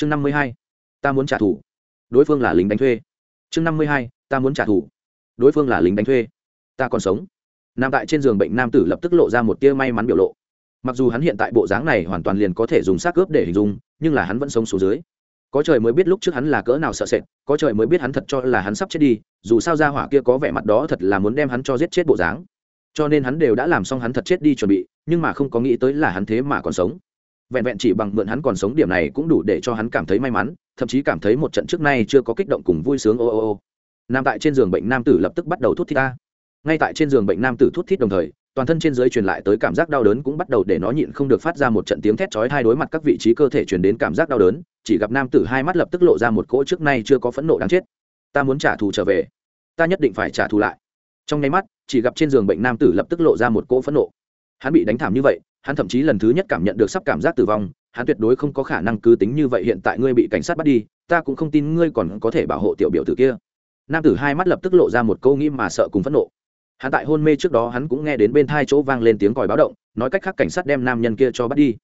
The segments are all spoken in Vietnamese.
chương năm mươi hai, ta muốn trả thù. Đối phương là lính đánh thuê. Chương năm mươi hai, ta muốn trả thù. Đối phương là lính đánh thuê. Ta còn sống. Nằm tại trên giường bệnh nam tử lập tức lộ ra một tia may mắn biểu lộ. Mặc dù hắn hiện tại bộ dáng này hoàn toàn liền có thể dùng xác cướp để hình dung, nhưng là hắn vẫn sống số dưới. Có trời mới biết lúc trước hắn là cỡ nào sợ sệt, có trời mới biết hắn thật cho là hắn sắp chết đi, dù sao ra hỏa kia có vẻ mặt đó thật là muốn đem hắn cho giết chết bộ dáng. Cho nên hắn đều đã làm xong hắn thật chết đi chuẩn bị, nhưng mà không có nghĩ tới là hắn thế mà còn sống vẹn vẹn chỉ bằng mượn hắn còn sống điểm này cũng đủ để cho hắn cảm thấy may mắn, thậm chí cảm thấy một trận trước nay chưa có kích động cùng vui sướng ô ô ô. Nam tại trên giường bệnh nam tử lập tức bắt đầu thút thít ta ngay tại trên giường bệnh nam tử thút thít đồng thời, toàn thân trên dưới truyền lại tới cảm giác đau đớn cũng bắt đầu để nó nhịn không được phát ra một trận tiếng thét chói hai đối mặt các vị trí cơ thể truyền đến cảm giác đau đớn, chỉ gặp nam tử hai mắt lập tức lộ ra một cỗ trước nay chưa có phẫn nộ đáng chết. Ta muốn trả thù trở về. Ta nhất định phải trả thù lại. Trong nháy mắt, chỉ gặp trên giường bệnh nam tử lập tức lộ ra một cỗ phẫn nộ. Hắn bị đánh thảm như vậy hắn thậm chí lần thứ nhất cảm nhận được sắp cảm giác tử vong, hắn tuyệt đối không có khả năng cứ tính như vậy hiện tại ngươi bị cảnh sát bắt đi, ta cũng không tin ngươi còn có thể bảo hộ tiểu biểu tử kia. Nam tử hai mắt lập tức lộ ra một câu nghĩ mà sợ cùng phẫn nộ. Hắn tại hôn mê trước đó hắn cũng nghe đến bên thai chỗ vang lên tiếng còi báo động, nói cách khác cảnh sát đem nam nhân kia cho bắt đi.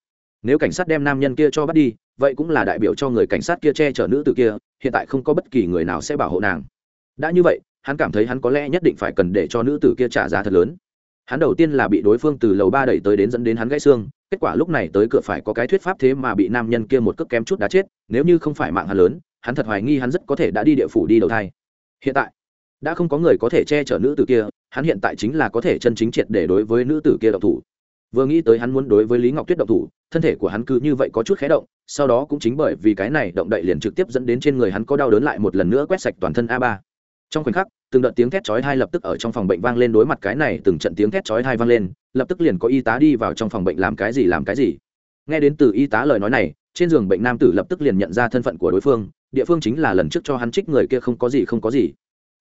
Nếu cảnh sát đem nam nhân kia cho bắt đi, vậy cũng là đại biểu cho người cảnh sát kia che chở nữ tử kia, hiện tại không có bất kỳ người nào sẽ bảo hộ nàng. Đã như vậy, hắn cảm thấy hắn có lẽ nhất định phải cần để cho nữ tử kia trả giá thật lớn hắn đầu tiên là bị đối phương từ lầu ba đẩy tới đến dẫn đến hắn gãy xương, kết quả lúc này tới cửa phải có cái thuyết pháp thế mà bị nam nhân kia một cước kém chút đã chết, nếu như không phải mạng hắn lớn, hắn thật hoài nghi hắn rất có thể đã đi địa phủ đi đầu thai. Hiện tại, đã không có người có thể che chở nữ tử kia, hắn hiện tại chính là có thể chân chính triệt để đối với nữ tử kia độc thủ. Vừa nghĩ tới hắn muốn đối với lý ngọc tuyết độc thủ, thân thể của hắn cứ như vậy có chút khé động, sau đó cũng chính bởi vì cái này động đậy liền trực tiếp dẫn đến trên người hắn có đau đớn lại một lần nữa quét sạch toàn thân a ba. Trong khoảnh khắc từng đợt tiếng thét chói hai lập tức ở trong phòng bệnh vang lên đối mặt cái này, từng trận tiếng thét chói hai vang lên, lập tức liền có y tá đi vào trong phòng bệnh làm cái gì làm cái gì. Nghe đến từ y tá lời nói này, trên giường bệnh nam tử lập tức liền nhận ra thân phận của đối phương, địa phương chính là lần trước cho hắn trích người kia không có gì không có gì.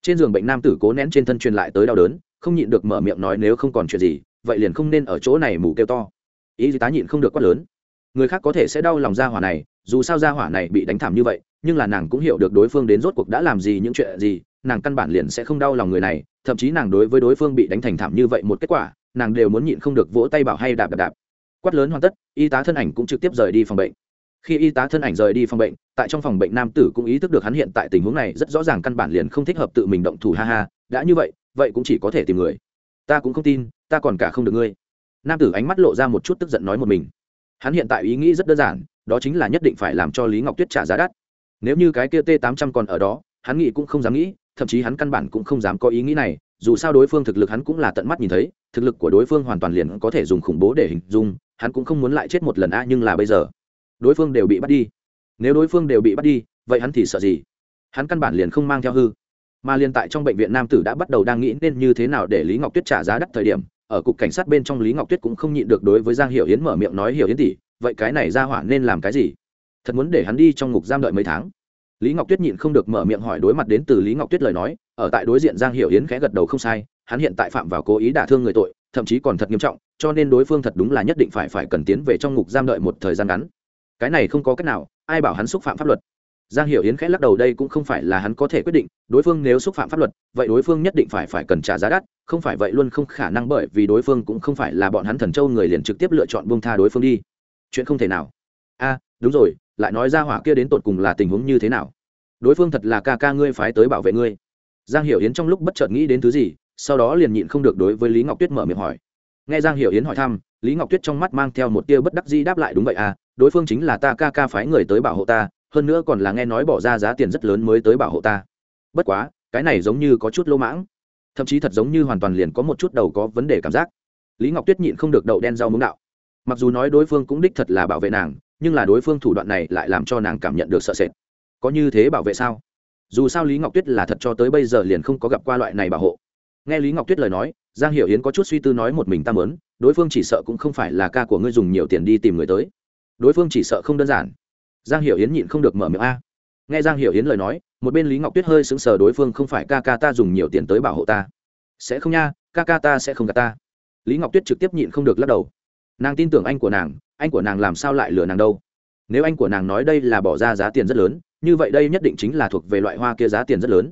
Trên giường bệnh nam tử cố nén trên thân truyền lại tới đau đớn, không nhịn được mở miệng nói nếu không còn chuyện gì, vậy liền không nên ở chỗ này mù kêu to. Y tá nhịn không được quát lớn. Người khác có thể sẽ đau lòng ra hỏa này, dù sao ra hỏa này bị đánh thảm như vậy, nhưng là nàng cũng hiểu được đối phương đến rốt cuộc đã làm gì, những chuyện gì nàng căn bản liền sẽ không đau lòng người này, thậm chí nàng đối với đối phương bị đánh thành thảm như vậy một kết quả, nàng đều muốn nhịn không được vỗ tay bảo hay đạp đạp đạp. Quát lớn hoàn tất, y tá thân ảnh cũng trực tiếp rời đi phòng bệnh. Khi y tá thân ảnh rời đi phòng bệnh, tại trong phòng bệnh nam tử cũng ý thức được hắn hiện tại tình huống này rất rõ ràng căn bản liền không thích hợp tự mình động thủ, ha ha, đã như vậy vậy cũng chỉ có thể tìm người. Ta cũng không tin, ta còn cả không được ngươi. Nam tử ánh mắt lộ ra một chút tức giận nói một mình. Hắn hiện tại ý nghĩ rất đơn giản, đó chính là nhất định phải làm cho lý ngọc tuyết trả giá đắt. Nếu như cái kia t tám trăm còn ở đó, hắn nghĩ cũng không dám nghĩ thậm chí hắn căn bản cũng không dám có ý nghĩ này, dù sao đối phương thực lực hắn cũng là tận mắt nhìn thấy, thực lực của đối phương hoàn toàn liền có thể dùng khủng bố để hình dung, hắn cũng không muốn lại chết một lần a, nhưng là bây giờ, đối phương đều bị bắt đi. Nếu đối phương đều bị bắt đi, vậy hắn thì sợ gì? Hắn căn bản liền không mang theo hư. Mà liền tại trong bệnh viện nam tử đã bắt đầu đang nghĩ nên như thế nào để lý ngọc tuyết trả giá đắt thời điểm, ở cục cảnh sát bên trong lý ngọc tuyết cũng không nhịn được đối với giang hiểu hiến mở miệng nói, hiểu hiến tỷ, vậy cái này ra hỏa nên làm cái gì? Thật muốn để hắn đi trong ngục giam đợi mấy tháng? Lý ngọc tuyết nhịn không được mở miệng hỏi đối mặt đến từ lý ngọc tuyết lời nói, ở tại đối diện giang hiểu yến khẽ gật đầu không sai, hắn hiện tại phạm vào cố ý đả thương người tội, thậm chí còn thật nghiêm trọng, cho nên đối phương thật đúng là nhất định phải phải cần tiến về trong ngục giam đợi một thời gian ngắn. Cái này không có cách nào, ai bảo hắn xúc phạm pháp luật? Giang hiểu yến khẽ lắc đầu, đây cũng không phải là hắn có thể quyết định, đối phương nếu xúc phạm pháp luật, vậy đối phương nhất định phải phải cần trả giá đắt, không phải vậy luôn không khả năng bởi vì đối phương cũng không phải là bọn hắn thần châu người liền trực tiếp lựa chọn buông tha đối phương đi. Chuyện không thể nào. A, đúng rồi lại nói ra hỏa kia đến tột cùng là tình huống như thế nào. Đối phương thật là ca ca ngươi phái tới bảo vệ ngươi. Giang hiểu yến trong lúc bất chợt nghĩ đến thứ gì, sau đó liền nhịn không được đối với lý ngọc tuyết mở miệng hỏi. Nghe giang hiểu yến hỏi thăm, lý ngọc tuyết trong mắt mang theo một tia bất đắc dĩ đáp lại đúng vậy à đối phương chính là ta ca ca phái người tới bảo hộ ta, hơn nữa còn là nghe nói bỏ ra giá tiền rất lớn mới tới bảo hộ ta. Bất quá, cái này giống như có chút lỗ mãng. Thậm chí thật giống như hoàn toàn liền có một chút đầu có vấn đề cảm giác. Lý ngọc tuyết nhịn không được đậu đen rau muống đạo. Mặc dù nói đối phương cũng đích thật là bảo vệ nàng nhưng là đối phương thủ đoạn này lại làm cho nàng cảm nhận được sợ sệt. Có như thế bảo vệ sao? Dù sao lý ngọc tuyết là thật cho tới bây giờ liền không có gặp qua loại này bảo hộ. Nghe lý ngọc tuyết lời nói, giang hiểu yến có chút suy tư nói một mình ta mớn đối phương chỉ sợ cũng không phải là ca của ngươi dùng nhiều tiền đi tìm người tới. Đối phương chỉ sợ không đơn giản. Giang hiểu yến nhịn không được mở miệng a. Nghe giang hiểu yến lời nói, một bên lý ngọc tuyết hơi sững sờ đối phương không phải ca ca ta dùng nhiều tiền tới bảo hộ ta. Sẽ không nha, ca ca ta sẽ không gạt ta. Lý ngọc tuyết trực tiếp nhịn không được lắc đầu. Nàng tin tưởng anh của nàng anh của nàng làm sao lại lừa nàng đâu? Nếu anh của nàng nói đây là bỏ ra giá tiền rất lớn, như vậy đây nhất định chính là thuộc về loại hoa kia giá tiền rất lớn.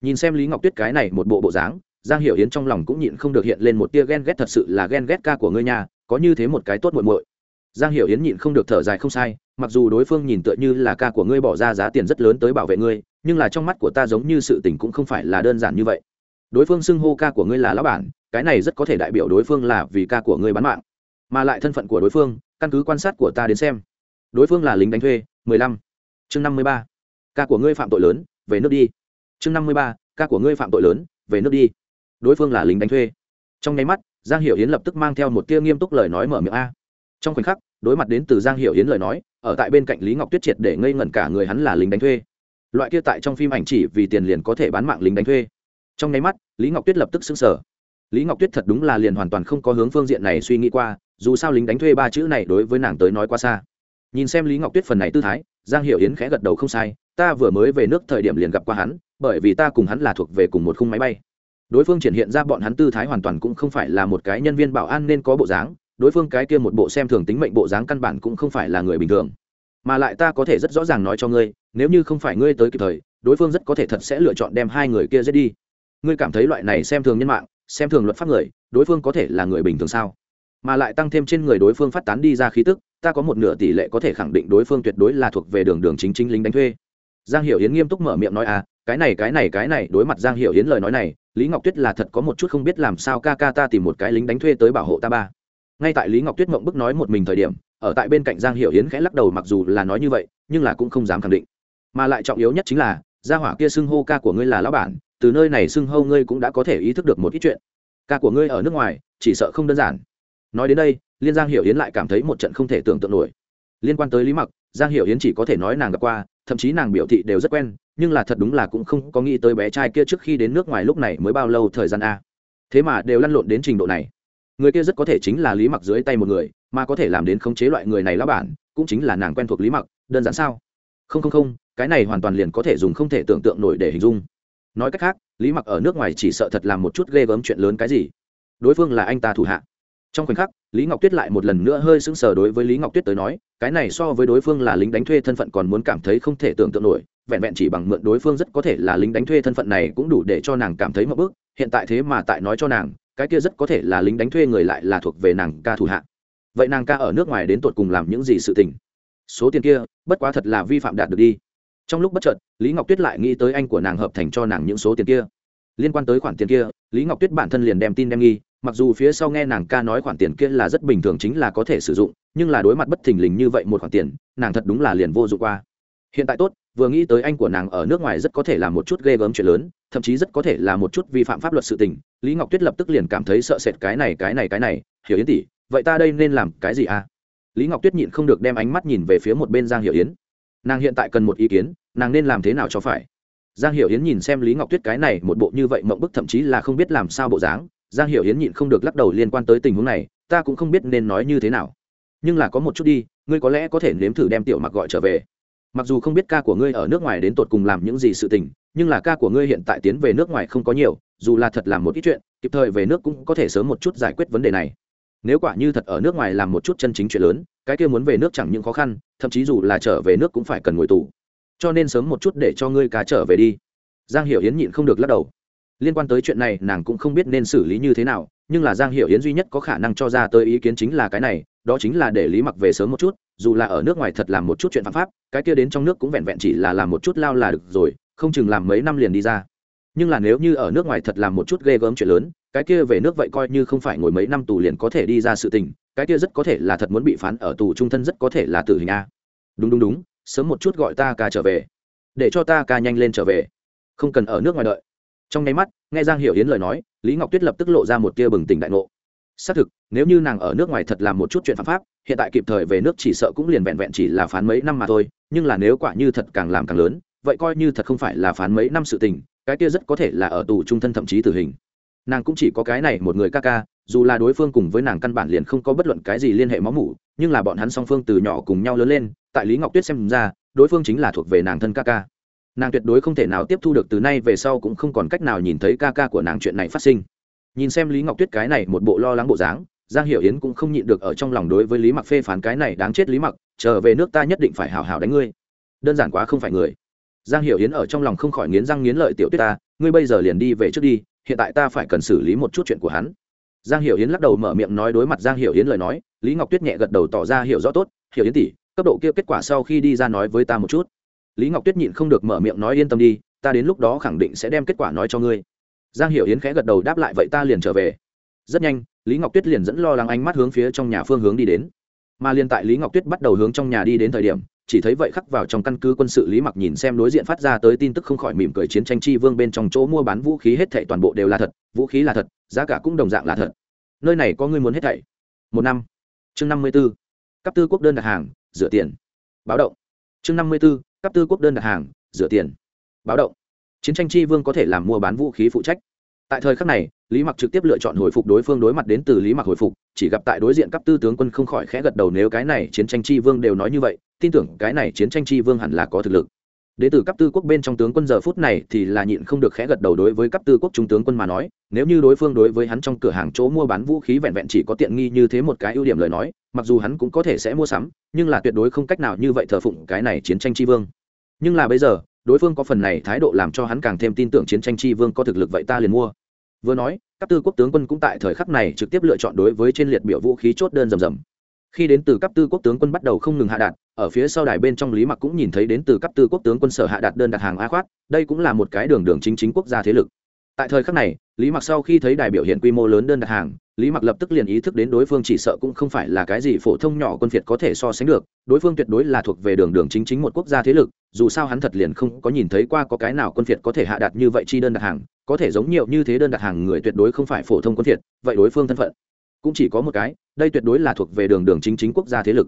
Nhìn xem lý ngọc tuyết cái này một bộ bộ dáng, giang hiểu yến trong lòng cũng nhịn không được hiện lên một tia ghen ghét, thật sự là ghen ghét ca của ngươi nha, có như thế một cái tốt muội muội. Giang hiểu yến nhịn không được thở dài không sai, mặc dù đối phương nhìn tựa như là ca của ngươi bỏ ra giá tiền rất lớn tới bảo vệ ngươi, nhưng là trong mắt của ta giống như sự tình cũng không phải là đơn giản như vậy. Đối phương xưng hô ca của ngươi là lão bản, cái này rất có thể đại biểu đối phương là vì ca của ngươi bán mạng, mà lại thân phận của đối phương căn cứ quan sát của ta đến xem. Đối phương là lính đánh thuê, mười lăm. Chương năm mươi ba. Ca của ngươi phạm tội lớn, về nước đi. Chương năm mươi ba, ca của ngươi phạm tội lớn, về nước đi. Đối phương là lính đánh thuê. Trong nháy mắt, giang hiểu hiến lập tức mang theo một tia nghiêm túc lời nói mở miệng a. Trong khoảnh khắc, đối mặt đến từ giang hiểu hiến lời nói, ở tại bên cạnh lý ngọc tuyết triệt để ngây ngẩn cả người hắn là lính đánh thuê. Loại kia tại trong phim ảnh chỉ vì tiền liền có thể bán mạng lính đánh thuê. Trong nháy mắt, lý ngọc tuyết lập tức xứng sở lý ngọc tuyết thật đúng là liền hoàn toàn không có hướng phương diện này suy nghĩ qua dù sao lính đánh thuê ba chữ này đối với nàng tới nói quá xa. Nhìn xem lý ngọc tuyết phần này tư thái, giang hiểu yến khẽ gật đầu không sai, ta vừa mới về nước thời điểm liền gặp qua hắn, bởi vì ta cùng hắn là thuộc về cùng một khung máy bay. Đối phương triển hiện ra bọn hắn tư thái hoàn toàn cũng không phải là một cái nhân viên bảo an nên có bộ dáng, đối phương cái kia một bộ xem thường tính mệnh bộ dáng căn bản cũng không phải là người bình thường. Mà lại ta có thể rất rõ ràng nói cho ngươi, nếu như không phải ngươi tới kịp thời, đối phương rất có thể thật sẽ lựa chọn đem hai người kia giết đi. Ngươi cảm thấy loại này xem thường nhân mạng, xem thường luật pháp người, đối phương có thể là người bình thường sao? Mà lại tăng thêm trên người đối phương phát tán đi ra khí tức, ta có một nửa tỷ lệ có thể khẳng định đối phương tuyệt đối là thuộc về đường đường chính chính lính đánh thuê. Giang hiểu hiến nghiêm túc mở miệng nói à cái này cái này cái này. Đối mặt giang hiểu hiến lời nói này, lý ngọc tuyết là thật có một chút không biết làm sao ca ca ta tìm một cái lính đánh thuê tới bảo hộ ta ba. Ngay tại lý ngọc tuyết mộng bức nói một mình thời điểm, ở tại bên cạnh giang hiểu hiến khẽ lắc đầu mặc dù là nói như vậy, nhưng là cũng không dám khẳng định. Mà lại trọng yếu nhất chính là, gia hỏa kia xưng hô ca của ngươi là lão bản, từ nơi này xưng hô ngươi cũng đã có thể ý thức được một ít chuyện. Ca của ngươi ở nước ngoài, chỉ sợ không đơn giản nói đến đây, liên giang hiểu yến lại cảm thấy một trận không thể tưởng tượng nổi. Liên quan tới lý mặc, giang hiểu yến chỉ có thể nói nàng gặp qua, thậm chí nàng biểu thị đều rất quen, nhưng là thật đúng là cũng không có nghĩ tới bé trai kia trước khi đến nước ngoài lúc này mới bao lâu thời gian a. Thế mà đều lăn lộn đến trình độ này. Người kia rất có thể chính là lý mặc dưới tay một người, mà có thể làm đến khống chế loại người này lá bản cũng chính là nàng quen thuộc lý mặc, đơn giản sao? Không không không, cái này hoàn toàn liền có thể dùng không thể tưởng tượng nổi để hình dung. Nói cách khác, lý mặc ở nước ngoài chỉ sợ thật làm một chút ghê gớm chuyện lớn cái gì. Đối phương là anh ta thủ hạ trong khoảnh khắc, lý ngọc tuyết lại một lần nữa hơi sững sờ đối với lý ngọc tuyết tới nói, cái này so với đối phương là lính đánh thuê thân phận còn muốn cảm thấy không thể tưởng tượng nổi, vẹn vẹn chỉ bằng mượn đối phương rất có thể là lính đánh thuê thân phận này cũng đủ để cho nàng cảm thấy mậu bước, hiện tại thế mà tại nói cho nàng, cái kia rất có thể là lính đánh thuê người lại là thuộc về nàng ca thủ hạ. Vậy nàng ca ở nước ngoài đến tột cùng làm những gì sự tình? Số tiền kia, bất quá thật là vi phạm đạt được đi. Trong lúc bất chợt, lý ngọc tuyết lại nghĩ tới anh của nàng hợp thành cho nàng những số tiền kia. Liên quan tới khoản tiền kia, lý ngọc tuyết bản thân liền đem tin đem nghi mặc dù phía sau nghe nàng ca nói khoản tiền kia là rất bình thường chính là có thể sử dụng, nhưng là đối mặt bất thình lình như vậy một khoản tiền, nàng thật đúng là liền vô dụng qua. Hiện tại tốt, vừa nghĩ tới anh của nàng ở nước ngoài rất có thể là một chút ghê gớm chuyện lớn, thậm chí rất có thể là một chút vi phạm pháp luật sự tình, lý ngọc tuyết lập tức liền cảm thấy sợ sệt cái này cái này cái này, hiểu yến tỷ, vậy ta đây nên làm cái gì à? Lý ngọc tuyết nhịn không được đem ánh mắt nhìn về phía một bên giang hiểu yến. Nàng hiện tại cần một ý kiến, nàng nên làm thế nào cho phải? Giang hiểu yến nhìn xem lý ngọc tuyết cái này một bộ như vậy mộng bức thậm chí là không biết làm sao bộ dáng giang hiểu yến nhịn không được lắc đầu liên quan tới tình huống này, ta cũng không biết nên nói như thế nào. Nhưng là có một chút đi, ngươi có lẽ có thể nếm thử đem tiểu mặc gọi trở về. Mặc dù không biết ca của ngươi ở nước ngoài đến tột cùng làm những gì sự tình, nhưng là ca của ngươi hiện tại tiến về nước ngoài không có nhiều, dù là thật làm một ít chuyện, kịp thời về nước cũng có thể sớm một chút giải quyết vấn đề này. Nếu quả như thật ở nước ngoài làm một chút chân chính chuyện lớn, cái kia muốn về nước chẳng những khó khăn, thậm chí dù là trở về nước cũng phải cần ngồi tù. Cho nên sớm một chút để cho ngươi cá trở về đi. Giang hiểu yến nhịn không được lắc đầu liên quan tới chuyện này, nàng cũng không biết nên xử lý như thế nào, nhưng là giang hiểu yến duy nhất có khả năng cho ra tới ý kiến chính là cái này, đó chính là để lý mặc về sớm một chút, dù là ở nước ngoài thật làm một chút chuyện phạm pháp, cái kia đến trong nước cũng vẹn vẹn chỉ là làm một chút lao là được rồi, không chừng làm mấy năm liền đi ra. Nhưng là nếu như ở nước ngoài thật làm một chút ghê gớm chuyện lớn, cái kia về nước vậy coi như không phải ngồi mấy năm tù liền có thể đi ra sự tình, cái kia rất có thể là thật muốn bị phán ở tù trung thân rất có thể là tử hình a. Đúng đúng đúng, sớm một chút gọi ta ca trở về. Để cho ta ca nhanh lên trở về. Không cần ở nước ngoài đợi trong nháy mắt, nghe giang hiểu yến lời nói, lý ngọc tuyết lập tức lộ ra một tia bừng tỉnh đại ngộ. Xác thực, nếu như nàng ở nước ngoài thật làm một chút chuyện phạm pháp, hiện tại kịp thời về nước chỉ sợ cũng liền vẹn vẹn chỉ là phán mấy năm mà thôi, nhưng là nếu quả như thật càng làm càng lớn, vậy coi như thật không phải là phán mấy năm sự tình, cái kia rất có thể là ở tù trung thân thậm chí tử hình. Nàng cũng chỉ có cái này một người ca ca, dù là đối phương cùng với nàng căn bản liền không có bất luận cái gì liên hệ máu mủ, nhưng là bọn hắn song phương từ nhỏ cùng nhau lớn lên, tại lý ngọc tuyết xem ra, đối phương chính là thuộc về nàng thân ca ca nàng tuyệt đối không thể nào tiếp thu được từ nay về sau cũng không còn cách nào nhìn thấy ca ca của nàng chuyện này phát sinh. Nhìn xem lý ngọc tuyết cái này một bộ lo lắng bộ dáng, giang hiểu yến cũng không nhịn được ở trong lòng đối với lý mặc phê phán cái này đáng chết lý mặc, trở về nước ta nhất định phải hào hào đánh ngươi. Đơn giản quá không phải người. Giang hiểu yến ở trong lòng không khỏi nghiến răng nghiến lợi tiểu tuyết ta, ngươi bây giờ liền đi về trước đi, hiện tại ta phải cần xử lý một chút chuyện của hắn. Giang hiểu yến lắc đầu mở miệng nói đối mặt giang hiểu yến lời nói, lý ngọc tuyết nhẹ gật đầu tỏ ra hiểu rõ tốt, hiểu yến tỷ, cấp độ kia kết quả sau khi đi ra nói với ta một chút lý ngọc tuyết nhịn không được mở miệng nói yên tâm đi, ta đến lúc đó khẳng định sẽ đem kết quả nói cho ngươi. Giang hiểu yến khẽ gật đầu đáp lại vậy ta liền trở về. Rất nhanh, lý ngọc tuyết liền dẫn lo lắng ánh mắt hướng phía trong nhà phương hướng đi đến. Mà liền tại lý ngọc tuyết bắt đầu hướng trong nhà đi đến thời điểm, chỉ thấy vậy khắc vào trong căn cứ quân sự lý mặc nhìn xem đối diện phát ra tới tin tức không khỏi mỉm cười chiến tranh chi vương bên trong chỗ mua bán vũ khí hết thảy toàn bộ đều là thật, vũ khí là thật, giá cả cũng đồng dạng là thật. Nơi này có người muốn hết thảy. Một năm. Chương năm mươi b ố cấp tư quốc đơn đặt hàng, rửa tiền. Báo động. Chương năm mươi b ố cấp tư quốc đơn đặt hàng, rửa tiền. Báo động. Chiến tranh chi vương có thể làm mua bán vũ khí phụ trách. Tại thời khắc này, lý mặc trực tiếp lựa chọn hồi phục đối phương đối mặt đến từ lý mặc hồi phục, chỉ gặp tại đối diện cấp tư tướng quân không khỏi khẽ gật đầu, nếu cái này chiến tranh chi vương đều nói như vậy, tin tưởng cái này chiến tranh chi vương hẳn là có thực lực đ ế từ cấp tư quốc bên trong tướng quân giờ phút này thì là nhịn không được khẽ gật đầu đối với cấp tư quốc trung tướng quân mà nói, nếu như đối phương đối với hắn trong cửa hàng chỗ mua bán vũ khí vẹn vẹn chỉ có tiện nghi như thế một cái ưu điểm lời nói, mặc dù hắn cũng có thể sẽ mua sắm, nhưng là tuyệt đối không cách nào như vậy thờ phụng cái này chiến tranh chi vương. Nhưng là bây giờ, đối phương có phần này thái độ làm cho hắn càng thêm tin tưởng chiến tranh chi vương có thực lực vậy ta liền mua. Vừa nói các tư quốc tướng quân cũng tại thời khắc này trực tiếp lựa chọn đối với trên liệt biểu vũ khí chốt đơn rầm rầm khi đến từ cấp tư quốc tướng quân bắt đầu không ngừng hạ đạt, ở phía sau đài bên trong lý mặc cũng nhìn thấy đến từ cấp tư quốc tướng quân sở hạ đạt đơn đặt hàng a khoát, đây cũng là một cái đường đường chính chính quốc gia thế lực. Tại thời khắc này, lý mặc sau khi thấy đài biểu hiện quy mô lớn đơn đặt hàng, lý mặc lập tức liền ý thức đến đối phương chỉ sợ cũng không phải là cái gì phổ thông nhỏ quân việt có thể so sánh được, đối phương tuyệt đối là thuộc về đường đường chính chính một quốc gia thế lực, dù sao hắn thật liền không có nhìn thấy qua có cái nào quân việt có thể hạ đạt như vậy chi đơn đặt hàng, có thể giống nhiều như thế đơn đặt hàng người tuyệt đối không phải phổ thông quân việt vậy đối phương thân phận cũng chỉ có một cái, đây tuyệt đối là thuộc về đường đường chính chính quốc gia thế lực.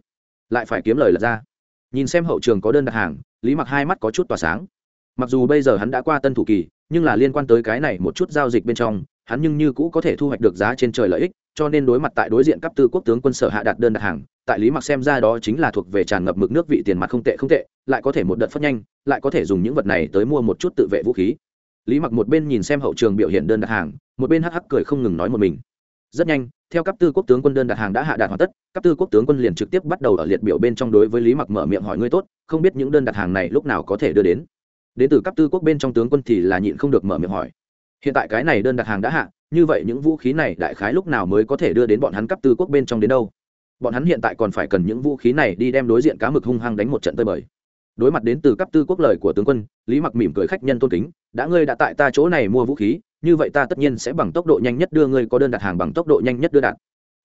Lại phải kiếm lời lật ra. Nhìn xem hậu trường có đơn đặt hàng, lý mặc hai mắt có chút tỏa sáng. Mặc dù bây giờ hắn đã qua tân thủ kỳ, nhưng là liên quan tới cái này một chút giao dịch bên trong, hắn nhưng như cũ có thể thu hoạch được giá trên trời lợi ích, cho nên đối mặt tại đối diện cấp tư quốc tướng quân sở hạ đạt đơn đặt hàng, tại lý mặc xem ra đó chính là thuộc về tràn ngập mực nước vị tiền mặt không tệ không tệ, lại có thể một đợt phát nhanh, lại có thể dùng những vật này tới mua một chút tự vệ vũ khí. Lý mặc một bên nhìn xem hậu trường biểu hiện đơn đặt hàng, một bên hắc hắc cười không ngừng nói một mình. Rất nhanh theo cấp tư quốc tướng quân đơn đặt hàng đã hạ đạt hoàn tất, cấp tư quốc tướng quân liền trực tiếp bắt đầu ở liệt biểu bên trong đối với lý mặc mở miệng hỏi ngươi tốt, không biết những đơn đặt hàng này lúc nào có thể đưa đến. Đến từ cấp tư quốc bên trong tướng quân thì là nhịn không được mở miệng hỏi. Hiện tại cái này đơn đặt hàng đã hạ, như vậy những vũ khí này đại khái lúc nào mới có thể đưa đến bọn hắn cấp tư quốc bên trong đến đâu? Bọn hắn hiện tại còn phải cần những vũ khí này đi đem đối diện cá mực hung hăng đánh một trận tơi bời. Đối mặt đến từ cấp tư quốc lời của tướng quân, lý mặc mỉm cười khách nhân tôn kính, đã ngươi đã tại ta chỗ này mua vũ khí như vậy ta tất nhiên sẽ bằng tốc độ nhanh nhất đưa ngươi có đơn đặt hàng bằng tốc độ nhanh nhất đưa đạt.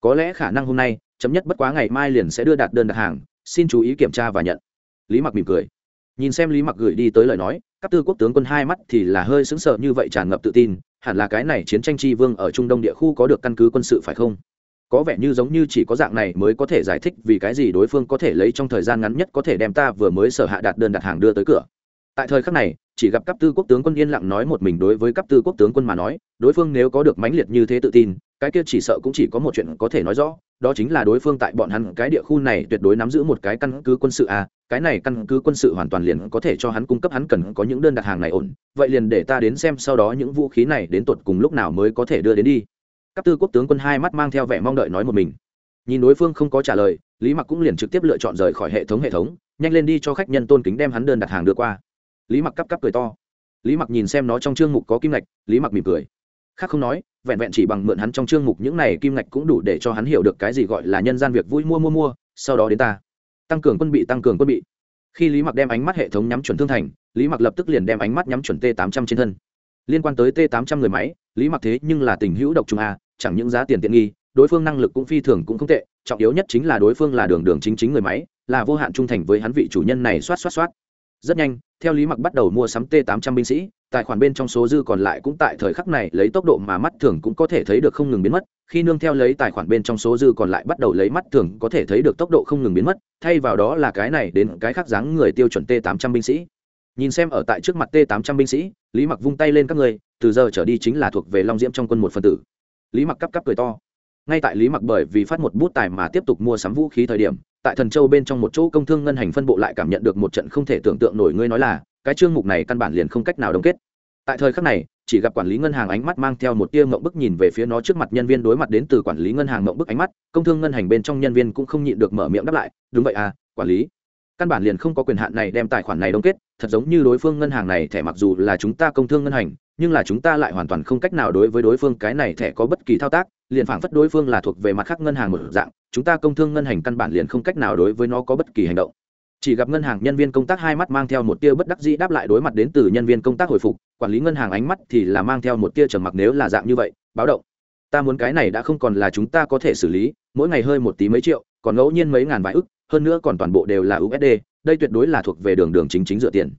Có lẽ khả năng hôm nay, chấm nhất bất quá ngày mai liền sẽ đưa đạt đơn đặt hàng, xin chú ý kiểm tra và nhận. Lý mặc mỉm cười. Nhìn xem lý mặc gửi đi tới lời nói, các tư quốc tướng quân hai mắt thì là hơi sững sờ như vậy tràn ngập tự tin, hẳn là cái này chiến tranh tri vương ở trung đông địa khu có được căn cứ quân sự phải không? Có vẻ như giống như chỉ có dạng này mới có thể giải thích vì cái gì đối phương có thể lấy trong thời gian ngắn nhất có thể đem ta vừa mới sở hạ đạt đơn đặt hàng đưa tới cửa tại thời khắc này, chỉ gặp cấp tư quốc tướng quân yên lặng nói một mình đối với cấp tư quốc tướng quân mà nói, đối phương nếu có được mãnh liệt như thế tự tin, cái kia chỉ sợ cũng chỉ có một chuyện có thể nói rõ, đó chính là đối phương tại bọn hắn cái địa khu này tuyệt đối nắm giữ một cái căn cứ quân sự à cái này căn cứ quân sự hoàn toàn liền có thể cho hắn cung cấp hắn cần có những đơn đặt hàng này ổn, vậy liền để ta đến xem sau đó những vũ khí này đến tột cùng lúc nào mới có thể đưa đến đi. Các tư quốc tướng quân hai mắt mang theo vẻ mong đợi nói một mình. Nhìn đối phương không có trả lời, lý mặc cũng liền trực tiếp lựa chọn rời khỏi hệ thống hệ thống, nhanh lên đi cho khách nhân tôn kính đem hắn đơn đặt hàng đưa qua lý mặc cắp cắp cười to. Lý mặc nhìn xem nó trong chương mục có kim ngạch, lý mặc mỉm cười. Khác không nói, vẹn vẹn chỉ bằng mượn hắn trong chương mục những này kim ngạch cũng đủ để cho hắn hiểu được cái gì gọi là nhân gian việc vui mua mua mua, sau đó đến ta. Tăng cường quân bị, tăng cường quân bị. Khi lý mặc đem ánh mắt hệ thống nhắm chuẩn thương thành, lý mặc lập tức liền đem ánh mắt nhắm chuẩn t 800 trên thân. Liên quan tới t 800 người máy, lý mặc thế nhưng là tình hữu độc trung a, chẳng những giá tiền tiện nghi, đối phương năng lực cũng phi thường cũng không tệ, trọng yếu nhất chính là đối phương là đường đường chính chính người máy, là vô hạn trung thành với hắn vị chủ nhân này xoát xoát xoát. Rất nhanh theo lý mặc bắt đầu mua sắm t 800 binh sĩ, tài khoản bên trong số dư còn lại cũng tại thời khắc này lấy tốc độ mà mắt thường cũng có thể thấy được không ngừng biến mất. Khi nương theo lấy tài khoản bên trong số dư còn lại bắt đầu lấy mắt thường có thể thấy được tốc độ không ngừng biến mất, thay vào đó là cái này đến cái khác dáng người tiêu chuẩn t 800 binh sĩ. Nhìn xem ở tại trước mặt t 800 binh sĩ, lý mặc vung tay lên các người, từ giờ trở đi chính là thuộc về long diễm trong quân một phần tử. Lý mặc cắp cắp cười to. Ngay tại lý mặc bởi vì phát một bút tài mà tiếp tục mua sắm vũ khí thời điểm tại thần châu bên trong một chỗ công thương ngân hành phân bộ lại cảm nhận được một trận không thể tưởng tượng nổi ngươi nói là, cái chương mục này căn bản liền không cách nào đồng kết. Tại thời khắc này, chỉ gặp quản lý ngân hàng ánh mắt mang theo một tia mộng bức nhìn về phía nó trước mặt nhân viên đối mặt đến từ quản lý ngân hàng mộng bức ánh mắt, công thương ngân hành bên trong nhân viên cũng không nhịn được mở miệng đáp lại, đúng vậy à quản lý. Căn bản liền không có quyền hạn này đem tài khoản này đóng kết, thật giống như đối phương ngân hàng này, thẻ mặc dù là chúng ta công thương ngân hành nhưng là chúng ta lại hoàn toàn không cách nào đối với đối phương cái này thẻ có bất kỳ thao tác, liền phảng phất đối phương là thuộc về mặt khác ngân hàng một dạng, chúng ta công thương ngân hành căn bản liền không cách nào đối với nó có bất kỳ hành động. Chỉ gặp ngân hàng nhân viên công tác hai mắt mang theo một tia bất đắc dĩ đáp lại đối mặt đến từ nhân viên công tác hồi phục, quản lý ngân hàng ánh mắt thì là mang theo một tia trầm mặc nếu là dạng như vậy, báo động. Ta muốn cái này đã không còn là chúng ta có thể xử lý, mỗi ngày hơi một tí mấy triệu, còn ngẫu nhiên mấy ngàn vài ức, hơn nữa còn toàn bộ đều là usd đây tuyệt đối là thuộc về đường đường chính chính dựa tiền.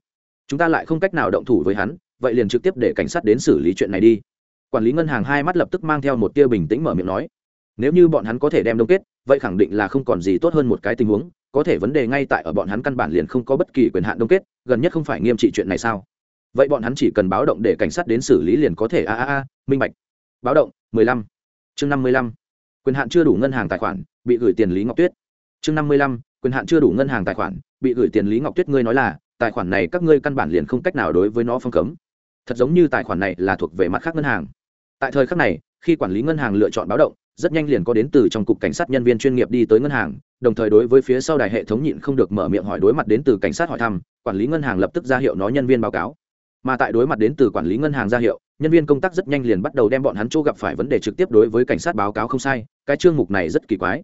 Chúng ta lại không cách nào động thủ với hắn vậy liền trực tiếp để cảnh sát đến xử lý chuyện này đi. Quản lý ngân hàng hai mắt lập tức mang theo một tia bình tĩnh mở miệng nói, nếu như bọn hắn có thể đem đông kết, vậy khẳng định là không còn gì tốt hơn một cái tình huống, có thể vấn đề ngay tại ở bọn hắn căn bản liền không có bất kỳ quyền hạn đông kết, gần nhất không phải nghiêm trị chuyện này sao? Vậy bọn hắn chỉ cần báo động để cảnh sát đến xử lý liền có thể, a a a, minh bạch. Báo động, mười lăm. Chương năm mươi lăm. Quyền hạn chưa đủ ngân hàng tài khoản, bị gửi tiền lý ngọc tuyết. Chương năm mươi lăm. Quyền hạn chưa đủ ngân hàng tài khoản, bị gửi tiền lý ngọc tuyết, ngươi nói là, tài khoản này các ngươi căn bản liền không cách nào đối với nó phong cấm thật giống như tài khoản này là thuộc về mặt khác ngân hàng. Tại thời khắc này, khi quản lý ngân hàng lựa chọn báo động, rất nhanh liền có đến từ trong cục cảnh sát nhân viên chuyên nghiệp đi tới ngân hàng, đồng thời đối với phía sau đài hệ thống nhịn không được mở miệng hỏi đối mặt đến từ cảnh sát hỏi thăm, quản lý ngân hàng lập tức ra hiệu nó nhân viên báo cáo. Mà tại đối mặt đến từ quản lý ngân hàng ra hiệu, nhân viên công tác rất nhanh liền bắt đầu đem bọn hắn chỗ gặp phải vấn đề trực tiếp đối với cảnh sát báo cáo không sai, cái chương mục này rất kỳ quái.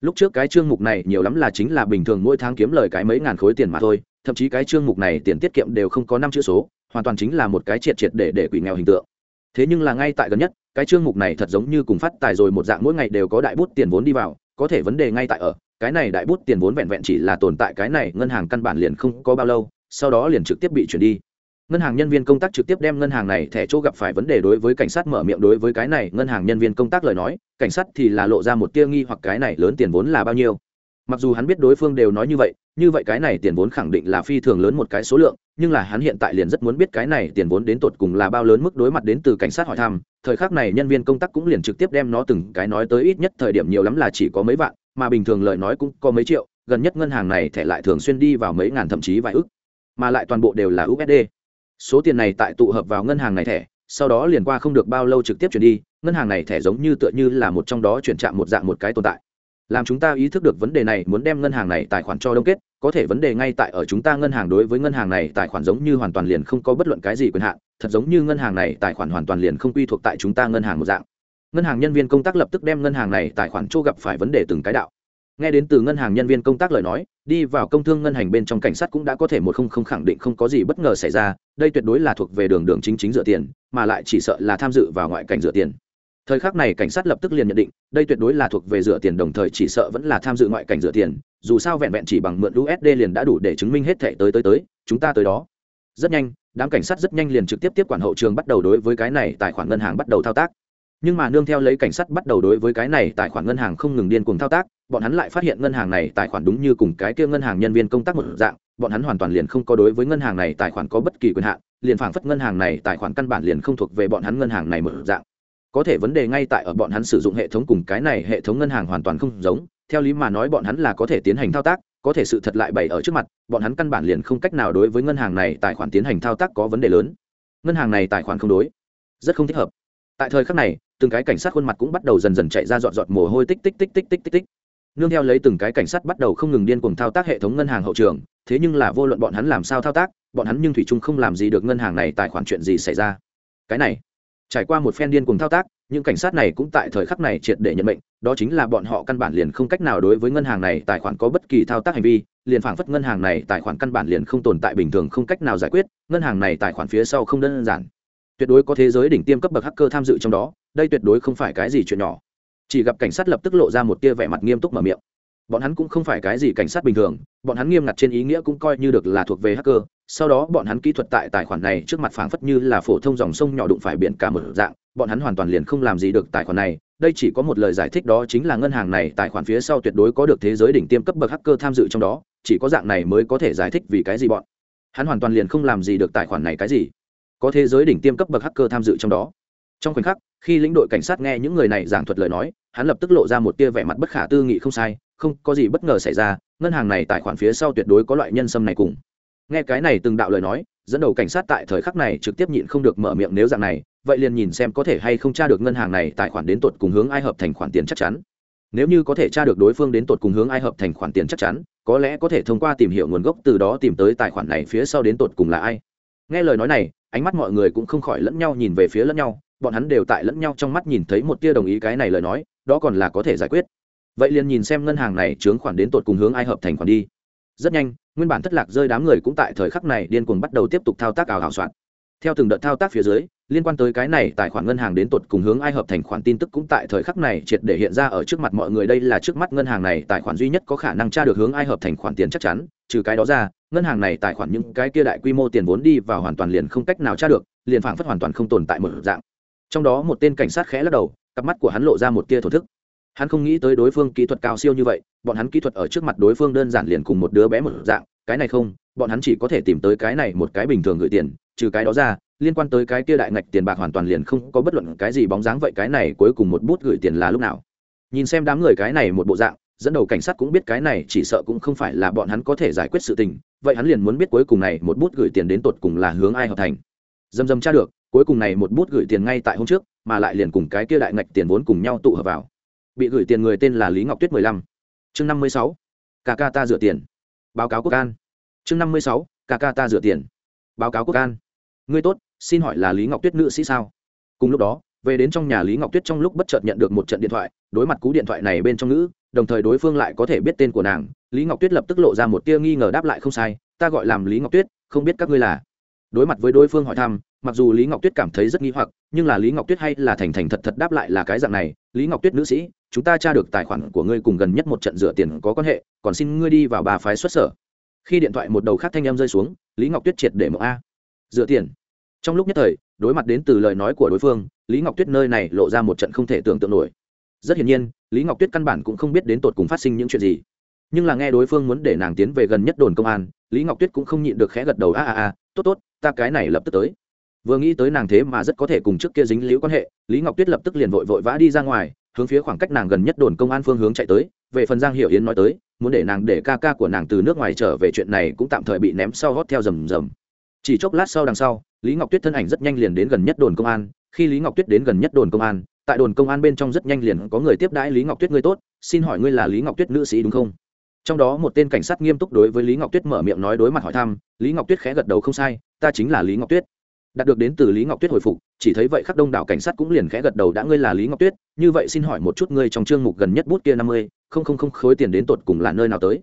Lúc trước cái chương mục này nhiều lắm là chính là bình thường mỗi tháng kiếm lời cái mấy ngàn khối tiền mà thôi, thậm chí cái chương mục này tiền tiết kiệm đều không có năm chữ số hoàn toàn chính là một cái triệt triệt để để quỷ nghèo hình tượng. Thế nhưng là ngay tại gần nhất, cái chương mục này thật giống như cùng phát tài rồi một dạng mỗi ngày đều có đại bút tiền vốn đi vào, có thể vấn đề ngay tại ở, cái này đại bút tiền vốn vẹn vẹn chỉ là tồn tại cái này, ngân hàng căn bản liền không có bao lâu, sau đó liền trực tiếp bị chuyển đi. Ngân hàng nhân viên công tác trực tiếp đem ngân hàng này thẻ chỗ gặp phải vấn đề đối với cảnh sát mở miệng đối với cái này, ngân hàng nhân viên công tác lời nói, cảnh sát thì là lộ ra một tia nghi hoặc cái này lớn tiền vốn là bao nhiêu mặc dù hắn biết đối phương đều nói như vậy như vậy cái này tiền vốn khẳng định là phi thường lớn một cái số lượng, nhưng là hắn hiện tại liền rất muốn biết cái này tiền vốn đến tột cùng là bao lớn mức đối mặt đến từ cảnh sát hỏi thăm. Thời khắc này nhân viên công tác cũng liền trực tiếp đem nó từng cái nói tới ít nhất thời điểm nhiều lắm là chỉ có mấy vạn, mà bình thường lời nói cũng có mấy triệu, gần nhất ngân hàng này thẻ lại thường xuyên đi vào mấy ngàn thậm chí vài ức, mà lại toàn bộ đều là usd số tiền này tại tụ hợp vào ngân hàng này thẻ, sau đó liền qua không được bao lâu trực tiếp chuyển đi, ngân hàng này thẻ giống như tựa như là một trong đó chuyển chạm một dạng một cái tồn tại làm chúng ta ý thức được vấn đề này muốn đem ngân hàng này tài khoản cho đông kết, có thể vấn đề ngay tại ở chúng ta ngân hàng đối với ngân hàng này tài khoản giống như hoàn toàn liền không có bất luận cái gì quyền hạn, thật giống như ngân hàng này tài khoản hoàn toàn liền không quy thuộc tại chúng ta ngân hàng một dạng. Ngân hàng nhân viên công tác lập tức đem ngân hàng này tài khoản chỗ gặp phải vấn đề từng cái đạo. Nghe đến từ ngân hàng nhân viên công tác lời nói, đi vào công thương ngân hành bên trong cảnh sát cũng đã có thể một không không khẳng định không có gì bất ngờ xảy ra, đây tuyệt đối là thuộc về đường đường chính chính dựa tiền, mà lại chỉ sợ là tham dự vào ngoại cảnh dựa tiền thời khắc này cảnh sát lập tức liền nhận định, đây tuyệt đối là thuộc về rửa tiền đồng thời chỉ sợ vẫn là tham dự ngoại cảnh rửa tiền, dù sao vẹn vẹn chỉ bằng mượn usd liền đã đủ để chứng minh hết thẻ tới tới tới, chúng ta tới đó. Rất nhanh, đám cảnh sát rất nhanh liền trực tiếp tiếp quản hậu trường bắt đầu đối với cái này tài khoản ngân hàng bắt đầu thao tác. Nhưng mà nương theo lấy cảnh sát bắt đầu đối với cái này tài khoản ngân hàng không ngừng điên cuồng thao tác, bọn hắn lại phát hiện ngân hàng này tài khoản đúng như cùng cái kia ngân hàng nhân viên công tác một dạng, bọn hắn hoàn toàn liền không có đối với ngân hàng này tài khoản có bất kỳ quyền hạn, liền phảng phất ngân hàng này tài khoản căn bản liền không thuộc về bọn hắn ngân hàng này một dạng có thể vấn đề ngay tại ở bọn hắn sử dụng hệ thống cùng cái này hệ thống ngân hàng hoàn toàn không giống, theo lý mà nói bọn hắn là có thể tiến hành thao tác, có thể sự thật lại bày ở trước mặt, bọn hắn căn bản liền không cách nào đối với ngân hàng này tài khoản tiến hành thao tác có vấn đề lớn. Ngân hàng này tài khoản không đối, rất không thích hợp. Tại thời khắc này, từng cái cảnh sát khuôn mặt cũng bắt đầu dần dần chạy ra dọn dọn mồ hôi tích tích tích tích tích tích tích. Nương theo lấy từng cái cảnh sát bắt đầu không ngừng điên cuồng thao tác hệ thống ngân hàng hậu trường, thế nhưng là vô luận bọn hắn làm sao thao tác, bọn hắn nhưng thủy chung không làm gì được ngân hàng này tài khoản chuyện gì xảy ra. Cái này trải qua một phen điên cuồng thao tác, những cảnh sát này cũng tại thời khắc này triệt để nhận mệnh, đó chính là bọn họ căn bản liền không cách nào đối với ngân hàng này tài khoản có bất kỳ thao tác hành vi, liền phảng phất ngân hàng này tài khoản căn bản liền không tồn tại bình thường không cách nào giải quyết, ngân hàng này tài khoản phía sau không đơn giản. Tuyệt đối có thế giới đỉnh tiêm cấp bậc hacker tham dự trong đó, đây tuyệt đối không phải cái gì chuyện nhỏ. Chỉ gặp cảnh sát lập tức lộ ra một tia vẻ mặt nghiêm túc mở miệng bọn hắn cũng không phải cái gì cảnh sát bình thường, bọn hắn nghiêm ngặt trên ý nghĩa cũng coi như được là thuộc về hacker, sau đó bọn hắn kỹ thuật tại tài khoản này trước mặt phảng phất như là phổ thông dòng sông nhỏ đụng phải biển cả một dạng, bọn hắn hoàn toàn liền không làm gì được tài khoản này, đây chỉ có một lời giải thích đó chính là ngân hàng này tài khoản phía sau tuyệt đối có được thế giới đỉnh tiêm cấp bậc hacker tham dự trong đó, chỉ có dạng này mới có thể giải thích vì cái gì bọn hắn hoàn toàn liền không làm gì được tài khoản này cái gì, có thế giới đỉnh tiêm cấp bậc hacker tham dự trong đó. Trong khoảnh khắc, khi lĩnh đội cảnh sát nghe những người này giảng thuật lời nói, hắn lập tức lộ ra một tia vẻ mặt bất khả tư nghị không sai không có gì bất ngờ xảy ra, ngân hàng này tài khoản phía sau tuyệt đối có loại nhân sâm này cùng. Nghe cái này từng đạo lời nói, dẫn đầu cảnh sát tại thời khắc này trực tiếp nhịn không được mở miệng nếu dạng này, vậy liền nhìn xem có thể hay không tra được ngân hàng này tài khoản đến tột cùng hướng ai hợp thành khoản tiền chắc chắn. Nếu như có thể tra được đối phương đến tột cùng hướng ai hợp thành khoản tiền chắc chắn, có lẽ có thể thông qua tìm hiểu nguồn gốc từ đó tìm tới tài khoản này phía sau đến tột cùng là ai. Nghe lời nói này, ánh mắt mọi người cũng không khỏi lẫn nhau nhìn về phía lẫn nhau, bọn hắn đều tại lẫn nhau trong mắt nhìn thấy một tia đồng ý cái này lời nói, đó còn là có thể giải quyết vậy liền nhìn xem ngân hàng này chướng khoản đến tột cùng hướng ai hợp thành khoản đi. Rất nhanh, nguyên bản thất lạc rơi đám người cũng tại thời khắc này điên cuồng bắt đầu tiếp tục thao tác ảo hảo soạn. Theo từng đợt thao tác phía dưới, liên quan tới cái này tài khoản ngân hàng đến tột cùng hướng ai hợp thành khoản tin tức cũng tại thời khắc này triệt để hiện ra ở trước mặt mọi người. Đây là trước mắt ngân hàng này tài khoản duy nhất có khả năng tra được hướng ai hợp thành khoản tiền chắc chắn. Trừ cái đó ra, ngân hàng này tài khoản những cái kia đại quy mô tiền vốn đi và hoàn toàn liền không cách nào tra được, liền phảng phất hoàn toàn không tồn tại một dạng. Trong đó một tên cảnh sát khẽ lắc đầu, cặp mắt của hắn lộ ra một tia thổ thức hắn không nghĩ tới đối phương kỹ thuật cao siêu như vậy, bọn hắn kỹ thuật ở trước mặt đối phương đơn giản liền cùng một đứa bé một dạng, cái này không, bọn hắn chỉ có thể tìm tới cái này một cái bình thường gửi tiền, trừ cái đó ra, liên quan tới cái kia đại ngạch tiền bạc hoàn toàn liền không có bất luận cái gì bóng dáng vậy cái này cuối cùng một bút gửi tiền là lúc nào. Nhìn xem đám người cái này một bộ dạng, dẫn đầu cảnh sát cũng biết cái này chỉ sợ cũng không phải là bọn hắn có thể giải quyết sự tình, vậy hắn liền muốn biết cuối cùng này một bút gửi tiền đến tột cùng là hướng ai hợp thành. Dầm dầm tra được, cuối cùng này một bút gửi tiền ngay tại hôm trước, mà lại liền cùng cái kia đại ngạch tiền vốn cùng nhau tụ hợp vào bị gửi tiền người tên là lý ngọc tuyết mười lăm. Chương năm mươi sáu ca ca ta rửa tiền. Báo cáo quốc an. Chương năm mươi sáu ca ca ta rửa tiền. Báo cáo quốc an. Ngươi tốt, xin hỏi là lý ngọc tuyết nữ sĩ sao? Cùng lúc đó, về đến trong nhà lý ngọc tuyết trong lúc bất chợt nhận được một trận điện thoại, đối mặt cú điện thoại này bên trong nữ đồng thời đối phương lại có thể biết tên của nàng, lý ngọc tuyết lập tức lộ ra một tia nghi ngờ đáp lại không sai, ta gọi làm lý ngọc tuyết, không biết các ngươi là. Đối mặt với đối phương hỏi thăm, mặc dù lý ngọc tuyết cảm thấy rất nghi hoặc, nhưng là lý ngọc tuyết hay là thành thành thật thật đáp lại là cái dạng này, lý ngọc tuyết nữ sĩ chúng ta tra được tài khoản của ngươi cùng gần nhất một trận rửa tiền có quan hệ, còn xin ngươi đi vào bà phái xuất sở. Khi điện thoại một đầu khác thanh em rơi xuống, lý ngọc tuyết triệt để mộng a. Rửa tiền? Trong lúc nhất thời, đối mặt đến từ lời nói của đối phương, lý ngọc tuyết nơi này lộ ra một trận không thể tưởng tượng nổi. Rất hiển nhiên, lý ngọc tuyết căn bản cũng không biết đến tột cùng phát sinh những chuyện gì. Nhưng là nghe đối phương muốn để nàng tiến về gần nhất đồn công an, lý ngọc tuyết cũng không nhịn được khẽ gật đầu, a a a, tốt tốt, ta cái này lập tức tới. Vừa nghĩ tới nàng thế mà rất có thể cùng trước kia dính liễu quan hệ, lý ngọc tuyết lập tức liền vội vội vã đi ra ngoài hướng phía khoảng cách nàng gần nhất đồn công an phương hướng chạy tới, về phần giang hiểu yến nói tới, muốn để nàng để ca ca của nàng từ nước ngoài trở về chuyện này cũng tạm thời bị ném sau hót theo rầm rầm. Chỉ chốc lát sau đằng sau, lý ngọc tuyết thân ảnh rất nhanh liền đến gần nhất đồn công an. Khi lý ngọc tuyết đến gần nhất đồn công an, tại đồn công an bên trong rất nhanh liền có người tiếp đãi lý ngọc tuyết ngươi tốt, xin hỏi ngươi là lý ngọc tuyết nữ sĩ đúng không? Trong đó một tên cảnh sát nghiêm túc đối với lý ngọc tuyết mở miệng nói đối mặt hỏi thăm, lý ngọc tuyết khẽ gật đầu không sai, ta chính là lý ngọc tuyết đạt được đến từ lý ngọc tuyết hồi phục, chỉ thấy vậy khắc đông đảo cảnh sát cũng liền khẽ gật đầu, đã ngươi là lý ngọc tuyết, như vậy xin hỏi một chút ngươi trong chương mục gần nhất bút kia năm mươi, không không không khối tiền đến tột cùng là nơi nào tới?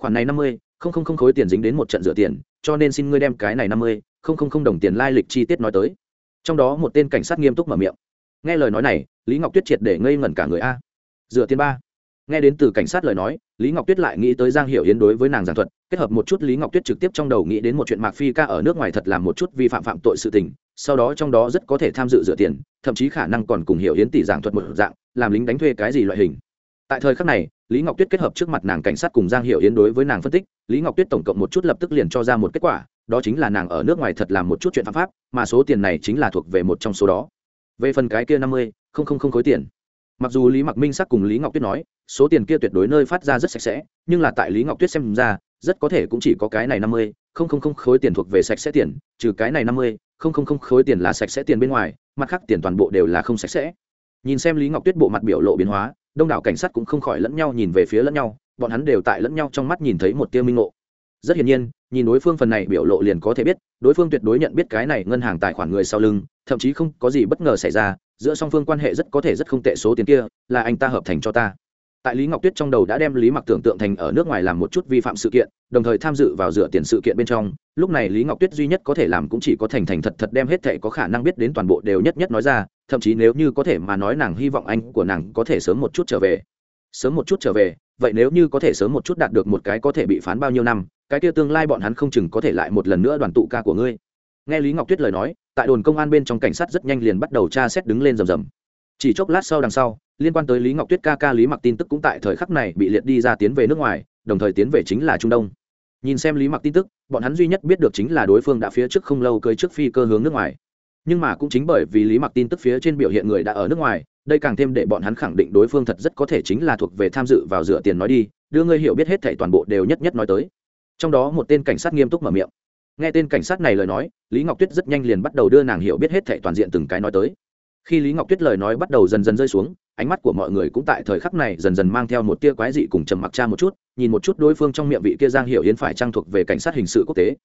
Khoản này năm mươi, không không không khối tiền dính đến một trận rửa tiền, cho nên xin ngươi đem cái này năm mươi, không không không đồng tiền lai lịch chi tiết nói tới. Trong đó một tên cảnh sát nghiêm túc mở miệng. Nghe lời nói này, lý ngọc tuyết triệt để ngây ngẩn cả người a. Rửa tiền ba nghe đến từ cảnh sát lời nói, lý ngọc tuyết lại nghĩ tới giang hiểu yến đối với nàng giảng thuật, kết hợp một chút lý ngọc tuyết trực tiếp trong đầu nghĩ đến một chuyện mạc phi ca ở nước ngoài thật làm một chút vi phạm phạm tội sự tình, sau đó trong đó rất có thể tham dự dựa tiền, thậm chí khả năng còn cùng hiểu yến tỷ giảng thuật một dạng, làm lính đánh thuê cái gì loại hình. Tại thời khắc này, lý ngọc tuyết kết hợp trước mặt nàng cảnh sát cùng giang hiểu yến đối với nàng phân tích, lý ngọc tuyết tổng cộng một chút lập tức liền cho ra một kết quả, đó chính là nàng ở nước ngoài thật làm một chút chuyện phạm pháp, mà số tiền này chính là thuộc về một trong số đó. Về phần cái kia năm mươi, không không không khối tiền mặc dù lý mặc minh sắc cùng lý ngọc tuyết nói, số tiền kia tuyệt đối nơi phát ra rất sạch sẽ, nhưng là tại lý ngọc tuyết xem ra, rất có thể cũng chỉ có cái này năm mươi, không không không khối tiền thuộc về sạch sẽ tiền, trừ cái này năm mươi, không không không khối tiền là sạch sẽ tiền bên ngoài, mặt khác tiền toàn bộ đều là không sạch sẽ. Nhìn xem lý ngọc tuyết bộ mặt biểu lộ biến hóa, đông đảo cảnh sát cũng không khỏi lẫn nhau nhìn về phía lẫn nhau, bọn hắn đều tại lẫn nhau trong mắt nhìn thấy một tia minh ngộ. Rất hiển nhiên, nhìn đối phương phần này biểu lộ liền có thể biết, đối phương tuyệt đối nhận biết cái này ngân hàng tài khoản người sau lưng, thậm chí không có gì bất ngờ xảy ra giữa song phương quan hệ rất có thể rất không tệ, số tiền kia là anh ta hợp thành cho ta. Tại lý ngọc tuyết trong đầu đã đem lý mặc tưởng tượng thành ở nước ngoài làm một chút vi phạm sự kiện, đồng thời tham dự vào dựa tiền sự kiện bên trong. Lúc này lý ngọc tuyết duy nhất có thể làm cũng chỉ có thành thành thật thật đem hết thệ có khả năng biết đến toàn bộ đều nhất nhất nói ra, thậm chí nếu như có thể mà nói nàng hy vọng anh của nàng có thể sớm một chút trở về. Sớm một chút trở về, vậy nếu như có thể sớm một chút đạt được một cái có thể bị phán bao nhiêu năm, cái kia tương lai bọn hắn không chừng có thể lại một lần nữa đoàn tụ ca của ngươi nghe lý ngọc tuyết lời nói, tại đồn công an bên trong cảnh sát rất nhanh liền bắt đầu tra xét đứng lên rầm rầm. Chỉ chốc lát sau đằng sau, liên quan tới lý ngọc tuyết ca ca lý mặc tin tức cũng tại thời khắc này bị liệt đi ra tiến về nước ngoài, đồng thời tiến về chính là trung đông. Nhìn xem lý mặc tin tức, bọn hắn duy nhất biết được chính là đối phương đã phía trước không lâu cưới trước phi cơ hướng nước ngoài. Nhưng mà cũng chính bởi vì lý mặc tin tức phía trên biểu hiện người đã ở nước ngoài, đây càng thêm để bọn hắn khẳng định đối phương thật rất có thể chính là thuộc về tham dự vào dựa tiền nói đi, đưa ngươi hiểu biết hết thảy toàn bộ đều nhất nhất nói tới. Trong đó một tên cảnh sát nghiêm túc mở miệng. Nghe tên cảnh sát này lời nói lý ngọc tuyết rất nhanh liền bắt đầu đưa nàng hiểu biết hết thảy toàn diện từng cái nói tới. Khi lý ngọc tuyết lời nói bắt đầu dần dần rơi xuống, ánh mắt của mọi người cũng tại thời khắc này dần dần mang theo một tia quái dị cùng trầm mặc cha một chút, nhìn một chút đối phương trong miệng vị kia giang hiểu yến phải trang thuộc về cảnh sát hình sự quốc tế.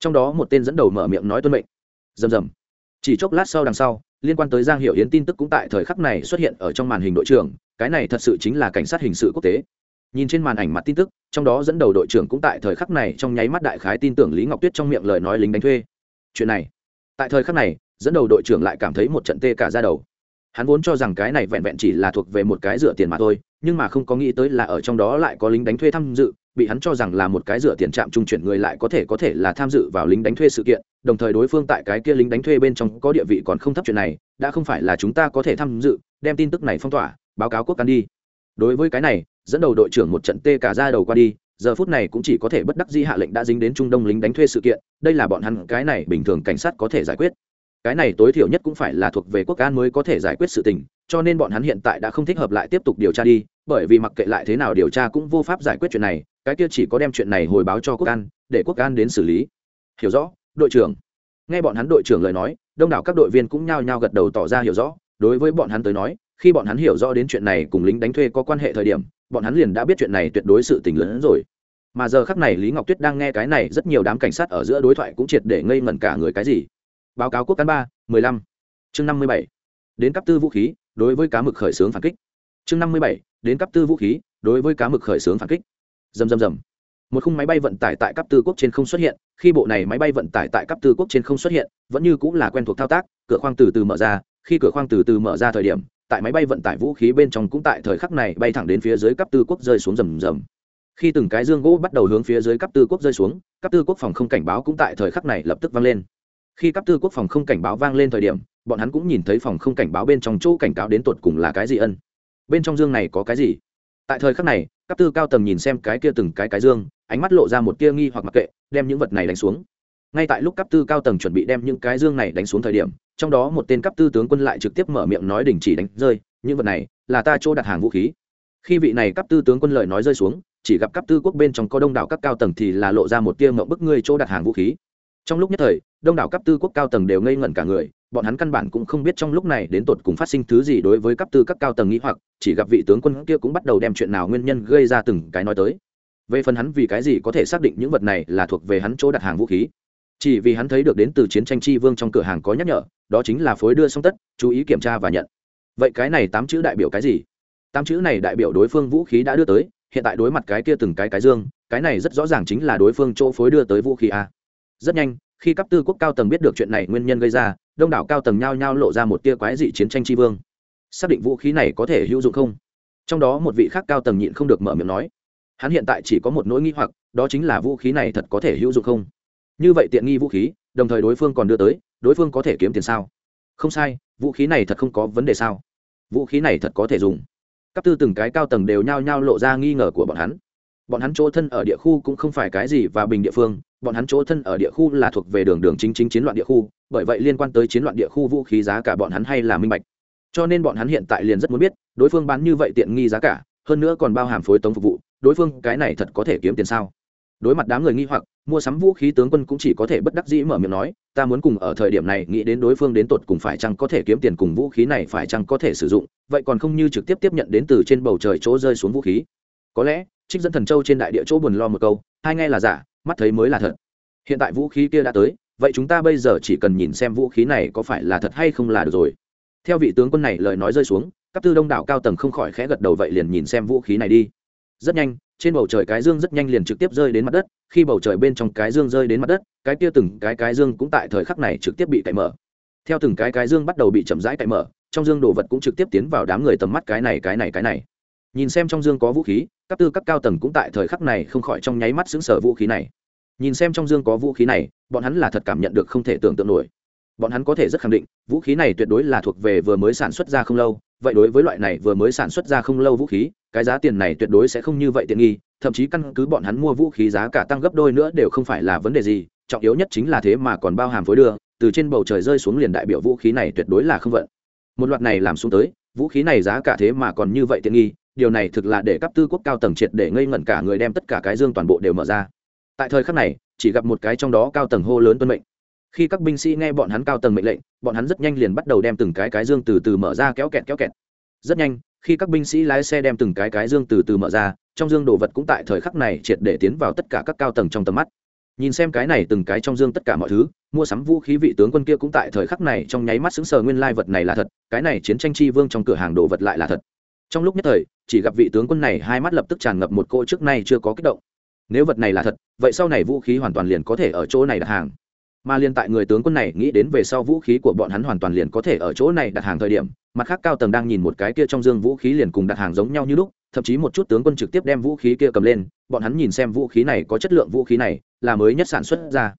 Trong đó một tên dẫn đầu mở miệng nói tuân mệnh. Rầm rầm. Chỉ chốc lát sau đằng sau, liên quan tới giang hiểu yến tin tức cũng tại thời khắc này xuất hiện ở trong màn hình đội trưởng, cái này thật sự chính là cảnh sát hình sự quốc tế. Nhìn trên màn ảnh mặt tin tức, trong đó dẫn đầu đội trưởng cũng tại thời khắc này trong nháy mắt đại khái tin tưởng lý ngọc tuyết trong miệng lời nói lính đánh thuê chuyện này. Tại thời khắc này, dẫn đầu đội trưởng lại cảm thấy một trận tê cả ra đầu. Hắn vốn cho rằng cái này vẹn vẹn chỉ là thuộc về một cái rửa tiền mà thôi, nhưng mà không có nghĩ tới là ở trong đó lại có lính đánh thuê tham dự, bị hắn cho rằng là một cái rửa tiền trạm trung chuyển người lại có thể có thể là tham dự vào lính đánh thuê sự kiện, đồng thời đối phương tại cái kia lính đánh thuê bên trong có địa vị còn không thấp chuyện này, đã không phải là chúng ta có thể tham dự, đem tin tức này phong tỏa, báo cáo quốc can đi. Đối với cái này, dẫn đầu đội trưởng một trận tê cả ra đầu qua đi giờ phút này cũng chỉ có thể bất đắc dĩ hạ lệnh đã dính đến trung đông lính đánh thuê sự kiện, đây là bọn hắn cái này bình thường cảnh sát có thể giải quyết. Cái này tối thiểu nhất cũng phải là thuộc về quốc an mới có thể giải quyết sự tình, cho nên bọn hắn hiện tại đã không thích hợp lại tiếp tục điều tra đi, bởi vì mặc kệ lại thế nào điều tra cũng vô pháp giải quyết chuyện này, cái kia chỉ có đem chuyện này hồi báo cho quốc an, để quốc an đến xử lý. Hiểu rõ, đội trưởng. Nghe bọn hắn đội trưởng lời nói, đông đảo các đội viên cũng nhao nhao gật đầu tỏ ra hiểu rõ, đối với bọn hắn tới nói, khi bọn hắn hiểu rõ đến chuyện này cùng lính đánh thuê có quan hệ thời điểm bọn hắn liền đã biết chuyện này tuyệt đối sự tình lớn hơn rồi. Mà giờ khắc này lý ngọc tuyết đang nghe cái này, rất nhiều đám cảnh sát ở giữa đối thoại cũng triệt để ngây ngẩn cả người cái gì. Báo cáo quốc cán ba, mười lăm. Chương năm mươi bảy. Đến cấp tư vũ khí, đối với cá mực khởi xướng phản kích. Chương năm mươi bảy. Đến cấp tư vũ khí, đối với cá mực khởi xướng phản kích. Dầm dầm dầm một khung máy bay vận tải tại cấp tư quốc trên không xuất hiện, khi bộ này máy bay vận tải tại cấp tư quốc trên không xuất hiện, vẫn như cũng là quen thuộc thao tác, cửa khoang từ từ mở ra, khi cửa khoang từ từ mở ra thời điểm tại máy bay vận tải vũ khí bên trong cũng tại thời khắc này bay thẳng đến phía dưới cấp tư quốc rơi xuống rầm rầm. Khi từng cái dương gỗ bắt đầu hướng phía dưới cấp tư quốc rơi xuống cấp tư quốc phòng không cảnh báo cũng tại thời khắc này lập tức vang lên. Khi cấp tư quốc phòng không cảnh báo vang lên thời điểm, bọn hắn cũng nhìn thấy phòng không cảnh báo bên trong chỗ cảnh cáo đến tột cùng là cái gì ân. Bên trong dương này có cái gì? Tại thời khắc này cấp tư cao tầng nhìn xem cái kia từng cái cái dương, ánh mắt lộ ra một tia nghi hoặc mặc kệ, đem những vật này đánh xuống ngay tại lúc cấp tư cao tầng chuẩn bị đem những cái dương này đánh xuống thời điểm, trong đó một tên cấp tư tướng quân lại trực tiếp mở miệng nói đình chỉ đánh rơi, những vật này là ta chỗ đặt hàng vũ khí. Khi vị này cấp tư tướng quân lợi nói rơi xuống, chỉ gặp cấp tư quốc bên trong có đông đảo các cao tầng thì là lộ ra một tia ngậm bức ngươi chỗ đặt hàng vũ khí. Trong lúc nhất thời, đông đảo cấp tư quốc cao tầng đều ngây ngẩn cả người, bọn hắn căn bản cũng không biết trong lúc này đến tột cùng phát sinh thứ gì đối với cấp tư các cao tầng nghĩ hoặc, chỉ gặp vị tướng quân kia cũng bắt đầu đem chuyện nào nguyên nhân gây ra từng cái nói tới. Về phần hắn vì cái gì có thể xác định những vật này là thuộc về hắn chỗ đặt hàng vũ khí? Chỉ vì hắn thấy được đến từ chiến tranh chi vương trong cửa hàng có nhắc nhở, đó chính là phối đưa xong tất, chú ý kiểm tra và nhận. Vậy cái này tám chữ đại biểu cái gì? Tám chữ này đại biểu đối phương vũ khí đã đưa tới, hiện tại đối mặt cái kia từng cái cái dương, cái này rất rõ ràng chính là đối phương chỗ phối đưa tới vũ khí a. Rất nhanh, khi cấp tư quốc cao tầng biết được chuyện này nguyên nhân gây ra, đông đảo cao tầng nhao nhao lộ ra một tia quái dị chiến tranh tri vương. Xác định vũ khí này có thể hữu dụng không? Trong đó một vị khác cao tầng nhịn không được mở miệng nói. Hắn hiện tại chỉ có một nỗi nghi hoặc, đó chính là vũ khí này thật có thể hữu dụng không? Như vậy tiện nghi vũ khí, đồng thời đối phương còn đưa tới, đối phương có thể kiếm tiền sao? Không sai, vũ khí này thật không có vấn đề sao? Vũ khí này thật có thể dùng. Các tư từng cái cao tầng đều nhao nhao lộ ra nghi ngờ của bọn hắn. Bọn hắn chỗ thân ở địa khu cũng không phải cái gì và bình địa phương, bọn hắn chỗ thân ở địa khu là thuộc về đường đường chính chính chiến loạn địa khu, bởi vậy liên quan tới chiến loạn địa khu vũ khí giá cả bọn hắn hay là minh bạch. Cho nên bọn hắn hiện tại liền rất muốn biết, đối phương bán như vậy tiện nghi giá cả, hơn nữa còn bao hàm phối tống phục vụ, đối phương cái này thật có thể kiếm tiền sao? Đối mặt đám người nghi hoặc, mua sắm vũ khí tướng quân cũng chỉ có thể bất đắc dĩ mở miệng nói, ta muốn cùng ở thời điểm này nghĩ đến đối phương đến tột cùng phải chăng có thể kiếm tiền cùng vũ khí này phải chăng có thể sử dụng, vậy còn không như trực tiếp tiếp nhận đến từ trên bầu trời chỗ rơi xuống vũ khí. Có lẽ, trích dẫn thần châu trên đại địa chỗ buồn lo một câu, hai nghe là giả, mắt thấy mới là thật. Hiện tại vũ khí kia đã tới, vậy chúng ta bây giờ chỉ cần nhìn xem vũ khí này có phải là thật hay không là được rồi. Theo vị tướng quân này lời nói rơi xuống các tư đông đảo cao tầng không khỏi khẽ gật đầu vậy liền nhìn xem vũ khí này đi. Rất nhanh trên bầu trời cái dương rất nhanh liền trực tiếp rơi đến mặt đất, khi bầu trời bên trong cái dương rơi đến mặt đất, cái kia từng cái cái dương cũng tại thời khắc này trực tiếp bị cậy mở. Theo từng cái cái dương bắt đầu bị chậm rãi cậy mở, trong dương đồ vật cũng trực tiếp tiến vào đám người tầm mắt cái này cái này cái này. Nhìn xem trong dương có vũ khí, các tư, các cao tầng cũng tại thời khắc này không khỏi trong nháy mắt xứng sở vũ khí này. Nhìn xem trong dương có vũ khí này, bọn hắn là thật cảm nhận được không thể tưởng tượng nổi. Bọn hắn có thể rất khẳng định, vũ khí này tuyệt đối là thuộc về vừa mới sản xuất ra không lâu vậy đối với loại này vừa mới sản xuất ra không lâu vũ khí, cái giá tiền này tuyệt đối sẽ không như vậy tiện nghi, thậm chí căn cứ bọn hắn mua vũ khí giá cả tăng gấp đôi nữa đều không phải là vấn đề gì, trọng yếu nhất chính là thế mà còn bao hàm phối đưa, từ trên bầu trời rơi xuống liền đại biểu vũ khí này tuyệt đối là không vận. Một loạt này làm xuống tới, vũ khí này giá cả thế mà còn như vậy tiện nghi, điều này thực là để cấp tư quốc cao tầng triệt để ngây ngẩn cả người đem tất cả cái dương toàn bộ đều mở ra. Tại thời khắc này, chỉ gặp một cái trong đó cao tầng hô lớn tuân mệnh khi các binh sĩ nghe bọn hắn cao tầng mệnh lệnh, bọn hắn rất nhanh liền bắt đầu đem từng cái cái dương từ từ mở ra kéo kẹt kéo kẹt. Rất nhanh, khi các binh sĩ lái xe đem từng cái cái dương từ từ mở ra, trong dương đồ vật cũng tại thời khắc này triệt để tiến vào tất cả các cao tầng trong tầm mắt. Nhìn xem cái này từng cái trong dương tất cả mọi thứ, mua sắm vũ khí vị tướng quân kia cũng tại thời khắc này trong nháy mắt xứng sờ nguyên lai vật này là thật, cái này chiến tranh chi vương trong cửa hàng đồ vật lại là thật. Trong lúc nhất thời, chỉ gặp vị tướng quân này hai mắt lập tức tràn ngập một cô trước nay chưa có kích động. Nếu vật này là thật, vậy sau này vũ khí hoàn toàn liền có thể ở chỗ này đặt hàng mà liên tại người tướng quân này nghĩ đến về sau vũ khí của bọn hắn hoàn toàn liền có thể ở chỗ này đặt hàng thời điểm, mặt khác cao tầng đang nhìn một cái kia trong dương vũ khí liền cùng đặt hàng giống nhau như lúc, thậm chí một chút tướng quân trực tiếp đem vũ khí kia cầm lên, bọn hắn nhìn xem vũ khí này có chất lượng vũ khí này, là mới nhất sản xuất ra.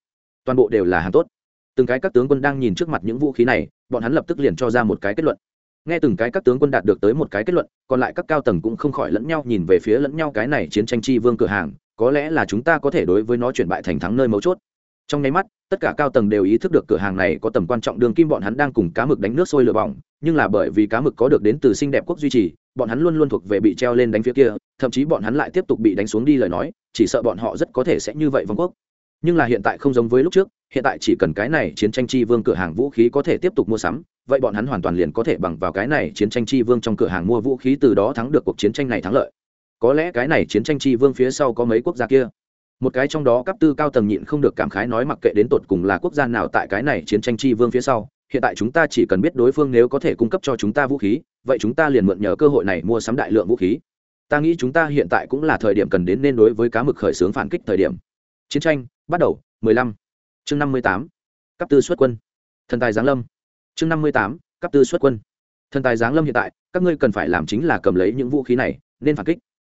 Toàn bộ đều là hàng tốt. Từng cái các tướng quân đang nhìn trước mặt những vũ khí này, bọn hắn lập tức liền cho ra một cái kết luận. Nghe từng cái các tướng quân đạt được tới một cái kết luận, còn lại các cao tầng cũng không khỏi lẫn nhau nhìn về phía lẫn nhau cái này chiến tranh chi vương cửa hàng, có lẽ là chúng ta có thể đối với nó chuyển bại thành thắng nơi mấu chốt trong nháy mắt, tất cả cao tầng đều ý thức được cửa hàng này có tầm quan trọng đường kim bọn hắn đang cùng cá mực đánh nước sôi lửa bỏng, nhưng là bởi vì cá mực có được đến từ xinh đẹp quốc duy trì, bọn hắn luôn luôn thuộc về bị treo lên đánh phía kia, thậm chí bọn hắn lại tiếp tục bị đánh xuống đi lời nói, chỉ sợ bọn họ rất có thể sẽ như vậy vòng quốc. Nhưng là hiện tại không giống với lúc trước, hiện tại chỉ cần cái này chiến tranh chi vương cửa hàng vũ khí có thể tiếp tục mua sắm, vậy bọn hắn hoàn toàn liền có thể bằng vào cái này chiến tranh chi vương trong cửa hàng mua vũ khí từ đó thắng được cuộc chiến tranh này thắng lợi. Có lẽ cái này chiến tranh chi vương phía sau có mấy quốc gia kia một cái trong đó cấp tư cao tầng nhịn không được cảm khái nói mặc kệ đến tột cùng là quốc gia nào tại cái này chiến tranh chi vương phía sau, hiện tại chúng ta chỉ cần biết đối phương nếu có thể cung cấp cho chúng ta vũ khí, vậy chúng ta liền mượn nhờ cơ hội này mua sắm đại lượng vũ khí ta nghĩ chúng ta hiện tại cũng là thời điểm cần đến nên đối với cá mực khởi xướng phản kích thời điểm chiến tranh, bắt đầu 15. chương 58. cấp tư xuất quân thần tài giáng lâm chương 58. cấp tư xuất quân thần tài giáng lâm hiện tại, các ngươi cần phải làm chính là cầm lấy những vũ khí này, nên phản kích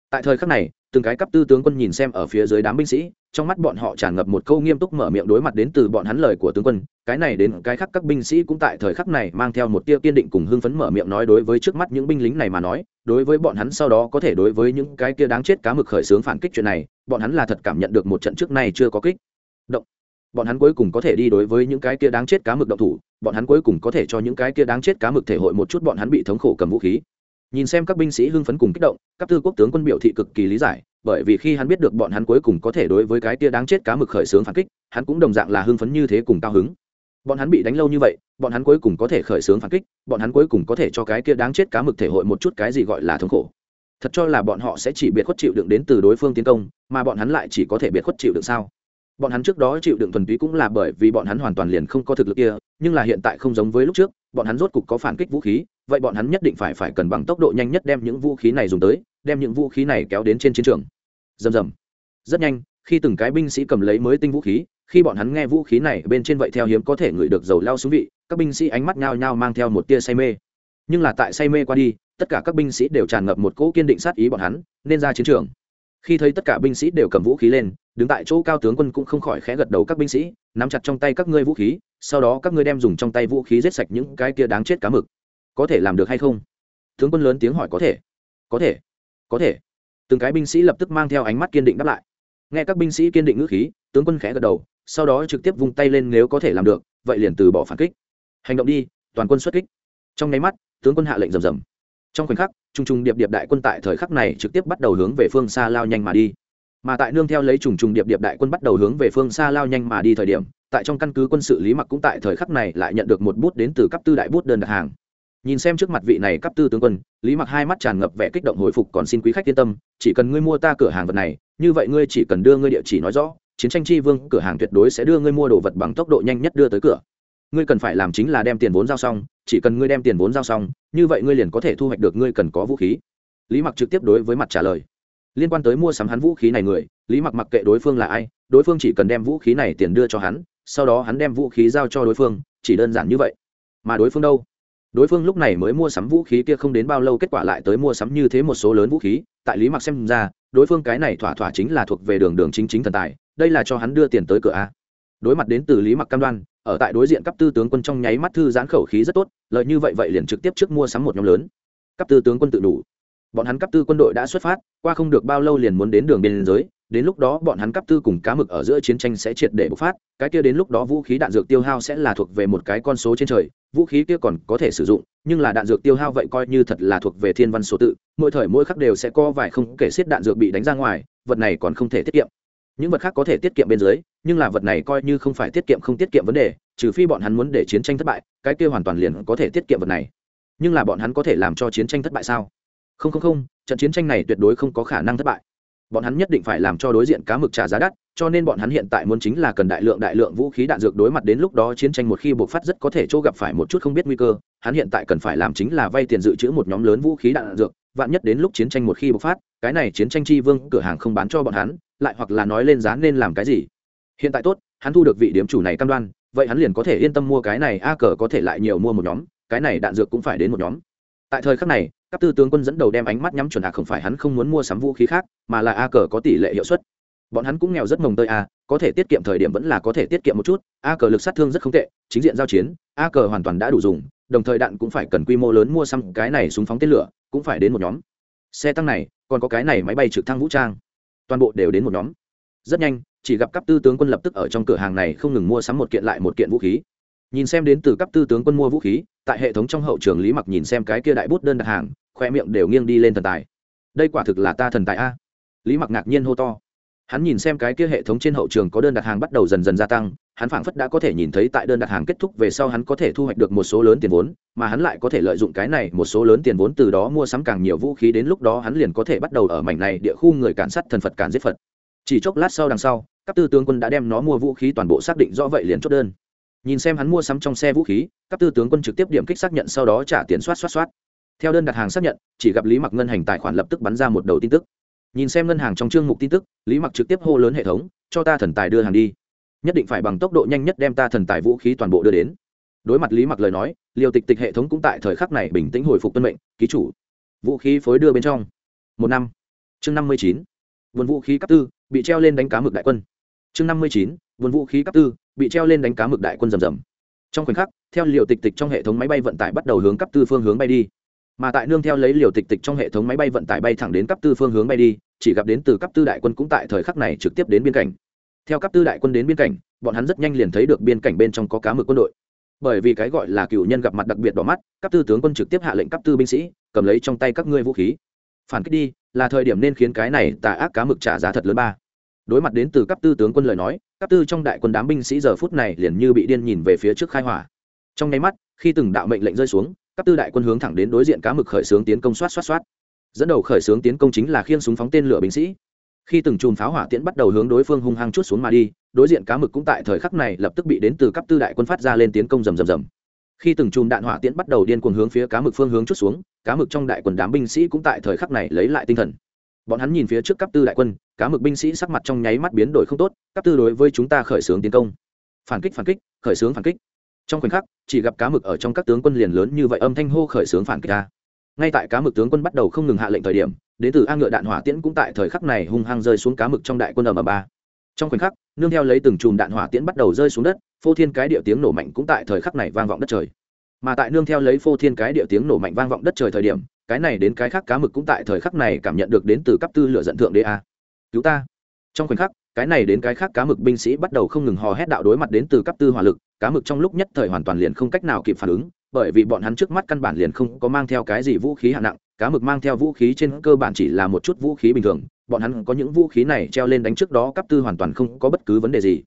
tại thời khắc này từng cái cấp tư tướng quân nhìn xem ở phía dưới đám binh sĩ, trong mắt bọn họ tràn ngập một câu nghiêm túc mở miệng đối mặt đến từ bọn hắn lời của tướng quân. Cái này đến cái khác các binh sĩ cũng tại thời khắc này mang theo một tia kiên định cùng hưng phấn mở miệng nói đối với trước mắt những binh lính này mà nói. Đối với bọn hắn sau đó có thể đối với những cái kia đáng chết cá mực khởi sướng phản kích chuyện này, bọn hắn là thật cảm nhận được một trận trước này chưa có kích. Động. Bọn hắn cuối cùng có thể đi đối với những cái kia đáng chết cá mực động thủ, bọn hắn cuối cùng có thể cho những cái kia đáng chết cá mực thể hội một chút bọn hắn bị thống khổ cầm vũ khí nhìn xem các binh sĩ hưng phấn cùng kích động, các tư quốc tướng quân biểu thị cực kỳ lý giải, bởi vì khi hắn biết được bọn hắn cuối cùng có thể đối với cái tia đáng chết cá mực khởi xướng phản kích, hắn cũng đồng dạng là hưng phấn như thế cùng cao hứng. Bọn hắn bị đánh lâu như vậy, bọn hắn cuối cùng có thể khởi xướng phản kích, bọn hắn cuối cùng có thể cho cái kia đáng chết cá mực thể hội một chút cái gì gọi là thống khổ. Thật cho là bọn họ sẽ chỉ biệt khuất chịu đựng đến từ đối phương tiến công, mà bọn hắn lại chỉ có thể biệt khuất chịu đựng sao? Bọn hắn trước đó chịu đựng thuần túy cũng là bởi vì bọn hắn hoàn toàn liền không có thực lực kia, nhưng là hiện tại không giống với lúc trước bọn hắn rốt cục có phản kích vũ khí, vậy bọn hắn nhất định phải phải cần bằng tốc độ nhanh nhất đem những vũ khí này dùng tới, đem những vũ khí này kéo đến trên chiến trường. Rầm rầm. Rất nhanh, khi từng cái binh sĩ cầm lấy mới tinh vũ khí, khi bọn hắn nghe vũ khí này bên trên vậy theo hiếm có thể ngửi được dầu lao xuống vị, các binh sĩ ánh mắt nhao nhao mang theo một tia say mê. Nhưng là tại say mê qua đi, tất cả các binh sĩ đều tràn ngập một cỗ kiên định sát ý bọn hắn, nên ra chiến trường. Khi thấy tất cả binh sĩ đều cầm vũ khí lên đứng tại chỗ cao tướng quân cũng không khỏi khẽ gật đầu các binh sĩ, nắm chặt trong tay các ngươi vũ khí, sau đó các ngươi đem dùng trong tay vũ khí giết sạch những cái kia đáng chết cá mực. Có thể làm được hay không? Tướng quân lớn tiếng hỏi có thể. Có thể. Có thể. Từng cái binh sĩ lập tức mang theo ánh mắt kiên định đáp lại. Nghe các binh sĩ kiên định ngữ khí, tướng quân khẽ gật đầu, sau đó trực tiếp vung tay lên nếu có thể làm được, vậy liền từ bỏ phản kích. Hành động đi, toàn quân xuất kích. Trong nháy mắt, tướng quân hạ lệnh rầm rầm. Trong khoảnh khắc, trùng trùng điệp điệp đại quân tại thời khắc này trực tiếp bắt đầu hướng về phương xa lao nhanh mà đi mà tại nương theo lấy trùng trùng điệp điệp đại quân bắt đầu hướng về phương xa lao nhanh mà đi thời điểm, tại trong căn cứ quân sự lý mặc cũng tại thời khắc này lại nhận được một bút đến từ cấp tư đại bút đơn đặt hàng. Nhìn xem trước mặt vị này cấp tư tướng quân, lý mặc hai mắt tràn ngập vẻ kích động hồi phục còn xin quý khách yên tâm, chỉ cần ngươi mua ta cửa hàng vật này, như vậy ngươi chỉ cần đưa ngươi địa chỉ nói rõ, chiến tranh chi vương cửa hàng tuyệt đối sẽ đưa ngươi mua đồ vật bằng tốc độ nhanh nhất đưa tới cửa. Ngươi cần phải làm chính là đem tiền vốn giao xong, chỉ cần ngươi đem tiền vốn giao xong, như vậy ngươi liền có thể thu hoạch được ngươi cần có vũ khí. Lý mặc trực tiếp đối với mặt trả lời liên quan tới mua sắm hắn vũ khí này người, lý mặc mặc kệ đối phương là ai, đối phương chỉ cần đem vũ khí này tiền đưa cho hắn, sau đó hắn đem vũ khí giao cho đối phương, chỉ đơn giản như vậy. Mà đối phương đâu? Đối phương lúc này mới mua sắm vũ khí kia không đến bao lâu, kết quả lại tới mua sắm như thế một số lớn vũ khí, tại lý mặc xem ra, đối phương cái này thỏa thỏa chính là thuộc về đường đường chính chính thần tài, đây là cho hắn đưa tiền tới cửa a. Đối mặt đến từ lý mặc cam đoan, ở tại đối diện cấp tư tướng quân trong nháy mắt thư giãn khẩu khí rất tốt, lợi như vậy vậy liền trực tiếp trước mua sắm một nhóm lớn. Cấp tư tướng quân tự đủ bọn hắn cấp tư quân đội đã xuất phát, qua không được bao lâu liền muốn đến đường biên giới, đến lúc đó bọn hắn cấp tư cùng cá mực ở giữa chiến tranh sẽ triệt để bộc phát, cái kia đến lúc đó vũ khí đạn dược tiêu hao sẽ là thuộc về một cái con số trên trời, vũ khí kia còn có thể sử dụng, nhưng là đạn dược tiêu hao vậy coi như thật là thuộc về thiên văn số tự, mỗi thời mỗi khắc đều sẽ có vài không kể xiết đạn dược bị đánh ra ngoài, vật này còn không thể tiết kiệm. Những vật khác có thể tiết kiệm bên dưới, nhưng là vật này coi như không phải tiết kiệm không tiết kiệm vấn đề, trừ phi bọn hắn muốn để chiến tranh thất bại, cái kia hoàn toàn liền có thể tiết kiệm vật này. Nhưng là bọn hắn có thể làm cho chiến tranh thất bại sao? Không không không, trận chiến tranh này tuyệt đối không có khả năng thất bại. Bọn hắn nhất định phải làm cho đối diện cá mực trả giá đắt, cho nên bọn hắn hiện tại muốn chính là cần đại lượng đại lượng vũ khí đạn dược đối mặt đến lúc đó chiến tranh một khi bộc phát rất có thể chỗ gặp phải một chút không biết nguy cơ, hắn hiện tại cần phải làm chính là vay tiền dự trữ một nhóm lớn vũ khí đạn dược, vạn nhất đến lúc chiến tranh một khi bộc phát, cái này chiến tranh chi vương cửa hàng không bán cho bọn hắn, lại hoặc là nói lên giá nên làm cái gì. Hiện tại tốt, hắn thu được vị điểm chủ này cam đoan, vậy hắn liền có thể yên tâm mua cái này, a cờ có thể lại nhiều mua một nhóm, cái này đạn dược cũng phải đến một nhóm tại thời khắc này, các tư tướng quân dẫn đầu đem ánh mắt nhắm chuẩn hạc không phải hắn không muốn mua sắm vũ khí khác, mà là a cờ có tỷ lệ hiệu suất. Bọn hắn cũng nghèo rất mồng tơi a có thể tiết kiệm thời điểm vẫn là có thể tiết kiệm một chút, a cờ lực sát thương rất không tệ, chính diện giao chiến, a cờ hoàn toàn đã đủ dùng, đồng thời đạn cũng phải cần quy mô lớn mua xăm cái này súng phóng tên lửa, cũng phải đến một nhóm. Xe tăng này, còn có cái này máy bay trực thăng vũ trang, toàn bộ đều đến một nhóm. Rất nhanh, chỉ gặp các tư tướng quân lập tức ở trong cửa hàng này không ngừng mua sắm một kiện lại một kiện vũ khí nhìn xem đến từ cấp tư tướng quân mua vũ khí, tại hệ thống trong hậu trường lý mặc nhìn xem cái kia đại bút đơn đặt hàng, khoe miệng đều nghiêng đi lên thần tài. Đây quả thực là ta thần tài a. Lý mặc ngạc nhiên hô to. Hắn nhìn xem cái kia hệ thống trên hậu trường có đơn đặt hàng bắt đầu dần dần gia tăng, hắn phảng phất đã có thể nhìn thấy tại đơn đặt hàng kết thúc về sau hắn có thể thu hoạch được một số lớn tiền vốn, mà hắn lại có thể lợi dụng cái này một số lớn tiền vốn từ đó mua sắm càng nhiều vũ khí đến lúc đó hắn liền có thể bắt đầu ở mảnh này địa khu người cản sát thần phật cản giết phật. Chỉ chốc lát sau đằng sau các tư tướng quân đã đem nó mua vũ khí toàn bộ xác định rõ vậy liền chốt đơn nhìn xem hắn mua sắm trong xe vũ khí, các tư tướng quân trực tiếp điểm kích xác nhận sau đó trả tiền soát soát soát. Theo đơn đặt hàng xác nhận, chỉ gặp lý mặc ngân hành tài khoản lập tức bắn ra một đầu tin tức. Nhìn xem ngân hàng trong chương mục tin tức, lý mặc trực tiếp hô lớn hệ thống, cho ta thần tài đưa hàng đi. Nhất định phải bằng tốc độ nhanh nhất đem ta thần tài vũ khí toàn bộ đưa đến. Đối mặt lý mặc lời nói liều tịch tịch hệ thống cũng tại thời khắc này bình tĩnh hồi phục tuân mệnh, ký chủ, vũ khí phối đưa bên trong. Một năm. Chương năm mươi chín. Vườn vũ khí cấp tư, bị treo lên đánh cá mực đại quân. Chương năm mươi chín. Vườn vũ khí cấp tư bị treo lên đánh cá mực đại quân rầm rầm. Trong khoảnh khắc, theo liều tịch tịch trong hệ thống máy bay vận tải bắt đầu hướng cấp tư phương hướng bay đi. Mà tại nương theo lấy liều tịch tịch trong hệ thống máy bay vận tải bay thẳng đến cấp tư phương hướng bay đi, chỉ gặp đến từ cấp tư đại quân cũng tại thời khắc này trực tiếp đến biên cảnh. Theo cấp tư đại quân đến biên cảnh, bọn hắn rất nhanh liền thấy được biên cảnh bên trong có cá mực quân đội. Bởi vì cái gọi là cựu nhân gặp mặt đặc biệt đỏ mắt, cấp tư tướng quân trực tiếp hạ lệnh cấp tư binh sĩ, cầm lấy trong tay các ngươi vũ khí. Phản kích đi, là thời điểm nên khiến cái này tà ác cá mực trả giá thật lớn ba. Đối mặt đến từ cấp tư tướng quân lời nói cấp tư trong đại quân đám binh sĩ giờ phút này liền như bị điên nhìn về phía trước khai hỏa. Trong nháy mắt, khi từng đạo mệnh lệnh rơi xuống cấp tư đại quân hướng thẳng đến đối diện cá mực khởi xướng tiến công soát soát soát dẫn đầu khởi xướng tiến công chính là khiên súng phóng tên lửa binh sĩ. Khi từng chùm pháo hỏa tiễn bắt đầu hướng đối phương hung hăng chút xuống mà đi, đối diện cá mực cũng tại thời khắc này lập tức bị đến từ cấp tư đại quân phát ra lên tiến công rầm rầm rầm. Khi từng chùm đạn hỏa tiễn bắt đầu điên cuồng hướng phía cá mực phương hướng chút xuống, cá mực trong đại quân đám binh sĩ cũng tại thời khắc này lấy lại tinh thần bọn hắn nhìn phía trước cấp tư đại quân, cá mực binh sĩ sắc mặt trong nháy mắt biến đổi không tốt, cấp tư đối với chúng ta khởi xướng tiến công. Phản kích phản kích, khởi xướng phản kích. Trong khoảnh khắc, chỉ gặp cá mực ở trong các tướng quân liền lớn như vậy âm thanh hô khởi xướng phản kích ra. Ngay tại cá mực tướng quân bắt đầu không ngừng hạ lệnh thời điểm, đến từ a ngựa đạn hỏa tiễn cũng tại thời khắc này hung hăng rơi xuống cá mực trong đại quân ở m ba. Trong khoảnh khắc, nương theo lấy từng chùm đạn hỏa tiễn bắt đầu rơi xuống đất, phô thiên cái địa tiếng nổ mạnh cũng tại thời khắc này vang vọng đất trời. Mà tại nương theo lấy phô thiên cái địa tiếng nổ mạnh vang vọng đất trời thời điểm cái này đến cái khác cá mực cũng tại thời khắc này cảm nhận được đến từ cấp tư lựa giận thượng đế a. Cứu ta. Trong khoảnh khắc, cái này đến cái khác cá mực binh sĩ bắt đầu không ngừng hò hét đạo đối mặt đến từ cấp tư hỏa lực, cá mực trong lúc nhất thời hoàn toàn liền không cách nào kịp phản ứng, bởi vì bọn hắn trước mắt căn bản liền không có mang theo cái gì vũ khí hạng nặng, cá mực mang theo vũ khí trên cơ bản chỉ là một chút vũ khí bình thường, bọn hắn có những vũ khí này treo lên đánh trước đó cấp tư hoàn toàn không có bất cứ vấn đề gì.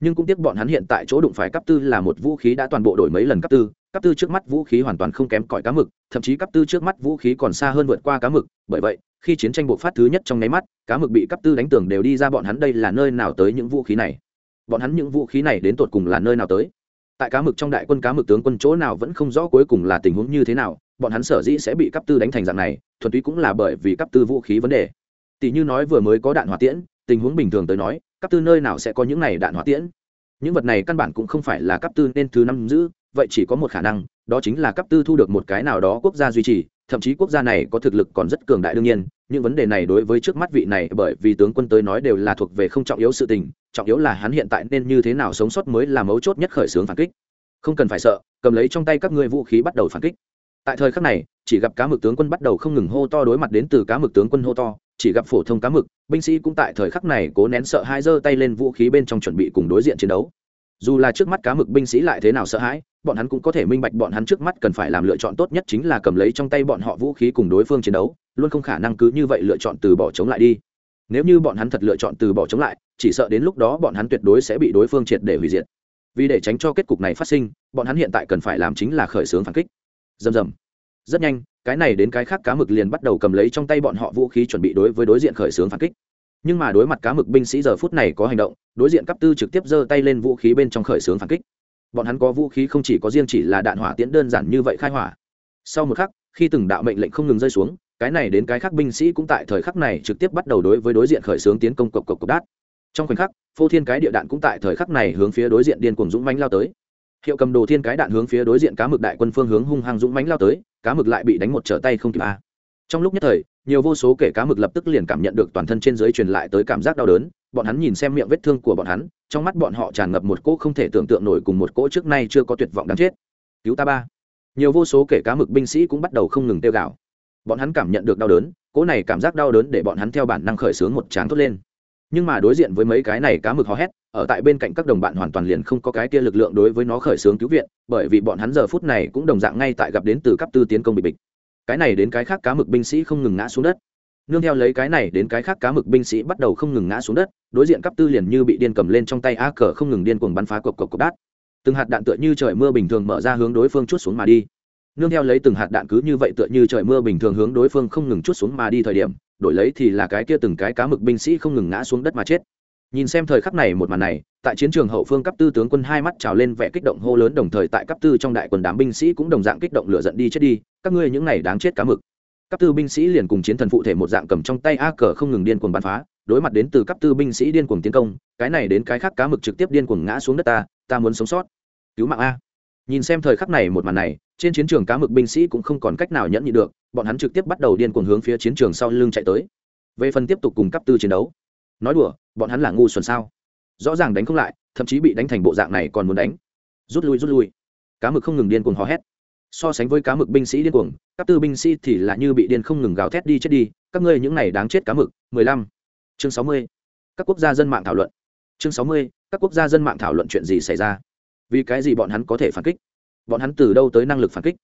Nhưng cũng tiếc bọn hắn hiện tại chỗ đụng phải cấp tư là một vũ khí đã toàn bộ đổi mấy lần cấp tư cấp tư trước mắt vũ khí hoàn toàn không kém cỏi cá mực, thậm chí cấp tư trước mắt vũ khí còn xa hơn vượt qua cá mực, bởi vậy, khi chiến tranh bộc phát thứ nhất trong nháy mắt, cá mực bị cấp tư đánh tưởng đều đi ra bọn hắn đây là nơi nào tới những vũ khí này? Bọn hắn những vũ khí này đến tột cùng là nơi nào tới? Tại cá mực trong đại quân cá mực tướng quân chỗ nào vẫn không rõ cuối cùng là tình huống như thế nào, bọn hắn sở dĩ sẽ bị cấp tư đánh thành dạng này, thuần túy cũng là bởi vì cấp tư vũ khí vấn đề. Tỷ như nói vừa mới có đạn hỏa tiễn, tình huống bình thường tới nói cấp tư nơi nào sẽ có những này đạn hỏa tiễn? Những vật này căn bản cũng không phải là cấp tư nên thứ năm giữ vậy chỉ có một khả năng, đó chính là cấp tư thu được một cái nào đó quốc gia duy trì, thậm chí quốc gia này có thực lực còn rất cường đại đương nhiên, những vấn đề này đối với trước mắt vị này bởi vì tướng quân tới nói đều là thuộc về không trọng yếu sự tình, trọng yếu là hắn hiện tại nên như thế nào sống sót mới là mấu chốt nhất khởi xướng phản kích. Không cần phải sợ, cầm lấy trong tay các ngươi vũ khí bắt đầu phản kích. Tại thời khắc này, chỉ gặp cá mực tướng quân bắt đầu không ngừng hô to đối mặt đến từ cá mực tướng quân hô to, chỉ gặp phổ thông cá mực, binh sĩ cũng tại thời khắc này cố nén sợ hai giơ tay lên vũ khí bên trong chuẩn bị cùng đối diện chiến đấu dù là trước mắt cá mực binh sĩ lại thế nào sợ hãi, bọn hắn cũng có thể minh bạch bọn hắn trước mắt cần phải làm lựa chọn tốt nhất chính là cầm lấy trong tay bọn họ vũ khí cùng đối phương chiến đấu, luôn không khả năng cứ như vậy lựa chọn từ bỏ chống lại đi. Nếu như bọn hắn thật lựa chọn từ bỏ chống lại, chỉ sợ đến lúc đó bọn hắn tuyệt đối sẽ bị đối phương triệt để hủy diệt. Vì để tránh cho kết cục này phát sinh, bọn hắn hiện tại cần phải làm chính là khởi xướng phản kích. Dầm dầm rất nhanh, cái này đến cái khác cá mực liền bắt đầu cầm lấy trong tay bọn họ vũ khí chuẩn bị đối với đối diện khởi xướng phản kích nhưng mà đối mặt cá mực binh sĩ giờ phút này có hành động, đối diện cấp tư trực tiếp giơ tay lên vũ khí bên trong khởi xướng phản kích. Bọn hắn có vũ khí không chỉ có riêng chỉ là đạn hỏa tiễn đơn giản như vậy khai hỏa. Sau một khắc, khi từng đạo mệnh lệnh không ngừng rơi xuống, cái này đến cái khác binh sĩ cũng tại thời khắc này trực tiếp bắt đầu đối với đối diện khởi xướng tiến công cộc cộc cộc đát. Trong khoảnh khắc, phô thiên cái địa đạn cũng tại thời khắc này hướng phía đối diện điên cuồng dũng mãnh lao tới. Hiệu cầm đồ thiên cái đạn hướng phía đối diện cá mực đại quân phương hướng hung hăng dũng mãnh lao tới, cá mực lại bị đánh một trở tay không kịp a trong lúc nhất thời, nhiều vô số kể cá mực lập tức liền cảm nhận được toàn thân trên dưới truyền lại tới cảm giác đau đớn, bọn hắn nhìn xem miệng vết thương của bọn hắn, trong mắt bọn họ tràn ngập một cỗ không thể tưởng tượng nổi cùng một cỗ trước nay chưa có tuyệt vọng đáng chết. Cứu ta ba. Nhiều vô số kể cá mực binh sĩ cũng bắt đầu không ngừng tiêu gạo bọn hắn cảm nhận được đau đớn, cỗ này cảm giác đau đớn để bọn hắn theo bản năng khởi xướng một tráng thốt lên. Nhưng mà đối diện với mấy cái này cá mực hò hét, ở tại bên cạnh các đồng bạn hoàn toàn liền không có cái kia lực lượng đối với nó khởi xướng cứu viện, bởi vì bọn hắn giờ phút này cũng đồng dạng ngay tại gặp đến từ cấp tư tiến công bị bịch cái này đến cái khác cá mực binh sĩ không ngừng ngã xuống đất. Nương theo lấy cái này đến cái khác cá mực binh sĩ bắt đầu không ngừng ngã xuống đất, đối diện cấp tư liền như bị điên cầm lên trong tay a cờ không ngừng điên cuồng bắn phá cộc cộc cộc đát. Từng hạt đạn tựa như trời mưa bình thường mở ra hướng đối phương chút xuống mà đi. Nương theo lấy từng hạt đạn cứ như vậy tựa như trời mưa bình thường hướng đối phương không ngừng chút xuống mà đi thời điểm, đổi lấy thì là cái kia từng cái cá mực binh sĩ không ngừng ngã xuống đất mà chết nhìn xem thời khắc này một màn này, tại chiến trường hậu phương cấp tư tướng quân hai mắt trào lên vẻ kích động hô lớn, đồng thời tại cấp tư trong đại quân đám binh sĩ cũng đồng dạng kích động lửa giận đi chết đi, các ngươi những này đáng chết cá mực. Cấp tư binh sĩ liền cùng chiến thần phụ thể một dạng cầm trong tay a cờ không ngừng điên cuồng bắn phá, đối mặt đến từ cấp tư binh sĩ điên cuồng tiến công, cái này đến cái khác cá mực trực tiếp điên cuồng ngã xuống đất ta ta muốn sống sót. Cứu mạng a. Nhìn xem thời khắc này một màn này, trên chiến trường cá mực binh sĩ cũng không còn cách nào nhẫn nhị được, bọn hắn trực tiếp bắt đầu điên cuồng hướng phía chiến trường sau lưng chạy tới. Về phần tiếp tục cùng cấp tư chiến đấu nói đùa, bọn hắn là ngu xuẩn sao? Rõ ràng đánh không lại, thậm chí bị đánh thành bộ dạng này còn muốn đánh. Rút lui rút lui. Cá mực không ngừng điên cuồng hò hét. So sánh với cá mực binh sĩ điên cuồng, các tư binh sĩ thì là như bị điên không ngừng gào thét đi chết đi. Các ngươi những này đáng chết cá mực 15. chương 60. các quốc gia dân mạng thảo luận. Chương 60. các quốc gia dân mạng thảo luận chuyện gì xảy ra? Vì cái gì bọn hắn có thể phản kích? Bọn hắn từ đâu tới năng lực phản kích?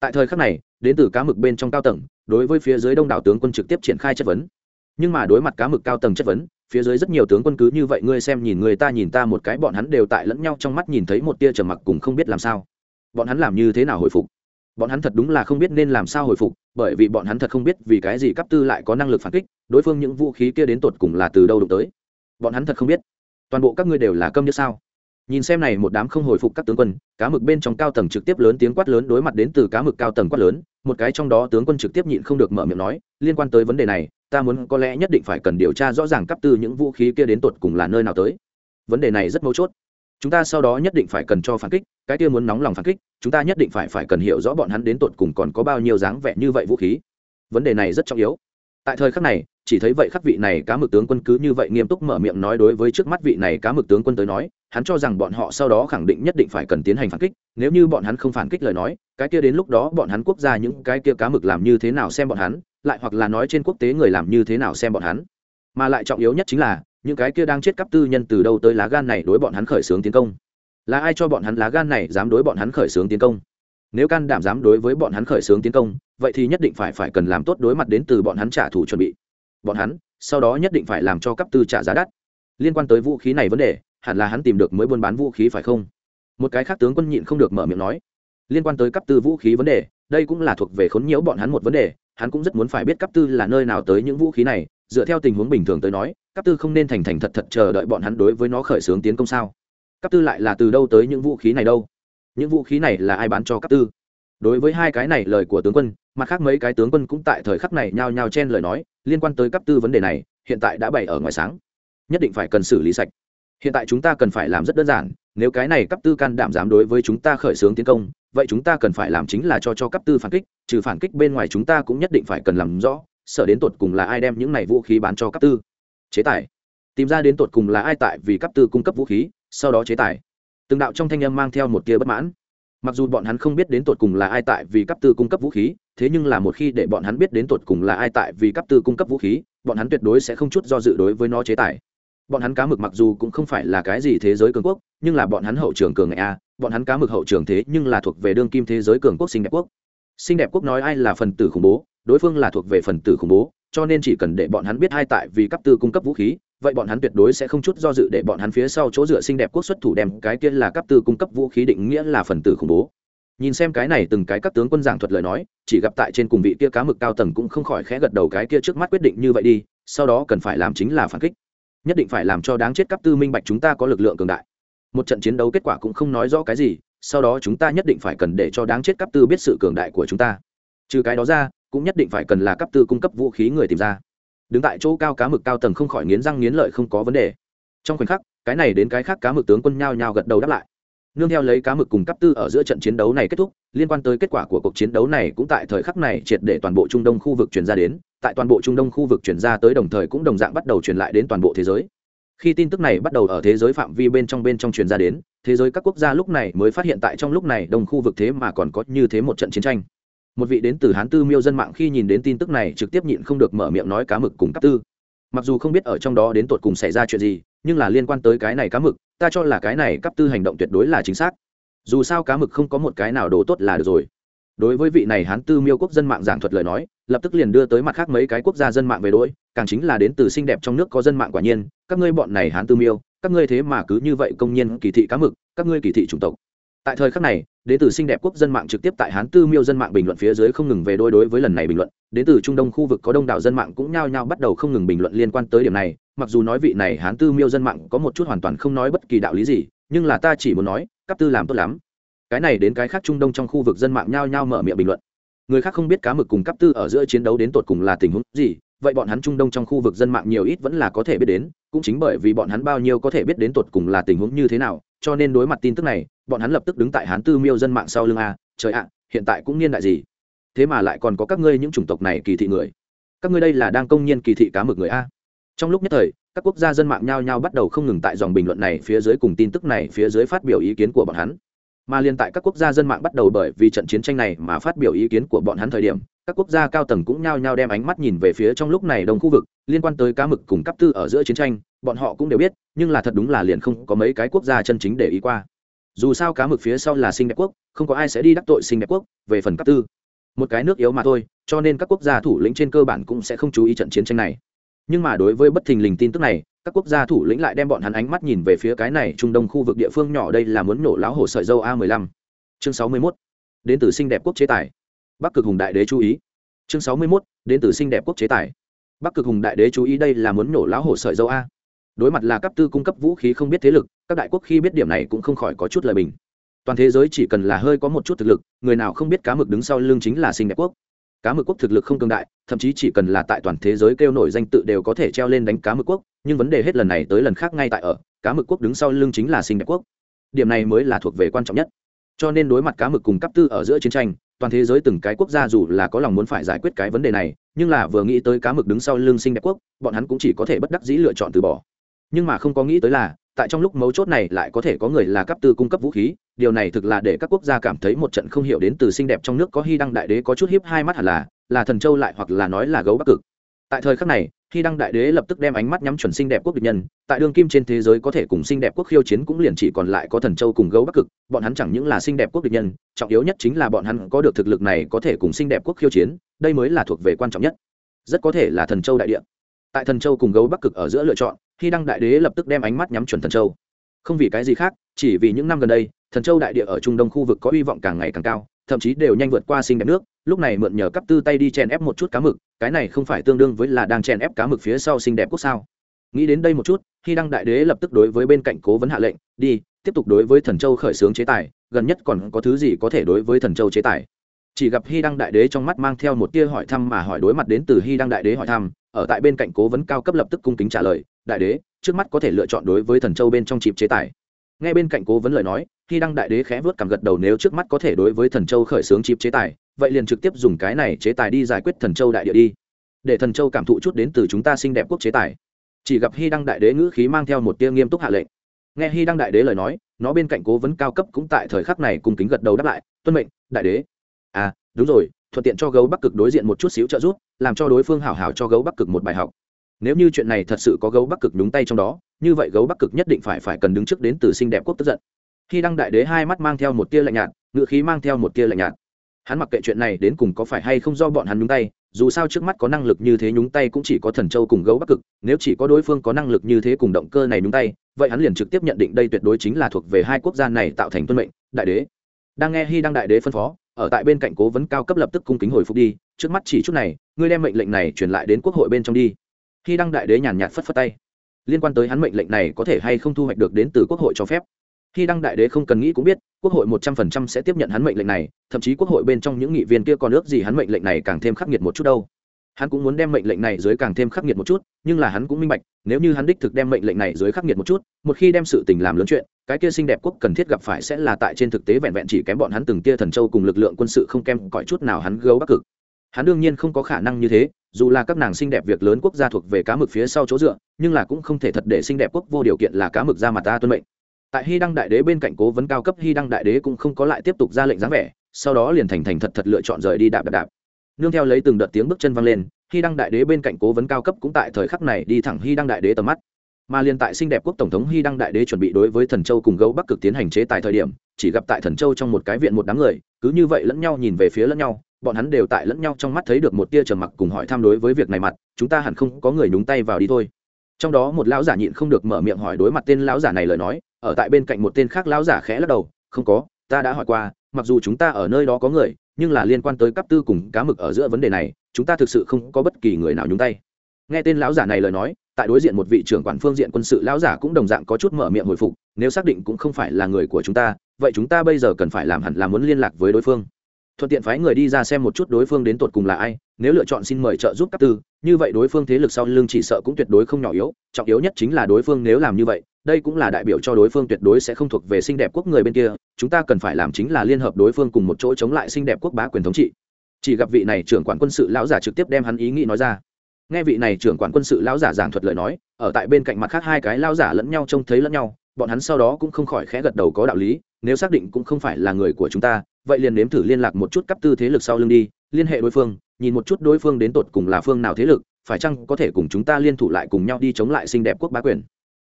Tại thời khắc này, đến từ cá mực bên trong cao tầng, đối với phía dưới đông đảo tướng quân trực tiếp triển khai chất vấn. Nhưng mà đối mặt cá mực cao tầng chất vấn phía dưới rất nhiều tướng quân cứ như vậy ngươi xem nhìn người ta nhìn ta một cái, bọn hắn đều tại lẫn nhau trong mắt nhìn thấy một tia trầm mặc cùng không biết làm sao. Bọn hắn làm như thế nào hồi phục? Bọn hắn thật đúng là không biết nên làm sao hồi phục, bởi vì bọn hắn thật không biết vì cái gì cấp tư lại có năng lực phản kích, đối phương những vũ khí kia đến tột cùng là từ đâu đụng tới. Bọn hắn thật không biết. Toàn bộ các ngươi đều là câm như sao? Nhìn xem này một đám không hồi phục các tướng quân, cá mực bên trong cao tầng trực tiếp lớn tiếng quát lớn đối mặt đến từ cá mực cao tầng quát lớn, một cái trong đó tướng quân trực tiếp nhịn không được mở miệng nói, liên quan tới vấn đề này ta muốn có lẽ nhất định phải cần điều tra rõ ràng cấp tư những vũ khí kia đến tột cùng là nơi nào tới. Vấn đề này rất mấu chốt. Chúng ta sau đó nhất định phải cần cho phản kích, cái kia muốn nóng lòng phản kích, chúng ta nhất định phải phải cần hiểu rõ bọn hắn đến tột cùng còn có bao nhiêu dáng vẻ như vậy vũ khí. Vấn đề này rất trọng yếu. Tại thời khắc này, chỉ thấy vậy khắc vị này cá mực tướng quân cứ như vậy nghiêm túc mở miệng nói đối với trước mắt vị này cá mực tướng quân tới nói hắn cho rằng bọn họ sau đó khẳng định nhất định phải cần tiến hành phản kích, nếu như bọn hắn không phản kích lời nói, cái kia đến lúc đó bọn hắn quốc gia những cái kia cá mực làm như thế nào xem bọn hắn, lại hoặc là nói trên quốc tế người làm như thế nào xem bọn hắn. Mà lại trọng yếu nhất chính là, những cái kia đang chết cấp tư nhân từ đâu tới lá gan này đối bọn hắn khởi xướng tiến công? Là ai cho bọn hắn lá gan này dám đối bọn hắn khởi xướng tiến công? Nếu can đảm dám đối với bọn hắn khởi xướng tiến công, vậy thì nhất định phải phải cần làm tốt đối mặt đến từ bọn hắn trả thù chuẩn bị. Bọn hắn, sau đó nhất định phải làm cho cấp tư trả giá đắt. Liên quan tới vũ khí này vấn đề hẳn là hắn tìm được mới buôn bán vũ khí phải không? Một cái khác tướng quân nhịn không được mở miệng nói. Liên quan tới cấp tư vũ khí vấn đề, đây cũng là thuộc về khốn nhiễu bọn hắn một vấn đề, hắn cũng rất muốn phải biết cấp tư là nơi nào tới những vũ khí này, dựa theo tình huống bình thường tới nói, cấp tư không nên thành thành thật thật chờ đợi bọn hắn đối với nó khởi xướng tiến công sao? Cấp tư lại là từ đâu tới những vũ khí này đâu? Những vũ khí này là ai bán cho cấp tư? Đối với hai cái này lời của tướng quân, mặt khác mấy cái tướng quân cũng tại thời khắc này nhao nhao chen lời nói, liên quan tới cấp tư vấn đề này, hiện tại đã bày ở ngoài sáng. Nhất định phải cần xử lý sạch hiện tại chúng ta cần phải làm rất đơn giản, nếu cái này cấp tư can đảm dám đối với chúng ta khởi xướng tiến công, vậy chúng ta cần phải làm chính là cho cho cấp tư phản kích, trừ phản kích bên ngoài chúng ta cũng nhất định phải cần làm rõ, sợ đến tột cùng là ai đem những này vũ khí bán cho cấp tư. Chế tài. Tìm ra đến tột cùng là ai tại vì cấp tư cung cấp vũ khí, sau đó chế tài. Từng đạo trong thanh âm mang theo một tia bất mãn. Mặc dù bọn hắn không biết đến tột cùng là ai tại vì cấp tư cung cấp vũ khí, thế nhưng là một khi để bọn hắn biết đến tột cùng là ai tại vì cấp tư cung cấp vũ khí, bọn hắn tuyệt đối sẽ không chút do dự đối với nó chế tài bọn hắn cá mực mặc dù cũng không phải là cái gì thế giới cường quốc, nhưng là bọn hắn hậu trường cường ngày a, bọn hắn cá mực hậu trường thế nhưng là thuộc về đương kim thế giới cường quốc xinh đẹp quốc. Xinh đẹp quốc nói ai là phần tử khủng bố, đối phương là thuộc về phần tử khủng bố, cho nên chỉ cần để bọn hắn biết hai tại vì cấp tư cung cấp vũ khí, vậy bọn hắn tuyệt đối sẽ không chút do dự để bọn hắn phía sau chỗ dựa xinh đẹp quốc xuất thủ đem cái kia là cấp tư cung cấp vũ khí định nghĩa là phần tử khủng bố. Nhìn xem cái này từng cái các tướng quân giảng thuật lời nói, chỉ gặp tại trên cùng vị kia cá mực cao tầng cũng không khỏi khẽ gật đầu cái kia trước mắt quyết định như vậy đi, sau đó cần phải làm chính là phản kích nhất định phải làm cho đáng chết cấp tư minh bạch chúng ta có lực lượng cường đại. Một trận chiến đấu kết quả cũng không nói rõ cái gì, sau đó chúng ta nhất định phải cần để cho đáng chết cấp tư biết sự cường đại của chúng ta. Trừ cái đó ra, cũng nhất định phải cần là cấp tư cung cấp vũ khí người tìm ra. Đứng tại chỗ cao cá mực cao tầng không khỏi nghiến răng nghiến lợi không có vấn đề. Trong khoảnh khắc, cái này đến cái khác cá mực tướng quân nhao nhao gật đầu đáp lại nương theo lấy cá mực cùng cấp tư ở giữa trận chiến đấu này kết thúc, liên quan tới kết quả của cuộc chiến đấu này cũng tại thời khắc này triệt để toàn bộ trung đông khu vực truyền ra đến, tại toàn bộ trung đông khu vực truyền ra tới đồng thời cũng đồng dạng bắt đầu truyền lại đến toàn bộ thế giới. Khi tin tức này bắt đầu ở thế giới phạm vi bên trong bên trong truyền ra đến, thế giới các quốc gia lúc này mới phát hiện tại trong lúc này đông khu vực thế mà còn có như thế một trận chiến tranh. Một vị đến từ hán tư miêu dân mạng khi nhìn đến tin tức này trực tiếp nhịn không được mở miệng nói cá mực cùng cấp tư. Mặc dù không biết ở trong đó đến tột cùng xảy ra chuyện gì, nhưng là liên quan tới cái này cá mực ta cho là cái này cấp tư hành động tuyệt đối là chính xác. Dù sao cá mực không có một cái nào đồ tốt là được rồi. Đối với vị này hán tư miêu quốc dân mạng giảng thuật lời nói, lập tức liền đưa tới mặt khác mấy cái quốc gia dân mạng về đỗi càng chính là đến từ xinh đẹp trong nước có dân mạng quả nhiên, các ngươi bọn này hán tư miêu, các ngươi thế mà cứ như vậy công nhân kỳ thị cá mực, các ngươi kỳ thị chủng tộc tại thời khắc này, đến từ xinh đẹp quốc dân mạng trực tiếp tại hán tư miêu dân mạng bình luận phía dưới không ngừng về đôi đối với lần này bình luận, đến từ trung đông khu vực có đông đảo dân mạng cũng nhao nhao bắt đầu không ngừng bình luận liên quan tới điểm này. Mặc dù nói vị này hán tư miêu dân mạng có một chút hoàn toàn không nói bất kỳ đạo lý gì, nhưng là ta chỉ muốn nói cấp tư làm tốt lắm. Cái này đến cái khác trung đông trong khu vực dân mạng nhao nhao mở miệng bình luận. Người khác không biết cá mực cùng cấp tư ở giữa chiến đấu đến tột cùng là tình huống gì, vậy bọn hắn trung đông trong khu vực dân mạng nhiều ít vẫn là có thể biết đến, cũng chính bởi vì bọn hắn bao nhiêu có thể biết đến tột cùng là tình huống như thế nào, cho nên đối mặt tin tức này bọn hắn lập tức đứng tại hán tư miêu dân mạng sau lưng a, trời ạ, hiện tại cũng niên đại gì? Thế mà lại còn có các ngươi những chủng tộc này kỳ thị người. Các ngươi đây là đang công nhiên kỳ thị cá mực người a. Trong lúc nhất thời, các quốc gia dân mạng nhao nhao bắt đầu không ngừng tại dòng bình luận này phía dưới cùng tin tức này phía dưới phát biểu ý kiến của bọn hắn. Mà liên tại các quốc gia dân mạng bắt đầu bởi vì trận chiến tranh này mà phát biểu ý kiến của bọn hắn thời điểm, các quốc gia cao tầng cũng nhao nhao đem ánh mắt nhìn về phía trong lúc này đông khu vực, liên quan tới cá mực cùng cấp tư ở giữa chiến tranh, bọn họ cũng đều biết, nhưng là thật đúng là liền không có mấy cái quốc gia chân chính để ý qua dù sao cá mực phía sau là sinh đẹp quốc, không có ai sẽ đi đắc tội sinh đẹp quốc, về phần cấp tư. Một cái nước yếu mà thôi, cho nên các quốc gia thủ lĩnh trên cơ bản cũng sẽ không chú ý trận chiến tranh này. Nhưng mà đối với bất thình lình tin tức này, các quốc gia thủ lĩnh lại đem bọn hắn ánh mắt nhìn về phía cái này trung đông khu vực địa phương nhỏ đây là muốn nổ láo hổ sợi dâu a 15 chương 61 đến từ Sinh đẹp quốc chế tài. Bắc cực hùng đại đế chú ý. Chương 61 đến từ Sinh đẹp quốc chế tài. Bắc cực hùng đại đế chú ý đây là muốn nổ láo hổ sợi dâu a đối mặt là cấp tư cung cấp vũ khí không biết thế lực, các đại quốc khi biết điểm này cũng không khỏi có chút lời bình. Toàn thế giới chỉ cần là hơi có một chút thực lực, người nào không biết cá mực đứng sau lưng chính là Sinh đẹp quốc. Cá mực quốc thực lực không cường đại, thậm chí chỉ cần là tại toàn thế giới kêu nổi danh tự đều có thể treo lên đánh cá mực quốc, nhưng vấn đề hết lần này tới lần khác ngay tại ở, cá mực quốc đứng sau lưng chính là Sinh đẹp quốc. Điểm này mới là thuộc về quan trọng nhất. Cho nên đối mặt cá mực cùng cấp tư ở giữa chiến tranh, toàn thế giới từng cái quốc gia dù là có lòng muốn phải giải quyết cái vấn đề này, nhưng là vừa nghĩ tới cá mực đứng sau lưng Sinh đẹp quốc, bọn hắn cũng chỉ có thể bất đắc dĩ lựa chọn từ bỏ nhưng mà không có nghĩ tới là, tại trong lúc mấu chốt này lại có thể có người là cấp tư cung cấp vũ khí, điều này thực là để các quốc gia cảm thấy một trận không hiểu đến từ xinh đẹp trong nước có hy đăng đại đế có chút hiếp hai mắt hẳn là là thần châu lại hoặc là nói là gấu bắc cực. Tại thời khắc này, hy đăng đại đế lập tức đem ánh mắt nhắm chuẩn xinh đẹp quốc địch nhân, tại đương kim trên thế giới có thể cùng xinh đẹp quốc khiêu chiến cũng liền chỉ còn lại có thần châu cùng gấu bắc cực, bọn hắn chẳng những là xinh đẹp quốc địch nhân, trọng yếu nhất chính là bọn hắn có được thực lực này có thể cùng xinh đẹp quốc khiêu chiến, đây mới là thuộc về quan trọng nhất. Rất có thể là thần châu đại địa. Tại thần châu cùng gấu bắc cực ở giữa lựa chọn hy đăng đại đế lập tức đem ánh mắt nhắm chuẩn thần châu. Không vì cái gì khác, chỉ vì những năm gần đây, thần châu đại địa ở trung đông khu vực có hy vọng càng ngày càng cao, thậm chí đều nhanh vượt qua sinh đẹp nước, lúc này mượn nhờ cấp tư tay đi chèn ép một chút cá mực, cái này không phải tương đương với là đang chèn ép cá mực phía sau xinh đẹp quốc sao? Nghĩ đến đây một chút, khi đăng đại đế lập tức đối với bên cạnh cố vấn hạ lệnh, đi, tiếp tục đối với thần châu khởi xướng chế tài, gần nhất còn có thứ gì có thể đối với thần châu chế tài? Chỉ gặp hy đăng đại đế trong mắt mang theo một tia hỏi thăm mà hỏi đối mặt đến từ hy đăng đại đế hỏi thăm, ở tại bên cạnh cố vấn cao cấp lập tức cung kính trả lời đại đế, trước mắt có thể lựa chọn đối với thần châu bên trong chịp chế tài. Ngay bên cạnh cố vấn lời nói, khi đăng đại đế khẽ vớt cảm gật đầu nếu trước mắt có thể đối với thần châu khởi xướng chịp chế tài, vậy liền trực tiếp dùng cái này chế tài đi giải quyết thần châu đại địa đi. Để thần châu cảm thụ chút đến từ chúng ta xinh đẹp quốc chế tài. Chỉ gặp hy đăng đại đế ngữ khí mang theo một tia nghiêm túc hạ lệnh. Nghe hy đăng đại đế lời nói, nó bên cạnh cố vấn cao cấp cũng tại thời khắc này cùng kính gật đầu đáp lại, tuân mệnh, đại đế. À đúng rồi, thuận tiện cho gấu bắc cực đối diện một chút xíu trợ giúp, làm cho đối phương hảo hảo cho gấu bắc cực một bài học nếu như chuyện này thật sự có gấu bắc cực đúng tay trong đó, như vậy gấu bắc cực nhất định phải phải cần đứng trước đến từ xinh đẹp quốc tức giận. Khi đăng đại đế hai mắt mang theo một tia lạnh nhạt, ngựa khí mang theo một tia lạnh nhạt. Hắn mặc kệ chuyện này đến cùng có phải hay không do bọn hắn nhúng tay, dù sao trước mắt có năng lực như thế nhúng tay cũng chỉ có thần châu cùng gấu bắc cực, nếu chỉ có đối phương có năng lực như thế cùng động cơ này nhúng tay, vậy hắn liền trực tiếp nhận định đây tuyệt đối chính là thuộc về hai quốc gia này tạo thành tuân mệnh, đại đế. Đang nghe hy đăng đại đế phân phó, ở tại bên cạnh cố vấn cao cấp lập tức cung kính hồi phục đi, trước mắt chỉ chút này, ngươi đem mệnh lệnh này truyền lại đến quốc hội bên trong đi. Khi đăng đại đế nhàn nhạt phất phất tay, liên quan tới hắn mệnh lệnh này có thể hay không thu hoạch được đến từ quốc hội cho phép? Khi đăng đại đế không cần nghĩ cũng biết, quốc hội một trăm phần trăm sẽ tiếp nhận hắn mệnh lệnh này, thậm chí quốc hội bên trong những nghị viên kia còn ước gì hắn mệnh lệnh này càng thêm khắc nghiệt một chút đâu. Hắn cũng muốn đem mệnh lệnh này dưới càng thêm khắc nghiệt một chút, nhưng là hắn cũng minh bạch, nếu như hắn đích thực đem mệnh lệnh này dưới khắc nghiệt một chút, một khi đem sự tình làm lớn chuyện, cái kia xinh đẹp quốc cần thiết gặp phải sẽ là tại trên thực tế vẹn vẹn chỉ kém bọn hắn từng tia thần châu cùng lực lượng quân sự không kém cõi chút nào hắn gấu bắc cực hắn đương nhiên không có khả năng như thế, dù là các nàng xinh đẹp việc lớn quốc gia thuộc về cá mực phía sau chỗ dựa, nhưng là cũng không thể thật để xinh đẹp quốc vô điều kiện là cá mực ra mặt ta tuân mệnh. Tại hy đăng đại đế bên cạnh cố vấn cao cấp, hy đăng đại đế cũng không có lại tiếp tục ra lệnh dáng vẻ, sau đó liền thành thành thật thật lựa chọn rời đi đạp đạp đạp. Nương theo lấy từng đợt tiếng bước chân văng lên, hy đăng đại đế bên cạnh cố vấn cao cấp cũng tại thời khắc này đi thẳng hy đăng đại đế tầm mắt. Mà liền tại xinh đẹp quốc tổng thống hy đăng đại đế chuẩn bị đối với thần châu cùng gấu bắc cực tiến hành chế tại thời điểm, chỉ gặp tại thần châu trong một cái viện một đám người, cứ như vậy lẫn nhau nhìn về phía lẫn nhau bọn hắn đều tại lẫn nhau trong mắt thấy được một tia trầm mặc cùng hỏi tham đối với việc này mặt, chúng ta hẳn không có người nhúng tay vào đi thôi. Trong đó một lão giả nhịn không được mở miệng hỏi đối mặt tên lão giả này lời nói, ở tại bên cạnh một tên khác lão giả khẽ lắc đầu, không có, ta đã hỏi qua, mặc dù chúng ta ở nơi đó có người, nhưng là liên quan tới cấp tư cùng cá mực ở giữa vấn đề này, chúng ta thực sự không có bất kỳ người nào nhúng tay. Nghe tên lão giả này lời nói, tại đối diện một vị trưởng quản phương diện quân sự lão giả cũng đồng dạng có chút mở miệng hồi phục, nếu xác định cũng không phải là người của chúng ta, vậy chúng ta bây giờ cần phải làm hẳn là muốn liên lạc với đối phương thuận tiện phái người đi ra xem một chút đối phương đến tột cùng là ai, nếu lựa chọn xin mời trợ giúp các tư, như vậy đối phương thế lực sau lưng chỉ sợ cũng tuyệt đối không nhỏ yếu, trọng yếu nhất chính là đối phương nếu làm như vậy, đây cũng là đại biểu cho đối phương tuyệt đối sẽ không thuộc về xinh đẹp quốc người bên kia, chúng ta cần phải làm chính là liên hợp đối phương cùng một chỗ chống lại xinh đẹp quốc bá quyền thống trị. Chỉ gặp vị này trưởng quản quân sự lão giả trực tiếp đem hắn ý nghĩ nói ra. Nghe vị này trưởng quản quân sự lão giả giảng thuật lời nói, ở tại bên cạnh mặt khác hai cái lão giả lẫn nhau trông thấy lẫn nhau, bọn hắn sau đó cũng không khỏi khẽ gật đầu có đạo lý, nếu xác định cũng không phải là người của chúng ta vậy liền nếm thử liên lạc một chút cấp tư thế lực sau lưng đi, liên hệ đối phương, nhìn một chút đối phương đến tột cùng là phương nào thế lực, phải chăng có thể cùng chúng ta liên thủ lại cùng nhau đi chống lại xinh đẹp quốc bá quyền.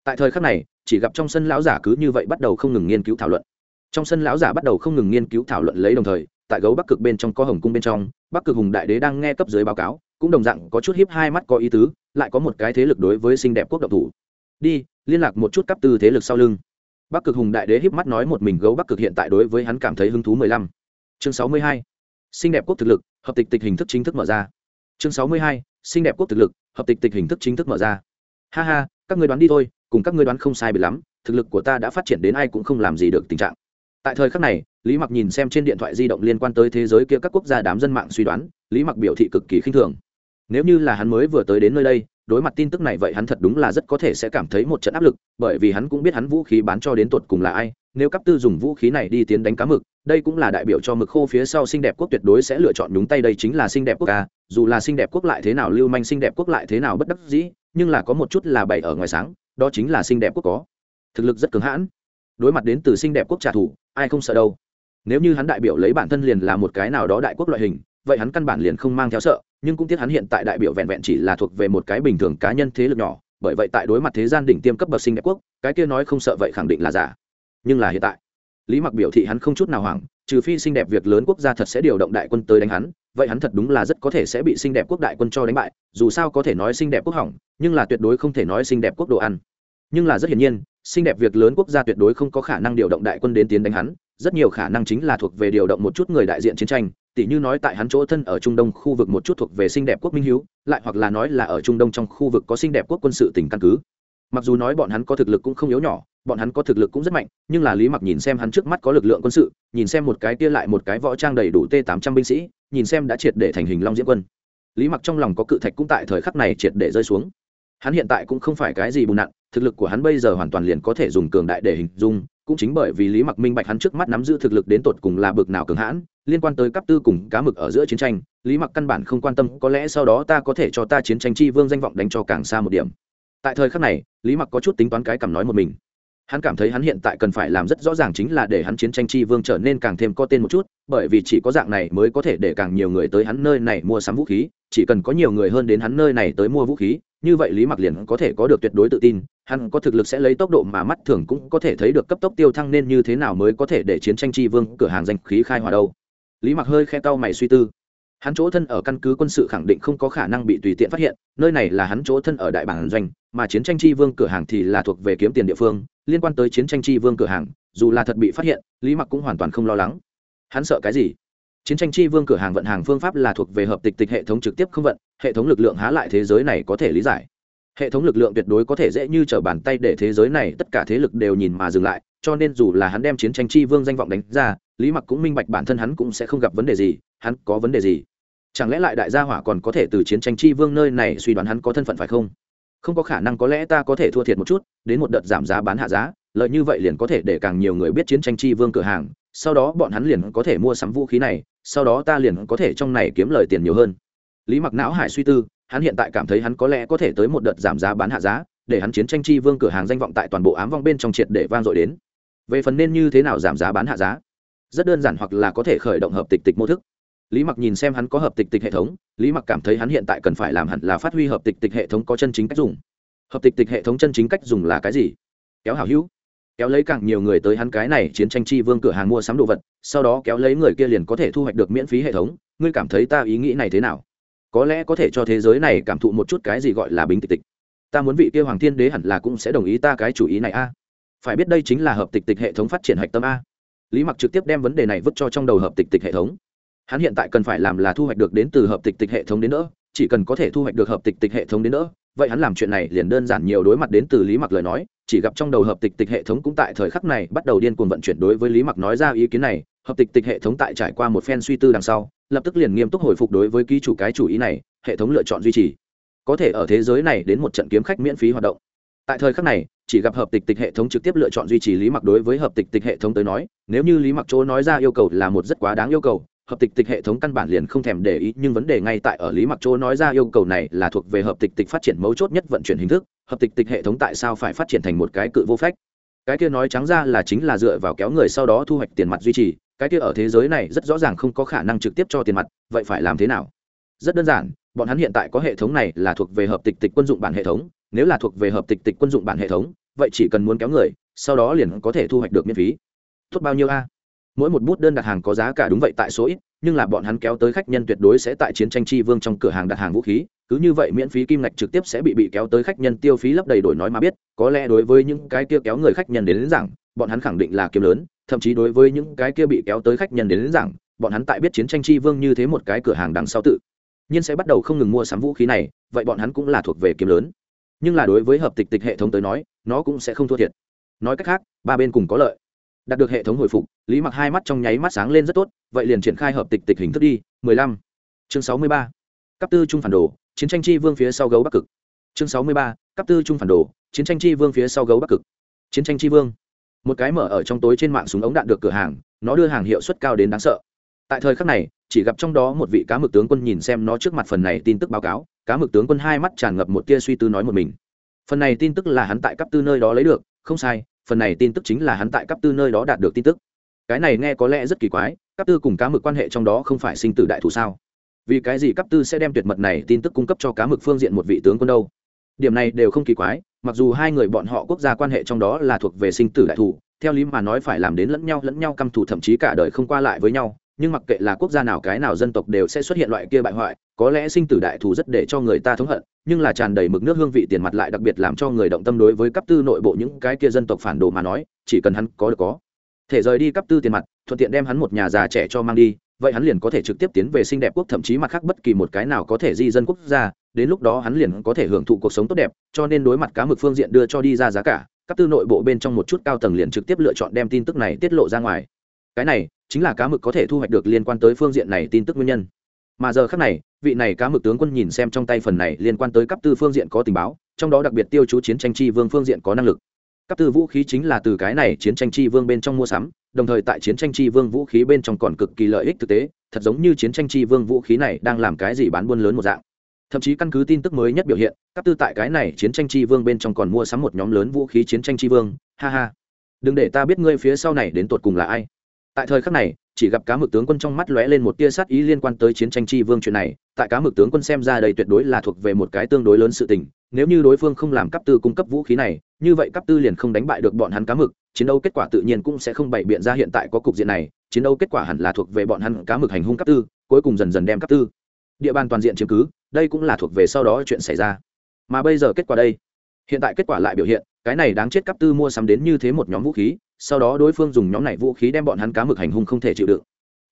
Tại thời khắc này, chỉ gặp trong sân lão giả cứ như vậy bắt đầu không ngừng nghiên cứu thảo luận. Trong sân lão giả bắt đầu không ngừng nghiên cứu thảo luận lấy đồng thời, tại gấu bắc cực bên trong có hồng cung bên trong, bắc cực hùng đại đế đang nghe cấp dưới báo cáo, cũng đồng dạng có chút hiếp hai mắt có ý tứ, lại có một cái thế lực đối với xinh đẹp quốc độc thủ. Đi, liên lạc một chút cấp tư thế lực sau lưng bắc cực hùng đại đế hiếp mắt nói một mình gấu bắc cực hiện tại đối với hắn cảm thấy hứng thú mười lăm. Chương sáu mươi hai. Xinh đẹp quốc thực lực, hợp tịch tịch hình thức chính thức mở ra. Chương sáu mươi hai. Xinh đẹp quốc thực lực, hợp tịch tịch hình thức chính thức mở ra. Ha ha, các người đoán đi thôi, cùng các ngươi đoán không sai bị lắm, thực lực của ta đã phát triển đến ai cũng không làm gì được tình trạng. Tại thời khắc này, lý mặc nhìn xem trên điện thoại di động liên quan tới thế giới kia các quốc gia đám dân mạng suy đoán, lý mặc biểu thị cực kỳ khinh thường. Nếu như là hắn mới vừa tới đến nơi đây đối mặt tin tức này vậy hắn thật đúng là rất có thể sẽ cảm thấy một trận áp lực, bởi vì hắn cũng biết hắn vũ khí bán cho đến tột cùng là ai, nếu cấp tư dùng vũ khí này đi tiến đánh cá mực, đây cũng là đại biểu cho mực khô phía sau xinh đẹp quốc tuyệt đối sẽ lựa chọn đúng tay đây chính là xinh đẹp quốc ca dù là xinh đẹp quốc lại thế nào lưu manh xinh đẹp quốc lại thế nào bất đắc dĩ, nhưng là có một chút là bày ở ngoài sáng, đó chính là xinh đẹp quốc có. Thực lực rất cứng hãn. Đối mặt đến từ xinh đẹp quốc trả thù, ai không sợ đâu. Nếu như hắn đại biểu lấy bản thân liền là một cái nào đó đại quốc loại hình vậy hắn căn bản liền không mang theo sợ, nhưng cũng tiếc hắn hiện tại đại biểu vẹn vẹn chỉ là thuộc về một cái bình thường cá nhân thế lực nhỏ, bởi vậy tại đối mặt thế gian đỉnh tiêm cấp bậc sinh đẹp quốc, cái kia nói không sợ vậy khẳng định là giả. Nhưng là hiện tại, lý mặc biểu thị hắn không chút nào hoảng, trừ phi xinh đẹp việc lớn quốc gia thật sẽ điều động đại quân tới đánh hắn, vậy hắn thật đúng là rất có thể sẽ bị xinh đẹp quốc đại quân cho đánh bại, dù sao có thể nói xinh đẹp quốc hỏng, nhưng là tuyệt đối không thể nói xinh đẹp quốc đồ ăn. Nhưng là rất hiển nhiên xinh đẹp việc lớn quốc gia tuyệt đối không có khả năng điều động đại quân đến tiến đánh hắn, rất nhiều khả năng chính là thuộc về điều động một chút người đại diện chiến tranh tỉ như nói tại hắn chỗ thân ở trung đông khu vực một chút thuộc về xinh đẹp quốc minh hiếu, lại hoặc là nói là ở trung đông trong khu vực có xinh đẹp quốc quân sự tỉnh căn cứ. Mặc dù nói bọn hắn có thực lực cũng không yếu nhỏ, bọn hắn có thực lực cũng rất mạnh, nhưng là lý mặc nhìn xem hắn trước mắt có lực lượng quân sự, nhìn xem một cái kia lại một cái võ trang đầy đủ t tám trăm binh sĩ, nhìn xem đã triệt để thành hình long diễn quân. Lý mặc trong lòng có cự thạch cũng tại thời khắc này triệt để rơi xuống. Hắn hiện tại cũng không phải cái gì bùn nặn thực lực của hắn bây giờ hoàn toàn liền có thể dùng cường đại để hình dung, cũng chính bởi vì lý mặc minh bạch hắn trước mắt nắm giữ thực lực đến tột cùng là bực nào cường hãn, liên quan tới cấp tư cùng cá mực ở giữa chiến tranh, lý mặc căn bản không quan tâm, có lẽ sau đó ta có thể cho ta chiến tranh chi vương danh vọng đánh cho càng xa một điểm. Tại thời khắc này, lý mặc có chút tính toán cái cảm nói một mình hắn cảm thấy hắn hiện tại cần phải làm rất rõ ràng chính là để hắn chiến tranh chi vương trở nên càng thêm có tên một chút, bởi vì chỉ có dạng này mới có thể để càng nhiều người tới hắn nơi này mua sắm vũ khí, chỉ cần có nhiều người hơn đến hắn nơi này tới mua vũ khí, như vậy lý mặc liền có thể có được tuyệt đối tự tin, hắn có thực lực sẽ lấy tốc độ mà mắt thường cũng có thể thấy được cấp tốc tiêu thăng nên như thế nào mới có thể để chiến tranh chi vương cửa hàng danh khí khai hòa đâu. Lý mặc hơi khe cau mày suy tư hắn chỗ thân ở căn cứ quân sự khẳng định không có khả năng bị tùy tiện phát hiện, nơi này là hắn chỗ thân ở đại bản doanh, mà chiến tranh chi vương cửa hàng thì là thuộc về kiếm tiền địa phương, liên quan tới chiến tranh chi vương cửa hàng, dù là thật bị phát hiện, lý mặc cũng hoàn toàn không lo lắng. Hắn sợ cái gì? Chiến tranh chi vương cửa hàng vận hàng phương pháp là thuộc về hợp tịch tịch hệ thống trực tiếp không vận, hệ thống lực lượng há lại thế giới này có thể lý giải. Hệ thống lực lượng tuyệt đối có thể dễ như t bàn tay để thế giới này tất cả thế lực đều nhìn mà dừng lại, cho nên dù là hắn đem chiến tranh chi vương danh vọng đánh ra, lý mặc cũng minh bạch bản thân hắn cũng sẽ không gặp vấn đề gì, hắn có vấn đề gì? Chẳng lẽ lại đại gia hỏa còn có thể từ chiến tranh chi vương nơi này suy đoán hắn có thân phận phải không? Không có khả năng có lẽ ta có thể thua thiệt một chút, đến một đợt giảm giá bán hạ giá, lợi như vậy liền có thể để càng nhiều người biết chiến tranh chi vương cửa hàng, sau đó bọn hắn liền có thể mua sắm vũ khí này, sau đó ta liền có thể trong này kiếm lời tiền nhiều hơn. Lý mặc não hải suy tư, hắn hiện tại cảm thấy hắn có lẽ có thể tới một đợt giảm giá bán hạ giá, để hắn chiến tranh chi vương cửa hàng danh vọng tại toàn bộ ám vong bên trong triệt để vang dội đến. Về phần nên như thế nào giảm giá bán hạ giá, rất đơn giản hoặc là có thể khởi động hợp tịch tịch mô thức lý mặc nhìn xem hắn có hợp tịch tịch hệ thống, lý mặc cảm thấy hắn hiện tại cần phải làm hẳn là phát huy hợp tịch tịch hệ thống có chân chính cách dùng. Hợp tịch tịch hệ thống chân chính cách dùng là cái gì? Kéo hảo hữu. Kéo lấy càng nhiều người tới hắn cái này chiến tranh chi vương cửa hàng mua sắm đồ vật, sau đó kéo lấy người kia liền có thể thu hoạch được miễn phí hệ thống. Ngươi cảm thấy ta ý nghĩ này thế nào? Có lẽ có thể cho thế giới này cảm thụ một chút cái gì gọi là bính tịch tịch. Ta muốn vị kia hoàng thiên đế hẳn là cũng sẽ đồng ý ta cái chủ ý này a. Phải biết đây chính là hợp tịch tịch hệ thống phát triển hạch tâm a. Lý mặc trực tiếp đem vấn đề này vứt cho trong đầu hợp tịch tịch hệ thống hắn hiện tại cần phải làm là thu hoạch được đến từ hợp tịch tịch hệ thống đến nữa chỉ cần có thể thu hoạch được hợp tịch tịch hệ thống đến nữa vậy hắn làm chuyện này liền đơn giản nhiều đối mặt đến từ lý mặc lời nói, chỉ gặp trong đầu hợp tịch tịch hệ thống cũng tại thời khắc này bắt đầu điên cuồng vận chuyển đối với lý mặc nói ra ý kiến này, hợp tịch tịch hệ thống tại trải qua một phen suy tư đằng sau, lập tức liền nghiêm túc hồi phục đối với ký chủ cái chủ ý này, hệ thống lựa chọn duy trì. Có thể ở thế giới này đến một trận kiếm khách miễn phí hoạt động. Tại thời khắc này, chỉ gặp hợp tịch tịch hệ thống trực tiếp lựa chọn duy trì lý mặc đối với hợp tịch tịch hệ thống tới nói, nếu như lý mặc chỗ nói ra yêu cầu là một rất quá đáng yêu cầu hợp tịch tịch hệ thống căn bản liền không thèm để ý, nhưng vấn đề ngay tại ở lý mặc chỗ nói ra yêu cầu này là thuộc về hợp tịch tịch phát triển mấu chốt nhất vận chuyển hình thức, hợp tịch tịch hệ thống tại sao phải phát triển thành một cái cự vô phách? Cái kia nói trắng ra là chính là dựa vào kéo người sau đó thu hoạch tiền mặt duy trì, cái kia ở thế giới này rất rõ ràng không có khả năng trực tiếp cho tiền mặt, vậy phải làm thế nào? Rất đơn giản, bọn hắn hiện tại có hệ thống này là thuộc về hợp tịch tịch quân dụng bản hệ thống, nếu là thuộc về hợp tịch tịch quân dụng bản hệ thống, vậy chỉ cần muốn kéo người, sau đó liền có thể thu hoạch được miễn phí. Tốt bao nhiêu a? Mỗi một bút đơn đặt hàng có giá cả đúng vậy tại số ít nhưng là bọn hắn kéo tới khách nhân tuyệt đối sẽ tại chiến tranh chi vương trong cửa hàng đặt hàng vũ khí cứ như vậy miễn phí kim ngạch trực tiếp sẽ bị bị kéo tới khách nhân tiêu phí lấp đầy đổi nói mà biết có lẽ đối với những cái kia kéo người khách nhân đến, đến rằng bọn hắn khẳng định là kiếm lớn thậm chí đối với những cái kia bị kéo tới khách nhân đến, đến rằng bọn hắn tại biết chiến tranh chi vương như thế một cái cửa hàng đằng sau tự nhiên sẽ bắt đầu không ngừng mua sắm vũ khí này vậy bọn hắn cũng là thuộc về kiếm lớn. Nhưng là đối với hợp tịch tịch hệ thống tới nói nó cũng sẽ không thua thiệt. Nói cách khác ba bên cùng có lợi đạt được hệ thống hồi phục, lý mặc hai mắt trong nháy mắt sáng lên rất tốt, vậy liền triển khai hợp tịch tịch hình thức đi 15. chương 63. cấp tư trung phản đồ, chiến tranh chi vương phía sau gấu bắc cực chương 63. cấp tư trung phản đồ, chiến tranh chi vương phía sau gấu bắc cực chiến tranh chi vương một cái mở ở trong tối trên mạng súng ống đạn được cửa hàng, nó đưa hàng hiệu suất cao đến đáng sợ tại thời khắc này, chỉ gặp trong đó một vị cá mực tướng quân nhìn xem nó trước mặt phần này tin tức báo cáo, cá mực tướng quân hai mắt tràn ngập một tia suy tư nói một mình phần này tin tức là hắn tại cấp tư nơi đó lấy được, không sai phần này tin tức chính là hắn tại cấp tư nơi đó đạt được tin tức. Cái này nghe có lẽ rất kỳ quái cấp tư cùng cá mực quan hệ trong đó không phải sinh tử đại thủ sao? Vì cái gì cấp tư sẽ đem tuyệt mật này tin tức cung cấp cho cá mực phương diện một vị tướng quân đâu? Điểm này đều không kỳ quái, mặc dù hai người bọn họ quốc gia quan hệ trong đó là thuộc về sinh tử đại thủ, theo lý mà nói phải làm đến lẫn nhau lẫn nhau căm thù thậm chí cả đời không qua lại với nhau nhưng mặc kệ là quốc gia nào cái nào dân tộc đều sẽ xuất hiện loại kia bại hoại, có lẽ sinh tử đại thù rất để cho người ta thống hận, nhưng là tràn đầy mực nước hương vị tiền mặt lại đặc biệt làm cho người động tâm đối với cấp tư nội bộ những cái kia dân tộc phản đồ mà nói, chỉ cần hắn có được có. Thể rời đi cấp tư tiền mặt, thuận tiện đem hắn một nhà già trẻ cho mang đi, vậy hắn liền có thể trực tiếp tiến về xinh đẹp quốc, thậm chí mặt khác bất kỳ một cái nào có thể di dân quốc gia, đến lúc đó hắn liền có thể hưởng thụ cuộc sống tốt đẹp, cho nên đối mặt cá mực phương diện đưa cho đi ra giá cả, cấp tư nội bộ bên trong một chút cao tầng liền trực tiếp lựa chọn đem tin tức này tiết lộ ra ngoài. Cái này chính là cá mực có thể thu hoạch được liên quan tới phương diện này tin tức nguyên nhân. Mà giờ khác này, vị này cá mực tướng quân nhìn xem trong tay phần này liên quan tới cấp tư phương diện có tình báo, trong đó đặc biệt tiêu chú chiến tranh chi vương phương diện có năng lực. Cấp tư vũ khí chính là từ cái này chiến tranh chi vương bên trong mua sắm, đồng thời tại chiến tranh chi vương vũ khí bên trong còn cực kỳ lợi ích thực tế, thật giống như chiến tranh chi vương vũ khí này đang làm cái gì bán buôn lớn một dạng. Thậm chí căn cứ tin tức mới nhất biểu hiện, cấp tư tại cái này chiến tranh chi vương bên trong còn mua sắm một nhóm lớn vũ khí chiến tranh chi vương, ha ha. Đừng để ta biết ngươi phía sau này đến tột cùng là ai tại thời khắc này, chỉ gặp cá mực tướng quân trong mắt lóe lên một tia sát ý liên quan tới chiến tranh chi vương chuyện này, tại cá mực tướng quân xem ra đây tuyệt đối là thuộc về một cái tương đối lớn sự tình, nếu như đối phương không làm cấp tư cung cấp vũ khí này, như vậy cấp tư liền không đánh bại được bọn hắn cá mực, chiến đấu kết quả tự nhiên cũng sẽ không bày biện ra hiện tại có cục diện này, chiến đấu kết quả hẳn là thuộc về bọn hắn cá mực hành hung cấp tư, cuối cùng dần dần đem cấp tư. Địa bàn toàn diện chiếm cứ, đây cũng là thuộc về sau đó chuyện xảy ra. Mà bây giờ kết quả đây, hiện tại kết quả lại biểu hiện, cái này đáng chết cấp tư mua sắm đến như thế một nhóm vũ khí sau đó đối phương dùng nhóm này vũ khí đem bọn hắn cá mực hành hung không thể chịu đựng.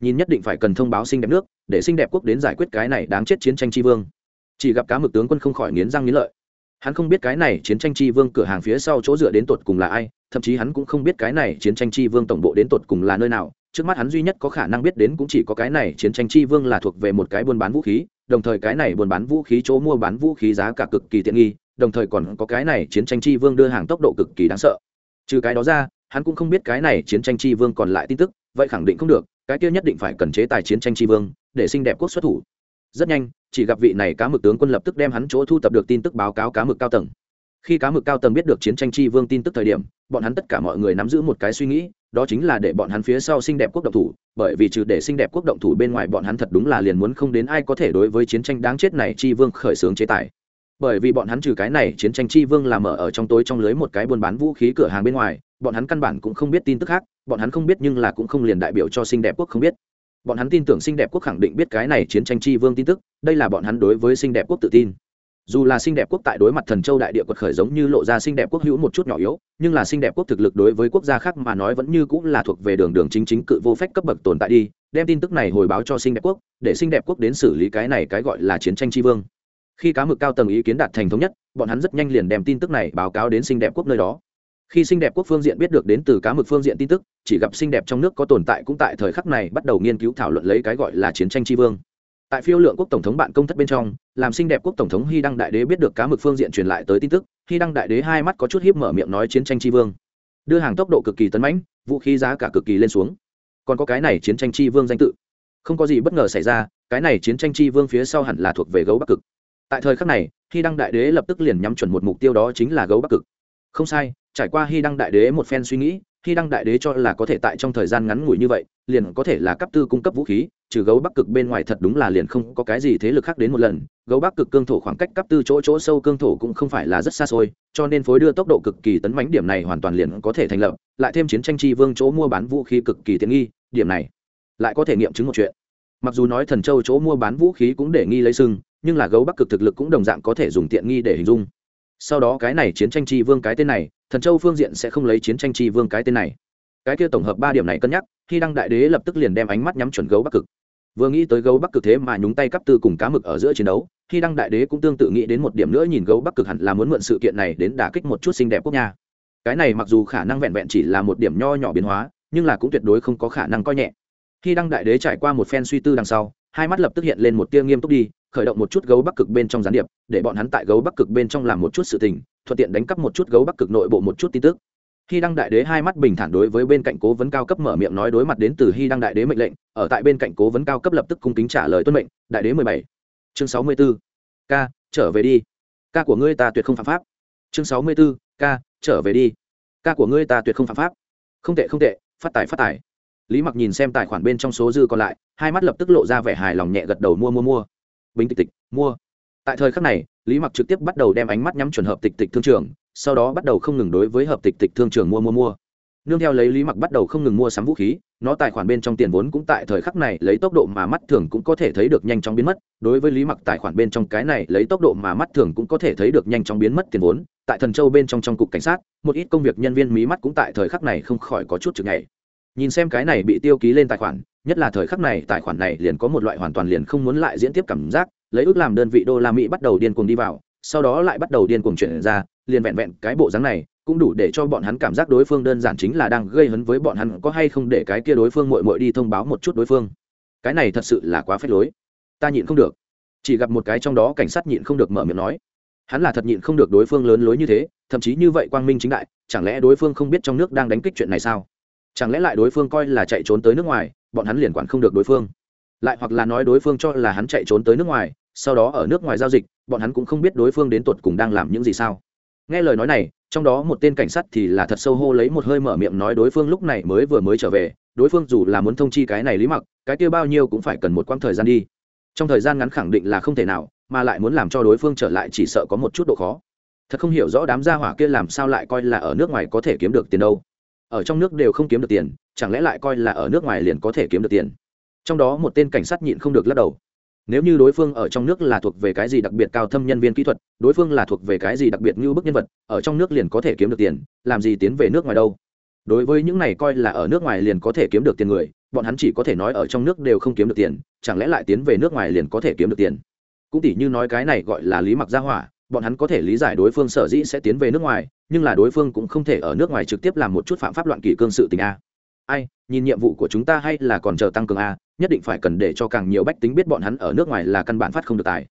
Nhìn nhất định phải cần thông báo xinh đẹp nước, để xinh đẹp quốc đến giải quyết cái này đáng chết chiến tranh tri vương. Chỉ gặp cá mực tướng quân không khỏi nghiến răng nghiến lợi. Hắn không biết cái này chiến tranh tri vương cửa hàng phía sau chỗ dựa đến tột cùng là ai, thậm chí hắn cũng không biết cái này chiến tranh tri vương tổng bộ đến tột cùng là nơi nào. Trước mắt hắn duy nhất có khả năng biết đến cũng chỉ có cái này chiến tranh tri vương là thuộc về một cái buôn bán vũ khí, đồng thời cái này buôn bán vũ khí chỗ mua bán vũ khí giá cả cực kỳ tiện nghi, đồng thời còn có cái này chiến tranh tri vương đưa hàng tốc độ cực kỳ đáng sợ. Trừ cái đó ra hắn cũng không biết cái này chiến tranh tri vương còn lại tin tức, vậy khẳng định không được, cái kia nhất định phải cần chế tài chiến tranh tri vương, để xinh đẹp quốc xuất thủ. Rất nhanh, chỉ gặp vị này cá mực tướng quân lập tức đem hắn chỗ thu tập được tin tức báo cáo cá mực cao tầng. Khi cá mực cao tầng biết được chiến tranh tri vương tin tức thời điểm, bọn hắn tất cả mọi người nắm giữ một cái suy nghĩ, đó chính là để bọn hắn phía sau xinh đẹp quốc động thủ, bởi vì trừ để xinh đẹp quốc động thủ bên ngoài bọn hắn thật đúng là liền muốn không đến ai có thể đối với chiến tranh đáng chết này tri vương khởi xướng chế tài bởi vì bọn hắn trừ cái này chiến tranh tri vương làm ở ở trong tối trong lưới một cái buôn bán vũ khí cửa hàng bên ngoài, bọn hắn căn bản cũng không biết tin tức khác, bọn hắn không biết nhưng là cũng không liền đại biểu cho xinh đẹp quốc không biết. Bọn hắn tin tưởng xinh đẹp quốc khẳng định biết cái này chiến tranh tri vương tin tức, đây là bọn hắn đối với xinh đẹp quốc tự tin. Dù là xinh đẹp quốc tại đối mặt thần châu đại địa quật khởi giống như lộ ra xinh đẹp quốc hữu một chút nhỏ yếu, nhưng là xinh đẹp quốc thực lực đối với quốc gia khác mà nói vẫn như cũng là thuộc về đường đường chính chính cự vô phép cấp bậc tồn tại đi, đem tin tức này hồi báo cho xinh đẹp quốc, để xinh đẹp quốc đến xử lý cái này cái gọi là chiến tranh tri vương khi cá mực cao tầng ý kiến đạt thành thống nhất, bọn hắn rất nhanh liền đem tin tức này báo cáo đến xinh đẹp quốc nơi đó. Khi xinh đẹp quốc phương diện biết được đến từ cá mực phương diện tin tức, chỉ gặp xinh đẹp trong nước có tồn tại cũng tại thời khắc này bắt đầu nghiên cứu thảo luận lấy cái gọi là chiến tranh tri vương. Tại phiêu lượng quốc tổng thống bạn công thất bên trong, làm xinh đẹp quốc tổng thống hy đăng đại đế biết được cá mực phương diện truyền lại tới tin tức, hy đăng đại đế hai mắt có chút hiếp mở miệng nói chiến tranh tri vương. Đưa hàng tốc độ cực kỳ tấn mãnh, vũ khí giá cả cực kỳ lên xuống. Còn có cái này chiến tranh tri vương danh tự. Không có gì bất ngờ xảy ra, cái này chiến tranh tri vương phía sau hẳn là thuộc về gấu bắc cực tại thời khắc này hy đăng đại đế lập tức liền nhắm chuẩn một mục tiêu đó chính là gấu bắc cực. Không sai, trải qua hy đăng đại đế một phen suy nghĩ hy đăng đại đế cho là có thể tại trong thời gian ngắn ngủi như vậy, liền có thể là cấp tư cung cấp vũ khí, trừ gấu bắc cực bên ngoài thật đúng là liền không có cái gì thế lực khác đến một lần. Gấu bắc cực cương thổ khoảng cách cấp tư chỗ chỗ sâu cương thổ cũng không phải là rất xa xôi, cho nên phối đưa tốc độ cực kỳ tấn mánh điểm này hoàn toàn liền có thể thành lập, lại thêm chiến tranh tri vương chỗ mua bán vũ khí cực kỳ tiện nghi, điểm này lại có thể nghiệm chứng một chuyện. Mặc dù nói thần châu chỗ mua bán vũ khí cũng để nghi lấy sưng nhưng là gấu bắc cực thực lực cũng đồng dạng có thể dùng tiện nghi để hình dung. Sau đó cái này chiến tranh tri vương cái tên này, thần châu phương diện sẽ không lấy chiến tranh tri vương cái tên này. Cái kia tổng hợp ba điểm này cân nhắc, khi đăng đại đế lập tức liền đem ánh mắt nhắm chuẩn gấu bắc cực. Vừa nghĩ tới gấu bắc cực thế mà nhúng tay cắp tư cùng cá mực ở giữa chiến đấu, khi đăng đại đế cũng tương tự nghĩ đến một điểm nữa nhìn gấu bắc cực hẳn là muốn mượn sự kiện này đến đả kích một chút xinh đẹp quốc nha cái này mặc dù khả năng vẹn vẹn chỉ là một điểm nho nhỏ biến hóa, nhưng là cũng tuyệt đối không có khả năng coi nhẹ. Khi đăng đại đế trải qua một phen suy tư đằng sau, hai mắt lập tức hiện lên một tia nghiêm túc đi khởi động một chút gấu bắc cực bên trong gián điệp, để bọn hắn tại gấu bắc cực bên trong làm một chút sự tình, thuận tiện đánh cắp một chút gấu bắc cực nội bộ một chút tin tức. Khi đăng đại đế hai mắt bình thản đối với bên cạnh cố vấn cao cấp mở miệng nói đối mặt đến từ hy đăng đại đế mệnh lệnh, ở tại bên cạnh cố vấn cao cấp lập tức cung kính trả lời tuân mệnh, đại đế mười bảy. Chương sáu mươi b ố k trở về đi. Ca của ngươi ta tuyệt không phạm pháp. Chương sáu mươi b ố k trở về đi. Ca của ngươi ta tuyệt không phạm pháp. Không tệ không tệ, phát tài phát tài. Lý mặc nhìn xem tài khoản bên trong số dư còn lại, hai mắt lập tức lộ ra vẻ hài lòng nhẹ gật đầu mua mua mua bình tịch tịch, mua. Tại thời khắc này, lý mặc trực tiếp bắt đầu đem ánh mắt nhắm chuẩn hợp tịch tịch thương trường, sau đó bắt đầu không ngừng đối với hợp tịch tịch thương trường mua mua mua. Nương theo lấy lý mặc bắt đầu không ngừng mua sắm vũ khí, nó tài khoản bên trong tiền vốn cũng tại thời khắc này lấy tốc độ mà mắt thường cũng có thể thấy được nhanh chóng biến mất. Đối với lý mặc tài khoản bên trong cái này lấy tốc độ mà mắt thường cũng có thể thấy được nhanh chóng biến mất tiền vốn, tại thần châu bên trong trong cục cảnh sát, một ít công việc nhân viên mí mắt cũng tại thời khắc này không khỏi có chút chừng ngày nhìn xem cái này bị tiêu ký lên tài khoản nhất là thời khắc này tài khoản này liền có một loại hoàn toàn liền không muốn lại diễn tiếp cảm giác, lấy ước làm đơn vị đô la mỹ bắt đầu điên cuồng đi vào, sau đó lại bắt đầu điên cuồng chuyển ra, liền vẹn vẹn cái bộ dáng này cũng đủ để cho bọn hắn cảm giác đối phương đơn giản chính là đang gây hấn với bọn hắn, có hay không để cái kia đối phương mội mội đi thông báo một chút đối phương. Cái này thật sự là quá phép lối. Ta nhịn không được. Chỉ gặp một cái trong đó cảnh sát nhịn không được mở miệng nói. Hắn là thật nhịn không được đối phương lớn lối như thế, thậm chí như vậy quang minh chính đại, chẳng lẽ đối phương không biết trong nước đang đánh kích chuyện này sao? Chẳng lẽ lại đối phương coi là chạy trốn tới nước ngoài bọn hắn liền quản không được đối phương. Lại hoặc là nói đối phương cho là hắn chạy trốn tới nước ngoài, sau đó ở nước ngoài giao dịch, bọn hắn cũng không biết đối phương đến tột cùng đang làm những gì sao. Nghe lời nói này, trong đó một tên cảnh sát thì là thật sâu hô lấy một hơi mở miệng nói đối phương lúc này mới vừa mới trở về, đối phương dù là muốn thông chi cái này lý mặc, cái kia bao nhiêu cũng phải cần một quãng thời gian đi. Trong thời gian ngắn khẳng định là không thể nào, mà lại muốn làm cho đối phương trở lại chỉ sợ có một chút độ khó. Thật không hiểu rõ đám gia hỏa kia làm sao lại coi là ở nước ngoài có thể kiếm được tiền đâu ở trong nước đều không kiếm được tiền, chẳng lẽ lại coi là ở nước ngoài liền có thể kiếm được tiền? Trong đó một tên cảnh sát nhịn không được lắc đầu. Nếu như đối phương ở trong nước là thuộc về cái gì đặc biệt cao thâm nhân viên kỹ thuật, đối phương là thuộc về cái gì đặc biệt như bức nhân vật, ở trong nước liền có thể kiếm được tiền, làm gì tiến về nước ngoài đâu? Đối với những này coi là ở nước ngoài liền có thể kiếm được tiền người, bọn hắn chỉ có thể nói ở trong nước đều không kiếm được tiền, chẳng lẽ lại tiến về nước ngoài liền có thể kiếm được tiền? Cũng tỉ như nói cái này gọi là lý mặc gia hỏa, bọn hắn có thể lý giải đối phương sở dĩ sẽ tiến về nước ngoài nhưng là đối phương cũng không thể ở nước ngoài trực tiếp làm một chút phạm pháp loạn kỷ cương sự tình a. Ai, nhìn nhiệm vụ của chúng ta hay là còn chờ tăng cường a, nhất định phải cần để cho càng nhiều bách tính biết bọn hắn ở nước ngoài là căn bản phát không được tài.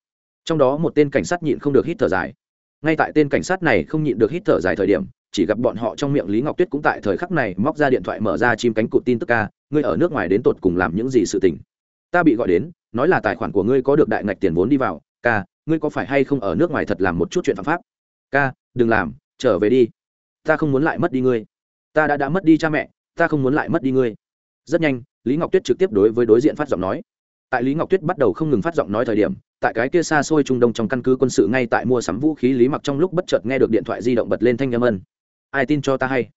Trong đó một tên cảnh sát nhịn không được hít thở dài. Ngay tại tên cảnh sát này không nhịn được hít thở dài thời điểm, chỉ gặp bọn họ trong miệng lý ngọc tuyết cũng tại thời khắc này móc ra điện thoại mở ra chim cánh cụt tin tức ca ngươi ở nước ngoài đến tột cùng làm những gì sự tình? Ta bị gọi đến, nói là tài khoản của ngươi có được đại ngạch tiền vốn đi vào. Ca, ngươi có phải hay không ở nước ngoài thật làm một chút chuyện phạm pháp? Ca, đừng làm trở về đi. Ta không muốn lại mất đi ngươi. Ta đã đã mất đi cha mẹ, ta không muốn lại mất đi ngươi. Rất nhanh, lý ngọc tuyết trực tiếp đối với đối diện phát giọng nói. Tại lý ngọc tuyết bắt đầu không ngừng phát giọng nói thời điểm, tại cái kia xa xôi trung đông trong căn cứ quân sự ngay tại mua sắm vũ khí, lý mặc trong lúc bất chợt nghe được điện thoại di động bật lên thanh âm ân. Ai tin cho ta hay?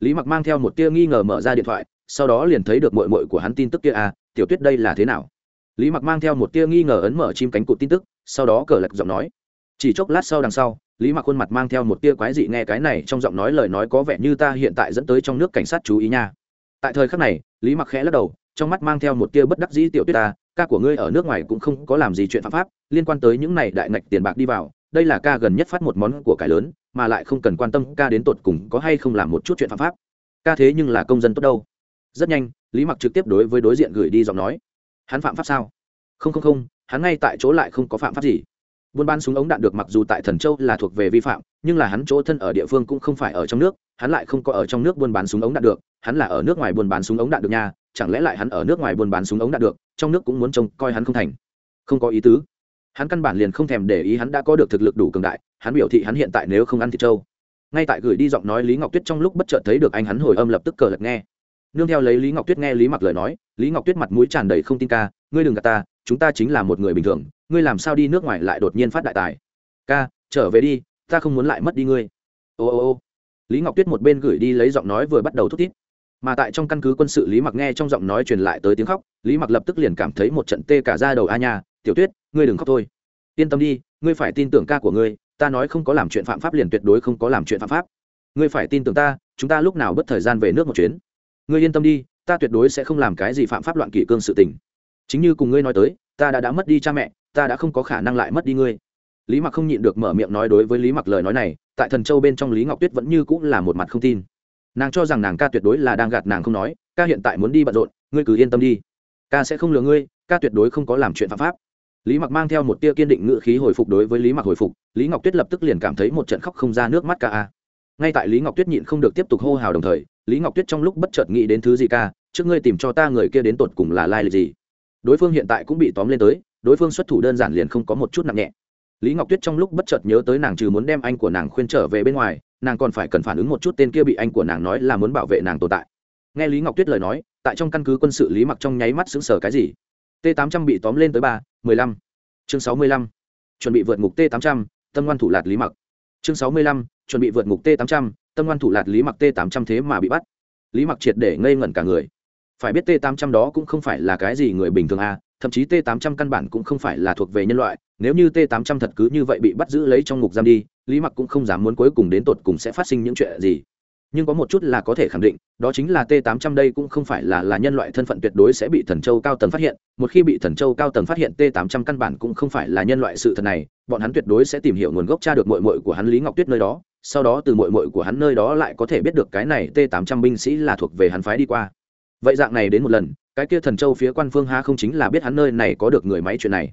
Lý mặc mang theo một tia nghi ngờ mở ra điện thoại, sau đó liền thấy được mội mội của hắn tin tức kia à tiểu tuyết đây là thế nào? Lý mặc mang theo một tia nghi ngờ ấn mở chim cánh cụt tin tức, sau đó cờ lạch giọng nói. Chỉ chốc lát sau đằng sau lý mặc khuôn mặt mang theo một tia quái dị nghe cái này, trong giọng nói lời nói có vẻ như ta hiện tại dẫn tới trong nước cảnh sát chú ý nha. Tại thời khắc này, lý mặc khẽ lắc đầu, trong mắt mang theo một tia bất đắc dĩ tiểu tuyết ta, ca của ngươi ở nước ngoài cũng không có làm gì chuyện phạm pháp, liên quan tới những này đại ngạch tiền bạc đi vào, đây là ca gần nhất phát một món của cải lớn, mà lại không cần quan tâm ca đến tột cùng có hay không làm một chút chuyện phạm pháp. Ca thế nhưng là công dân tốt đâu. Rất nhanh, lý mặc trực tiếp đối với đối diện gửi đi giọng nói. Hắn phạm pháp sao? Không không không, hắn ngay tại chỗ lại không có phạm pháp gì buôn bán súng ống đạn được mặc dù tại thần châu là thuộc về vi phạm, nhưng là hắn chỗ thân ở địa phương cũng không phải ở trong nước, hắn lại không có ở trong nước buôn bán súng ống đạn được, hắn là ở nước ngoài buôn bán súng ống đạn được nha, chẳng lẽ lại hắn ở nước ngoài buôn bán súng ống đạn được, trong nước cũng muốn trông coi hắn không thành. Không có ý tứ. Hắn căn bản liền không thèm để ý hắn đã có được thực lực đủ cường đại, hắn biểu thị hắn hiện tại nếu không ăn thịt trâu. Ngay tại gửi đi giọng nói lý ngọc tuyết trong lúc bất chợt thấy được anh hắn hồi âm lập tức cờ lật nghe. Nương theo lấy lý ngọc tuyết nghe lý mặc lời nói, lý ngọc tuyết mặt mũi tràn đầy không tin ca, ngươi đừng gạt ta, chúng ta chính là một người bình thường ngươi làm sao đi nước ngoài lại đột nhiên phát đại tài? Ca, trở về đi, ta không muốn lại mất đi ngươi. Ô ô ô. Lý ngọc tuyết một bên gửi đi lấy giọng nói vừa bắt đầu thúc tít mà tại trong căn cứ quân sự lý mặc nghe trong giọng nói truyền lại tới tiếng khóc, lý mặc lập tức liền cảm thấy một trận tê cả ra đầu a nha, tiểu tuyết, ngươi đừng khóc thôi. Yên tâm đi, ngươi phải tin tưởng ca của ngươi, ta nói không có làm chuyện phạm pháp liền tuyệt đối không có làm chuyện phạm pháp. Ngươi phải tin tưởng ta, chúng ta lúc nào bất thời gian về nước một chuyến. Ngươi yên tâm đi, ta tuyệt đối sẽ không làm cái gì phạm pháp loạn kỷ cương sự tình. Chính như cùng ngươi nói tới, ta đã đã mất đi cha mẹ ta đã không có khả năng lại mất đi ngươi. Lý mặc không nhịn được mở miệng nói đối với lý mặc lời nói này, tại thần châu bên trong lý ngọc tuyết vẫn như cũng là một mặt không tin. Nàng cho rằng nàng ca tuyệt đối là đang gạt nàng không nói, ca hiện tại muốn đi bận rộn, ngươi cứ yên tâm đi. Ca sẽ không lừa ngươi, ca tuyệt đối không có làm chuyện phạm pháp. Lý mặc mang theo một tia kiên định ngự khí hồi phục đối với lý mặc hồi phục, lý ngọc tuyết lập tức liền cảm thấy một trận khóc không ra nước mắt ca a. Ngay tại lý ngọc tuyết nhịn không được tiếp tục hô hào đồng thời, lý ngọc tuyết trong lúc bất chợt nghĩ đến thứ gì ca, trước ngươi tìm cho ta người kia đến tột cùng là lai lịch gì. Đối phương hiện tại cũng bị tóm lên tới đối phương xuất thủ đơn giản liền không có một chút nặng nhẹ. Lý ngọc tuyết trong lúc bất chợt nhớ tới nàng trừ muốn đem anh của nàng khuyên trở về bên ngoài, nàng còn phải cần phản ứng một chút tên kia bị anh của nàng nói là muốn bảo vệ nàng tồn tại. Nghe lý ngọc tuyết lời nói, tại trong căn cứ quân sự lý mặc trong nháy mắt xứng sở cái gì? T 800 bị tóm lên tới ba, mười lăm. Chương sáu mươi lăm. Chuẩn bị vượt ngục t 800 tâm ngoan thủ lạt lý mặc. Chương sáu mươi lăm, chuẩn bị vượt ngục t 800 tâm ngoan thủ lạt lý mặc t 800 thế mà bị bắt. Lý mặc triệt để ngây ngẩn cả người. Phải biết t 800 đó cũng không phải là cái gì người bình thường a thậm chí t 800 căn bản cũng không phải là thuộc về nhân loại, nếu như t 800 thật cứ như vậy bị bắt giữ lấy trong ngục giam đi, lý mặc cũng không dám muốn cuối cùng đến tột cùng sẽ phát sinh những chuyện gì. Nhưng có một chút là có thể khẳng định, đó chính là t 800 đây cũng không phải là là nhân loại thân phận tuyệt đối sẽ bị thần châu cao tầng phát hiện. Một khi bị thần châu cao tầng phát hiện t 800 căn bản cũng không phải là nhân loại sự thật này, bọn hắn tuyệt đối sẽ tìm hiểu nguồn gốc tra được mội mội của hắn lý ngọc tuyết nơi đó, sau đó từ mội mội của hắn nơi đó lại có thể biết được cái này t 800 binh sĩ là thuộc về hắn phái đi qua. Vậy dạng này đến một lần cái kia thần châu phía quan phương ha không chính là biết hắn nơi này có được người máy chuyện này.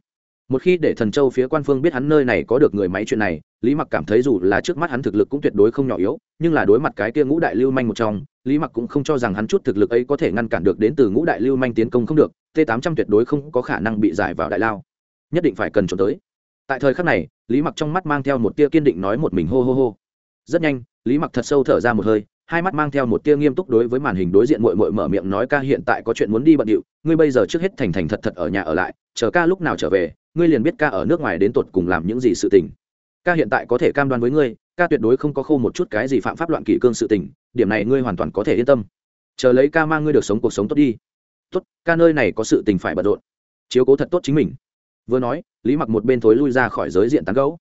Một khi để thần châu phía quan phương biết hắn nơi này có được người máy chuyện này, lý mặc cảm thấy dù là trước mắt hắn thực lực cũng tuyệt đối không nhỏ yếu, nhưng là đối mặt cái kia ngũ đại lưu manh một trong, lý mặc cũng không cho rằng hắn chút thực lực ấy có thể ngăn cản được đến từ ngũ đại lưu manh tiến công không được t 800 tuyệt đối không có khả năng bị giải vào đại lao. Nhất định phải cần trốn tới. Tại thời khắc này, lý mặc trong mắt mang theo một tia kiên định nói một mình hô hô hô. Rất nhanh, lý mặc thật sâu thở ra một hơi hai mắt mang theo một tia nghiêm túc đối với màn hình đối diện mội mội mở miệng nói ca hiện tại có chuyện muốn đi bận điệu, ngươi bây giờ trước hết thành thành thật thật ở nhà ở lại, chờ ca lúc nào trở về, ngươi liền biết ca ở nước ngoài đến tột cùng làm những gì sự tình. Ca hiện tại có thể cam đoan với ngươi, ca tuyệt đối không có khô một chút cái gì phạm pháp loạn kỷ cương sự tình, điểm này ngươi hoàn toàn có thể yên tâm. Chờ lấy ca mang ngươi được sống cuộc sống tốt đi. Tốt, ca nơi này có sự tình phải bận rộn, chiếu cố thật tốt chính mình. Vừa nói, lý mặc một bên thối lui ra khỏi giới diện tán gấu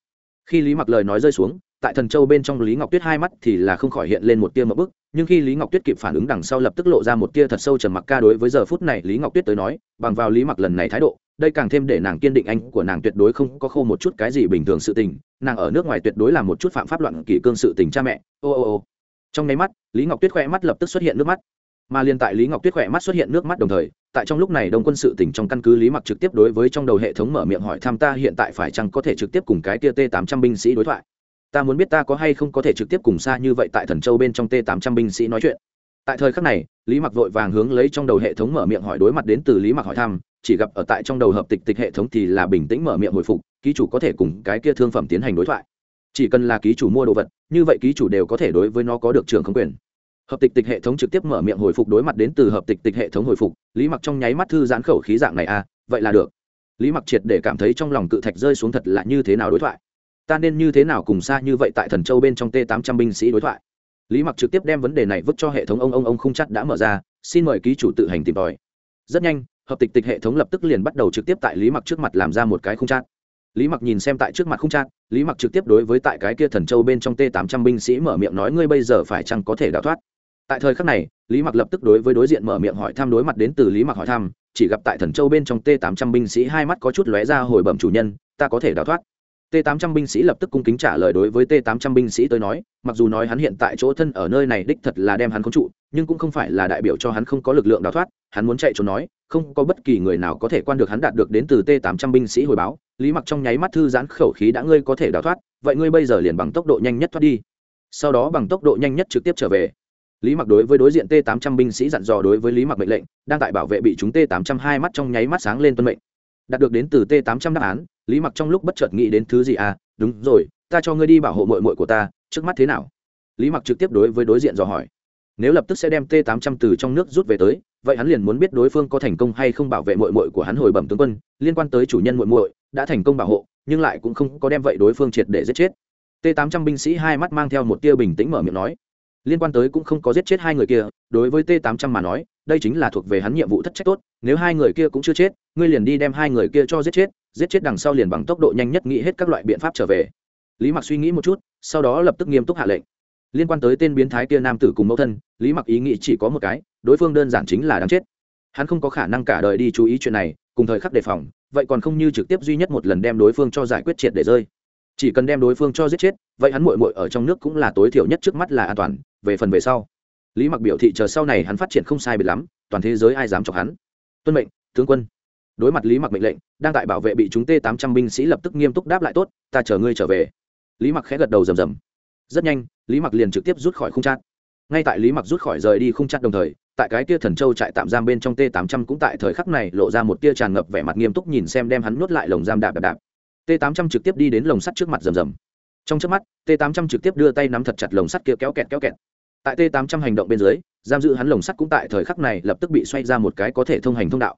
khi lý mặc lời nói rơi xuống tại thần châu bên trong lý ngọc tuyết hai mắt thì là không khỏi hiện lên một tia mập bức, nhưng khi lý ngọc tuyết kịp phản ứng đằng sau lập tức lộ ra một tia thật sâu trầm mặc ca đối với giờ phút này lý ngọc tuyết tới nói, bằng vào lý mặc lần này thái độ, đây càng thêm để nàng kiên định anh của nàng tuyệt đối không có khô một chút cái gì bình thường sự tình, nàng ở nước ngoài tuyệt đối là một chút phạm pháp loạn kỷ cương sự tình cha mẹ, ô ô ô. Trong nháy mắt, lý ngọc tuyết khỏe mắt lập tức xuất hiện nước mắt. Mà liền tại lý ngọc tuyết khỏe mắt xuất hiện nước mắt đồng thời, tại trong lúc này đông quân sự tỉnh trong căn cứ lý mặc trực tiếp đối với trong đầu hệ thống mở miệng hỏi tham ta hiện tại phải chăng có thể trực tiếp cùng cái tia t tám trăm binh sĩ đối thoại ta muốn biết ta có hay không có thể trực tiếp cùng xa như vậy tại thần châu bên trong t tám trăm binh sĩ nói chuyện. Tại thời khắc này, lý mặc vội vàng hướng lấy trong đầu hệ thống mở miệng hỏi đối mặt đến từ lý mặc hỏi thăm, chỉ gặp ở tại trong đầu hợp tịch tịch hệ thống thì là bình tĩnh mở miệng hồi phục, ký chủ có thể cùng cái kia thương phẩm tiến hành đối thoại. Chỉ cần là ký chủ mua đồ vật, như vậy ký chủ đều có thể đối với nó có được trường không quyền. Hợp tịch tịch hệ thống trực tiếp mở miệng hồi phục đối mặt đến từ hợp tịch tịch hệ thống hồi phục, lý mặc trong nháy mắt thư giãn khẩu khí dạng này à vậy là được. Lý mặc triệt để cảm thấy trong lòng cự thạch rơi xuống thật là như thế nào đối thoại ta nên như thế nào cùng xa như vậy tại thần châu bên trong t tám trăm binh sĩ đối thoại? Lý mặc trực tiếp đem vấn đề này vứt cho hệ thống, ông ông ông không chắc đã mở ra, xin mời ký chủ tự hành tìm tòi. Rất nhanh, hợp tịch tịch hệ thống lập tức liền bắt đầu trực tiếp tại lý mặc trước mặt làm ra một cái không chắc lý mặc nhìn xem tại trước mặt không chắc lý mặc trực tiếp đối với tại cái kia thần châu bên trong t tám trăm binh sĩ mở miệng nói, ngươi bây giờ phải chăng có thể đào thoát? Tại thời khắc này, lý mặc lập tức đối với đối diện mở miệng hỏi thăm, đối mặt đến từ lý mặc hỏi thăm, chỉ gặp tại thần châu bên trong t tám trăm binh sĩ hai mắt có chút lóe ra hồi bẩm chủ nhân, ta có thể đào thoát t 800 binh sĩ lập tức cung kính trả lời đối với t 800 binh sĩ tới nói, mặc dù nói hắn hiện tại chỗ thân ở nơi này đích thật là đem hắn khống trụ, nhưng cũng không phải là đại biểu cho hắn không có lực lượng đào thoát, hắn muốn chạy trốn nói, không có bất kỳ người nào có thể quan được hắn đạt được đến từ t 800 binh sĩ hồi báo. Lý mặc trong nháy mắt thư giãn khẩu khí đã ngươi có thể đào thoát, vậy ngươi bây giờ liền bằng tốc độ nhanh nhất thoát đi. Sau đó bằng tốc độ nhanh nhất trực tiếp trở về. Lý mặc đối với đối diện t 800 binh sĩ dặn dò đối với lý mặc mệnh lệnh, đang tại bảo vệ bị chúng t 800 hai mắt trong nháy mắt sáng lên tuân mệnh. Đạt được đến từ t 800 đáp án lý mặc trong lúc bất chợt nghĩ đến thứ gì à? Đúng rồi, ta cho ngươi đi bảo hộ mội mội của ta, trước mắt thế nào? Lý mặc trực tiếp đối với đối diện dò hỏi. Nếu lập tức sẽ đem t 800 từ trong nước rút về tới, vậy hắn liền muốn biết đối phương có thành công hay không bảo vệ mội mội của hắn hồi bẩm tướng quân, liên quan tới chủ nhân mội mội đã thành công bảo hộ, nhưng lại cũng không có đem vậy đối phương triệt để giết chết. T 800 binh sĩ hai mắt mang theo một tia bình tĩnh mở miệng nói. Liên quan tới cũng không có giết chết hai người kia, đối với t 800 mà nói, đây chính là thuộc về hắn nhiệm vụ thất trách tốt, nếu hai người kia cũng chưa chết, ngươi liền đi đem hai người kia cho giết chết giết chết đằng sau liền bằng tốc độ nhanh nhất nghĩ hết các loại biện pháp trở về. Lý mặc suy nghĩ một chút, sau đó lập tức nghiêm túc hạ lệnh. Liên quan tới tên biến thái kia nam tử cùng mẫu thân, lý mặc ý nghĩ chỉ có một cái, đối phương đơn giản chính là đáng chết. Hắn không có khả năng cả đời đi chú ý chuyện này, cùng thời khắc đề phòng, vậy còn không như trực tiếp duy nhất một lần đem đối phương cho giải quyết triệt để rơi. Chỉ cần đem đối phương cho giết chết, vậy hắn muội muội ở trong nước cũng là tối thiểu nhất trước mắt là an toàn, về phần về sau. Lý mặc biểu thị chờ sau này hắn phát triển không sai biệt lắm, toàn thế giới ai dám chọc hắn. Tuân mệnh, tướng quân. Đối mặt lý mặc mệnh lệnh đang tại bảo vệ bị chúng t tám trăm binh sĩ lập tức nghiêm túc đáp lại tốt, ta chờ ngươi trở về. Lý mặc khẽ gật đầu rầm rầm. Rất nhanh, lý mặc liền trực tiếp rút khỏi khung chát. Ngay tại lý mặc rút khỏi rời đi khung chát đồng thời, tại cái tia thần châu trại tạm giam bên trong t tám trăm cũng tại thời khắc này lộ ra một tia tràn ngập vẻ mặt nghiêm túc nhìn xem đem hắn nuốt lại lồng giam đạp đạp đạp. T tám trăm trực tiếp đi đến lồng sắt trước mặt rầm rầm. Trong trước mắt t tám trăm trực tiếp đưa tay nắm thật chặt lồng sắt kia kéo kẹt kéo kẹt. Tại t 800 hành động bên dưới, giam giữ hắn lồng sắt cũng tại thời khắc này lập tức bị xoay ra một cái có thể thông hành thông đạo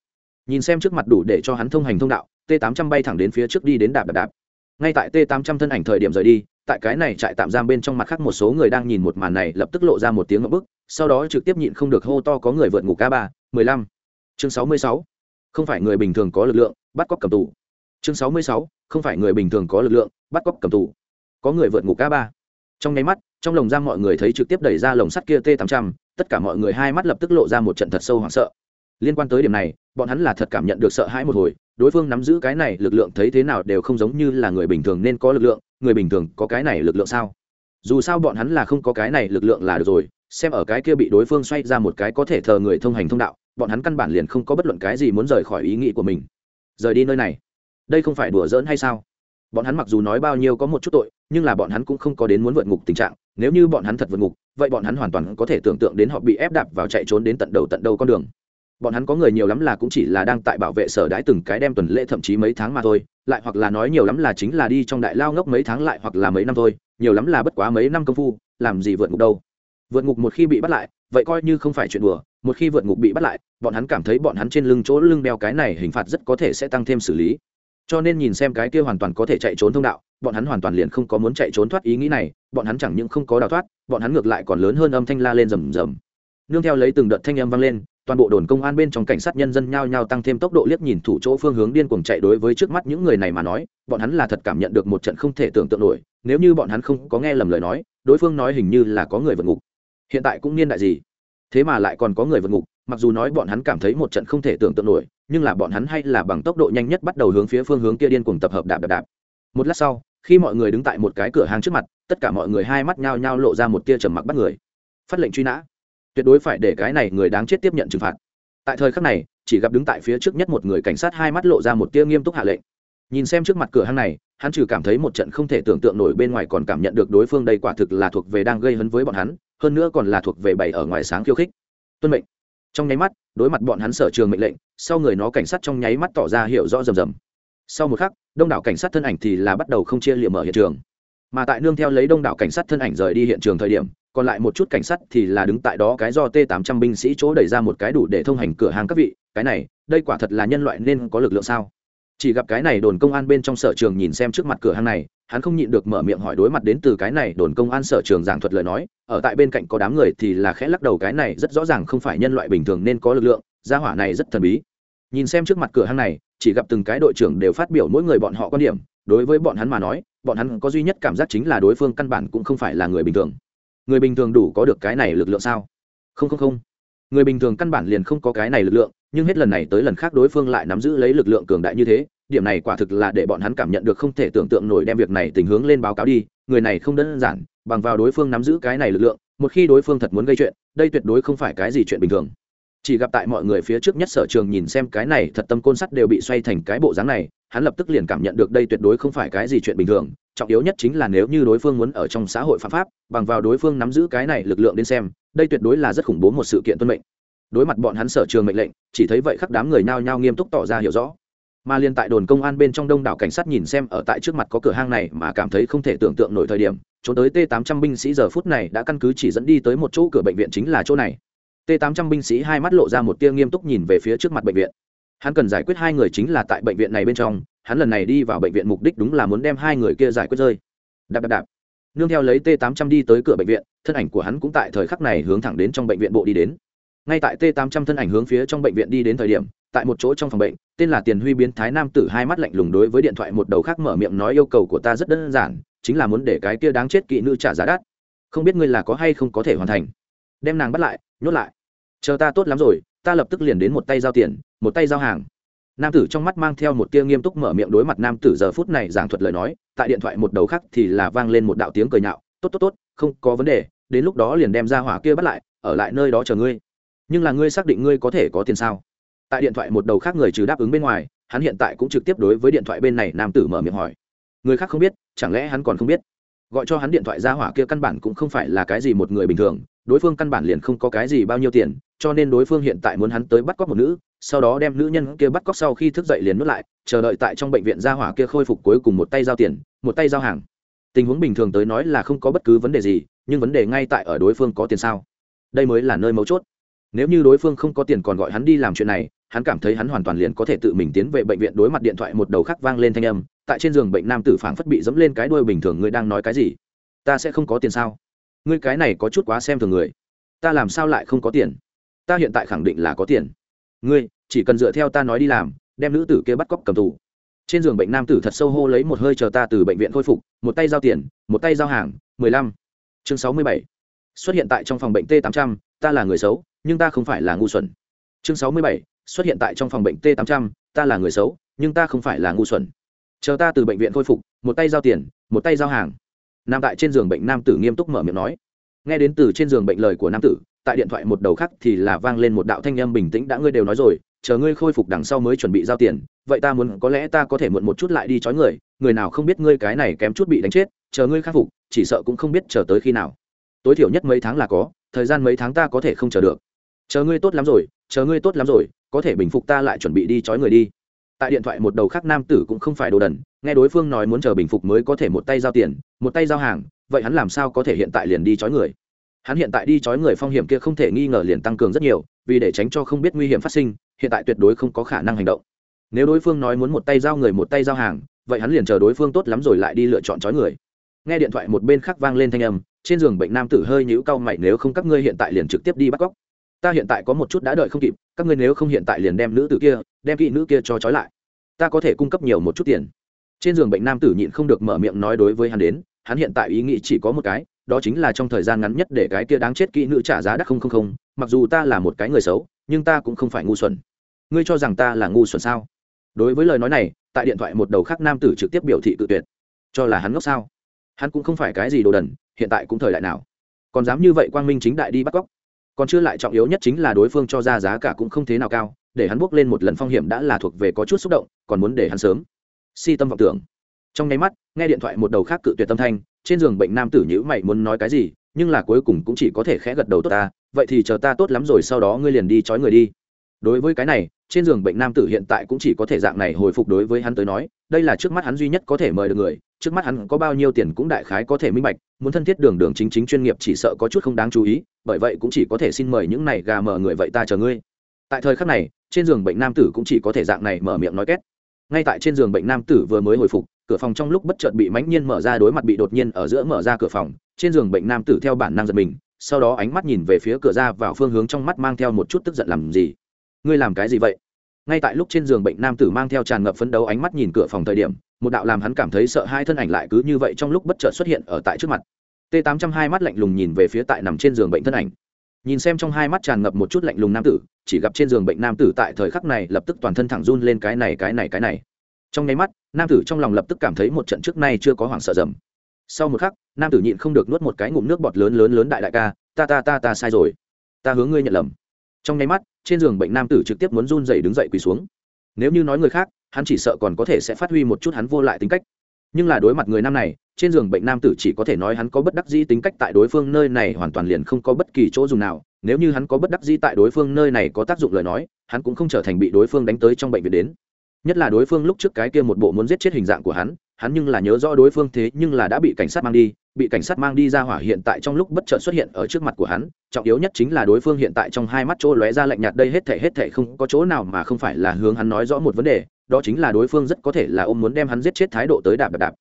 nhìn xem trước mặt đủ để cho hắn thông hành thông đạo t 800 bay thẳng đến phía trước đi đến đạp đạp đạp. Ngay tại t 800 thân ảnh thời điểm rời đi, tại cái này trại tạm giam bên trong mặt khác một số người đang nhìn một màn này lập tức lộ ra một tiếng ngậm bức, sau đó trực tiếp nhịn không được hô to có người vượt ngủ ca ba, mười lăm. Chương sáu mươi sáu. Không phải người bình thường có lực lượng, bắt cóc cầm tù. Chương sáu mươi sáu. Không phải người bình thường có lực lượng, bắt cóc cầm tù. Có người vượt ngủ ca ba. Trong nháy mắt, trong lồng giam mọi người thấy trực tiếp đẩy ra lồng sắt kia t 800 tất cả mọi người hai mắt lập tức lộ ra một trận thật sâu hoảng sợ. Liên quan tới điểm này bọn hắn là thật cảm nhận được sợ hãi một hồi, đối phương nắm giữ cái này lực lượng thấy thế nào đều không giống như là người bình thường nên có lực lượng, người bình thường có cái này lực lượng sao? Dù sao bọn hắn là không có cái này lực lượng là được rồi, xem ở cái kia bị đối phương xoay ra một cái có thể thờ người thông hành thông đạo, bọn hắn căn bản liền không có bất luận cái gì muốn rời khỏi ý nghĩ của mình. Rời đi nơi này, đây không phải đùa giỡn hay sao? Bọn hắn mặc dù nói bao nhiêu có một chút tội, nhưng là bọn hắn cũng không có đến muốn vượt ngục tình trạng, nếu như bọn hắn thật vượt ngục, vậy bọn hắn hoàn toàn có thể tưởng tượng đến họ bị ép đạp vào chạy trốn đến tận đầu tận đầu con đường bọn hắn có người nhiều lắm là cũng chỉ là đang tại bảo vệ sở đãi từng cái đem tuần lễ thậm chí mấy tháng mà thôi, lại hoặc là nói nhiều lắm là chính là đi trong đại lao ngốc mấy tháng lại hoặc là mấy năm thôi, nhiều lắm là bất quá mấy năm công phu, làm gì vượt ngục đâu. Vượt ngục một khi bị bắt lại, vậy coi như không phải chuyện đùa, một khi vượt ngục bị bắt lại, bọn hắn cảm thấy bọn hắn trên lưng chỗ lưng đeo cái này hình phạt rất có thể sẽ tăng thêm xử lý. Cho nên nhìn xem cái kia hoàn toàn có thể chạy trốn thông đạo, bọn hắn hoàn toàn liền không có muốn chạy trốn thoát ý nghĩ này, bọn hắn chẳng những không có đào thoát, bọn hắn ngược lại còn lớn hơn âm thanh la lên rầm rầm. Nương theo lấy từng đợt thanh âm vang lên toàn bộ đồn công an bên trong cảnh sát nhân dân nhao nhao tăng thêm tốc độ liếc nhìn thủ chỗ phương hướng điên cuồng chạy đối với trước mắt những người này mà nói, bọn hắn là thật cảm nhận được một trận không thể tưởng tượng nổi, nếu như bọn hắn không có nghe lầm lời nói, đối phương nói hình như là có người vượt ngục. Hiện tại cũng niên đại gì? Thế mà lại còn có người vượt ngục, mặc dù nói bọn hắn cảm thấy một trận không thể tưởng tượng nổi, nhưng là bọn hắn hay là bằng tốc độ nhanh nhất bắt đầu hướng phía phương hướng kia điên cuồng tập hợp đạp đạp đạp. Một lát sau, khi mọi người đứng tại một cái cửa hàng trước mặt, tất cả mọi người hai mắt nhao nhao lộ ra một tia trầm mặc bắt người. Phát lệnh truy nã tuyệt đối phải để cái này người đáng chết tiếp nhận trừng phạt. Tại thời khắc này, chỉ gặp đứng tại phía trước nhất một người cảnh sát hai mắt lộ ra một tia nghiêm túc hạ lệnh. Nhìn xem trước mặt cửa hàng này, hắn trừ cảm thấy một trận không thể tưởng tượng nổi bên ngoài còn cảm nhận được đối phương đây quả thực là thuộc về đang gây hấn với bọn hắn, hơn nữa còn là thuộc về bày ở ngoài sáng khiêu khích. Tuân mệnh. Trong nháy mắt, đối mặt bọn hắn sở trường mệnh lệnh, sau người nó cảnh sát trong nháy mắt tỏ ra hiểu rõ rầm rầm. Sau một khắc, đông đảo cảnh sát thân ảnh thì là bắt đầu không chia liệm ở hiện trường. Mà tại nương theo lấy đông đảo cảnh sát thân ảnh rời đi hiện trường thời điểm còn lại một chút cảnh sát thì là đứng tại đó cái do t 800 binh sĩ chỗ đẩy ra một cái đủ để thông hành cửa hàng các vị, cái này, đây quả thật là nhân loại nên có lực lượng sao? Chỉ gặp cái này đồn công an bên trong sở trường nhìn xem trước mặt cửa hàng này, hắn không nhịn được mở miệng hỏi đối mặt đến từ cái này đồn công an sở trường giảng thuật lời nói, ở tại bên cạnh có đám người thì là khẽ lắc đầu cái này rất rõ ràng không phải nhân loại bình thường nên có lực lượng, gia hỏa này rất thần bí. Nhìn xem trước mặt cửa hàng này, chỉ gặp từng cái đội trưởng đều phát biểu mỗi người bọn họ quan điểm, đối với bọn hắn mà nói, bọn hắn có duy nhất cảm giác chính là đối phương căn bản cũng không phải là người bình thường người bình thường đủ có được cái này lực lượng sao? Không không không. Người bình thường căn bản liền không có cái này lực lượng, nhưng hết lần này tới lần khác đối phương lại nắm giữ lấy lực lượng cường đại như thế, điểm này quả thực là để bọn hắn cảm nhận được không thể tưởng tượng nổi đem việc này tình hướng lên báo cáo đi, người này không đơn giản, bằng vào đối phương nắm giữ cái này lực lượng, một khi đối phương thật muốn gây chuyện, đây tuyệt đối không phải cái gì chuyện bình thường. Chỉ gặp tại mọi người phía trước nhất sở trường nhìn xem cái này thật tâm côn sắt đều bị xoay thành cái bộ dáng này hắn lập tức liền cảm nhận được đây tuyệt đối không phải cái gì chuyện bình thường, trọng yếu nhất chính là nếu như đối phương muốn ở trong xã hội phạm pháp, bằng vào đối phương nắm giữ cái này lực lượng đến xem, đây tuyệt đối là rất khủng bố một sự kiện tuân mệnh. Đối mặt bọn hắn sở trường mệnh lệnh, chỉ thấy vậy khắc đám người nao nhao nghiêm túc tỏ ra hiểu rõ. Mà liên tại đồn công an bên trong đông đảo cảnh sát nhìn xem ở tại trước mặt có cửa hang này mà cảm thấy không thể tưởng tượng nổi thời điểm, trốn tới t 800 binh sĩ giờ phút này đã căn cứ chỉ dẫn đi tới một chỗ cửa bệnh viện chính là chỗ này. T 800 binh sĩ hai mắt lộ ra một tia nghiêm túc nhìn về phía trước mặt bệnh viện hắn cần giải quyết hai người chính là tại bệnh viện này bên trong, hắn lần này đi vào bệnh viện mục đích đúng là muốn đem hai người kia giải quyết rơi. Đạp đạp đạp. Nương theo lấy t 800 đi tới cửa bệnh viện, thân ảnh của hắn cũng tại thời khắc này hướng thẳng đến trong bệnh viện bộ đi đến. Ngay tại t 800 thân ảnh hướng phía trong bệnh viện đi đến thời điểm, tại một chỗ trong phòng bệnh, tên là tiền huy biến thái nam tử hai mắt lạnh lùng đối với điện thoại một đầu khác mở miệng nói yêu cầu của ta rất đơn giản, chính là muốn để cái kia đáng chết kỵ nữ trả giá đắt. Không biết ngươi là có hay không có thể hoàn thành. Đem nàng bắt lại, nhốt lại. Chờ ta tốt lắm rồi ta lập tức liền đến một tay giao tiền, một tay giao hàng. Nam tử trong mắt mang theo một tia nghiêm túc mở miệng đối mặt nam tử giờ phút này giảng thuật lời nói, tại điện thoại một đầu khác thì là vang lên một đạo tiếng cười nhạo, tốt tốt tốt, không có vấn đề, đến lúc đó liền đem ra hỏa kia bắt lại, ở lại nơi đó chờ ngươi. Nhưng là ngươi xác định ngươi có thể có tiền sao? Tại điện thoại một đầu khác người trừ đáp ứng bên ngoài, hắn hiện tại cũng trực tiếp đối với điện thoại bên này nam tử mở miệng hỏi. Người khác không biết, chẳng lẽ hắn còn không biết? Gọi cho hắn điện thoại ra hỏa kia căn bản cũng không phải là cái gì một người bình thường, đối phương căn bản liền không có cái gì bao nhiêu tiền, cho nên đối phương hiện tại muốn hắn tới bắt cóc một nữ, sau đó đem nữ nhân kia bắt cóc sau khi thức dậy liền nuốt lại, chờ đợi tại trong bệnh viện gia hỏa kia khôi phục cuối cùng một tay giao tiền, một tay giao hàng. Tình huống bình thường tới nói là không có bất cứ vấn đề gì, nhưng vấn đề ngay tại ở đối phương có tiền sao? Đây mới là nơi mấu chốt. Nếu như đối phương không có tiền còn gọi hắn đi làm chuyện này hắn cảm thấy hắn hoàn toàn liền có thể tự mình tiến về bệnh viện đối mặt điện thoại một đầu khác vang lên thanh âm, tại trên giường bệnh nam tử phảng phất bị dẫm lên cái đuôi bình thường ngươi đang nói cái gì? Ta sẽ không có tiền sao? Ngươi cái này có chút quá xem thường người. Ta làm sao lại không có tiền? Ta hiện tại khẳng định là có tiền. Ngươi, chỉ cần dựa theo ta nói đi làm, đem nữ tử kia bắt cóc cầm tù. Trên giường bệnh nam tử thật sâu hô lấy một hơi chờ ta từ bệnh viện khôi phục, một tay giao tiền, một tay giao hàng, mười lăm. Chương sáu mươi bảy. Xuất hiện tại trong phòng bệnh t tám trăm, ta là người xấu, nhưng ta không phải là ngu xuẩn. Chương sáu mươi bảy xuất hiện tại trong phòng bệnh t tám trăm, ta là người xấu, nhưng ta không phải là ngu xuẩn. Chờ ta từ bệnh viện khôi phục, một tay giao tiền, một tay giao hàng. Nằm tại trên giường bệnh nam tử nghiêm túc mở miệng nói. Nghe đến từ trên giường bệnh lời của nam tử, tại điện thoại một đầu khác thì là vang lên một đạo thanh âm bình tĩnh đã ngươi đều nói rồi, chờ ngươi khôi phục đằng sau mới chuẩn bị giao tiền, vậy ta muốn, có lẽ ta có thể muộn một chút lại đi chói người người nào không biết ngươi cái này kém chút bị đánh chết, chờ ngươi khắc phục, chỉ sợ cũng không biết chờ tới khi nào. Tối thiểu nhất mấy tháng là có, thời gian mấy tháng ta có thể không chờ được. Chờ ngươi tốt lắm rồi, chờ ngươi tốt lắm rồi có thể bình phục ta lại chuẩn bị đi chói người đi. Tại điện thoại một đầu khác nam tử cũng không phải đồ đần, nghe đối phương nói muốn chờ bình phục mới có thể một tay giao tiền, một tay giao hàng, vậy hắn làm sao có thể hiện tại liền đi chói người? Hắn hiện tại đi chói người phong hiểm kia không thể nghi ngờ liền tăng cường rất nhiều, vì để tránh cho không biết nguy hiểm phát sinh, hiện tại tuyệt đối không có khả năng hành động. Nếu đối phương nói muốn một tay giao người, một tay giao hàng, vậy hắn liền chờ đối phương tốt lắm rồi lại đi lựa chọn chói người. Nghe điện thoại một bên khác vang lên thanh âm, trên giường bệnh nam tử hơi nhũ cau mày, nếu không các ngươi hiện tại liền trực tiếp đi bắt cóc ta hiện tại có một chút đã đợi không kịp, các ngươi nếu không hiện tại liền đem nữ tử kia, đem kỹ nữ kia cho trói lại. Ta có thể cung cấp nhiều một chút tiền. Trên giường bệnh nam tử nhịn không được mở miệng nói đối với hắn đến, hắn hiện tại ý nghĩ chỉ có một cái, đó chính là trong thời gian ngắn nhất để cái kia đáng chết kỹ nữ trả giá đắt không không không, mặc dù ta là một cái người xấu, nhưng ta cũng không phải ngu xuẩn. Ngươi cho rằng ta là ngu xuẩn sao? Đối với lời nói này, tại điện thoại một đầu khác nam tử trực tiếp biểu thị tự tuyệt. Cho là hắn ngốc sao? Hắn cũng không phải cái gì đồ đần, hiện tại cũng thời đại nào. Còn dám như vậy quang minh chính đại đi bắt cóc còn chưa lại trọng yếu nhất chính là đối phương cho ra giá cả cũng không thế nào cao, để hắn bước lên một lần phong hiểm đã là thuộc về có chút xúc động, còn muốn để hắn sớm. Si tâm vọng tưởng. Trong nháy mắt, nghe điện thoại một đầu khác cự tuyệt tâm thanh, trên giường bệnh nam tử nhữ mày muốn nói cái gì, nhưng là cuối cùng cũng chỉ có thể khẽ gật đầu tốt ta, vậy thì chờ ta tốt lắm rồi sau đó ngươi liền đi trói người đi đối với cái này, trên giường bệnh nam tử hiện tại cũng chỉ có thể dạng này hồi phục đối với hắn tới nói, đây là trước mắt hắn duy nhất có thể mời được người, trước mắt hắn có bao nhiêu tiền cũng đại khái có thể minh bạch, muốn thân thiết đường đường chính chính chuyên nghiệp chỉ sợ có chút không đáng chú ý, bởi vậy cũng chỉ có thể xin mời những này gà mở người vậy ta chờ ngươi. Tại thời khắc này, trên giường bệnh nam tử cũng chỉ có thể dạng này mở miệng nói két. Ngay tại trên giường bệnh nam tử vừa mới hồi phục, cửa phòng trong lúc bất chợt bị mãnh nhiên mở ra đối mặt bị đột nhiên ở giữa mở ra cửa phòng, trên giường bệnh nam tử theo bản năng giật mình, sau đó ánh mắt nhìn về phía cửa ra vào phương hướng trong mắt mang theo một chút tức giận làm gì ngươi làm cái gì vậy? Ngay tại lúc trên giường bệnh nam tử mang theo tràn ngập phấn đấu ánh mắt nhìn cửa phòng thời điểm, một đạo làm hắn cảm thấy sợ hai thân ảnh lại cứ như vậy trong lúc bất chợt xuất hiện ở tại trước mặt. T 802 mắt lạnh lùng nhìn về phía tại nằm trên giường bệnh thân ảnh. Nhìn xem trong hai mắt tràn ngập một chút lạnh lùng nam tử, chỉ gặp trên giường bệnh nam tử tại thời khắc này lập tức toàn thân thẳng run lên cái này cái này cái này. Trong nháy mắt, nam tử trong lòng lập tức cảm thấy một trận trước nay chưa có hoảng sợ dầm. Sau một khắc, nam tử nhịn không được nuốt một cái ngụm nước bọt lớn lớn lớn đại đại ca, ta ta ta ta sai rồi. Ta hướng ngươi nhận lầm. Trong nháy mắt trên giường bệnh nam tử trực tiếp muốn run dậy đứng dậy quỳ xuống. Nếu như nói người khác, hắn chỉ sợ còn có thể sẽ phát huy một chút hắn vô lại tính cách. Nhưng là đối mặt người nam này, trên giường bệnh nam tử chỉ có thể nói hắn có bất đắc dĩ tính cách tại đối phương nơi này hoàn toàn liền không có bất kỳ chỗ dùng nào. Nếu như hắn có bất đắc dĩ tại đối phương nơi này có tác dụng lời nói, hắn cũng không trở thành bị đối phương đánh tới trong bệnh viện đến. Nhất là đối phương lúc trước cái kia một bộ muốn giết chết hình dạng của hắn hắn nhưng là nhớ rõ đối phương thế nhưng là đã bị cảnh sát mang đi bị cảnh sát mang đi ra hỏa hiện tại trong lúc bất chợt xuất hiện ở trước mặt của hắn, trọng yếu nhất chính là đối phương hiện tại trong hai mắt chỗ lóe ra lạnh nhạt đây hết thể hết thể không có chỗ nào mà không phải là hướng hắn nói rõ một vấn đề, đó chính là đối phương rất có thể là ôm muốn đem hắn giết chết thái độ tới đạp đạp đạp.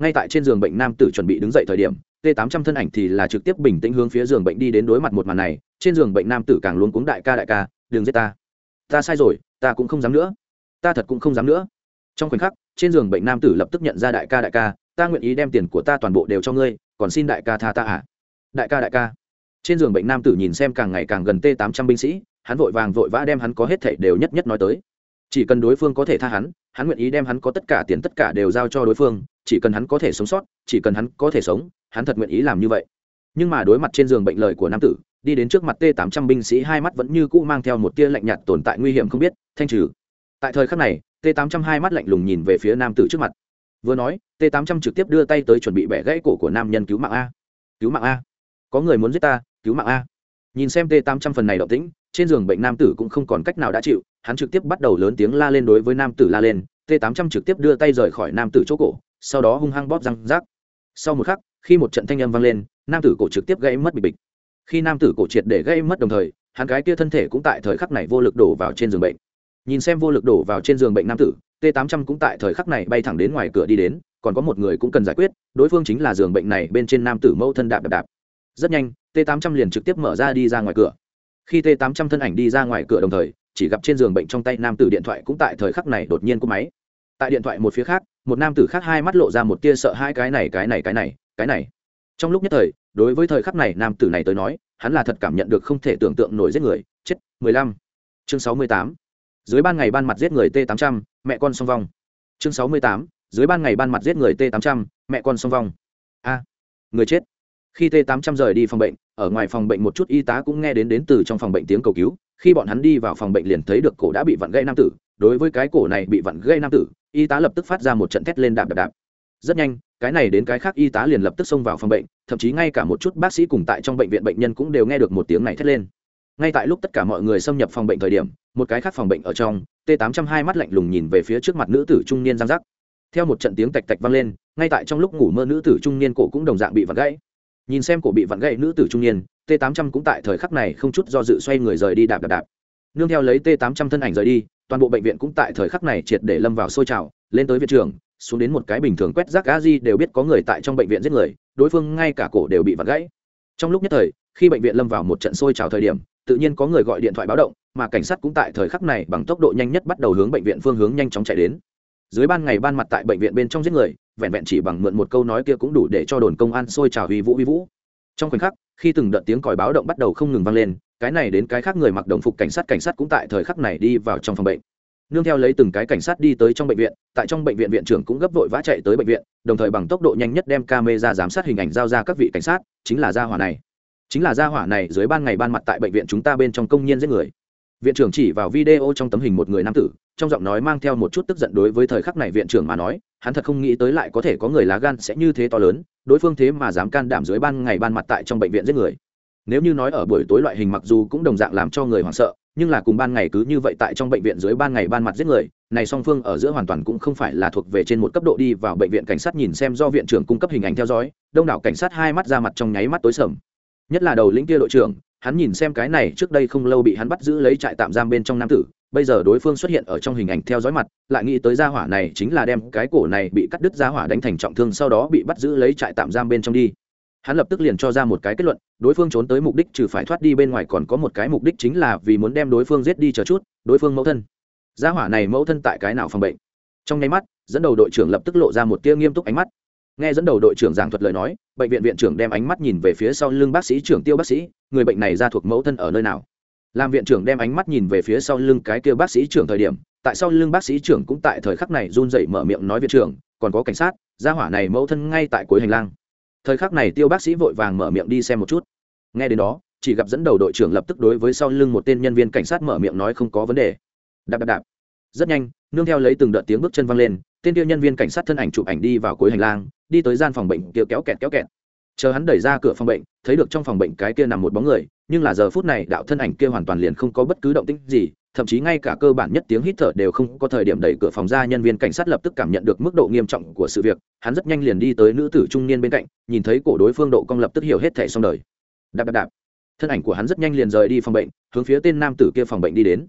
Ngay tại trên giường bệnh nam tử chuẩn bị đứng dậy thời điểm t 800 thân ảnh thì là trực tiếp bình tĩnh hướng phía giường bệnh đi đến đối mặt một màn này, trên giường bệnh nam tử càng luôn cuống đại ca đại ca, đừng giết ta. Ta sai rồi, ta cũng không dám nữa. Ta thật cũng không dám nữa. Trong khoảnh khắc, trên giường bệnh nam tử lập tức nhận ra đại ca đại ca, ta nguyện ý đem tiền của ta toàn bộ đều cho ngươi còn xin đại ca tha ta à? Đại ca đại ca. Trên giường bệnh nam tử nhìn xem càng ngày càng gần t 800 binh sĩ, hắn vội vàng vội vã đem hắn có hết thảy đều nhất nhất nói tới. Chỉ cần đối phương có thể tha hắn hắn nguyện ý đem hắn có tất cả tiền tất cả đều giao cho đối phương, chỉ cần hắn có thể sống sót, chỉ cần hắn có thể sống, hắn thật nguyện ý làm như vậy. Nhưng mà đối mặt trên giường bệnh lời của nam tử, đi đến trước mặt t 800 binh sĩ hai mắt vẫn như cũ mang theo một tia lạnh nhạt tồn tại nguy hiểm không biết, thanh trừ. Tại thời khắc này, t 800 hai mắt lạnh lùng nhìn về phía nam tử trước mặt vừa nói, t 800 trực tiếp đưa tay tới chuẩn bị bẻ gãy cổ của nam nhân cứu mạng a. Cứu mạng a. Có người muốn giết ta, cứu mạng a. Nhìn xem t 800 phần này động tĩnh, trên giường bệnh nam tử cũng không còn cách nào đã chịu, hắn trực tiếp bắt đầu lớn tiếng la lên đối với nam tử la lên, t 800 trực tiếp đưa tay rời khỏi nam tử chỗ cổ, sau đó hung hăng bóp răng rác. Sau một khắc, khi một trận thanh âm vang lên, nam tử cổ trực tiếp gãy mất bịch bịch. Khi nam tử cổ triệt để gây mất đồng thời, hắn gái kia thân thể cũng tại thời khắc này vô lực đổ vào trên giường bệnh. Nhìn xem vô lực đổ vào trên giường bệnh nam tử t 800 cũng tại thời khắc này bay thẳng đến ngoài cửa đi đến, còn có một người cũng cần giải quyết, đối phương chính là giường bệnh này bên trên nam tử mẫu thân đạp đạp đạp. Rất nhanh, t 800 liền trực tiếp mở ra đi ra ngoài cửa. Khi t 800 thân ảnh đi ra ngoài cửa đồng thời, chỉ gặp trên giường bệnh trong tay nam tử điện thoại cũng tại thời khắc này đột nhiên cúp máy. Tại điện thoại một phía khác, một nam tử khác hai mắt lộ ra một tia sợ hai cái này cái này cái này cái này. Trong lúc nhất thời, đối với thời khắc này nam tử này tới nói, hắn là thật cảm nhận được không thể tưởng tượng nổi giết người. Chết 15. chương 68. dưới ban ngày ban mặt giết người t 800 mẹ con song vong. Chương 68. dưới ban ngày ban mặt giết người t 800 mẹ con song vong. A, người chết. Khi t 800 rời đi phòng bệnh, ở ngoài phòng bệnh một chút y tá cũng nghe đến đến từ trong phòng bệnh tiếng cầu cứu. Khi bọn hắn đi vào phòng bệnh liền thấy được cổ đã bị vặn gây nam tử. Đối với cái cổ này bị vặn gây nam tử, y tá lập tức phát ra một trận thét lên đạp đạp đạp. Rất nhanh, cái này đến cái khác y tá liền lập tức xông vào phòng bệnh, thậm chí ngay cả một chút bác sĩ cùng tại trong bệnh viện bệnh nhân cũng đều nghe được một tiếng này thét lên ngay tại lúc tất cả mọi người xâm nhập phòng bệnh thời điểm, một cái khác phòng bệnh ở trong, t 802 mắt lạnh lùng nhìn về phía trước mặt nữ tử trung niên giang giác theo một trận tiếng tạch tạch vang lên, ngay tại trong lúc ngủ mơ nữ tử trung niên cổ cũng đồng dạng bị vặn gãy. Nhìn xem cổ bị vặn gãy nữ tử trung niên, t 800 cũng tại thời khắc này không chút do dự xoay người rời đi đạp đạp đạp. Nương theo lấy t 800 thân ảnh rời đi, toàn bộ bệnh viện cũng tại thời khắc này triệt để lâm vào sôi trào, lên tới viện trường xuống đến một cái bình thường quét rác a di đều biết có người tại trong bệnh viện giết người, đối phương ngay cả cổ đều bị vặn gãy. Trong lúc nhất thời, khi bệnh viện lâm vào một trận sôi trào thời điểm tự nhiên có người gọi điện thoại báo động, mà cảnh sát cũng tại thời khắc này bằng tốc độ nhanh nhất bắt đầu hướng bệnh viện phương hướng nhanh chóng chạy đến. Dưới ban ngày ban mặt tại bệnh viện bên trong giết người, vẹn vẹn chỉ bằng mượn một câu nói kia cũng đủ để cho đồn công an sôi trào huy vũ huy vũ. Trong khoảnh khắc, khi từng đợt tiếng còi báo động bắt đầu không ngừng vang lên, cái này đến cái khác người mặc đồng phục cảnh sát cảnh sát cũng tại thời khắc này đi vào trong phòng bệnh. Nương theo lấy từng cái cảnh sát đi tới trong bệnh viện, tại trong bệnh viện viện trưởng cũng gấp vội vã chạy tới bệnh viện, đồng thời bằng tốc độ nhanh nhất đem camera giám sát hình ảnh giao ra các vị cảnh sát, chính là gia hỏa này chính là gia hỏa này dưới ban ngày ban mặt tại bệnh viện chúng ta bên trong công nhân giết người. Viện trưởng chỉ vào video trong tấm hình một người nam tử, trong giọng nói mang theo một chút tức giận đối với thời khắc này viện trưởng mà nói, hắn thật không nghĩ tới lại có thể có người lá gan sẽ như thế to lớn, đối phương thế mà dám can đảm dưới ban ngày ban mặt tại trong bệnh viện giết người. Nếu như nói ở buổi tối loại hình mặc dù cũng đồng dạng làm cho người hoảng sợ, nhưng là cùng ban ngày cứ như vậy tại trong bệnh viện dưới ban ngày ban mặt giết người, này song phương ở giữa hoàn toàn cũng không phải là thuộc về trên một cấp độ đi vào bệnh viện cảnh sát nhìn xem do viện trưởng cung cấp hình ảnh theo dõi, đông đảo cảnh sát hai mắt ra mặt trong nháy mắt tối sầm nhất là đầu lĩnh kia đội trưởng, hắn nhìn xem cái này trước đây không lâu bị hắn bắt giữ lấy trại tạm giam bên trong nam tử, bây giờ đối phương xuất hiện ở trong hình ảnh theo dõi mặt, lại nghĩ tới gia hỏa này chính là đem cái cổ này bị cắt đứt gia hỏa đánh thành trọng thương sau đó bị bắt giữ lấy trại tạm giam bên trong đi. Hắn lập tức liền cho ra một cái kết luận, đối phương trốn tới mục đích trừ phải thoát đi bên ngoài còn có một cái mục đích chính là vì muốn đem đối phương giết đi chờ chút, đối phương mẫu thân. Gia hỏa này mẫu thân tại cái nào phòng bệnh? Trong nháy mắt, dẫn đầu đội trưởng lập tức lộ ra một tia nghiêm túc ánh mắt nghe dẫn đầu đội trưởng giảng thuật lời nói, bệnh viện viện trưởng đem ánh mắt nhìn về phía sau lưng bác sĩ trưởng tiêu bác sĩ, người bệnh này ra thuộc mẫu thân ở nơi nào? Làm viện trưởng đem ánh mắt nhìn về phía sau lưng cái kia bác sĩ trưởng thời điểm, tại sau lưng bác sĩ trưởng cũng tại thời khắc này run dậy mở miệng nói viện trưởng, còn có cảnh sát, gia hỏa này mẫu thân ngay tại cuối hành lang. Thời khắc này tiêu bác sĩ vội vàng mở miệng đi xem một chút. Nghe đến đó, chỉ gặp dẫn đầu đội trưởng lập tức đối với sau lưng một tên nhân viên cảnh sát mở miệng nói không có vấn đề. Đạp đạp đạp. Rất nhanh, nương theo lấy từng đợt tiếng bước chân văng lên tên tiêu nhân viên cảnh sát thân ảnh chụp ảnh đi vào cuối hành lang, đi tới gian phòng bệnh kia kéo kẹt kéo kẹt. Chờ hắn đẩy ra cửa phòng bệnh, thấy được trong phòng bệnh cái kia nằm một bóng người, nhưng là giờ phút này đạo thân ảnh kia hoàn toàn liền không có bất cứ động tĩnh gì, thậm chí ngay cả cơ bản nhất tiếng hít thở đều không có thời điểm đẩy cửa phòng ra, nhân viên cảnh sát lập tức cảm nhận được mức độ nghiêm trọng của sự việc, hắn rất nhanh liền đi tới nữ tử trung niên bên cạnh, nhìn thấy cổ đối phương độ cong lập tức hiểu hết thẻ xong đời. Đạp đạp đạp. Thân ảnh của hắn rất nhanh liền rời đi phòng bệnh, hướng phía tên nam tử kia phòng bệnh đi đến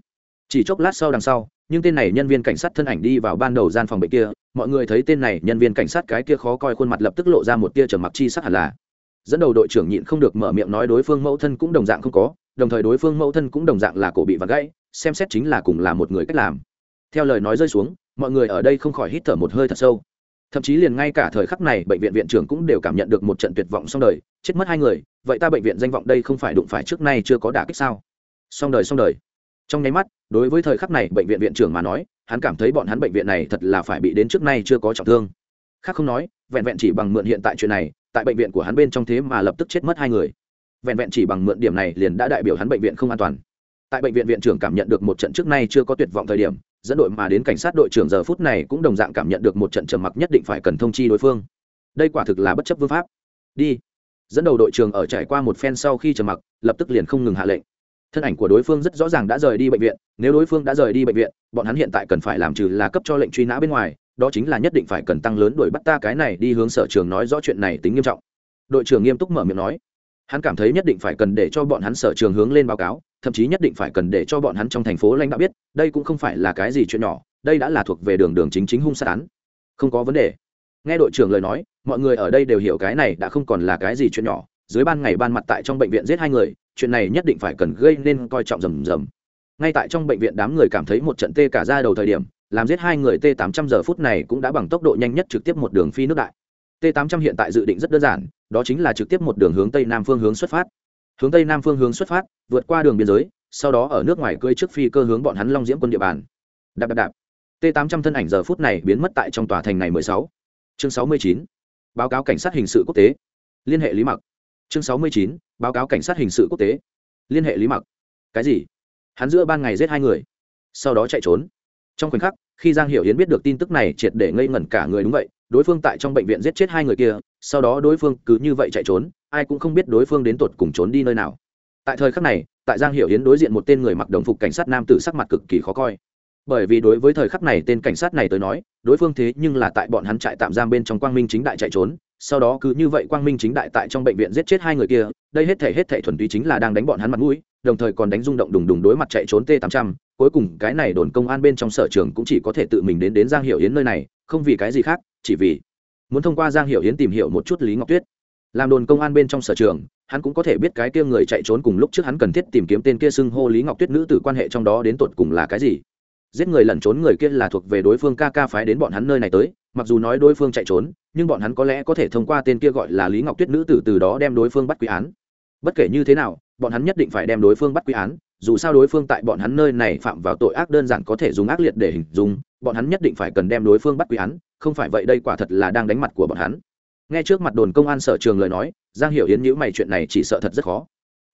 chỉ chốc lát sau đằng sau nhưng tên này nhân viên cảnh sát thân ảnh đi vào ban đầu gian phòng bệnh kia. Mọi người thấy tên này nhân viên cảnh sát cái kia khó coi khuôn mặt lập tức lộ ra một tia trở mặc chi sắc hẳn là. Dẫn đầu đội trưởng nhịn không được mở miệng nói đối phương mẫu thân cũng đồng dạng không có, đồng thời đối phương mẫu thân cũng đồng dạng là cổ bị vặt gãy, xem xét chính là cùng là một người cách làm. Theo lời nói rơi xuống, mọi người ở đây không khỏi hít thở một hơi thật sâu. Thậm chí liền ngay cả thời khắc này, bệnh viện viện trưởng cũng đều cảm nhận được một trận tuyệt vọng xong đời. Chết mất hai người, vậy ta bệnh viện danh vọng đây không phải đụng phải trước nay chưa có đả kích sao? Xong đời xong đời. Trong nháy mắt đối với thời khắc này bệnh viện viện trưởng mà nói, hắn cảm thấy bọn hắn bệnh viện này thật là phải bị đến trước nay chưa có trọng thương. Khác không nói, vẹn vẹn chỉ bằng mượn hiện tại chuyện này, tại bệnh viện của hắn bên trong thế mà lập tức chết mất hai người. Vẹn vẹn chỉ bằng mượn điểm này liền đã đại biểu hắn bệnh viện không an toàn. Tại bệnh viện viện trưởng cảm nhận được một trận trước nay chưa có tuyệt vọng thời điểm, dẫn đội mà đến cảnh sát đội trưởng giờ phút này cũng đồng dạng cảm nhận được một trận trầm mặc nhất định phải cần thông chi đối phương. Đây quả thực là bất chấp vương pháp. Đi. Dẫn đầu đội trưởng ở trải qua một phen sau khi trầm mặc, lập tức liền không ngừng hạ lệnh thân ảnh của đối phương rất rõ ràng đã rời đi bệnh viện, nếu đối phương đã rời đi bệnh viện, bọn hắn hiện tại cần phải làm trừ là cấp cho lệnh truy nã bên ngoài, đó chính là nhất định phải cần tăng lớn đuổi bắt ta cái này đi hướng sở trường nói rõ chuyện này tính nghiêm trọng. Đội trưởng nghiêm túc mở miệng nói. Hắn cảm thấy nhất định phải cần để cho bọn hắn sở trường hướng lên báo cáo, thậm chí nhất định phải cần để cho bọn hắn trong thành phố lãnh đạo biết, đây cũng không phải là cái gì chuyện nhỏ, đây đã là thuộc về đường đường chính chính hung sát án. Không có vấn đề. Nghe đội trưởng lời nói, mọi người ở đây đều hiểu cái này đã không còn là cái gì chuyện nhỏ. Dưới ban ngày ban mặt tại trong bệnh viện giết hai người chuyện này nhất định phải cần gây nên coi trọng rầm rầm. Ngay tại trong bệnh viện đám người cảm thấy một trận tê cả ra đầu thời điểm, làm giết hai người t 800 giờ phút này cũng đã bằng tốc độ nhanh nhất trực tiếp một đường phi nước đại. T 800 hiện tại dự định rất đơn giản, đó chính là trực tiếp một đường hướng tây nam phương hướng xuất phát. Hướng tây nam phương hướng xuất phát, vượt qua đường biên giới, sau đó ở nước ngoài cưỡi trước phi cơ hướng bọn hắn long diễm quân địa bàn. Đạp đạp đạp. T 800 thân ảnh giờ phút này biến mất tại trong tòa thành này 16. chương 69. báo cáo cảnh sát hình sự quốc tế. Liên hệ lý mặc chương 69. báo cáo cảnh sát hình sự quốc tế. Liên hệ lý mặc. Cái gì? Hắn giữa ban ngày giết hai người, sau đó chạy trốn. Trong khoảnh khắc, khi giang hiểu Hiến biết được tin tức này triệt để ngây ngẩn cả người đúng vậy, đối phương tại trong bệnh viện giết chết hai người kia, sau đó đối phương cứ như vậy chạy trốn, ai cũng không biết đối phương đến tột cùng trốn đi nơi nào. Tại thời khắc này, tại giang hiểu Hiến đối diện một tên người mặc đồng phục cảnh sát nam tử sắc mặt cực kỳ khó coi. Bởi vì đối với thời khắc này tên cảnh sát này tới nói, đối phương thế nhưng là tại bọn hắn trại tạm giam bên trong quang minh chính đại chạy trốn sau đó cứ như vậy quang minh chính đại tại trong bệnh viện giết chết hai người kia, đây hết thể hết thể thuần túy chính là đang đánh bọn hắn mặt mũi, đồng thời còn đánh rung động đùng đùng đối mặt chạy trốn t 800 cuối cùng cái này đồn công an bên trong sở trường cũng chỉ có thể tự mình đến đến giang hiểu yến nơi này, không vì cái gì khác, chỉ vì muốn thông qua giang hiểu yến tìm hiểu một chút lý ngọc tuyết. Làm đồn công an bên trong sở trường, hắn cũng có thể biết cái kia người chạy trốn cùng lúc trước hắn cần thiết tìm kiếm tên kia xưng hô lý ngọc tuyết nữ tử quan hệ trong đó đến tột cùng là cái gì. Giết người lẩn trốn người kia là thuộc về đối phương ca ca phái đến bọn hắn nơi này tới mặc dù nói đối phương chạy trốn, nhưng bọn hắn có lẽ có thể thông qua tên kia gọi là lý ngọc tuyết nữ tử từ đó đem đối phương bắt quy án. Bất kể như thế nào, bọn hắn nhất định phải đem đối phương bắt quy án, dù sao đối phương tại bọn hắn nơi này phạm vào tội ác đơn giản có thể dùng ác liệt để hình dung, bọn hắn nhất định phải cần đem đối phương bắt quy án, không phải vậy đây quả thật là đang đánh mặt của bọn hắn. Nghe trước mặt đồn công an sở trường lời nói, giang hiểu yến nhữ mày, chuyện này chỉ sợ thật rất khó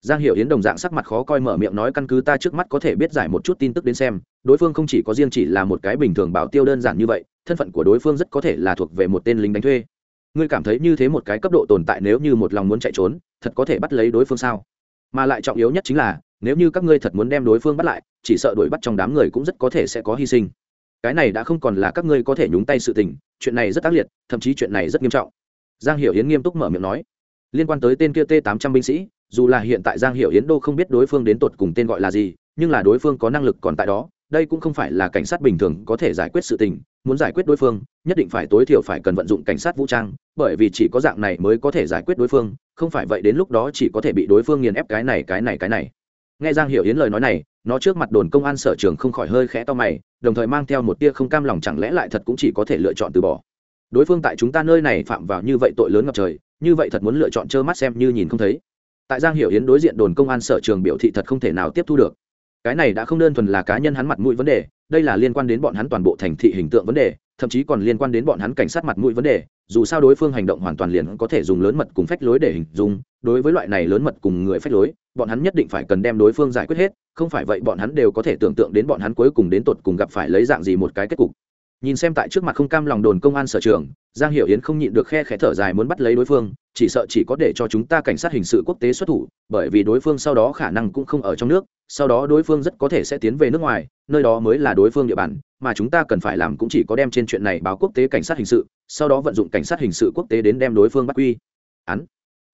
giang hiểu yến đồng dạng sắc mặt khó coi mở miệng nói căn cứ ta trước mắt có thể biết giải một chút tin tức đến xem, đối phương không chỉ có riêng chỉ là một cái bình thường bảo tiêu đơn giản như vậy, thân phận của đối phương rất có thể là thuộc về một tên lính đánh thuê. Ngươi cảm thấy như thế một cái cấp độ tồn tại nếu như một lòng muốn chạy trốn, thật có thể bắt lấy đối phương sao? Mà lại trọng yếu nhất chính là, nếu như các ngươi thật muốn đem đối phương bắt lại, chỉ sợ đuổi bắt trong đám người cũng rất có thể sẽ có hy sinh. Cái này đã không còn là các ngươi có thể nhúng tay sự tình, chuyện này rất ác liệt, thậm chí chuyện này rất nghiêm trọng. Giang hiểu yến nghiêm túc mở miệng nói. Liên quan tới tên kia t 800 binh sĩ dù là hiện tại giang hiểu yến đô không biết đối phương đến tột cùng tên gọi là gì, nhưng là đối phương có năng lực còn tại đó, đây cũng không phải là cảnh sát bình thường có thể giải quyết sự tình, muốn giải quyết đối phương, nhất định phải tối thiểu phải cần vận dụng cảnh sát vũ trang, bởi vì chỉ có dạng này mới có thể giải quyết đối phương, không phải vậy đến lúc đó chỉ có thể bị đối phương nghiền ép cái này cái này cái này. Nghe giang hiểu yến lời nói này, nó trước mặt đồn công an sở trường không khỏi hơi khẽ to mày, đồng thời mang theo một tia không cam lòng chẳng lẽ lại thật cũng chỉ có thể lựa chọn từ bỏ. Đối phương tại chúng ta nơi này phạm vào như vậy tội lớn ngập trời, như vậy thật muốn lựa chọn trơ mắt xem như nhìn không thấy tại giang hiểu yến đối diện đồn công an sở trường biểu thị thật không thể nào tiếp thu được. Cái này đã không đơn thuần là cá nhân hắn mặt mũi vấn đề, đây là liên quan đến bọn hắn toàn bộ thành thị hình tượng vấn đề, thậm chí còn liên quan đến bọn hắn cảnh sát mặt mũi vấn đề, dù sao đối phương hành động hoàn toàn liền có thể dùng lớn mật cùng phách lối để hình dung, đối với loại này lớn mật cùng người phách lối, bọn hắn nhất định phải cần đem đối phương giải quyết hết, không phải vậy bọn hắn đều có thể tưởng tượng đến bọn hắn cuối cùng đến tột cùng gặp phải lấy dạng gì một cái kết cục. Nhìn xem tại trước mặt không cam lòng đồn công an sở trường giang hiểu yến không nhịn được khe khẽ thở dài muốn bắt lấy đối phương, chỉ sợ chỉ có để cho chúng ta cảnh sát hình sự quốc tế xuất thủ, bởi vì đối phương sau đó khả năng cũng không ở trong nước, sau đó đối phương rất có thể sẽ tiến về nước ngoài, nơi đó mới là đối phương địa bàn, mà chúng ta cần phải làm cũng chỉ có đem trên chuyện này báo quốc tế cảnh sát hình sự, sau đó vận dụng cảnh sát hình sự quốc tế đến đem đối phương bắt quy. Án.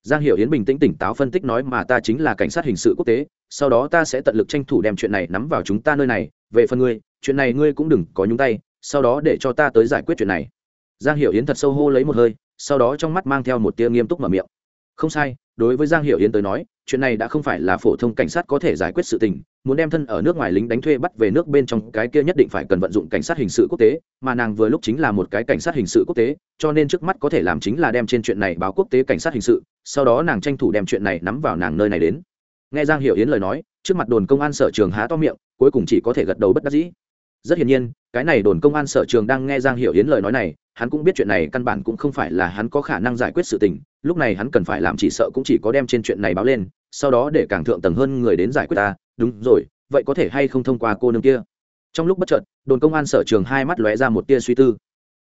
Giang hiểu yến bình tĩnh tỉnh táo phân tích nói mà ta chính là cảnh sát hình sự quốc tế, sau đó ta sẽ tận lực tranh thủ đem chuyện này nắm vào chúng ta nơi này. Về phần ngươi, chuyện này ngươi cũng đừng có nhúng tay, sau đó để cho ta tới giải quyết chuyện này giang hiểu yến thật sâu hô lấy một hơi, sau đó trong mắt mang theo một tia nghiêm túc mở miệng. Không sai, đối với giang hiểu yến tới nói, chuyện này đã không phải là phổ thông cảnh sát có thể giải quyết sự tình, muốn đem thân ở nước ngoài lính đánh thuê bắt về nước bên trong, cái kia nhất định phải cần vận dụng cảnh sát hình sự quốc tế, mà nàng vừa lúc chính là một cái cảnh sát hình sự quốc tế, cho nên trước mắt có thể làm chính là đem trên chuyện này báo quốc tế cảnh sát hình sự, sau đó nàng tranh thủ đem chuyện này nắm vào nàng nơi này đến. Nghe giang hiểu yến lời nói, trước mặt đồn công an sở trường há to miệng, cuối cùng chỉ có thể gật đầu bất đắc dĩ rất hiển nhiên, cái này đồn công an sở trường đang nghe giang hiểu yến lời nói này, hắn cũng biết chuyện này căn bản cũng không phải là hắn có khả năng giải quyết sự tình, lúc này hắn cần phải làm chỉ sợ cũng chỉ có đem trên chuyện này báo lên, sau đó để càng thượng tầng hơn người đến giải quyết ta. Đúng rồi, vậy có thể hay không thông qua cô nương kia? Trong lúc bất chợt, đồn công an sở trường hai mắt lóe ra một tia suy tư.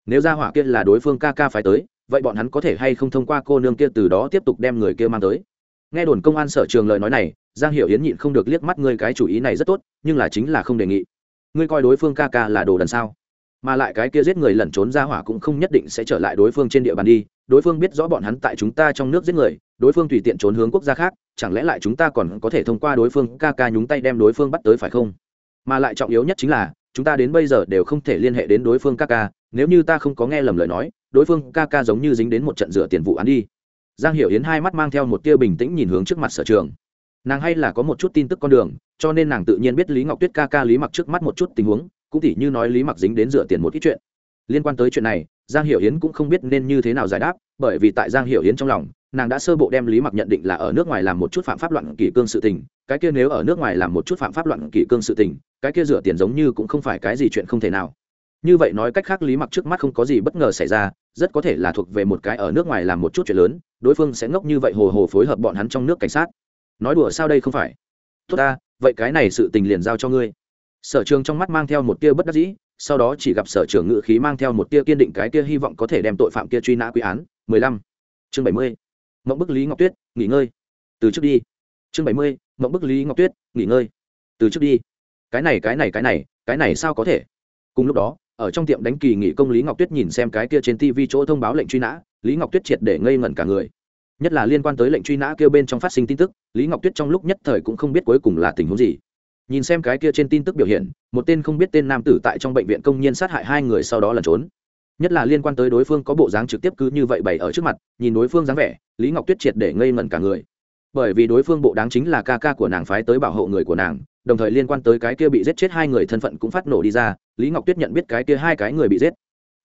Nếu ra hỏa kia là đối phương ca ca phải tới, vậy bọn hắn có thể hay không thông qua cô nương kia từ đó tiếp tục đem người kia mang tới? Nghe đồn công an sở trường lời nói này, giang hiểu yến nhịn không được liếc mắt, ngươi cái chủ ý này rất tốt, nhưng là chính là không đề nghị ngươi coi đối phương ca ca là đồ đần sao? Mà lại cái kia giết người lẩn trốn ra hỏa cũng không nhất định sẽ trở lại đối phương trên địa bàn đi. Đối phương biết rõ bọn hắn tại chúng ta trong nước giết người, đối phương tùy tiện trốn hướng quốc gia khác, chẳng lẽ lại chúng ta còn có thể thông qua đối phương ca ca nhúng tay đem đối phương bắt tới phải không? Mà lại trọng yếu nhất chính là, chúng ta đến bây giờ đều không thể liên hệ đến đối phương ca ca. Nếu như ta không có nghe lầm lời nói, đối phương ca ca giống như dính đến một trận rửa tiền vụ án đi. Giang hiểu hiến hai mắt mang theo một tia bình tĩnh nhìn hướng trước mặt sở trường nàng hay là có một chút tin tức con đường, cho nên nàng tự nhiên biết lý ngọc tuyết ca ca lý mặc trước mắt một chút tình huống, cũng tỉ như nói lý mặc dính đến rửa tiền một ít chuyện. Liên quan tới chuyện này, giang hiểu Hiến cũng không biết nên như thế nào giải đáp, bởi vì tại giang hiểu Hiến trong lòng, nàng đã sơ bộ đem lý mặc nhận định là ở nước ngoài làm một chút phạm pháp loạn kỷ cương sự tình, cái kia nếu ở nước ngoài làm một chút phạm pháp loạn kỷ cương sự tình, cái kia rửa tiền giống như cũng không phải cái gì chuyện không thể nào. Như vậy nói cách khác lý mặc trước mắt không có gì bất ngờ xảy ra, rất có thể là thuộc về một cái ở nước ngoài làm một chút chuyện lớn, đối phương sẽ ngốc như vậy hồ hồ phối hợp bọn hắn trong nước cảnh sát nói đùa sao đây không phải? Tốt ta, vậy cái này sự tình liền giao cho ngươi. Sở trường trong mắt mang theo một tia bất đắc dĩ, sau đó chỉ gặp sở trường ngự khí mang theo một tia kiên định cái tia hy vọng có thể đem tội phạm kia truy nã quy án. Mười lăm. Chương bảy mươi. Mộng bức lý ngọc tuyết, nghỉ ngơi. Từ trước đi. Chương bảy mươi. Mộng bức lý ngọc tuyết, nghỉ ngơi. Từ trước đi. Cái này cái này cái này cái này sao có thể? Cùng lúc đó, ở trong tiệm đánh kỳ nghỉ công lý ngọc tuyết nhìn xem cái kia trên tv chỗ thông báo lệnh truy nã, lý ngọc tuyết triệt để ngây ngẩn cả người nhất là liên quan tới lệnh truy nã kêu bên trong phát sinh tin tức, lý ngọc tuyết trong lúc nhất thời cũng không biết cuối cùng là tình huống gì. Nhìn xem cái kia trên tin tức biểu hiện, một tên không biết tên nam tử tại trong bệnh viện công nhân sát hại hai người sau đó lẩn trốn. Nhất là liên quan tới đối phương có bộ dáng trực tiếp cứ như vậy bày ở trước mặt, nhìn đối phương dáng vẻ, lý ngọc tuyết triệt để ngây ngẩn cả người. Bởi vì đối phương bộ đáng chính là ca ca của nàng phái tới bảo hộ người của nàng, đồng thời liên quan tới cái kia bị giết chết hai người thân phận cũng phát nổ đi ra, lý ngọc tuyết nhận biết cái kia hai cái người bị giết.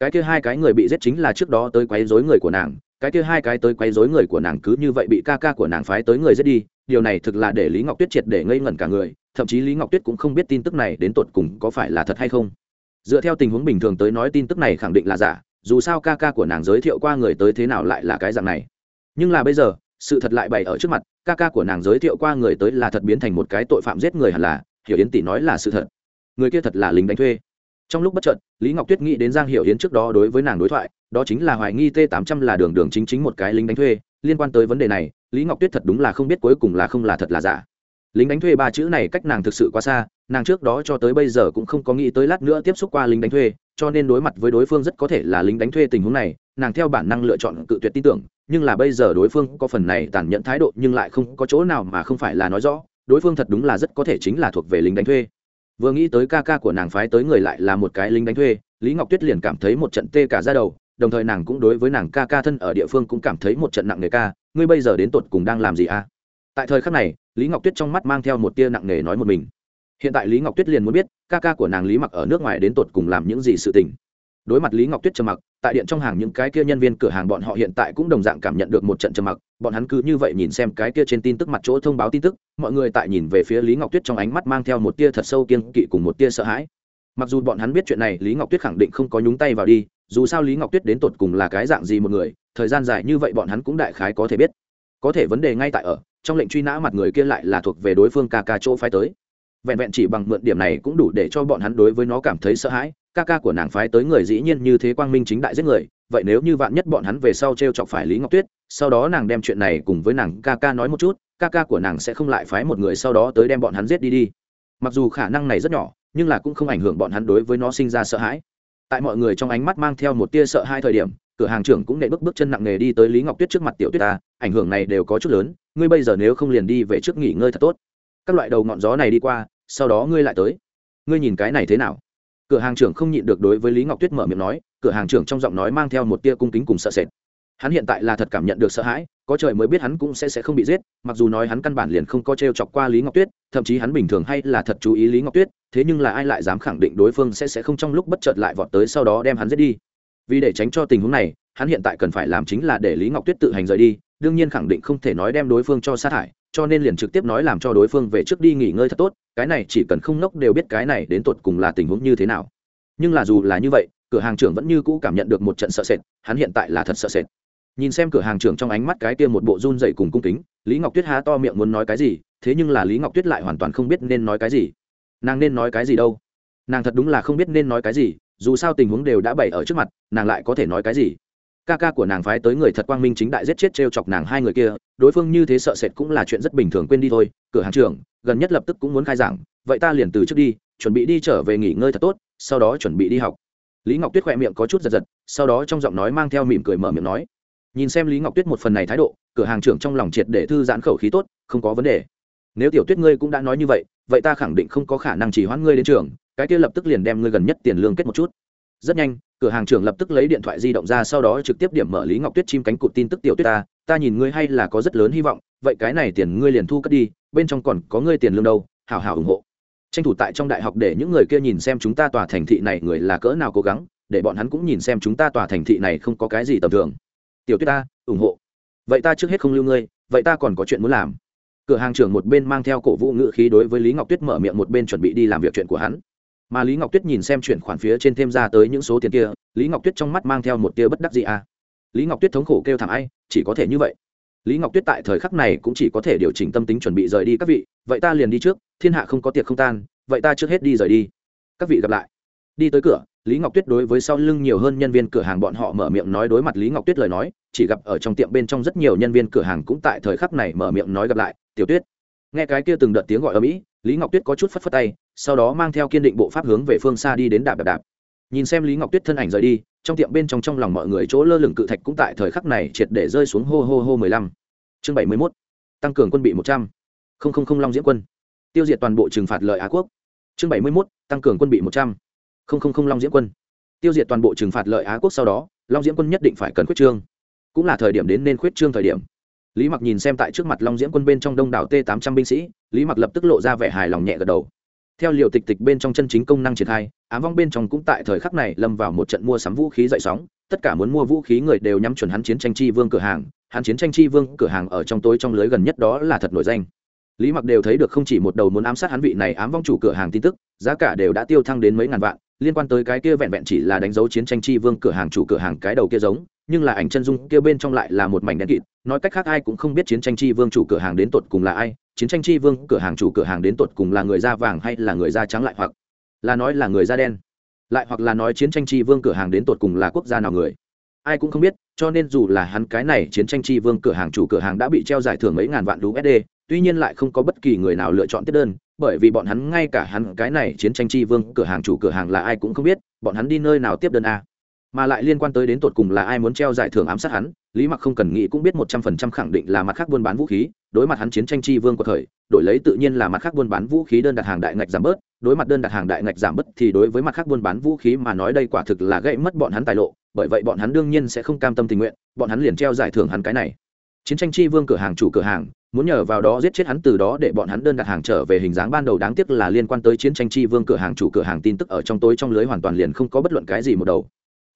Cái kia hai cái người bị giết chính là trước đó tới quấy rối người của nàng cái kia hai cái tới quấy rối người của nàng cứ như vậy bị ca ca của nàng phái tới người giết đi, điều này thực là để lý ngọc tuyết triệt để ngây ngẩn cả người, thậm chí lý ngọc tuyết cũng không biết tin tức này đến tột cùng có phải là thật hay không. Dựa theo tình huống bình thường tới nói tin tức này khẳng định là giả, dù sao ca ca của nàng giới thiệu qua người tới thế nào lại là cái dạng này. Nhưng là bây giờ, sự thật lại bày ở trước mặt, ca ca của nàng giới thiệu qua người tới là thật biến thành một cái tội phạm giết người hẳn là, hiểu yến tỷ nói là sự thật. Người kia thật là lính đánh thuê trong lúc bất chợt, lý ngọc tuyết nghĩ đến giang hiểu yến trước đó đối với nàng đối thoại, đó chính là hoài nghi t 800 là đường đường chính chính một cái lính đánh thuê. Liên quan tới vấn đề này, lý ngọc tuyết thật đúng là không biết cuối cùng là không là thật là giả. Lính đánh thuê ba chữ này cách nàng thực sự quá xa, nàng trước đó cho tới bây giờ cũng không có nghĩ tới lát nữa tiếp xúc qua lính đánh thuê, cho nên đối mặt với đối phương rất có thể là lính đánh thuê tình huống này, nàng theo bản năng lựa chọn cự tuyệt tin tưởng, nhưng là bây giờ đối phương có phần này tàn nhẫn thái độ nhưng lại không có chỗ nào mà không phải là nói rõ, đối phương thật đúng là rất có thể chính là thuộc về lính đánh thuê vừa nghĩ tới ca ca của nàng phái tới người lại là một cái lính đánh thuê, lý ngọc tuyết liền cảm thấy một trận tê cả ra đầu, đồng thời nàng cũng đối với nàng ca ca thân ở địa phương cũng cảm thấy một trận nặng nề ca, ngươi bây giờ đến tột cùng đang làm gì à? Tại thời khắc này, lý ngọc tuyết trong mắt mang theo một tia nặng nề nói một mình. Hiện tại lý ngọc tuyết liền muốn biết, ca ca của nàng lý mặc ở nước ngoài đến tột cùng làm những gì sự tình đối mặt lý ngọc tuyết trầm mặc, tại điện trong hàng những cái kia nhân viên cửa hàng bọn họ hiện tại cũng đồng dạng cảm nhận được một trận trầm mặc, bọn hắn cứ như vậy nhìn xem cái kia trên tin tức mặt chỗ thông báo tin tức, mọi người tại nhìn về phía lý ngọc tuyết trong ánh mắt mang theo một tia thật sâu kiên kỵ cùng một tia sợ hãi. Mặc dù bọn hắn biết chuyện này, lý ngọc tuyết khẳng định không có nhúng tay vào đi, dù sao lý ngọc tuyết đến tột cùng là cái dạng gì một người, thời gian dài như vậy bọn hắn cũng đại khái có thể biết. Có thể vấn đề ngay tại ở, trong lệnh truy nã mặt người kia lại là thuộc về đối phương ca ca chỗ phái tới. Vẹn vẹn chỉ bằng mượn điểm này cũng đủ để cho bọn hắn đối với nó cảm thấy sợ hãi ca ca của nàng phái tới người dĩ nhiên như thế quang minh chính đại giết người, vậy nếu như vạn nhất bọn hắn về sau t r e o chọc phải lý ngọc tuyết, sau đó nàng đem chuyện này cùng với nàng ca ca nói một chút, ca ca của nàng sẽ không lại phái một người sau đó tới đem bọn hắn giết đi đi. Mặc dù khả năng này rất nhỏ, nhưng là cũng không ảnh hưởng bọn hắn đối với nó sinh ra sợ hãi. Tại mọi người trong ánh mắt mang theo một tia sợ hai thời điểm, cửa hàng trưởng cũng nệ bước bước chân nặng nề đi tới lý ngọc tuyết trước mặt tiểu tuyết ta, ảnh hưởng này đều có chút lớn, ngươi bây giờ nếu không liền đi về trước nghỉ ngơi thật tốt. Các loại đầu ngọn gió này đi qua, sau đó ngươi lại tới. Ngươi nhìn cái này thế nào? Cửa hàng trưởng không nhịn được đối với lý ngọc tuyết mở miệng nói, cửa hàng trưởng trong giọng nói mang theo một tia cung kính cùng sợ sệt. Hắn hiện tại là thật cảm nhận được sợ hãi, có trời mới biết hắn cũng sẽ sẽ không bị giết, mặc dù nói hắn căn bản liền không có t r e o chọc qua lý ngọc tuyết, thậm chí hắn bình thường hay là thật chú ý lý ngọc tuyết, thế nhưng là ai lại dám khẳng định đối phương sẽ sẽ không trong lúc bất chợt lại vọt tới sau đó đem hắn giết đi. Vì để tránh cho tình huống này, hắn hiện tại cần phải làm chính là để lý ngọc tuyết tự hành rời đi, đương nhiên khẳng định không thể nói đem đối phương cho sát hại cho nên liền trực tiếp nói làm cho đối phương về trước đi nghỉ ngơi thật tốt, cái này chỉ cần không nốc đều biết cái này đến tột cùng là tình huống như thế nào. Nhưng là dù là như vậy, cửa hàng trưởng vẫn như cũ cảm nhận được một trận sợ sệt, hắn hiện tại là thật sợ sệt. Nhìn xem cửa hàng trưởng trong ánh mắt cái kia một bộ run dậy cùng cung kính, lý ngọc tuyết há to miệng muốn nói cái gì, thế nhưng là lý ngọc tuyết lại hoàn toàn không biết nên nói cái gì. Nàng nên nói cái gì đâu? Nàng thật đúng là không biết nên nói cái gì, dù sao tình huống đều đã bày ở trước mặt, nàng lại có thể nói cái gì? Ca ca của nàng phái tới người thật quang minh chính đại giết chết t r e o chọc nàng hai người kia, đối phương như thế sợ sệt cũng là chuyện rất bình thường quên đi thôi, cửa hàng trưởng, gần nhất lập tức cũng muốn khai giảng, vậy ta liền từ trước đi, chuẩn bị đi trở về nghỉ ngơi thật tốt, sau đó chuẩn bị đi học. Lý ngọc tuyết khoe miệng có chút giật giật, sau đó trong giọng nói mang theo mỉm cười mở miệng nói, nhìn xem lý ngọc tuyết một phần này thái độ, cửa hàng trưởng trong lòng triệt để thư giãn khẩu khí tốt, không có vấn đề. Nếu tiểu tuyết ngươi cũng đã nói như vậy vậy ta khẳng định không có khả năng chỉ hoãn ngươi đến trường, cái kia lập tức liền đem ngươi gần nhất tiền lương kết một chút. Rất nhanh cửa hàng trưởng lập tức lấy điện thoại di động ra, sau đó trực tiếp điểm mở lý ngọc tuyết chim cánh cụt tin tức tiểu tuyết ta ta nhìn ngươi hay là có rất lớn hy vọng, vậy cái này tiền ngươi liền thu cất đi, bên trong còn có ngươi tiền lương đâu hào hào ủng hộ. Tranh thủ tại trong đại học để những người kia nhìn xem chúng ta tòa thành thị này, người là cỡ nào cố gắng, để bọn hắn cũng nhìn xem chúng ta tòa thành thị này không có cái gì tầm thường. Tiểu tuyết ta, ủng hộ. Vậy ta trước hết không lưu ngươi, vậy ta còn có chuyện muốn làm. Cửa hàng trưởng một bên mang theo cổ vũ ngữ khí đối với lý ngọc tuyết mở miệng, một bên chuẩn bị đi làm việc chuyện của hắn mà lý ngọc tuyết nhìn xem chuyển khoản phía trên thêm ra tới những số tiền kia, lý ngọc tuyết trong mắt mang theo một tia bất đắc gì à. Lý ngọc tuyết thống khổ kêu thảm ai, chỉ có thể như vậy. Lý ngọc tuyết tại thời khắc này cũng chỉ có thể điều chỉnh tâm tính chuẩn bị rời đi các vị, vậy ta liền đi trước, thiên hạ không có tiệc không tan, vậy ta trước hết đi rời đi. Các vị gặp lại. Đi tới cửa, lý ngọc tuyết đối với sau lưng nhiều hơn nhân viên cửa hàng bọn họ mở miệng nói đối mặt lý ngọc tuyết lời nói, chỉ gặp ở trong tiệm bên trong rất nhiều nhân viên cửa hàng cũng tại thời khắc này mở miệng nói gặp lại, tiểu tuyết. Nghe cái kia từng đợt tiếng gọi ở mỹ lý ngọc tuyết có chút phất phất tay, sau đó mang theo kiên định bộ pháp hướng về phương xa đi đến đạp đạp đạp. Nhìn xem lý ngọc tuyết thân ảnh rời đi, trong tiệm bên trong trong lòng mọi người chỗ lơ lửng cự thạch cũng tại thời khắc này triệt để rơi xuống hô hô hô mười lăm. Chương bảy mươi mốt, tăng cường quân bị một trăm. Không không không long diễn quân. Tiêu diệt toàn bộ trừng phạt lợi á quốc. Chương bảy mươi mốt, tăng cường quân bị một trăm. Không không không long diễn quân. Tiêu diệt toàn bộ trừng phạt lợi á quốc sau đó, long diễn quân nhất định phải cần khuyết trương. Cũng là thời điểm đến nên khuyết trương thời điểm lý mặc nhìn xem tại trước mặt long Diễm quân bên trong đông đảo t tám trăm binh sĩ, lý mặc lập tức lộ ra vẻ hài lòng nhẹ gật đầu. Theo liều tịch tịch bên trong chân chính công năng triển khai, ám vong bên trong cũng tại thời khắc này lâm vào một trận mua sắm vũ khí dậy sóng, tất cả muốn mua vũ khí người đều nhắm chuẩn hắn chiến tranh chi vương cửa hàng, hắn chiến tranh chi vương cửa hàng ở trong tối trong lưới gần nhất đó là thật nổi danh. Lý mặc đều thấy được không chỉ một đầu muốn ám sát hắn vị này ám vong chủ cửa hàng tin tức, giá cả đều đã tiêu thăng đến mấy ngàn vạn, liên quan tới cái kia vẹn vẹn chỉ là đánh dấu chiến tranh chi vương cửa hàng chủ cửa hàng cái đầu kia giống nhưng là ảnh chân dung kia bên trong lại là một mảnh đen kịt, nói cách khác ai cũng không biết chiến tranh chi vương chủ cửa hàng đến tột cùng là ai, chiến tranh chi vương cửa hàng chủ cửa hàng đến tột cùng là người da vàng hay là người da trắng lại hoặc là nói là người da đen, lại hoặc là nói chiến tranh chi vương cửa hàng đến tột cùng là quốc gia nào người. Ai cũng không biết, cho nên dù là hắn cái này chiến tranh chi vương cửa hàng chủ cửa hàng đã bị treo giải thưởng mấy ngàn vạn usd tuy nhiên lại không có bất kỳ người nào lựa chọn tiếp đơn, bởi vì bọn hắn ngay cả hắn cái này chiến tranh chi vương cửa hàng chủ cửa hàng là ai cũng không biết, bọn hắn đi nơi nào tiếp đơn a mà lại liên quan tới đến tột cùng là ai muốn treo giải thưởng ám sát hắn, lý mặc không cần nghĩ cũng biết một trăm phần trăm khẳng định là mặt khác buôn bán vũ khí, đối mặt hắn chiến tranh chi vương của thời, đổi lấy tự nhiên là mặt khác buôn bán vũ khí đơn đặt hàng đại ngạch giảm bớt, đối mặt đơn đặt hàng đại ngạch giảm bớt thì đối với mặt khác buôn bán vũ khí mà nói đây quả thực là gây mất bọn hắn tài lộ, bởi vậy bọn hắn đương nhiên sẽ không cam tâm tình nguyện, bọn hắn liền treo giải thưởng hắn cái này. Chiến tranh chi vương cửa hàng chủ cửa hàng, muốn nhờ vào đó giết chết hắn từ đó để bọn hắn đơn đặt hàng trở về hình dáng ban đầu đáng tiếc là liên quan tới chiến tranh chi vương cửa hàng chủ cửa hàng tin tức ở trong tối trong lưới hoàn toàn liền không có bất luận cái gì một đầu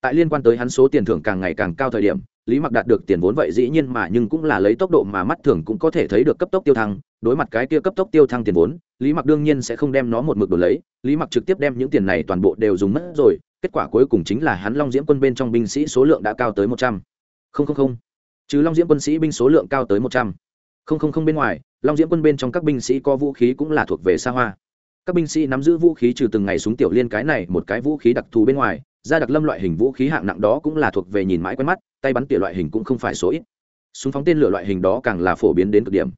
tại liên quan tới hắn số tiền thưởng càng ngày càng cao thời điểm, lý mặc đạt được tiền vốn vậy dĩ nhiên mà nhưng cũng là lấy tốc độ mà mắt thường cũng có thể thấy được cấp tốc tiêu thăng, đối mặt cái kia cấp tốc tiêu thăng tiền vốn, lý mặc đương nhiên sẽ không đem nó một mực đổi lấy, lý mặc trực tiếp đem những tiền này toàn bộ đều dùng mất rồi, kết quả cuối cùng chính là hắn long diễm quân bên trong binh sĩ số lượng đã cao tới một trăm. Linh chứ long diễm quân sĩ binh số lượng cao tới một trăm. Linh bên ngoài, long diễm quân bên trong các binh sĩ có vũ khí cũng là thuộc về xa hoa. Các binh sĩ nắm giữ vũ khí trừ từng ngày súng tiểu liên cái này một cái vũ khí đặc thù bên ngoài ra đặc lâm loại hình vũ khí hạng nặng đó cũng là thuộc về nhìn mãi quen mắt, tay bắn tỉa loại hình cũng không phải số ít. Súng phóng tên lửa loại hình đó càng là phổ biến đến cực điểm.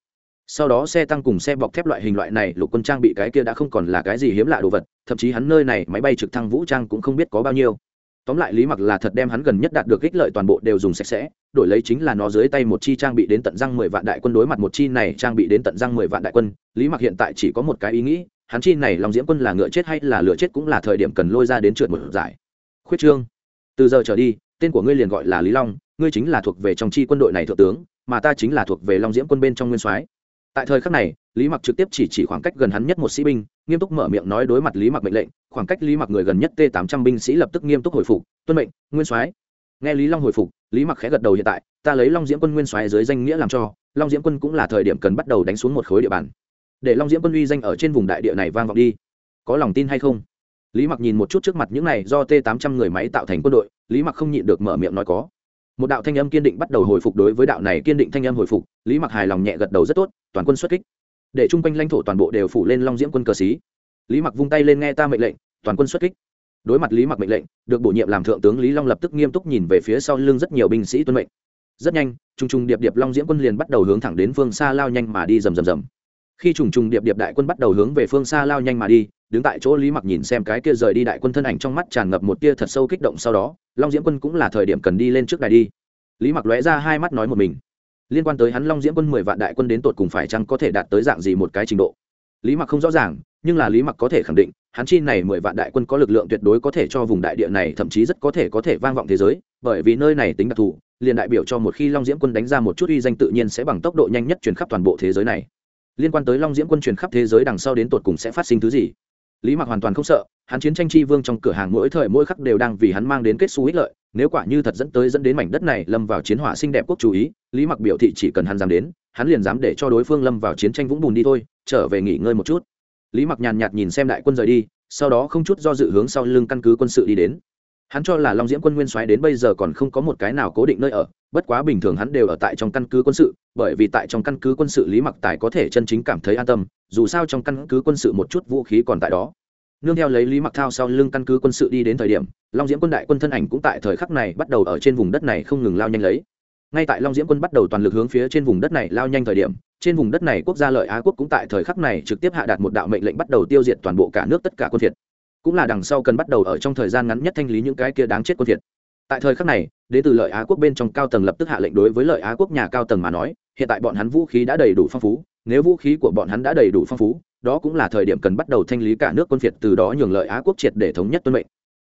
Sau đó xe tăng cùng xe bọc thép loại hình loại này, lục quân trang bị cái kia đã không còn là cái gì hiếm lạ đồ vật, thậm chí hắn nơi này máy bay trực thăng vũ trang cũng không biết có bao nhiêu. Tóm lại lý mặc là thật đem hắn gần nhất đạt được ích lợi toàn bộ đều dùng sạch sẽ, đổi lấy chính là nó dưới tay một chi trang bị đến tận răng mười vạn đại quân, đối mặt một chi này trang bị đến tận răng mười vạn đại quân, lý mặc hiện tại chỉ có một cái ý nghĩ, hắn chi này lòng diễm quân là ngựa chết hay là lửa chết cũng là thời điểm cần lôi ra đến trượt một giải khuyết trương. Từ giờ trở đi, tên của ngươi liền gọi là lý long, ngươi chính là thuộc về trong chi quân đội này thượng tướng, mà ta chính là thuộc về long diễm quân bên trong nguyên soái. Tại thời khắc này, lý mặc trực tiếp chỉ chỉ khoảng cách gần hắn nhất một sĩ binh, nghiêm túc mở miệng nói đối mặt lý mặc mệnh lệnh, khoảng cách lý mặc người gần nhất t tám trăm binh sĩ lập tức nghiêm túc hồi phục, tuân mệnh, nguyên soái. Nghe lý long hồi phục, lý mặc khẽ gật đầu hiện tại, ta lấy long diễm quân nguyên soái dưới danh nghĩa làm cho, long diễm quân cũng là thời điểm cần bắt đầu đánh xuống một khối địa bàn. Để long diễm quân uy danh ở trên vùng đại địa này vang vọng đi. Có lòng tin hay không? Lý mặc nhìn một chút trước mặt những này do t 800 người máy tạo thành quân đội, lý mặc không nhịn được mở miệng nói có. Một đạo thanh âm kiên định bắt đầu hồi phục đối với đạo này kiên định thanh âm hồi phục, lý mặc hài lòng nhẹ gật đầu rất tốt, toàn quân xuất kích. Để chung quanh lãnh thổ toàn bộ đều phủ lên long diễm quân cờ xí. Lý mặc vung tay lên nghe ta mệnh lệnh, toàn quân xuất kích. Đối mặt lý mặc mệnh lệnh, được bổ nhiệm làm thượng tướng lý long lập tức nghiêm túc nhìn về phía sau lưng rất nhiều binh sĩ tuân mệnh. Rất nhanh trung trung điệp điệp long diễm quân liền bắt đầu hướng thẳng đến phương xa lao nhanh mà đi rầm rầm rầm khi trùng trùng điệp điệp đại quân bắt đầu hướng về phương xa lao nhanh mà đi, đứng tại chỗ lý mặc nhìn xem cái kia rời đi đại quân thân ảnh trong mắt tràn ngập một tia thật sâu kích động sau đó, long diễm quân cũng là thời điểm cần đi lên trước đài đi. Lý mặc lóe ra hai mắt nói một mình. Liên quan tới hắn, long diễm quân mười vạn đại quân đến tột cùng phải chăng có thể đạt tới dạng gì một cái trình độ? Lý mặc không rõ ràng, nhưng là lý mặc có thể khẳng định, hắn chi này mười vạn đại quân có lực lượng tuyệt đối có thể cho vùng đại địa này thậm chí rất có thể có thể vang vọng thế giới, bởi vì nơi này tính đặc thù, liền đại biểu cho một khi long diễm quân đánh ra một chút uy danh tự nhiên sẽ bằng tốc độ nhanh nhất truyền khắp toàn bộ thế giới này liên quan tới long diễm quân truyền khắp thế giới đằng sau đến tột cùng sẽ phát sinh thứ gì. Lý mặc hoàn toàn không sợ, hắn chiến tranh chi vương trong cửa hàng mỗi thời mỗi khắc đều đang vì hắn mang đến kết xu ích lợi, nếu quả như thật dẫn tới dẫn đến mảnh đất này lâm vào chiến hỏa xinh đẹp quốc chú ý, lý mặc biểu thị chỉ cần hắn dám đến, hắn liền dám để cho đối phương lâm vào chiến tranh vũng bùn đi thôi, trở về nghỉ ngơi một chút. Lý mặc nhàn nhạt nhìn xem đại quân rời đi, sau đó không chút do dự hướng sau lưng căn cứ quân sự đi đến hắn cho là long diễm quân nguyên soái đến bây giờ còn không có một cái nào cố định nơi ở, bất quá bình thường hắn đều ở tại trong căn cứ quân sự, bởi vì tại trong căn cứ quân sự lý mặc tài có thể chân chính cảm thấy an tâm, dù sao trong căn cứ quân sự một chút vũ khí còn tại đó. Nương theo lấy lý mặc thao sau lưng căn cứ quân sự đi đến thời điểm, long diễm quân đại quân thân ảnh cũng tại thời khắc này bắt đầu ở trên vùng đất này không ngừng lao nhanh lấy. Ngay tại long diễm quân bắt đầu toàn lực hướng phía trên vùng đất này lao nhanh thời điểm, trên vùng đất này quốc gia lợi á quốc cũng tại thời khắc này trực tiếp hạ đạt một đạo mệnh lệnh bắt đầu tiêu diệt toàn bộ cả nước tất cả quân thiệt cũng là đằng sau cần bắt đầu ở trong thời gian ngắn nhất thanh lý những cái kia đáng chết quân thiệt tại thời khắc này, đến từ lợi á quốc bên trong cao tầng lập tức hạ lệnh đối với lợi á quốc nhà cao tầng mà nói, hiện tại bọn hắn vũ khí đã đầy đủ phong phú, nếu vũ khí của bọn hắn đã đầy đủ phong phú, đó cũng là thời điểm cần bắt đầu thanh lý cả nước quân phiệt từ đó nhường lợi á quốc triệt để thống nhất tuân mệnh.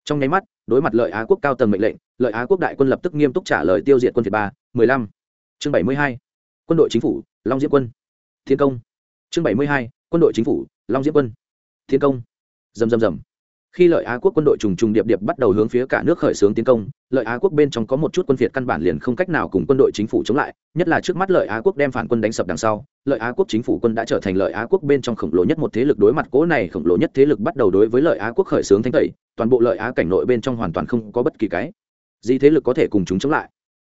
Trong nháy mắt, đối mặt lợi á quốc cao tầng mệnh lệnh, lợi á quốc đại quân lập tức nghiêm túc trả lời tiêu diệt quân phiệt ba, mười lăm. Chương bảy mươi hai, quân đội chính phủ, long diễm quân. Thiên công. Chương bảy mươi hai, quân đội chính phủ, long diễm quân. Thiên công. Dầm dầm dầm khi lợi á quốc quân đội trùng trùng điệp điệp bắt đầu hướng phía cả nước khởi xướng tiến công, lợi á quốc bên trong có một chút quân phiệt căn bản liền không cách nào cùng quân đội chính phủ chống lại, nhất là trước mắt lợi á quốc đem phản quân đánh sập đằng sau, lợi á quốc chính phủ quân đã trở thành lợi á quốc bên trong khổng lồ nhất một thế lực đối mặt cố này khổng lồ nhất thế lực bắt đầu đối với lợi á quốc khởi xướng thanh tẩy, toàn bộ lợi á cảnh nội bên trong hoàn toàn không có bất kỳ cái gì thế lực có thể cùng chúng chống lại.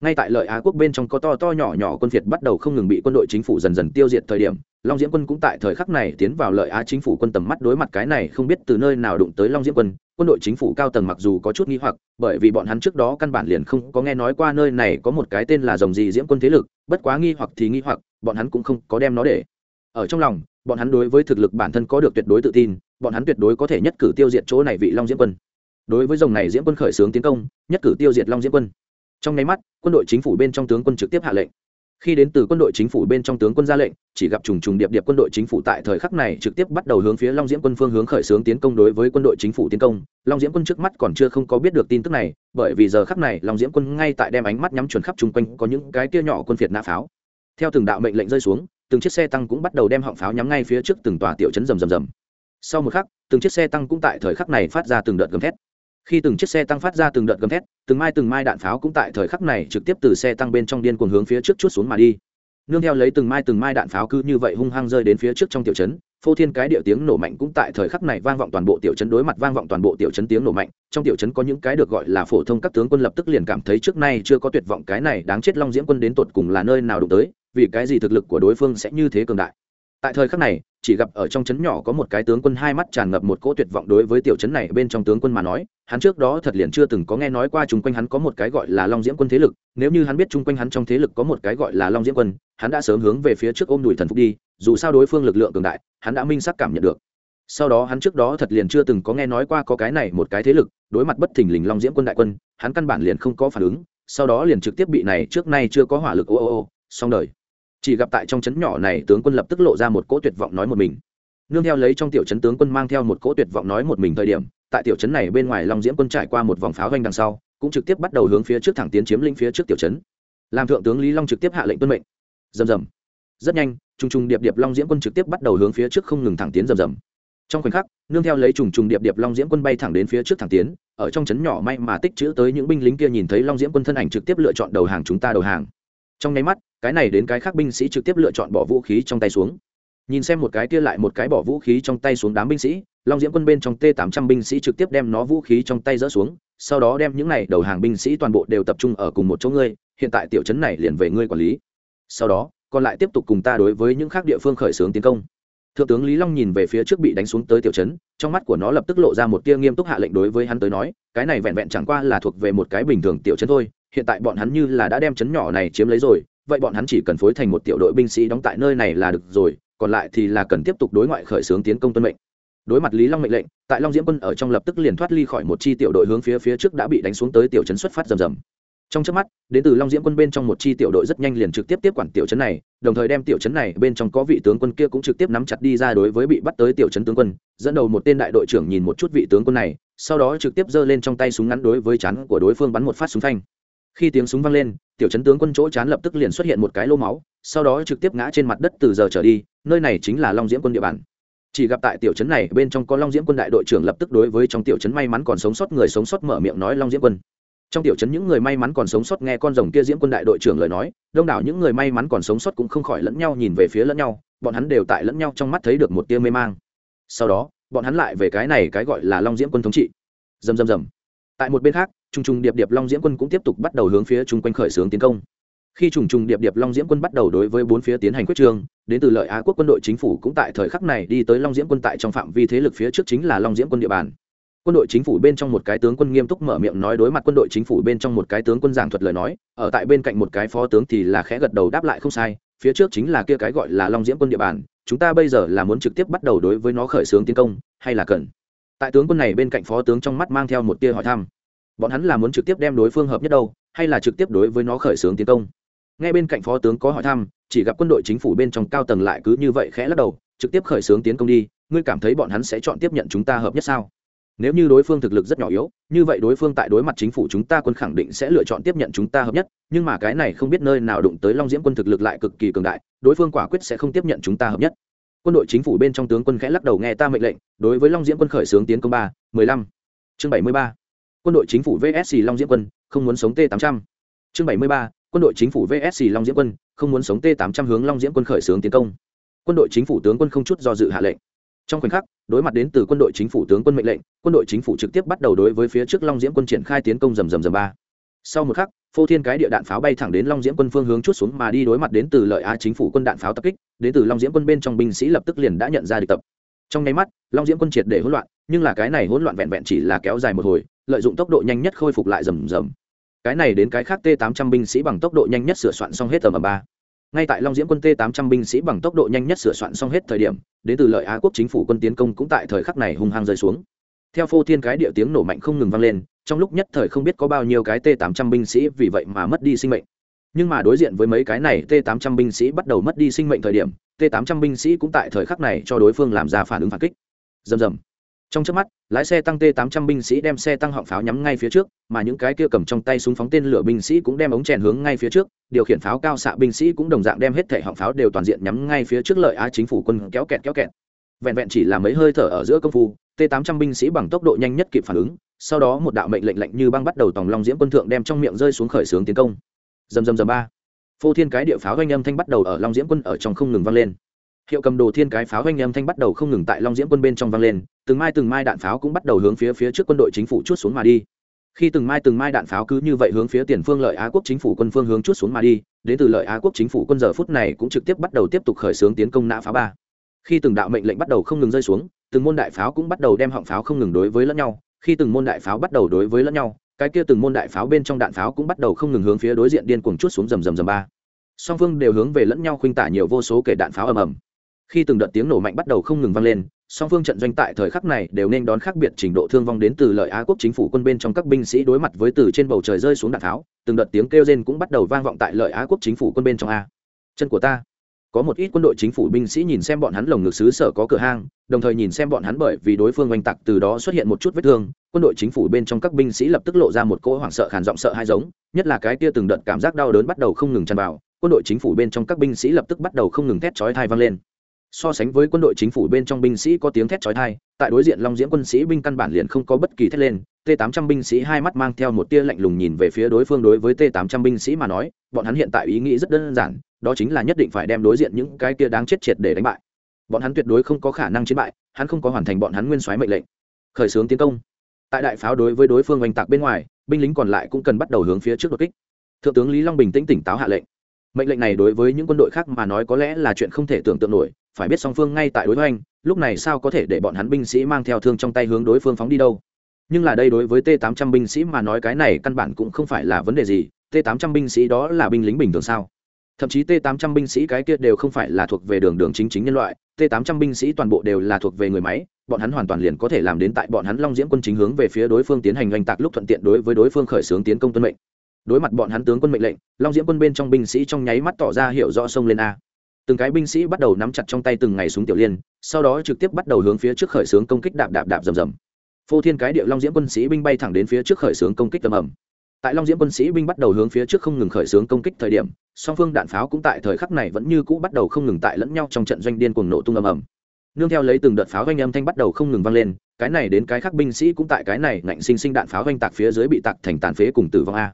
Ngay tại lợi á quốc bên trong có to to nhỏ nhỏ quân phiệt bắt đầu không ngừng bị quân đội chính phủ dần dần tiêu diệt thời điểm long diễm quân cũng tại thời khắc này tiến vào lợi á chính phủ quân tầm mắt đối mặt cái này không biết từ nơi nào đụng tới long diễm quân. Quân đội chính phủ cao tầng mặc dù có chút nghi hoặc, bởi vì bọn hắn trước đó căn bản liền không có nghe nói qua nơi này có một cái tên là dòng gì diễm quân thế lực, bất quá nghi hoặc thì nghi hoặc, bọn hắn cũng không có đem nó để. Ở trong lòng, bọn hắn đối với thực lực bản thân có được tuyệt đối tự tin, bọn hắn tuyệt đối có thể nhất cử tiêu diệt chỗ này vị long diễm quân. Đối với dòng này diễm quân khởi xướng tiến công, nhất cử tiêu diệt long diễm quân. Trong nháy mắt, quân đội chính phủ bên trong tướng quân trực tiếp hạ lệnh khi đến từ quân đội chính phủ bên trong tướng quân ra lệnh, chỉ gặp trùng trùng điệp điệp quân đội chính phủ tại thời khắc này trực tiếp bắt đầu hướng phía long diễm quân phương hướng khởi xướng tiến công đối với quân đội chính phủ tiến công. Long diễm quân trước mắt còn chưa không có biết được tin tức này, bởi vì giờ khắc này long diễm quân ngay tại đem ánh mắt nhắm chuẩn khắp chung quanh, có những cái kia nhỏ quân phiệt nã pháo. Theo từng đạo mệnh lệnh rơi xuống, từng chiếc xe tăng cũng bắt đầu đem họng pháo nhắm ngay phía trước từng tòa tiểu chấn rầm rầm rầm. Sau một khắc, từng chiếc xe tăng cũng tại thời khắc này phát ra từng đợt gầm thét khi từng chiếc xe tăng phát ra từng đợt gầm thét, từng mai từng mai đạn pháo cũng tại thời khắc này trực tiếp từ xe tăng bên trong điên cuồng hướng phía trước chút xuống mà đi. Nương theo lấy từng mai từng mai đạn pháo cứ như vậy hung hăng rơi đến phía trước trong tiểu trấn, phô thiên cái điệu tiếng nổ mạnh cũng tại thời khắc này vang vọng toàn bộ tiểu trấn, đối mặt vang vọng toàn bộ tiểu trấn tiếng nổ mạnh, trong tiểu trấn có những cái được gọi là phổ thông các tướng quân lập tức liền cảm thấy trước nay chưa có tuyệt vọng, cái này đáng chết long diễm quân đến tột cùng là nơi nào đụng tới, vì cái gì thực lực của đối phương sẽ như thế cường đại. Tại thời khắc này, chỉ gặp ở trong trấn nhỏ có một cái tướng quân hai mắt tràn ngập một cỗ tuyệt vọng đối với tiểu trấn này, bên trong tướng quân mà nói hắn trước đó thật liền chưa từng có nghe nói qua chung quanh hắn có một cái gọi là long diễm quân thế lực, nếu như hắn biết chung quanh hắn trong thế lực có một cái gọi là long diễm quân, hắn đã sớm hướng về phía trước ôm đùi thần phục đi, dù sao đối phương lực lượng cường đại, hắn đã minh sắc cảm nhận được. Sau đó hắn trước đó thật liền chưa từng có nghe nói qua có cái này một cái thế lực, đối mặt bất thình lình long diễm quân đại quân, hắn căn bản liền không có phản ứng, sau đó liền trực tiếp bị này trước nay chưa có hỏa lực ô ô ô, xong đời. Chỉ gặp tại trong trấn nhỏ này, tướng quân lập tức lộ ra một cỗ tuyệt vọng nói một mình. Nương theo lấy trong tiểu trấn tướng quân mang theo một cỗ tuyệt vọng nói một mình thời điểm tại tiểu trấn này bên ngoài long diễm quân trải qua một vòng pháo doanh đằng sau, cũng trực tiếp bắt đầu hướng phía trước thẳng tiến chiếm lĩnh phía trước tiểu trấn. Làm thượng tướng lý long trực tiếp hạ lệnh tuân mệnh. Rầm rầm. Rất nhanh, trùng trùng điệp điệp long diễm quân trực tiếp bắt đầu hướng phía trước không ngừng thẳng tiến rầm rầm. Trong khoảnh khắc, nương theo lấy trùng trùng điệp điệp long diễm quân bay thẳng đến phía trước thẳng tiến, ở trong trấn nhỏ may mà tích chữ tới những binh lính kia nhìn thấy long diễm quân thân ảnh trực tiếp lựa chọn đầu hàng chúng ta đầu hàng. Trong nháy mắt, cái này đến cái khác binh sĩ trực tiếp lựa chọn bỏ vũ khí trong tay xuống nhìn xem một cái kia lại một cái bỏ vũ khí trong tay xuống đám binh sĩ, long diễm quân bên trong t 800 binh sĩ trực tiếp đem nó vũ khí trong tay dỡ xuống, sau đó đem những này đầu hàng binh sĩ toàn bộ đều tập trung ở cùng một chỗ ngươi, hiện tại tiểu trấn này liền về ngươi quản lý. Sau đó, còn lại tiếp tục cùng ta đối với những khác địa phương khởi xướng tiến công. Thượng tướng lý long nhìn về phía trước bị đánh xuống tới tiểu trấn, trong mắt của nó lập tức lộ ra một tia nghiêm túc hạ lệnh đối với hắn tới nói, cái này vẹn vẹn chẳng qua là thuộc về một cái bình thường tiểu trấn thôi, hiện tại bọn hắn như là đã đem trấn nhỏ này chiếm lấy rồi, vậy bọn hắn chỉ cần phối thành một tiểu đội binh sĩ đóng tại nơi này là được rồi còn lại thì là cần tiếp tục đối ngoại khởi xướng tiến công tuân mệnh. Đối mặt lý long mệnh lệnh, tại long diễm quân ở trong lập tức liền thoát ly khỏi một chi tiểu đội hướng phía phía trước đã bị đánh xuống tới tiểu trấn xuất phát rầm rầm. Trong trước mắt, đến từ long diễm quân bên trong một chi tiểu đội rất nhanh liền trực tiếp tiếp quản tiểu trấn này, đồng thời đem tiểu trấn này bên trong có vị tướng quân kia cũng trực tiếp nắm chặt đi ra đối với bị bắt tới tiểu trấn tướng quân, dẫn đầu một tên đại đội trưởng nhìn một chút vị tướng quân này, sau đó trực tiếp giơ lên trong tay súng ngắn đối với chán của đối phương bắn một phát súng thanh khi tiếng súng vang lên, tiểu trấn tướng quân chỗ chán lập tức liền xuất hiện một cái lô máu, sau đó trực tiếp ngã trên mặt đất từ giờ trở đi nơi này chính là long diễm quân địa bàn. Chỉ gặp tại tiểu trấn này, bên trong có long diễm quân đại đội trưởng lập tức đối với trong tiểu trấn may mắn còn sống sót người sống sót mở miệng nói long diễm quân. Trong tiểu trấn những người may mắn còn sống sót nghe con rồng kia diễm quân đại đội trưởng lời nói, đông đảo những người may mắn còn sống sót cũng không khỏi lẫn nhau nhìn về phía lẫn nhau, bọn hắn đều tại lẫn nhau trong mắt thấy được một tia mê mang. Sau đó, bọn hắn lại về cái này cái gọi là long diễm quân thống trị. Dầm dầm dầm tại một bên khác, trùng trùng điệp điệp long diễm quân cũng tiếp tục bắt đầu hướng phía chung quanh khởi xướng tiến công khi trùng trùng điệp điệp long diễm quân bắt đầu đối với bốn phía tiến hành quyết trương, đến từ lợi á quốc quân đội chính phủ cũng tại thời khắc này đi tới long diễm quân tại trong phạm vi thế lực phía trước chính là long diễm quân địa bàn. Quân đội chính phủ bên trong một cái tướng quân nghiêm túc mở miệng nói đối mặt quân đội chính phủ bên trong một cái tướng quân giảng thuật lời nói, ở tại bên cạnh một cái phó tướng thì là khẽ gật đầu đáp lại không sai, phía trước chính là kia cái gọi là long diễm quân địa bàn, chúng ta bây giờ là muốn trực tiếp bắt đầu đối với nó khởi xướng tiến công, hay là cần? Tại tướng quân này bên cạnh phó tướng trong mắt mang theo một tia hỏi thăm. Bọn hắn là muốn trực tiếp đem đối phương hợp nhất đâu, hay là trực tiếp đối với nó khởi xướng tiến công? Nghe bên cạnh phó tướng có hỏi thăm, chỉ gặp quân đội chính phủ bên trong cao tầng lại cứ như vậy khẽ lắc đầu, trực tiếp khởi xướng tiến công đi, ngươi cảm thấy bọn hắn sẽ chọn tiếp nhận chúng ta hợp nhất sao? Nếu như đối phương thực lực rất nhỏ yếu, như vậy đối phương tại đối mặt chính phủ chúng ta quân khẳng định sẽ lựa chọn tiếp nhận chúng ta hợp nhất, nhưng mà cái này không biết nơi nào đụng tới long diễm quân thực lực lại cực kỳ cường đại, đối phương quả quyết sẽ không tiếp nhận chúng ta hợp nhất. Quân đội chính phủ bên trong tướng quân khẽ lắc đầu nghe ta mệnh lệnh, đối với long diễm quân khởi xướng tiến công ba, mười lăm. Chương bảy mươi ba. Quân đội chính phủ vsc long diễm quân, không muốn sống t tám trăm. Chương bảy mươi ba quân đội chính phủ vsc long diễm quân, không muốn sống t tám trăm hướng long diễm quân khởi xướng tiến công. Quân đội chính phủ tướng quân không chút do dự hạ lệnh. Trong khoảnh khắc, đối mặt đến từ quân đội chính phủ tướng quân mệnh lệnh, quân đội chính phủ trực tiếp bắt đầu đối với phía trước long diễm quân triển khai tiến công rầm rầm rầm ba. Sau một khắc, phô thiên cái địa đạn pháo bay thẳng đến long diễm quân phương hướng chút xuống mà đi đối mặt đến từ lợi á chính phủ quân đạn pháo tập kích, đến từ long diễm quân bên trong binh sĩ lập tức liền đã nhận ra địch tập. Trong nháy mắt, long diễm quân triệt để hỗn loạn, nhưng là cái này hỗn loạn vẹn vẹn chỉ là kéo dài một hồi, lợi dụng tốc độ nhanh nhất khôi phục lại rầm rầm cái này đến cái khác t 800 binh sĩ bằng tốc độ nhanh nhất sửa soạn xong hết tầm ba. Ngay tại long diễm quân t 800 binh sĩ bằng tốc độ nhanh nhất sửa soạn xong hết thời điểm, đến từ lợi á quốc chính phủ quân tiến công cũng tại thời khắc này hung hăng rơi xuống. Theo phô thiên cái địa tiếng nổ mạnh không ngừng vang lên, trong lúc nhất thời không biết có bao nhiêu cái t 800 binh sĩ vì vậy mà mất đi sinh mệnh. Nhưng mà đối diện với mấy cái này t 800 binh sĩ bắt đầu mất đi sinh mệnh thời điểm t 800 binh sĩ cũng tại thời khắc này cho đối phương làm ra phản ứng phản kích. Rầm rầm trong trước mắt, lái xe tăng t 800 binh sĩ đem xe tăng họng pháo nhắm ngay phía trước, mà những cái kia cầm trong tay súng phóng tên lửa binh sĩ cũng đem ống chèn hướng ngay phía trước, điều khiển pháo cao xạ binh sĩ cũng đồng dạng đem hết thể họng pháo đều toàn diện nhắm ngay phía trước lợi á chính phủ quân kéo kẹt kéo kẹt. Vẹn vẹn chỉ là mấy hơi thở ở giữa công phu t 800 binh sĩ bằng tốc độ nhanh nhất kịp phản ứng, sau đó một đạo mệnh lệnh lệnh như băng bắt đầu tòng long diễm quân thượng đem trong miệng rơi xuống khởi xướng tiến công. Dầm dầm dầm ba. Phô thiên cái địa pháo doanh âm thanh bắt đầu ở long diễm quân ở trong không ngừng vang lên. Hiệu cầm đồ thiên cái pháo doanh âm thanh bắt đầu không ngừng tại long diễm quân bên trong vang lên từng mai từng mai đạn pháo cũng bắt đầu hướng phía phía trước quân đội chính phủ chút xuống mà đi. Khi từng mai từng mai đạn pháo cứ như vậy hướng phía tiền phương lợi á quốc chính phủ quân phương hướng chút xuống mà đi, đến từ lợi á quốc chính phủ quân giờ phút này cũng trực tiếp bắt đầu tiếp tục khởi xướng tiến công nã pháo ba. Khi từng đạo mệnh lệnh bắt đầu không ngừng rơi xuống, từng môn đại pháo cũng bắt đầu đem họng pháo không ngừng đối với lẫn nhau. Khi từng môn đại pháo bắt đầu đối với lẫn nhau, cái kia từng môn đại pháo bên trong đạn pháo cũng bắt đầu không ngừng hướng phía đối diện điên cuồng chút xuống rầm rầm rầm ba. Song phương đều hướng về lẫn nhau khuynh tả nhiều vô số kể đạn pháo ầm ầm. Khi từng đợt tiếng nổ mạnh bắt đầu không ngừng vang lên song phương trận doanh tại thời khắc này đều nên đón khác biệt trình độ thương vong đến từ lợi á quốc chính phủ quân bên trong các binh sĩ đối mặt với từ trên bầu trời rơi xuống đạn tháo, từng đợt tiếng kêu rên cũng bắt đầu vang vọng tại lợi á quốc chính phủ quân bên trong a. Chân của ta. Có một ít quân đội chính phủ binh sĩ nhìn xem bọn hắn lồng ngực xứ sở có cửa hang, đồng thời nhìn xem bọn hắn bởi vì đối phương oanh tặc từ đó xuất hiện một chút vết thương, quân đội chính phủ bên trong các binh sĩ lập tức lộ ra một cỗ hoảng sợ khàn giọng sợ hai giống, nhất là cái kia từng đợt cảm giác đau đớn bắt đầu không ngừng tràn vào, quân đội chính phủ bên trong các binh sĩ lập tức bắt đầu không ngừng thét chói thai vang lên so sánh với quân đội chính phủ bên trong binh sĩ có tiếng thét chói tai, tại đối diện long diễm quân sĩ binh căn bản liền không có bất kỳ thét lên. T 800 binh sĩ hai mắt mang theo một tia lạnh lùng nhìn về phía đối phương. Đối với t 800 binh sĩ mà nói, bọn hắn hiện tại ý nghĩ rất đơn giản, đó chính là nhất định phải đem đối diện những cái kia đáng chết triệt để đánh bại. Bọn hắn tuyệt đối không có khả năng chiến bại, hắn không có hoàn thành bọn hắn nguyên soái mệnh lệnh. Khởi xướng tiến công. Tại đại pháo đối với đối phương oanh tạc bên ngoài, binh lính còn lại cũng cần bắt đầu hướng phía trước đột kích. Thượng tướng lý long bình tĩnh tỉnh táo hạ lệnh. Mệnh lệnh này đối với những quân đội khác mà nói có lẽ là chuyện không thể tưởng tượng nổi phải biết song phương ngay tại đối hoành, lúc này sao có thể để bọn hắn binh sĩ mang theo thương trong tay hướng đối phương phóng đi đâu? Nhưng là đây đối với t 800 binh sĩ mà nói cái này căn bản cũng không phải là vấn đề gì t 800 binh sĩ đó là binh lính bình thường sao? Thậm chí t 800 binh sĩ cái kia đều không phải là thuộc về đường đường chính chính nhân loại t 800 binh sĩ toàn bộ đều là thuộc về người máy, bọn hắn hoàn toàn liền có thể làm đến tại bọn hắn long diễm quân chính hướng về phía đối phương tiến hành oanh tạc lúc thuận tiện đối với đối phương khởi xướng tiến công tuân mệnh. Đối mặt bọn hắn tướng quân mệnh lệnh, long diễm quân bên trong binh sĩ trong nháy mắt tỏ ra hiểu rõ sông lên a từng cái binh sĩ bắt đầu nắm chặt trong tay từng ngày súng tiểu liên, sau đó trực tiếp bắt đầu hướng phía trước khởi xướng công kích đạp đạp đạp rầm rầm. Phô thiên cái địa long diễm quân sĩ binh bay thẳng đến phía trước khởi xướng công kích tầm ầm. tại long diễm quân sĩ binh bắt đầu hướng phía trước không ngừng khởi xướng công kích thời điểm, song phương đạn pháo cũng tại thời khắc này vẫn như cũ bắt đầu không ngừng tại lẫn nhau trong trận doanh điên cuồng nổ tung ầm ầm. Nương theo lấy từng đợt pháo doanh âm thanh bắt đầu không ngừng vang lên, cái này đến cái khác binh sĩ cũng tại cái này ngạnh sinh sinh đạn pháo doanh tạc phía dưới bị tạc thành tàn phế cùng tử vong a.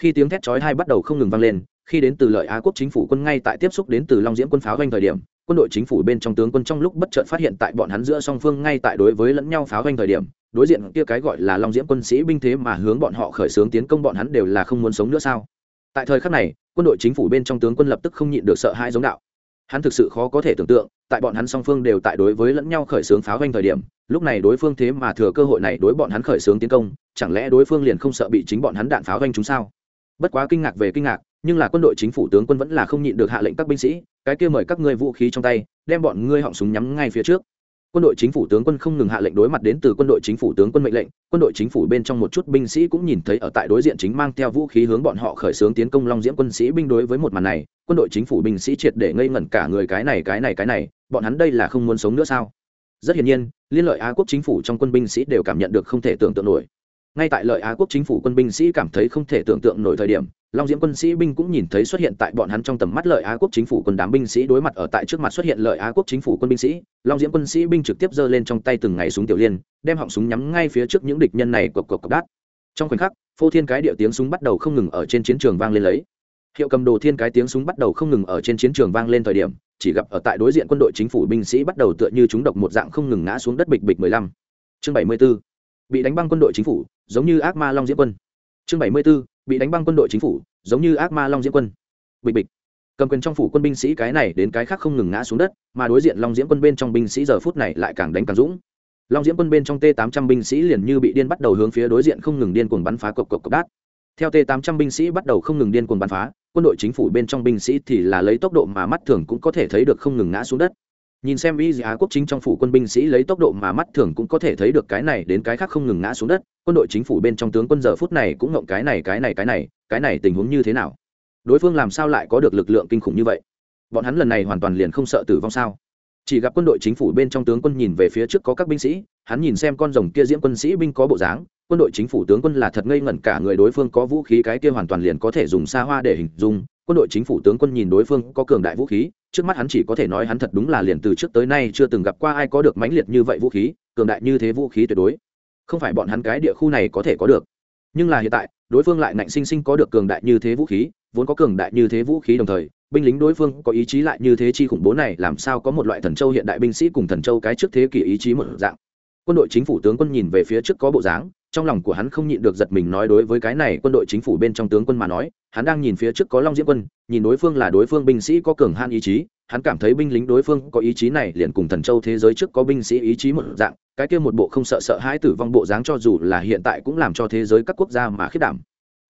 Khi tiếng thét chói hai bắt đầu không ngừng vang lên khi đến từ lợi á quốc chính phủ quân ngay tại tiếp xúc đến từ long diễm quân pháo doanh thời điểm quân đội chính phủ bên trong tướng quân trong lúc bất chợt phát hiện tại bọn hắn giữa song phương ngay tại đối với lẫn nhau pháo doanh thời điểm đối diện kia cái gọi là long diễm quân sĩ binh thế mà hướng bọn họ khởi xướng tiến công bọn hắn đều là không muốn sống nữa sao? Tại thời khắc này, quân đội chính phủ bên trong tướng quân lập tức không nhịn được sợ hãi giống đạo. Hắn thực sự khó có thể tưởng tượng, tại bọn hắn song phương đều tại đối với lẫn nhau khởi xướng pháo doanh thời điểm, lúc này đối phương thế mà thừa cơ hội này đối bọn hắn khởi xướng tiến công, chẳng lẽ đối phương liền không sợ bị chính bọn hắn đạn pháo doanh chúng sao? Bất quá kinh ngạc về kinh ngạc nhưng là quân đội chính phủ tướng quân vẫn là không nhịn được hạ lệnh các binh sĩ, cái kia mời các ngươi vũ khí trong tay, đem bọn ngươi họng súng nhắm ngay phía trước. Quân đội chính phủ tướng quân không ngừng hạ lệnh đối mặt đến từ quân đội chính phủ tướng quân mệnh lệnh, quân đội chính phủ bên trong một chút binh sĩ cũng nhìn thấy ở tại đối diện chính mang theo vũ khí hướng bọn họ khởi xướng tiến công long diễm quân sĩ binh đối với một màn này, quân đội chính phủ binh sĩ triệt để ngây ngẩn cả người, cái này cái này cái này, bọn hắn đây là không muốn sống nữa sao? Rất hiển nhiên, liên lợi á quốc chính phủ trong quân binh sĩ đều cảm nhận được không thể tưởng tượng nổi. Ngay tại lợi á quốc chính phủ quân binh sĩ cảm thấy không thể tưởng tượng nổi thời điểm long diễm quân sĩ binh cũng nhìn thấy xuất hiện tại bọn hắn trong tầm mắt lợi á quốc chính phủ quân đám binh sĩ đối mặt ở tại trước mặt xuất hiện lợi á quốc chính phủ quân binh sĩ long diễm quân sĩ binh trực tiếp giơ lên trong tay từng ngày súng tiểu liên, đem họng súng nhắm ngay phía trước những địch nhân này cộc cộc cộc đát trong khoảnh khắc, phô thiên cái điệu tiếng súng bắt đầu không ngừng ở trên chiến trường vang lên lấy hiệu cầm đồ thiên cái tiếng súng bắt đầu không ngừng ở trên chiến trường vang lên thời điểm, chỉ gặp ở tại đối diện quân đội chính phủ binh sĩ bắt đầu tựa như chúng độc một dạng không ngừng ngã xuống đất bịch bịch mười lăm chương bảy mươi 74. bị đánh băng quân đội chính phủ, giống như ác ma long diễm quân chương bảy mươi 74 bị đánh băng quân đội chính phủ, giống như ác ma long diễm quân. Bịch bịch. Cầm quyền trong phủ quân binh sĩ cái này đến cái khác không ngừng ngã xuống đất, mà đối diện long diễm quân bên trong binh sĩ giờ phút này lại càng đánh càng dũng. Long diễm quân bên trong t 800 binh sĩ liền như bị điên bắt đầu hướng phía đối diện không ngừng điên cuồng bắn phá cộc cộc cộc đát. Theo t 800 binh sĩ bắt đầu không ngừng điên cuồng bắn phá, quân đội chính phủ bên trong binh sĩ thì là lấy tốc độ mà mắt thường cũng có thể thấy được không ngừng ngã xuống đất nhìn xem y á quốc chính trong phủ quân binh sĩ lấy tốc độ mà mắt thường cũng có thể thấy được cái này đến cái khác không ngừng ngã xuống đất. Quân đội chính phủ bên trong tướng quân giờ phút này cũng ngộng cái này cái này cái này cái này tình huống như thế nào? Đối phương làm sao lại có được lực lượng kinh khủng như vậy? Bọn hắn lần này hoàn toàn liền không sợ tử vong sao? Chỉ gặp quân đội chính phủ bên trong tướng quân nhìn về phía trước có các binh sĩ, hắn nhìn xem con rồng kia diễm quân sĩ binh có bộ dáng, quân đội chính phủ tướng quân là thật ngây ngẩn cả người, đối phương có vũ khí cái kia hoàn toàn liền có thể dùng xa hoa để hình dung. Quân đội chính phủ tướng quân nhìn đối phương có cường đại vũ khí trước mắt hắn chỉ có thể nói hắn thật đúng là liền từ trước tới nay chưa từng gặp qua ai có được mãnh liệt như vậy vũ khí, cường đại như thế vũ khí tuyệt đối. Không phải bọn hắn cái địa khu này có thể có được. Nhưng là hiện tại, đối phương lại nạnh sinh sinh có được cường đại như thế vũ khí, vốn có cường đại như thế vũ khí đồng thời, binh lính đối phương có ý chí lại như thế chi khủng bố này, làm sao có một loại thần châu hiện đại binh sĩ cùng thần châu cái trước thế kỷ ý chí một dạng quân đội chính phủ tướng quân nhìn về phía trước có bộ dáng, trong lòng của hắn không nhịn được giật mình nói đối với cái này quân đội chính phủ bên trong tướng quân mà nói, hắn đang nhìn phía trước có long diễm quân, nhìn đối phương là đối phương binh sĩ có cường han ý chí, hắn cảm thấy binh lính đối phương có ý chí này liền cùng thần châu thế giới trước có binh sĩ ý chí một dạng, cái kia một bộ không sợ sợ hãi tử vong bộ dáng cho dù là hiện tại cũng làm cho thế giới các quốc gia mà khiết đảm.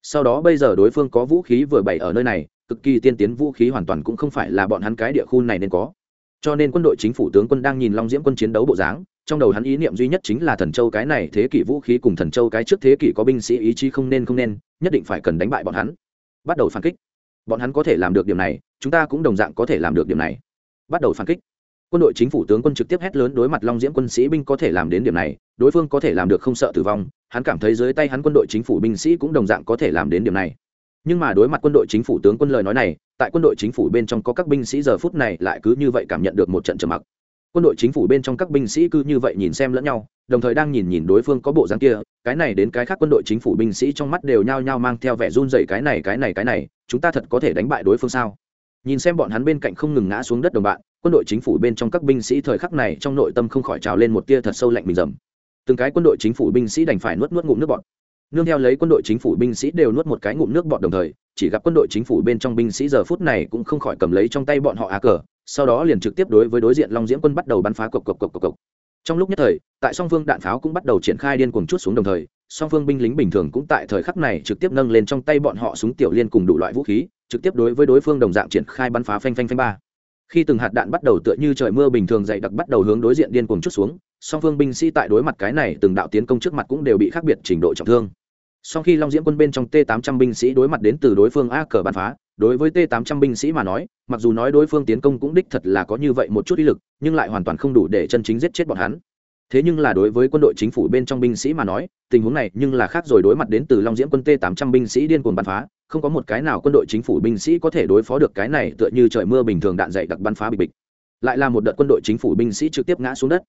Sau đó bây giờ đối phương có vũ khí vừa bày ở nơi này, cực kỳ tiên tiến vũ khí hoàn toàn cũng không phải là bọn hắn cái địa khu này nên có. Cho nên quân đội chính phủ tướng quân đang nhìn long diễm quân chiến đấu bộ dáng trong đầu hắn ý niệm duy nhất chính là thần châu cái này thế kỷ vũ khí cùng thần châu cái trước thế kỷ có binh sĩ ý chí không nên không nên, nhất định phải cần đánh bại bọn hắn. Bắt đầu phản kích. Bọn hắn có thể làm được điểm này, chúng ta cũng đồng dạng có thể làm được điểm này. Bắt đầu phản kích. Quân đội chính phủ tướng quân trực tiếp hét lớn đối mặt long diễm quân sĩ binh có thể làm đến điểm này, đối phương có thể làm được không sợ tử vong, hắn cảm thấy dưới tay hắn quân đội chính phủ binh sĩ cũng đồng dạng có thể làm đến điểm này. Nhưng mà đối mặt quân đội chính phủ tướng quân lời nói này, tại quân đội chính phủ bên trong có các binh sĩ giờ phút này lại cứ như vậy cảm nhận được một trận trầm mặc quân đội chính phủ bên trong các binh sĩ cứ như vậy nhìn xem lẫn nhau, đồng thời đang nhìn nhìn đối phương có bộ dáng kia, cái này đến cái khác quân đội chính phủ binh sĩ trong mắt đều nhao nhao mang theo vẻ run dày cái này cái này cái này, chúng ta thật có thể đánh bại đối phương sao? Nhìn xem bọn hắn bên cạnh không ngừng ngã xuống đất đồng bạn, quân đội chính phủ bên trong các binh sĩ thời khắc này trong nội tâm không khỏi trào lên một tia thật sâu lạnh mình dầm. Từng cái quân đội chính phủ binh sĩ đành phải nuốt nuốt ngụm nước bọt nương theo lấy quân đội chính phủ binh sĩ đều nuốt một cái ngụm nước bọt đồng thời, chỉ gặp quân đội chính phủ bên trong binh sĩ giờ phút này cũng không khỏi cầm lấy trong tay bọn họ á cờ, sau đó liền trực tiếp đối với đối diện long diễm quân bắt đầu bắn phá cộc cộc cộc cộc cộc. Trong lúc nhất thời, tại song phương đạn pháo cũng bắt đầu triển khai điên cuồng chút xuống đồng thời, song phương binh lính bình thường cũng tại thời khắc này trực tiếp nâng lên trong tay bọn họ súng tiểu liên cùng đủ loại vũ khí, trực tiếp đối với đối phương đồng dạng triển khai bắn phá phanh phanh phanh ba. Khi từng hạt đạn bắt đầu tựa như trời mưa bình thường dày đặc bắt đầu hướng đối diện điên cuồng chút xuống, song phương binh sĩ tại đối mặt cái này từng đạo tiến công trước mặt cũng đều bị khác biệt trình độ trọng thương sau khi long diễm quân bên trong t 800 binh sĩ đối mặt đến từ đối phương a cờ bắn phá, đối với t 800 binh sĩ mà nói, mặc dù nói đối phương tiến công cũng đích thật là có như vậy một chút ý lực, nhưng lại hoàn toàn không đủ để chân chính giết chết bọn hắn. Thế nhưng là đối với quân đội chính phủ bên trong binh sĩ mà nói, tình huống này nhưng là khác rồi đối mặt đến từ long diễm quân t 800 binh sĩ điên cuồng bắn phá, không có một cái nào quân đội chính phủ binh sĩ có thể đối phó được cái này tựa như trời mưa bình thường đạn dày đặc bắn phá bịch bịch. Lại là một đợt quân đội chính phủ binh sĩ trực tiếp ngã xuống đất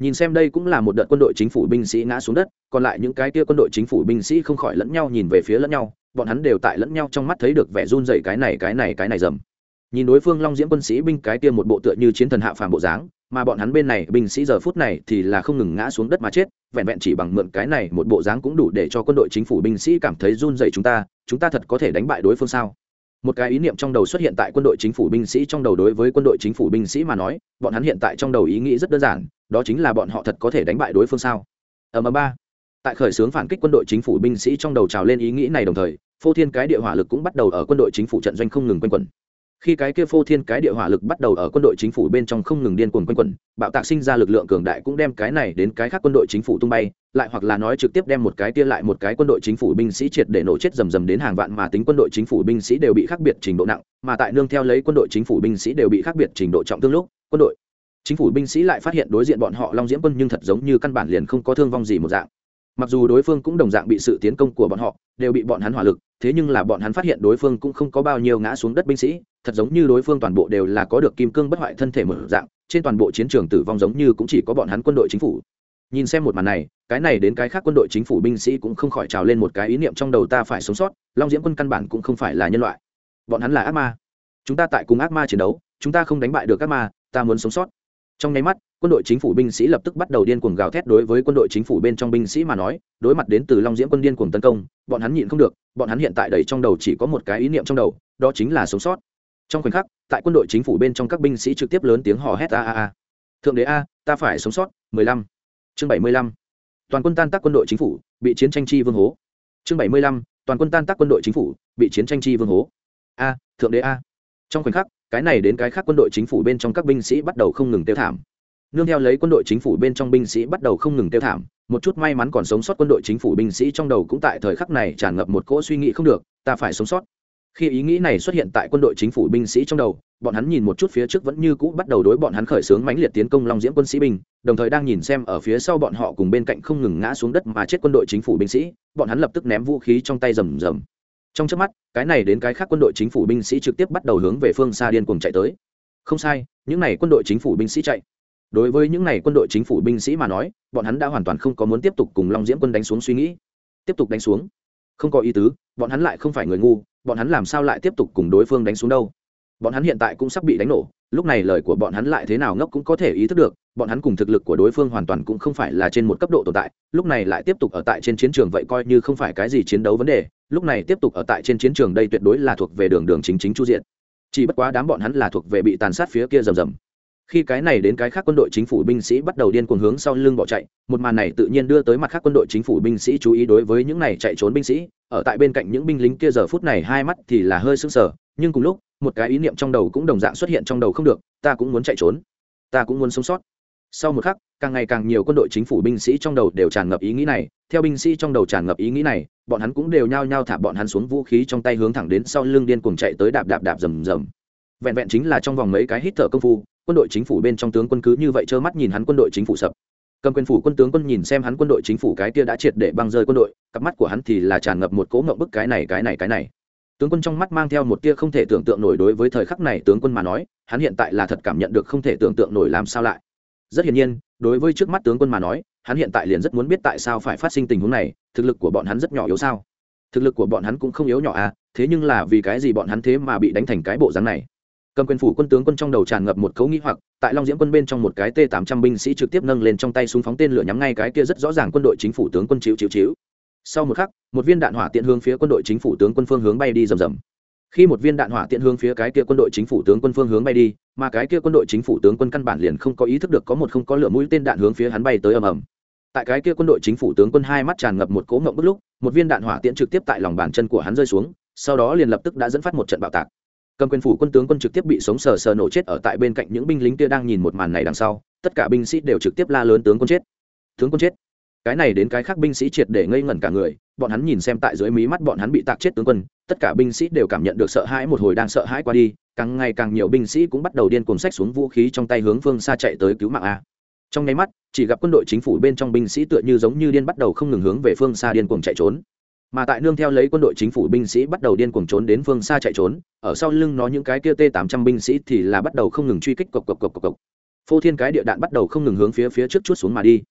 nhìn xem đây cũng là một đợt quân đội chính phủ binh sĩ ngã xuống đất, còn lại những cái kia quân đội chính phủ binh sĩ không khỏi lẫn nhau nhìn về phía lẫn nhau, bọn hắn đều tại lẫn nhau trong mắt thấy được vẻ run dày cái này cái này cái này dầm. Nhìn đối phương long diễm quân sĩ binh cái kia một bộ tựa như chiến thần hạ phàm bộ dáng, mà bọn hắn bên này binh sĩ giờ phút này thì là không ngừng ngã xuống đất mà chết, vẹn vẹn chỉ bằng mượn cái này một bộ dáng cũng đủ để cho quân đội chính phủ binh sĩ cảm thấy run dày chúng ta chúng ta thật có thể đánh bại đối phương sao? Một cái ý niệm trong đầu xuất hiện tại quân đội chính phủ binh sĩ trong đầu đối với quân đội chính phủ binh sĩ mà nói, bọn hắn hiện tại trong đầu ý nghĩ rất đơn giản, đó chính là bọn họ thật có thể đánh bại đối phương sao? Ở ầm ba. Tại khởi xướng phản kích quân đội chính phủ binh sĩ trong đầu trào lên ý nghĩ này đồng thời, phô thiên cái địa hỏa lực cũng bắt đầu ở quân đội chính phủ trận doanh không ngừng quanh quẩn khi cái kia phô thiên cái địa hỏa lực bắt đầu ở quân đội chính phủ bên trong không ngừng điên cuồng quanh quẩn, bạo tạc sinh ra lực lượng cường đại cũng đem cái này đến cái khác quân đội chính phủ tung bay, lại hoặc là nói trực tiếp đem một cái kia lại một cái quân đội chính phủ binh sĩ triệt để nổ chết rầm rầm đến hàng vạn mà tính quân đội chính phủ binh sĩ đều bị khác biệt trình độ nặng, mà tại nương theo lấy quân đội chính phủ binh sĩ đều bị khác biệt trình độ trọng thương lúc, quân đội, chính phủ binh sĩ lại phát hiện đối diện bọn họ long diễm quân nhưng thật giống như căn bản liền không có thương vong gì một dạng. Mặc dù đối phương cũng đồng dạng bị sự tiến công của bọn họ, đều bị bọn hắn hỏa lực thế nhưng là bọn hắn phát hiện đối phương cũng không có bao nhiêu ngã xuống đất binh sĩ, thật giống như đối phương toàn bộ đều là có được kim cương bất hoại thân thể mở dạng, trên toàn bộ chiến trường tử vong giống như cũng chỉ có bọn hắn quân đội chính phủ. Nhìn xem một màn này, cái này đến cái khác quân đội chính phủ binh sĩ cũng không khỏi trào lên một cái ý niệm trong đầu ta phải sống sót, long diễm quân căn bản cũng không phải là nhân loại. Bọn hắn là ác ma. Chúng ta tại cùng ác ma chiến đấu, chúng ta không đánh bại được ác ma, ta muốn sống sót trong nháy mắt, quân đội chính phủ binh sĩ lập tức bắt đầu điên cuồng gào thét đối với quân đội chính phủ bên trong binh sĩ mà nói, đối mặt đến từ long diễm quân điên cuồng tấn công, bọn hắn nhịn không được, bọn hắn hiện tại đầy trong đầu chỉ có một cái ý niệm trong đầu, đó chính là sống sót trong khoảnh khắc, tại quân đội chính phủ bên trong các binh sĩ trực tiếp lớn tiếng hò hét a a a thượng đế a, ta phải sống sót 15. chương 75. toàn quân tan tác quân đội chính phủ, bị chiến tranh chi vương hố chương 75. toàn quân tan tác quân đội chính phủ, bị chiến tranh chi vương hố a, thượng đế a trong khoảnh khắc cái này đến cái khác quân đội chính phủ bên trong các binh sĩ bắt đầu không ngừng tiêu thảm. Nương theo lấy quân đội chính phủ bên trong binh sĩ bắt đầu không ngừng tiêu thảm, một chút may mắn còn sống sót quân đội chính phủ binh sĩ trong đầu cũng tại thời khắc này tràn ngập một cỗ suy nghĩ không được, ta phải sống sót. Khi ý nghĩ này xuất hiện tại quân đội chính phủ binh sĩ trong đầu, bọn hắn nhìn một chút phía trước vẫn như cũ bắt đầu đối bọn hắn khởi xướng mãnh liệt tiến công long diễm quân sĩ binh, đồng thời đang nhìn xem ở phía sau bọn họ cùng bên cạnh không ngừng ngã xuống đất mà chết quân đội chính phủ binh sĩ, bọn hắn lập tức ném vũ khí trong tay rầm rầm trong trước mắt, cái này đến cái khác quân đội chính phủ binh sĩ trực tiếp bắt đầu hướng về phương xa điên cuồng chạy tới. Không sai, những n à y quân đội chính phủ binh sĩ chạy. Đối với những n à y quân đội chính phủ binh sĩ mà nói, bọn hắn đã hoàn toàn không có muốn tiếp tục cùng long diễm quân đánh xuống suy nghĩ. Tiếp tục đánh xuống. Không có ý tứ, bọn hắn lại không phải người ngu, bọn hắn làm sao lại tiếp tục cùng đối phương đánh xuống đâu? Bọn hắn hiện tại cũng sắp bị đánh nổ lúc này lời của bọn hắn lại thế nào ngốc cũng có thể ý thức được, bọn hắn cùng thực lực của đối phương hoàn toàn cũng không phải là trên một cấp độ tồn tại, lúc này lại tiếp tục ở tại trên chiến trường vậy coi như không phải cái gì chiến đấu vấn đề, lúc này tiếp tục ở tại trên chiến trường đây tuyệt đối là thuộc về đường đường chính chính chu diện. Chỉ bất quá đám bọn hắn là thuộc về bị tàn sát phía kia rầm rầm. Khi cái này đến cái khác quân đội chính phủ binh sĩ bắt đầu điên cuồng hướng sau lưng bỏ chạy, một màn này tự nhiên đưa tới mặt khác quân đội chính phủ binh sĩ chú ý đối với những này chạy trốn binh sĩ, ở tại bên cạnh những binh lính kia giờ phút này hai mắt thì là hơi sưng sờ nhưng cùng lúc, một cái ý niệm trong đầu cũng đồng dạng xuất hiện trong đầu không được, ta cũng muốn chạy trốn. Ta cũng muốn sống sót. Sau một khắc, càng ngày càng nhiều quân đội chính phủ binh sĩ trong đầu đều tràn ngập ý nghĩ này. Theo binh sĩ trong đầu tràn ngập ý nghĩ này, bọn hắn cũng đều nhao nhao thả bọn hắn xuống vũ khí trong tay hướng thẳng đến sau lưng điên cuồng chạy tới đạp đạp đạp rầm rầm. Vẹn vẹn chính là trong vòng mấy cái hít thở công phu, quân đội chính phủ bên trong tướng quân cứ như vậy trơ mắt nhìn hắn quân đội chính phủ sập. Cầm quyền phủ quân tướng quân nhìn xem hắn quân đội chính phủ cái kia đã triệt để băng rơi quân đội, cặp mắt của hắn thì là tràn ngập một cố ngậm bức cái này cái này cái này tướng quân trong mắt mang theo một tia không thể tưởng tượng nổi đối với thời khắc này tướng quân mà nói, hắn hiện tại là thật cảm nhận được không thể tưởng tượng nổi làm sao lại. Rất hiển nhiên, đối với trước mắt tướng quân mà nói, hắn hiện tại liền rất muốn biết tại sao phải phát sinh tình huống này, thực lực của bọn hắn rất nhỏ yếu sao? Thực lực của bọn hắn cũng không yếu nhỏ à thế nhưng là vì cái gì bọn hắn thế mà bị đánh thành cái bộ dáng này? Cầm quyền phủ quân tướng quân trong đầu tràn ngập một cấu nghĩ hoặc, tại long diễm quân bên trong một cái t tám trăm binh sĩ trực tiếp nâng lên trong tay súng phóng tên lửa nhắm ngay cái kia rất rõ ràng quân đội chính phủ tướng quân chịu chịu chịu sau một khắc, một viên đạn hỏa tiện hướng phía quân đội chính phủ tướng quân phương hướng bay đi rầm rầm. Khi một viên đạn hỏa tiện hướng phía cái kia quân đội chính phủ tướng quân phương hướng bay đi, mà cái kia quân đội chính phủ tướng quân căn bản liền không có ý thức được có một không có lửa mũi tên đạn hướng phía hắn bay tới ầm ầm. Tại cái kia quân đội chính phủ tướng quân hai mắt tràn ngập một cố ngộng bức lúc, một viên đạn hỏa tiện trực tiếp tại lòng bàn chân của hắn rơi xuống, sau đó liền lập tức đã dẫn phát một trận bạo tạc. Cầm quyền phủ quân tướng quân trực tiếp bị sống sờ sờ nổ chết ở tại bên cạnh những binh lính kia đang nhìn một màn này đằng sau, tất cả binh sĩ đều trực tiếp la lớn tướng quân chết. Tướng quân chết cái này đến cái khác binh sĩ triệt để ngây ngẩn cả người, bọn hắn nhìn xem tại dưới mí mắt bọn hắn bị tạc chết tướng quân, tất cả binh sĩ đều cảm nhận được sợ hãi một hồi đang sợ hãi qua đi, càng ngày càng nhiều binh sĩ cũng bắt đầu điên cuồng sách xuống vũ khí trong tay hướng phương xa chạy tới cứu mạng a. Trong nháy mắt, chỉ gặp quân đội chính phủ bên trong binh sĩ tựa như giống như điên bắt đầu không ngừng hướng về phương xa điên cuồng chạy trốn. Mà tại nương theo lấy quân đội chính phủ binh sĩ bắt đầu điên cuồng trốn đến phương xa chạy trốn, ở sau lưng nó những cái kia t tám trăm binh sĩ thì là bắt đầu không ngừng truy kích cộc cộc cộc cộc cộc. Phô thiên cái địa đạn bắt đầu không ngừng hướng phía phía trước chút xuống mà đi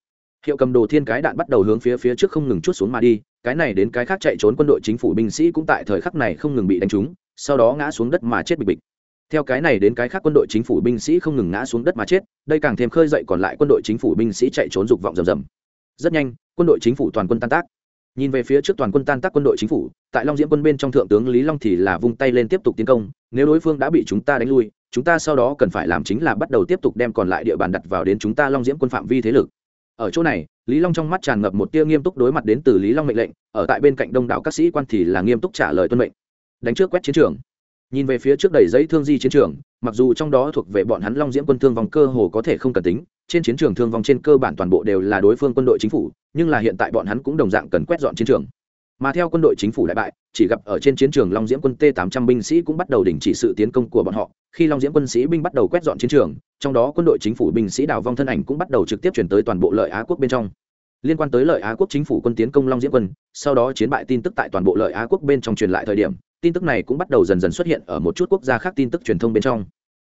hiệu cầm đồ thiên cái đạn bắt đầu hướng phía phía trước không ngừng chút xuống mà đi, cái này đến cái khác chạy trốn quân đội chính phủ binh sĩ cũng tại thời khắc này không ngừng bị đánh trúng, sau đó ngã xuống đất mà chết bịch bịch. Theo cái này đến cái khác quân đội chính phủ binh sĩ không ngừng ngã xuống đất mà chết, đây càng thêm khơi dậy còn lại quân đội chính phủ binh sĩ chạy trốn dục vọng rầm rầm. Rất nhanh, quân đội chính phủ toàn quân tan tác. Nhìn về phía trước toàn quân tan tác quân đội chính phủ, tại long diễm quân bên trong thượng tướng lý long thì là vung tay lên tiếp tục tiến công, nếu đối phương đã bị chúng ta đánh lui, chúng ta sau đó cần phải làm chính là bắt đầu tiếp tục đem còn lại địa bàn đặt vào đến chúng ta long diễm quân phạm vi thế lực ở chỗ này, lý long trong mắt tràn ngập một tia nghiêm túc đối mặt đến từ lý long mệnh lệnh, ở tại bên cạnh đông đảo các sĩ quan thì là nghiêm túc trả lời tuân mệnh. Đánh trước quét chiến trường. Nhìn về phía trước đầy giấy thương di chiến trường, mặc dù trong đó thuộc về bọn hắn long diễm quân thương vong cơ hồ có thể không cần tính, trên chiến trường thương vong trên cơ bản toàn bộ đều là đối phương quân đội chính phủ, nhưng là hiện tại bọn hắn cũng đồng dạng cần quét dọn chiến trường. Mà theo quân đội chính phủ đại bại, chỉ gặp ở trên chiến trường long diễm quân t 800 binh sĩ cũng bắt đầu đình chỉ sự tiến công của bọn họ. Khi long diễm quân sĩ binh bắt đầu quét dọn chiến trường trong đó quân đội chính phủ binh sĩ đào vong thân ảnh cũng bắt đầu trực tiếp chuyển tới toàn bộ lợi á quốc bên trong. Liên quan tới lợi á quốc chính phủ quân tiến công long diễm quân, sau đó chiến bại tin tức tại toàn bộ lợi á quốc bên trong truyền lại thời điểm, tin tức này cũng bắt đầu dần dần xuất hiện ở một chút quốc gia khác tin tức truyền thông bên trong.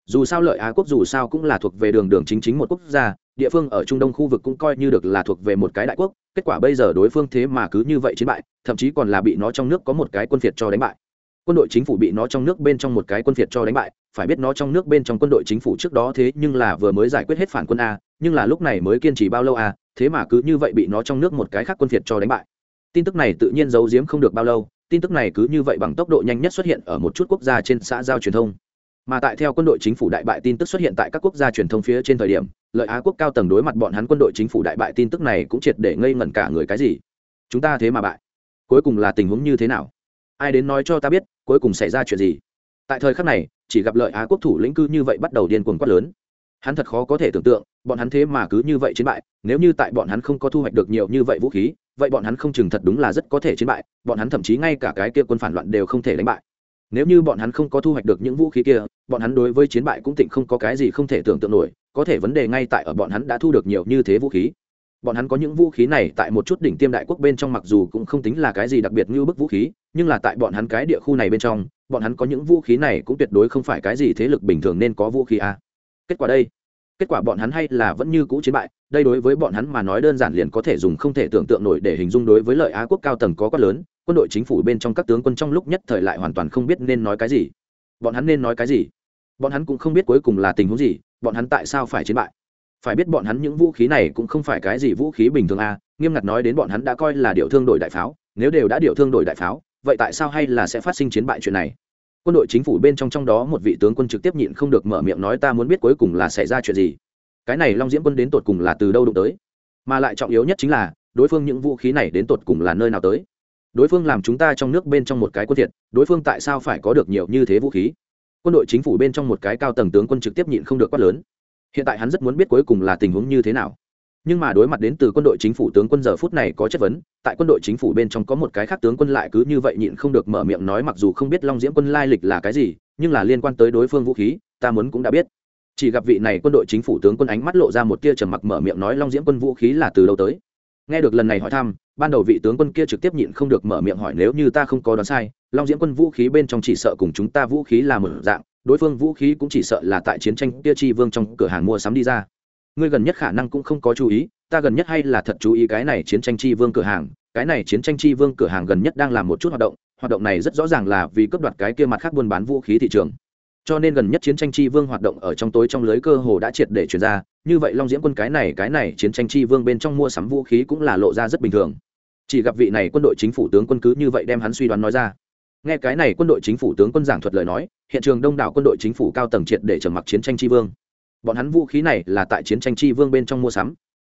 Dù sao lợi á quốc dù sao cũng là thuộc về đường đường chính chính một quốc gia, địa phương ở trung đông khu vực cũng coi như được là thuộc về một cái đại quốc, kết quả bây giờ đối phương thế mà cứ như vậy chiến bại, thậm chí còn là bị nó trong nước có một cái quân phiệt cho đánh bại quân đội chính phủ bị nó trong nước bên trong một cái quân phiệt cho đánh bại, phải biết nó trong nước bên trong quân đội chính phủ trước đó thế nhưng là vừa mới giải quyết hết phản quân a, nhưng là lúc này mới kiên trì bao lâu a, thế mà cứ như vậy bị nó trong nước một cái khác quân phiệt cho đánh bại. Tin tức này tự nhiên giấu giếm không được bao lâu, tin tức này cứ như vậy bằng tốc độ nhanh nhất xuất hiện ở một chút quốc gia trên xã giao truyền thông. Mà tại theo quân đội chính phủ đại bại tin tức xuất hiện tại các quốc gia truyền thông phía trên thời điểm, lợi á quốc cao tầng đối mặt bọn hắn quân đội chính phủ đại bại tin tức này cũng triệt để ngây ngẩn cả người cái gì. Chúng ta thế mà bại. Cuối cùng là tình huống như thế nào? Ai đến nói cho ta biết, cuối cùng xảy ra chuyện gì? Tại thời khắc này, chỉ gặp lợi á quốc thủ lĩnh cư như vậy bắt đầu điên cuồng quát lớn. Hắn thật khó có thể tưởng tượng, bọn hắn thế mà cứ như vậy chiến bại, nếu như tại bọn hắn không có thu hoạch được nhiều như vậy vũ khí, vậy bọn hắn không chừng thật đúng là rất có thể chiến bại, bọn hắn thậm chí ngay cả cái kia quân phản loạn đều không thể đánh bại. Nếu như bọn hắn không có thu hoạch được những vũ khí kia, bọn hắn đối với chiến bại cũng tịnh không có cái gì không thể tưởng tượng nổi, có thể vấn đề ngay tại ở bọn hắn đã thu được nhiều như thế vũ khí. Bọn hắn có những vũ khí này tại một chút đỉnh tiêm đại quốc bên trong mặc dù cũng không tính là cái gì đặc biệt như bức vũ khí nhưng là tại bọn hắn cái địa khu này bên trong, bọn hắn có những vũ khí này cũng tuyệt đối không phải cái gì thế lực bình thường nên có vũ khí a kết quả đây, kết quả bọn hắn hay là vẫn như cũ chiến bại, đây đối với bọn hắn mà nói đơn giản liền có thể dùng không thể tưởng tượng nổi để hình dung đối với lợi á quốc cao tầng có quá lớn, quân đội chính phủ bên trong các tướng quân trong lúc nhất thời lại hoàn toàn không biết nên nói cái gì. Bọn hắn nên nói cái gì? Bọn hắn cũng không biết cuối cùng là tình huống gì, bọn hắn tại sao phải chiến bại? Phải biết bọn hắn những vũ khí này cũng không phải cái gì vũ khí bình thường a nghiêm ngặt nói đến bọn hắn đã coi là điệu thương đổi đại pháo, nếu đều đã điệu thương đổi đại pháo vậy tại sao hay là sẽ phát sinh chiến bại chuyện này? Quân đội chính phủ bên trong trong đó một vị tướng quân trực tiếp nhịn không được mở miệng nói ta muốn biết cuối cùng là xảy ra chuyện gì. Cái này long diễm quân đến tột cùng là từ đâu đụng tới? Mà lại trọng yếu nhất chính là, đối phương những vũ khí này đến tột cùng là nơi nào tới? Đối phương làm chúng ta trong nước bên trong một cái quân thiệt, đối phương tại sao phải có được nhiều như thế vũ khí? Quân đội chính phủ bên trong một cái cao tầng tướng quân trực tiếp nhịn không được quát lớn. Hiện tại hắn rất muốn biết cuối cùng là tình huống như thế nào nhưng mà đối mặt đến từ quân đội chính phủ tướng quân giờ phút này có chất vấn, tại quân đội chính phủ bên trong có một cái khác tướng quân lại cứ như vậy nhịn không được mở miệng nói mặc dù không biết long diễm quân lai lịch là cái gì, nhưng là liên quan tới đối phương vũ khí, ta muốn cũng đã biết. Chỉ gặp vị này quân đội chính phủ tướng quân ánh mắt lộ ra một tia trầm mặc mở miệng nói long diễm quân vũ khí là từ đâu tới. Nghe được lần này hỏi thăm, ban đầu vị tướng quân kia trực tiếp nhịn không được mở miệng hỏi nếu như ta không có đoán sai, long diễm quân vũ khí bên trong chỉ sợ cùng chúng ta vũ khí là một dạng, đối phương vũ khí cũng chỉ sợ là tại chiến tranh kia chi vương trong cửa hàng mua sắm đi ra ngươi gần nhất khả năng cũng không có chú ý, ta gần nhất hay là thật chú ý cái này chiến tranh chi vương cửa hàng, cái này chiến tranh chi vương cửa hàng gần nhất đang làm một chút hoạt động hoạt động này rất rõ ràng là vì cấp đoạt cái kia mặt khác buôn bán vũ khí thị trường. Cho nên gần nhất chiến tranh chi vương hoạt động ở trong tối trong lưới cơ hồ đã triệt để chuyển ra, như vậy long diễm quân cái này cái này chiến tranh chi vương bên trong mua sắm vũ khí cũng là lộ ra rất bình thường. Chỉ gặp vị này quân đội chính phủ tướng quân cứ như vậy đem hắn suy đoán nói ra. Nghe cái này quân đội chính phủ tướng quân giảng thuật lời nói, hiện trường đông đảo quân đội chính phủ cao tầng triệt để trầm mặc chiến tranh chi vương bọn hắn vũ khí này là tại chiến tranh chi vương bên trong mua sắm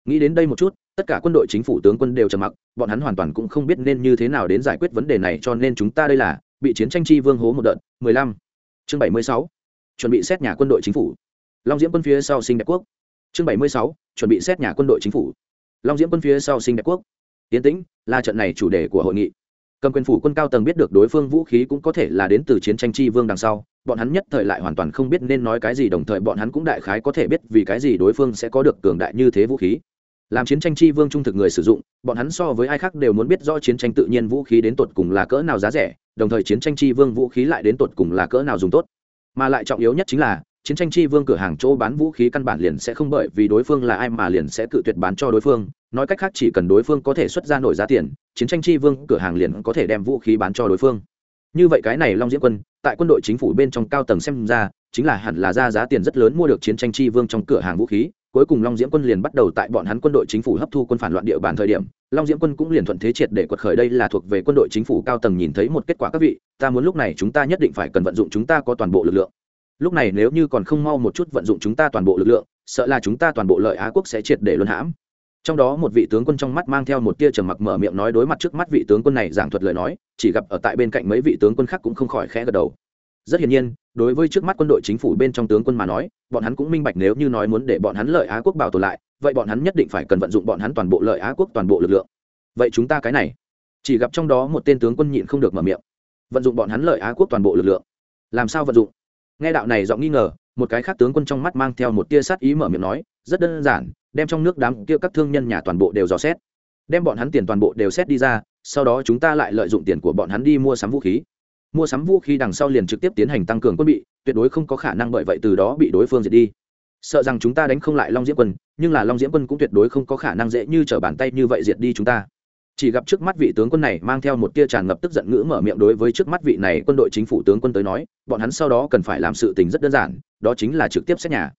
nghĩ đến đây một chút, tất cả quân đội chính phủ tướng quân đều trầm mặc, bọn hắn hoàn toàn cũng không biết nên như thế nào đến giải quyết vấn đề này, cho nên chúng ta đây là, bị chiến tranh chi vương hố một đợt 15. chương 76. chuẩn bị xét nhà quân đội chính phủ long diễm quân phía sau sinh đẹp quốc chương 76. chuẩn bị xét nhà quân đội chính phủ long diễm quân phía sau sinh đẹp quốc tiến tĩnh, là trận này chủ đề của hội nghị cầm quyền phủ quân cao tầng biết được đối phương vũ khí cũng có thể là đến từ chiến tranh chi vương đằng sau, bọn hắn nhất thời lại hoàn toàn không biết nên nói cái gì, đồng thời bọn hắn cũng đại khái có thể biết vì cái gì đối phương sẽ có được cường đại như thế vũ khí. Làm chiến tranh chi vương trung thực người sử dụng, bọn hắn so với ai khác đều muốn biết rõ chiến tranh tự nhiên vũ khí đến tột cùng là cỡ nào giá rẻ, đồng thời chiến tranh chi vương vũ khí lại đến tột cùng là cỡ nào dùng tốt. Mà lại trọng yếu nhất chính là, chiến tranh chi vương cửa hàng chỗ bán vũ khí căn bản liền sẽ không bởi vì đối phương là ai mà liền sẽ tự tuyệt bán cho đối phương nói cách khác chỉ cần đối phương có thể xuất ra nổi giá tiền, chiến tranh chi vương cửa hàng liền có thể đem vũ khí bán cho đối phương. Như vậy cái này long diễm quân, tại quân đội chính phủ bên trong cao tầng xem ra, chính là hẳn là ra giá tiền rất lớn mua được chiến tranh chi vương trong cửa hàng vũ khí, cuối cùng long diễm quân liền bắt đầu tại bọn hắn quân đội chính phủ hấp thu quân phản loạn địa bàn thời điểm, long diễm quân cũng liền thuận thế triệt để quật khởi đây là thuộc về quân đội chính phủ cao tầng nhìn thấy một kết quả các vị, ta muốn lúc này chúng ta nhất định phải cần vận dụng chúng ta có toàn bộ lực lượng. Lúc này nếu như còn không mau một chút vận dụng chúng ta toàn bộ lực lượng, sợ là chúng ta toàn bộ lợi á quốc sẽ triệt để luân hãm trong đó một vị tướng quân trong mắt mang theo một tia trầm mặc mở miệng nói đối mặt trước mắt vị tướng quân này giảng thuật lời nói, chỉ gặp ở tại bên cạnh mấy vị tướng quân khác cũng không khỏi khẽ gật đầu. Rất hiển nhiên, đối với trước mắt quân đội chính phủ bên trong tướng quân mà nói, bọn hắn cũng minh bạch nếu như nói muốn để bọn hắn lợi á quốc bảo tồn lại, vậy bọn hắn nhất định phải cần vận dụng bọn hắn toàn bộ lợi á quốc toàn bộ lực lượng. Vậy chúng ta cái này, chỉ gặp trong đó một tên tướng quân nhịn không được mở miệng. Vận dụng bọn hắn lợi á quốc toàn bộ lực lượng. Làm sao vận dụng? Nghe đạo này giọng nghi ngờ, một cái khác tướng quân trong mắt mang theo một tia sát ý mở miệng nói rất đơn giản, đem trong nước đám kia các thương nhân nhà toàn bộ đều dò xét. Đem bọn hắn tiền toàn bộ đều xét đi ra, sau đó chúng ta lại lợi dụng tiền của bọn hắn đi mua sắm vũ khí. Mua sắm vũ khí đằng sau liền trực tiếp tiến hành tăng cường quân bị, tuyệt đối không có khả năng bởi vậy từ đó bị đối phương diệt đi. Sợ rằng chúng ta đánh không lại long diễm quân, nhưng là long diễm quân cũng tuyệt đối không có khả năng dễ như t r ở bàn tay như vậy diệt đi chúng ta. Chỉ gặp trước mắt vị tướng quân này mang theo một tia tràn ngập tức giận ngữ mở miệng đối với trước mắt vị này quân đội chính phủ tướng quân tới nói, bọn hắn sau đó cần phải làm sự tình rất đơn giản, đó chính là trực tiếp xét nhà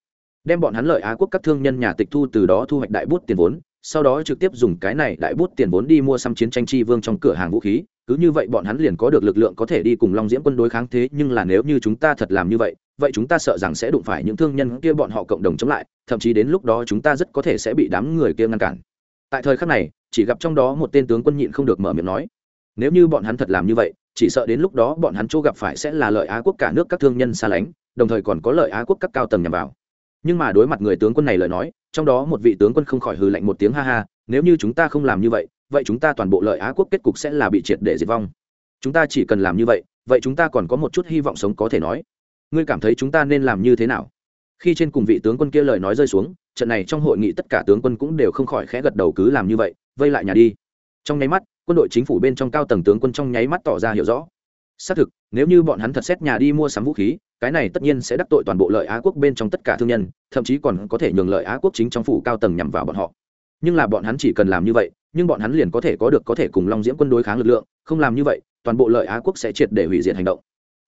đem bọn hắn lợi á quốc các thương nhân nhà tịch thu từ đó thu hoạch đại bút tiền vốn, sau đó trực tiếp dùng cái này đại bút tiền vốn đi mua xăm chiến tranh chi vương trong cửa hàng vũ khí. Cứ như vậy bọn hắn liền có được lực lượng có thể đi cùng long diễm quân đối kháng thế, nhưng là nếu như chúng ta thật làm như vậy vậy chúng ta sợ rằng sẽ đụng phải những thương nhân kia bọn họ cộng đồng chống lại, thậm chí đến lúc đó chúng ta rất có thể sẽ bị đám người kia ngăn cản. Tại thời khắc này, chỉ gặp trong đó một tên tướng quân nhịn không được mở miệng nói, nếu như bọn hắn thật làm như vậy, chỉ sợ đến lúc đó bọn hắn chỗ gặp phải sẽ là lợi á quốc cả nước các thương nhân xa lánh, đồng thời còn có lợi á quốc các cao tầng nhằm vào nhưng mà đối mặt người tướng quân này lời nói, trong đó một vị tướng quân không khỏi hừ lạnh một tiếng ha ha, nếu như chúng ta không làm như vậy vậy chúng ta toàn bộ lợi á quốc kết cục sẽ là bị triệt để diệt vong. Chúng ta chỉ cần làm như vậy vậy chúng ta còn có một chút hy vọng sống có thể nói. Ngươi cảm thấy chúng ta nên làm như thế nào? Khi trên cùng vị tướng quân kia lời nói rơi xuống, trận này trong hội nghị tất cả tướng quân cũng đều không khỏi khẽ gật đầu cứ làm như vậy, vây lại nhà đi. Trong nháy mắt, quân đội chính phủ bên trong cao tầng tướng quân trong nháy mắt tỏ ra hiểu rõ. Xác thực, nếu như bọn hắn thật xét nhà đi mua sắm vũ khí cái này tất nhiên sẽ đắc tội toàn bộ lợi á quốc bên trong tất cả thương nhân, thậm chí còn có thể nhường lợi á quốc chính trong phủ cao tầng nhằm vào bọn họ. Nhưng là bọn hắn chỉ cần làm như vậy, nhưng bọn hắn liền có thể có được, có thể cùng long diễm quân đối kháng lực lượng, không làm như vậy, toàn bộ lợi á quốc sẽ triệt để hủy diệt hành động.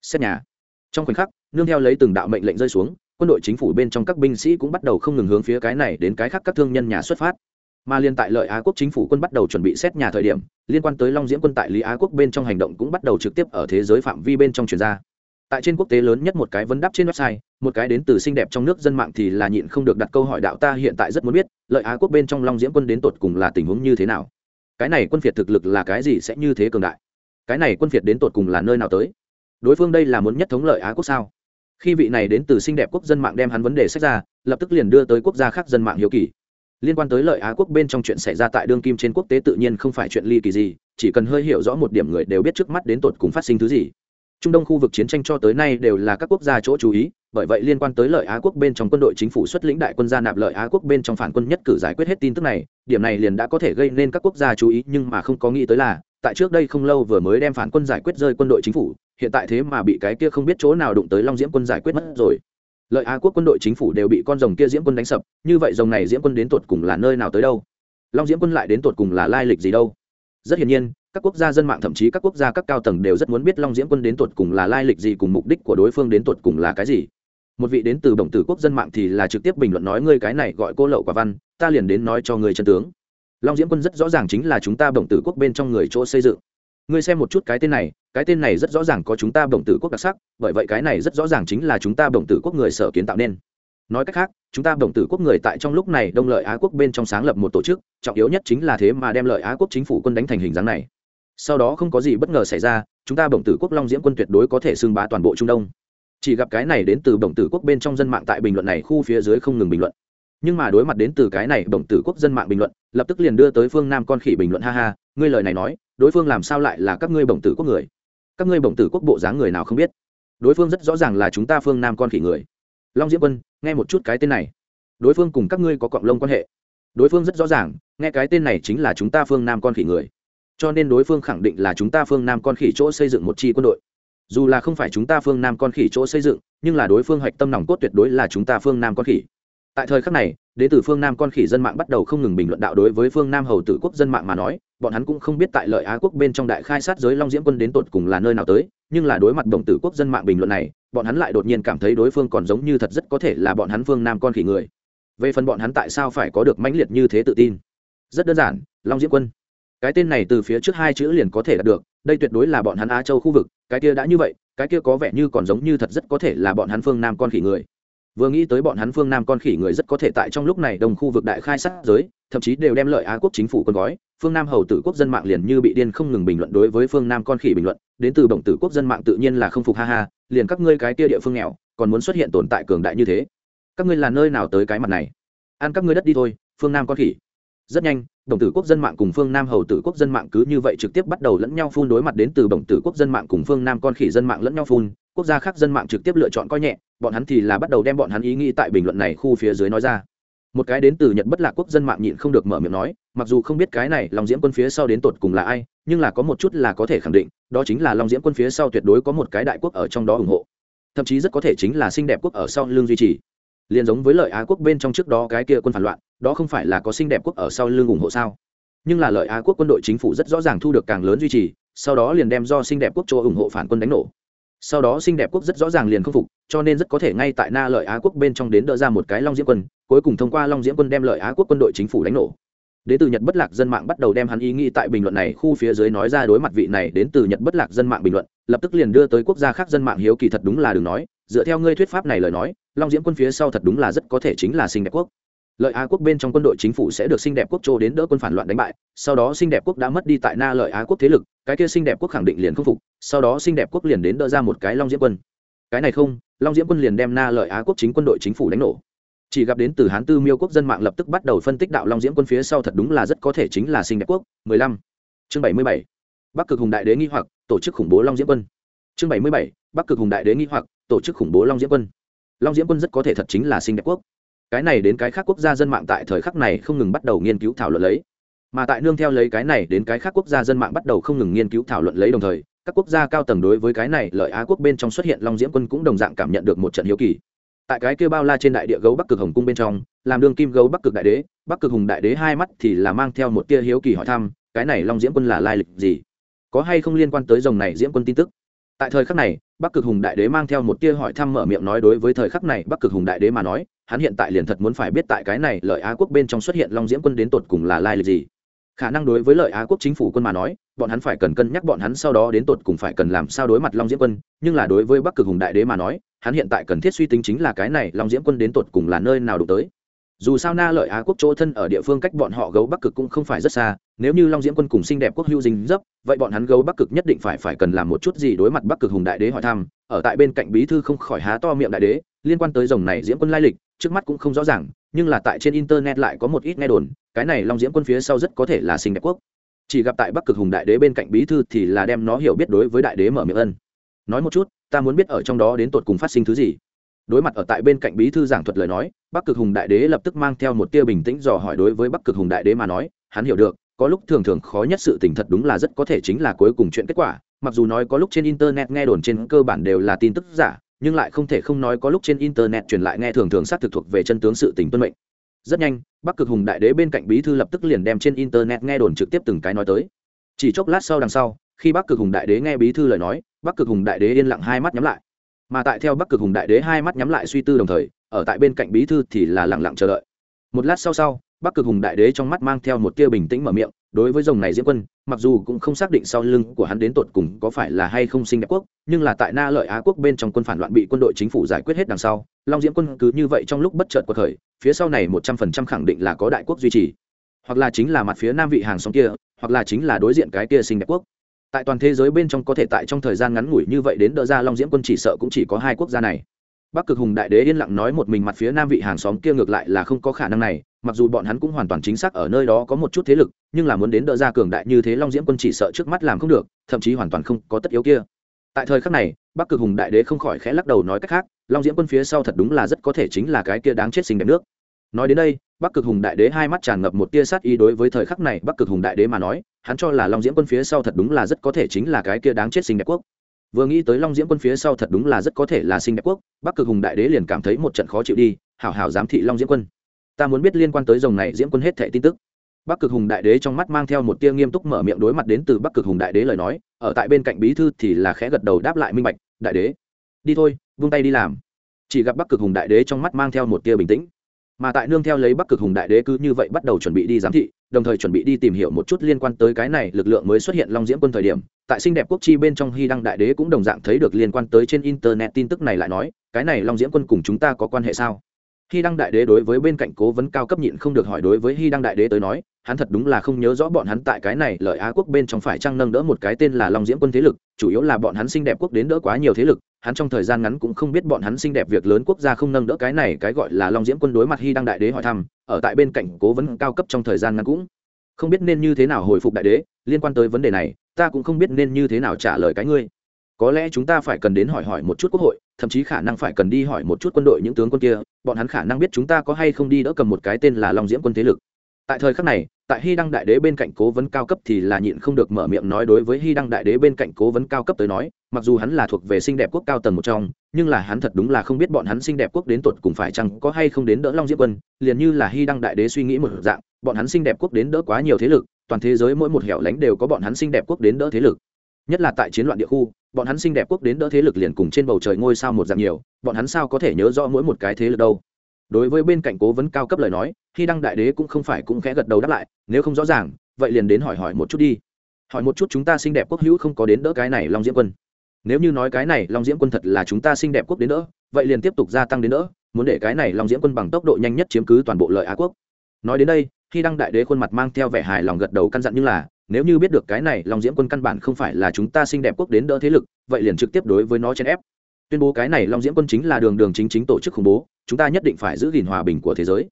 Xét nhà. Trong khoảnh khắc, nương theo lấy từng đạo mệnh lệnh rơi xuống, quân đội chính phủ bên trong các binh sĩ cũng bắt đầu không ngừng hướng phía cái này đến cái khác các thương nhân nhà xuất phát. Mà liên tại lợi á quốc chính phủ quân bắt đầu chuẩn bị xét nhà thời điểm, liên quan tới long diễm quân tại lý á quốc bên trong hành động cũng bắt đầu trực tiếp ở thế giới phạm vi bên trong chuyển ra tại trên quốc tế lớn nhất một cái vấn đáp trên website, một cái đến từ xinh đẹp trong nước dân mạng thì là nhịn không được đặt câu hỏi đạo ta hiện tại rất muốn biết, lợi á quốc bên trong long diễm quân đến tột cùng là tình huống như thế nào? Cái này quân phiệt thực lực là cái gì sẽ như thế cường đại? Cái này quân phiệt đến tột cùng là nơi nào tới? Đối phương đây là muốn nhất thống lợi á quốc sao? Khi vị này đến từ xinh đẹp quốc dân mạng đem hắn vấn đề sách ra, lập tức liền đưa tới quốc gia khác dân mạng hiếu kỳ. Liên quan tới lợi á quốc bên trong chuyện xảy ra tại đương kim trên quốc tế tự nhiên không phải chuyện ly kỳ gì, chỉ cần hơi hiểu rõ một điểm người đều biết trước mắt đến tột cùng phát sinh thứ gì trung đông khu vực chiến tranh cho tới nay đều là các quốc gia chỗ chú ý, bởi vậy liên quan tới lợi á quốc bên trong quân đội chính phủ xuất lĩnh đại quân gia nạp lợi á quốc bên trong phản quân nhất cử giải quyết hết tin tức này, điểm này liền đã có thể gây nên các quốc gia chú ý, nhưng mà không có nghĩ tới là, tại trước đây không lâu vừa mới đem phản quân giải quyết rơi quân đội chính phủ, hiện tại thế mà bị cái kia không biết chỗ nào đụng tới long diễm quân giải quyết mất rồi. Lợi á quốc quân đội chính phủ đều bị con rồng kia diễm quân đánh sập, như vậy rồng này diễm quân đến tột cùng là nơi nào tới đâu? Long diễm quân lại đến tột cùng là lai lịch gì đâu? Rất hiển nhiên các quốc gia dân mạng, thậm chí các quốc gia các cao tầng đều rất muốn biết long diễm quân đến tột cùng là lai lịch gì cùng mục đích của đối phương đến tột cùng là cái gì. Một vị đến từ đồng tử quốc dân mạng thì là trực tiếp bình luận nói, ngươi cái này gọi cô lậu quả văn, ta liền đến nói cho ngươi chân tướng. Long diễm quân rất rõ ràng chính là chúng ta đồng tử quốc bên trong người chỗ xây dựng. Ngươi xem một chút cái tên này, cái tên này rất rõ ràng có chúng ta đồng tử quốc đặc sắc, bởi vậy cái này rất rõ ràng chính là chúng ta đồng tử quốc người sở kiến tạo nên. Nói cách khác, chúng ta đồng tử quốc người tại trong lúc này đông lợi á quốc bên trong sáng lập một tổ chức, trọng yếu nhất chính là thế mà đem lợi á quốc chính phủ quân đánh thành hình dáng này sau đó không có gì bất ngờ xảy ra, chúng ta bổng tử quốc long diễm quân tuyệt đối có thể xưng bá toàn bộ trung đông. Chỉ gặp cái này đến từ bổng tử quốc bên trong dân mạng tại bình luận này khu phía dưới không ngừng bình luận. Nhưng mà đối mặt đến từ cái này bổng tử quốc dân mạng bình luận, lập tức liền đưa tới phương nam con khỉ bình luận, ha ha, ngươi lời này nói, đối phương làm sao lại là các ngươi bổng tử quốc người? Các ngươi bổng tử quốc bộ dáng người nào không biết? Đối phương rất rõ ràng là chúng ta phương nam con khỉ người. Long diễm quân, nghe một chút cái tên này. Đối phương cùng các ngươi có cọng lông quan hệ. Đối phương rất rõ ràng, nghe cái tên này chính là chúng ta phương nam con khỉ người cho nên đối phương khẳng định là chúng ta phương nam con khỉ chỗ xây dựng một chi quân đội. Dù là không phải chúng ta phương nam con khỉ chỗ xây dựng, nhưng là đối phương hạch tâm nòng cốt tuyệt đối là chúng ta phương nam con khỉ. Tại thời khắc này, đến từ phương nam con khỉ dân mạng bắt đầu không ngừng bình luận đạo đối với phương nam hầu tử quốc dân mạng mà nói, bọn hắn cũng không biết tại lợi á quốc bên trong đại khai sát giới long diễm quân đến tột cùng là nơi nào tới, nhưng là đối mặt đồng tử quốc dân mạng bình luận này, bọn hắn lại đột nhiên cảm thấy đối phương còn giống như thật rất có thể là bọn hắn phương nam con khỉ người. Về phần bọn hắn tại sao phải có được mãnh liệt như thế tự tin? Rất đơn giản, long diễm quân cái tên này từ phía trước hai chữ liền có thể đạt được, đây tuyệt đối là bọn hắn á châu khu vực, cái kia đã như vậy, cái kia có vẻ như còn giống như thật rất có thể là bọn hắn phương nam con khỉ người. Vừa nghĩ tới bọn hắn phương nam con khỉ người rất có thể tại trong lúc này đồng khu vực đại khai sát giới, thậm chí đều đem lợi á quốc chính phủ con gói, phương nam hầu tử quốc dân mạng liền như bị điên không ngừng bình luận đối với phương nam con khỉ bình luận, đến từ bổng tử quốc dân mạng tự nhiên là không phục, ha ha, liền các ngươi cái kia địa phương nghèo, còn muốn xuất hiện tồn tại cường đại như thế. Các ngươi là nơi nào tới cái mặt này? Ăn các ngươi đất đi thôi, phương nam con khỉ. Rất nhanh đồng tử quốc dân mạng cùng phương nam hầu tử quốc dân mạng cứ như vậy trực tiếp bắt đầu lẫn nhau phun đối mặt đến từ đồng tử quốc dân mạng cùng phương nam con khỉ dân mạng lẫn nhau phun, quốc gia khác dân mạng trực tiếp lựa chọn coi nhẹ, bọn hắn thì là bắt đầu đem bọn hắn ý nghĩ tại bình luận này khu phía dưới nói ra. Một cái đến từ nhật bất lạc quốc dân mạng nhịn không được mở miệng nói, mặc dù không biết cái này long diễm quân phía sau đến tột cùng là ai, nhưng là có một chút là có thể khẳng định, đó chính là long diễm quân phía sau tuyệt đối có một cái đại quốc ở trong đó ủng hộ. Thậm chí rất có thể chính là xinh đẹp quốc ở sau lưng duy trì. Liền giống với lợi á quốc bên trong trước đó cái kia quân phản loạn đó không phải là có xinh đẹp quốc ở sau lưng ủng hộ sao? Nhưng là lợi á quốc quân đội chính phủ rất rõ ràng thu được càng lớn duy trì, sau đó liền đem do xinh đẹp quốc cho ủng hộ phản quân đánh nổ. Sau đó xinh đẹp quốc rất rõ ràng liền khâm phục, cho nên rất có thể ngay tại na lợi á quốc bên trong đến đỡ ra một cái long diễm quân, cuối cùng thông qua long diễm quân đem lợi á quốc quân đội chính phủ đánh nổ. Đến từ nhật bất lạc dân mạng bắt đầu đem hắn ý nghĩ tại bình luận này khu phía dưới nói ra đối mặt vị này đến từ nhật bất lạc dân mạng bình luận, lập tức liền đưa tới quốc gia khác dân mạng hiếu kỳ thật đúng là đừng nói, dựa theo ngươi thuyết pháp này lời nói, long diễm quân phía sau thật đúng là rất có thể chính là xinh đẹp quốc lợi á quốc bên trong quân đội chính phủ sẽ được xinh đẹp quốc châu đến đỡ quân phản loạn đánh bại, sau đó xinh đẹp quốc đã mất đi tại na lợi á quốc thế lực, cái kia xinh đẹp quốc khẳng định liền khâm phục, sau đó xinh đẹp quốc liền đến đỡ ra một cái long diễm quân cái này không, long diễm quân liền đem na lợi á quốc chính quân đội chính phủ đánh nổ chỉ gặp đến từ hán tư miêu quốc dân mạng lập tức bắt đầu phân tích đạo long diễm quân phía sau thật đúng là rất có thể chính là xinh đẹp quốc 15. chương 77. bắc cực hùng đại đế nghi hoặc, tổ chức khủng bố long diễm quân chương 77. bắc cực hùng đại đế nghi hoặc, tổ chức khủng bố long diễm quân long diễm quân rất có thể thật chính là xinh đẹp quốc cái này đến cái khác quốc gia dân mạng tại thời khắc này không ngừng bắt đầu nghiên cứu thảo luận lấy. Mà tại nương theo lấy cái này đến cái khác quốc gia dân mạng bắt đầu không ngừng nghiên cứu thảo luận lấy đồng thời, các quốc gia cao tầng đối với cái này lợi á quốc bên trong xuất hiện long diễm quân cũng đồng dạng cảm nhận được một trận hiếu kỳ. Tại cái kêu bao la trên đại địa gấu bắc cực hồng cung bên trong, làm đương kim gấu bắc cực đại đế, bắc cực hùng đại đế hai mắt thì là mang theo một tia hiếu kỳ hỏi thăm, cái này long diễm quân là lai lịch gì? Có hay không liên quan tới dòng này diễm quân tin tức? Tại thời khắc này, bắc cực hùng đại đế mang theo một tia hỏi thăm mở miệng nói đối với thời khắc này bắc cực hùng đại đế mà nói, hắn hiện tại liền thật muốn phải biết tại cái này lợi á quốc bên trong xuất hiện long diễm quân đến tột cùng là lai lịch gì. Khả năng đối với lợi á quốc chính phủ quân mà nói, bọn hắn phải cần cân nhắc bọn hắn sau đó đến tột cùng phải cần làm sao đối mặt long diễm quân, nhưng là đối với bắc cực hùng đại đế mà nói, hắn hiện tại cần thiết suy tính chính là cái này long diễm quân đến tột cùng là nơi nào đụng tới dù sao na lợi á quốc chỗ thân ở địa phương cách bọn họ gấu bắc cực cũng không phải rất xa, nếu như long diễm quân cùng xinh đẹp quốc hưu dính dấp, vậy bọn hắn gấu bắc cực nhất định phải phải cần làm một chút gì đối mặt bắc cực hùng đại đế hỏi thăm. Ở tại bên cạnh bí thư không khỏi há to miệng đại đế, liên quan tới dòng này diễm quân lai lịch, trước mắt cũng không rõ ràng, nhưng là tại trên internet lại có một ít nghe đồn, cái này long diễm quân phía sau rất có thể là xinh đẹp quốc. Chỉ gặp tại bắc cực hùng đại đế bên cạnh bí thư thì là đem nó hiểu biết đối với đại đế mở miệng ân. Nói một chút, ta muốn biết ở trong đó đến tột cùng phát sinh thứ gì. Đối mặt ở tại bên cạnh bí thư giảng thuật lời nói bắc cực hùng đại đế lập tức mang theo một tia bình tĩnh dò hỏi đối với bắc cực hùng đại đế mà nói, hắn hiểu được, có lúc thường thường khó nhất sự tình thật đúng là rất có thể chính là cuối cùng chuyện kết quả, mặc dù nói có lúc trên internet nghe đồn trên cơ bản đều là tin tức giả, nhưng lại không thể không nói có lúc trên internet truyền lại nghe thường thường xác thực thuộc về chân tướng sự tình tuân mệnh. Rất nhanh, bắc cực hùng đại đế bên cạnh bí thư lập tức liền đem trên internet nghe đồn trực tiếp từng cái nói tới. Chỉ chốc lát sau đằng sau, khi bắc cực hùng đại đế nghe bí thư lời nói, bắc cực hùng đại đế yên lặng hai mắt nhắm lại. Mà tại theo bắc cực hùng đại đế hai mắt nhắm lại suy tư đồng thời ở tại bên cạnh bí thư thì là lặng lặng chờ đợi. Một lát sau sau, bắc cực hùng đại đế trong mắt mang theo một tia bình tĩnh mở miệng, đối với dòng này diễm quân, mặc dù cũng không xác định sau lưng của hắn đến tột cùng có phải là hay không sinh đẹp quốc, nhưng là tại na lợi á quốc bên trong quân phản loạn bị quân đội chính phủ giải quyết hết đằng sau, long diễm quân cứ như vậy trong lúc bất chợt cuộc khởi, phía sau này một trăm phần trăm khẳng định là có đại quốc duy trì. Hoặc là chính là mặt phía nam vị hàng xóm kia, hoặc là chính là đối diện cái kia sinh đẹp quốc. Tại toàn thế giới bên trong có thể tại trong thời gian ngắn ngủi như vậy đến đỡ ra long diễm quân chỉ sợ cũng chỉ có hai quốc gia này bắc cực hùng đại đế yên lặng nói một mình mặt phía nam vị hàng xóm kia ngược lại là không có khả năng này, mặc dù bọn hắn cũng hoàn toàn chính xác ở nơi đó có một chút thế lực, nhưng là muốn đến đỡ ra cường đại như thế long diễm quân chỉ sợ trước mắt làm không được, thậm chí hoàn toàn không có tất yếu kia. Tại thời khắc này, bắc cực hùng đại đế không khỏi khẽ lắc đầu nói cách khác, long diễm quân phía sau thật đúng là rất có thể chính là cái kia đáng chết sinh đẹp nước. Nói đến đây, bắc cực hùng đại đế hai mắt tràn ngập một tia sát ý đối với thời khắc này bắc cực hùng đại đế mà nói, hắn cho là long diễm quân phía sau thật đúng là rất có thể chính là cái kia đáng chết sinh đẹp quốc vừa nghĩ tới long diễm quân phía sau thật đúng là rất có thể là sinh đẹp quốc, bắc cực hùng đại đế liền cảm thấy một trận khó chịu đi, hảo hảo giám thị long diễm quân. Ta muốn biết liên quan tới dòng này diễm quân hết thẻ tin tức. Bắc cực hùng đại đế trong mắt mang theo một tia nghiêm túc mở miệng đối mặt đến từ bắc cực hùng đại đế lời nói, ở tại bên cạnh bí thư thì là khẽ gật đầu đáp lại minh bạch, đại đế, đi thôi vung tay đi làm. Chỉ gặp bắc cực hùng đại đế trong mắt mang theo một tia bình tĩnh mà tại nương theo lấy bắc cực hùng đại đế cứ như vậy bắt đầu chuẩn bị đi giám thị, đồng thời chuẩn bị đi tìm hiểu một chút liên quan tới cái này lực lượng mới xuất hiện long diễm quân thời điểm. Tại xinh đẹp quốc chi bên trong hy đăng đại đế cũng đồng dạng thấy được liên quan tới trên internet tin tức này lại nói, cái này long diễm quân cùng chúng ta có quan hệ sao? Hy đăng đại đế đối với bên cạnh cố vấn cao cấp nhịn không được hỏi đối với hy đăng đại đế tới nói hắn thật đúng là không nhớ rõ bọn hắn tại cái này lợi á quốc bên trong phải trăng nâng đỡ một cái tên là long diễm quân thế lực, chủ yếu là bọn hắn xinh đẹp quốc đến đỡ quá nhiều thế lực, hắn trong thời gian ngắn cũng không biết bọn hắn xinh đẹp việc lớn quốc gia không nâng đỡ cái này cái gọi là long diễm quân đối mặt hy đăng đại đế hỏi thăm, ở tại bên cạnh cố vấn cao cấp trong thời gian ngắn cũng không biết nên như thế nào hồi phục đại đế, liên quan tới vấn đề này, ta cũng không biết nên như thế nào trả lời cái ngươi. Có lẽ chúng ta phải cần đến hỏi hỏi một chút quốc hội, thậm chí khả năng phải cần đi hỏi một chút quân đội những tướng quân kia, bọn hắn khả năng biết chúng ta có hay không đi đỡ cầm một cái tên là long diễm quân thế lực tại thời khắc này, tại hy đăng đại đế bên cạnh cố vấn cao cấp thì là nhịn không được mở miệng nói đối với hy đăng đại đế bên cạnh cố vấn cao cấp tới nói, mặc dù hắn là thuộc về xinh đẹp quốc cao tầng một trong, nhưng là hắn thật đúng là không biết bọn hắn xinh đẹp quốc đến tột cùng phải chăng có hay không đến đỡ long diễm quân, liền như là hy đăng đại đế suy nghĩ một dạng, bọn hắn xinh đẹp quốc đến đỡ quá nhiều thế lực, toàn thế giới mỗi một hẻo lánh đều có bọn hắn xinh đẹp quốc đến đỡ thế lực. Nhất là tại chiến loạn địa khu, bọn hắn xinh đẹp quốc đến đỡ thế lực liền cùng trên bầu trời ngôi sao một dạng nhiều, bọn hắn sao có thể nhớ rõ mỗi một cái thế lực đâu? Đối với bên cạnh cố vấn cao cấp lời nói khi đăng đại đế cũng không phải cũng khẽ gật đầu đáp lại, nếu không rõ ràng, vậy liền đến hỏi hỏi một chút đi. Hỏi một chút chúng ta xinh đẹp quốc hữu không có đến đỡ cái này long diễm quân. Nếu như nói cái này long diễm quân thật là chúng ta xinh đẹp quốc đến đỡ, vậy liền tiếp tục gia tăng đến đỡ, muốn để cái này long diễm quân bằng tốc độ nhanh nhất chiếm cứ toàn bộ lợi á quốc. Nói đến đây, khi đăng đại đế khuôn mặt mang theo vẻ hài lòng gật đầu căn dặn như là, nếu như biết được cái này long diễm quân căn bản không phải là chúng ta xinh đẹp quốc đến đỡ thế lực, vậy liền trực tiếp đối với nó chèn ép. Tuyên bố cái này long diễm quân chính là đường đường chính chính tổ chức khủng bố, chúng ta nhất định phải giữ gìn hòa bình của thế giới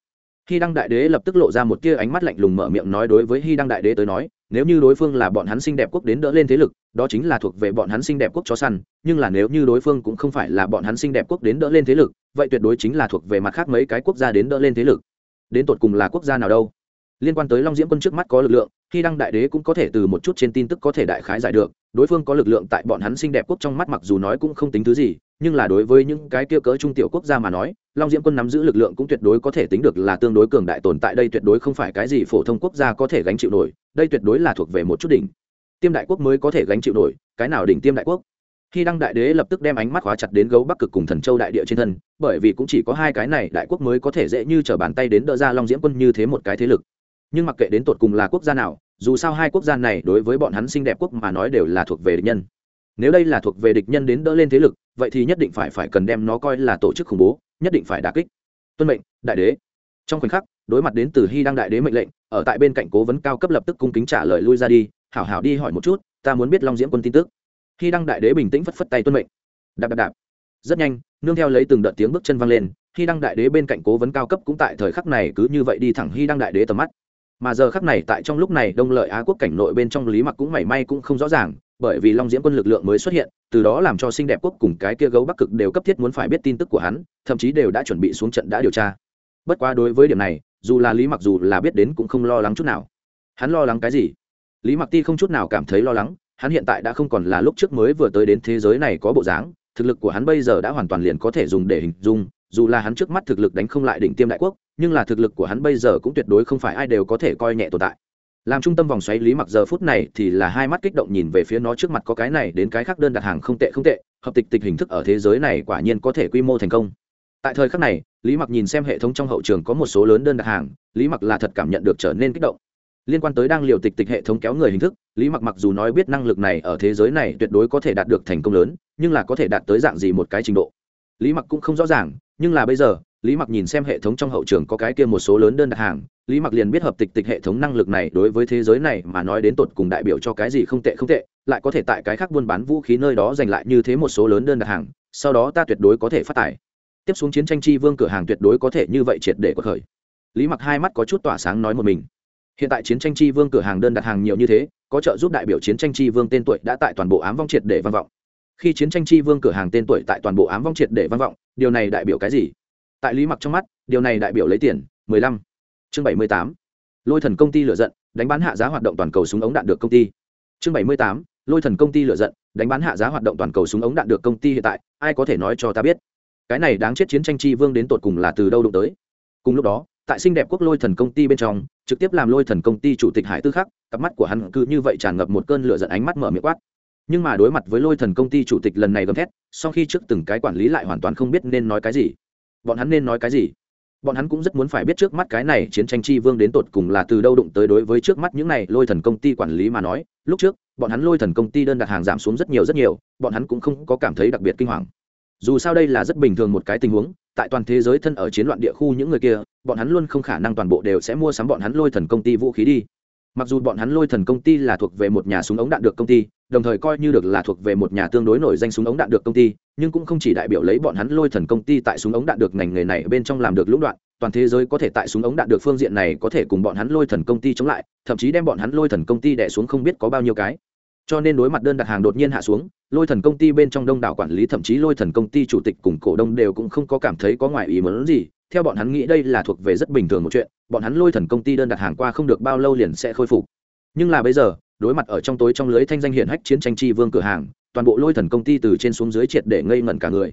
hy đăng đại đế lập tức lộ ra một tia ánh mắt lạnh lùng mở miệng nói đối với hy đăng đại đế tới nói, nếu như đối phương là bọn hắn Sinh đẹp quốc đến đỡ lên thế lực, đó chính là thuộc về bọn hắn Sinh đẹp quốc chó săn, nhưng là nếu như đối phương cũng không phải là bọn hắn Sinh đẹp quốc đến đỡ lên thế lực, vậy tuyệt đối chính là thuộc về mặt khác mấy cái quốc gia đến đỡ lên thế lực. Đến tột cùng là quốc gia nào đâu? Liên quan tới long diễm quân trước mắt có lực lượng Hy đăng đại đế cũng có thể từ một chút trên tin tức có thể đại khái giải được, đối phương có lực lượng tại bọn hắn Sinh đẹp quốc trong mắt mặc dù nói cũng không tính thứ gì, nhưng là đối với những cái kia cỡ trung tiểu quốc gia mà nói long diễm quân nắm giữ lực lượng cũng tuyệt đối có thể tính được là tương đối cường đại tồn tại, đây tuyệt đối không phải cái gì phổ thông quốc gia có thể gánh chịu nổi, đây tuyệt đối là thuộc về một chút đỉnh. Tiêm đại quốc mới có thể gánh chịu nổi, cái nào đỉnh tiêm đại quốc? Khi đăng đại đế lập tức đem ánh mắt khóa chặt đến gấu bắc cực cùng thần châu đại địa trên thân, bởi vì cũng chỉ có hai cái này đại quốc mới có thể dễ như t r ở bàn tay đến đỡ ra long diễm quân như thế một cái thế lực. Nhưng mặc kệ đến tột cùng là quốc gia nào, dù sao hai quốc gia này đối với bọn hắn xinh đẹp quốc mà nói đều là thuộc về địch nhân. Nếu đây là thuộc về địch nhân đến đỡ lên thế lực, vậy thì nhất định phải phải cần đem nó coi là tổ chức khủng bố nhất định phải đả kích. Tuân mệnh, đại đế. Trong khoảnh khắc, đối mặt đến từ hy đăng đại đế mệnh lệnh, ở tại bên cạnh cố vấn cao cấp lập tức cung kính trả lời lui ra đi, hảo hảo đi hỏi một chút, ta muốn biết long diễm quân tin tức. Hy đăng đại đế bình tĩnh phất phất tay tuân mệnh. Đạp đạp đạp. Rất nhanh, nương theo lấy từng đợt tiếng bước chân vang lên, hy đăng đại đế bên cạnh cố vấn cao cấp cũng tại thời khắc này cứ như vậy đi thẳng hy đăng đại đế tầm mắt. Mà giờ khắc này tại trong lúc này đông lợi á quốc cảnh nội bên trong lý mặc cũng mảy may cũng không rõ ràng bởi vì long diễm quân lực lượng mới xuất hiện, từ đó làm cho xinh đẹp quốc cùng cái kia gấu bắc cực đều cấp thiết muốn phải biết tin tức của hắn, thậm chí đều đã chuẩn bị xuống trận đã điều tra. Bất quá đối với điểm này, dù là lý mặc dù là biết đến cũng không lo lắng chút nào. Hắn lo lắng cái gì? Lý mặc ti không chút nào cảm thấy lo lắng, hắn hiện tại đã không còn là lúc trước mới vừa tới đến thế giới này có bộ dáng, thực lực của hắn bây giờ đã hoàn toàn liền có thể dùng để hình dung, dù là hắn trước mắt thực lực đánh không lại đỉnh tiêm đại quốc, nhưng là thực lực của hắn bây giờ cũng tuyệt đối không phải ai đều có thể coi nhẹ tồn tại làm trung tâm vòng xoáy lý mặc giờ phút này thì là hai mắt kích động nhìn về phía nó trước mặt có cái này đến cái khác đơn đặt hàng không tệ không tệ, hợp tịch tịch hình thức ở thế giới này quả nhiên có thể quy mô thành công. Tại thời khắc này, lý mặc nhìn xem hệ thống trong hậu trường có một số lớn đơn đặt hàng, lý mặc là thật cảm nhận được trở nên kích động. Liên quan tới đang liều tịch tịch hệ thống kéo người hình thức, lý mặc mặc dù nói biết năng lực này ở thế giới này tuyệt đối có thể đạt được thành công lớn, nhưng là có thể đạt tới dạng gì một cái trình độ. Lý mặc cũng không rõ ràng, nhưng là bây giờ, lý mặc nhìn xem hệ thống trong hậu trường có cái kia một số lớn đơn đặt hàng lý mặc liền biết hợp tịch tịch hệ thống năng lực này đối với thế giới này mà nói đến tột cùng đại biểu cho cái gì không tệ không tệ, lại có thể tại cái khác buôn bán vũ khí nơi đó giành lại như thế một số lớn đơn đặt hàng, sau đó ta tuyệt đối có thể phát tài. Tiếp xuống chiến tranh chi vương cửa hàng tuyệt đối có thể như vậy triệt để có khởi. Lý mặc hai mắt có chút tỏa sáng nói một mình. Hiện tại chiến tranh chi vương cửa hàng đơn đặt hàng nhiều như thế, có trợ giúp đại biểu chiến tranh chi vương tên tuổi đã tại toàn bộ ám vong triệt để văn vọng. Khi chiến tranh chi vương cửa hàng tên tuổi tại toàn bộ ám vong triệt để văn vọng, điều này đại biểu cái gì? Tại lý mặc trong mắt, điều này đại biểu lấy tiền, mười lăm chương bảy mươi tám. Lôi thần công ty lựa giận, đánh bán hạ giá hoạt động toàn cầu súng ống đạn được công ty. Chương bảy mươi tám. Lôi thần công ty lựa giận, đánh bán hạ giá hoạt động toàn cầu súng ống đạn được công ty hiện tại, ai có thể nói cho ta biết? Cái này đáng chết chiến tranh chi vương đến tột cùng là từ đâu đụng tới? Cùng lúc đó, tại xinh đẹp quốc lôi thần công ty bên trong, trực tiếp làm lôi thần công ty chủ tịch hải tư khắc, cặp mắt của hắn cứ như vậy tràn ngập một cơn lửa giận ánh mắt mở miệng quát. Nhưng mà đối mặt với lôi thần công ty chủ tịch lần này gầm thét, sau khi trước từng cái quản lý lại hoàn toàn không biết nên nói cái gì. Bọn hắn nên nói cái gì? Bọn hắn cũng rất muốn phải biết trước mắt cái này chiến tranh chi vương đến tột cùng là từ đâu đụng tới đối với trước mắt những này lôi thần công ty quản lý mà nói. Lúc trước, bọn hắn lôi thần công ty đơn đặt hàng giảm xuống rất nhiều rất nhiều, bọn hắn cũng không có cảm thấy đặc biệt kinh hoàng. Dù sao đây là rất bình thường một cái tình huống, tại toàn thế giới thân ở chiến loạn địa khu những người kia, bọn hắn luôn không khả năng toàn bộ đều sẽ mua sắm bọn hắn lôi thần công ty vũ khí đi. Mặc dù bọn hắn lôi thần công ty là thuộc về một nhà súng ống đạn được công ty đồng thời coi như được là thuộc về một nhà tương đối nổi danh súng ống đạn được công ty, nhưng cũng không chỉ đại biểu lấy bọn hắn lôi thần công ty tại súng ống đạn được ngành nghề này bên trong làm được lũng đoạn, toàn thế giới có thể tại súng ống đạn được phương diện này có thể cùng bọn hắn lôi thần công ty chống lại, thậm chí đem bọn hắn lôi thần công ty đẻ xuống không biết có bao nhiêu cái. Cho nên đối mặt đơn đặt hàng đột nhiên hạ xuống, lôi thần công ty bên trong đông đảo quản lý thậm chí lôi thần công ty chủ tịch cùng cổ đông đều cũng không có cảm thấy có ngoài ý muốn gì, theo bọn hắn nghĩ đây là thuộc về rất bình thường một chuyện, bọn hắn lôi thần công ty đơn đặt hàng qua không được bao lâu liền sẽ khôi phục. Nhưng là bây giờ đối mặt ở trong tối trong lưới thanh danh hiển hách chiến tranh chi vương cửa hàng, toàn bộ lôi thần công ty từ trên xuống dưới triệt để ngây ngẩn cả người.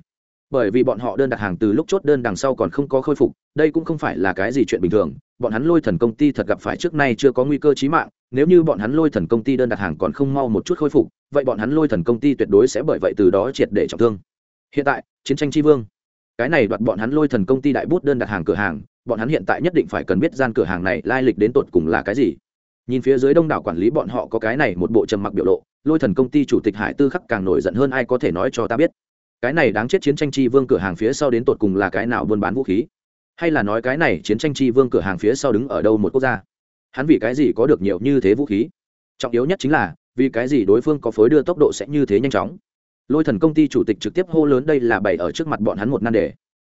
Bởi vì bọn họ đơn đặt hàng từ lúc chốt đơn đằng sau còn không có khôi phục, đây cũng không phải là cái gì chuyện bình thường, bọn hắn lôi thần công ty thật gặp phải trước nay chưa có nguy cơ chí mạng, nếu như bọn hắn lôi thần công ty đơn đặt hàng còn không mau một chút khôi phục, vậy bọn hắn lôi thần công ty tuyệt đối sẽ bởi vậy từ đó triệt để trọng thương. Hiện tại, chiến tranh tri vương. Cái này đoạt bọn hắn lôi thần công ty đại bút đơn đặt hàng cửa hàng, bọn hắn hiện tại nhất định phải cần biết gian cửa hàng này lai lịch đến tột cùng là cái gì nhìn phía dưới đông đảo quản lý bọn họ có cái này một bộ trầm mặc biểu lộ, lôi thần công ty chủ tịch hải tư khắc càng nổi giận hơn ai có thể nói cho ta biết. Cái này đáng chết chiến tranh chi vương cửa hàng phía sau đến tột cùng là cái nào buôn bán vũ khí? Hay là nói cái này chiến tranh chi vương cửa hàng phía sau đứng ở đâu một quốc gia? Hắn vì cái gì có được nhiều như thế vũ khí? Trọng yếu nhất chính là, vì cái gì đối phương có phối đưa tốc độ sẽ như thế nhanh chóng? Lôi thần công ty chủ tịch trực tiếp hô lớn đây là bày ở trước mặt bọn hắn một nan đề.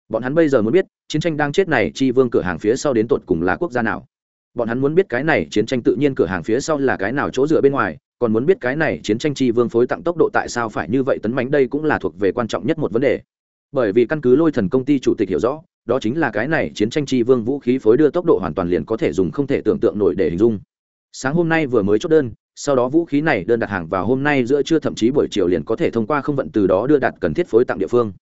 Bọn hắn bây giờ muốn biết, chiến tranh đang chết này chi vương cửa hàng phía sau đến tột cùng là quốc gia nào? Bọn hắn muốn biết cái này chiến tranh tự nhiên cửa hàng phía sau là cái nào chỗ dựa bên ngoài, còn muốn biết cái này chiến tranh chi vương phối tặng tốc độ tại sao phải như vậy tấn mánh đây cũng là thuộc về quan trọng nhất một vấn đề. Bởi vì căn cứ lôi thần công ty chủ tịch hiểu rõ, đó chính là cái này chiến tranh chi vương vũ khí phối đưa tốc độ hoàn toàn liền có thể dùng không thể tưởng tượng nổi để hình dung. Sáng hôm nay vừa mới chốt đơn, sau đó vũ khí này đơn đặt hàng vào hôm nay giữa trưa thậm chí buổi chiều liền có thể thông qua không vận từ đó đưa đặt cần thiết phối tặng địa phương.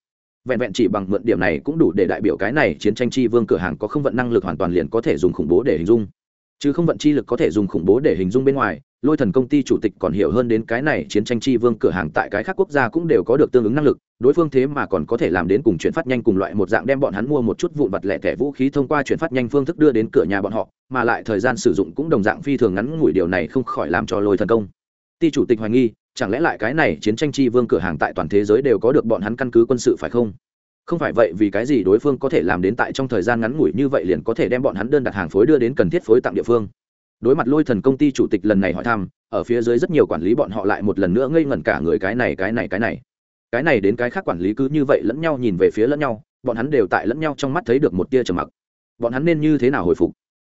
Vẹn vẹn chỉ bằng mượn điểm này cũng đủ để đại biểu cái này chiến tranh chi vương cửa hàng có không vận năng lực hoàn toàn liền có thể dùng khủng bố để hình dung chứ không vận chi lực có thể dùng khủng bố để hình dung bên ngoài, lôi thần công ty chủ tịch còn hiểu hơn đến cái này chiến tranh chi vương cửa hàng tại cái khác quốc gia cũng đều có được tương ứng năng lực, đối phương thế mà còn có thể làm đến cùng chuyển phát nhanh cùng loại một dạng đem bọn hắn mua một chút vụn vặt lẻ tẻ vũ khí thông qua chuyển phát nhanh phương thức đưa đến cửa nhà bọn họ, mà lại thời gian sử dụng cũng đồng dạng phi thường ngắn ngủi điều này không khỏi làm cho lôi thần công. Ty chủ tịch hoài nghi, chẳng lẽ lại cái này chiến tranh chi vương cửa hàng tại toàn thế giới đều có được bọn hắn căn cứ quân sự phải không? Không phải vậy vì cái gì đối phương có thể làm đến tại trong thời gian ngắn ngủi như vậy liền có thể đem bọn hắn đơn đặt hàng phối đưa đến cần thiết phối tặng địa phương. Đối mặt lôi thần công ty chủ tịch lần này hỏi thăm, ở phía dưới rất nhiều quản lý bọn họ lại một lần nữa ngây ngẩn cả người cái này cái này cái này. Cái này đến cái khác quản lý cứ như vậy lẫn nhau nhìn về phía lẫn nhau, bọn hắn đều tại lẫn nhau trong mắt thấy được một tia trầm mặc. Bọn hắn nên như thế nào hồi phục?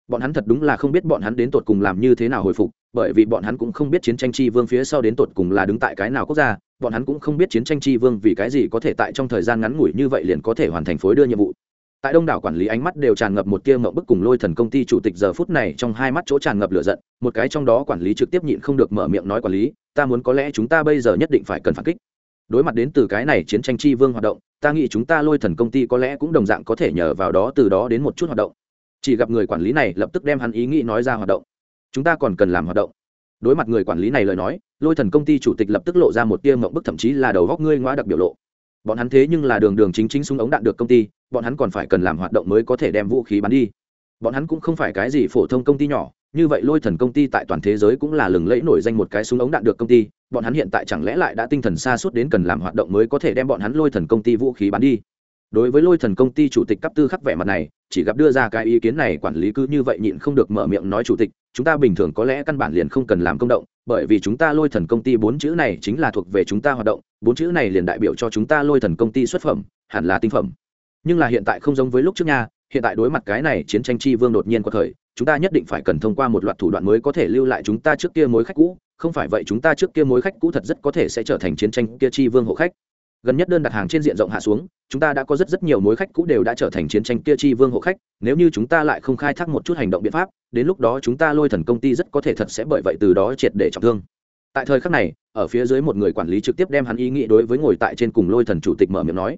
Bọn hắn thật đúng là không biết bọn hắn đến tột cùng làm như thế nào hồi phục, bởi vì bọn hắn cũng không biết chiến tranh chi vương phía sau đến tột cùng là đứng tại cái nào quốc gia bọn hắn cũng không biết chiến tranh chi vương vì cái gì có thể tại trong thời gian ngắn ngủi như vậy liền có thể hoàn thành phối đưa nhiệm vụ. Tại đông đảo quản lý ánh mắt đều tràn ngập một tia mộng bức cùng lôi thần công ty chủ tịch giờ phút này trong hai mắt chỗ tràn ngập lửa giận, một cái trong đó quản lý trực tiếp nhịn không được mở miệng nói quản lý, ta muốn có lẽ chúng ta bây giờ nhất định phải cần phản kích. Đối mặt đến từ cái này chiến tranh chi vương hoạt động, ta nghĩ chúng ta lôi thần công ty có lẽ cũng đồng dạng có thể nhờ vào đó từ đó đến một chút hoạt động. Chỉ gặp người quản lý này lập tức đem hắn ý nghĩ nói ra hoạt động. Chúng ta còn cần làm hoạt động. Đối mặt người quản lý này lời nói lôi thần công ty chủ tịch lập tức lộ ra một tia mộng bức, thậm chí là đầu góc ngươi ngoa đặc biểu lộ. Bọn hắn thế nhưng là đường đường chính chính súng ống đạn được công ty, bọn hắn còn phải cần làm hoạt động mới có thể đem vũ khí bắn đi. Bọn hắn cũng không phải cái gì phổ thông công ty nhỏ, như vậy lôi thần công ty tại toàn thế giới cũng là lừng lẫy nổi danh một cái súng ống đạn được công ty, bọn hắn hiện tại chẳng lẽ lại đã tinh thần xa suốt đến cần làm hoạt động mới có thể đem bọn hắn lôi thần công ty vũ khí bắn đi? Đối với lôi thần công ty chủ tịch cấp tư khắc vẻ mặt này, chỉ gặp đưa ra cái ý kiến này quản lý cứ như vậy nhịn không được mở miệng nói chủ tịch, chúng ta bình thường có lẽ căn bản liền không cần làm công động, bởi vì chúng ta lôi thần công ty bốn chữ này chính là thuộc về chúng ta hoạt động, bốn chữ này liền đại biểu cho chúng ta lôi thần công ty xuất phẩm, hẳn là tinh phẩm. Nhưng là hiện tại không giống với lúc trước nha, hiện tại đối mặt cái này chiến tranh chi vương đột nhiên qua thời, chúng ta nhất định phải cần thông qua một loạt thủ đoạn mới có thể lưu lại chúng ta trước kia mối khách cũ, không phải vậy chúng ta trước kia mối khách cũ thật rất có thể sẽ trở thành chiến tranh kia chi vương hộ khách gần nhất đơn đặt hàng trên diện rộng hạ xuống, chúng ta đã có rất rất nhiều mối khách cũ đều đã trở thành chiến tranh kia chi vương hộ khách, nếu như chúng ta lại không khai thác một chút hành động biện pháp, đến lúc đó chúng ta lôi thần công ty rất có thể thật sẽ bởi vậy từ đó triệt để trọng thương. Tại thời khắc này, ở phía dưới một người quản lý trực tiếp đem hắn ý nghĩ đối với ngồi tại trên cùng lôi thần chủ tịch mở miệng nói.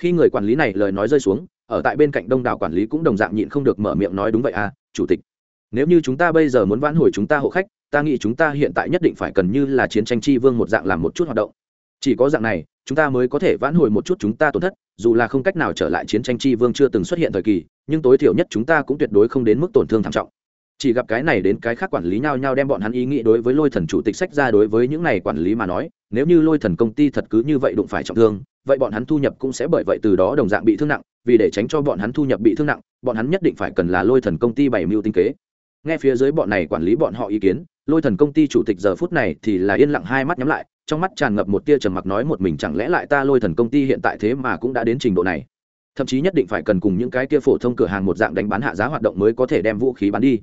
Khi người quản lý này lời nói rơi xuống, ở tại bên cạnh đông đảo quản lý cũng đồng dạng nhịn không được mở miệng nói đúng vậy à chủ tịch. Nếu như chúng ta bây giờ muốn vãn hồi chúng ta hộ khách, ta nghĩ chúng ta hiện tại nhất định phải cần như là chiến tranh chi vương một dạng làm một chút hoạt động. Chỉ có dạng này chúng ta mới có thể vãn hồi một chút chúng ta tổn thất, dù là không cách nào trở lại chiến tranh chi vương chưa từng xuất hiện thời kỳ, nhưng tối thiểu nhất chúng ta cũng tuyệt đối không đến mức tổn thương thảm trọng. Chỉ gặp cái này đến cái khác quản lý nhau nhau đem bọn hắn ý nghĩ đối với lôi thần chủ tịch sách ra đối với những này quản lý mà nói, nếu như lôi thần công ty thật cứ như vậy đụng phải trọng thương, vậy bọn hắn thu nhập cũng sẽ bởi vậy từ đó đồng dạng bị thương nặng, vì để tránh cho bọn hắn thu nhập bị thương nặng, bọn hắn nhất định phải cần là lôi thần công ty bày mưu tinh kế nghe phía dưới bọn này quản lý bọn họ ý kiến, lôi thần công ty chủ tịch giờ phút này thì là yên lặng hai mắt nhắm lại, trong mắt tràn ngập một tia trầm mặc nói một mình chẳng lẽ lại ta lôi thần công ty hiện tại thế mà cũng đã đến trình độ này? Thậm chí nhất định phải cần cùng những cái kia phổ thông cửa hàng một dạng đánh bán hạ giá hoạt động mới có thể đem vũ khí bán đi.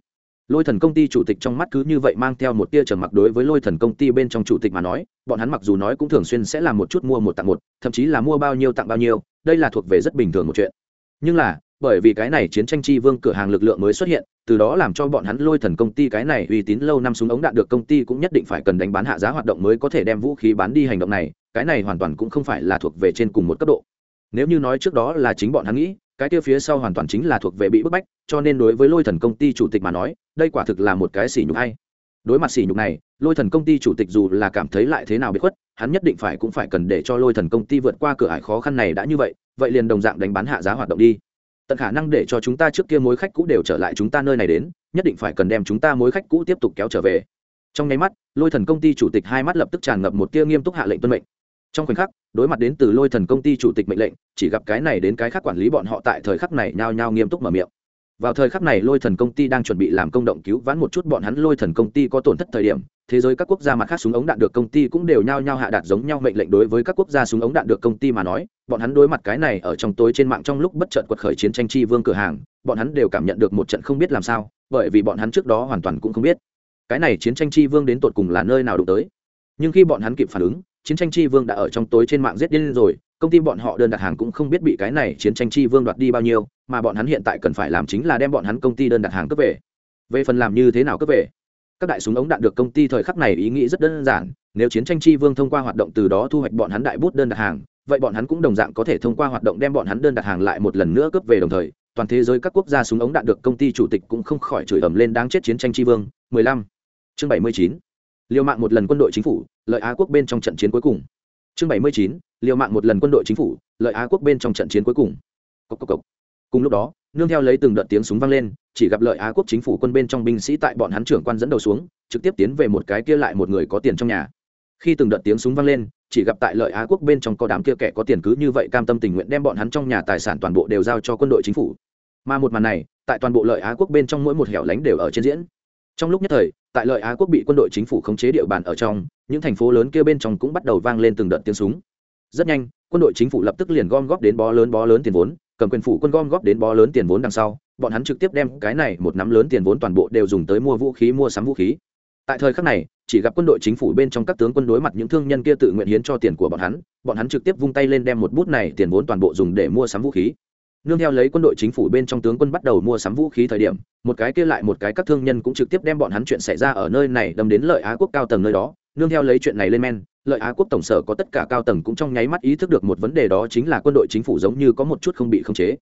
Lôi thần công ty chủ tịch trong mắt cứ như vậy mang theo một tia trầm mặc đối với lôi thần công ty bên trong chủ tịch mà nói, bọn hắn mặc dù nói cũng thường xuyên sẽ làm một chút mua một tặng một, thậm chí là mua bao nhiêu tặng bao nhiêu, đây là thuộc về rất bình thường một chuyện. Nhưng là bởi vì cái này chiến tranh chi vương cửa hàng lực lượng mới xuất hiện, từ đó làm cho bọn hắn lôi thần công ty cái này uy tín lâu năm súng ống đạn được công ty cũng nhất định phải cần đánh bán hạ giá hoạt động mới có thể đem vũ khí bán đi hành động này, cái này hoàn toàn cũng không phải là thuộc về trên cùng một cấp độ. Nếu như nói trước đó là chính bọn hắn nghĩ, cái kia phía sau hoàn toàn chính là thuộc về bị bức bách, cho nên đối với lôi thần công ty chủ tịch mà nói, đây quả thực là một cái sỉ nhục hay. Đối mặt sỉ nhục này, lôi thần công ty chủ tịch dù là cảm thấy lại thế nào bị khuất, hắn nhất định phải cũng phải cần để cho lôi thần công ty vượt qua cửa ải khó khăn này đã như vậy vậy liền đồng dạng đánh bán hạ giá hoạt động đi tận khả năng để cho chúng ta trước kia mối khách cũ đều trở lại chúng ta nơi này đến, nhất định phải cần đem chúng ta mối khách cũ tiếp tục kéo trở về. Trong nháy mắt, lôi thần công ty chủ tịch hai mắt lập tức tràn ngập một tia nghiêm túc hạ lệnh tuân mệnh. Trong khoảnh khắc, đối mặt đến từ lôi thần công ty chủ tịch mệnh lệnh, chỉ gặp cái này đến cái khác quản lý bọn họ tại thời khắc này nhao nhao nghiêm túc mở miệng vào thời khắc này lôi thần công ty đang chuẩn bị làm công động cứu vãn một chút bọn hắn, lôi thần công ty có tổn thất thời điểm, thế giới các quốc gia mặt khác súng ống đạn được công ty cũng đều nhao nhao hạ đạt giống nhau mệnh lệnh đối với các quốc gia súng ống đạn được công ty mà nói. Bọn hắn đối mặt cái này ở trong tối trên mạng trong lúc bất chợt quật khởi chiến tranh chi vương cửa hàng, bọn hắn đều cảm nhận được một trận không biết làm sao, bởi vì bọn hắn trước đó hoàn toàn cũng không biết. Cái này chiến tranh chi vương đến tột cùng là nơi nào đụng tới. Nhưng khi bọn hắn kịp phản ứng, chiến tranh chi vương đã ở trong tối trên mạng giết điên rồi, công ty bọn họ đơn đặt hàng cũng không biết bị cái này chiến tranh chi vương đoạt đi bao nhiêu mà bọn hắn hiện tại cần phải làm chính là đem bọn hắn công ty đơn đặt hàng cướp về về phần làm như thế nào cướp về, các đại súng ống đạn được công ty thời khắc này ý nghĩ rất đơn giản, nếu chiến tranh chi vương thông qua hoạt động từ đó thu hoạch bọn hắn đại bút đơn đặt hàng, vậy bọn hắn cũng đồng dạng có thể thông qua hoạt động đem bọn hắn đơn đặt hàng lại một lần nữa cướp về đồng thời, toàn thế giới các quốc gia súng ống đạn được công ty chủ tịch cũng không khỏi chửi ầm lên đáng chết chiến tranh chi vương 15. chương 79. liều mạng một lần quân đội chính phủ, lợi á quốc bên trong trận chiến cuối cùng chương 79. liều mạng một lần quân đội chính phủ, lợi á quốc bên trong trận chiến cuối cùng cốc cốc cốc cùng lúc đó, nương theo lấy từng đợt tiếng súng vang lên, chỉ gặp lợi á quốc chính phủ quân bên trong binh sĩ tại bọn hắn trưởng quan dẫn đầu xuống, trực tiếp tiến về một cái kia lại một người có tiền trong nhà. Khi từng đợt tiếng súng vang lên, chỉ gặp tại lợi á quốc bên trong có đám kia kẻ có tiền cứ như vậy cam tâm tình nguyện đem bọn hắn trong nhà tài sản toàn bộ đều giao cho quân đội chính phủ. Mà một màn này, tại toàn bộ lợi á quốc bên trong mỗi một hẻo lánh đều ở trên diễn. Trong lúc nhất thời, tại lợi á quốc bị quân đội chính phủ khống chế địa bàn ở trong, những thành phố lớn kia bên trong cũng bắt đầu vang lên từng đợt tiếng súng. Rất nhanh, quân đội chính phủ lập tức liền gom góp đến bó lớn bó lớn tiền vốn cầm quyền phủ quân gom góp đến bó lớn tiền vốn đằng sau, bọn hắn trực tiếp đem cái này một nắm lớn tiền vốn toàn bộ đều dùng tới mua vũ khí, mua sắm vũ khí. Tại thời khắc này, chỉ gặp quân đội chính phủ bên trong các tướng quân đối mặt những thương nhân kia tự nguyện hiến cho tiền của bọn hắn bọn hắn trực tiếp vung tay lên đem một bút này tiền vốn toàn bộ dùng để mua sắm vũ khí. Nương theo lấy quân đội chính phủ bên trong tướng quân bắt đầu mua sắm vũ khí thời điểm, một cái kia lại một cái các thương nhân cũng trực tiếp đem bọn hắn chuyện xảy ra ở nơi này đâm đến lợi á quốc cao tầng nơi đó nương theo lấy chuyện này lên men, lợi á quốc tổng sở có tất cả cao tầng cũng trong nháy mắt ý thức được một vấn đề đó chính là quân đội chính phủ giống như có một chút không bị khống chế.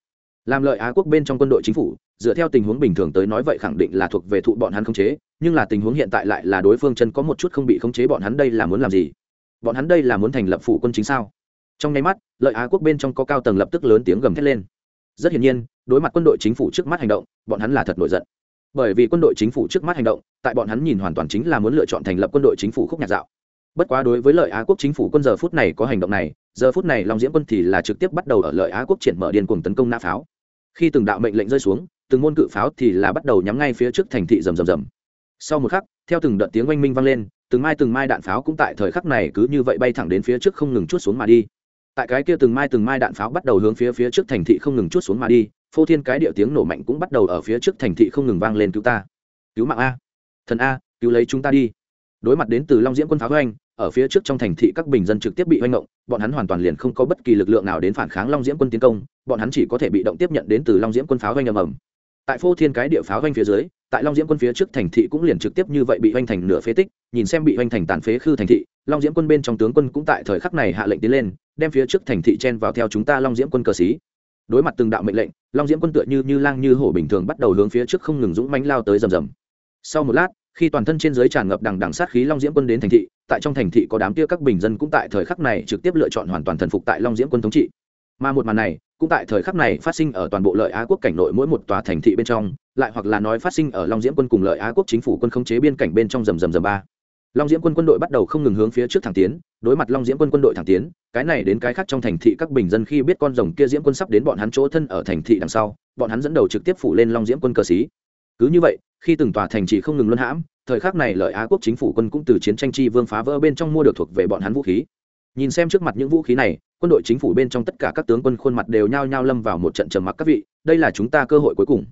Làm lợi á quốc bên trong quân đội chính phủ, dựa theo tình huống bình thường tới nói vậy khẳng định là thuộc về thụ bọn hắn khống chế, nhưng là tình huống hiện tại lại là đối phương chân có một chút không bị khống chế bọn hắn đây là muốn làm gì? Bọn hắn đây là muốn thành lập phủ quân chính sao? Trong nháy mắt, lợi á quốc bên trong có cao tầng lập tức lớn tiếng gầm thét lên. Rất hiển nhiên, đối mặt quân đội chính phủ trước mắt hành động, bọn hắn là thật nổi giận bởi vì quân đội chính phủ trước mắt hành động, tại bọn hắn nhìn hoàn toàn chính là muốn lựa chọn thành lập quân đội chính phủ khúc nhạc dạo. Bất quá đối với lợi á quốc chính phủ quân giờ phút này có hành động này, giờ phút này long diễm quân thì là trực tiếp bắt đầu ở lợi á quốc triển mở điên cuồng tấn công nã pháo. Khi từng đạo mệnh lệnh rơi xuống, từng môn cự pháo thì là bắt đầu nhắm ngay phía trước thành thị rầm rầm rầm. Sau một khắc, theo từng đợt tiếng oanh minh vang lên, từng mai từng mai đạn pháo cũng tại thời khắc này cứ như vậy bay thẳng đến phía trước không ngừng chút xuống mà đi. Tại cái kia từng mai từng mai đạn pháo bắt đầu hướng phía phía trước thành thị không ngừng chút xuống mà đi phô thiên cái điệu tiếng nổ mạnh cũng bắt đầu ở phía trước thành thị không ngừng vang lên cứu ta. Cứu mạng a. Thần a, cứu lấy chúng ta đi. Đối mặt đến từ long diễm quân pháo hoành, ở phía trước trong thành thị các bình dân trực tiếp bị hoành động bọn hắn hoàn toàn liền không có bất kỳ lực lượng nào đến phản kháng long diễm quân tiến công, bọn hắn chỉ có thể bị động tiếp nhận đến từ long diễm quân pháo hoành ầm ầm. Tại phô thiên cái địa pháo hoành phía dưới, tại long diễm quân phía trước thành thị cũng liền trực tiếp như vậy bị hoành thành nửa phế tích, nhìn xem bị hoành thành tàn phế khư thành thị, long diễm quân bên trong tướng quân cũng tại thời khắc này hạ lệnh tiến lên, đem phía trước thành thị chen vào theo chúng ta long diễm quân cờ xí đối mặt từng đạo mệnh lệnh, long diễm quân tựa như như lang như hổ bình thường bắt đầu hướng phía trước không ngừng dũng mánh lao tới rầm rầm. Sau một lát, khi toàn thân trên giới tràn ngập đằng đằng sát khí long diễm quân đến thành thị, tại trong thành thị có đám kia các bình dân cũng tại thời khắc này trực tiếp lựa chọn hoàn toàn thần phục tại long diễm quân thống trị. Mà một màn này, cũng tại thời khắc này phát sinh ở toàn bộ lợi á quốc cảnh nội mỗi một tòa thành thị bên trong, lại hoặc là nói phát sinh ở long diễm quân cùng lợi á quốc chính phủ quân khống chế biên cảnh bên trong rầm rầm rầm ba long diễm quân quân đội bắt đầu không ngừng hướng phía trước thẳng tiến, đối mặt long diễm quân quân đội thẳng tiến, cái này đến cái khác trong thành thị các bình dân khi biết con rồng kia diễm quân sắp đến bọn hắn chỗ thân ở thành thị đằng sau, bọn hắn dẫn đầu trực tiếp phủ lên long diễm quân cờ xí. Cứ như vậy, khi từng tòa thành trì không ngừng luân hãm, thời khắc này lợi á quốc chính phủ quân cũng từ chiến tranh chi vương phá vỡ bên trong mua được thuộc về bọn hắn vũ khí. Nhìn xem trước mặt những vũ khí này, quân đội chính phủ bên trong tất cả các tướng quân khuôn mặt đều nhao nhao lâm vào một trận trầm mặc các vị, đây là chúng ta cơ hội cuối cùng.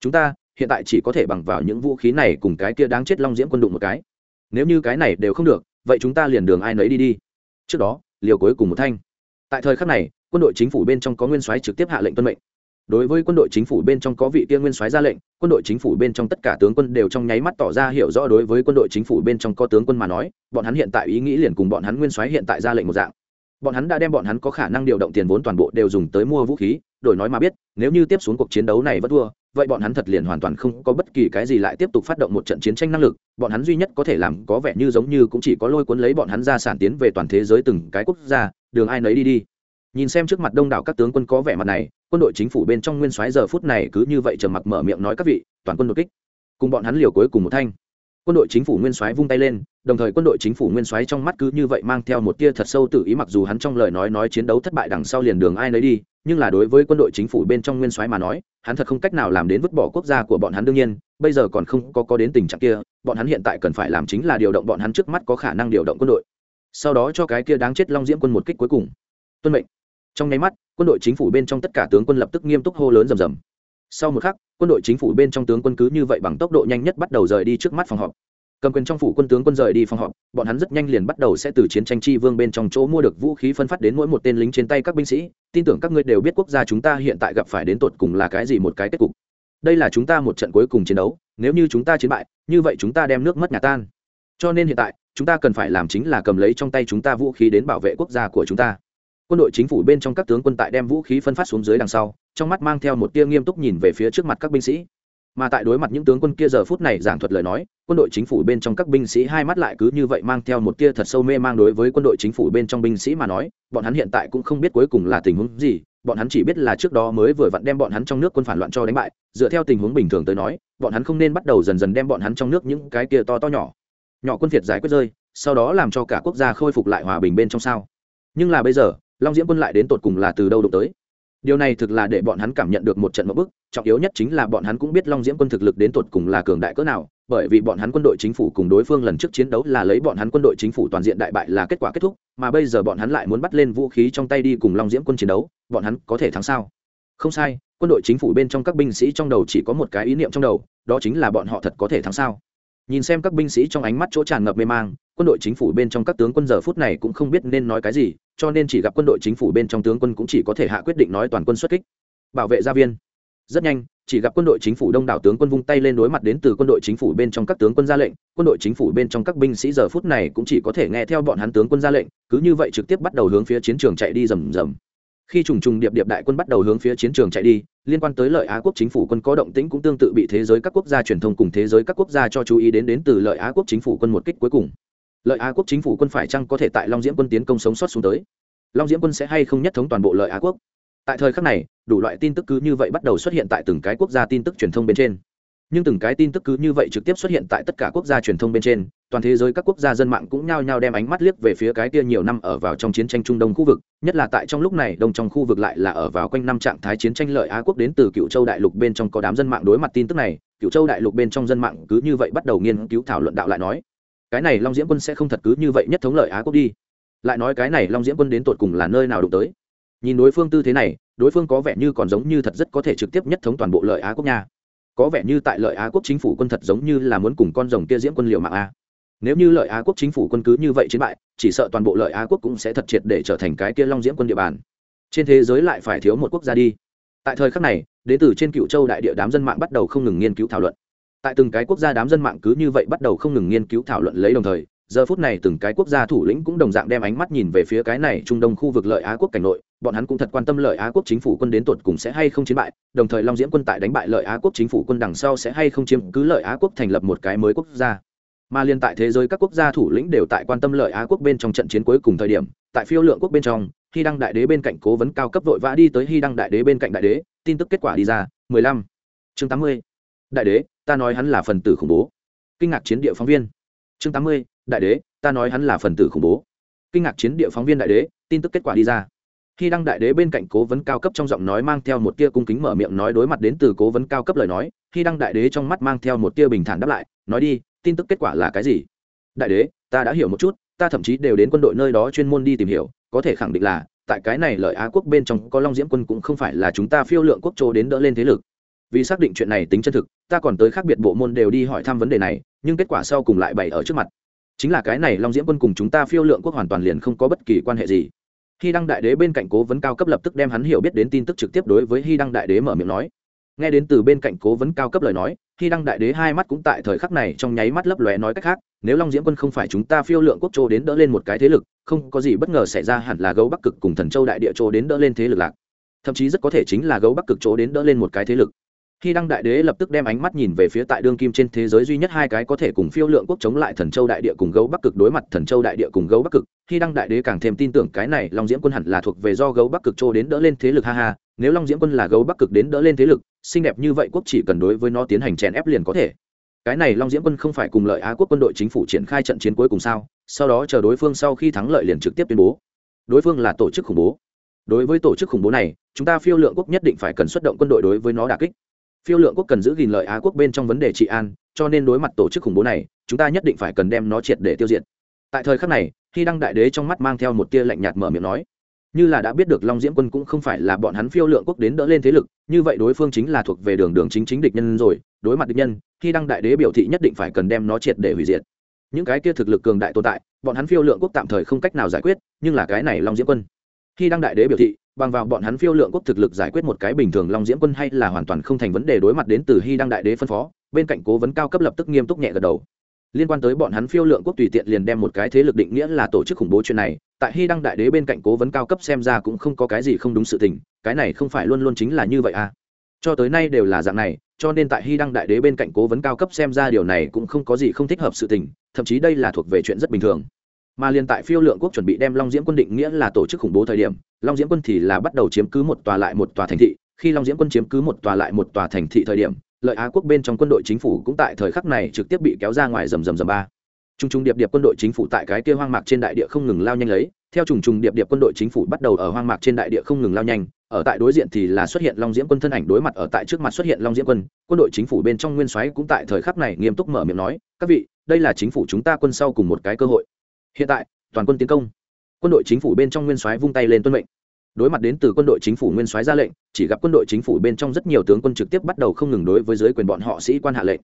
Chúng ta, hiện tại chỉ có thể bằng vào những vũ khí này cùng cái kia đáng chết long diễm quân đụng một cái nếu như cái này đều không được, vậy chúng ta liền đường ai nấy đi đi. Trước đó, liều cuối cùng một thanh. Tại thời khắc này, quân đội chính phủ bên trong có nguyên soái trực tiếp hạ lệnh tuân mệnh. Đối với quân đội chính phủ bên trong có vị kia nguyên soái ra lệnh, quân đội chính phủ bên trong tất cả tướng quân đều trong nháy mắt tỏ ra hiểu rõ đối với quân đội chính phủ bên trong có tướng quân mà nói, bọn hắn hiện tại ý nghĩ liền cùng bọn hắn nguyên soái hiện tại ra lệnh một dạng. Bọn hắn đã đem bọn hắn có khả năng điều động tiền vốn toàn bộ đều dùng tới mua vũ khí, đổi nói mà biết, nếu như tiếp xuống cuộc chiến đấu này vẫn thua vậy bọn hắn thật liền hoàn toàn không có bất kỳ cái gì lại tiếp tục phát động một trận chiến tranh năng lực, bọn hắn duy nhất có thể làm có vẻ như giống như cũng chỉ có lôi cuốn lấy bọn hắn ra sản tiến về toàn thế giới từng cái quốc gia, đường ai nấy đi đi. Nhìn xem trước mặt đông đảo các tướng quân có vẻ mặt này, quân đội chính phủ bên trong nguyên soái giờ phút này cứ như vậy trầm mặc mở miệng nói các vị, toàn quân đột kích. Cùng bọn hắn liều cuối cùng một thanh. Quân đội chính phủ nguyên soái vung tay lên, đồng thời quân đội chính phủ nguyên soái trong mắt cứ như vậy mang theo một tia thật sâu tự ý mặc dù hắn trong lời nói nói chiến đấu thất bại đằng sau liền đường ai nấy đi, nhưng là đối với quân đội chính phủ bên trong nguyên soái mà nói hắn thật không cách nào làm đến vứt bỏ quốc gia của bọn hắn đương nhiên, bây giờ còn không có có đến tình trạng kia, bọn hắn hiện tại cần phải làm chính là điều động bọn hắn trước mắt có khả năng điều động quân đội. Sau đó cho cái kia đáng chết long diễm quân một kích cuối cùng. Tuân mệnh. Trong nháy mắt, quân đội chính phủ bên trong tất cả tướng quân lập tức nghiêm túc hô lớn rầm rầm. Sau một khắc, quân đội chính phủ bên trong tướng quân cứ như vậy bằng tốc độ nhanh nhất bắt đầu rời đi trước mắt phòng họp cầm quyền trong phủ quân tướng quân rời đi phòng họp, bọn hắn rất nhanh liền bắt đầu sẽ từ chiến tranh chi vương bên trong chỗ mua được vũ khí phân phát đến mỗi một tên lính trên tay các binh sĩ. Tin tưởng các ngươi đều biết quốc gia chúng ta hiện tại gặp phải đến tột cùng là cái gì một cái kết cục. Đây là chúng ta một trận cuối cùng chiến đấu, nếu như chúng ta chiến bại, như vậy chúng ta đem nước mất nhà tan. Cho nên hiện tại, chúng ta cần phải làm chính là cầm lấy trong tay chúng ta vũ khí đến bảo vệ quốc gia của chúng ta. Quân đội chính phủ bên trong các tướng quân tại đem vũ khí phân phát xuống dưới đằng sau, trong mắt mang theo một tia nghiêm túc nhìn về phía trước mặt các binh sĩ mà tại đối mặt những tướng quân kia giờ phút này giảng thuật lời nói, quân đội chính phủ bên trong các binh sĩ hai mắt lại cứ như vậy mang theo một tia thật sâu mê mang đối với quân đội chính phủ bên trong binh sĩ mà nói, bọn hắn hiện tại cũng không biết cuối cùng là tình huống gì, bọn hắn chỉ biết là trước đó mới vừa vặn đem bọn hắn trong nước quân phản loạn cho đánh bại, dựa theo tình huống bình thường tới nói, bọn hắn không nên bắt đầu dần dần đem bọn hắn trong nước những cái kia to to nhỏ nhỏ quân phiệt giải quyết rơi, sau đó làm cho cả quốc gia khôi phục lại hòa bình bên trong sao. Nhưng là bây giờ, long diễm quân lại đến tột cùng là từ đâu đụng tới? Điều này thực là để bọn hắn cảm nhận được một trận mẫu bức, trọng yếu nhất chính là bọn hắn cũng biết long diễm quân thực lực đến tột cùng là cường đại cỡ nào, bởi vì bọn hắn quân đội chính phủ cùng đối phương lần trước chiến đấu là lấy bọn hắn quân đội chính phủ toàn diện đại bại là kết quả kết thúc, mà bây giờ bọn hắn lại muốn bắt lên vũ khí trong tay đi cùng long diễm quân chiến đấu, bọn hắn có thể thắng sao? Không sai, quân đội chính phủ bên trong các binh sĩ trong đầu chỉ có một cái ý niệm trong đầu, đó chính là bọn họ thật có thể thắng sao? Nhìn xem các binh sĩ trong ánh mắt chỗ tràn ngập mê mang, quân đội chính phủ bên trong các tướng quân giờ phút này cũng không biết nên nói cái gì, cho nên chỉ gặp quân đội chính phủ bên trong tướng quân cũng chỉ có thể hạ quyết định nói toàn quân xuất kích. Bảo vệ gia viên. Rất nhanh, chỉ gặp quân đội chính phủ đông đảo tướng quân vung tay lên đối mặt đến từ quân đội chính phủ bên trong các tướng quân ra lệnh. Quân đội chính phủ bên trong các binh sĩ giờ phút này cũng chỉ có thể nghe theo bọn hắn tướng quân ra lệnh, cứ như vậy trực tiếp bắt đầu hướng phía chiến trường chạy đi rầm rầm khi trùng trùng điệp điệp đại quân bắt đầu hướng phía chiến trường chạy đi, liên quan tới lợi á quốc chính phủ quân có động tĩnh cũng tương tự bị thế giới các quốc gia truyền thông cùng thế giới các quốc gia cho chú ý đến đến từ lợi á quốc chính phủ quân một kích cuối cùng. Lợi á quốc chính phủ quân phải chăng có thể tại long diễm quân tiến công sống sót xuống tới? Long diễm quân sẽ hay không nhất thống toàn bộ lợi á quốc? Tại thời khắc này, đủ loại tin tức cứ như vậy bắt đầu xuất hiện tại từng cái quốc gia tin tức truyền thông bên trên nhưng từng cái tin tức cứ như vậy trực tiếp xuất hiện tại tất cả quốc gia truyền thông bên trên, toàn thế giới các quốc gia dân mạng cũng nhao nhao đem ánh mắt liếc về phía cái kia nhiều năm ở vào trong chiến tranh trung đông khu vực, nhất là tại trong lúc này đông trong khu vực lại là ở vào quanh năm trạng thái chiến tranh lợi á quốc đến từ cựu châu đại lục bên trong có đám dân mạng đối mặt tin tức này, cựu châu đại lục bên trong dân mạng cứ như vậy bắt đầu nghiên cứu thảo luận đạo lại nói, cái này long diễm quân sẽ không thật cứ như vậy nhất thống lợi á quốc đi. Lại nói cái này long diễm quân đến tột cùng là nơi nào đụng tới? Nhìn đối phương tư thế này, đối phương có vẻ như còn giống như thật rất có thể trực tiếp nhất thống toàn bộ lợi á quốc nha có vẻ như tại lợi á quốc chính phủ quân thật giống như là muốn cùng con rồng kia diễm quân liệu mạng a. Nếu như lợi á quốc chính phủ quân cứ như vậy chiến bại, chỉ sợ toàn bộ lợi á quốc cũng sẽ thật triệt để trở thành cái kia long diễm quân địa bàn. Trên thế giới lại phải thiếu một quốc gia đi. Tại thời khắc này, đến từ trên cựu châu đại địa đám dân mạng bắt đầu không ngừng nghiên cứu thảo luận. Tại từng cái quốc gia đám dân mạng cứ như vậy bắt đầu không ngừng nghiên cứu thảo luận lấy đồng thời giờ phút này từng cái quốc gia thủ lĩnh cũng đồng dạng đem ánh mắt nhìn về phía cái này trung đông khu vực lợi á quốc cảnh nội, bọn hắn cũng thật quan tâm lợi á quốc chính phủ quân đến tột cùng sẽ hay không chiến bại, đồng thời long diễm quân tại đánh bại lợi á quốc chính phủ quân đằng sau sẽ hay không chiếm cứ lợi á quốc thành lập một cái mới quốc gia mà liên tại thế giới các quốc gia thủ lĩnh đều tại quan tâm lợi á quốc bên trong trận chiến cuối cùng thời điểm, tại phiêu lượng quốc bên trong, hy đăng đại đế bên cạnh cố vấn cao cấp vội vã đi tới hy đăng đại đế bên cạnh đại đế, tin tức kết quả đi ra 15. chương 80. đại đế, ta nói hắn là phần tử khủng bố kinh ngạc chiến địa phóng viên chương 80. đại đế, ta nói hắn là phần tử khủng bố. Kinh ngạc chiến địa phóng viên đại đế, tin tức kết quả đi ra. Khi đăng đại đế bên cạnh cố vấn cao cấp trong giọng nói mang theo một tia cung kính mở miệng nói đối mặt đến từ cố vấn cao cấp lời nói, khi đăng đại đế trong mắt mang theo một tia bình thản đáp lại, nói đi, tin tức kết quả là cái gì? Đại đế, ta đã hiểu một chút, ta thậm chí đều đến quân đội nơi đó chuyên môn đi tìm hiểu, có thể khẳng định là, tại cái này lợi á quốc bên trong có long diễm quân cũng không phải là chúng ta phiêu lượng quốc châu đến đỡ lên thế lực vì xác định chuyện này tính chân thực, ta còn tới khác biệt bộ môn đều đi hỏi thăm vấn đề này, nhưng kết quả sau cùng lại bày ở trước mặt. Chính là cái này long diễm quân cùng chúng ta phiêu lượng quốc hoàn toàn liền không có bất kỳ quan hệ gì. Hy đăng đại đế bên cạnh cố vấn cao cấp lập tức đem hắn hiểu biết đến tin tức trực tiếp đối với hy đăng đại đế mở miệng nói. Nghe đến từ bên cạnh cố vấn cao cấp lời nói, hy đăng đại đế hai mắt cũng tại thời khắc này trong nháy mắt lấp lóe nói cách khác, nếu long diễm quân không phải chúng ta phiêu lượng quốc châu đến đỡ lên một cái thế lực, không có gì bất ngờ xảy ra hẳn là gấu bắc cực cùng thần châu đại địa châu đến đỡ lên thế lực lạc. Thậm chí rất có thể chính là gấu bắc cực chỗ đến đỡ lên một cái thế lực khi đăng đại đế lập tức đem ánh mắt nhìn về phía tại đương kim trên thế giới duy nhất hai cái có thể cùng phiêu lượng quốc chống lại thần châu đại địa cùng gấu bắc cực đối mặt thần châu đại địa cùng gấu bắc cực, khi đăng đại đế càng thêm tin tưởng cái này long diễm quân hẳn là thuộc về do gấu bắc cực châu đến đỡ lên thế lực, ha ha, nếu long diễm quân là gấu bắc cực đến đỡ lên thế lực, xinh đẹp như vậy quốc chỉ cần đối với nó tiến hành chèn ép liền có thể. Cái này long diễm quân không phải cùng lợi á quốc quân đội chính phủ triển khai trận chiến cuối cùng sao, sau đó chờ đối phương sau khi thắng lợi liền trực tiếp tuyên bố. Đối phương là tổ chức khủng bố. Đối với tổ chức khủng bố này, chúng ta phiêu lượng quốc nhất định phải cần xuất động quân đội đối với nó đà kích phiêu lượng quốc cần giữ gìn lợi á quốc bên trong vấn đề trị an, cho nên đối mặt tổ chức khủng bố này, chúng ta nhất định phải cần đem nó triệt để tiêu diệt. Tại thời khắc này, khi đăng đại đế trong mắt mang theo một tia lạnh nhạt mở miệng nói, như là đã biết được long diễm quân cũng không phải là bọn hắn phiêu lượng quốc đến đỡ lên thế lực, như vậy đối phương chính là thuộc về đường đường chính chính địch nhân rồi, đối mặt địch nhân, khi đăng đại đế biểu thị nhất định phải cần đem nó triệt để hủy diệt. Những cái kia thực lực cường đại tồn tại, bọn hắn phiêu lượng quốc tạm thời không cách nào giải quyết, nhưng là cái này long diễm quân. Khi đăng đại đế biểu thị bằng vào bọn hắn phiêu lượng quốc thực lực giải quyết một cái bình thường long diễm quân hay là hoàn toàn không thành vấn đề đối mặt đến từ hy đăng đại đế phân phó, bên cạnh cố vấn cao cấp lập tức nghiêm túc nhẹ gật đầu. Liên quan tới bọn hắn phiêu lượng quốc tùy tiện liền đem một cái thế lực định nghĩa là tổ chức khủng bố chuyện này, tại hy đăng đại đế bên cạnh cố vấn cao cấp xem ra cũng không có cái gì không đúng sự tình, cái này không phải luôn luôn chính là như vậy à. Cho tới nay đều là dạng này, cho nên tại hy đăng đại đế bên cạnh cố vấn cao cấp xem ra điều này cũng không có gì không thích hợp sự tình, thậm chí đây là thuộc về chuyện rất bình thường mà liền tại phiêu lượng quốc chuẩn bị đem long diễm quân định nghĩa là tổ chức khủng bố thời điểm, long diễm quân thì là bắt đầu chiếm cứ một tòa lại một tòa thành thị. Khi long diễm quân chiếm cứ một tòa lại một tòa thành thị thời điểm, lợi á quốc bên trong quân đội chính phủ cũng tại thời khắc này trực tiếp bị kéo ra ngoài rầm rầm rầm ba. T r n g t r n g điệp điệp quân đội chính phủ tại cái kia hoang mạc trên đại địa không ngừng lao nhanh lấy. Theo trùng trùng điệp điệp quân đội chính phủ bắt đầu ở hoang mạc trên đại địa không ngừng lao nhanh, ở tại đối diện thì là xuất hiện long diễm quân thân ảnh đối mặt, ở tại trước mặt xuất hiện long diễm quân. Quân đội chính phủ bên trong nguyên soái cũng tại thời khắc này nghiêm túc mở miệng nói, các vị, đây là chính phủ chúng ta quân sau cùng một cái cơ hội hiện tại, toàn quân tiến công. Quân đội chính phủ bên trong nguyên soái vung tay lên tuân mệnh. Đối mặt đến từ quân đội chính phủ nguyên soái ra lệnh, chỉ gặp quân đội chính phủ bên trong rất nhiều tướng quân trực tiếp bắt đầu không ngừng đối với giới quyền bọn họ sĩ quan hạ lệnh.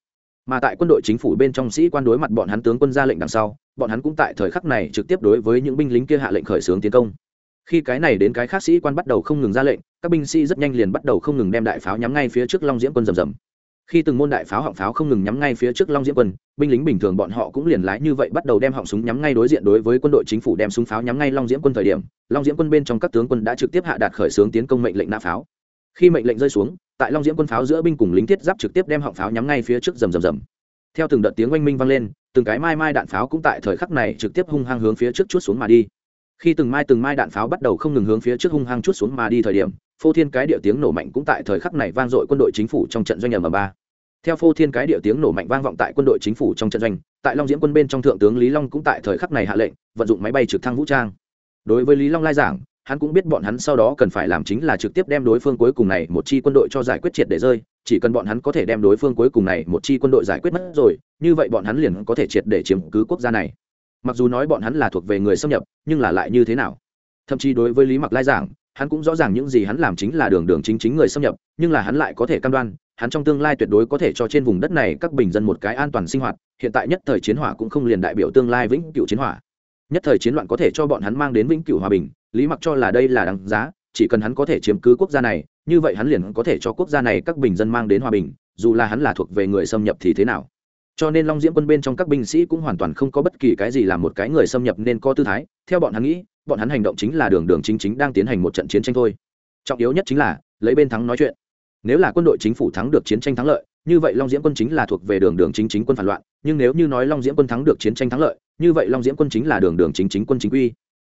Mà tại quân đội chính phủ bên trong sĩ quan đối mặt bọn hắn tướng quân ra lệnh đằng sau, bọn hắn cũng tại thời khắc này trực tiếp đối với những binh lính kia hạ lệnh khởi xướng tiến công. Khi cái này đến cái khác sĩ quan bắt đầu không ngừng ra lệnh, các binh sĩ rất nhanh liền bắt đầu không ngừng đem đại pháo nhắm ngay phía trước long diễm quân rầm rầm khi từng môn đại pháo họng pháo không ngừng nhắm ngay phía trước long diễm quân, binh lính bình thường bọn họ cũng liền lái như vậy bắt đầu đem họng súng nhắm ngay đối diện đối với quân đội chính phủ đem súng pháo nhắm ngay long diễm quân thời điểm, long diễm quân bên trong các tướng quân đã trực tiếp hạ đạt khởi xướng tiến công mệnh lệnh nã pháo. Khi mệnh lệnh rơi xuống, tại long diễm quân pháo giữa binh cùng lính thiết giáp trực tiếp đem họng pháo nhắm ngay phía trước rầm rầm rầm. Theo từng đợt tiếng oanh minh vang lên, từng cái mai mai đạn pháo cũng tại thời khắc này trực tiếp hung hăng hướng phía trước chút xuống mà đi. Khi từng mai từng mai đạn pháo bắt đầu không ngừng hướng phía trước hung hăng chút xuống mà đi thời điểm, phô thiên cái địa tiếng nổ mạnh cũng tại thời khắc này vang dội quân đội chính phủ trong trận doanh nhầm ở ba theo phô thiên cái địa tiếng nổ mạnh vang vọng tại quân đội chính phủ trong trận doanh, tại long diễm quân bên trong thượng tướng lý long cũng tại thời khắc này hạ lệnh, vận dụng máy bay trực thăng vũ trang. Đối với lý long lai giảng, hắn cũng biết bọn hắn sau đó cần phải làm chính là trực tiếp đem đối phương cuối cùng này một chi quân đội cho giải quyết triệt để rơi, chỉ cần bọn hắn có thể đem đối phương cuối cùng này một chi quân đội giải quyết mất rồi, như vậy bọn hắn liền có thể triệt để chiếm cứ quốc gia này. Mặc dù nói bọn hắn là thuộc về người xâm nhập, nhưng là lại như thế nào? Thậm chí đối với lý mặc lai giảng, hắn cũng rõ ràng những gì hắn làm chính là đường đường chính chính người xâm nhập, nhưng là hắn lại có thể cam đoan hắn trong tương lai tuyệt đối có thể cho trên vùng đất này các bình dân một cái an toàn sinh hoạt, hiện tại nhất thời chiến hỏa cũng không liền đại biểu tương lai vĩnh cửu chiến hỏa. Nhất thời chiến loạn có thể cho bọn hắn mang đến vĩnh cửu hòa bình, lý mặc cho là đây là đáng giá, chỉ cần hắn có thể chiếm cứ quốc gia này, như vậy hắn liền có thể cho quốc gia này các bình dân mang đến hòa bình, dù là hắn là thuộc về người xâm nhập thì thế nào. Cho nên long diễm quân bên trong các binh sĩ cũng hoàn toàn không có bất kỳ cái gì làm một cái người xâm nhập nên có tư thái, theo bọn hắn nghĩ, bọn hắn hành động chính là đường đường chính chính đang tiến hành một trận chiến tranh thôi. Trọng yếu nhất chính là, lấy bên thắng nói chuyện nếu là quân đội chính phủ thắng được chiến tranh thắng lợi, như vậy long diễm quân chính là thuộc về đường đường chính chính quân phản loạn, nhưng nếu như nói long diễm quân thắng được chiến tranh thắng lợi, như vậy long diễm quân chính là đường đường chính chính quân chính quy.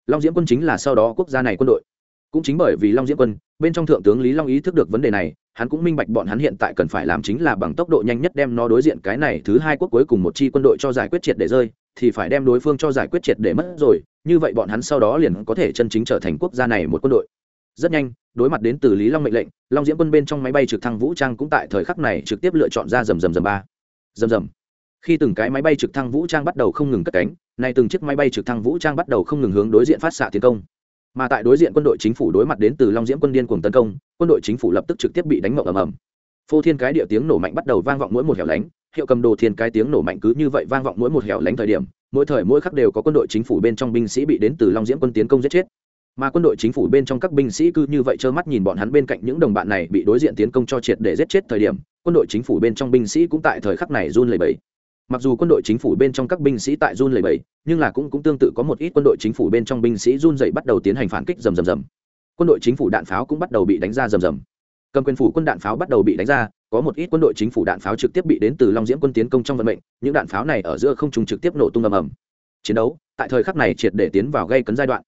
Long diễm quân chính là sau đó quốc gia này quân đội. Cũng chính bởi vì long diễm quân, bên trong thượng tướng lý long ý thức được vấn đề này, hắn cũng minh bạch bọn hắn hiện tại cần phải làm chính là bằng tốc độ nhanh nhất đem nó đối diện cái này thứ hai quốc cuối cùng một chi quân đội cho giải quyết triệt để rơi, thì phải đem đối phương cho giải quyết triệt để mất rồi, như vậy bọn hắn sau đó liền có thể chân chính trở thành quốc gia này một quân đội rất nhanh, đối mặt đến từ lý long mệnh lệnh, long diễm quân bên trong máy bay trực thăng vũ trang cũng tại thời khắc này trực tiếp lựa chọn ra rầm rầm rầm ba. Rầm rầm. Khi từng cái máy bay trực thăng vũ trang bắt đầu không ngừng cất cánh, nay từng chiếc máy bay trực thăng vũ trang bắt đầu không ngừng hướng đối diện phát xạ tiến công. Mà tại đối diện quân đội chính phủ đối mặt đến từ long diễm quân điên cuồng tấn công, quân đội chính phủ lập tức trực tiếp bị đánh mộng ầm ầm. Phô thiên cái địa tiếng nổ mạnh bắt đầu vang vọng mỗi một hẻo lánh, hiệu cầm đồ thiên cái tiếng nổ mạnh cứ như vậy vang vọng mỗi một hẻo lánh thời điểm, mỗi thời mỗi khắc đều có quân đội chính phủ bên trong binh sĩ bị đến từ long diễm quân tiến công giết chết mà quân đội chính phủ bên trong các binh sĩ cứ như vậy trơ mắt nhìn bọn hắn bên cạnh những đồng bạn này bị đối diện tiến công cho triệt để giết chết thời điểm, quân đội chính phủ bên trong binh sĩ cũng tại thời khắc này run lẩy bẩy. Mặc dù quân đội chính phủ bên trong các binh sĩ tại run lẩy bẩy, nhưng là cũng cũng tương tự có một ít quân đội chính phủ bên trong binh sĩ run dậy bắt đầu tiến hành phản kích rầm rầm rầm. Quân đội chính phủ đạn pháo cũng bắt đầu bị đánh ra rầm rầm. Cầm quyền phủ quân đạn pháo bắt đầu bị đánh ra, có một ít quân đội chính phủ đạn pháo trực tiếp bị đến từ long diễm quân tiến công trong vận mệnh, những đạn pháo này ở giữa không trùng trực tiếp nổ tung ầm ầm. Chiến đấu, tại thời khắc này triệt để tiến vào gây cấn giai đoạn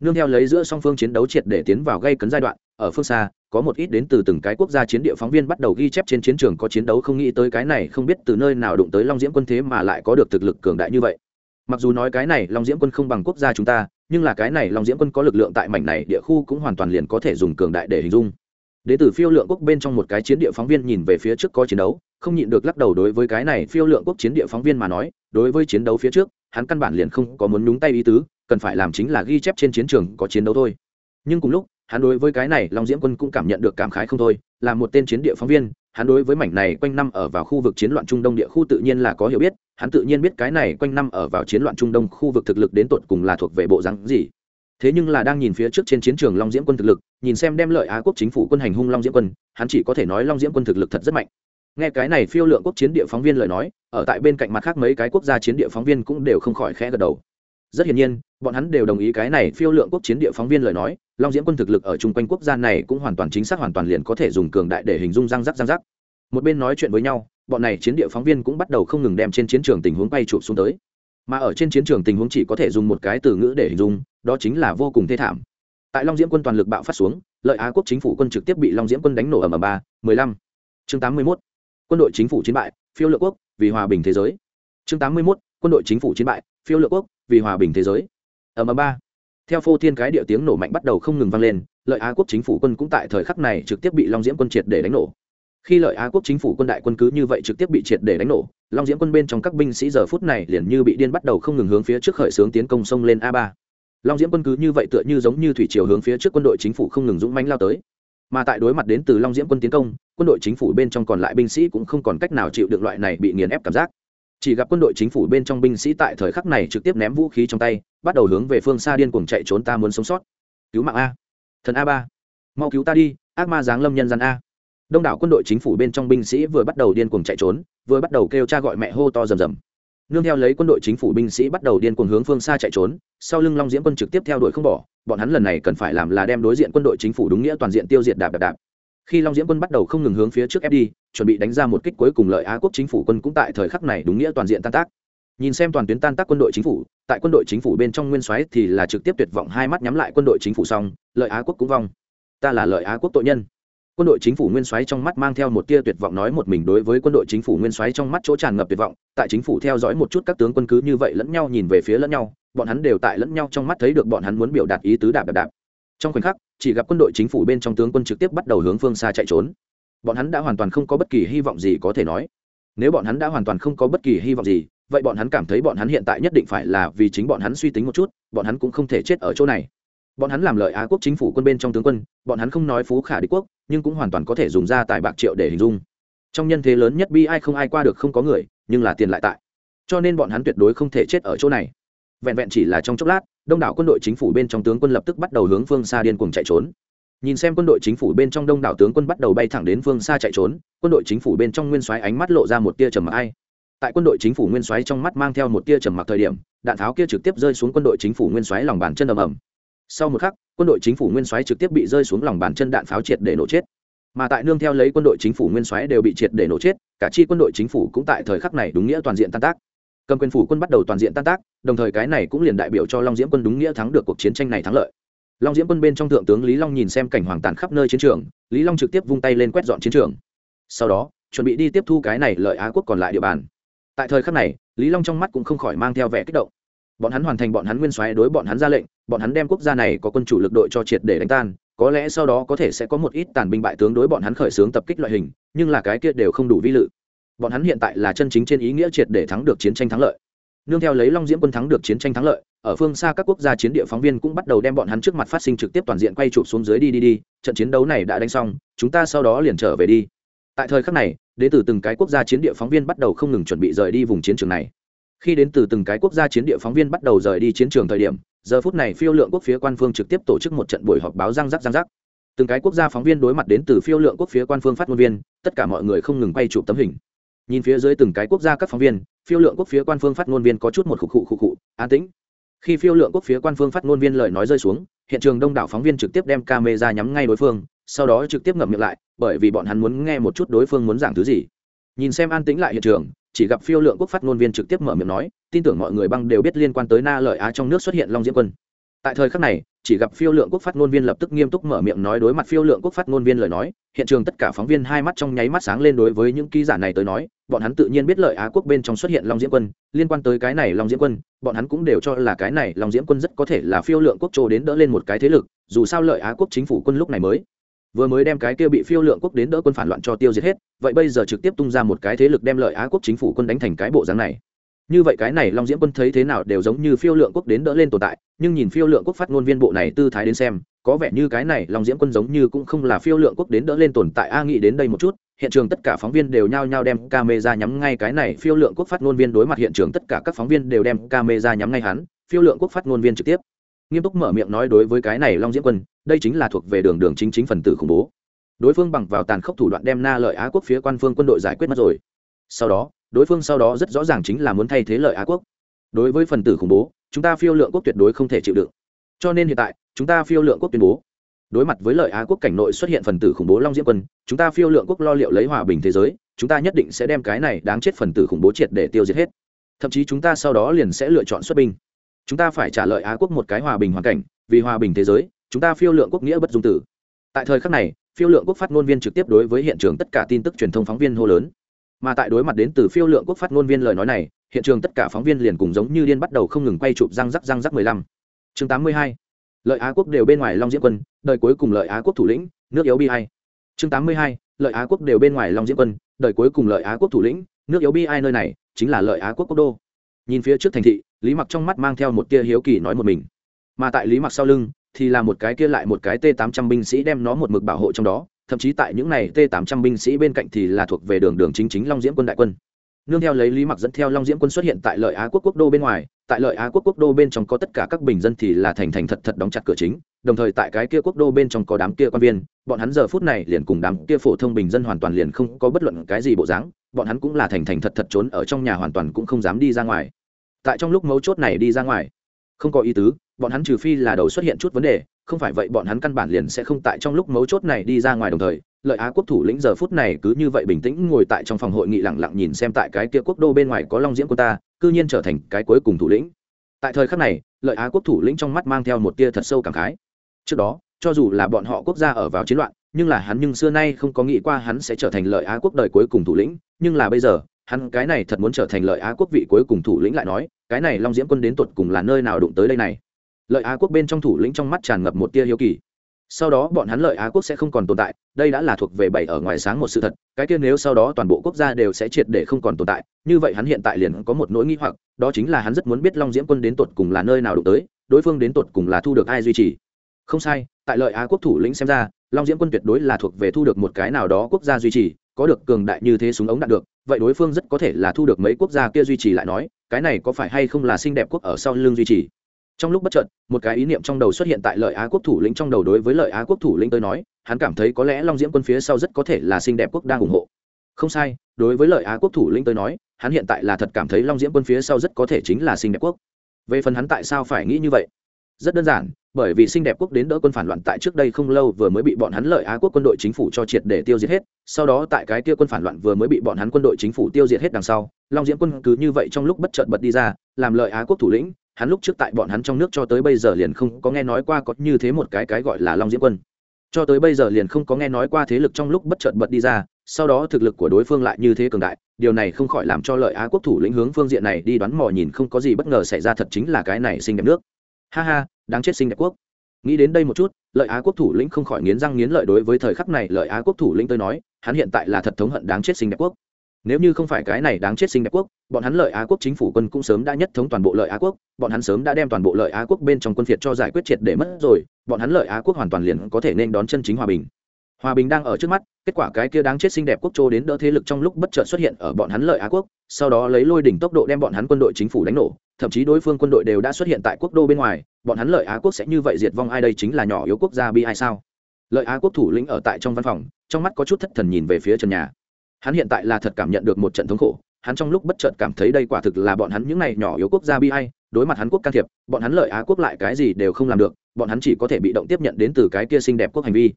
nương theo lấy giữa song phương chiến đấu triệt để tiến vào gây cấn giai đoạn, ở phương xa, có một ít đến từ từng cái quốc gia chiến địa phóng viên bắt đầu ghi chép trên chiến trường có chiến đấu không nghĩ tới cái này không biết từ nơi nào đụng tới long diễm quân thế mà lại có được thực lực cường đại như vậy. Mặc dù nói cái này long diễm quân không bằng quốc gia chúng ta, nhưng là cái này long diễm quân có lực lượng tại mảnh này địa khu cũng hoàn toàn liền có thể dùng cường đại để hình dung. Đ ế phiêu lượng quốc bên trong một cái chiến địa phóng viên nhìn về phía trước có chiến đấu, không nhịn được lắc đầu đối với cái này phiêu lượng quốc chiến địa phóng viên mà nói, đối với chiến đấu phía trước, hắn căn bản liền không có muốn nhúng tay ý tứ cần phải làm chính là ghi chép trên chiến trường có chiến đấu thôi. Nhưng cùng lúc, hắn đối với cái này, long diễm quân cũng cảm nhận được cảm khái không thôi, là một tên chiến địa phóng viên, hắn đối với mảnh này quanh năm ở vào khu vực chiến loạn trung đông địa khu tự nhiên là có hiểu biết, hắn tự nhiên biết cái này quanh năm ở vào chiến loạn trung đông khu vực thực lực đến tột cùng là thuộc về bộ rắn gì. Thế nhưng là đang nhìn phía trước trên chiến trường long diễm quân thực lực, nhìn xem đem lợi á quốc chính phủ quân hành hung long diễm quân, hắn chỉ có thể nói long diễm quân thực lực thật rất mạnh. Nghe cái này phiêu lượng quốc chiến địa phóng viên lời nói, ở tại bên cạnh mặt khác mấy cái quốc gia chiến địa phóng viên cũng đều không khỏi khẽ gật đầu rất hiển nhiên, bọn hắn đều đồng ý cái này phiêu lượng quốc chiến địa phóng viên lời nói, long diễm quân thực lực ở chung quanh quốc gia này cũng hoàn toàn chính xác hoàn toàn liền có thể dùng cường đại để hình dung răng rắc răng rắc. Một bên nói chuyện với nhau, bọn này chiến địa phóng viên cũng bắt đầu không ngừng đem trên chiến trường tình huống bay chụp xuống tới. Mà ở trên chiến trường tình huống chỉ có thể dùng một cái từ ngữ để hình dung, đó chính là vô cùng thê thảm. Tại long diễm quân toàn lực bạo phát xuống, lợi á quốc chính phủ quân trực tiếp bị long diễm quân đánh nổ ở m ba, mười lăm. Chương tám mươi mốt, quân đội chính phủ chiến bại, phiêu lựa quốc vì hòa bình thế giới. Chương tám mươi mốt, quân đội chính phủ chiến bại, phiêu lựa quốc vì hòa bình thế giới. Ở m ba. Theo phô thiên cái địa tiếng nổ mạnh bắt đầu không ngừng vang lên, lợi á quốc chính phủ quân cũng tại thời khắc này trực tiếp bị long diễm quân triệt để đánh nổ. Khi lợi á quốc chính phủ quân đại quân cứ như vậy trực tiếp bị triệt để đánh nổ, long diễm quân bên trong các binh sĩ giờ phút này liền như bị điên bắt đầu không ngừng hướng phía trước khởi xướng tiến công sông lên a ba. Long diễm quân cứ như vậy tựa như giống như thủy triều hướng phía trước quân đội chính phủ không ngừng dũng mãnh lao tới. Mà tại đối mặt đến từ long diễm quân tiến công, quân đội chính phủ bên trong còn lại binh sĩ cũng không còn cách nào chịu được loại này bị nghiền ép cảm giác chỉ gặp quân đội chính phủ bên trong binh sĩ tại thời khắc này trực tiếp ném vũ khí trong tay, bắt đầu hướng về phương xa điên cuồng chạy trốn ta muốn sống sót. Cứu mạng a. Thần a ba. Mau cứu ta đi, ác ma giáng lâm nhân dân a. Đông đảo quân đội chính phủ bên trong binh sĩ vừa bắt đầu điên cuồng chạy trốn, vừa bắt đầu kêu cha gọi mẹ hô to rầm rầm. Nương theo lấy quân đội chính phủ binh sĩ bắt đầu điên cuồng hướng phương xa chạy trốn, sau lưng long diễm quân trực tiếp theo đuổi không bỏ, bọn hắn lần này cần phải làm là đem đối diện quân đội chính phủ đúng nghĩa toàn diện tiêu diệt đạp đạp đạp khi long diễm quân bắt đầu không ngừng hướng phía trước ép đi, chuẩn bị đánh ra một kích cuối cùng lợi á quốc chính phủ quân cũng tại thời khắc này đúng nghĩa toàn diện tan tác. Nhìn xem toàn tuyến tan tác quân đội chính phủ, tại quân đội chính phủ bên trong nguyên soái thì là trực tiếp tuyệt vọng hai mắt nhắm lại quân đội chính phủ xong, lợi á quốc cũng vong. Ta là lợi á quốc tội nhân. Quân đội chính phủ nguyên soái trong mắt mang theo một tia tuyệt vọng nói một mình đối với quân đội chính phủ nguyên soái trong mắt chỗ tràn ngập tuyệt vọng, tại chính phủ theo dõi một chút các tướng quân cứ như vậy lẫn nhau nhìn về phía lẫn nhau, bọn hắn đều tại lẫn nhau trong mắt thấy được bọn hắn muốn biểu đạt ý tứ đạp đạp đạp trong khoảnh khắc, chỉ gặp quân đội chính phủ bên trong tướng quân trực tiếp bắt đầu hướng phương xa chạy trốn. Bọn hắn đã hoàn toàn không có bất kỳ hy vọng gì có thể nói. Nếu bọn hắn đã hoàn toàn không có bất kỳ hy vọng gì, vậy bọn hắn cảm thấy bọn hắn hiện tại nhất định phải là vì chính bọn hắn suy tính một chút, bọn hắn cũng không thể chết ở chỗ này. Bọn hắn làm lợi á quốc chính phủ quân bên trong tướng quân, bọn hắn không nói phú khả đế quốc, nhưng cũng hoàn toàn có thể dùng ra tài bạc triệu để hình dung. Trong nhân thế lớn nhất bi ai không ai qua được không có người, nhưng là tiền lại tại. Cho nên bọn hắn tuyệt đối không thể chết ở chỗ này vẹn vẹn chỉ là trong chốc lát, đông đảo quân đội chính phủ bên trong tướng quân lập tức bắt đầu hướng phương xa điên cuồng chạy trốn. Nhìn xem quân đội chính phủ bên trong đông đảo tướng quân bắt đầu bay thẳng đến phương xa chạy trốn, quân đội chính phủ bên trong nguyên soái ánh mắt lộ ra một tia trầm mặc ai. Tại quân đội chính phủ nguyên soái trong mắt mang theo một tia trầm mặc thời điểm, đạn tháo kia trực tiếp rơi xuống quân đội chính phủ nguyên soái lòng bàn chân ầm ầm. Sau một khắc, quân đội chính phủ nguyên soái trực tiếp bị rơi xuống lòng bàn chân đạn pháo triệt để nổ chết. Mà tại nương theo lấy quân đội chính phủ nguyên soái đều bị triệt để nổ chết, cả chi quân đội chính phủ cũng tại thời khắc này đúng nghĩa toàn diện tan tác cầm quyền phủ quân bắt đầu toàn diện tan tác, đồng thời cái này cũng liền đại biểu cho long diễm quân đúng nghĩa thắng được cuộc chiến tranh này thắng lợi. Long diễm quân bên trong thượng tướng lý long nhìn xem cảnh hoàng tàn khắp nơi chiến trường, lý long trực tiếp vung tay lên quét dọn chiến trường. Sau đó, chuẩn bị đi tiếp thu cái này lợi á quốc còn lại địa bàn. Tại thời khắc này, lý long trong mắt cũng không khỏi mang theo vẻ kích động. Bọn hắn hoàn thành bọn hắn nguyên soái đối bọn hắn ra lệnh, bọn hắn đem quốc gia này có quân chủ lực đội cho triệt để đánh tan, có lẽ sau đó có thể sẽ có một ít tàn binh bại tướng đối bọn hắn khởi xướng tập kích loại hình, nhưng là cái kia đều không đủ vi lự bọn hắn hiện tại là chân chính trên ý nghĩa triệt để thắng được chiến tranh thắng lợi. Nương theo lấy long diễm quân thắng được chiến tranh thắng lợi, ở phương xa các quốc gia chiến địa phóng viên cũng bắt đầu đem bọn hắn trước mặt phát sinh trực tiếp toàn diện quay chụp xuống dưới đi đi đi, trận chiến đấu này đã đánh xong, chúng ta sau đó liền trở về đi. Tại thời khắc này, đến từ từng cái quốc gia chiến địa phóng viên bắt đầu không ngừng chuẩn bị rời đi vùng chiến trường này. Khi đến từ từng cái quốc gia chiến địa phóng viên bắt đầu rời đi chiến trường thời điểm, giờ phút này phiêu lượng quốc phía quan phương trực tiếp tổ chức một trận buổi họp báo răng rắc răng rắc. Từng cái quốc gia phóng viên đối mặt đến từ phiêu lượng quốc phía quan phương phát ngôn viên, tất cả mọi người không ngừng quay chụp tấm hình nhìn phía dưới từng cái quốc gia các phóng viên, phiêu lượng quốc phía quan phương phát ngôn viên có chút một khục khụ khục khụ, an tĩnh. Khi phiêu lượng quốc phía quan phương phát ngôn viên lời nói rơi xuống, hiện trường đông đảo phóng viên trực tiếp đem camera nhắm ngay đối phương, sau đó trực tiếp ngậm miệng lại, bởi vì bọn hắn muốn nghe một chút đối phương muốn giảng thứ gì. Nhìn xem an tĩnh lại hiện trường, chỉ gặp phiêu lượng quốc phát ngôn viên trực tiếp mở miệng nói, tin tưởng mọi người băng đều biết liên quan tới na lợi á trong nước xuất hiện long diễm quân. Tại thời khắc này chỉ gặp phiêu lượng quốc phát ngôn viên lập tức nghiêm túc mở miệng nói đối mặt phiêu lượng quốc phát ngôn viên lời nói, hiện trường tất cả phóng viên hai mắt trong nháy mắt sáng lên đối với những ký giả này tới nói, bọn hắn tự nhiên biết lợi á quốc bên trong xuất hiện long diễm quân, liên quan tới cái này long diễm quân, bọn hắn cũng đều cho là cái này long diễm quân rất có thể là phiêu lượng quốc trô đến đỡ lên một cái thế lực, dù sao lợi á quốc chính phủ quân lúc này mới. Vừa mới đem cái kia bị phiêu lượng quốc đến đỡ quân phản loạn cho tiêu diệt hết, vậy bây giờ trực tiếp tung ra một cái thế lực đem lợi á quốc chính phủ quân đánh thành cái bộ dáng này. Như vậy cái này long diễm quân thấy thế nào đều giống như phiêu lượng quốc đến đỡ lên tồn tại nhưng nhìn phiêu lượng quốc phát ngôn viên bộ này tư thái đến xem, có vẻ như cái này long diễm quân giống như cũng không là phiêu lượng quốc đến đỡ lên tồn tại. A nghĩ đến đây một chút, hiện trường tất cả phóng viên đều nhao nhao đem camera nhắm ngay cái này phiêu lượng quốc phát ngôn viên đối mặt hiện trường tất cả các phóng viên đều đem camera nhắm ngay hắn, phiêu lượng quốc phát ngôn viên trực tiếp. Nghiêm túc mở miệng nói đối với cái này long diễm quân, đây chính là thuộc về đường đường chính chính phần tử khủng bố. Đối phương bằng vào tàn khốc thủ đoạn đem na lợi á quốc phía quan phương quân đội giải quyết mất rồi. Sau đó, đối phương sau đó rất rõ ràng chính là muốn thay thế lợi á quốc đối với phần tử khủng bố, chúng ta phiêu lượng quốc tuyệt đối không thể chịu đựng. Cho nên hiện tại, chúng ta phiêu lượng quốc tuyên bố. Đối mặt với lợi á quốc cảnh nội xuất hiện phần tử khủng bố long diễm quân, chúng ta phiêu lượng quốc lo liệu lấy hòa bình thế giới, chúng ta nhất định sẽ đem cái này đáng chết phần tử khủng bố triệt để tiêu diệt hết. Thậm chí chúng ta sau đó liền sẽ lựa chọn xuất binh. Chúng ta phải trả lợi á quốc một cái hòa bình hoàn cảnh, vì hòa bình thế giới, chúng ta phiêu lượng quốc nghĩa bất dung tử. Tại thời khắc này, phiêu lượng quốc phát ngôn viên trực tiếp đối với hiện trường tất cả tin tức truyền thông phóng viên hô lớn. Mà tại đối mặt đến từ phiêu lượng quốc phát ngôn viên lời nói này hiện trường tất cả phóng viên liền cùng giống như điên bắt đầu không ngừng quay chụp răng rắc răng rắc mười lăm. Chương tám mươi hai, lợi á quốc đều bên ngoài long diễm quân, đời cuối cùng lợi á quốc thủ lĩnh, nước yếu bi ai. Chương tám mươi hai, lợi á quốc đều bên ngoài long diễm quân, đời cuối cùng lợi á quốc thủ lĩnh, nước yếu bi ai nơi này chính là lợi á quốc quốc đô. Nhìn phía trước thành thị, lý mặc trong mắt mang theo một tia hiếu kỳ nói một mình. Mà tại lý mặc sau lưng thì là một cái kia lại một cái t 800 binh sĩ đem nó một mực bảo hộ trong đó, thậm chí tại những này t 800 binh sĩ bên cạnh thì là thuộc về đường đường chính chính long diễm quân đại quân nương theo lấy lý mặc dẫn theo long diễm quân xuất hiện tại lợi á quốc quốc đô bên ngoài, tại lợi á quốc quốc đô bên trong có tất cả các bình dân thì là thành thành thật thật đóng chặt cửa chính, đồng thời tại cái kia quốc đô bên trong có đám kia quan viên, bọn hắn giờ phút này liền cùng đám kia phổ thông bình dân hoàn toàn liền không có bất luận cái gì bộ dáng, bọn hắn cũng là thành thành thật thật trốn ở trong nhà hoàn toàn cũng không dám đi ra ngoài. Tại trong lúc mấu chốt này đi ra ngoài, không có ý tứ, bọn hắn trừ phi là đầu xuất hiện chút vấn đề, không phải vậy bọn hắn căn bản liền sẽ không tại trong lúc mấu chốt này đi ra ngoài đồng thời lợi á quốc thủ lĩnh giờ phút này cứ như vậy bình tĩnh ngồi tại trong phòng hội nghị lặng lặng nhìn xem tại cái kia quốc đô bên ngoài có long diễm của ta, cư nhiên trở thành cái cuối cùng thủ lĩnh. Tại thời khắc này, lợi á quốc thủ lĩnh trong mắt mang theo một tia thật sâu cảm khái. Trước đó, cho dù là bọn họ quốc gia ở vào chiến loạn, nhưng là hắn nhưng xưa nay không có nghĩ qua hắn sẽ trở thành lợi á quốc đời cuối cùng thủ lĩnh, nhưng là bây giờ, hắn cái này thật muốn trở thành lợi á quốc vị cuối cùng thủ lĩnh lại nói, cái này long diễm quân đến tột cùng là nơi nào đụng tới đây này? Lợi á quốc bên trong thủ lĩnh trong mắt tràn ngập một tia hiếu kỳ sau đó bọn hắn lợi á quốc sẽ không còn tồn tại, đây đã là thuộc về bảy ở ngoài sáng một sự thật, cái kia nếu sau đó toàn bộ quốc gia đều sẽ triệt để không còn tồn tại, như vậy hắn hiện tại liền có một nỗi nghi hoặc, đó chính là hắn rất muốn biết long diễm quân đến tột cùng là nơi nào đụng tới, đối phương đến tột cùng là thu được ai duy trì. Không sai, tại lợi á quốc thủ lĩnh xem ra, long diễm quân tuyệt đối là thuộc về thu được một cái nào đó quốc gia duy trì, có được cường đại như thế súng ống đạt được, vậy đối phương rất có thể là thu được mấy quốc gia kia duy trì lại nói, cái này có phải hay không là xinh đẹp quốc ở sau lưng duy trì? Trong lúc bất chợt, một cái ý niệm trong đầu xuất hiện tại lợi á quốc thủ lĩnh trong đầu đối với lợi á quốc thủ lĩnh tới nói, hắn cảm thấy có lẽ long diễm quân phía sau rất có thể là xinh đẹp quốc đang ủng hộ. Không sai, đối với lợi á quốc thủ lĩnh tới nói, hắn hiện tại là thật cảm thấy long diễm quân phía sau rất có thể chính là xinh đẹp quốc. Về phần hắn tại sao phải nghĩ như vậy? Rất đơn giản, bởi vì xinh đẹp quốc đến đỡ quân phản loạn tại trước đây không lâu vừa mới bị bọn hắn lợi á quốc quân đội chính phủ cho triệt để tiêu diệt hết, sau đó tại cái kia quân phản loạn vừa mới bị bọn hắn quân đội chính phủ tiêu diệt hết đằng sau, long diễm quân cứ như vậy trong lúc bất chợt bật đi ra, làm lợi á quốc thủ lĩnh hắn lúc trước tại bọn hắn trong nước cho tới bây giờ liền không có nghe nói qua có như thế một cái cái gọi là long diễm quân. Cho tới bây giờ liền không có nghe nói qua thế lực trong lúc bất chợt bật đi ra, sau đó thực lực của đối phương lại như thế cường đại, điều này không khỏi làm cho lợi á quốc thủ lĩnh hướng phương diện này đi đoán mò nhìn không có gì bất ngờ xảy ra thật chính là cái này sinh đẹp nước. Ha ha, đáng chết sinh đẹp quốc. Nghĩ đến đây một chút, lợi á quốc thủ lĩnh không khỏi nghiến răng nghiến lợi đối với thời khắc này lợi á quốc thủ lĩnh tôi nói, hắn hiện tại là thật thống hận đáng chết sinh đẹp quốc nếu như không phải cái này đáng chết sinh đẹp quốc, bọn hắn lợi á quốc chính phủ quân cũng sớm đã nhất thống toàn bộ lợi á quốc, bọn hắn sớm đã đem toàn bộ lợi á quốc bên trong quân phiệt cho giải quyết triệt để mất rồi, bọn hắn lợi á quốc hoàn toàn liền có thể nên đón chân chính hòa bình. Hòa bình đang ở trước mắt, kết quả cái kia đáng chết xinh đẹp quốc châu đến đỡ thế lực trong lúc bất chợt xuất hiện ở bọn hắn lợi á quốc, sau đó lấy lôi đỉnh tốc độ đem bọn hắn quân đội chính phủ đánh nổ, thậm chí đối phương quân đội đều đã xuất hiện tại quốc đô bên ngoài, bọn hắn lợi á quốc sẽ như vậy diệt vong ai đây chính là nhỏ yếu quốc gia bi ai sao? Lợi á quốc thủ lĩnh ở tại trong văn phòng, trong mắt có chút thất thần nhìn về phía trần nhà hắn hiện tại là thật cảm nhận được một trận thống khổ, hắn trong lúc bất chợt cảm thấy đây quả thực là bọn hắn những này nhỏ yếu quốc gia bi ai, đối mặt hắn quốc can thiệp, bọn hắn lợi á quốc lại cái gì đều không làm được, bọn hắn chỉ có thể bị động tiếp nhận đến từ cái kia xinh đẹp quốc hành vi.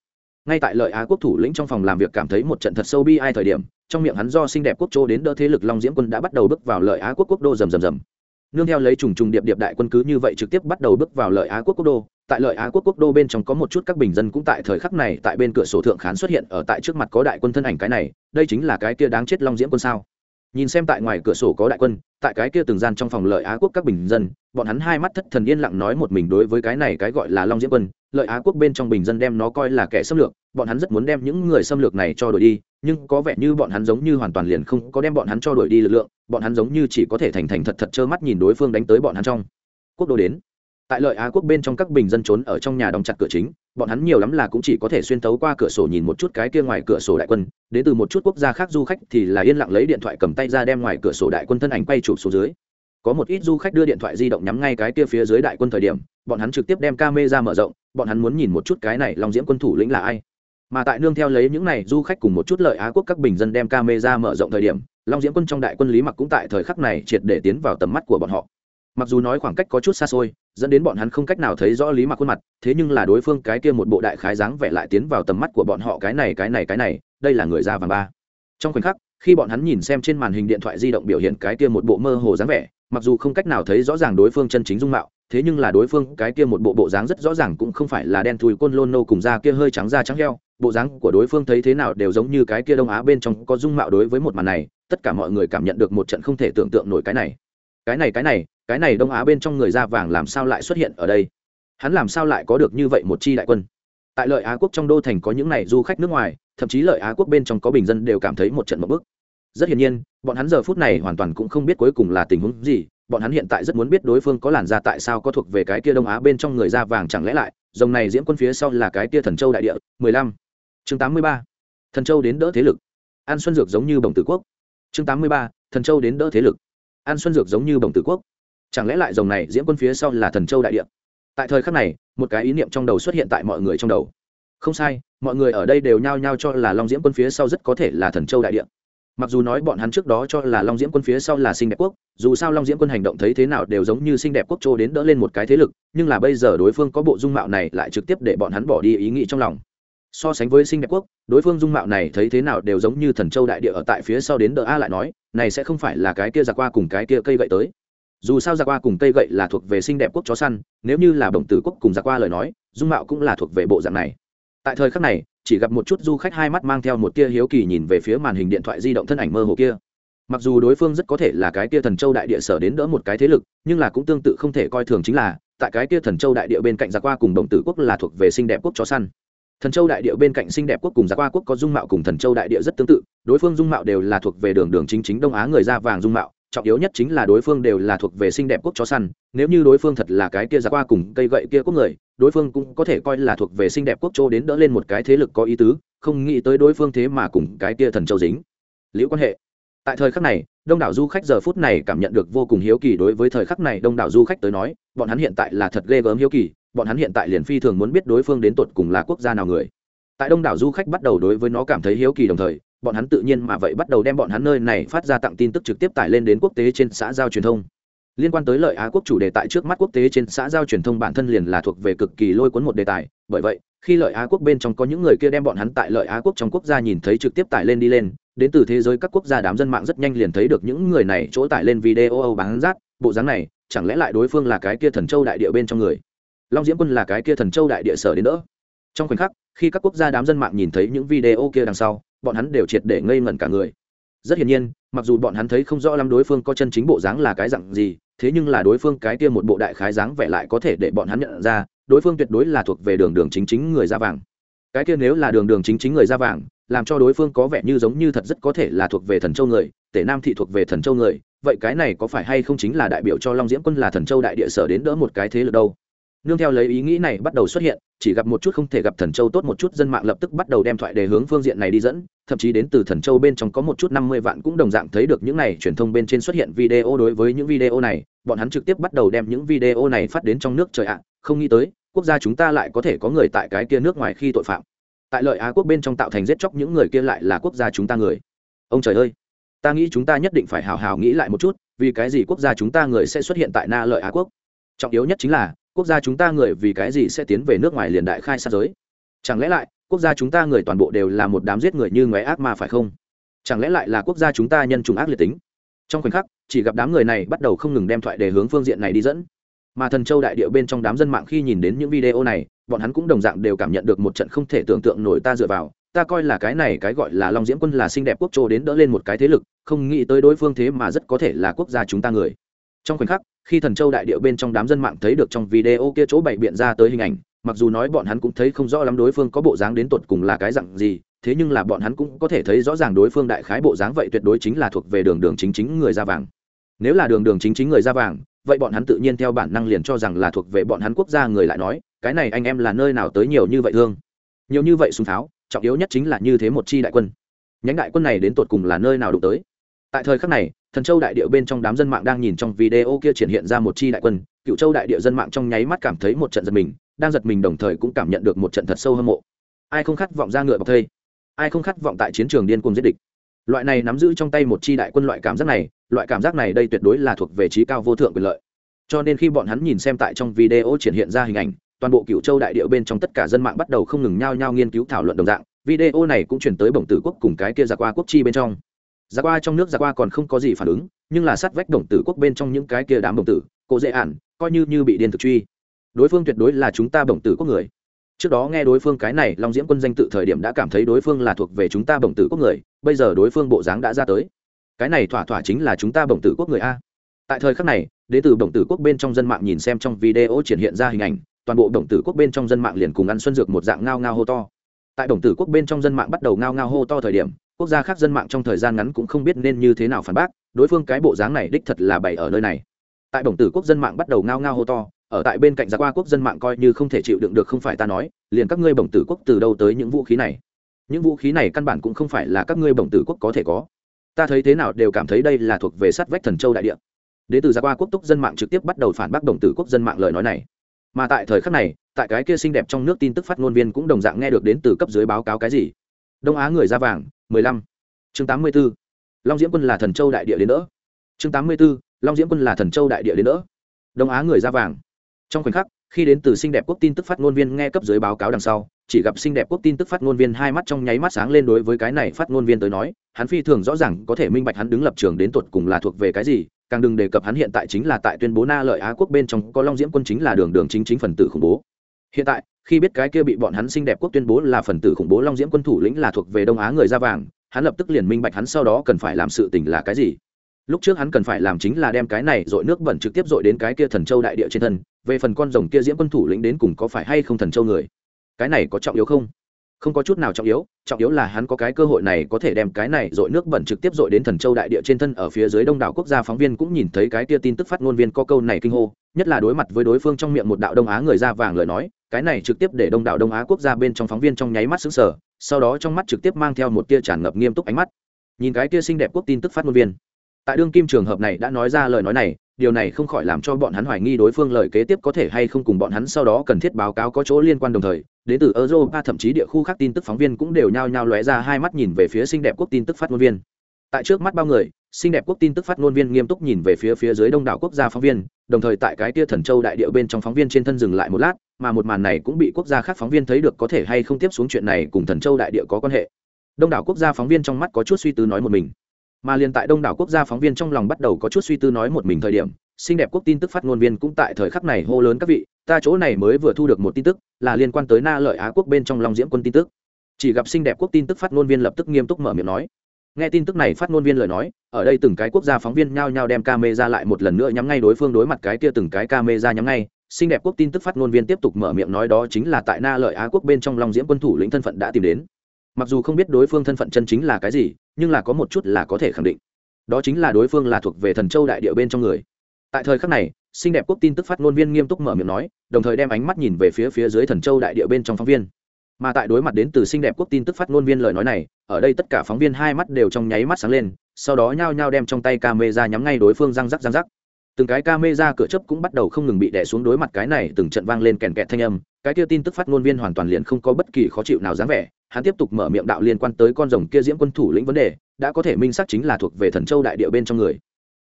Ngay tại lợi á quốc thủ lĩnh trong phòng làm việc cảm thấy một trận thật sâu bi ai thời điểm, trong miệng hắn do xinh đẹp quốc châu đến đỡ thế lực long diễm quân đã bắt đầu bước vào lợi á quốc quốc đô rầm rầm rầm. Nương theo lấy trùng trùng điệp điệp đại quân cứ như vậy trực tiếp bắt đầu bước vào lợi á quốc quốc đô tại lợi á quốc quốc đô bên trong có một chút các bình dân cũng tại thời khắc này tại bên cửa sổ thượng khán xuất hiện ở tại trước mặt có đại quân thân ảnh cái này, đây chính là cái kia đáng chết long diễm quân sao? Nhìn xem tại ngoài cửa sổ có đại quân, tại cái kia từng gian trong phòng lợi á quốc các bình dân, bọn hắn hai mắt thất thần yên lặng nói một mình đối với cái này cái gọi là long diễm quân, lợi á quốc bên trong bình dân đem nó coi là kẻ xâm lược, bọn hắn rất muốn đem những người xâm lược này cho đổi đi, nhưng có vẻ như bọn hắn giống như hoàn toàn liền không có đem bọn hắn cho đổi đi lực lượng, bọn hắn giống như chỉ có thể thành thành thật thật trơ mắt nhìn đối phương đánh tới bọn hắn trong. Quốc đô đến tại lợi á quốc bên trong các bình dân trốn ở trong nhà đóng chặt cửa chính, bọn hắn nhiều lắm là cũng chỉ có thể xuyên tấu qua cửa sổ nhìn một chút cái kia ngoài cửa sổ đại quân, đến từ một chút quốc gia khác du khách thì là yên lặng lấy điện thoại cầm tay ra đem ngoài cửa sổ đại quân thân ảnh quay chụp xuống dưới. Có một ít du khách đưa điện thoại di động nhắm ngay cái kia phía dưới đại quân thời điểm, bọn hắn trực tiếp đem camera mở rộng, bọn hắn muốn nhìn một chút cái này long diễm quân thủ lĩnh là ai. Mà tại nương theo lấy những này du khách cùng một chút lợi á quốc các bình dân đem camera mở rộng thời điểm, long diễm quân trong đại quân lý mặc cũng tại thời khắc này triệt để tiến vào tầm mắt của bọn họ mặc dù nói khoảng cách có chút xa xôi, dẫn đến bọn hắn không cách nào thấy rõ lý mặc khuôn mặt, thế nhưng là đối phương cái kia một bộ đại khái dáng vẻ lại tiến vào tầm mắt của bọn họ cái này cái này cái này, đây là người da vàng ba. Trong khoảnh khắc, khi bọn hắn nhìn xem trên màn hình điện thoại di động biểu hiện cái kia một bộ mơ hồ dáng vẻ, mặc dù không cách nào thấy rõ ràng đối phương chân chính dung mạo, thế nhưng là đối phương cái kia một bộ bộ dáng rất rõ ràng cũng không phải là đen thùi côn lôn nô cùng da kia hơi trắng da trắng heo, bộ dáng của đối phương thấy thế nào đều giống như cái kia đông á bên trong có dung mạo đối với một màn này, tất cả mọi người cảm nhận được một trận không thể tưởng tượng nổi cái này cái này cái này cái này đông á bên trong người da vàng làm sao lại xuất hiện ở đây? Hắn làm sao lại có được như vậy một chi đại quân? Tại lợi á quốc trong đô thành có những này du khách nước ngoài, thậm chí lợi á quốc bên trong có bình dân đều cảm thấy một trận một bức. Rất hiển nhiên, bọn hắn giờ phút này hoàn toàn cũng không biết cuối cùng là tình huống gì, bọn hắn hiện tại rất muốn biết đối phương có làn da tại sao có thuộc về cái kia đông á bên trong người da vàng chẳng lẽ lại, dòng này diễm quân phía sau là cái kia thần châu đại địa, mười lăm. Chương tám mươi ba. Thần châu đến đỡ thế lực. An xuân dược giống như bồng tử quốc. Chương tám mươi ba. Thần châu đến đỡ thế lực an xuân dược giống như bồng tử quốc. Chẳng lẽ lại dòng này diễm quân phía sau là thần châu đại địa? Tại thời khắc này, một cái ý niệm trong đầu xuất hiện tại mọi người trong đầu. Không sai, mọi người ở đây đều nhao nhao cho là long diễm quân phía sau rất có thể là thần châu đại địa. Mặc dù nói bọn hắn trước đó cho là long diễm quân phía sau là sinh đẹp quốc, dù sao long diễm quân hành động thấy thế nào đều giống như sinh đẹp quốc châu đến đỡ lên một cái thế lực, nhưng là bây giờ đối phương có bộ dung mạo này lại trực tiếp để bọn hắn bỏ đi ý nghĩ trong lòng. So sánh với sinh đẹp quốc, đối phương dung mạo này thấy thế nào đều giống như thần châu đại địa ở tại phía sau đến đỡ a lại nói này sẽ không phải là cái kia giặc qua cùng cái kia cây gậy tới. Dù sao giặc qua cùng cây gậy là thuộc về sinh đẹp quốc chó săn, nếu như là đồng tử quốc cùng giặc qua lời nói, dung mạo cũng là thuộc về bộ dạng này. Tại thời khắc này, chỉ gặp một chút du khách hai mắt mang theo một tia hiếu kỳ nhìn về phía màn hình điện thoại di động thân ảnh mơ hồ kia. Mặc dù đối phương rất có thể là cái kia thần châu đại địa sở đến đỡ một cái thế lực, nhưng là cũng tương tự không thể coi thường chính là, tại cái kia thần châu đại địa bên cạnh giặc qua cùng đồng tử quốc là thuộc về sinh đẹp quốc chó săn thần châu đại địa bên cạnh xinh đẹp quốc cùng giặc qua quốc có dung mạo cùng thần châu đại địa rất tương tự, đối phương dung mạo đều là thuộc về đường đường chính chính đông á người da vàng dung mạo, trọng yếu nhất chính là đối phương đều là thuộc về xinh đẹp quốc chó săn, nếu như đối phương thật là cái kia ra qua cùng cây gậy kia quốc người, đối phương cũng có thể coi là thuộc về xinh đẹp quốc châu đến đỡ lên một cái thế lực có ý tứ, không nghĩ tới đối phương thế mà cùng cái kia thần châu dính. Liễu quan hệ. Tại thời khắc này, đông đảo du khách giờ phút này cảm nhận được vô cùng hiếu kỳ đối với thời khắc này đông đảo du khách tới nói, bọn hắn hiện tại là thật ghê gớm hiếu kỳ bọn hắn hiện tại liền phi thường muốn biết đối phương đến tột cùng là quốc gia nào người. Tại đông đảo du khách bắt đầu đối với nó cảm thấy hiếu kỳ đồng thời, bọn hắn tự nhiên mà vậy bắt đầu đem bọn hắn nơi này phát ra tặng tin tức trực tiếp tải lên đến quốc tế trên xã giao truyền thông. Liên quan tới lợi á quốc chủ đề tại trước mắt quốc tế trên xã giao truyền thông bản thân liền là thuộc về cực kỳ lôi cuốn một đề tài, bởi vậy, khi lợi á quốc bên trong có những người kia đem bọn hắn tại lợi á quốc trong quốc gia nhìn thấy trực tiếp tải lên đi lên, đến từ thế giới các quốc gia đám dân mạng rất nhanh liền thấy được những người này chỗ tải lên video âu bán rát bộ dáng này, chẳng lẽ lại đối phương là cái kia thần châu đại địa bên trong người? Long diễm quân là cái kia thần châu đại địa sở đến đỡ. trong khoảnh khắc, khi các quốc gia đám dân mạng nhìn thấy những video kia đằng sau, bọn hắn đều triệt để ngây ngẩn cả người. Rất hiển nhiên, mặc dù bọn hắn thấy không rõ lắm đối phương có chân chính bộ dáng là cái dạng gì, thế nhưng là đối phương cái kia một bộ đại khái dáng vẻ lại có thể để bọn hắn nhận ra, đối phương tuyệt đối là thuộc về đường đường chính chính người da vàng. Cái kia nếu là đường đường chính chính người da vàng, làm cho đối phương có vẻ như giống như thật rất có thể là thuộc về thần châu người, tể nam thị thuộc về thần châu người, vậy cái này có phải hay không chính là đại biểu cho long diễm quân là thần châu đại địa sở đến đỡ một cái thế lực đâu? Nương theo lấy ý nghĩ này bắt đầu xuất hiện, chỉ gặp một chút không thể gặp thần châu tốt một chút dân mạng lập tức bắt đầu đem thoại đề hướng phương diện này đi dẫn, thậm chí đến từ thần châu bên trong có một chút năm mươi vạn cũng đồng dạng thấy được những này truyền thông bên trên xuất hiện video đối với những video này, bọn hắn trực tiếp bắt đầu đem những video này phát đến trong nước trời ạ, không nghĩ tới, quốc gia chúng ta lại có thể có người tại cái kia nước ngoài khi tội phạm. Tại lợi á quốc bên trong tạo thành giết chóc những người kia lại là quốc gia chúng ta người. Ông trời ơi! Ta nghĩ chúng ta nhất định phải hào hào nghĩ lại một chút, vì cái gì quốc gia chúng ta người sẽ xuất hiện tại na lợi á quốc? Trọng yếu nhất chính là quốc gia chúng ta người vì cái gì sẽ tiến về nước ngoài liền đại khai sát giới? Chẳng lẽ lại, quốc gia chúng ta người toàn bộ đều là một đám giết người như ngoé ác ma phải không? Chẳng lẽ lại là quốc gia chúng ta nhân trùng ác liệt tính? Trong khoảnh khắc, chỉ gặp đám người này bắt đầu không ngừng đem thoại để hướng phương diện này đi dẫn. Mà thần châu đại điệu bên trong đám dân mạng khi nhìn đến những video này, bọn hắn cũng đồng dạng đều cảm nhận được một trận không thể tưởng tượng nổi ta dựa vào. Ta coi là cái này cái gọi là long diễm quân là xinh đẹp quốc trô đến đỡ lên một cái thế lực, không nghĩ tới đối phương thế mà rất có thể là quốc gia chúng ta người trong khoảnh khắc, khi thần châu đại điệu bên trong đám dân mạng thấy được trong video kia chỗ bày biện ra tới hình ảnh, mặc dù nói bọn hắn cũng thấy không rõ lắm đối phương có bộ dáng đến tột cùng là cái dặn gì, thế nhưng là bọn hắn cũng có thể thấy rõ ràng đối phương đại khái bộ dáng vậy tuyệt đối chính là thuộc về đường đường chính chính người da vàng. Nếu là đường đường chính chính người da vàng, vậy bọn hắn tự nhiên theo bản năng liền cho rằng là thuộc về bọn hắn quốc gia người lại nói, cái này anh em là nơi nào tới nhiều như vậy thương. Nhiều như vậy súng pháo, trọng yếu nhất chính là như thế một chi đại quân. Nhánh đại quân này đến tột cùng là nơi nào đụng tới? Tại thời khắc này thần châu đại địa bên trong đám dân mạng đang nhìn trong video kia triển hiện ra một chi đại quân. Cựu châu đại địa dân mạng trong nháy mắt cảm thấy một trận giật mình, đang giật mình đồng thời cũng cảm nhận được một trận thật sâu hâm mộ. Ai không khát vọng ra ngựa bọc thây? Ai không khát vọng tại chiến trường điên cuồng giết địch? Loại này nắm giữ trong tay một chi đại quân loại cảm giác này, loại cảm giác này đây tuyệt đối là thuộc về trí cao vô thượng quyền lợi. Cho nên khi bọn hắn nhìn xem tại trong video triển hiện ra hình ảnh, toàn bộ cựu châu đại địa bên trong tất cả dân mạng bắt đầu không ngừng nhao nhao nghiên cứu thảo luận đồng dạng. Video này cũng chuyển tới bổng tử quốc cùng cái kia ra qua quốc chi bên trong ra qua trong nước ra qua còn không có gì phản ứng, nhưng là sát vách đồng tử quốc bên trong những cái kia đám đồng tử, cô dễ ản, coi như như bị điên thực truy. Đối phương tuyệt đối là chúng ta bổng tử quốc người. Trước đó nghe đối phương cái này, long diễm quân danh tự thời điểm đã cảm thấy đối phương là thuộc về chúng ta bổng tử quốc người, bây giờ đối phương bộ dáng đã ra tới. Cái này thỏa thỏa chính là chúng ta bổng tử quốc người a. Tại thời khắc này đệ từ bổng tử quốc bên trong dân mạng nhìn xem trong video triển hiện ra hình ảnh, toàn bộ bổng tử quốc bên trong dân mạng liền cùng ăn xuân dược một dạng ngao ngao hô to. Tại bổng tử quốc bên trong dân mạng bắt đầu ngao ngao hô to thời điểm quốc gia khác dân mạng trong thời gian ngắn cũng không biết nên như thế nào phản bác, đối phương cái bộ dáng này đích thật là bày ở nơi này. Tại bổng tử quốc dân mạng bắt đầu ngao ngao hô to, ở tại bên cạnh gia qua quốc dân mạng coi như không thể chịu đựng được không phải ta nói, liền các ngươi bổng tử quốc từ đâu tới những vũ khí này? Những vũ khí này căn bản cũng không phải là các ngươi bổng tử quốc có thể có. Ta thấy thế nào đều cảm thấy đây là thuộc về sát vách thần châu đại địa. Đ ế từ gia qua quốc túc dân mạng trực tiếp bắt đầu phản bác đồng tử quốc dân mạng lời nói này. Mà tại thời khắc này, tại cái kia xinh đẹp trong nước tin tức phát ngôn viên cũng đồng dạng nghe được đến từ cấp dưới báo cáo cái gì. Đông á người da vàng mười lăm. Chương tám mươi b ố long diễm quân là thần châu đại địa đến nữa chương tám mươi b ố long diễm quân là thần châu đại địa đến nữa đông á người da vàng. Trong khoảnh khắc, khi đến từ xinh đẹp quốc tin tức phát ngôn viên nghe cấp dưới báo cáo đằng sau, chỉ gặp xinh đẹp quốc tin tức phát ngôn viên hai mắt trong nháy mắt sáng lên đối với cái này phát ngôn viên tới nói, hắn phi thường rõ ràng có thể minh bạch hắn đứng lập trường đến tuột cùng là thuộc về cái gì, càng đừng đề cập hắn hiện tại chính là tại tuyên bố na lợi á quốc bên trong, có long diễm quân chính là đường đường chính chính phần tử khủng bố hiện tại, khi biết cái kia bị bọn hắn xinh đẹp quốc tuyên bố là phần tử khủng bố long diễm quân thủ lĩnh là thuộc về đông á người da vàng, hắn lập tức liền minh bạch hắn sau đó cần phải làm sự tình là cái gì. Lúc trước hắn cần phải làm chính là đem cái này dội nước bẩn trực tiếp dội đến cái kia thần châu đại địa trên thân, về phần con rồng kia diễm quân thủ lĩnh đến cùng có phải hay không thần châu người. Cái này có trọng yếu không? Không có chút nào trọng yếu trọng yếu là hắn có cái cơ hội này có thể đem cái này dội nước bẩn trực tiếp dội đến thần châu đại địa trên thân ở phía dưới đông đảo quốc gia phóng viên cũng nhìn thấy cái kia tin tức phát ngôn viên có câu này kinh hô, nhất là đối mặt với đối phương trong miệng một đạo đông á người da vàng lời nói cái này trực tiếp để đông đảo đông á quốc gia bên trong phóng viên trong nháy mắt xứng sở sau đó trong mắt trực tiếp mang theo một tia tràn ngập nghiêm túc ánh mắt. Nhìn cái tia xinh đẹp quốc tin tức phát ngôn viên. Tại đương kim trường hợp này đã nói ra lời nói này, điều này không khỏi làm cho bọn hắn hoài nghi đối phương lời kế tiếp có thể hay không cùng bọn hắn sau đó cần thiết báo cáo có chỗ liên quan đồng thời, đến từ europa thậm chí địa khu khác tin tức phóng viên cũng đều nhao nhao lóe ra hai mắt nhìn về phía xinh đẹp quốc tin tức phát ngôn viên. Tại trước mắt bao người xinh đẹp quốc tin tức phát ngôn viên nghiêm túc nhìn về phía phía dưới đông đảo quốc gia phóng viên, đồng thời tại cái tia thần châu đại địa bên trong phóng viên trên thân dừng lại một lát, mà một màn này cũng bị quốc gia khác phóng viên thấy được có thể hay không tiếp xuống chuyện này cùng thần châu đại địa có quan hệ. Đông đảo quốc gia phóng viên trong mắt có chút suy tư nói một mình. Mà liền tại đông đảo quốc gia phóng viên trong lòng bắt đầu có chút suy tư nói một mình thời điểm, xinh đẹp quốc tin tức phát ngôn viên cũng tại thời khắc này hô lớn các vị, ta chỗ này mới vừa thu được một tin tức, là liên quan tới na lợi á quốc bên trong long diễm quân tin tức. Chỉ gặp xinh đẹp quốc tin tức phát ngôn viên lập tức nghiêm túc mở miệng nói nghe tin tức này phát ngôn viên lời nói, ở đây từng cái quốc gia phóng viên nhao nhao đem camera lại một lần nữa nhắm ngay đối phương đối mặt cái kia từng cái camera nhắm ngay. Xinh đẹp quốc tin tức phát ngôn viên tiếp tục mở miệng nói đó chính là tại na lợi á quốc bên trong long diễm quân thủ lĩnh thân phận đã tìm đến. Mặc dù không biết đối phương thân phận chân chính là cái gì, nhưng là có một chút là có thể khẳng định. Đó chính là đối phương là thuộc về thần châu đại địa bên trong người. Tại thời khắc này, xinh đẹp quốc tin tức phát ngôn viên nghiêm túc mở miệng nói, đồng thời đem ánh mắt nhìn về phía phía dưới thần châu đại địa bên trong phóng viên mà tại đối mặt đến từ xinh đẹp quốc tin tức phát ngôn viên lời nói này, ở đây tất cả phóng viên hai mắt đều trong nháy mắt sáng lên, sau đó nhao nhao đem trong tay camera nhắm ngay đối phương răng rắc răng rắc. Từng cái camera cửa chấp cũng bắt đầu không ngừng bị đè xuống đối mặt cái này từng trận vang lên kèn kẹt thanh âm, cái kia tin tức phát ngôn viên hoàn toàn liền không có bất kỳ khó chịu nào dáng vẻ, hắn tiếp tục mở miệng đạo liên quan tới con rồng kia diễm quân thủ lĩnh vấn đề, đã có thể minh xác chính là thuộc về thần châu đại địa bên trong người.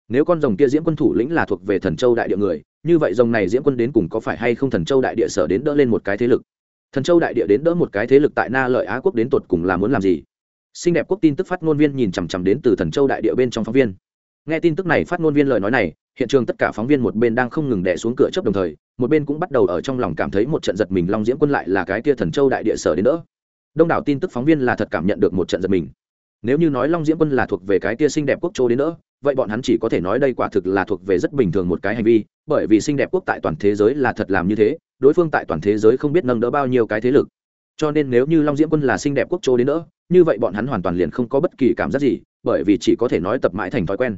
Nếu con rồng kia diễm quân thủ lĩnh là thuộc về thần châu đại địa người, như vậy rồng này diễm quân đến cùng có phải hay không thần châu đại địa sở đến đỡ lên một cái thế lực? Thần châu đại địa đến đỡ một cái thế lực tại na lợi á quốc đến tột cùng là muốn làm gì? Xinh đẹp quốc tin tức phát ngôn viên nhìn chằm chằm đến từ thần châu đại địa bên trong phóng viên. Nghe tin tức này, phát ngôn viên lời nói này, hiện trường tất cả phóng viên một bên đang không ngừng đẻ xuống cửa chớp đồng thời, một bên cũng bắt đầu ở trong lòng cảm thấy một trận giật mình. Long diễm quân lại là cái kia thần châu đại địa sở đến đỡ. Đông đảo tin tức phóng viên là thật cảm nhận được một trận giật mình. Nếu như nói long diễm quân là thuộc về cái kia xinh đẹp quốc châu đến đỡ, vậy bọn hắn chỉ có thể nói đây quả thực là thuộc về rất bình thường một cái hành vi, bởi vì xinh đẹp quốc tại toàn thế giới là thật làm như thế đối phương tại toàn thế giới không biết nâng đỡ bao nhiêu cái thế lực. Cho nên nếu như long diễm quân là xinh đẹp quốc châu đến đỡ, như vậy bọn hắn hoàn toàn liền không có bất kỳ cảm giác gì, bởi vì chỉ có thể nói tập mãi thành thói quen.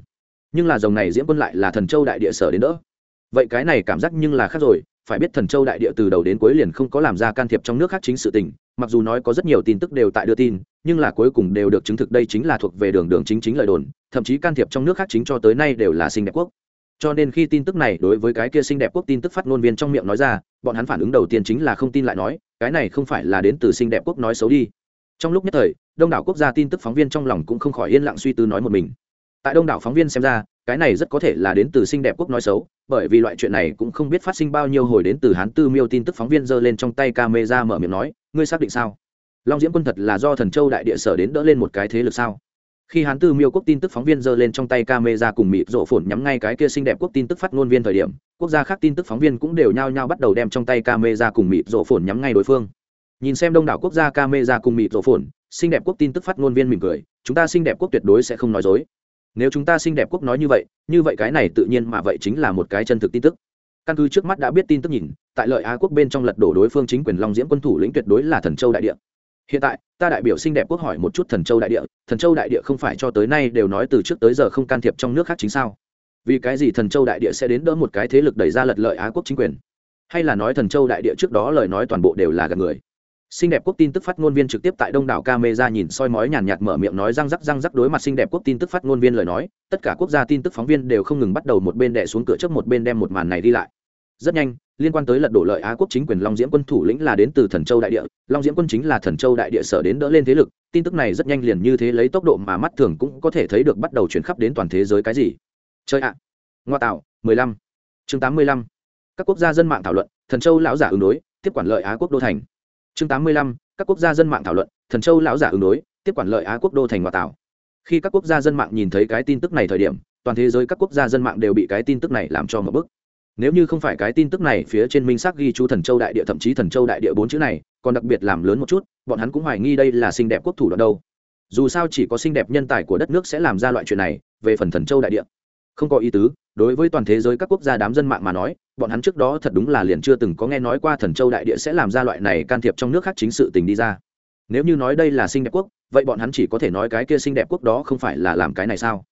Nhưng là dòng này diễm quân lại là thần châu đại địa sở đến đỡ. Vậy cái này cảm giác nhưng là khác rồi, phải biết thần châu đại địa từ đầu đến cuối liền không có làm ra can thiệp trong nước khác chính sự tình, mặc dù nói có rất nhiều tin tức đều tại đưa tin, nhưng là cuối cùng đều được chứng thực đây chính là thuộc về đường đường chính chính lời đồn, thậm chí can thiệp trong nước khác chính cho tới nay đều là sinh đẹp quốc cho nên khi tin tức này đối với cái kia sinh đẹp quốc tin tức phát ngôn viên trong miệng nói ra, bọn hắn phản ứng đầu tiên chính là không tin lại nói, cái này không phải là đến từ sinh đẹp quốc nói xấu đi. Trong lúc nhất thời, đông đảo quốc gia tin tức phóng viên trong lòng cũng không khỏi yên lặng suy tư nói một mình. Tại đông đảo phóng viên xem ra, cái này rất có thể là đến từ sinh đẹp quốc nói xấu, bởi vì loại chuyện này cũng không biết phát sinh bao nhiêu hồi đến từ hán tư miêu tin tức phóng viên giơ lên trong tay ca mê ra mở miệng nói, ngươi xác định sao? Long diễm quân thật là do thần châu đại địa sở đến đỡ lên một cái thế lực sao? Khi hán tư miêu quốc tin tức phóng viên giơ lên trong tay ca mê ra cùng mịt rộ phồn nhắm ngay cái kia xinh đẹp quốc tin tức phát ngôn viên thời điểm, quốc gia khác tin tức phóng viên cũng đều nhao nhao bắt đầu đem trong tay ca mê ra cùng mịt rộ phồn nhắm ngay đối phương. Nhìn xem đông đảo quốc gia ca mê ra cùng mịt rộ phồn, xinh đẹp quốc tin tức phát ngôn viên mỉm cười, chúng ta xinh đẹp quốc tuyệt đối sẽ không nói dối. Nếu chúng ta xinh đẹp quốc nói như vậy như vậy cái này tự nhiên mà vậy chính là một cái chân thực tin tức. Căn cứ trước mắt đã biết tin tức nhìn, tại lợi á quốc bên trong lật đổ đối phương chính quyền long diễm quân thủ lĩnh tuyệt đối là thần châu đại địa hiện tại, ta đại biểu xinh đẹp quốc hỏi một chút thần châu đại địa, thần châu đại địa không phải cho tới nay đều nói từ trước tới giờ không can thiệp trong nước khác chính sao? Vì cái gì thần châu đại địa sẽ đến đỡ một cái thế lực đẩy ra lật lợi á quốc chính quyền? Hay là nói thần châu đại địa trước đó lời nói toàn bộ đều là gạt người? Xinh đẹp quốc tin tức phát ngôn viên trực tiếp tại đông đảo camera nhìn soi mói nhàn nhạt mở miệng nói răng rắc răng rắc đối mặt xinh đẹp quốc tin tức phát ngôn viên lời nói, tất cả quốc gia tin tức phóng viên đều không ngừng bắt đầu một bên đẻ xuống cửa trước một bên đem một màn này đi lại. Rất nhanh liên quan tới lật đổ lợi á quốc chính quyền long diễm quân thủ lĩnh là đến từ thần châu đại địa. Long diễm quân chính là thần châu đại địa sở đến đỡ lên thế lực. Tin tức này rất nhanh liền như thế lấy tốc độ mà mắt thường cũng có thể thấy được bắt đầu chuyển khắp đến toàn thế giới cái gì. Chơi ạ. Ngoa tạo, mười lăm. Chương tám mươi lăm. Các quốc gia dân mạng thảo luận, thần châu lão giả ứng đối, tiếp quản lợi á quốc đô thành. Chương tám mươi lăm. Các quốc gia dân mạng thảo luận, thần châu lão giả ứng đối, tiếp quản lợi á quốc đô thành ngoại Tạo. khi các quốc gia dân mạng nhìn thấy cái tin tức này thời điểm, toàn thế giới các quốc gia dân mạng đều bị cái tin tức này làm cho một bức nếu như không phải cái tin tức này, phía trên minh xác ghi chú thần châu đại địa, thậm chí thần châu đại địa bốn chữ này, còn đặc biệt làm lớn một chút, bọn hắn cũng hoài nghi đây là xinh đẹp quốc thủ đoạn đâu. Dù sao chỉ có xinh đẹp nhân tài của đất nước sẽ làm ra loại chuyện này, về phần thần châu đại địa. Không có ý tứ, đối với toàn thế giới các quốc gia đám dân mạng mà nói, bọn hắn trước đó thật đúng là liền chưa từng có nghe nói qua thần châu đại địa sẽ làm ra loại này can thiệp trong nước khác chính sự tình đi ra. Nếu như nói đây là xinh đẹp quốc, vậy bọn hắn chỉ có thể nói cái kia xinh đẹp quốc đó không phải là làm cái này sao?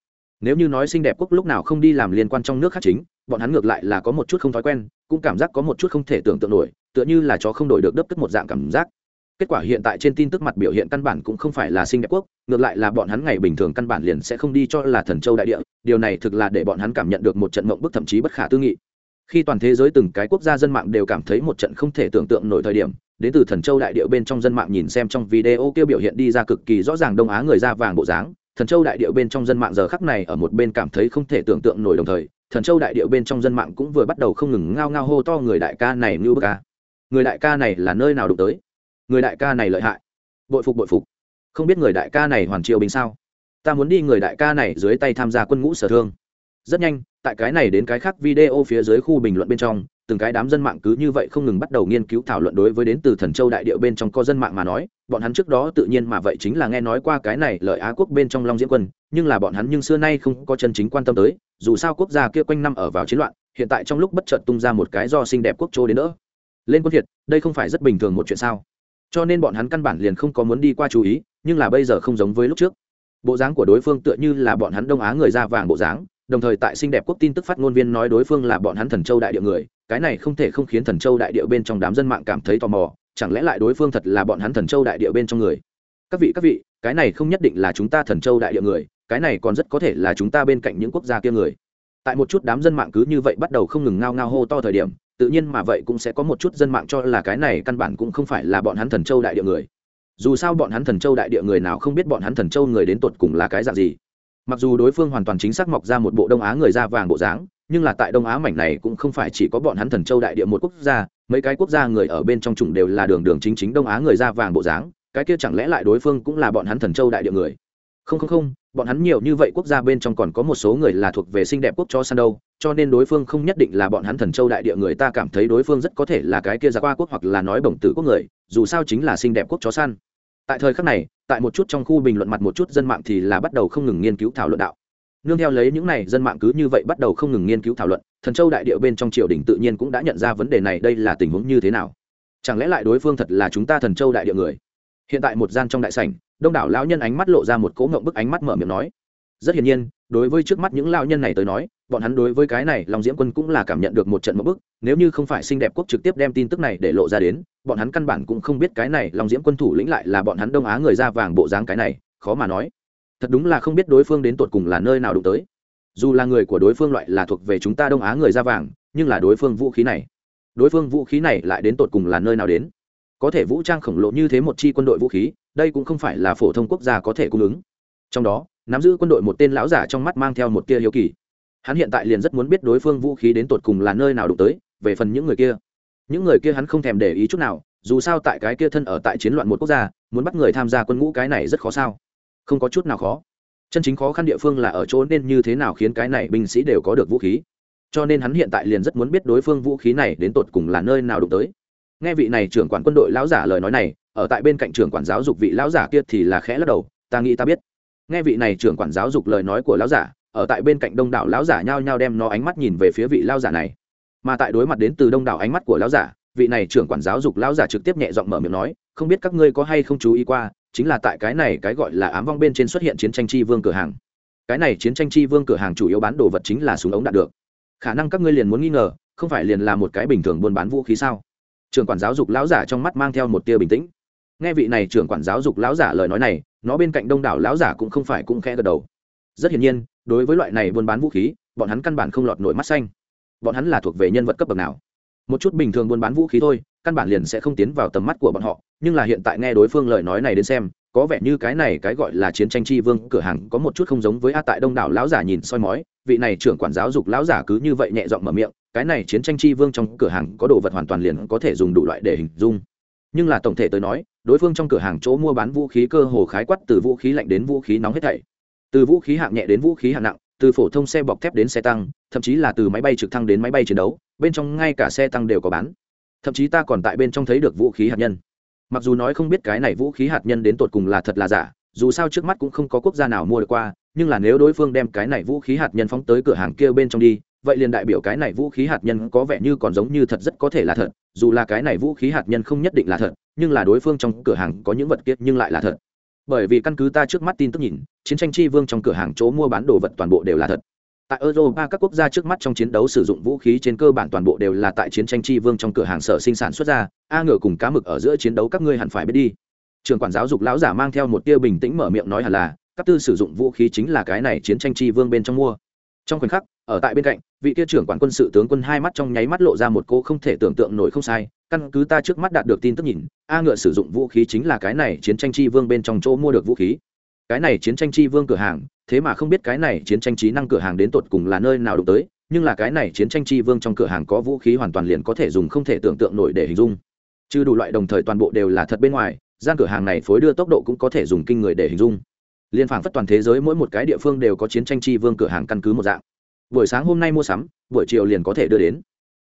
Nếu như nói xinh đẹp quốc lúc nào không đi làm liên quan trong nước khác chính bọn hắn ngược lại là có một chút không thói quen, cũng cảm giác có một chút không thể tưởng tượng nổi, tựa như là chó không đổi được đớp tức một dạng cảm giác. Kết quả hiện tại trên tin tức mặt biểu hiện căn bản cũng không phải là Sinh đẹp quốc, ngược lại là bọn hắn ngày bình thường căn bản liền sẽ không đi cho là thần châu đại địa, điều này thực là để bọn hắn cảm nhận được một trận mộng bức thậm chí bất khả tư nghị. Khi toàn thế giới từng cái quốc gia dân mạng đều cảm thấy một trận không thể tưởng tượng nổi thời điểm, đến từ thần châu đại địa bên trong dân mạng nhìn xem trong video kêu biểu hiện đi ra cực kỳ rõ ràng đông á người da vàng bộ dáng thần châu đại điệu bên trong dân mạng giờ khắc này ở một bên cảm thấy không thể tưởng tượng nổi đồng thời, thần châu đại điệu bên trong dân mạng cũng vừa bắt đầu không ngừng ngao ngao hô to người đại ca này như bức ca người đại ca này là nơi nào đụng tới? Người đại ca này lợi hại. Bội phục bội phục. Không biết người đại ca này hoàn triệu bình sao? Ta muốn đi người đại ca này dưới tay tham gia quân ngũ sở thương. Rất nhanh, tại cái này đến cái khác video phía dưới khu bình luận bên trong từng cái đám dân mạng cứ như vậy không ngừng bắt đầu nghiên cứu thảo luận đối với đến từ thần châu đại địa bên trong có dân mạng mà nói, bọn hắn trước đó tự nhiên mà vậy chính là nghe nói qua cái này lợi á quốc bên trong long diễn quân, nhưng là bọn hắn nhưng xưa nay không có chân chính quan tâm tới, dù sao quốc gia kia quanh năm ở vào chiến loạn, hiện tại trong lúc bất chợt tung ra một cái do xinh đẹp quốc châu đến nữa lên quân thiệt, đây không phải rất bình thường một chuyện sao? Cho nên bọn hắn căn bản liền không có muốn đi qua chú ý, nhưng là bây giờ không giống với lúc trước. Bộ dáng của đối phương tựa như là bọn hắn đông á người da vàng bộ dáng đồng thời tại xinh đẹp quốc tin tức phát ngôn viên nói đối phương là bọn hắn thần châu đại địa người, cái này không thể không khiến thần châu đại địa bên trong đám dân mạng cảm thấy tò mò, chẳng lẽ lại đối phương thật là bọn hắn thần châu đại địa bên trong người? Các vị các vị, cái này không nhất định là chúng ta thần châu đại địa người, cái này còn rất có thể là chúng ta bên cạnh những quốc gia kia người. Tại một chút đám dân mạng cứ như vậy bắt đầu không ngừng ngao ngao hô to thời điểm, tự nhiên mà vậy cũng sẽ có một chút dân mạng cho là cái này căn bản cũng không phải là bọn hắn thần châu đại địa người. Dù sao bọn hắn thần châu đại địa người nào không biết bọn hắn thần châu người đến tột cùng là cái dạng gì mặc dù đối phương hoàn toàn chính xác mọc ra một bộ đông á người da vàng bộ dáng, nhưng là tại đông á mảnh này cũng không phải chỉ có bọn hắn thần châu đại địa một quốc gia, mấy cái quốc gia người ở bên trong chủng đều là đường đường chính chính đông á người da vàng bộ dáng, cái kia chẳng lẽ lại đối phương cũng là bọn hắn thần châu đại địa người? Không không không, bọn hắn nhiều như vậy quốc gia bên trong còn có một số người là thuộc về xinh đẹp quốc cho săn đâu, cho nên đối phương không nhất định là bọn hắn thần châu đại địa người, ta cảm thấy đối phương rất có thể là cái kia ra qua quốc hoặc là nói bổng tử quốc người, dù sao chính là xinh đẹp quốc chó săn tại thời khắc này, tại một chút trong khu bình luận mặt một chút dân mạng thì là bắt đầu không ngừng nghiên cứu thảo luận đạo. Nương theo lấy những này, dân mạng cứ như vậy bắt đầu không ngừng nghiên cứu thảo luận, thần châu đại địa bên trong triều đình tự nhiên cũng đã nhận ra vấn đề này đây là tình huống như thế nào. Chẳng lẽ lại đối phương thật là chúng ta thần châu đại địa người? Hiện tại một gian trong đại sảnh, đông đảo lão nhân ánh mắt lộ ra một cỗ ngộng bức ánh mắt mở miệng nói rất hiển nhiên, đối với trước mắt những lão nhân này tới nói, bọn hắn đối với cái này lòng diễm quân cũng là cảm nhận được một trận mẫu bức, nếu như không phải xinh đẹp quốc trực tiếp đem tin tức này để lộ ra đến, bọn hắn căn bản cũng không biết cái này lòng diễm quân thủ lĩnh lại là bọn hắn đông á người da vàng bộ dáng cái này, khó mà nói. Thật đúng là không biết đối phương đến tột cùng là nơi nào đụng tới. Dù là người của đối phương loại là thuộc về chúng ta đông á người da vàng, nhưng là đối phương vũ khí này. Đối phương vũ khí này lại đến tột cùng là nơi nào đến? Có thể vũ trang khổng lồ như thế một chi quân đội vũ khí, đây cũng không phải là phổ thông quốc gia có thể cung ứng. Trong đó nắm giữ quân đội một tên lão giả trong mắt mang theo một tia hiếu kỳ. Hắn hiện tại liền rất muốn biết đối phương vũ khí đến tột cùng là nơi nào đụng tới, về phần những người kia. Những người kia hắn không thèm để ý chút nào, dù sao tại cái kia thân ở tại chiến loạn một quốc gia, muốn bắt người tham gia quân ngũ cái này rất khó sao? Không có chút nào khó. Chân chính khó khăn địa phương là ở chỗ nên như thế nào khiến cái này binh sĩ đều có được vũ khí. Cho nên hắn hiện tại liền rất muốn biết đối phương vũ khí này đến tột cùng là nơi nào đụng tới. Nghe vị này trưởng quản quân đội lão giả lời nói này, ở tại bên cạnh trưởng quản giáo dục vị lão giả kia thì là khẽ lắc đầu, ta nghĩ ta biết nghe vị này trưởng quản giáo dục lời nói của lão giả, ở tại bên cạnh đông đảo lão giả nhao nhao đem nó ánh mắt nhìn về phía vị lão giả này. Mà tại đối mặt đến từ đông đảo ánh mắt của lão giả, vị này trưởng quản giáo dục lão giả trực tiếp nhẹ giọng mở miệng nói, không biết các ngươi có hay không chú ý qua, chính là tại cái này cái gọi là ám vong bên trên xuất hiện chiến tranh chi vương cửa hàng. Cái này chiến tranh chi vương cửa hàng chủ yếu bán đồ vật chính là súng ống đạn được. Khả năng các ngươi liền muốn nghi ngờ, không phải liền là một cái bình thường buôn bán vũ khí sao? Trưởng quản giáo dục lão giả trong mắt mang theo một tia bình tĩnh nghe vị này trưởng quản giáo dục lão giả lời nói này, nó bên cạnh đông đảo lão giả cũng không phải cũng khẽ gật đầu. Rất hiển nhiên, đối với loại này buôn bán vũ khí, bọn hắn căn bản không lọt nổi mắt xanh. Bọn hắn là thuộc về nhân vật cấp bậc nào? Một chút bình thường buôn bán vũ khí thôi, căn bản liền sẽ không tiến vào tầm mắt của bọn họ, nhưng là hiện tại nghe đối phương lời nói này đến xem, có vẻ như cái này cái gọi là chiến tranh chi vương cửa hàng có một chút không giống với a tại đông đảo lão giả nhìn soi mói, vị này trưởng quản giáo dục lão giả cứ như vậy nhẹ giọng mở miệng, cái này chiến tranh chi vương trong cửa hàng có đồ vật hoàn toàn liền có thể dùng đủ loại để hình dung nhưng là tổng thể tới nói, đối phương trong cửa hàng chỗ mua bán vũ khí cơ hồ khái quát từ vũ khí lạnh đến vũ khí nóng hết thảy. Từ vũ khí hạng nhẹ đến vũ khí hạng nặng, từ phổ thông xe bọc thép đến xe tăng, thậm chí là từ máy bay trực thăng đến máy bay chiến đấu, bên trong ngay cả xe tăng đều có bán. Thậm chí ta còn tại bên trong thấy được vũ khí hạt nhân. Mặc dù nói không biết cái này vũ khí hạt nhân đến tột cùng là thật là giả, dù sao trước mắt cũng không có quốc gia nào mua được qua, nhưng là nếu đối phương đem cái này vũ khí hạt nhân phóng tới cửa hàng kia bên trong đi vậy liền đại biểu cái này vũ khí hạt nhân có vẻ như còn giống như thật rất có thể là thật, dù là cái này vũ khí hạt nhân không nhất định là thật, nhưng là đối phương trong cửa hàng có những vật kiệt nhưng lại là thật. Bởi vì căn cứ ta trước mắt tin tức nhìn, chiến tranh chi vương trong cửa hàng chỗ mua bán đồ vật toàn bộ đều là thật. Tại europa, các quốc gia trước mắt trong chiến đấu sử dụng vũ khí trên cơ bản toàn bộ đều là tại chiến tranh chi vương trong cửa hàng sở sinh sản xuất ra, a ngựa cùng cá mực ở giữa chiến đấu các ngươi hẳn phải biết đi. Trường quản giáo dục lão giả mang theo một tia bình tĩnh mở miệng nói hẳn là, các tư sử dụng vũ khí chính là cái này chiến tranh chi vương bên trong mua. Trong khoảnh khắc ở tại bên cạnh, vị kia trưởng quản quân sự tướng quân hai mắt trong nháy mắt lộ ra một cô không thể tưởng tượng nổi không sai, căn cứ ta trước mắt đạt được tin tức nhìn, a ngựa sử dụng vũ khí chính là cái này chiến tranh chi vương bên trong chỗ mua được vũ khí. Cái này chiến tranh chi vương cửa hàng, thế mà không biết cái này chiến tranh trí năng cửa hàng đến tột cùng là nơi nào đụng tới, nhưng là cái này chiến tranh chi vương trong cửa hàng có vũ khí hoàn toàn liền có thể dùng không thể tưởng tượng nổi để hình dung. Chứ đủ loại đồng thời toàn bộ đều là thật bên ngoài, gian cửa hàng này phối đưa tốc độ cũng có thể dùng kinh người để hình dung. Liên phản phất toàn thế giới mỗi một cái địa phương đều có chiến tranh chi vương cửa hàng căn cứ một dạng buổi sáng hôm nay mua sắm, buổi chiều liền có thể đưa đến.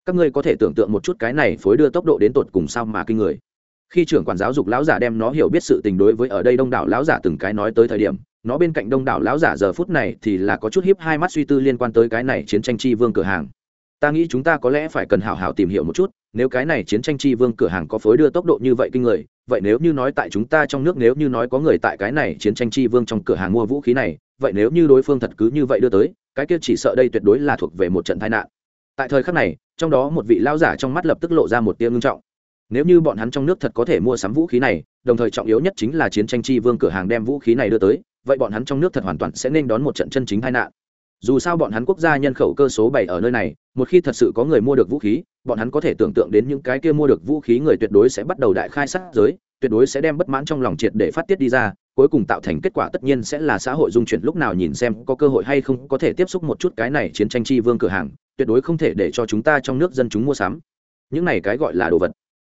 Các ngươi có thể tưởng tượng một chút cái này phối đưa tốc độ đến tột cùng sao mà kinh người. Khi trưởng quản giáo dục lão giả đem nó hiểu biết sự tình đối với ở đây đông đảo lão giả từng cái nói tới thời điểm, nó bên cạnh đông đảo lão giả giờ phút này thì là có chút hiếp hai mắt suy tư liên quan tới cái này chiến tranh chi vương cửa hàng. Ta nghĩ chúng ta có lẽ phải cần hảo hảo tìm hiểu một chút, nếu cái này chiến tranh chi vương cửa hàng có phối đưa tốc độ như vậy kinh người, vậy nếu như nói tại chúng ta trong nước nếu như nói có người tại cái này chiến tranh chi vương trong cửa hàng mua vũ khí này, vậy nếu như đối phương thật cứ như vậy đưa tới cái kia chỉ sợ đây tuyệt đối là thuộc về một trận tai nạn. Tại thời khắc này, trong đó một vị lao giả trong mắt lập tức lộ ra một tia ngưng trọng. Nếu như bọn hắn trong nước thật có thể mua sắm vũ khí này, đồng thời trọng yếu nhất chính là chiến tranh chi vương cửa hàng đem vũ khí này đưa tới, vậy bọn hắn trong nước thật hoàn toàn sẽ nên đón một trận chân chính tai nạn. Dù sao bọn hắn quốc gia nhân khẩu cơ số bảy ở nơi này, một khi thật sự có người mua được vũ khí, bọn hắn có thể tưởng tượng đến những cái kia mua được vũ khí người tuyệt đối sẽ bắt đầu đại khai sát giới, tuyệt đối sẽ đem bất mãn trong lòng triệt để phát tiết đi ra cuối cùng tạo thành kết quả tất nhiên sẽ là xã hội dung chuyển lúc nào nhìn xem có cơ hội hay không có thể tiếp xúc một chút cái này chiến tranh chi vương cửa hàng, tuyệt đối không thể để cho chúng ta trong nước dân chúng mua sắm. Những này cái gọi là đồ vật.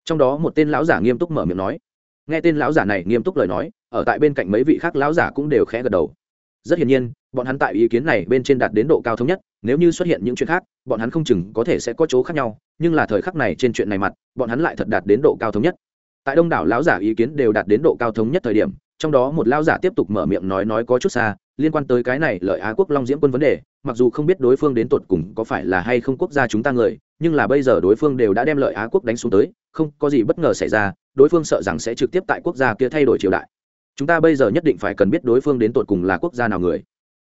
Trong đó một tên lão giả nghiêm túc mở miệng nói. Nghe tên lão giả này nghiêm túc lời nói, ở tại bên cạnh mấy vị khác lão giả cũng đều khẽ gật đầu. Rất hiển nhiên, bọn hắn tại ý kiến này bên trên đạt đến độ cao thống nhất, nếu như xuất hiện những chuyện khác, bọn hắn không chừng có thể sẽ có chỗ khác nhau, nhưng là thời khắc này trên chuyện này mặt, bọn hắn lại thật đạt đến độ cao thống nhất. Tại đông đảo lão giả ý kiến đều đạt đến độ cao thống nhất thời điểm trong đó một lão giả tiếp tục mở miệng nói nói có chút xa, liên quan tới cái này lợi á quốc long diễm quân vấn đề, mặc dù không biết đối phương đến tột cùng có phải là hay không quốc gia chúng ta người, nhưng là bây giờ đối phương đều đã đem lợi á quốc đánh xuống tới, không có gì bất ngờ xảy ra, đối phương sợ rằng sẽ trực tiếp tại quốc gia kia thay đổi triều đại. Chúng ta bây giờ nhất định phải cần biết đối phương đến tột cùng là quốc gia nào người.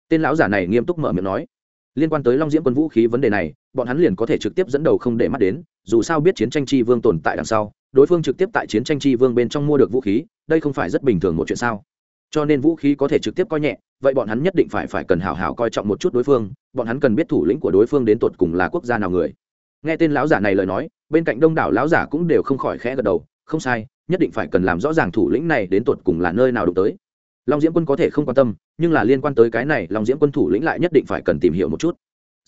Tên lão giả này nghiêm túc mở miệng nói. Liên quan tới long diễm quân vũ khí vấn đề này, bọn hắn liền có thể trực tiếp dẫn đầu không để mắt đến dù sao biết chiến tranh chi vương tồn tại đằng sau, đối phương trực tiếp tại chiến tranh chi vương bên trong mua được vũ khí, đây không phải rất bình thường một chuyện sao? Cho nên vũ khí có thể trực tiếp coi nhẹ, vậy bọn hắn nhất định phải phải cần hào hào coi trọng một chút đối phương, bọn hắn cần biết thủ lĩnh của đối phương đến tột cùng là quốc gia nào người. Nghe tên lão giả này lời nói, bên cạnh đông đảo lão giả cũng đều không khỏi khẽ gật đầu, không sai, nhất định phải cần làm rõ ràng thủ lĩnh này đến tột cùng là nơi nào đụng tới. Long diễm quân có thể không quan tâm, nhưng là liên quan tới cái này, long diễm quân thủ lĩnh lại nhất định phải cần tìm hiểu một chút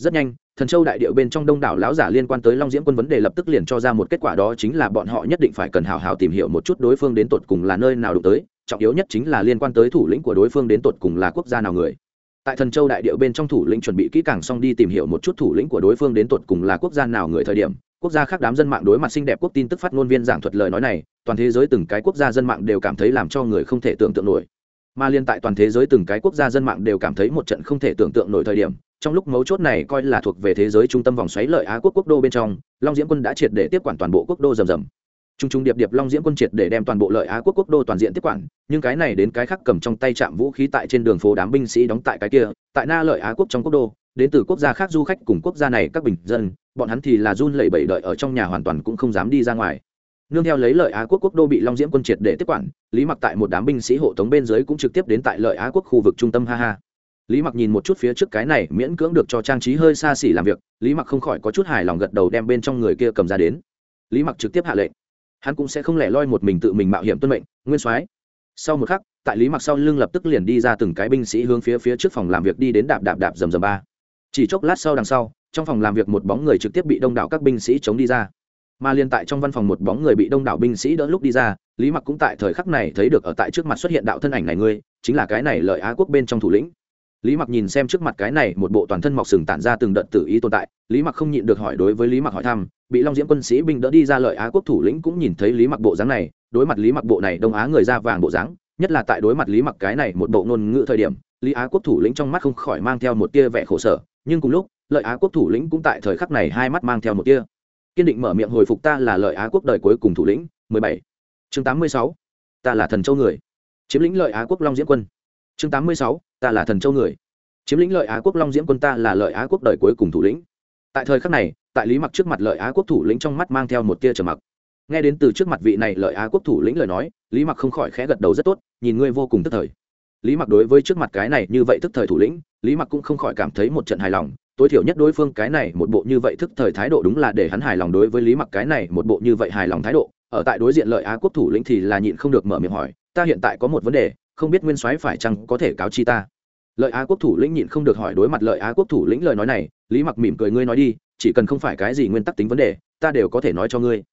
rất nhanh, thần châu đại điệu bên trong đông đảo lão giả liên quan tới long diễm quân vấn đề lập tức liền cho ra một kết quả đó chính là bọn họ nhất định phải cần hào hào tìm hiểu một chút đối phương đến tột cùng là nơi nào đụng tới, trọng yếu nhất chính là liên quan tới thủ lĩnh của đối phương đến tột cùng là quốc gia nào người. Tại thần châu đại điệu bên trong thủ lĩnh chuẩn bị kỹ càng xong đi tìm hiểu một chút thủ lĩnh của đối phương đến tột cùng là quốc gia nào người thời điểm, quốc gia khác đám dân mạng đối mặt xinh đẹp quốc tin tức phát ngôn viên giảng thuật lời nói này, toàn thế giới từng cái quốc gia dân mạng đều cảm thấy làm cho người không thể tưởng tượng nổi mà liên tại toàn thế giới từng cái quốc gia dân mạng đều cảm thấy một trận không thể tưởng tượng nổi thời điểm trong lúc mấu chốt này coi là thuộc về thế giới trung tâm vòng xoáy lợi á quốc quốc đô bên trong long diễm quân đã triệt để tiếp quản toàn bộ quốc đô rầm rầm Trung trung điệp điệp Long Diễm quân triệt để đem toàn bộ lợi Á quốc quốc đô toàn diện tiếp quản, nhưng cái này đến cái khác cầm trong tay chạm vũ khí tại trên đường phố đám binh sĩ đóng tại cái kia, tại Na lợi Á quốc trong quốc đô, đến từ quốc gia khác du khách cùng quốc gia này các bình dân, bọn hắn thì là run lẩy bẩy đợi ở trong nhà hoàn toàn cũng không dám đi ra ngoài. Nương theo lấy lợi Á quốc quốc đô bị Long Diễm quân triệt để tiếp quản, Lý Mặc tại một đám binh sĩ hộ tống bên dưới cũng trực tiếp đến tại lợi Á quốc khu vực trung tâm ha ha. Lý Mặc nhìn một chút phía trước cái này, miễn cưỡng được cho trang trí hơi xa xỉ làm việc, Lý Mặc không khỏi có chút hài lòng gật đầu đem bên trong người kia cầm ra đến. Lý Mặc trực tiếp hạ lệnh hắn cũng sẽ không lẻ loi một mình tự mình mạo hiểm tuân mệnh nguyên soái sau một khắc tại lý mặc sau lưng lập tức liền đi ra từng cái binh sĩ hướng phía phía trước phòng làm việc đi đến đạp đạp đạp rầm rầm ba chỉ chốc lát sau đằng sau trong phòng làm việc một bóng người trực tiếp bị đông đảo các binh sĩ chống đi ra mà liên tại trong văn phòng một bóng người bị đông đảo binh sĩ đỡ lúc đi ra, lý mặc cũng tại thời khắc này thấy được ở tại trước mặt xuất hiện đạo thân ảnh này ngươi, chính là cái này lợi á quốc bên trong thủ lĩnh. Lý mặc nhìn xem trước mặt cái này một bộ toàn thân mọc sừng tản ra từng đợt tự ý tồn tại, lý mặc không nhịn được hỏi đối với lý mặc hỏi thăm, bị long diễm quân sĩ binh đỡ đi ra lợi á quốc thủ lĩnh cũng nhìn thấy lý mặc bộ dáng này, đối mặt lý mặc bộ này đông á người da vàng bộ dáng, nhất là tại đối mặt lý mặc cái này một bộ ngôn ngữ thời điểm, lý á quốc thủ lĩnh trong mắt không khỏi mang theo một tia vẻ khổ sở, nhưng cùng lúc, lợi á quốc thủ lĩnh cũng tại thời khắc này hai mắt mang theo một tia kiên định mở miệng hồi phục ta là lợi á quốc đời cuối cùng thủ lĩnh 17. chương 86. ta là thần châu người chiếm lĩnh lợi á quốc long diễm quân chương 86. ta là thần châu người chiếm lĩnh lợi á quốc long diễm quân ta là lợi á quốc đời cuối cùng thủ lĩnh tại thời khắc này, tại lý mặc trước mặt lợi á quốc thủ lĩnh trong mắt mang theo một tia trầm mặc nghe đến từ trước mặt vị này lợi á quốc thủ lĩnh lời nói, lý mặc không khỏi khẽ gật đầu rất tốt, nhìn ngươi vô cùng tức thời lý mặc đối với trước mặt cái này như vậy tức thời thủ lĩnh, lý mặc cũng không khỏi cảm thấy một trận hài lòng tối thiểu nhất đối phương cái này một bộ như vậy thức thời thái độ đúng là để hắn hài lòng đối với lý mặc cái này một bộ như vậy hài lòng thái độ. Ở tại đối diện lợi á quốc thủ lĩnh thì là nhịn không được mở miệng hỏi, ta hiện tại có một vấn đề, không biết nguyên soái phải chăng có thể cáo chi ta? Lợi á quốc thủ lĩnh nhịn không được hỏi đối mặt lợi á quốc thủ lĩnh lời nói này, lý mặc mỉm cười, ngươi nói đi, chỉ cần không phải cái gì nguyên tắc tính vấn đề, ta đều có thể nói cho ngươi.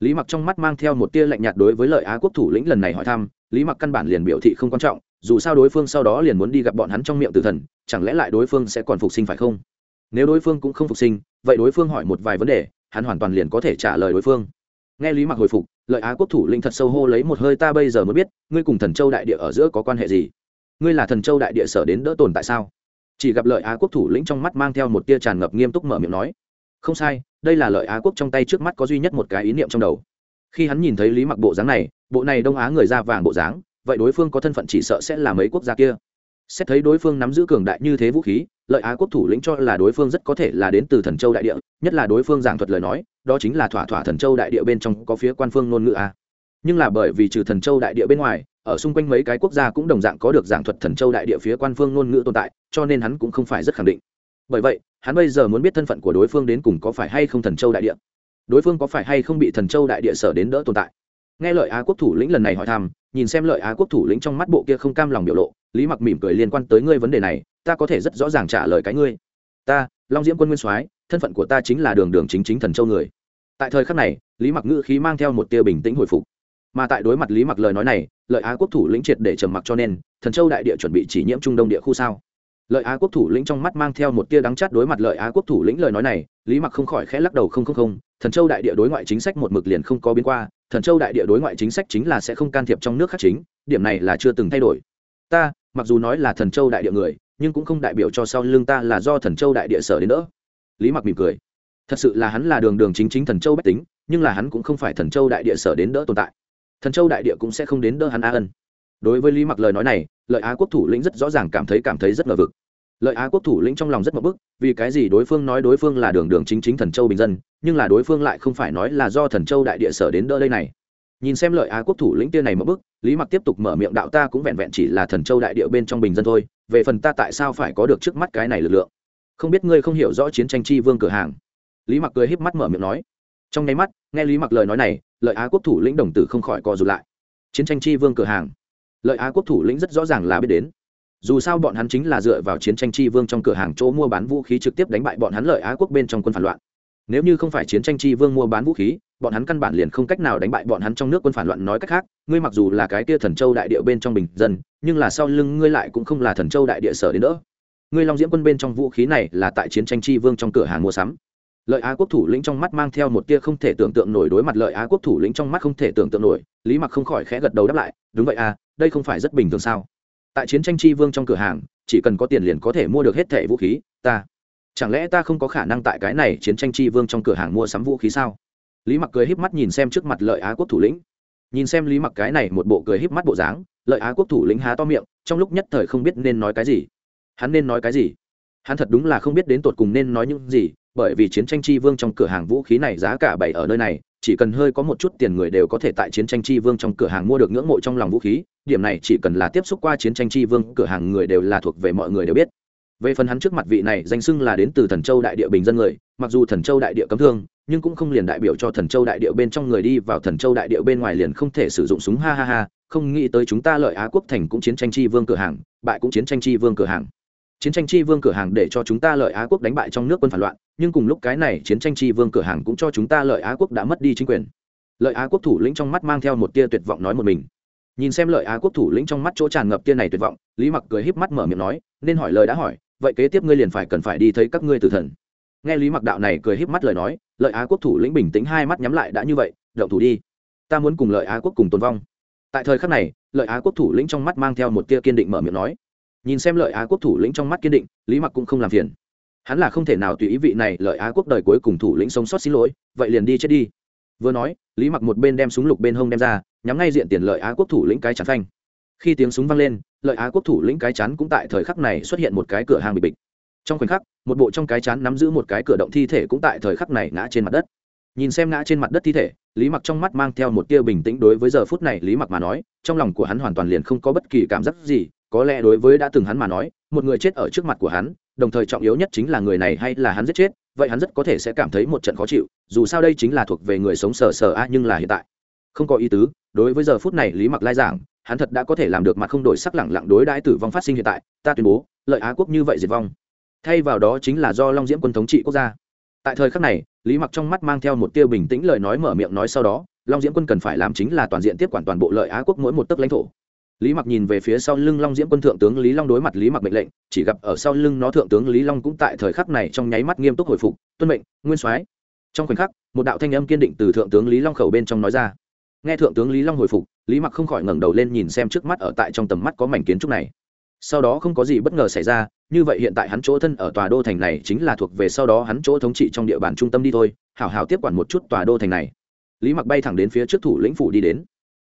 Lý mặc trong mắt mang theo một tia lạnh nhạt đối với lợi á quốc thủ lĩnh lần này hỏi thăm, lý mặc căn bản liền biểu thị không quan trọng, dù sao đối phương sau đó liền muốn đi gặp bọn hắn trong miệng tử thần, chẳng lẽ lại đối phương sẽ còn phục sinh phải không? Nếu đối phương cũng không phục sinh, vậy đối phương hỏi một vài vấn đề, hắn hoàn toàn liền có thể trả lời đối phương. Nghe lý mặc hồi phục, lợi á quốc thủ lĩnh thật sâu hô lấy một hơi, ta bây giờ mới biết, ngươi cùng thần châu đại địa ở giữa có quan hệ gì? Ngươi là thần châu đại địa sở đến đỡ tồn tại sao? Chỉ gặp lợi á quốc thủ lĩnh trong mắt mang theo một tia tràn ngập nghiêm túc mở miệng nói, không sai, đây là lợi á quốc trong tay trước mắt có duy nhất một cái ý niệm trong đầu. Khi hắn nhìn thấy lý mặc bộ dáng này, bộ này đông á người da vàng bộ dáng, vậy đối phương có thân phận chỉ sợ sẽ là mấy quốc gia kia. Xét thấy đối phương nắm giữ cường đại như thế vũ khí lợi á quốc thủ lĩnh cho là đối phương rất có thể là đến từ thần châu đại địa, nhất là đối phương giảng thuật lời nói, đó chính là thỏa thỏa thần châu đại địa bên trong có phía quan phương ngôn ngữ a. Nhưng là bởi vì trừ thần châu đại địa bên ngoài, ở xung quanh mấy cái quốc gia cũng đồng dạng có được giảng thuật thần châu đại địa phía quan phương ngôn ngữ tồn tại, cho nên hắn cũng không phải rất khẳng định. Bởi vậy, hắn bây giờ muốn biết thân phận của đối phương đến cùng có phải hay không thần châu đại địa. Đối phương có phải hay không bị thần châu đại địa sở đến đỡ tồn tại? Nghe lợi á quốc thủ lĩnh lần này hỏi thăm, nhìn xem lợi á quốc thủ lĩnh trong mắt bộ kia không cam lòng biểu lộ, lý mặc mỉm cười liên quan tới ngươi vấn đề này ta có thể rất rõ ràng trả lời cái ngươi. Ta, long diễm quân nguyên soái, thân phận của ta chính là đường đường chính chính thần châu người. Tại thời khắc này, lý mặc ngữ khí mang theo một tia bình tĩnh hồi phục. Mà tại đối mặt lý mặc lời nói này, lợi á quốc thủ lĩnh triệt để trầm mặc cho nên, thần châu đại địa chuẩn bị chỉ nhiễm trung đông địa khu sao? Lợi á quốc thủ lĩnh trong mắt mang theo một tia đắng chát đối mặt lợi á quốc thủ lĩnh lời nói này, lý mặc không khỏi khẽ lắc đầu không không không, thần châu đại địa đối ngoại chính sách một mực liền không có biến qua, thần châu đại địa đối ngoại chính sách chính là sẽ không can thiệp trong nước khác chính, điểm này là chưa từng thay đổi. Ta, mặc dù nói là thần châu đại địa người nhưng cũng không đại biểu cho sau lưng ta là do thần châu đại địa sở đến đỡ. Lý mặc mỉm cười. Thật sự là hắn là đường đường chính chính thần châu bách tính, nhưng là hắn cũng không phải thần châu đại địa sở đến đỡ tồn tại. Thần châu đại địa cũng sẽ không đến đỡ hắn a ân. Đối với lý mặc lời nói này, lợi á quốc thủ lĩnh rất rõ ràng cảm thấy cảm thấy rất ngờ vực. Lợi á quốc thủ lĩnh trong lòng rất mập bức, vì cái gì đối phương nói đối phương là đường đường chính chính thần châu bình dân, nhưng là đối phương lại không phải nói là do thần châu đại địa sở đến đỡ đây này. Nhìn xem lợi á quốc thủ lĩnh tia này mập bức, lý mặc tiếp tục mở miệng đạo ta cũng vẹn vẹn chỉ là thần châu đại địa bên trong bình dân thôi về phần ta tại sao phải có được trước mắt cái này lực lượng? Không biết ngươi không hiểu rõ chiến tranh chi vương cửa hàng. Lý mặc cười híp mắt mở miệng nói. Trong nháy mắt, nghe lý mặc lời nói này, lợi á quốc thủ lĩnh đồng tử không khỏi co rụt lại. Chiến tranh chi vương cửa hàng. Lợi á quốc thủ lĩnh rất rõ ràng là biết đến. Dù sao bọn hắn chính là dựa vào chiến tranh chi vương trong cửa hàng chỗ mua bán vũ khí trực tiếp đánh bại bọn hắn, lợi á quốc bên trong quân phản loạn nếu như không phải chiến tranh chi vương mua bán vũ khí, bọn hắn căn bản liền không cách nào đánh bại bọn hắn trong nước quân phản loạn nói cách khác, ngươi mặc dù là cái kia thần châu đại địa bên trong bình dân, nhưng là sau lưng ngươi lại cũng không là thần châu đại địa sở đến nữa. Ngươi long diễm quân bên trong vũ khí này là tại chiến tranh chi vương trong cửa hàng mua sắm. Lợi á quốc thủ lĩnh trong mắt mang theo một tia không thể tưởng tượng nổi đối mặt lợi á quốc thủ lĩnh trong mắt không thể tưởng tượng nổi, lý mặc không khỏi khẽ gật đầu đáp lại, đúng vậy à đây không phải rất bình thường sao? Tại chiến tranh chi vương trong cửa hàng, chỉ cần có tiền liền có thể mua được hết thẻ vũ khí, ta chẳng lẽ ta không có khả năng tại cái này chiến tranh chi vương trong cửa hàng mua sắm vũ khí sao? Lý mặc cười híp mắt nhìn xem trước mặt lợi á quốc thủ lĩnh. Nhìn xem lý mặc cái này một bộ cười híp mắt bộ dáng, lợi á quốc thủ lĩnh há to miệng, trong lúc nhất thời không biết nên nói cái gì. Hắn nên nói cái gì? Hắn thật đúng là không biết đến tột cùng nên nói những gì, bởi vì chiến tranh chi vương trong cửa hàng vũ khí này giá cả bảy ở nơi này, chỉ cần hơi có một chút tiền người đều có thể tại chiến tranh chi vương trong cửa hàng mua được ngưỡng mộ trong lòng vũ khí, điểm này chỉ cần là tiếp xúc qua chiến tranh chi vương cửa hàng người đều là thuộc về mọi người đều biết về phần hắn trước mặt vị này danh xưng là đến từ thần châu đại địa bình dân người, mặc dù thần châu đại địa cấm thương, nhưng cũng không liền đại biểu cho thần châu đại địa bên trong người đi vào thần châu đại địa bên ngoài liền không thể sử dụng súng, ha ha ha, không nghĩ tới chúng ta lợi á quốc thành cũng chiến tranh chi vương cửa hàng, bại cũng chiến tranh chi vương cửa hàng. Chiến tranh chi vương cửa hàng để cho chúng ta lợi á quốc đánh bại trong nước quân phản loạn, nhưng cùng lúc cái này chiến tranh chi vương cửa hàng cũng cho chúng ta lợi á quốc đã mất đi chính quyền. Lợi á quốc thủ lĩnh trong mắt mang theo một tia tuyệt vọng nói một mình. Nhìn xem lợi á quốc thủ lĩnh trong mắt chỗ tràn ngập tia này tuyệt vọng, lý mặc cười híp mắt mở miệng nói, nên hỏi lời đã hỏi vậy kế tiếp ngươi liền phải cần phải đi thấy các ngươi tử thần. Nghe lý mặc đạo này cười híp mắt lời nói, lợi á quốc thủ lĩnh bình tĩnh hai mắt nhắm lại đã như vậy, động thủ đi. Ta muốn cùng lợi á quốc cùng tồn vong. Tại thời khắc này, lợi á quốc thủ lĩnh trong mắt mang theo một tia kiên định mở miệng nói. Nhìn xem lợi á quốc thủ lĩnh trong mắt kiên định, lý mặc cũng không làm phiền. Hắn là không thể nào tùy ý vị này lợi á quốc đời cuối cùng thủ lĩnh sống sót xin lỗi, vậy liền đi chết đi. Vừa nói, lý mặc một bên đem súng lục bên hông đem ra, nhắm ngay diện tiền lợi á quốc thủ lĩnh cái chắn phanh khi tiếng súng vang lên, lợi á quốc thủ lĩnh cái chắn cũng tại thời khắc này xuất hiện một cái cửa hàng bị bịch. Trong khoảnh khắc, một bộ trong cái chắn nắm giữ một cái cửa động thi thể cũng tại thời khắc này ngã trên mặt đất. Nhìn xem ngã trên mặt đất thi thể, lý mặc trong mắt mang theo một tia bình tĩnh đối với giờ phút này lý mặc mà nói, trong lòng của hắn hoàn toàn liền không có bất kỳ cảm giác gì, có lẽ đối với đã từng hắn mà nói, một người chết ở trước mặt của hắn, đồng thời trọng yếu nhất chính là người này hay là hắn giết chết, vậy hắn rất có thể sẽ cảm thấy một trận khó chịu, dù sao đây chính là thuộc về người sống sờ sờ a nhưng là hiện tại. Không có ý tứ, đối với giờ phút này lý mặc lai giảng hắn thật đã có thể làm được mặt không đổi sắc lẳng lặng đối đãi tử vong phát sinh hiện tại, ta tuyên bố, lợi á quốc như vậy diệt vong. Thay vào đó chính là do long diễm quân thống trị quốc gia. Tại thời khắc này, lý mặc trong mắt mang theo một tiêu bình tĩnh lời nói mở miệng nói sau đó, long diễm quân cần phải làm chính là toàn diện tiếp quản toàn bộ lợi á quốc mỗi một tấc lãnh thổ. Lý mặc nhìn về phía sau lưng long diễm quân thượng tướng lý long đối mặt lý mặc mệnh lệnh, chỉ gặp ở sau lưng nó thượng tướng lý long cũng tại thời khắc này trong nháy mắt nghiêm túc hồi phục, tuân mệnh, nguyên soái. Trong khoảnh khắc, một đạo thanh âm kiên định từ thượng tướng lý long khẩu bên trong nói ra nghe thượng tướng lý long hồi phục, lý mặc không khỏi ngẩng đầu lên nhìn xem trước mắt ở tại trong tầm mắt có mảnh kiến trúc này. Sau đó không có gì bất ngờ xảy ra, như vậy hiện tại hắn chỗ thân ở tòa đô thành này chính là thuộc về sau đó hắn chỗ thống trị trong địa bàn trung tâm đi thôi, hảo hảo tiếp quản một chút tòa đô thành này. Lý mặc bay thẳng đến phía trước thủ lĩnh phủ đi đến.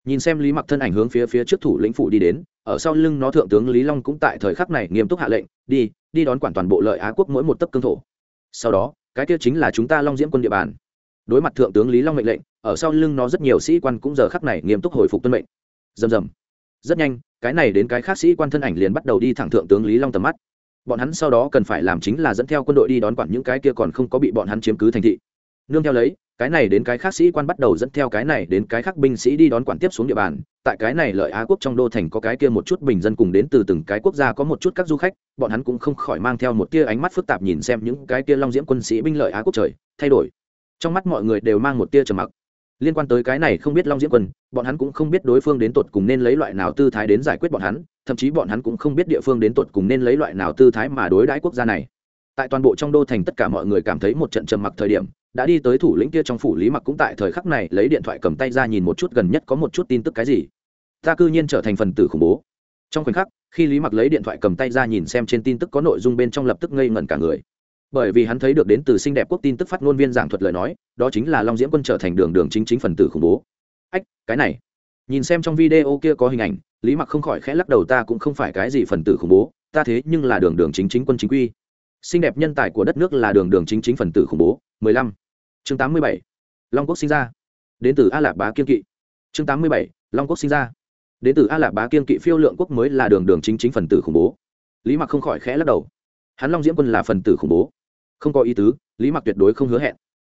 Nhìn xem lý mặc thân ảnh hướng phía phía trước thủ lĩnh phủ đi đến, ở sau lưng nó thượng tướng lý long cũng tại thời khắc này nghiêm túc hạ lệnh, đi đi đón quản toàn bộ lợi á quốc mỗi một tấc cương thổ. Sau đó, cái kia chính là chúng ta long diễm quân địa bàn đối mặt thượng tướng lý long mệnh lệnh, ở sau lưng nó rất nhiều sĩ quan cũng giờ khắc này nghiêm túc hồi phục tuân mệnh. Rầm rầm. Rất nhanh, cái này đến cái khác sĩ quan thân ảnh liền bắt đầu đi thẳng thượng tướng lý long tầm mắt. Bọn hắn sau đó cần phải làm chính là dẫn theo quân đội đi đón quản những cái kia còn không có bị bọn hắn chiếm cứ thành thị. Nương theo lấy, cái này đến cái khác sĩ quan bắt đầu dẫn theo cái này đến cái khác binh sĩ đi đón quản tiếp xuống địa bàn. Tại cái này lợi á quốc trong đô thành có cái kia một chút bình dân cùng đến từ từng cái quốc gia có một chút các du khách, bọn hắn cũng không khỏi mang theo một tia ánh mắt phức tạp nhìn xem những cái kia long diễm quân sĩ binh lợi á quốc trời, thay đổi trong mắt mọi người đều mang một tia trầm mặc. Liên quan tới cái này không biết long diễm quân, bọn hắn cũng không biết đối phương đến tột cùng nên lấy loại nào tư thái đến giải quyết bọn hắn, thậm chí bọn hắn cũng không biết địa phương đến tột cùng nên lấy loại nào tư thái mà đối đãi quốc gia này. Tại toàn bộ trong đô thành tất cả mọi người cảm thấy một trận trầm mặc thời điểm, đã đi tới thủ lĩnh kia trong phủ lý mặc cũng tại thời khắc này lấy điện thoại cầm tay ra nhìn một chút gần nhất có một chút tin tức cái gì. Ta cư nhiên trở thành phần tử khủng bố. Trong khoảnh khắc, khi lý mặc lấy điện thoại cầm tay ra nhìn xem trên tin tức có nội dung bên trong lập tức ngây ngẩn cả người bởi vì hắn thấy được đến từ xinh đẹp quốc tin tức phát ngôn viên giảng thuật lời nói, đó chính là long diễm quân trở thành đường đường chính chính phần tử khủng bố. Ách, cái này. Nhìn xem trong video kia có hình ảnh, lý mặc không khỏi khẽ lắc đầu, ta cũng không phải cái gì phần tử khủng bố, ta thế nhưng là đường đường chính chính quân chính quy. Xinh đẹp nhân tài của đất nước là đường đường chính chính phần tử khủng bố. 15. chương 87. long quốc sinh ra. Đến từ a lạc bá kiên kỵ. Chương 87. long quốc sinh ra. Đến từ a lạc bá kiên kỵ phiêu lượng quốc mới là đường đường chính chính phần tử khủng bố. Lý mặc không khỏi khẽ lắc đầu. Hắn long diễm quân là phần tử khủng bố không có ý tứ, lý mặc tuyệt đối không hứa hẹn.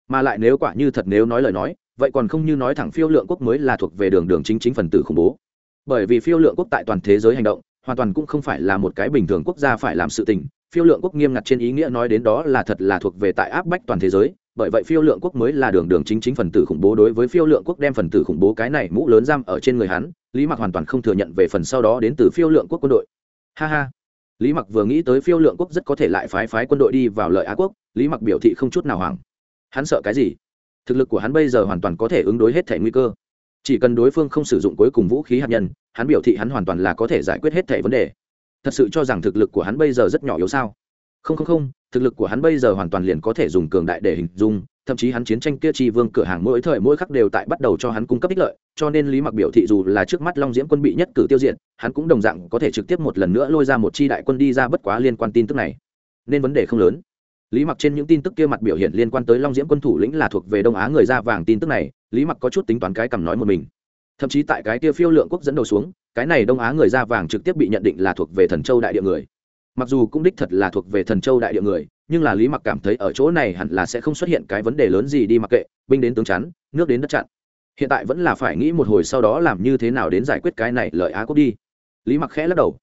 Mà lại nếu quả như thật nếu nói lời nói, vậy còn không như nói thẳng phiêu lượng quốc mới là thuộc về đường đường chính chính phần tử khủng bố. Bởi vì phiêu lượng quốc tại toàn thế giới hành động, hoàn toàn cũng không phải là một cái bình thường quốc gia phải làm sự tình. Phiêu lượng quốc nghiêm ngặt trên ý nghĩa nói đến đó là thật là thuộc về tại áp bách toàn thế giới, bởi vậy phiêu lượng quốc mới là đường đường chính chính phần tử khủng bố đối với phiêu lượng quốc đem phần tử khủng bố cái này mũ lớn giam ở trên người hắn, lý mặc hoàn toàn không thừa nhận về phần sau đó đến từ phiêu lượng quốc quân đội. Ha ha lý mặc vừa nghĩ tới phiêu lượng quốc rất có thể lại phái phái quân đội đi vào lợi á quốc, lý mặc biểu thị không chút nào hoảng. Hắn sợ cái gì? Thực lực của hắn bây giờ hoàn toàn có thể ứng đối hết thể nguy cơ. Chỉ cần đối phương không sử dụng cuối cùng vũ khí hạt nhân, hắn biểu thị hắn hoàn toàn là có thể giải quyết hết thể vấn đề. Thật sự cho rằng thực lực của hắn bây giờ rất nhỏ yếu sao? Không không không, thực lực của hắn bây giờ hoàn toàn liền có thể dùng cường đại để hình dung thậm chí hắn chiến tranh kia chi vương cửa hàng mỗi thời mỗi khắc đều tại bắt đầu cho hắn cung cấp ích lợi, cho nên lý mặc biểu thị dù là trước mắt long diễm quân bị nhất cử tiêu diệt, hắn cũng đồng dạng có thể trực tiếp một lần nữa lôi ra một chi đại quân đi ra bất quá liên quan tin tức này. Nên vấn đề không lớn. Lý mặc trên những tin tức kia mặt biểu hiện liên quan tới long diễm quân thủ lĩnh là thuộc về đông á người da vàng tin tức này, lý mặc có chút tính toán cái cầm nói một mình. Thậm chí tại cái kia phiêu lượng quốc dẫn đầu xuống, cái này đông á người da vàng trực tiếp bị nhận định là thuộc về thần châu đại địa người mặc dù cũng đích thật là thuộc về thần châu đại địa người, nhưng là lý mặc cảm thấy ở chỗ này hẳn là sẽ không xuất hiện cái vấn đề lớn gì đi mặc kệ, binh đến tướng chắn, nước đến đất chặn. Hiện tại vẫn là phải nghĩ một hồi sau đó làm như thế nào đến giải quyết cái này lợi á quốc đi. Lý mặc khẽ lắc đầu.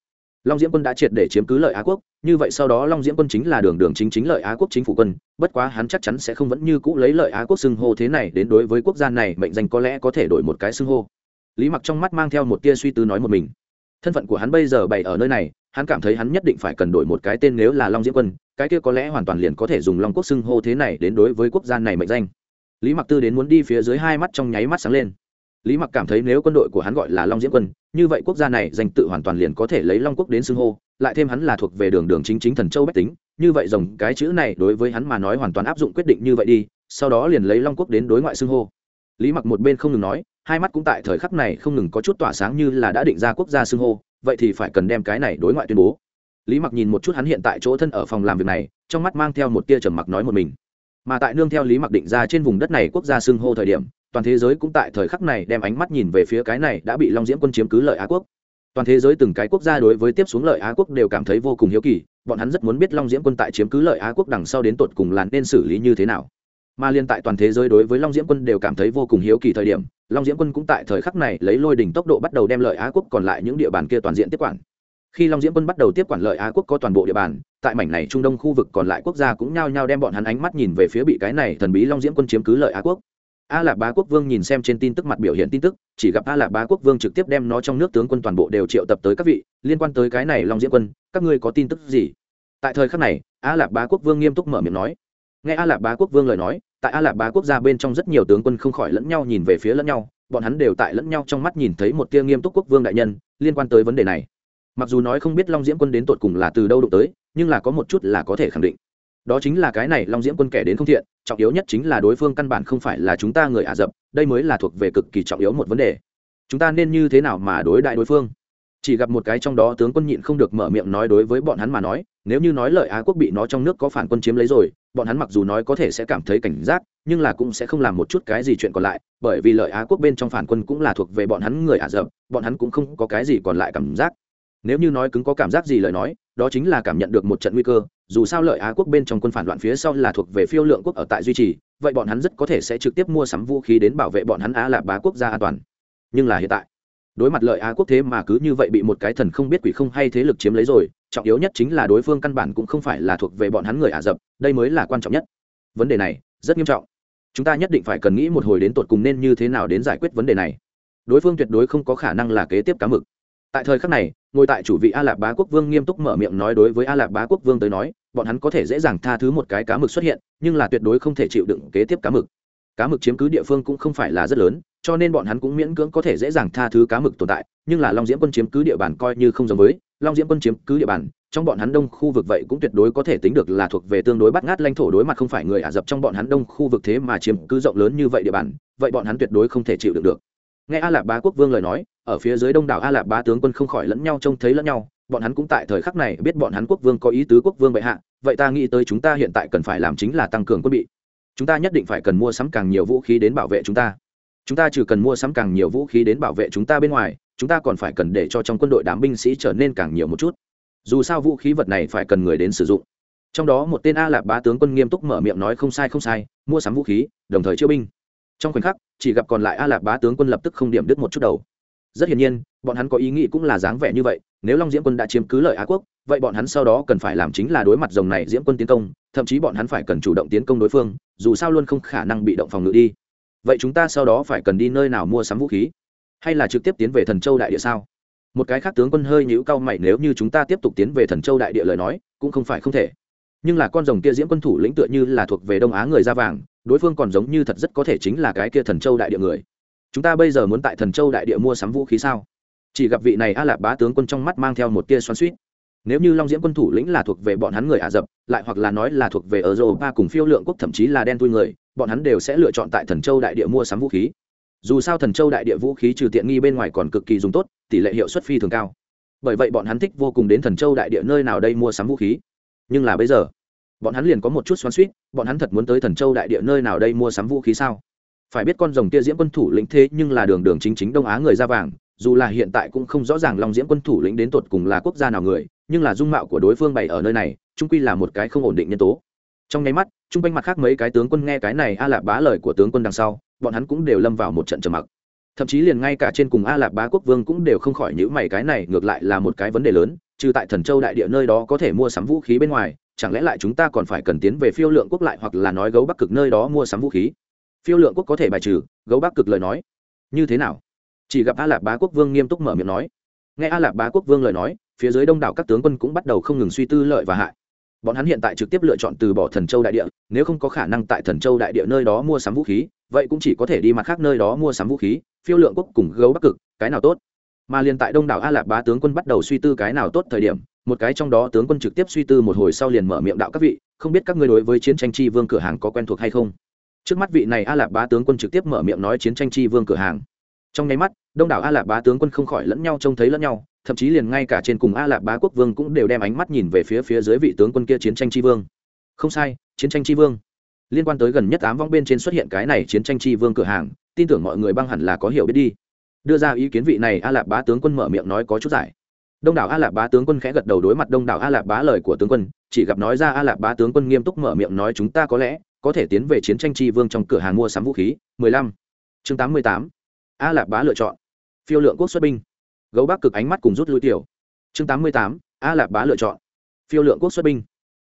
Long diễm quân đã triệt để chiếm cứ lợi á quốc, như vậy sau đó long diễm quân chính là đường đường chính chính lợi á quốc chính phủ quân, bất quá hắn chắc chắn sẽ không vẫn như cũ lấy lợi á quốc xưng hô thế này đến đối với quốc gia này, mệnh danh có lẽ có thể đổi một cái xưng hô. Lý mặc trong mắt mang theo một tia suy tư nói một mình. Thân phận của hắn bây giờ bày ở nơi này hắn cảm thấy hắn nhất định phải cần đổi một cái tên nếu là long diễm quân, cái kia có lẽ hoàn toàn liền có thể dùng long quốc xưng hô thế này đến đối với quốc gia này mệnh danh. Lý mặc tư đến muốn đi phía dưới hai mắt trong nháy mắt sáng lên. Lý mặc cảm thấy nếu quân đội của hắn gọi là long diễm quân, như vậy quốc gia này danh tự hoàn toàn liền có thể lấy long quốc đến xưng hô, lại thêm hắn là thuộc về đường đường chính chính thần châu bách tính, như vậy dòng cái chữ này đối với hắn mà nói hoàn toàn áp dụng quyết định như vậy đi, sau đó liền lấy long quốc đến đối ngoại xưng hô. Lý mặc một bên không ngừng nói, hai mắt cũng tại thời khắc này không ngừng có chút tỏa sáng như là đã định ra quốc gia xưng hô vậy thì phải cần đem cái này đối ngoại tuyên bố. Lý mặc nhìn một chút hắn hiện tại chỗ thân ở phòng làm việc này, trong mắt mang theo một tia trầm mặc nói một mình. Mà tại nương theo lý mặc định ra trên vùng đất này quốc gia xưng hô thời điểm, toàn thế giới cũng tại thời khắc này đem ánh mắt nhìn về phía cái này đã bị long diễm quân chiếm cứ lợi á quốc. Toàn thế giới từng cái quốc gia đối với tiếp xuống lợi á quốc đều cảm thấy vô cùng hiếu kỳ, bọn hắn rất muốn biết long diễm quân tại chiếm cứ lợi á quốc đằng sau đến tột cùng là nên xử lý như thế nào. Mà liên tại toàn thế giới đối với long diễm quân đều cảm thấy vô cùng hiếu kỳ thời điểm long diễm quân cũng tại thời khắc này lấy lôi đỉnh tốc độ bắt đầu đem lợi á quốc còn lại những địa bàn kia toàn diện tiếp quản. Khi long diễm quân bắt đầu tiếp quản lợi á quốc có toàn bộ địa bàn, tại mảnh này trung đông khu vực còn lại quốc gia cũng nhao nhao đem bọn hắn ánh mắt nhìn về phía bị cái này thần bí long diễm quân chiếm cứ lợi á quốc. A lạc bá quốc vương nhìn xem trên tin tức mặt biểu hiện tin tức, chỉ gặp a lạc bá quốc vương trực tiếp đem nó trong nước tướng quân toàn bộ đều triệu tập tới các vị, liên quan tới cái này long diễm quân, các ngươi có tin tức gì? Tại thời khắc này, a lạc bá quốc vương nghiêm túc mở miệng nói. Nghe a lạc bá quốc vương lời nói tại a lạc bá quốc gia bên trong rất nhiều tướng quân không khỏi lẫn nhau nhìn về phía lẫn nhau, bọn hắn đều tại lẫn nhau trong mắt nhìn thấy một tia nghiêm túc quốc vương đại nhân liên quan tới vấn đề này. Mặc dù nói không biết long diễm quân đến tột cùng là từ đâu đụng tới, nhưng là có một chút là có thể khẳng định. Đó chính là cái này long diễm quân kẻ đến không thiện, trọng yếu nhất chính là đối phương căn bản không phải là chúng ta người ả rập, đây mới là thuộc về cực kỳ trọng yếu một vấn đề. Chúng ta nên như thế nào mà đối đại đối phương? Chỉ gặp một cái trong đó tướng quân nhịn không được mở miệng nói đối với bọn hắn mà nói, nếu như nói lợi á quốc bị nó trong nước có phản quân chiếm lấy rồi, bọn hắn mặc dù nói có thể sẽ cảm thấy cảnh giác, nhưng là cũng sẽ không làm một chút cái gì chuyện còn lại, bởi vì lợi á quốc bên trong phản quân cũng là thuộc về bọn hắn người ả rập, bọn hắn cũng không có cái gì còn lại cảm giác. Nếu như nói cứng có cảm giác gì lời nói, đó chính là cảm nhận được một trận nguy cơ, dù sao lợi á quốc bên trong quân phản loạn phía sau là thuộc về phiêu lượng quốc ở tại duy trì, vậy bọn hắn rất có thể sẽ trực tiếp mua sắm vũ khí đến bảo vệ bọn hắn á là bá quốc gia an toàn. Nhưng là hiện tại đối mặt lợi á quốc thế mà cứ như vậy bị một cái thần không biết quỷ không hay thế lực chiếm lấy rồi, trọng yếu nhất chính là đối phương căn bản cũng không phải là thuộc về bọn hắn người ả rập, đây mới là quan trọng nhất. Vấn đề này rất nghiêm trọng. Chúng ta nhất định phải cần nghĩ một hồi đến tột cùng nên như thế nào đến giải quyết vấn đề này. Đối phương tuyệt đối không có khả năng là kế tiếp cá mực. Tại thời khắc này, ngồi tại chủ vị a lạp bá quốc vương nghiêm túc mở miệng nói đối với a lạp bá quốc vương tới nói, bọn hắn có thể dễ dàng tha thứ một cái cá mực xuất hiện, nhưng là tuyệt đối không thể chịu đựng kế tiếp cá mực. Cá mực chiếm cứ địa phương cũng không phải là rất lớn cho nên bọn hắn cũng miễn cưỡng có thể dễ dàng tha thứ cá mực tồn tại, nhưng là long diễm quân chiếm cứ địa bàn coi như không giống với long diễm quân chiếm cứ địa bàn, trong bọn hắn đông khu vực vậy cũng tuyệt đối có thể tính được là thuộc về tương đối bắt ngát lãnh thổ đối mặt không phải người ả rập trong bọn hắn đông khu vực thế mà chiếm cứ rộng lớn như vậy địa bàn, vậy bọn hắn tuyệt đối không thể chịu được được. Nghe a lạp bá quốc vương lời nói, ở phía dưới đông đảo a lạp bá tướng quân không khỏi lẫn nhau trông thấy lẫn nhau, bọn hắn cũng tại thời khắc này biết bọn hắn quốc vương có ý tứ quốc vương bệ hạ, vậy ta nghĩ tới chúng ta hiện tại cần phải làm chính là tăng cường quân bị. Chúng ta nhất định phải cần mua sắm càng nhiều vũ khí đến bảo vệ chúng ta chúng ta trừ cần mua sắm càng nhiều vũ khí đến bảo vệ chúng ta bên ngoài, chúng ta còn phải cần để cho trong quân đội đám binh sĩ trở nên càng nhiều một chút. Dù sao vũ khí vật này phải cần người đến sử dụng. Trong đó một tên a lạp bá tướng quân nghiêm túc mở miệng nói không sai không sai, mua sắm vũ khí, đồng thời chữa binh. Trong khoảnh khắc, chỉ gặp còn lại a lạp bá tướng quân lập tức không điểm đứt một chút đầu. Rất hiển nhiên, bọn hắn có ý nghĩ cũng là dáng vẻ như vậy, nếu long diễm quân đã chiếm cứ lợi á quốc, vậy bọn hắn sau đó cần phải làm chính là đối mặt dòng này diễm quân tiến công, thậm chí bọn hắn phải cần chủ động tiến công đối phương, dù sao luôn không khả năng bị động phòng ngự đi vậy chúng ta sau đó phải cần đi nơi nào mua sắm vũ khí? Hay là trực tiếp tiến về thần châu đại địa sao? Một cái khác tướng quân hơi nhũ cao mày, nếu như chúng ta tiếp tục tiến về thần châu đại địa lời nói, cũng không phải không thể. Nhưng là con rồng kia diễm quân thủ lĩnh tựa như là thuộc về đông á người da vàng, đối phương còn giống như thật rất có thể chính là cái kia thần châu đại địa người. Chúng ta bây giờ muốn tại thần châu đại địa mua sắm vũ khí sao? Chỉ gặp vị này a lạp bá tướng quân trong mắt mang theo một tia xoắn suýt nếu như long diễm quân thủ lĩnh là thuộc về bọn hắn người ả rập, lại hoặc là nói là thuộc về ở ba cùng phiêu lượng quốc, thậm chí là đen tui người bọn hắn đều sẽ lựa chọn tại thần châu đại địa mua sắm vũ khí. Dù sao thần châu đại địa vũ khí trừ tiện nghi bên ngoài còn cực kỳ dùng tốt, tỷ lệ hiệu suất phi thường cao. Bởi vậy bọn hắn thích vô cùng đến thần châu đại địa nơi nào đây mua sắm vũ khí. Nhưng là bây giờ, bọn hắn liền có một chút xoắn suýt bọn hắn thật muốn tới thần châu đại địa nơi nào đây mua sắm vũ khí sao? Phải biết con rồng kia diễm quân thủ lĩnh thế nhưng là đường đường chính chính đông á người da vàng, dù là hiện tại cũng không rõ ràng long diễm quân thủ lĩnh đến tột cùng là quốc gia nào người, nhưng là dung mạo của đối phương bày ở nơi này trung quy là một cái không ổn định nhân tố. Trong nháy mắt chung quanh mặt khác mấy cái tướng quân nghe cái này a lạp bá lời của tướng quân đằng sau, bọn hắn cũng đều lâm vào một trận trầm mặc. Thậm chí liền ngay cả trên cùng a lạp bá quốc vương cũng đều không khỏi nhữ mày, cái này ngược lại là một cái vấn đề lớn, trừ tại thần châu đại địa nơi đó có thể mua sắm vũ khí bên ngoài, chẳng lẽ lại chúng ta còn phải cần tiến về phiêu lượng quốc lại hoặc là nói gấu bắc cực nơi đó mua sắm vũ khí? Phiêu lượng quốc có thể bài trừ, gấu bắc cực lời nói. Như thế nào? Chỉ gặp a lạp bá quốc vương nghiêm túc mở miệng nói. Nghe a lạp bá quốc vương lời nói, phía dưới đông đảo các tướng quân cũng bắt đầu không ngừng suy tư lợi và hại bọn hắn hiện tại trực tiếp lựa chọn từ bỏ thần châu đại địa, nếu không có khả năng tại thần châu đại địa nơi đó mua sắm vũ khí, vậy cũng chỉ có thể đi mặt khác nơi đó mua sắm vũ khí, phiêu lượng quốc cùng gấu bắc cực, cái nào tốt? Mà liền tại đông đảo a lạp bá tướng quân bắt đầu suy tư cái nào tốt thời điểm, một cái trong đó tướng quân trực tiếp suy tư một hồi sau liền mở miệng đạo các vị, không biết các ngươi đối với chiến tranh chi vương cửa hàng có quen thuộc hay không? Trước mắt vị này a lạp bá tướng quân trực tiếp mở miệng nói chiến tranh chi vương cửa hàng. Trong nháy mắt, đông đảo a lạp bá tướng quân không khỏi lẫn nhau trông thấy lẫn nhau thậm chí liền ngay cả trên cùng a lạp bá quốc vương cũng đều đem ánh mắt nhìn về phía phía dưới vị tướng quân kia chiến tranh tri vương. Không sai, chiến tranh tri vương. Liên quan tới gần nhất ám vong bên trên xuất hiện cái này chiến tranh tri vương cửa hàng, tin tưởng mọi người băng hẳn là có hiểu biết đi. Đưa ra ý kiến vị này a lạp bá tướng quân mở miệng nói có chút giải. Đông đảo a lạp bá tướng quân khẽ gật đầu đối mặt đông đảo a lạp bá lời của tướng quân, chỉ gặp nói ra a lạp bá tướng quân nghiêm túc mở miệng nói chúng ta có lẽ có thể tiến về chiến tranh tri vương trong cửa hàng mua sắm vũ khí. 15. chương 88. a lạp bá lựa chọn. Phiêu lượng quốc xuất binh gấu bắc cực ánh mắt cùng rút lui tiểu. Chương 88. a lạp bá lựa chọn. Phiêu lượng quốc xuất binh.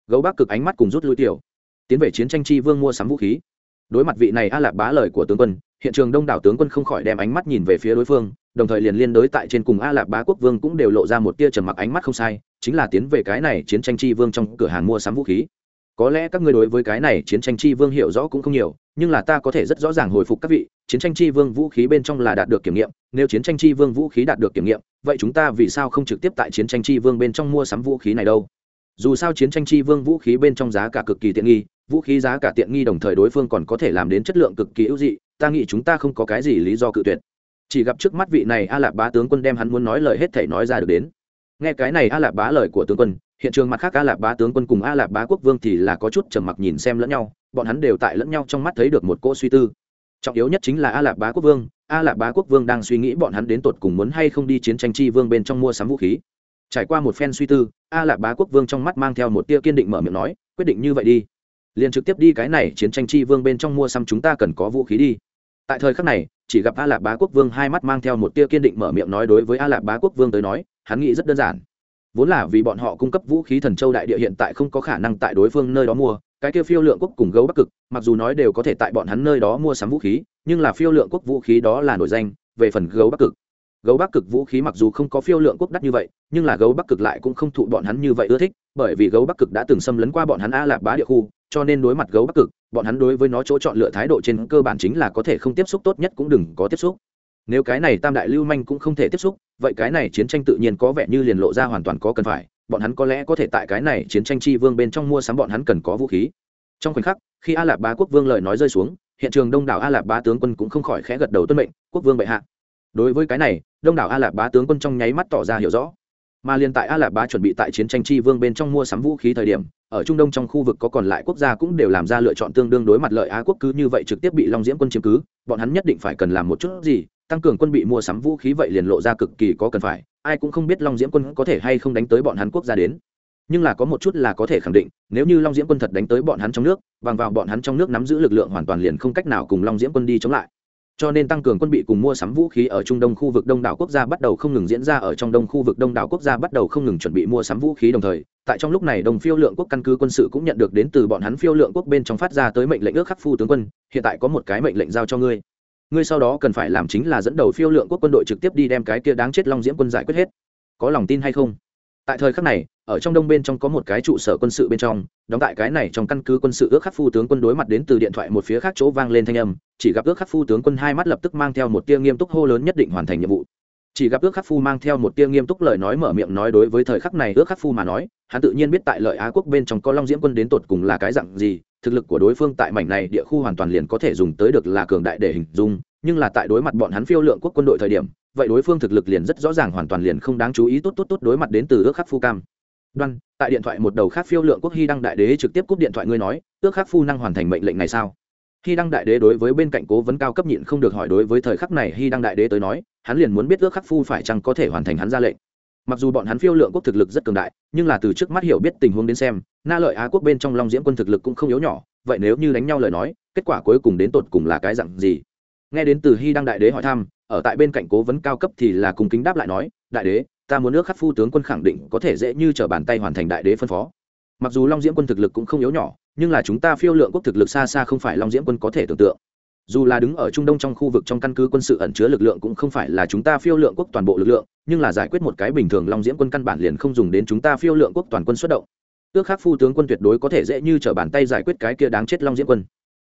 Gấu bắc cực ánh mắt cùng rút lui tiểu. Tiến về chiến tranh tri vương mua sắm vũ khí. Đối mặt vị này a lạp bá lời của tướng quân, hiện trường đông đảo tướng quân không khỏi đem ánh mắt nhìn về phía đối phương, đồng thời liền liên đối tại trên cùng a lạp bá quốc vương cũng đều lộ ra một tia trầm mặc ánh mắt không sai, chính là tiến về cái này chiến tranh tri vương trong cửa hàng mua sắm vũ khí có lẽ các ngươi đối với cái này chiến tranh chi vương hiểu rõ cũng không nhiều, nhưng là ta có thể rất rõ ràng hồi phục các vị, chiến tranh chi vương vũ khí bên trong là đạt được kiểm nghiệm, nếu chiến tranh chi vương vũ khí đạt được kiểm nghiệm, vậy chúng ta vì sao không trực tiếp tại chiến tranh chi vương bên trong mua sắm vũ khí này đâu? Dù sao chiến tranh chi vương vũ khí bên trong giá cả cực kỳ tiện nghi, vũ khí giá cả tiện nghi đồng thời đối phương còn có thể làm đến chất lượng cực kỳ ưu dị, ta nghĩ chúng ta không có cái gì lý do cự tuyệt. Chỉ gặp trước mắt vị này a lạp bá tướng quân đem hắn muốn nói lời hết thể nói ra được đến. Nghe cái này a lạp bá lời của tướng quân hiện trường mặt khác a lạp bá tướng quân cùng a lạp bá quốc vương thì là có chút trầm mặc nhìn xem lẫn nhau, bọn hắn đều tại lẫn nhau trong mắt thấy được một cỗ suy tư. Trọng yếu nhất chính là a lạp bá quốc vương, a lạp bá quốc vương đang suy nghĩ bọn hắn đến tột cùng muốn hay không đi chiến tranh chi vương bên trong mua sắm vũ khí. Trải qua một phen suy tư, a lạp bá quốc vương trong mắt mang theo một tia kiên định mở miệng nói, quyết định như vậy đi. Liền trực tiếp đi cái này chiến tranh chi vương bên trong mua sắm chúng ta cần có vũ khí đi. Tại thời khắc này, chỉ gặp a lạp bá quốc vương hai mắt mang theo một tia kiên định mở miệng nói đối với a lạp bá quốc vương tới nói, hắn nghĩ rất đơn giản vốn là vì bọn họ cung cấp vũ khí thần châu đại địa hiện tại không có khả năng tại đối phương nơi đó mua, cái kia phiêu lượng quốc cùng gấu bắc cực, mặc dù nói đều có thể tại bọn hắn nơi đó mua sắm vũ khí, nhưng là phiêu lượng quốc vũ khí đó là nổi danh, về phần gấu bắc cực. Gấu bắc cực vũ khí mặc dù không có phiêu lượng quốc đắt như vậy, nhưng là gấu bắc cực lại cũng không thụ bọn hắn như vậy ưa thích, bởi vì gấu bắc cực đã từng xâm lấn qua bọn hắn a lạp bá địa khu, cho nên đối mặt gấu bắc cực, bọn hắn đối với nó chỗ chọn lựa thái độ trên cơ bản chính là có thể không tiếp xúc tốt nhất cũng đừng có tiếp xúc nếu cái này tam đại lưu manh cũng không thể tiếp xúc, vậy cái này chiến tranh tự nhiên có vẻ như liền lộ ra hoàn toàn có cần phải, bọn hắn có lẽ có thể tại cái này chiến tranh chi vương bên trong mua sắm bọn hắn cần có vũ khí. Trong khoảnh khắc, khi a lạp bá quốc vương lời nói rơi xuống, hiện trường đông đảo a lạp bá tướng quân cũng không khỏi khẽ gật đầu tuân mệnh, quốc vương bệ hạ. Đối với cái này, đông đảo a lạp bá tướng quân trong nháy mắt tỏ ra hiểu rõ. Mà liền tại a lạp bá chuẩn bị tại chiến tranh chi vương bên trong mua sắm vũ khí thời điểm, ở trung đông trong khu vực có còn lại quốc gia cũng đều làm ra lựa chọn tương đương đối mặt lợi á quốc cứ như vậy trực tiếp bị long diễm quân chiếm cứ, bọn hắn nhất định phải cần làm một chút gì tăng cường quân bị mua sắm vũ khí vậy liền lộ ra cực kỳ có cần phải, ai cũng không biết long diễm quân có thể hay không đánh tới bọn hắn quốc gia đến. Nhưng là có một chút là có thể khẳng định, nếu như long diễm quân thật đánh tới bọn hắn trong nước, bằng vào bọn hắn trong nước nắm giữ lực lượng hoàn toàn liền không cách nào cùng long diễm quân đi chống lại. Cho nên tăng cường quân bị cùng mua sắm vũ khí ở trung đông khu vực đông đảo quốc gia bắt đầu không ngừng diễn ra ở trong đông khu vực đông đảo quốc gia bắt đầu không ngừng chuẩn bị mua sắm vũ khí đồng thời, tại trong lúc này đồng phiêu lượng quốc căn cứ quân sự cũng nhận được đến từ bọn hắn phiêu lượng quốc bên trong phát ra tới mệnh lệnh ước khắc phu tướng quân, hiện tại có một cái mệnh lệnh giao cho ngươi ngươi sau đó cần phải làm chính là dẫn đầu phiêu lượng quốc quân đội trực tiếp đi đem cái kia đáng chết long diễm quân giải quyết hết. Có lòng tin hay không? Tại thời khắc này, ở trong đông bên trong có một cái trụ sở quân sự bên trong, đóng tại cái này trong căn cứ quân sự ước khắc phu tướng quân đối mặt đến từ điện thoại một phía khác chỗ vang lên thanh âm, chỉ gặp ước khắc phu tướng quân hai mắt lập tức mang theo một tia nghiêm túc hô lớn nhất định hoàn thành nhiệm vụ chỉ gặp ước khắc phu mang theo một tia nghiêm túc lời nói mở miệng nói đối với thời khắc này ước khắc phu mà nói, hắn tự nhiên biết tại lợi á quốc bên trong có long diễm quân đến tột cùng là cái dặn gì, thực lực của đối phương tại mảnh này địa khu hoàn toàn liền có thể dùng tới được là cường đại để hình dung, nhưng là tại đối mặt bọn hắn phiêu lượng quốc quân đội thời điểm, vậy đối phương thực lực liền rất rõ ràng hoàn toàn liền không đáng chú ý tốt tốt tốt đối mặt đến từ ước khắc phu cam. Đoan, tại điện thoại một đầu khác phiêu lượng quốc hy đăng đại đế trực tiếp cúp điện thoại ngươi nói, ước khắc phu năng hoàn thành mệnh lệnh này sao? Hy đăng đại đế đối với bên cạnh cố vấn cao cấp nhịn không được hỏi đối với thời khắc này hy đăng đại đế tới nói, hắn liền muốn biết ước khắc phu phải chăng có thể hoàn thành hắn ra lệnh. Mặc dù bọn hắn phiêu lượng quốc thực lực rất cường đại, nhưng là từ trước mắt hiểu biết tình huống đến xem, na lợi á quốc bên trong long diễm quân thực lực cũng không yếu nhỏ, vậy nếu như đánh nhau lời nói, kết quả cuối cùng đến tột cùng là cái dạng gì? Nghe đến từ hy đăng đại đế hỏi thăm, ở tại bên cạnh cố vấn cao cấp thì là cùng kính đáp lại nói, đại đế, ta muốn nước khắc phu tướng quân khẳng định có thể dễ như trở bàn tay hoàn thành đại đế phân phó. Mặc dù long diễm quân thực lực cũng không yếu nhỏ nhưng là chúng ta phiêu lượng quốc thực lực xa xa không phải long diễm quân có thể tưởng tượng. Dù là đứng ở trung đông trong khu vực trong căn cứ quân sự ẩn chứa lực lượng cũng không phải là chúng ta phiêu lượng quốc toàn bộ lực lượng, nhưng là giải quyết một cái bình thường long diễm quân căn bản liền không dùng đến chúng ta phiêu lượng quốc toàn quân xuất động. Ước khắc phu tướng quân tuyệt đối có thể dễ như t r ở bàn tay giải quyết cái kia đáng chết long diễm quân.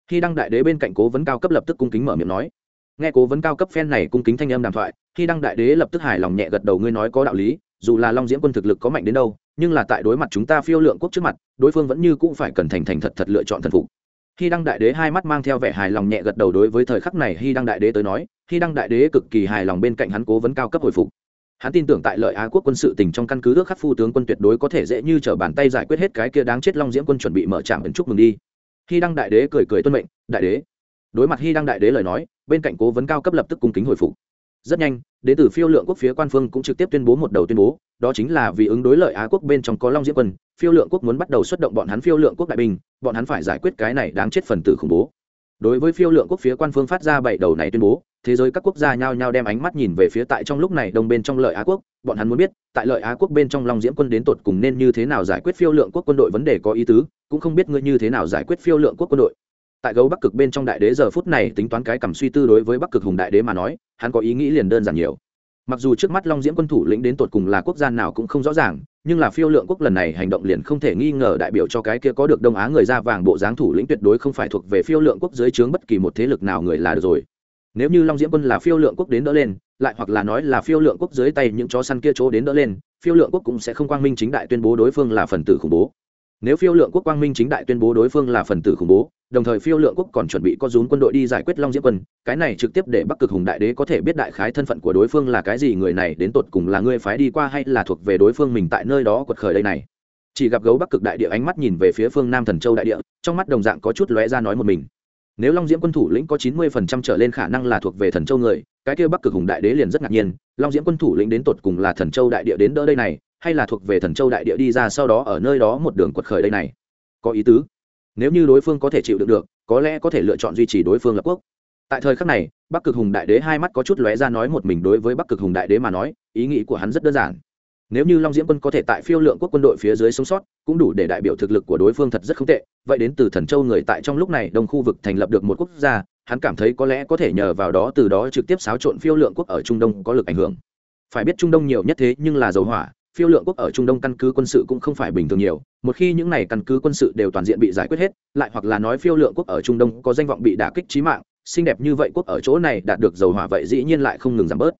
Khi đăng đại đế bên cạnh cố vấn cao cấp lập tức cung kính mở miệng nói. Nghe cố vấn cao cấp phen này cung kính thanh âm đàm thoại, khi đăng đại đế lập tức hài lòng nhẹ gật đầu, ngươi nói có đạo lý, dù là long diễm quân thực lực có mạnh đến đâu nhưng là tại đối mặt chúng ta phiêu lượng quốc trước mặt, đối phương vẫn như cũng phải cần thành thành thật thật lựa chọn thần phục. Khi đăng đại đế hai mắt mang theo vẻ hài lòng nhẹ gật đầu đối với thời khắc này khi đăng đại đế tới nói khi đăng đại đế cực kỳ hài lòng bên cạnh hắn cố vấn cao cấp hồi phục. Hắn tin tưởng tại lợi á quốc quân sự tỉnh trong căn cứ ước khắc phu tướng quân tuyệt đối có thể dễ như t r ở bàn tay giải quyết hết cái kia đáng chết long diễm quân chuẩn bị mở trạm ẩn chúc mừng đi. Khi đăng đại đế cười cười tuân mệnh, đại đế. Đối mặt hy đăng đại đế lời nói, bên cạnh cố vấn cao cấp lập tức cung kính hồi phục rất nhanh, đến từ phiêu lượng quốc phía quan phương cũng trực tiếp tuyên bố một đầu tuyên bố, đó chính là vì ứng đối lợi á quốc bên trong có long diễm quân, phiêu lượng quốc muốn bắt đầu xuất động bọn hắn phiêu lượng quốc đại binh, bọn hắn phải giải quyết cái này đáng chết phần tử khủng bố. Đối với phiêu lượng quốc phía quan phương phát ra bảy đầu này tuyên bố, thế giới các quốc gia nhao nhao đem ánh mắt nhìn về phía tại trong lúc này đông bên trong lợi á quốc, bọn hắn muốn biết, tại lợi á quốc bên trong long diễm quân đến tột cùng nên như thế nào giải quyết phiêu lượng quốc quân đội vấn đề có ý tứ, cũng không biết ngươi như thế nào giải quyết phiêu lượng quốc quân đội tại gấu bắc cực bên trong đại đế giờ phút này tính toán cái cầm suy tư đối với bắc cực hùng đại đế mà nói, hắn có ý nghĩ liền đơn giản nhiều. Mặc dù trước mắt long diễm quân thủ lĩnh đến tột cùng là quốc gia nào cũng không rõ ràng, nhưng là phiêu lượng quốc lần này hành động liền không thể nghi ngờ đại biểu cho cái kia có được đông á người ra vàng bộ dáng thủ lĩnh tuyệt đối không phải thuộc về phiêu lượng quốc dưới trướng bất kỳ một thế lực nào người là được rồi. Nếu như long diễm quân là phiêu lượng quốc đến đỡ lên, lại hoặc là nói là phiêu lượng quốc dưới tay những chó săn kia chỗ đến đỡ lên, phiêu lượng quốc cũng sẽ không quang minh chính đại tuyên bố đối phương là phần tử khủng bố. Nếu phiêu lượng quốc quang minh chính đại tuyên bố đối phương là phần tử khủng bố đồng thời phiêu lượng quốc còn chuẩn bị có rún quân đội đi giải quyết long diễm quân. Cái này trực tiếp để bắc cực hùng đại đế có thể biết đại khái thân phận của đối phương là cái gì, người này đến tột cùng là ngươi phái đi qua hay là thuộc về đối phương mình tại nơi đó quật khởi đây này. Chỉ gặp gấu bắc cực đại địa ánh mắt nhìn về phía phương nam thần châu đại địa, trong mắt đồng dạng có chút lóe ra nói một mình. Nếu long diễm quân thủ lĩnh có chín mươi phần trăm trở lên khả năng là thuộc về thần châu người, cái kia bắc cực hùng đại đế liền rất ngạc nhiên, long diễm quân thủ lĩnh đến tột cùng là thần châu đại địa đến đỡ đây này, hay là thuộc về thần châu đại địa đi ra sau đó ở nơi đó một đường quật khởi đây này? Có ý tứ nếu như đối phương có thể chịu đựng được, có lẽ có thể lựa chọn duy trì đối phương lập quốc. Tại thời khắc này, bắc cực hùng đại đế hai mắt có chút lóe ra nói một mình đối với bắc cực hùng đại đế mà nói, ý nghĩ của hắn rất đơn giản. Nếu như long diễm quân có thể tại phiêu lượng quốc quân đội phía dưới sống sót, cũng đủ để đại biểu thực lực của đối phương thật rất không tệ. Vậy đến từ thần châu người tại trong lúc này đông khu vực thành lập được một quốc gia, hắn cảm thấy có lẽ có thể nhờ vào đó từ đó trực tiếp xáo trộn phiêu lượng quốc ở trung đông có lực ảnh hưởng. Phải biết trung đông nhiều nhất thế nhưng là dầu hỏa phiêu lượng quốc ở trung đông căn cứ quân sự cũng không phải bình thường nhiều, một khi những này căn cứ quân sự đều toàn diện bị giải quyết hết, lại hoặc là nói phiêu lượng quốc ở trung đông có danh vọng bị đả kích trí mạng, xinh đẹp như vậy quốc ở chỗ này đạt được dầu hỏa vậy dĩ nhiên lại không ngừng giảm bớt.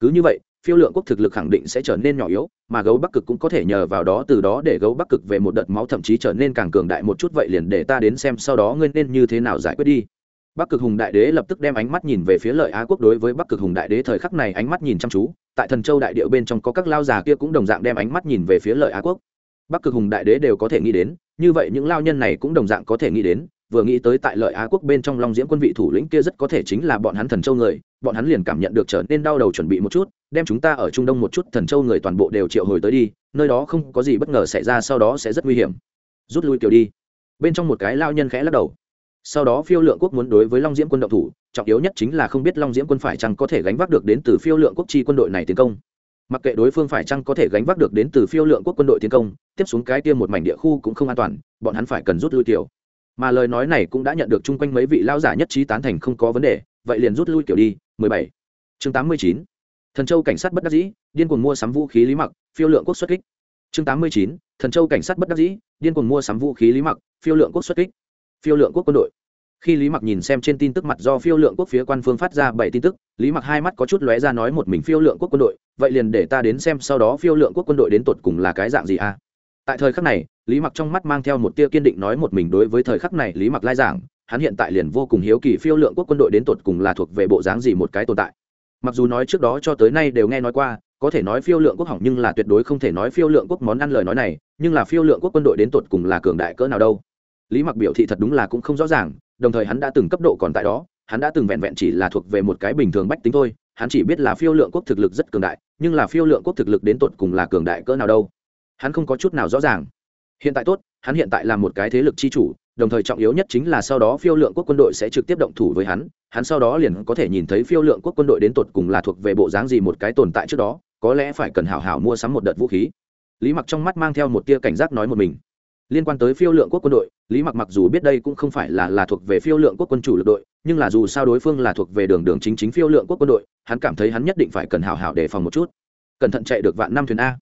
Cứ như vậy, phiêu lượng quốc thực lực khẳng định sẽ trở nên nhỏ yếu, mà gấu bắc cực cũng có thể nhờ vào đó từ đó để gấu bắc cực về một đợt máu thậm chí trở nên càng cường đại một chút vậy liền để ta đến xem sau đó ngươi nên như thế nào giải quyết đi bắc cực hùng đại đế lập tức đem ánh mắt nhìn về phía lợi á quốc đối với bắc cực hùng đại đế thời khắc này ánh mắt nhìn chăm chú, tại thần châu đại điệu bên trong có các lao già kia cũng đồng dạng đem ánh mắt nhìn về phía lợi á quốc. Bắc cực hùng đại đế đều có thể nghĩ đến, như vậy những lao nhân này cũng đồng dạng có thể nghĩ đến, vừa nghĩ tới tại lợi á quốc bên trong long diễm quân vị thủ lĩnh kia rất có thể chính là bọn hắn thần châu người, bọn hắn liền cảm nhận được trở nên đau đầu chuẩn bị một chút, đem chúng ta ở trung đông một chút thần châu người toàn bộ đều triệu hồi tới đi, nơi đó không có gì bất ngờ xảy ra sau đó sẽ rất nguy hiểm. Rút lui kiểu đi. Bên trong một cái lao nhân khẽ lắc đầu sau đó phiêu lượng quốc muốn đối với long diễm quân động thủ, trọng yếu nhất chính là không biết long diễm quân phải chăng có thể gánh vác được đến từ phiêu lượng quốc chi quân đội này tiến công mặc kệ đối phương phải chăng có thể gánh vác được đến từ phiêu lượng quốc quân đội tiến công, tiếp xuống cái tiêm một mảnh địa khu cũng không an toàn, bọn hắn phải cần rút lui kiểu mà lời nói này cũng đã nhận được chung quanh mấy vị lao giả nhất trí tán thành không có vấn đề, vậy liền rút lui kiểu đi 17. chương 89. thần châu cảnh sát bất đắc dĩ, điên cuồng mua sắm vũ khí lý mặc, phiêu lượng quốc xuất kích chương 89. thần châu cảnh sát bất đắc dĩ, điên cuồng mua sắm vũ khí lý mặc, phiêu lượng quốc xuất kích phiêu lượng quốc quân đội. Khi lý mặc nhìn xem trên tin tức mặt do phiêu lượng quốc phía quan phương phát ra bảy tin tức, lý mặc hai mắt có chút lóe ra nói một mình phiêu lượng quốc quân đội, vậy liền để ta đến xem sau đó phiêu lượng quốc quân đội đến tột cùng là cái dạng gì a tại thời khắc này, lý mặc trong mắt mang theo một tia kiên định nói một mình đối với thời khắc này lý mặc lai giảng, hắn hiện tại liền vô cùng hiếu kỳ phiêu lượng quốc quân đội đến tột cùng là thuộc về bộ dáng gì một cái tồn tại. Mặc dù nói trước đó cho tới nay đều nghe nói qua, có thể nói phiêu lượng quốc hỏng nhưng là tuyệt đối không thể nói phiêu lượng quốc món ăn lời nói này, nhưng là phiêu lượng quốc quân đội đến tột cùng là cường đại cỡ nào đâu lý mặc biểu thị thật đúng là cũng không rõ ràng, đồng thời hắn đã từng cấp độ còn tại đó, hắn đã từng vẹn vẹn chỉ là thuộc về một cái bình thường bách tính thôi, hắn chỉ biết là phiêu lượng quốc thực lực rất cường đại, nhưng là phiêu lượng quốc thực lực đến tột cùng là cường đại cỡ nào đâu. Hắn không có chút nào rõ ràng. Hiện tại tốt, hắn hiện tại là một cái thế lực chi chủ, đồng thời trọng yếu nhất chính là sau đó phiêu lượng quốc quân đội sẽ trực tiếp động thủ với hắn hắn sau đó liền có thể nhìn thấy phiêu lượng quốc quân đội đến tột cùng là thuộc về bộ dáng gì một cái tồn tại trước đó, có lẽ phải cần hào hào mua sắm một đợt vũ khí. Lý mặc trong mắt mang theo một tia cảnh giác nói một mình liên quan tới phiêu lượng quốc quân đội, lý mặc mặc dù biết đây cũng không phải là là thuộc về phiêu lượng quốc quân chủ lực đội, nhưng là dù sao đối phương là thuộc về đường đường chính chính phiêu lượng quốc quân đội, hắn cảm thấy hắn nhất định phải cần hào hào đề phòng một chút. Cẩn thận chạy được vạn năm thuyền a.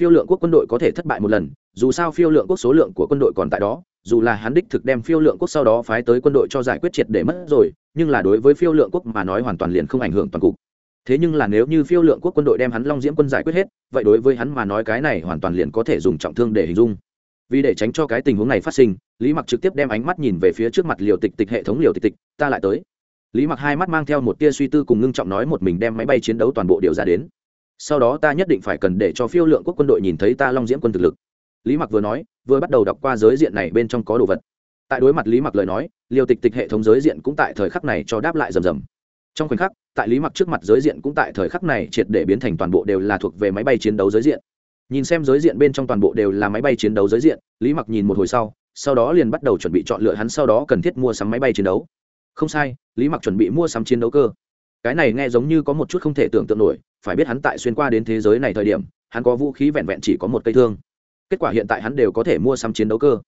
Phiêu lượng quốc quân đội có thể thất bại một lần, dù sao phiêu lượng quốc số lượng của quân đội còn tại đó, dù là hắn đích thực đem phiêu lượng quốc sau đó phái tới quân đội cho giải quyết triệt để mất rồi, nhưng là đối với phiêu lượng quốc mà nói hoàn toàn liền không ảnh hưởng toàn cục. Thế nhưng là nếu như phiêu lượng quốc quân đội đem hắn long diễm quân giải quyết hết, vậy đối với hắn mà nói cái này hoàn toàn liền có thể dùng trọng thương để hình dung vì để tránh cho cái tình huống này phát sinh, lý mặc trực tiếp đem ánh mắt nhìn về phía trước mặt liều tịch tịch, hệ thống liều tịch tịch, ta lại tới. Lý mặc hai mắt mang theo một tia suy tư cùng ngưng trọng nói một mình đem máy bay chiến đấu toàn bộ điều ra đến. Sau đó ta nhất định phải cần để cho phiêu lượng quốc quân đội nhìn thấy ta long diễm quân thực lực. Lý mặc vừa nói, vừa bắt đầu đọc qua giới diện này bên trong có đồ vật. Tại đối mặt lý mặc lời nói, liều tịch tịch hệ thống giới diện cũng tại thời khắc này cho đáp lại rầm rầm. Trong khoảnh khắc, tại lý mặc trước mặt giới diện cũng tại thời khắc này triệt để biến thành toàn bộ đều là thuộc về máy bay chiến đấu giới diện nhìn xem giới diện bên trong toàn bộ đều là máy bay chiến đấu giới diện, lý mặc nhìn một hồi sau sau đó liền bắt đầu chuẩn bị chọn lựa hắn sau đó cần thiết mua sắm máy bay chiến đấu. Không sai, lý mặc chuẩn bị mua sắm chiến đấu cơ. Cái này nghe giống như có một chút không thể tưởng tượng nổi, phải biết hắn tại xuyên qua đến thế giới này thời điểm, hắn có vũ khí vẹn vẹn chỉ có một cây thương. Kết quả hiện tại hắn đều có thể mua sắm chiến đấu cơ.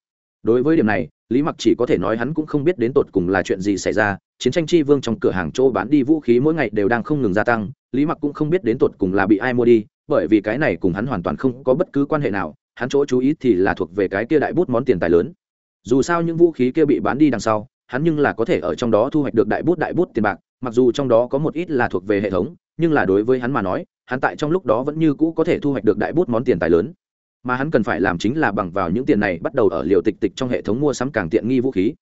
Đối với điểm này, lý mặc chỉ có thể nói hắn cũng không biết đến tột cùng là chuyện gì xảy ra, chiến tranh chi vương trong cửa hàng chỗ bán đi vũ khí mỗi ngày đều đang không ngừng gia tăng, lý mặc cũng không biết đến tột cùng là bị ai mua đi bởi vì cái này cùng hắn hoàn toàn không có bất cứ quan hệ nào, hắn chỗ chú ý thì là thuộc về cái kia đại bút món tiền tài lớn. Dù sao những vũ khí kia bị bán đi đằng sau, hắn nhưng là có thể ở trong đó thu hoạch được đại bút đại bút tiền bạc, mặc dù trong đó có một ít là thuộc về hệ thống, nhưng là đối với hắn mà nói, hắn tại trong lúc đó vẫn như cũ có thể thu hoạch được đại bút món tiền tài lớn. Mà hắn cần phải làm chính là bằng vào những tiền này bắt đầu ở liều tịch tịch trong hệ thống mua sắm càng tiện nghi vũ khí.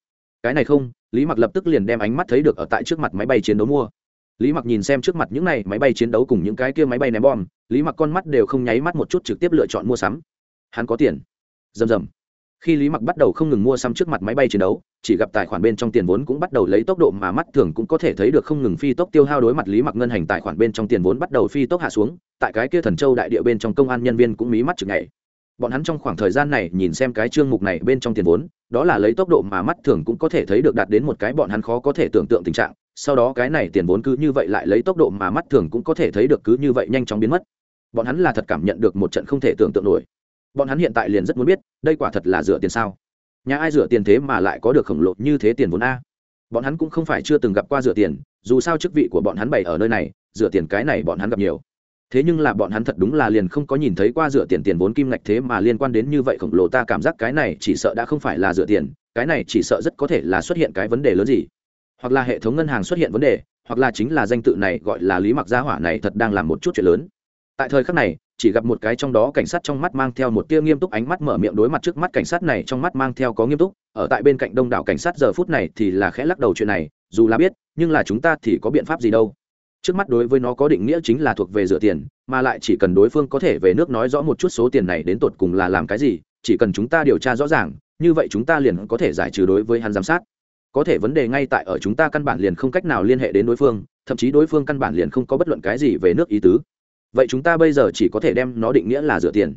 Cái này không, lý mặc lập tức liền đem ánh mắt thấy được ở tại trước mặt máy bay chiến đấu mua lý mặc nhìn xem trước mặt những này máy bay chiến đấu cùng những cái kia máy bay ném bom, lý mặc con mắt đều không nháy mắt một chút trực tiếp lựa chọn mua sắm. Hắn có tiền. Rầm rầm. Khi lý mặc bắt đầu không ngừng mua sắm trước mặt máy bay chiến đấu, chỉ gặp tài khoản bên trong tiền vốn cũng bắt đầu lấy tốc độ mà mắt thường cũng có thể thấy được không ngừng phi tốc tiêu hao đối mặt lý mặc ngân hành tài khoản bên trong tiền vốn bắt đầu phi tốc hạ xuống, tại cái kia thần châu đại địa bên trong công an nhân viên cũng mí mắt chừng ngày bọn hắn trong khoảng thời gian này nhìn xem cái chương mục này bên trong tiền vốn, đó là lấy tốc độ mà mắt thường cũng có thể thấy được đạt đến một cái bọn hắn khó có thể tưởng tượng tình trạng. Sau đó cái này tiền vốn cứ như vậy lại lấy tốc độ mà mắt thường cũng có thể thấy được cứ như vậy nhanh chóng biến mất. Bọn hắn là thật cảm nhận được một trận không thể tưởng tượng nổi. Bọn hắn hiện tại liền rất muốn biết, đây quả thật là dựa tiền sao? Nhà ai dựa tiền thế mà lại có được khổng lồ như thế tiền vốn a? Bọn hắn cũng không phải chưa từng gặp qua dựa tiền, dù sao chức vị của bọn hắn bày ở nơi này dựa tiền cái này bọn hắn gặp nhiều thế nhưng là bọn hắn thật đúng là liền không có nhìn thấy qua dựa tiền tiền vốn kim ngạch thế mà liên quan đến như vậy khổng lồ, ta cảm giác cái này chỉ sợ đã không phải là dựa tiền, cái này chỉ sợ rất có thể là xuất hiện cái vấn đề lớn gì. Hoặc là hệ thống ngân hàng xuất hiện vấn đề, hoặc là chính là danh tự này gọi là lý mặc gia hỏa này thật đang làm một chút chuyện lớn. Tại thời khắc này, chỉ gặp một cái trong đó cảnh sát trong mắt mang theo một tia nghiêm túc ánh mắt mở miệng đối mặt trước mắt cảnh sát này trong mắt mang theo có nghiêm túc, ở tại bên cạnh đông đảo cảnh sát giờ phút này thì là khẽ lắc đầu chuyện này, dù là biết, nhưng là chúng ta thì có biện pháp gì đâu trước mắt đối với nó có định nghĩa chính là thuộc về rửa tiền, mà lại chỉ cần đối phương có thể về nước nói rõ một chút số tiền này đến tột cùng là làm cái gì, chỉ cần chúng ta điều tra rõ ràng, như vậy chúng ta liền có thể giải trừ đối với hắn giám sát. Có thể vấn đề ngay tại ở chúng ta căn bản liền không cách nào liên hệ đến đối phương, thậm chí đối phương căn bản liền không có bất luận cái gì về nước ý tứ. Vậy chúng ta bây giờ chỉ có thể đem nó định nghĩa là rửa tiền.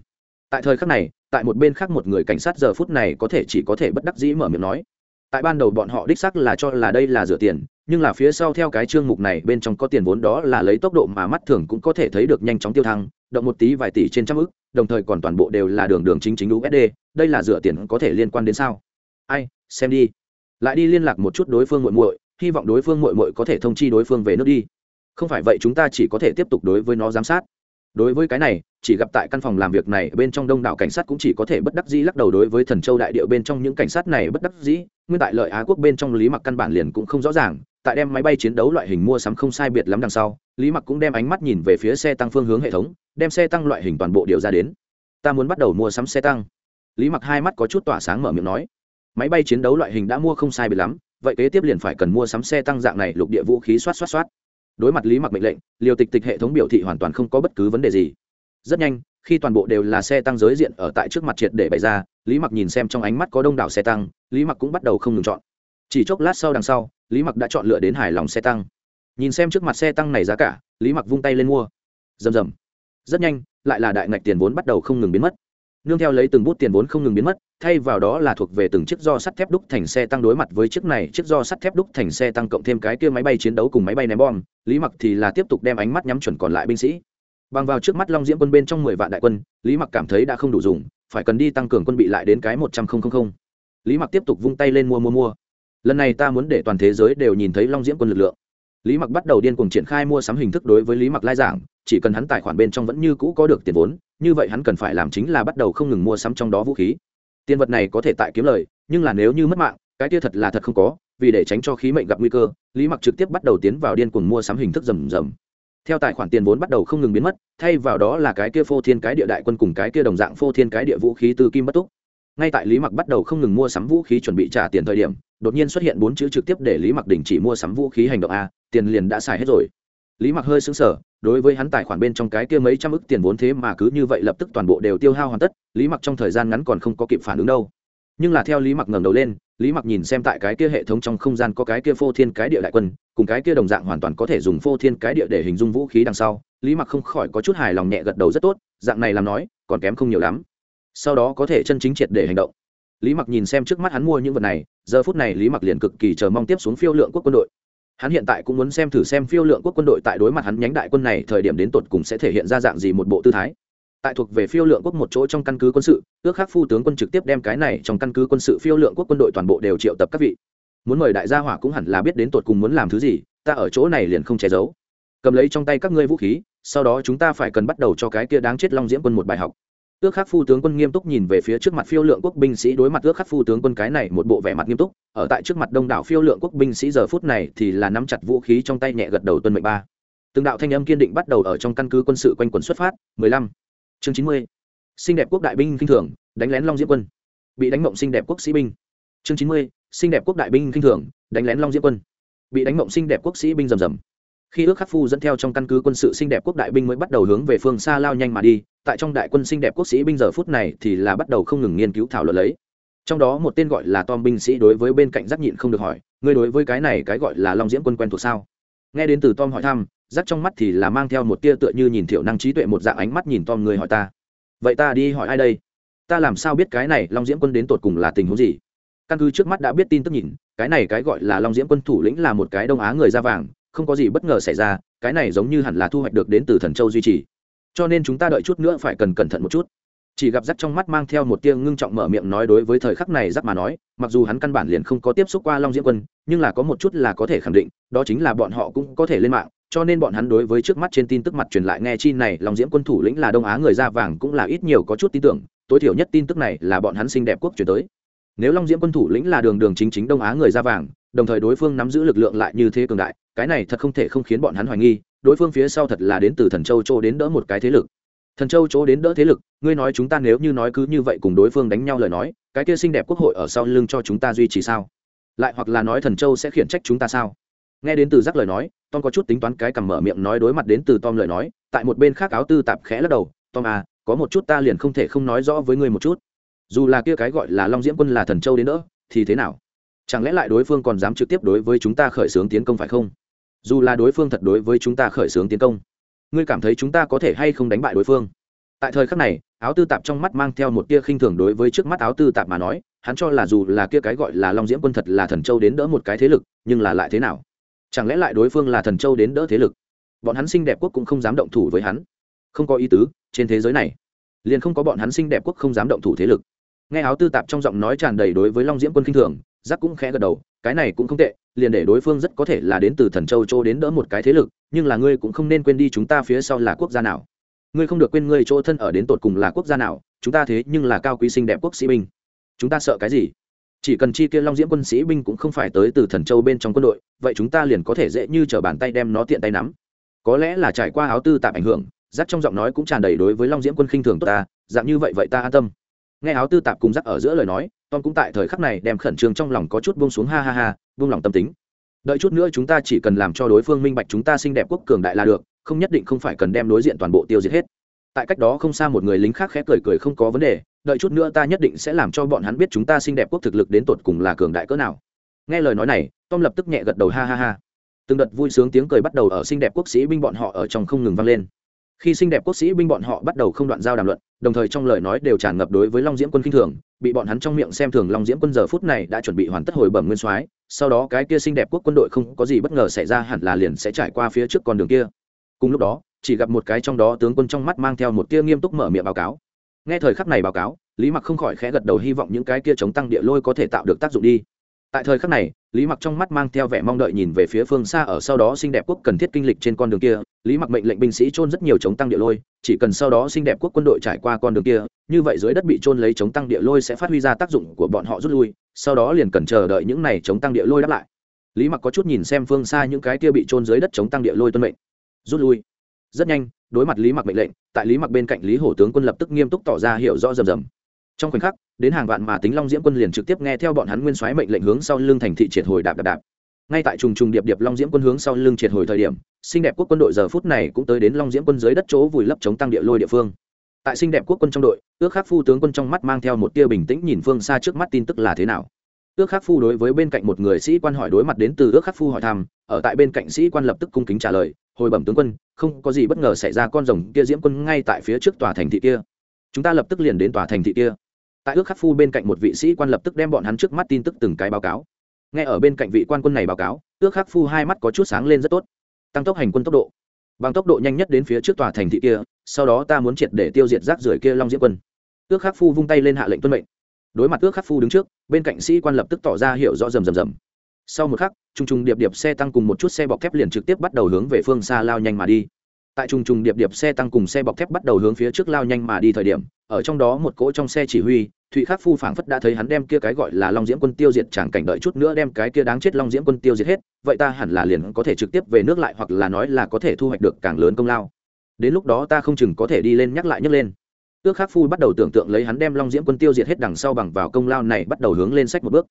Tại thời khắc này, tại một bên khác một người cảnh sát giờ phút này có thể chỉ có thể bất đắc dĩ mở miệng nói. Tại ban đầu bọn họ đích sắc là cho là đây là rửa tiền nhưng là phía sau theo cái chương mục này bên trong có tiền vốn đó là lấy tốc độ mà mắt thường cũng có thể thấy được nhanh chóng tiêu thăng, động một tí vài tỷ trên trăm ức, đồng thời còn toàn bộ đều là đường đường chính chính usd đây là dựa tiền có thể liên quan đến sao? Ai, xem đi. Lại đi liên lạc một chút đối phương muội muội, hy vọng đối phương muội muội có thể thông chi đối phương về nước đi. Không phải vậy chúng ta chỉ có thể tiếp tục đối với nó giám sát. Đối với cái này, chỉ gặp tại căn phòng làm việc này bên trong đông đảo cảnh sát cũng chỉ có thể bất đắc dĩ lắc đầu đối với thần châu đại điệu bên trong những cảnh sát này bất đắc dĩ, nguyên tại lợi á quốc bên trong lý mặc căn bản liền cũng không rõ ràng tại đem máy bay chiến đấu loại hình mua sắm không sai biệt lắm đằng sau, lý mặc cũng đem ánh mắt nhìn về phía xe tăng phương hướng hệ thống, đem xe tăng loại hình toàn bộ điều ra đến. Ta muốn bắt đầu mua sắm xe tăng. Lý mặc hai mắt có chút tỏa sáng mở miệng nói. Máy bay chiến đấu loại hình đã mua không sai biệt lắm, vậy kế tiếp liền phải cần mua sắm xe tăng dạng này lục địa vũ khí xoát xoát xoát. Đối mặt lý mặc mệnh lệnh liều tịch tịch hệ thống biểu thị hoàn toàn không có bất cứ vấn đề gì. Rất nhanh, khi toàn bộ đều là xe tăng giới diện ở tại trước mặt triệt để bày ra, lý mặc nhìn xem trong ánh mắt có đông đảo xe tăng, lý mặc cũng bắt đầu không ngừng chọn chỉ chốc lát sau đằng sau, lý mặc đã chọn lựa đến hài lòng xe tăng. Nhìn xem trước mặt xe tăng này giá cả, lý mặc vung tay lên mua. Rầm rầm. Rất nhanh, lại là đại ngạch tiền vốn bắt đầu không ngừng biến mất. Nương theo lấy từng bút tiền vốn không ngừng biến mất, thay vào đó là thuộc về từng chiếc do sắt thép đúc thành xe tăng đối mặt với chiếc này chiếc do sắt thép đúc thành xe tăng cộng thêm cái kia máy bay chiến đấu cùng máy bay ném bom, lý mặc thì là tiếp tục đem ánh mắt nhắm chuẩn còn lại binh sĩ. Bằng vào trước mắt long diễm quân bên trong mười vạn đại quân, lý mặc cảm thấy đã không đủ dùng, phải cần đi tăng cường quân bị lại đến cái một trăm linh lý mặc tiếp tục vung tay lên mua mua mua lần này ta muốn để toàn thế giới đều nhìn thấy long diễm quân lực lượng. Lý mặc bắt đầu điên cuồng triển khai mua sắm hình thức đối với lý mặc lai giảng, chỉ cần hắn tài khoản bên trong vẫn như cũ có được tiền vốn, như vậy hắn cần phải làm chính là bắt đầu không ngừng mua sắm trong đó vũ khí. Tiền vật này có thể tại kiếm lời, nhưng là nếu như mất mạng, cái kia thật là thật không có, vì để tránh cho khí mệnh gặp nguy cơ, lý mặc trực tiếp bắt đầu tiến vào điên cuồng mua sắm hình thức rầm rầm. Theo tài khoản tiền vốn bắt đầu không ngừng biến mất, thay vào đó là cái kia phô thiên cái địa đại quân cùng cái kia đồng dạng phô thiên cái địa vũ khí từ kim bất túc ngay tại lý mặc bắt đầu không ngừng mua sắm vũ khí chuẩn bị trả tiền thời điểm, đột nhiên xuất hiện bốn chữ trực tiếp để lý mặc đình chỉ mua sắm vũ khí hành động a, tiền liền đã xài hết rồi. Lý mặc hơi xứng sở đối với hắn tài khoản bên trong cái kia mấy trăm ức tiền vốn thế mà cứ như vậy lập tức toàn bộ đều tiêu hao hoàn tất, lý mặc trong thời gian ngắn còn không có kịp phản ứng đâu. Nhưng là theo lý mặc ngẩng đầu lên, lý mặc nhìn xem tại cái kia hệ thống trong không gian có cái kia phô thiên cái địa đại quân, cùng cái kia đồng dạng hoàn toàn có thể dùng phô thiên cái địa để hình dung vũ khí đằng sau, lý mặc không khỏi có chút hài lòng nhẹ gật đầu rất tốt, dạng này làm nói, còn kém không nhiều lắm sau đó có thể chân chính triệt để hành động. Lý mặc nhìn xem trước mắt hắn mua những vật này, giờ phút này lý mặc liền cực kỳ chờ mong tiếp xuống phiêu lượng quốc quân đội. Hắn hiện tại cũng muốn xem thử xem phiêu lượng quốc quân đội tại đối mặt hắn nhánh đại quân này thời điểm đến tột cùng sẽ thể hiện ra dạng gì một bộ tư thái. Tại thuộc về phiêu lượng quốc một chỗ trong căn cứ quân sự, ước khắc phu tướng quân trực tiếp đem cái này trong căn cứ quân sự phiêu lượng quốc quân đội toàn bộ đều triệu tập các vị. Muốn mời đại gia hỏa cũng hẳn là biết đến tột cùng muốn làm thứ gì, ta ở chỗ này liền không che giấu. Cầm lấy trong tay các ngươi vũ khí, sau đó chúng ta phải cần bắt đầu cho cái kia đáng chết long diễm quân một bài học ước khắc phu tướng quân nghiêm túc nhìn về phía trước mặt phiêu lượng quốc binh sĩ đối mặt ước khắc phu tướng quân cái này một bộ vẻ mặt nghiêm túc. Ở tại trước mặt đông đảo phiêu lượng quốc binh sĩ giờ phút này thì là nắm chặt vũ khí trong tay nhẹ gật đầu tuân mệnh ba. Từng đạo thanh âm kiên định bắt đầu ở trong căn cứ quân sự quanh quần xuất phát. 15. chương 90. xinh đẹp quốc đại binh kinh thường, đánh lén long diễm quân. Bị đánh mộng xinh đẹp quốc sĩ binh. Chương 90. xinh đẹp quốc đại binh kinh thường, đánh lén long diễm quân. Bị đánh mộng xinh đẹp quốc sĩ binh rầm rầm. Khi ước khắc phu dẫn theo trong căn cứ quân sự xinh đẹp quốc đại binh mới bắt đầu hướng về phương xa lao nhanh mà đi tại trong đại quân xinh đẹp quốc sĩ binh giờ phút này thì là bắt đầu không ngừng nghiên cứu thảo luận lấy. Trong đó một tên gọi là tom binh sĩ đối với bên cạnh giác nhịn không được hỏi, ngươi đối với cái này cái gọi là long diễm quân quen thuộc sao? Nghe đến từ tom hỏi thăm, giác trong mắt thì là mang theo một tia tựa như nhìn thiểu năng trí tuệ một dạng ánh mắt nhìn tom người hỏi ta, vậy ta đi hỏi ai đây? Ta làm sao biết cái này long diễm quân đến tột cùng là tình huống gì? Căn cứ trước mắt đã biết tin tức nhìn, cái này cái gọi là long diễm quân thủ lĩnh là một cái đông á người da vàng, không có gì bất ngờ xảy ra, cái này giống như hẳn là thu hoạch được đến từ thần châu duy trì cho nên chúng ta đợi chút nữa phải cần cẩn thận một chút. Chỉ gặp rắc trong mắt mang theo một tia ngưng trọng mở miệng nói đối với thời khắc này rắc mà nói, mặc dù hắn căn bản liền không có tiếp xúc qua long diễm quân, nhưng là có một chút là có thể khẳng định, đó chính là bọn họ cũng có thể lên mạng, cho nên bọn hắn đối với trước mắt trên tin tức mặt truyền lại nghe chi này, long diễm quân thủ lĩnh là đông á người da vàng cũng là ít nhiều có chút tin tưởng, tối thiểu nhất tin tức này là bọn hắn xinh đẹp quốc chuyển tới. Nếu long diễm quân thủ lĩnh là đường đường chính chính đông á người da vàng, đồng thời đối phương nắm giữ lực lượng lại như thế cường đại, cái này thật không thể không khiến bọn hắn hoài nghi đối phương phía sau thật là đến từ thần châu chỗ đến đỡ một cái thế lực. Thần châu chỗ đến đỡ thế lực ngươi nói chúng ta nếu như nói cứ như vậy cùng đối phương đánh nhau lời nói cái kia xinh đẹp quốc hội ở sau lưng cho chúng ta duy trì sao? Lại hoặc là nói thần châu sẽ khiển trách chúng ta sao? Nghe đến từ giác lời nói tom có chút tính toán cái cằm mở miệng nói đối mặt đến từ tom lời nói tại một bên khác áo tư tạp khẽ lắc đầu tom à có một chút ta liền không thể không nói rõ với ngươi một chút. Dù là kia cái gọi là long diễm quân là thần châu đến đỡ, thì thế nào? Chẳng lẽ lại đối phương còn dám trực tiếp đối với chúng ta khởi xướng tiến công phải không? Dù là đối phương thật đối với chúng ta khởi xướng tiến công, ngươi cảm thấy chúng ta có thể hay không đánh bại đối phương? Tại thời khắc này, áo tư tạp trong mắt mang theo một tia khinh thường đối với trước mắt áo tư tạp mà nói, hắn cho là dù là kia cái gọi là long diễm quân thật là thần châu đến đỡ một cái thế lực, nhưng là lại thế nào? Chẳng lẽ lại đối phương là thần châu đến đỡ thế lực? Bọn hắn Sinh đẹp quốc cũng không dám động thủ với hắn. Không có ý tứ, trên thế giới này, liền không có bọn hắn Sinh đẹp quốc không dám động thủ thế lực. Nghe áo tư tạp trong giọng nói tràn đầy đối với long diễm quân khinh thường, giác cũng khẽ gật đầu, cái này cũng không tệ liền để đối phương rất có thể là đến từ thần châu châu đến đỡ một cái thế lực, nhưng là ngươi cũng không nên quên đi chúng ta phía sau là quốc gia nào. Ngươi không được quên ngươi chỗ thân ở đến tột cùng là quốc gia nào, chúng ta thế nhưng là cao quý sinh đẹp quốc sĩ binh. Chúng ta sợ cái gì? Chỉ cần chi kia long diễm quân sĩ binh cũng không phải tới từ thần châu bên trong quân đội, vậy chúng ta liền có thể dễ như t r ở bàn tay đem nó tiện tay nắm. Có lẽ là trải qua áo tư tạm ảnh hưởng, rắc trong giọng nói cũng tràn đầy đối với long diễm quân khinh thường tốt ta, dạng như vậy vậy ta an tâm. Nghe áo tư tạp cùng rắc ở giữa lời nói tom cũng tại thời khắc này đem khẩn trương trong lòng có chút buông xuống, ha ha ha, buông lòng tâm tính. Đợi chút nữa chúng ta chỉ cần làm cho đối phương minh bạch chúng ta xinh đẹp quốc cường đại là được, không nhất định không phải cần đem đối diện toàn bộ tiêu diệt hết. Tại cách đó không xa một người lính khác khẽ cười cười không có vấn đề, đợi chút nữa ta nhất định sẽ làm cho bọn hắn biết chúng ta xinh đẹp quốc thực lực đến tột cùng là cường đại cỡ nào. Nghe lời nói này, tom lập tức nhẹ gật đầu, ha ha ha. Từng đợt vui sướng tiếng cười bắt đầu ở xinh đẹp quốc sĩ binh bọn họ ở trong không ngừng vang lên khi xinh đẹp quốc sĩ binh bọn họ bắt đầu không đoạn giao đàm luận, đồng thời trong lời nói đều tràn ngập đối với long diễm quân k i n h thường, bị bọn hắn trong miệng xem thường long diễm quân giờ phút này đã chuẩn bị hoàn tất hồi bẩm nguyên soái, sau đó cái kia xinh đẹp quốc quân đội không có gì bất ngờ xảy ra hẳn là liền sẽ trải qua phía trước con đường kia. Cùng lúc đó, chỉ gặp một cái trong đó tướng quân trong mắt mang theo một tia nghiêm túc mở miệng báo cáo. Nghe thời khắc này báo cáo, lý mặc không khỏi khẽ gật đầu hy vọng những cái kia chống tăng địa lôi có thể tạo được tác dụng đi tại thời khắc này, lý mặc trong mắt mang theo vẻ mong đợi nhìn về phía phương xa ở sau đó xinh đẹp quốc cần thiết kinh lịch trên con đường kia. Lý mặc mệnh lệnh binh sĩ trôn rất nhiều chống tăng địa lôi, chỉ cần sau đó xinh đẹp quốc quân đội trải qua con đường kia, như vậy dưới đất bị trôn lấy chống tăng địa lôi sẽ phát huy ra tác dụng của bọn họ rút lui, sau đó liền cần chờ đợi những này chống tăng địa lôi đáp lại. Lý mặc có chút nhìn xem phương xa những cái kia bị trôn dưới đất chống tăng địa lôi tuân mệnh. Rút lui. Rất nhanh, đối mặt lý mặc mệnh lệnh, tại lý mặc bên cạnh lý hổ tướng quân lập tức nghiêm túc tỏ ra hiểu rõ rầm rầm trong khoảnh khắc, đến hàng vạn mà tính long diễm quân liền trực tiếp nghe theo bọn hắn nguyên soái mệnh lệnh hướng sau lưng thành thị triệt hồi đạp đạp đạp. Ngay tại trùng trùng điệp điệp long diễm quân hướng sau lưng triệt hồi thời điểm, xinh đẹp quốc quân đội giờ phút này cũng tới đến long diễm quân dưới đất chỗ vùi lấp chống tăng địa lôi địa phương. Tại xinh đẹp quốc quân trong đội, ước khắc phu tướng quân trong mắt mang theo một tia bình tĩnh nhìn phương xa trước mắt tin tức là thế nào. Ước khắc phu đối với bên cạnh một người sĩ quan hỏi đối mặt đến từ ước khắc phu hỏi thăm, ở tại bên cạnh sĩ quan lập tức cung kính trả lời, hồi bẩm tướng quân, không có gì bất ngờ xảy ra con rồng kia diễm quân ngay tại phía trước tòa thành thị kia. Chúng ta lập tức liền đến tòa thành thị kia tại ước khắc phu bên cạnh một vị sĩ quan lập tức đem bọn hắn trước mắt tin tức từng cái báo cáo. Nghe ở bên cạnh vị quan quân này báo cáo, ước khắc phu hai mắt có chút sáng lên rất tốt. Tăng tốc hành quân tốc độ. Bằng tốc độ nhanh nhất đến phía trước tòa thành thị kia, sau đó ta muốn triệt để tiêu diệt rác rưởi kia long diễm quân. Ước khắc phu vung tay lên hạ lệnh tuân mệnh. Đối mặt ước khắc phu đứng trước, bên cạnh sĩ quan lập tức tỏ ra hiểu rõ rầm rầm rầm. Sau một khắc t r n g t r n g điệp điệp xe tăng cùng một chút xe bọc thép liền trực tiếp bắt đầu hướng về phương xa lao nhanh mà đi. Tại t r n g t r n g điệp điệp xe tăng cùng xe bọc thép bắt đầu hướng phía trước lao nhanh mà đi thời điểm, ở trong đó một cỗ trong xe chỉ huy thụy khắc phu phảng phất đã thấy hắn đem kia cái gọi là long diễm quân tiêu diệt chẳng cảnh đợi chút nữa đem cái kia đáng chết long diễm quân tiêu diệt hết vậy ta hẳn là liền có thể trực tiếp về nước lại hoặc là nói là có thể thu hoạch được càng lớn công lao. Đến lúc đó ta không chừng có thể đi lên nhắc lại nhắc lên. Ước khắc phu bắt đầu tưởng tượng lấy hắn đem long diễm quân tiêu diệt hết đằng sau bằng vào công lao này bắt đầu hướng lên sách một bước.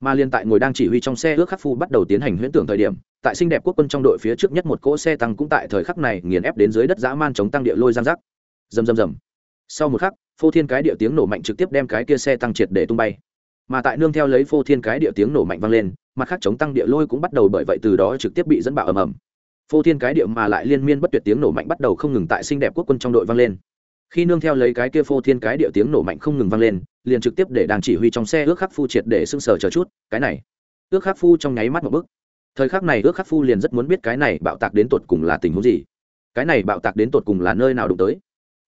Mà liên tại ngồi đang chỉ huy trong xe ước khắc phu bắt đầu tiến hành huyễn tưởng thời điểm tại xinh đẹp quốc quân trong đội phía trước nhất một cỗ xe tăng cũng tại thời khắc này nghiền ép đến dưới đất dã man chống tăng địa lôi giang giác, rầm rầm rầm sau một khắc, phô thiên cái địa tiếng nổ mạnh trực tiếp đem cái kia xe tăng triệt để tung bay. Mà tại nương theo lấy phô thiên cái địa tiếng nổ mạnh vang lên, mặt khác chống tăng địa lôi cũng bắt đầu bởi vậy từ đó trực tiếp bị dẫn bạo ầm ầm. Phô thiên cái địa mà lại liên miên bất tuyệt tiếng nổ mạnh bắt đầu không ngừng tại xinh đẹp quốc quân trong đội vang lên. Khi nương theo lấy cái kia phô thiên cái địa tiếng nổ mạnh không ngừng vang lên, liền trực tiếp để đàng chỉ huy trong xe ước khắc phu triệt để sưng sờ chờ chút, cái này. Ước khắc phu trong nháy mắt một bức thời khắc này ước khắc phu liền rất muốn biết cái này bạo tạc đến tột cùng là tình huống gì. Cái này bạo tạc đến tột cùng là nơi nào đụng tới.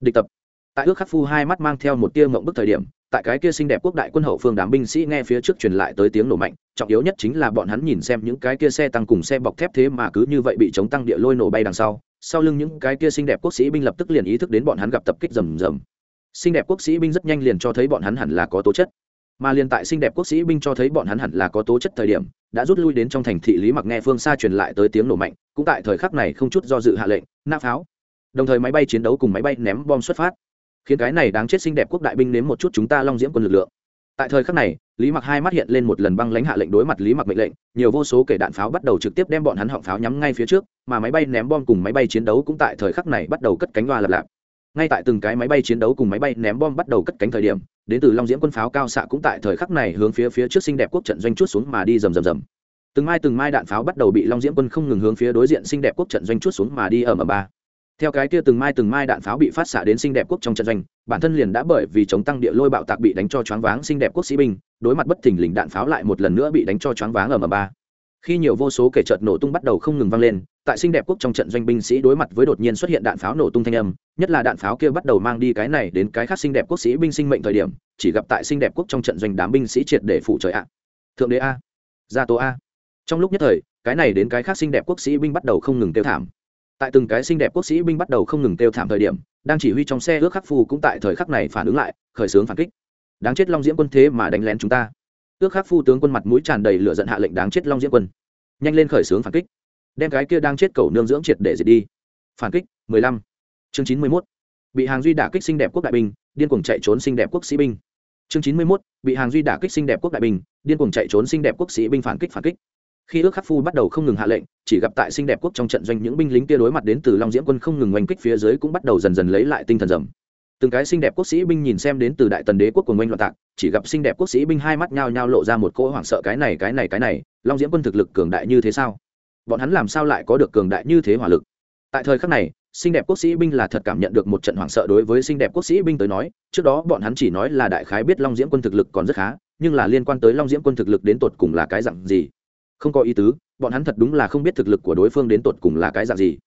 Địch tập tại ước khắc phu hai mắt mang theo một tia mộng bức thời điểm, tại cái kia xinh đẹp quốc đại quân hậu phương đám binh sĩ nghe phía trước truyền lại tới tiếng nổ mạnh, trọng yếu nhất chính là bọn hắn nhìn xem những cái kia xe tăng cùng xe bọc thép thế mà cứ như vậy bị chống tăng địa lôi nổ bay đằng sau sau lưng những cái kia xinh đẹp quốc sĩ binh lập tức liền ý thức đến bọn hắn gặp tập kích rầm rầm. Xinh đẹp quốc sĩ binh rất nhanh liền cho thấy bọn hắn hẳn là có tố chất. Mà liền tại xinh đẹp quốc sĩ binh cho thấy bọn hắn hẳn là có tố chất thời điểm, đã rút lui đến trong thành thị lý mặc nghe phương xa truyền lại tới tiếng nổ mạnh, cũng tại thời khắc này không chút do dự hạ lệnh nã pháo. Đồng thời máy bay chiến đấu cùng máy bay ném bom xuất phát khiến cái này đáng chết xinh đẹp quốc đại binh nếm một chút chúng ta long diễm quân lực lượng. Tại thời khắc này, lý mặc hai mắt hiện lên một lần băng lãnh hạ lệnh đối mặt lý mặc mệnh lệnh, nhiều vô số kể đạn pháo bắt đầu trực tiếp đem bọn hắn họng pháo nhắm ngay phía trước, mà máy bay ném bom cùng máy bay chiến đấu cũng tại thời khắc này bắt đầu cất cánh loa lặp lạp ngay tại từng cái máy bay chiến đấu cùng máy bay ném bom bắt đầu cất cánh thời điểm, đến từ long diễm quân pháo cao xạ cũng tại thời khắc này hướng phía phía trước xinh đẹp quốc trận doanh chút xuống mà đi rầm rầm rầm. Từng mai từng mai đạn pháo bắt đầu bị long diễm quân không ngừng hướng phía đối diện xinh đẹp quốc trận doanh chút xuống mà đi ở m ba theo cái kia từng mai từng mai đạn pháo bị phát xạ đến xinh đẹp quốc trong trận doanh, bản thân liền đã bởi vì chống tăng địa lôi bạo tạc bị đánh cho choáng váng xinh đẹp quốc sĩ binh, đối mặt bất thình lình đạn pháo lại một lần nữa bị đánh cho choáng váng ở m ba. Khi nhiều vô số kể trợt nổ tung bắt đầu không ngừng vang lên, tại xinh đẹp quốc trong trận doanh binh sĩ đối mặt với đột nhiên xuất hiện đạn pháo nổ tung thanh âm, nhất là đạn pháo kia bắt đầu mang đi cái này đến cái khác xinh đẹp quốc sĩ binh sinh mệnh thời điểm, chỉ gặp tại xinh đẹp quốc trong trận doanh đám binh sĩ triệt để phụ trời ạ. Thượng đế a. Gia tố a. Trong lúc nhất thời, cái này đến cái khác xinh đẹp quốc sĩ binh bắt đầu không ngừng kêu thảm tại từng cái xinh đẹp quốc sĩ binh bắt đầu không ngừng kêu thảm thời điểm, đang chỉ huy trong xe ước khắc phu cũng tại thời khắc này phản ứng lại, khởi xướng phản kích. Đáng chết long diễm quân thế mà đánh lén chúng ta. Ước khắc phu tướng quân mặt mũi tràn đầy lửa giận hạ lệnh đáng chết long diễm quân. Nhanh lên khởi xướng phản kích. Đem cái kia đang chết cầu nương dưỡng triệt để diệt đi. Phản kích 15. chương 91. bị hàng duy đả kích xinh đẹp quốc đại binh, điên cuồng chạy trốn xinh đẹp quốc sĩ binh. Chương 91. bị hàng duy đả kích xinh đẹp quốc đại binh, điên cuồng chạy trốn xinh đẹp quốc sĩ binh phản kích phản kích khi ước khắc phu bắt đầu không ngừng hạ lệnh, chỉ gặp tại xinh đẹp quốc trong trận doanh những binh lính kia đối mặt đến từ long diễm quân không ngừng oanh kích phía dưới cũng bắt đầu dần dần lấy lại tinh thần rầm. Từng cái xinh đẹp quốc sĩ binh nhìn xem đến từ đại tần đế quốc của ngoanh loạn tạc, chỉ gặp xinh đẹp quốc sĩ binh hai mắt nhao nhao lộ ra một cỗ hoảng sợ cái này cái này cái này, long diễm quân thực lực cường đại như thế sao? Bọn hắn làm sao lại có được cường đại như thế hỏa lực? Tại thời khắc này, xinh đẹp quốc sĩ binh là thật cảm nhận được một trận hoảng sợ đối với xinh đẹp quốc sĩ binh tới nói, trước đó bọn hắn chỉ nói là đại khái biết long diễm quân thực lực còn rất khá, nhưng là liên quan tới long diễm quân thực lực đến tột cùng là cái dạng gì? Không có ý tứ, bọn hắn thật đúng là không biết thực lực của đối phương đến tột cùng là cái dạng gì.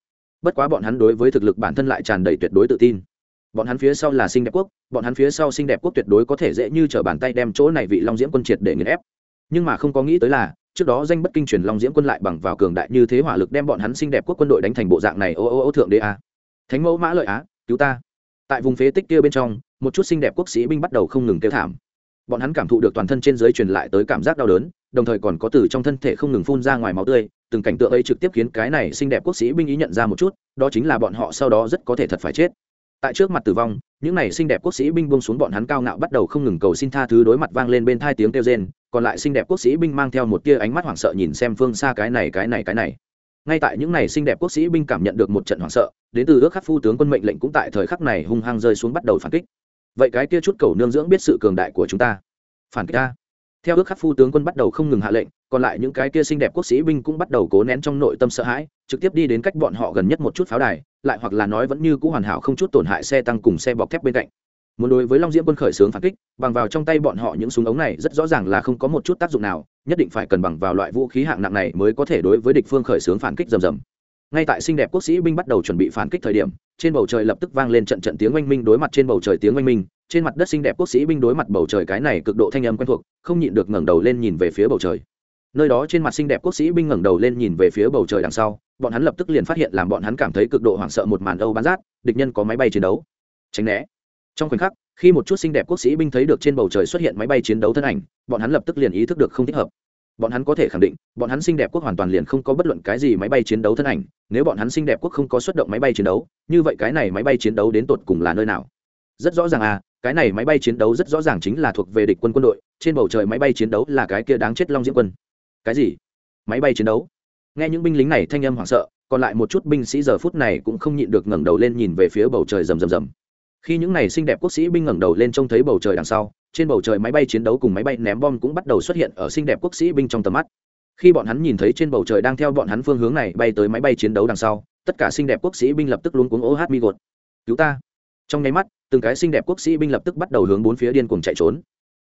Bất quá bọn hắn đối với thực lực bản thân lại tràn đầy tuyệt đối tự tin. Bọn hắn phía sau là xinh đẹp quốc, bọn hắn phía sau xinh đẹp quốc tuyệt đối có thể dễ như t r ở bàn tay đem chỗ này vị long diễm quân triệt để nghiền ép. Nhưng mà không có nghĩ tới là, trước đó danh bất kinh truyền long diễm quân lại bằng vào cường đại như thế hỏa lực đem bọn hắn xinh đẹp quốc quân đội đánh thành bộ dạng này, ô ô ô thượng đế a. Thánh mẫu mã lợi á, cứu ta. Tại vùng phế tích kia bên trong, một chút xinh đẹp quốc sĩ binh bắt đầu không ngừng kêu thảm. Bọn hắn cảm thụ được toàn thân trên giới truyền lại tới cảm giác đau đớn đồng thời còn có từ trong thân thể không ngừng phun ra ngoài máu tươi, từng cảnh tượng ấy trực tiếp khiến cái này xinh đẹp quốc sĩ binh ý nhận ra một chút, đó chính là bọn họ sau đó rất có thể thật phải chết. Tại trước mặt tử vong, những này xinh đẹp quốc sĩ binh buông xuống bọn hắn cao ngạo bắt đầu không ngừng cầu xin tha thứ đối mặt vang lên bên thai tiếng kêu rên, còn lại xinh đẹp quốc sĩ binh mang theo một tia ánh mắt hoảng sợ nhìn xem phương xa cái này cái này cái này. Ngay tại những này xinh đẹp quốc sĩ binh cảm nhận được một trận hoảng sợ, đến từ ước khắc phu tướng quân mệnh lệnh cũng tại thời khắc này hung hăng rơi xuống bắt đầu phản kích. Vậy cái kia chút cầu nương dưỡng biết sự cường đại của chúng ta. Phản kích ta theo ước khắc phu tướng quân bắt đầu không ngừng hạ lệnh, còn lại những cái kia xinh đẹp quốc sĩ binh cũng bắt đầu cố nén trong nội tâm sợ hãi, trực tiếp đi đến cách bọn họ gần nhất một chút pháo đài, lại hoặc là nói vẫn như cũ hoàn hảo không chút tổn hại xe tăng cùng xe bọc thép bên cạnh. Muốn đối với long diễm quân khởi xướng phản kích, bằng vào trong tay bọn họ những súng ống này rất rõ ràng là không có một chút tác dụng nào, nhất định phải cần bằng vào loại vũ khí hạng nặng này mới có thể đối với địch phương khởi xướng phản kích rầm rầm ngay tại xinh đẹp quốc sĩ binh bắt đầu chuẩn bị phản kích thời điểm, trên bầu trời lập tức vang lên trận trận tiếng oanh minh đối mặt trên bầu trời tiếng oanh minh. Trên mặt đất xinh đẹp quốc sĩ binh đối mặt bầu trời cái này cực độ thanh âm quen thuộc, không nhịn được ngẩng đầu lên nhìn về phía bầu trời. Nơi đó trên mặt xinh đẹp quốc sĩ binh ngẩng đầu lên nhìn về phía bầu trời đằng sau, bọn hắn lập tức liền phát hiện làm bọn hắn cảm thấy cực độ hoảng sợ một màn âu bán rát địch nhân có máy bay chiến đấu. Tránh né. Trong khoảnh khắc, khi một chút xinh đẹp quốc sĩ binh thấy được trên bầu trời xuất hiện máy bay chiến đấu thân ảnh, bọn hắn lập tức liền ý thức được không thích hợp bọn hắn có thể khẳng định, bọn hắn xinh đẹp quốc hoàn toàn liền không có bất luận cái gì máy bay chiến đấu thân ảnh. Nếu bọn hắn xinh đẹp quốc không có xuất động máy bay chiến đấu, như vậy cái này máy bay chiến đấu đến tột cùng là nơi nào? Rất rõ ràng à cái này máy bay chiến đấu rất rõ ràng chính là thuộc về địch quân quân đội, trên bầu trời máy bay chiến đấu là cái kia đáng chết long diễm quân. Cái gì? Máy bay chiến đấu? Nghe những binh lính này thanh âm hoảng sợ, còn lại một chút binh sĩ giờ phút này cũng không nhịn được ngẩng đầu lên nhìn về phía bầu trời rầm rầm rầm. Khi những này xinh đẹp quốc sĩ binh ngẩng đầu lên trông thấy bầu trời đằng sau trên bầu trời máy bay chiến đấu cùng máy bay ném bom cũng bắt đầu xuất hiện ở xinh đẹp quốc sĩ binh trong tầm mắt. Khi bọn hắn nhìn thấy trên bầu trời đang theo bọn hắn phương hướng này bay tới máy bay chiến đấu đằng sau, tất cả xinh đẹp quốc sĩ binh lập tức luôn cuống, ô hát mi gột, cứu ta! Trong nháy mắt, từng cái xinh đẹp quốc sĩ binh lập tức bắt đầu hướng bốn phía điên cuồng chạy trốn.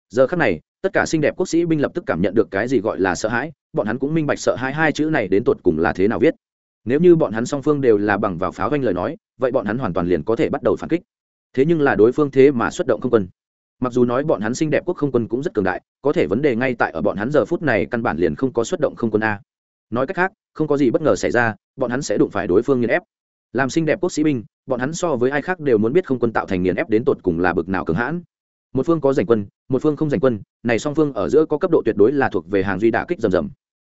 Giờ khắc này, tất cả xinh đẹp quốc sĩ binh lập tức cảm nhận được cái gì gọi là sợ hãi, bọn hắn cũng minh bạch sợ hãi hai chữ này đến tột cùng là thế nào viết. Nếu như bọn hắn song phương đều là bằng vào pháo vanh lời nói, vậy bọn hắn hoàn toàn liền có thể bắt đầu phản kích. Thế nhưng là đối phương thế mà xuất động không quân mặc dù nói bọn hắn xinh đẹp quốc không quân cũng rất cường đại, có thể vấn đề ngay tại ở bọn hắn giờ phút này căn bản liền không có xuất động không quân a. Nói cách khác, không có gì bất ngờ xảy ra, bọn hắn sẽ đụng phải đối phương nghiền ép. Làm xinh đẹp quốc sĩ binh, bọn hắn so với ai khác đều muốn biết không quân tạo thành nghiền ép đến tột cùng là bực nào cường hãn. Một phương có giành quân, một phương không giành quân, này song phương ở giữa có cấp độ tuyệt đối là thuộc về hàng duy đả kích rầm rầm.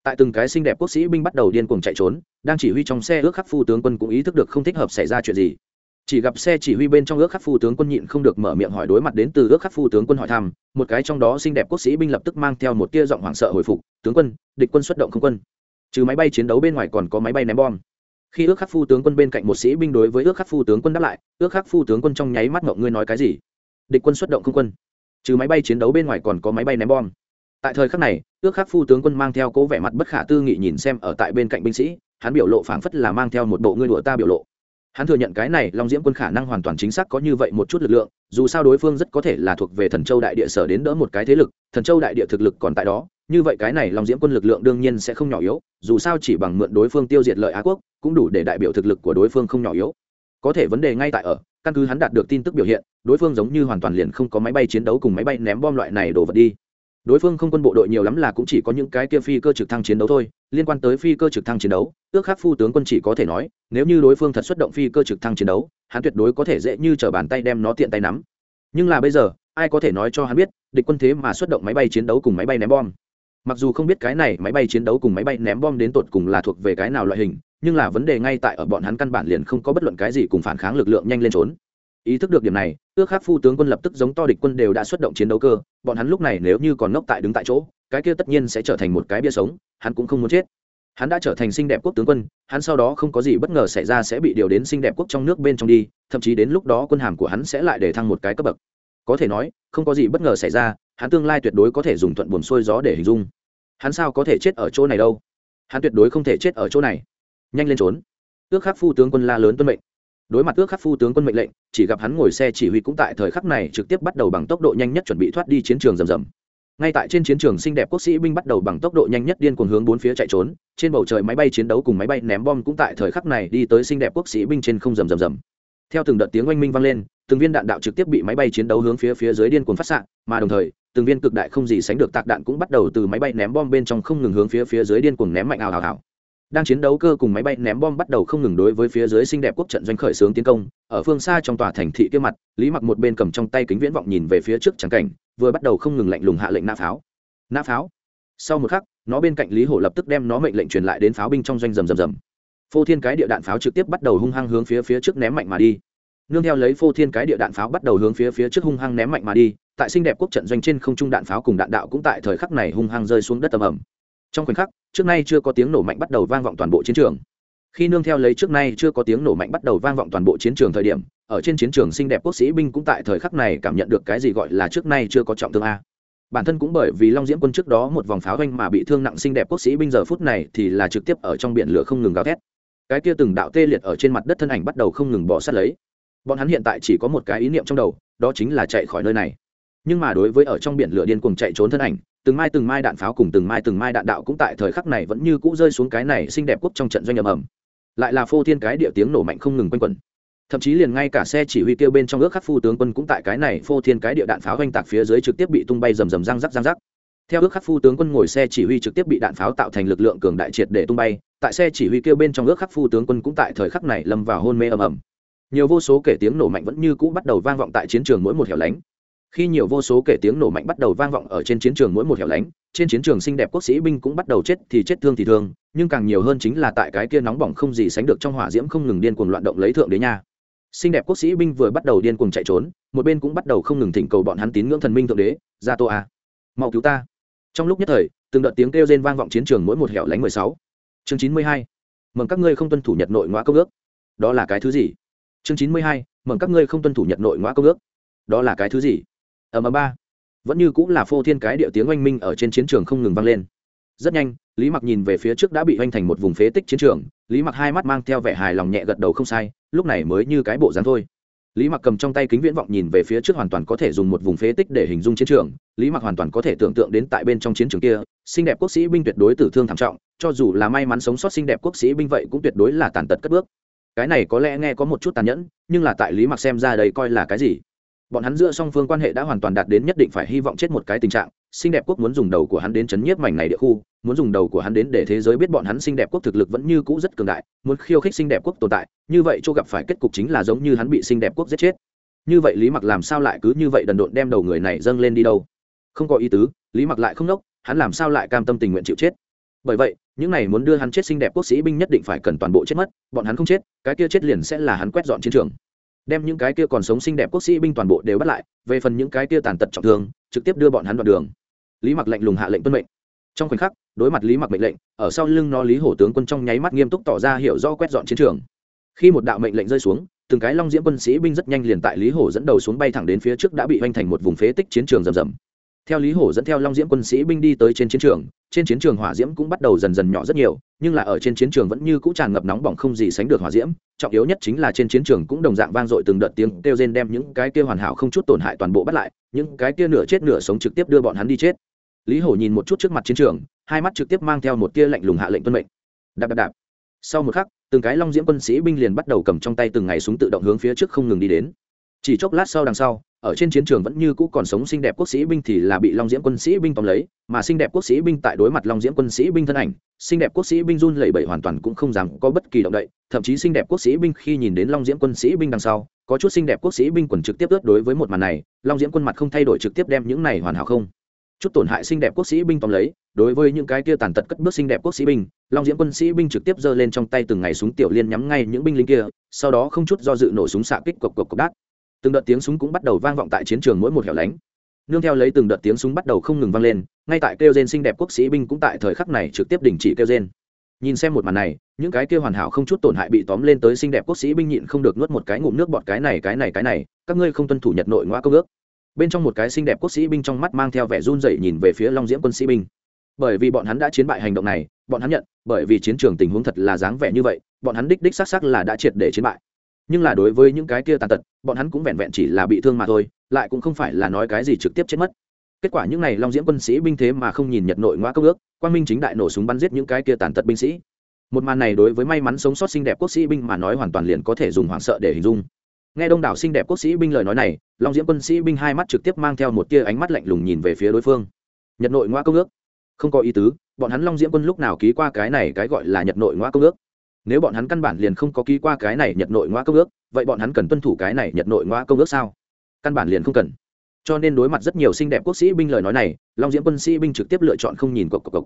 Tại từng cái xinh đẹp quốc sĩ binh bắt đầu điên cuồng chạy trốn, đang chỉ huy trong xe ước khắc phu tướng quân cũng ý thức được không thích hợp xảy ra chuyện gì chỉ gặp xe chỉ huy bên trong ước khắc phu tướng quân nhịn không được mở miệng hỏi đối mặt đến từ ước khắc phu tướng quân hỏi thăm, một cái trong đó xinh đẹp quốc sĩ binh lập tức mang theo một tia giọng hoảng sợ hồi phục, tướng quân, địch quân xuất động không quân. Trừ máy bay chiến đấu bên ngoài còn có máy bay ném bom. Khi ước khắc phu tướng quân bên cạnh một sĩ binh đối với ước khắc phu tướng quân đáp lại, ước khắc phu tướng quân trong nháy mắt ngộng ngươi nói cái gì? Địch quân xuất động không quân. Trừ máy bay chiến đấu bên ngoài còn có máy bay ném bom. Tại thời khắc này, ước khắc phu tướng quân mang theo cố vẻ mặt bất khả tư nghị nhìn xem ở tại bên cạnh binh sĩ, hắn biểu lộ phảng phất là mang theo một bộ ngươi đùa ta biểu lộ hắn thừa nhận cái này long diễm quân khả năng hoàn toàn chính xác có như vậy một chút lực lượng, dù sao đối phương rất có thể là thuộc về thần châu đại địa sở đến đỡ một cái thế lực, thần châu đại địa thực lực còn tại đó, như vậy cái này long diễm quân lực lượng đương nhiên sẽ không nhỏ yếu, dù sao chỉ bằng mượn đối phương tiêu diệt lợi á quốc, cũng đủ để đại biểu thực lực của đối phương không nhỏ yếu. Có thể vấn đề ngay tại ở, căn cứ hắn đạt được tin tức biểu hiện, đối phương giống như hoàn toàn liền không có máy bay chiến đấu cùng máy bay ném bom loại này đổ vật đi đối phương không quân bộ đội nhiều lắm là cũng chỉ có những cái kia phi cơ trực thăng chiến đấu thôi, liên quan tới phi cơ trực thăng chiến đấu, ước khác phu tướng quân chỉ có thể nói, nếu như đối phương thật xuất động phi cơ trực thăng chiến đấu, hắn tuyệt đối có thể dễ như t r ở bàn tay đem nó tiện tay nắm. Nhưng là bây giờ, ai có thể nói cho hắn biết, địch quân thế mà xuất động máy bay chiến đấu cùng máy bay ném bom. Mặc dù không biết cái này máy bay chiến đấu cùng máy bay ném bom đến tột cùng là thuộc về cái nào loại hình, nhưng là vấn đề ngay tại ở bọn hắn căn bản liền không có bất luận cái gì cùng phản kháng lực lượng nhanh lên trốn ý thức được điểm này, ước khác phu tướng quân lập tức giống to địch quân đều đã xuất động chiến đấu cơ, bọn hắn lúc này nếu như còn ngốc tại đứng tại chỗ, cái kia tất nhiên sẽ trở thành một cái bia sống, hắn cũng không muốn chết. Hắn đã trở thành xinh đẹp quốc tướng quân, hắn sau đó không có gì bất ngờ xảy ra sẽ bị điều đến xinh đẹp quốc trong nước bên trong đi, thậm chí đến lúc đó quân hàm của hắn sẽ lại để thăng một cái cấp bậc. Có thể nói, không có gì bất ngờ xảy ra, hắn tương lai tuyệt đối có thể dùng thuận buồn xuôi gió để hình dung. Hắn sao có thể chết ở chỗ này đâu? Hắn tuyệt đối không thể chết ở chỗ này. Nhanh lên trốn. Ước khắc phu tướng quân la lớn tuân mệnh đối mặt ước khắc phu tướng quân mệnh lệnh, chỉ gặp hắn ngồi xe chỉ huy cũng tại thời khắc này trực tiếp bắt đầu bằng tốc độ nhanh nhất chuẩn bị thoát đi chiến trường rầm rầm. Ngay tại trên chiến trường xinh đẹp quốc sĩ binh bắt đầu bằng tốc độ nhanh nhất điên cuồng hướng bốn phía chạy trốn, trên bầu trời máy bay chiến đấu cùng máy bay ném bom cũng tại thời khắc này đi tới xinh đẹp quốc sĩ binh trên không rầm rầm rầm. Theo từng đợt tiếng oanh minh vang lên, từng viên đạn đạo trực tiếp bị máy bay chiến đấu hướng phía phía dưới điên cuồng phát xạ, mà đồng thời, từng viên cực đại không gì sánh được tạc đạn cũng bắt đầu từ máy bay ném bom bên trong không ngừng hướng phía phía dưới điên cuồng ném mạnh ảo ảo ảo đang chiến đấu cơ cùng máy bay ném bom bắt đầu không ngừng đối với phía dưới xinh đẹp quốc trận doanh khởi xướng tiến công, ở phương xa trong tòa thành thị kia mặt, lý mặc một bên cầm trong tay kính viễn vọng nhìn về phía trước trắng cảnh, vừa bắt đầu không ngừng lạnh lùng hạ lệnh nã pháo. Nã pháo? Sau một khắc, nó bên cạnh lý hổ lập tức đem nó mệnh lệnh truyền lại đến pháo binh trong doanh rầm rầm rầm. Phô thiên cái địa đạn pháo trực tiếp bắt đầu hung hăng hướng phía phía trước ném mạnh mà đi. Nương theo lấy phô thiên cái địa đạn pháo bắt đầu hướng phía phía trước hung hăng ném mạnh mà đi, tại xinh đẹp quốc trận doanh trên không trung đạn pháo cùng đạn đạo cũng tại thời khắc này hung hăng rơi xuống đất tầm ẩm trong khoảnh khắc, trước nay chưa có tiếng nổ mạnh bắt đầu vang vọng toàn bộ chiến trường. Khi nương theo lấy trước nay chưa có tiếng nổ mạnh bắt đầu vang vọng toàn bộ chiến trường thời điểm, ở trên chiến trường xinh đẹp quốc sĩ binh cũng tại thời khắc này cảm nhận được cái gì gọi là trước nay chưa có trọng thương a. Bản thân cũng bởi vì long diễm quân trước đó một vòng pháo ranh mà bị thương nặng xinh đẹp quốc sĩ binh giờ phút này thì là trực tiếp ở trong biển lửa không ngừng gào thét. Cái kia từng đạo tê liệt ở trên mặt đất thân ảnh bắt đầu không ngừng bỏ sát lấy. Bọn hắn hiện tại chỉ có một cái ý niệm trong đầu, đó chính là chạy khỏi nơi này. Nhưng mà đối với ở trong biển lửa điên cuồng chạy trốn thân ảnh từng mai từng mai đạn pháo cùng từng mai từng mai đạn đạo cũng tại thời khắc này vẫn như cũ rơi xuống cái này xinh đẹp quốc trong trận doanh ầm ầm. Lại là phô thiên cái địa tiếng nổ mạnh không ngừng quanh quẩn. Thậm chí liền ngay cả xe chỉ huy kêu bên trong ước khắc phu tướng quân cũng tại cái này phô thiên cái địa đạn pháo oanh tạc phía dưới trực tiếp bị tung bay rầm rầm răng rắc răng rắc. Theo ước khắc phu tướng quân ngồi xe chỉ huy trực tiếp bị đạn pháo tạo thành lực lượng cường đại triệt để tung bay, tại xe chỉ huy kêu bên trong ước khắc phu tướng quân cũng tại thời khắc này lâm vào hôn mê ầm ầm. Nhiều vô số kể tiếng nổ mạnh vẫn như cũ bắt đầu vang vọng tại chiến trường mỗi một hẻo lánh khi nhiều vô số kể tiếng nổ mạnh bắt đầu vang vọng ở trên chiến trường mỗi một hẻo lánh, trên chiến trường xinh đẹp quốc sĩ binh cũng bắt đầu chết thì chết thương thì thương, nhưng càng nhiều hơn chính là tại cái kia nóng bỏng không gì sánh được trong hỏa diễm không ngừng điên cuồng loạn động lấy thượng đế nha. Xinh đẹp quốc sĩ binh vừa bắt đầu điên cuồng chạy trốn, một bên cũng bắt đầu không ngừng thỉnh cầu bọn hắn tín ngưỡng thần minh thượng đế ra tô a, mau cứu ta. Trong lúc nhất thời, từng đợt tiếng kêu rên vang vọng chiến trường mỗi một hẻo lánh mười sáu. Chương chín mươi hai, mừng các ngươi không tuân thủ nhật nội ngoã công ước. Đó là cái thứ gì? Chương chín mươi hai, mừng các ngươi không tuân thủ nhật nội ngoã công ước. Đó là cái thứ gì? Ở ầm ba. Vẫn như cũng là phô thiên cái địa tiếng oanh minh ở trên chiến trường không ngừng vang lên. Rất nhanh, lý mặc nhìn về phía trước đã bị oanh thành một vùng phế tích chiến trường. Lý mặc hai mắt mang theo vẻ hài lòng nhẹ gật đầu không sai, lúc này mới như cái bộ dáng thôi. Lý mặc cầm trong tay kính viễn vọng nhìn về phía trước hoàn toàn có thể dùng một vùng phế tích để hình dung chiến trường. Lý mặc hoàn toàn có thể tưởng tượng đến tại bên trong chiến trường kia, xinh đẹp quốc sĩ binh tuyệt đối tử thương thảm trọng, cho dù là may mắn sống sót xinh đẹp quốc sĩ binh vậy cũng tuyệt đối là tàn tật cất bước. Cái này có lẽ nghe có một chút tàn nhẫn, nhưng là tại lý mặc xem ra đây coi là cái gì? Bọn hắn giữa song phương quan hệ đã hoàn toàn đạt đến nhất định phải hy vọng chết một cái tình trạng. Xinh đẹp quốc muốn dùng đầu của hắn đến chấn nhiếp mảnh này địa khu, muốn dùng đầu của hắn đến để thế giới biết bọn hắn xinh đẹp quốc thực lực vẫn như cũ rất cường đại, muốn khiêu khích xinh đẹp quốc tồn tại. Như vậy chỗ gặp phải kết cục chính là giống như hắn bị xinh đẹp quốc giết chết. Như vậy lý mặc làm sao lại cứ như vậy đần độn đem đầu người này dâng lên đi đâu? Không có ý tứ, lý mặc lại không nốc hắn làm sao lại cam tâm tình nguyện chịu chết? Bởi vậy, những này muốn đưa hắn chết xinh đẹp quốc sĩ binh nhất định phải cần toàn bộ chết mất, bọn hắn không chết, cái kia chết liền sẽ là hắn quét dọn chiến trường đem những cái kia còn sống xinh đẹp quốc sĩ binh toàn bộ đều bắt lại, về phần những cái kia tàn tật trọng thương, trực tiếp đưa bọn hắn đoạn đường. Lý mặc lệnh lùng hạ lệnh tuân mệnh. Trong khoảnh khắc, đối mặt lý mặc mệnh lệnh, ở sau lưng nó lý hổ tướng quân trong nháy mắt nghiêm túc tỏ ra hiểu do quét dọn chiến trường. Khi một đạo mệnh lệnh rơi xuống, từng cái long diễm quân sĩ binh rất nhanh liền tại lý hổ dẫn đầu xuống bay thẳng đến phía trước đã bị hoành thành một vùng phế tích chiến trường rầm rầm theo lý hổ dẫn theo long diễm quân sĩ binh đi tới trên chiến trường, trên chiến trường hỏa diễm cũng bắt đầu dần dần nhỏ rất nhiều, nhưng là ở trên chiến trường vẫn như cũ tràn ngập nóng bỏng không gì sánh được hỏa diễm. Trọng yếu nhất chính là trên chiến trường cũng đồng dạng vang dội từng đợt tiếng kêu rên đem những cái kia hoàn hảo không chút tổn hại toàn bộ bắt lại, những cái kia nửa chết nửa sống trực tiếp đưa bọn hắn đi chết. Lý hổ nhìn một chút trước mặt chiến trường, hai mắt trực tiếp mang theo một tia lạnh lùng hạ lệnh tuân mệnh. Đạp đạp đạp. Sau một khắc, từng cái long diễm quân sĩ binh liền bắt đầu cầm trong tay từng ngày súng tự động hướng phía trước không ngừng đi đến. Chỉ chốc lát sau đằng sau ở trên chiến trường vẫn như cũ còn sống xinh đẹp quốc sĩ binh thì là bị long diễm quân sĩ binh tóm lấy mà xinh đẹp quốc sĩ binh tại đối mặt long diễm quân sĩ binh thân ảnh xinh đẹp quốc sĩ binh run lẩy bẩy hoàn toàn cũng không dám có bất kỳ động đậy thậm chí xinh đẹp quốc sĩ binh khi nhìn đến long diễm quân sĩ binh đằng sau có chút xinh đẹp quốc sĩ binh quần trực tiếp ướt đối với một màn này long diễm quân mặt không thay đổi trực tiếp đem những này hoàn hảo không chút tổn hại xinh đẹp quốc sĩ binh tóm lấy đối với những cái kia tàn tật cất bước xinh đẹp quốc sĩ binh long diễm quân sĩ binh trực tiếp giơ lên trong tay từng ngày súng tiểu liên nhắm ngay những binh lính kia sau đó không chút do dự nổ súng xạ kích cộc cộc cộc đát từng đợt tiếng súng cũng bắt đầu vang vọng tại chiến trường mỗi một hẻo lánh. Nương theo lấy từng đợt tiếng súng bắt đầu không ngừng vang lên, ngay tại kêu gen xinh đẹp quốc sĩ binh cũng tại thời khắc này trực tiếp đình chỉ kêu gen nhìn xem một màn này, những cái kia hoàn hảo không chút tổn hại bị tóm lên tới xinh đẹp quốc sĩ binh nhịn không được nuốt một cái ngụm nước bọt cái này cái này cái này, các ngươi không tuân thủ nhật nội ngoa công ước. Bên trong một cái xinh đẹp quốc sĩ binh trong mắt mang theo vẻ run rẩy nhìn về phía long diễm quân sĩ binh. Bởi vì bọn hắn đã chiến bại hành động này, bọn hắn nhận, bởi vì chiến trường tình huống thật là dáng vẻ như vậy, bọn hắn đích đích xác xác là đã triệt để chiến bại nhưng là đối với những cái kia tàn tật, bọn hắn cũng vẹn vẹn chỉ là bị thương mà thôi, lại cũng không phải là nói cái gì trực tiếp chết mất. Kết quả những n à y long diễm quân sĩ binh thế mà không nhìn nhật nội ngoa công ước quan minh chính đại nổ súng bắn giết những cái kia tàn tật binh sĩ. Một màn này đối với may mắn sống sót xinh đẹp quốc sĩ binh mà nói hoàn toàn liền có thể dùng hoảng sợ để hình dung. Nghe đông đảo xinh đẹp quốc sĩ binh lời nói này, long diễm quân sĩ binh hai mắt trực tiếp mang theo một tia ánh mắt lạnh lùng nhìn về phía đối phương. Nhật nội ngoa công ước. Không có ý tứ, bọn hắn long diễm quân lúc nào ký qua cái này cái gọi là nhật nội ngoa công ước? Nếu bọn hắn căn bản liền không có ký qua cái này nhật nội ngoa công ước, vậy bọn hắn cần tuân thủ cái này nhật nội ngoa công ước sao? Căn bản liền không cần. Cho nên đối mặt rất nhiều xinh đẹp quốc sĩ binh lời nói này, long diễm quân sĩ binh trực tiếp lựa chọn không nhìn cộc cộc cộc.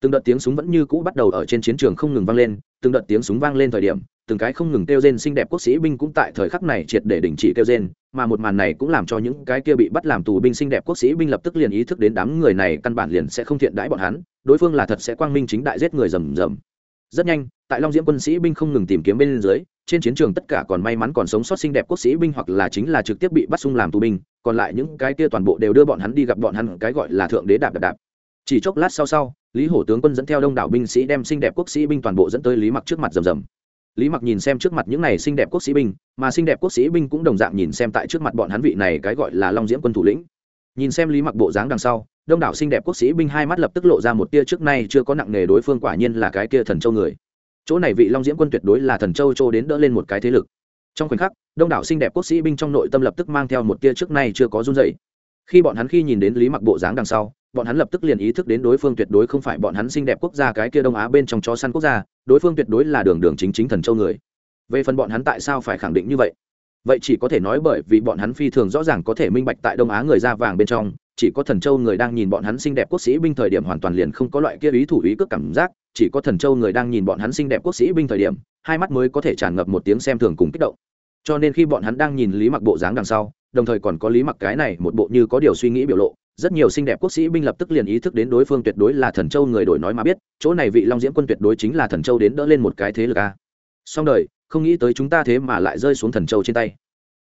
Từng đợt tiếng súng vẫn như cũ bắt đầu ở trên chiến trường không ngừng vang lên, từng đợt tiếng súng vang lên thời điểm, từng cái không ngừng kêu rên xinh đẹp quốc sĩ binh cũng tại thời khắc này triệt để đình chỉ kêu rên, mà một màn này cũng làm cho những cái kia bị bắt làm tù binh xinh đẹp quốc sĩ binh lập tức liền ý thức đến đám người này căn bản liền sẽ không thiện đãi bọn hắn, đối phương là thật sẽ quang minh chính đại giết người rầm rầm. Rất nhanh tại long diễm quân sĩ binh không ngừng tìm kiếm bên dưới, trên chiến trường tất cả còn may mắn còn sống sót xinh đẹp quốc sĩ binh hoặc là chính là trực tiếp bị bắt sung làm tù binh, còn lại những cái kia toàn bộ đều đưa bọn hắn đi gặp bọn hắn cái gọi là thượng đế đạp đạp đạp. Chỉ chốc lát sau sau, lý hổ tướng quân dẫn theo đông đảo binh sĩ đem xinh đẹp quốc sĩ binh toàn bộ dẫn tới lý mặc trước mặt rầm rầm. Lý mặc nhìn xem trước mặt những này xinh đẹp quốc sĩ binh, mà xinh đẹp quốc sĩ binh cũng đồng dạng nhìn xem tại trước mặt bọn hắn vị này cái gọi là long diễm quân thủ lĩnh. Nhìn xem lý mặc bộ dáng đằng sau, đông đảo xinh đẹp quốc sĩ binh hai mắt lập tức lộ ra một tia trước nay chưa có nặng nghề đối phương quả nhiên là cái kia thần châu người chỗ này vị long diễm quân tuyệt đối là thần châu châu đến đỡ lên một cái thế lực. Trong khoảnh khắc, đông đảo xinh đẹp quốc sĩ binh trong nội tâm lập tức mang theo một tia trước nay chưa có run dậy khi bọn hắn khi nhìn đến lý mặc bộ dáng đằng sau, bọn hắn lập tức liền ý thức đến đối phương tuyệt đối không phải bọn hắn xinh đẹp quốc gia cái kia đông á bên trong chó săn quốc gia, đối phương tuyệt đối là đường đường chính chính thần châu người. Về phần bọn hắn tại sao phải khẳng định như vậy? Vậy chỉ có thể nói bởi vì bọn hắn phi thường rõ ràng có thể minh bạch tại đông á người da vàng bên trong chỉ có thần châu người đang nhìn bọn hắn xinh đẹp quốc sĩ binh thời điểm hoàn toàn liền không có loại kia ý thủ ý cước cảm giác, chỉ có thần châu người đang nhìn bọn hắn xinh đẹp quốc sĩ binh thời điểm, hai mắt mới có thể tràn ngập một tiếng xem thường cùng kích động. Cho nên khi bọn hắn đang nhìn lý mặc bộ dáng đằng sau, đồng thời còn có lý mặc cái này một bộ như có điều suy nghĩ biểu lộ, rất nhiều xinh đẹp quốc sĩ binh lập tức liền ý thức đến đối phương tuyệt đối là thần châu người đổi nói mà biết, chỗ này vị long diễm quân tuyệt đối chính là thần châu đến đỡ lên một cái thế lực a. Xong đời, không nghĩ tới chúng ta thế mà lại rơi xuống thần châu trên tay.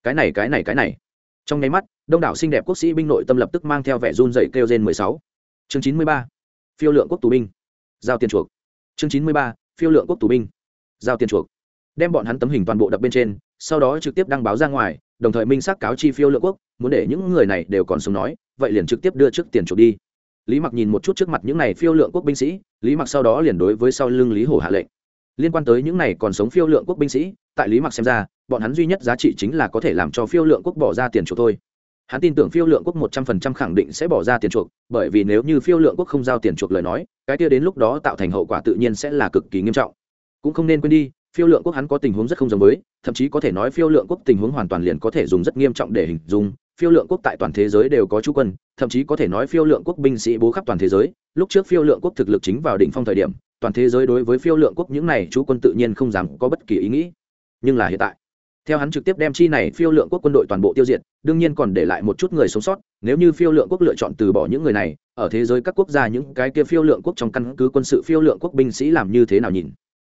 Cái này cái này cái này trong nháy mắt, đông đảo xinh đẹp quốc sĩ binh nội tâm lập tức mang theo vẻ run dậy kêu trên mười sáu. Chương chín mươi ba, phiêu lượng quốc tù binh. Giao tiền chuộc. Chương chín mươi ba, phiêu lượng quốc tù binh. Giao tiền chuộc. Đem bọn hắn tấm hình toàn bộ đập bên trên, sau đó trực tiếp đăng báo ra ngoài, đồng thời minh xác cáo chi phiêu lượng quốc, muốn để những người này đều còn sống nói, vậy liền trực tiếp đưa trước tiền chuộc đi. Lý mặc nhìn một chút trước mặt những này phiêu lượng quốc binh sĩ, lý mặc sau đó liền đối với sau lưng lý hổ hạ lệnh. Liên quan tới những này còn sống phiêu lượng quốc binh sĩ, tại lý mặc xem ra bọn hắn duy nhất giá trị chính là có thể làm cho phiêu lượng quốc bỏ ra tiền chuộc thôi. Hắn tin tưởng phiêu lượng quốc một trăm phần trăm khẳng định sẽ bỏ ra tiền chuộc, bởi vì nếu như phiêu lượng quốc không giao tiền chuộc lời nói, cái kia đến lúc đó tạo thành hậu quả tự nhiên sẽ là cực kỳ nghiêm trọng. Cũng không nên quên đi, phiêu lượng quốc hắn có tình huống rất không giống với, thậm chí có thể nói phiêu lượng quốc tình huống hoàn toàn liền có thể dùng rất nghiêm trọng để hình dung. Phiêu lượng quốc tại toàn thế giới đều có chú quân, thậm chí có thể nói phiêu lượng quốc binh sĩ bố khắp toàn thế giới. Lúc trước phiêu lượng quốc thực lực chính vào đỉnh phong thời điểm, toàn thế giới đối với phiêu lượng quốc những này chú quân tự nhiên không dám có bất kỳ ý nghĩ. Nhưng là hiện tại theo hắn trực tiếp đem chi này phiêu lượng quốc quân đội toàn bộ tiêu diệt, đương nhiên còn để lại một chút người sống sót, nếu như phiêu lượng quốc lựa chọn từ bỏ những người này, ở thế giới các quốc gia những cái kia phiêu lượng quốc trong căn cứ quân sự phiêu lượng quốc binh sĩ làm như thế nào nhìn?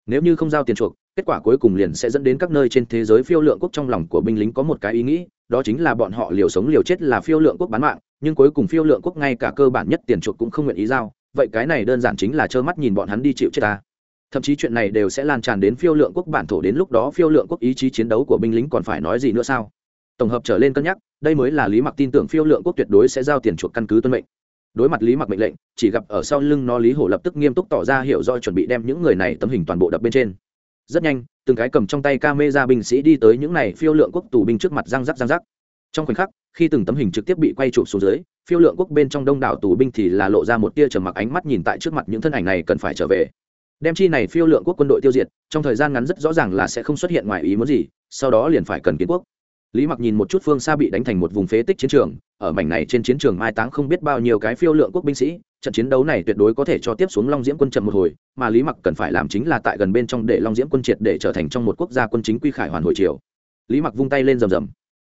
Nếu như không giao tiền chuộc, kết quả cuối cùng liền sẽ dẫn đến các nơi trên thế giới phiêu lượng quốc trong lòng của binh lính có một cái ý nghĩ, đó chính là bọn họ liều sống liều chết là phiêu lượng quốc bán mạng, nhưng cuối cùng phiêu lượng quốc ngay cả cơ bản nhất tiền chuộc cũng không nguyện ý giao, vậy cái này đơn giản chính là trơ mắt nhìn bọn hắn đi chịu chết ta thậm chí chuyện này đều sẽ lan tràn đến phiêu lượng quốc bản thổ đến lúc đó phiêu lượng quốc ý chí chiến đấu của binh lính còn phải nói gì nữa sao? Tổng hợp trở lên cân nhắc, đây mới là lý mặc tin tưởng phiêu lượng quốc tuyệt đối sẽ giao tiền chuộc căn cứ tuân mệnh. Đối mặt lý mặc mệnh lệnh, chỉ gặp ở sau lưng nó lý hổ lập tức nghiêm túc tỏ ra hiểu do chuẩn bị đem những người này tấm hình toàn bộ đập bên trên. Rất nhanh, từng cái cầm trong tay ca mê ra binh sĩ đi tới những này phiêu lượng quốc tù binh trước mặt răng rắc răng rắc. Trong khoảnh khắc, khi từng tấm hình trực tiếp bị quay chụp xuống dưới, phiêu lượng quốc bên trong đông đảo tù binh thì là lộ ra một tia trầm mặc ánh mắt nhìn tại trước mặt những thân ảnh này cần phải trở về đem chi này phiêu lượng quốc quân đội tiêu diệt, trong thời gian ngắn rất rõ ràng là sẽ không xuất hiện ngoài ý muốn gì, sau đó liền phải cần kiến quốc. Lý mặc nhìn một chút phương xa bị đánh thành một vùng phế tích chiến trường, ở mảnh này trên chiến trường mai táng không biết bao nhiêu cái phiêu lượng quốc binh sĩ, trận chiến đấu này tuyệt đối có thể cho tiếp xuống long diễm quân chậm một hồi, mà lý mặc cần phải làm chính là tại gần bên trong để long diễm quân triệt để trở thành trong một quốc gia quân chính quy khải hoàn hồi chiều lý mặc vung tay lên rầm rầm.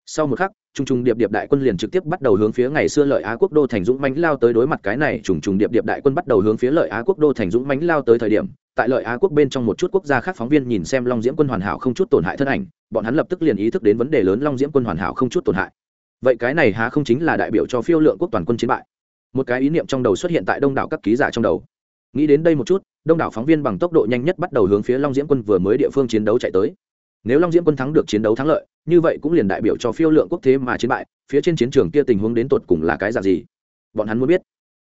Sau một khắc trùng trùng điệp điệp đại quân liền trực tiếp bắt đầu hướng phía ngày xưa lợi á quốc đô thành dũng mãnh lao tới đối mặt cái này. Trùng trùng điệp điệp đại quân bắt đầu hướng phía lợi á quốc đô thành dũng mãnh lao tới thời điểm, tại lợi á quốc bên trong một chút quốc gia khác phóng viên nhìn xem long diễm quân hoàn hảo không chút tổn hại thân ảnh, bọn hắn lập tức liền ý thức đến vấn đề lớn long diễm quân hoàn hảo không chút tổn hại. Vậy cái này há không chính là đại biểu cho phiêu lượng quốc toàn quân chiến bại? Một cái ý niệm trong đầu xuất hiện tại đông đảo các ký giả trong đầu. Nghĩ đến đây một chút, đông đảo phóng viên bằng tốc độ nhanh nhất bắt đầu hướng phía long diễm quân vừa mới địa phương chiến đấu chạy tới. Nếu long diễm quân thắng được chiến đấu thắng lợi như vậy cũng liền đại biểu cho phiêu lượng quốc thế mà chiến bại, phía trên chiến trường kia tình huống đến tột cùng là cái dạng gì? Bọn hắn muốn biết.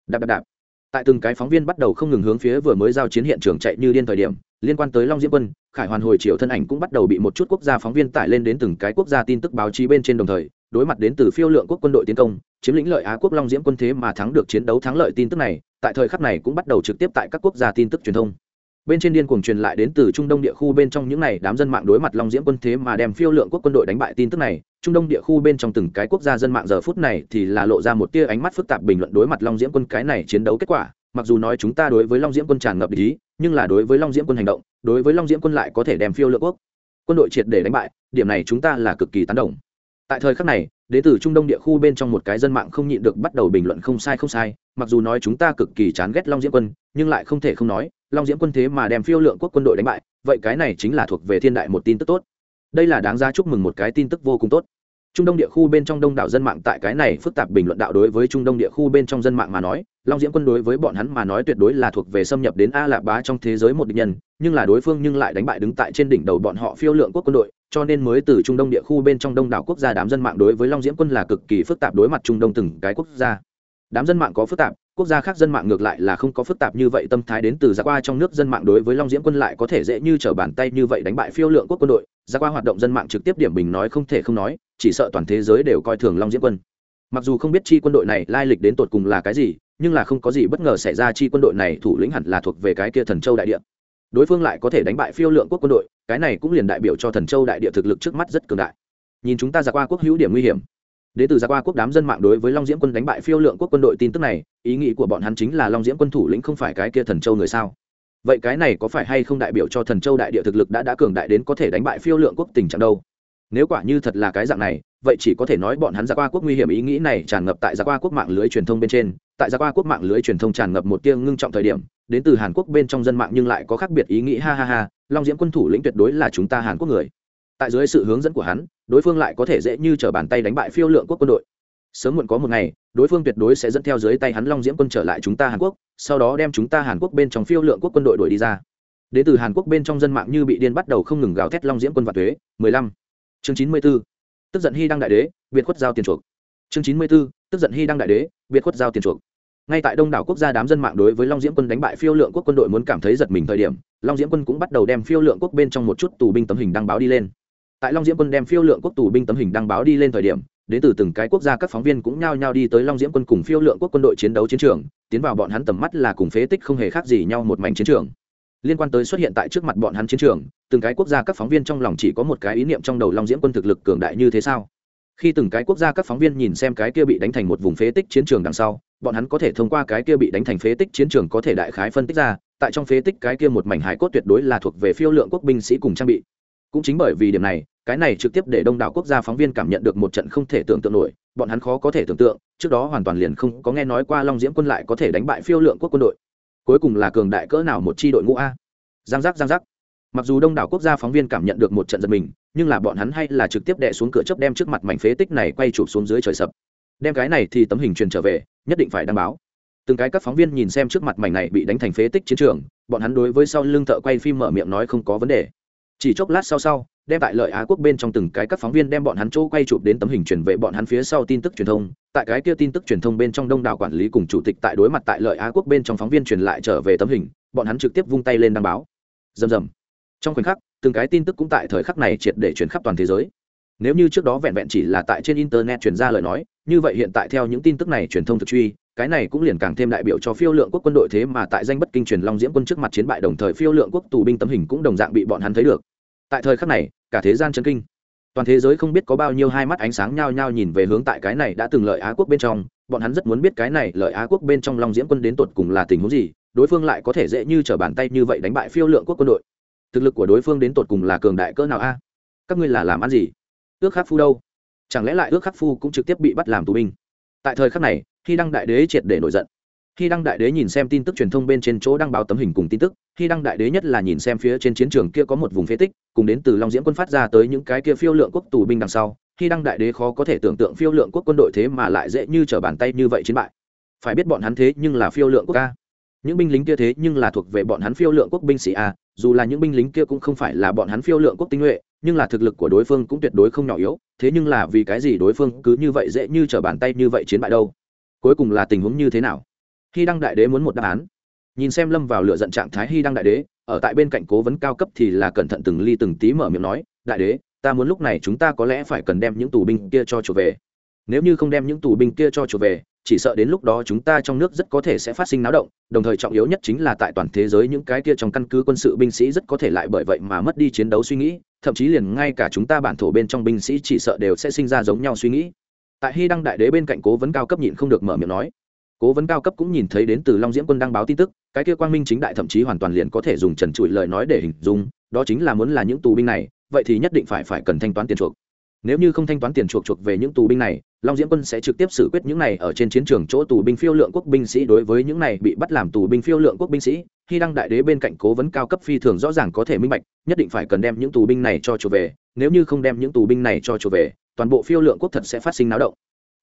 Đạp đạp đạp. Tại từng cái phóng viên bắt đầu không ngừng hướng phía vừa mới giao chiến hiện trường chạy như điên thời điểm, liên quan tới long diễm quân, khải hoàn hồi triều thân ảnh cũng bắt đầu bị một chút quốc gia phóng viên tải lên đến từng cái quốc gia tin tức báo chí bên trên đồng thời, đối mặt đến từ phiêu lượng quốc quân đội tiến công, chiếm lĩnh lợi á quốc long diễm quân thế mà thắng được chiến đấu thắng lợi tin tức này, tại thời khắc này cũng bắt đầu trực tiếp tại các quốc gia tin tức truyền thông bên trên điên cuồng truyền lại đến từ trung đông địa khu bên trong những này đám dân mạng đối mặt long diễm quân thế mà đem phiêu lượng quốc quân đội đánh bại tin tức này, trung đông địa khu bên trong từng cái quốc gia dân mạng giờ phút này thì là lộ ra một tia ánh mắt phức tạp bình luận đối mặt long diễm quân cái này chiến đấu kết quả. Mặc dù nói chúng ta đối với long diễm quân tràn ngập ý, nhưng là đối với long diễm quân hành động, đối với long diễm quân lại có thể đem phiêu lượng quốc quân đội triệt để đánh bại, điểm này chúng ta là cực kỳ tán đồng. Tại thời khắc này, đến từ trung đông địa khu bên trong một cái dân mạng không nhịn được bắt đầu bình luận không sai không sai mặc dù nói chúng ta cực kỳ chán ghét long diễm quân, nhưng lại không thể không nói, long diễm quân thế mà đem phiêu lượng quốc quân đội đánh bại, vậy cái này chính là thuộc về thiên đại một tin tức tốt. Đây là đáng ra chúc mừng một cái tin tức vô cùng tốt. Trung đông địa khu bên trong đông đảo dân mạng tại cái này phức tạp bình luận đạo đối với trung đông địa khu bên trong dân mạng mà nói, long diễm quân đối với bọn hắn mà nói tuyệt đối là thuộc về xâm nhập đến a lạp bá trong thế giới một địch nhân, nhưng là đối phương nhưng lại đánh bại đứng tại trên đỉnh đầu bọn họ phiêu lượng quốc quân đội, cho nên mới từ trung đông địa khu bên trong đông đảo quốc gia đám dân mạng đối với long diễm quân là cực kỳ phức tạp đối mặt trung đông từng cái quốc gia đám dân mạng có phức tạp, quốc gia khác dân mạng ngược lại là không có phức tạp như vậy, tâm thái đến từ gia qua trong nước dân mạng đối với long diễm quân lại có thể dễ như t r ở bàn tay như vậy đánh bại phiêu lượng quốc quân đội. Gia qua hoạt động dân mạng trực tiếp điểm bình nói không thể không nói, chỉ sợ toàn thế giới đều coi thường long diễm quân. Mặc dù không biết chi quân đội này lai lịch đến tột cùng là cái gì, nhưng là không có gì bất ngờ xảy ra chi quân đội này thủ lĩnh hẳn là thuộc về cái kia thần châu đại địa. Đối phương lại có thể đánh bại phiêu lượng quốc quân đội, cái này cũng liền đại biểu cho thần châu đại địa thực lực trước mắt rất cường đại. Nhìn chúng ta ra qua quốc hữu điểm nguy hiểm đến từ ra qua quốc đám dân mạng đối với long diễm quân đánh bại phiêu lượng quốc quân đội tin tức này, ý nghĩ của bọn hắn chính là long diễm quân thủ lĩnh không phải cái kia thần châu người sao? Vậy cái này có phải hay không đại biểu cho thần châu đại địa thực lực đã đã cường đại đến có thể đánh bại phiêu lượng quốc tình trạng đâu? Nếu quả như thật là cái dạng này, vậy chỉ có thể nói bọn hắn ra qua quốc nguy hiểm ý nghĩ này tràn ngập tại ra qua quốc mạng lưới truyền thông bên trên. Tại ra qua quốc mạng lưới truyền thông tràn ngập một tiêng ngưng trọng thời điểm, đến từ hàn quốc bên trong dân mạng nhưng lại có khác biệt ý nghĩ, ha ha ha, long diễm quân thủ lĩnh tuyệt đối là chúng ta hàn quốc người. Tại dưới sự hướng dẫn của hắn đối phương lại có thể dễ như t r ở bàn tay đánh bại phiêu lượng quốc quân đội sớm muộn có một ngày, đối phương tuyệt đối sẽ dẫn theo dưới tay hắn long diễm quân trở lại chúng ta hàn quốc, sau đó đem chúng ta hàn quốc bên trong phiêu lượng quốc quân đội đuổi đi ra đến từ hàn quốc bên trong dân mạng như bị điên bắt đầu không ngừng gào thét long diễm quân và thuế 15. chương 94. tức giận hy đăng đại đế biệt khuất giao tiền chuộc chương 94. tức giận hy đăng đại đế biệt khuất giao tiền chuộc ngay tại đông đảo quốc gia đám dân mạng đối với long diễm quân đánh bại phiêu lượng quốc quân đội muốn cảm thấy giật mình thời điểm, long diễm quân cũng bắt đầu đem phiêu lượng quốc bên trong một chút tù binh tấm hình đăng báo đi lên tại long diễm quân đem phiêu lượng quốc tù binh tấm hình đăng báo đi lên thời điểm, đến từ từng cái quốc gia các phóng viên cũng nhao nhao đi tới long diễm quân cùng phiêu lượng quốc quân đội chiến đấu chiến trường, tiến vào bọn hắn tầm mắt là cùng phế tích không hề khác gì nhau một mảnh chiến trường. Liên quan tới xuất hiện tại trước mặt bọn hắn chiến trường, từng cái quốc gia các phóng viên trong lòng chỉ có một cái ý niệm trong đầu long diễm quân thực lực cường đại như thế sao? Khi từng cái quốc gia các phóng viên nhìn xem cái kia bị đánh thành một vùng phế tích chiến trường đằng sau, bọn hắn có thể thông qua cái kia bị đánh thành phế tích chiến trường có thể đại khái phân tích ra, tại trong phế tích cái kia một mảnh hải cốt tuyệt đối là thuộc về phiêu lượng quốc binh sĩ cùng trang bị. Cũng chính bởi vì điểm này cái này trực tiếp để đông đảo quốc gia phóng viên cảm nhận được một trận không thể tưởng tượng nổi, bọn hắn khó có thể tưởng tượng, trước đó hoàn toàn liền không có nghe nói qua long diễm quân lại có thể đánh bại phiêu lượng quốc quân đội. Cuối cùng là cường đại cỡ nào một chi đội ngũ a? Giang giác giang giác. Mặc dù đông đảo quốc gia phóng viên cảm nhận được một trận giật mình, nhưng là bọn hắn hay là trực tiếp đè xuống cửa chớp đem trước mặt mảnh phế tích này quay chụp xuống dưới trời sập. Đem cái này thì tấm hình truyền trở về, nhất định phải đăng báo. Từng cái các phóng viên nhìn xem trước mặt mảnh này bị đánh thành phế tích chiến trường, bọn hắn đối với sau lưng thợ quay phim mở miệng nói không có vấn đề chỉ chốc lát sau sau, đem tại lợi á quốc bên trong từng cái các phóng viên đem bọn hắn chỗ quay chụp đến tấm hình truyền về bọn hắn phía sau tin tức truyền thông. Tại cái kia tin tức truyền thông bên trong đông đảo quản lý cùng chủ tịch tại đối mặt tại lợi á quốc bên trong phóng viên truyền lại trở về tấm hình, bọn hắn trực tiếp vung tay lên đăng báo. Rầm rầm. Trong khoảnh khắc, từng cái tin tức cũng tại thời khắc này triệt để truyền khắp toàn thế giới. Nếu như trước đó vẹn vẹn chỉ là tại trên internet truyền ra lời nói, như vậy hiện tại theo những tin tức này truyền thông thực truy, cái này cũng liền càng thêm đại biểu cho phiêu lượng quốc quân đội thế mà tại danh bất kinh truyền long diễm quân trước mặt chiến bại đồng thời phiêu lượng quốc tù binh tấm hình cũng đồng dạng bị bọn hắn thấy được tại thời khắc này, cả thế gian chấn kinh. Toàn thế giới không biết có bao nhiêu hai mắt ánh sáng nhao nhao nhìn về hướng tại cái này đã từng lợi á quốc bên trong, bọn hắn rất muốn biết cái này lợi á quốc bên trong long diễm quân đến tột cùng là tình huống gì, đối phương lại có thể dễ như trở bàn tay như vậy đánh bại phiêu lượng quốc quân đội. Thực lực của đối phương đến tột cùng là cường đại cỡ nào a? Các ngươi là làm ăn gì? Ước khắc phu đâu? Chẳng lẽ lại ước khắc phu cũng trực tiếp bị bắt làm tù binh? Tại thời khắc này, khi đăng đại đế triệt để nổi giận khi đăng đại đế nhìn xem tin tức truyền thông bên trên chỗ đăng báo tấm hình cùng tin tức, khi đăng đại đế nhất là nhìn xem phía trên chiến trường kia có một vùng phế tích, cùng đến từ long diễm quân phát ra tới những cái kia phiêu lượng quốc tù binh đằng sau, khi đăng đại đế khó có thể tưởng tượng phiêu lượng quốc quân đội thế mà lại dễ như trở bàn tay như vậy chiến bại. Phải biết bọn hắn thế nhưng là phiêu lượng quốc ca. Những binh lính kia thế nhưng là thuộc về bọn hắn phiêu lượng quốc binh sĩ a, dù là những binh lính kia cũng không phải là bọn hắn phiêu lượng quốc tinh nhuệ, nhưng là thực lực của đối phương cũng tuyệt đối không nhỏ yếu, thế nhưng là vì cái gì đối phương cứ như vậy dễ như trở bàn tay như vậy chiến bại đâu? Cuối cùng là tình huống như thế nào? Hy đăng đại đế muốn một đáp án. Nhìn xem lâm vào lựa giận trạng thái hy đăng đại đế, ở tại bên cạnh cố vấn cao cấp thì là cẩn thận từng ly từng tí mở miệng nói, đại đế, ta muốn lúc này chúng ta có lẽ phải cần đem những tù binh kia cho trở về. Nếu như không đem những tù binh kia cho trở về, chỉ sợ đến lúc đó chúng ta trong nước rất có thể sẽ phát sinh náo động, đồng thời trọng yếu nhất chính là tại toàn thế giới những cái kia trong căn cứ quân sự binh sĩ rất có thể lại bởi vậy mà mất đi chiến đấu suy nghĩ, thậm chí liền ngay cả chúng ta bản thổ bên trong binh sĩ chỉ sợ đều sẽ sinh ra giống nhau suy nghĩ. Tại hy đăng đại đế bên cạnh cố vấn cao cấp nhịn không được mở miệng nói cố vấn cao cấp cũng nhìn thấy đến từ long diễm quân đăng báo tin tức, cái kia quang minh chính đại thậm chí hoàn toàn liền có thể dùng trần trụi lời nói để hình dung, đó chính là muốn là những tù binh này, vậy thì nhất định phải phải cần thanh toán tiền chuộc. Nếu như không thanh toán tiền chuộc chuộc về những tù binh này, long diễm quân sẽ trực tiếp xử quyết những này ở trên chiến trường chỗ tù binh phiêu lượng quốc binh sĩ đối với những này bị bắt làm tù binh phiêu lượng quốc binh sĩ, khi đăng đại đế bên cạnh cố vấn cao cấp phi thường rõ ràng có thể minh bạch, nhất định phải cần đem những tù binh này cho chuộc về, nếu như không đem những tù binh này cho chuộc về, toàn bộ phiêu lượng quốc thật sẽ phát sinh náo động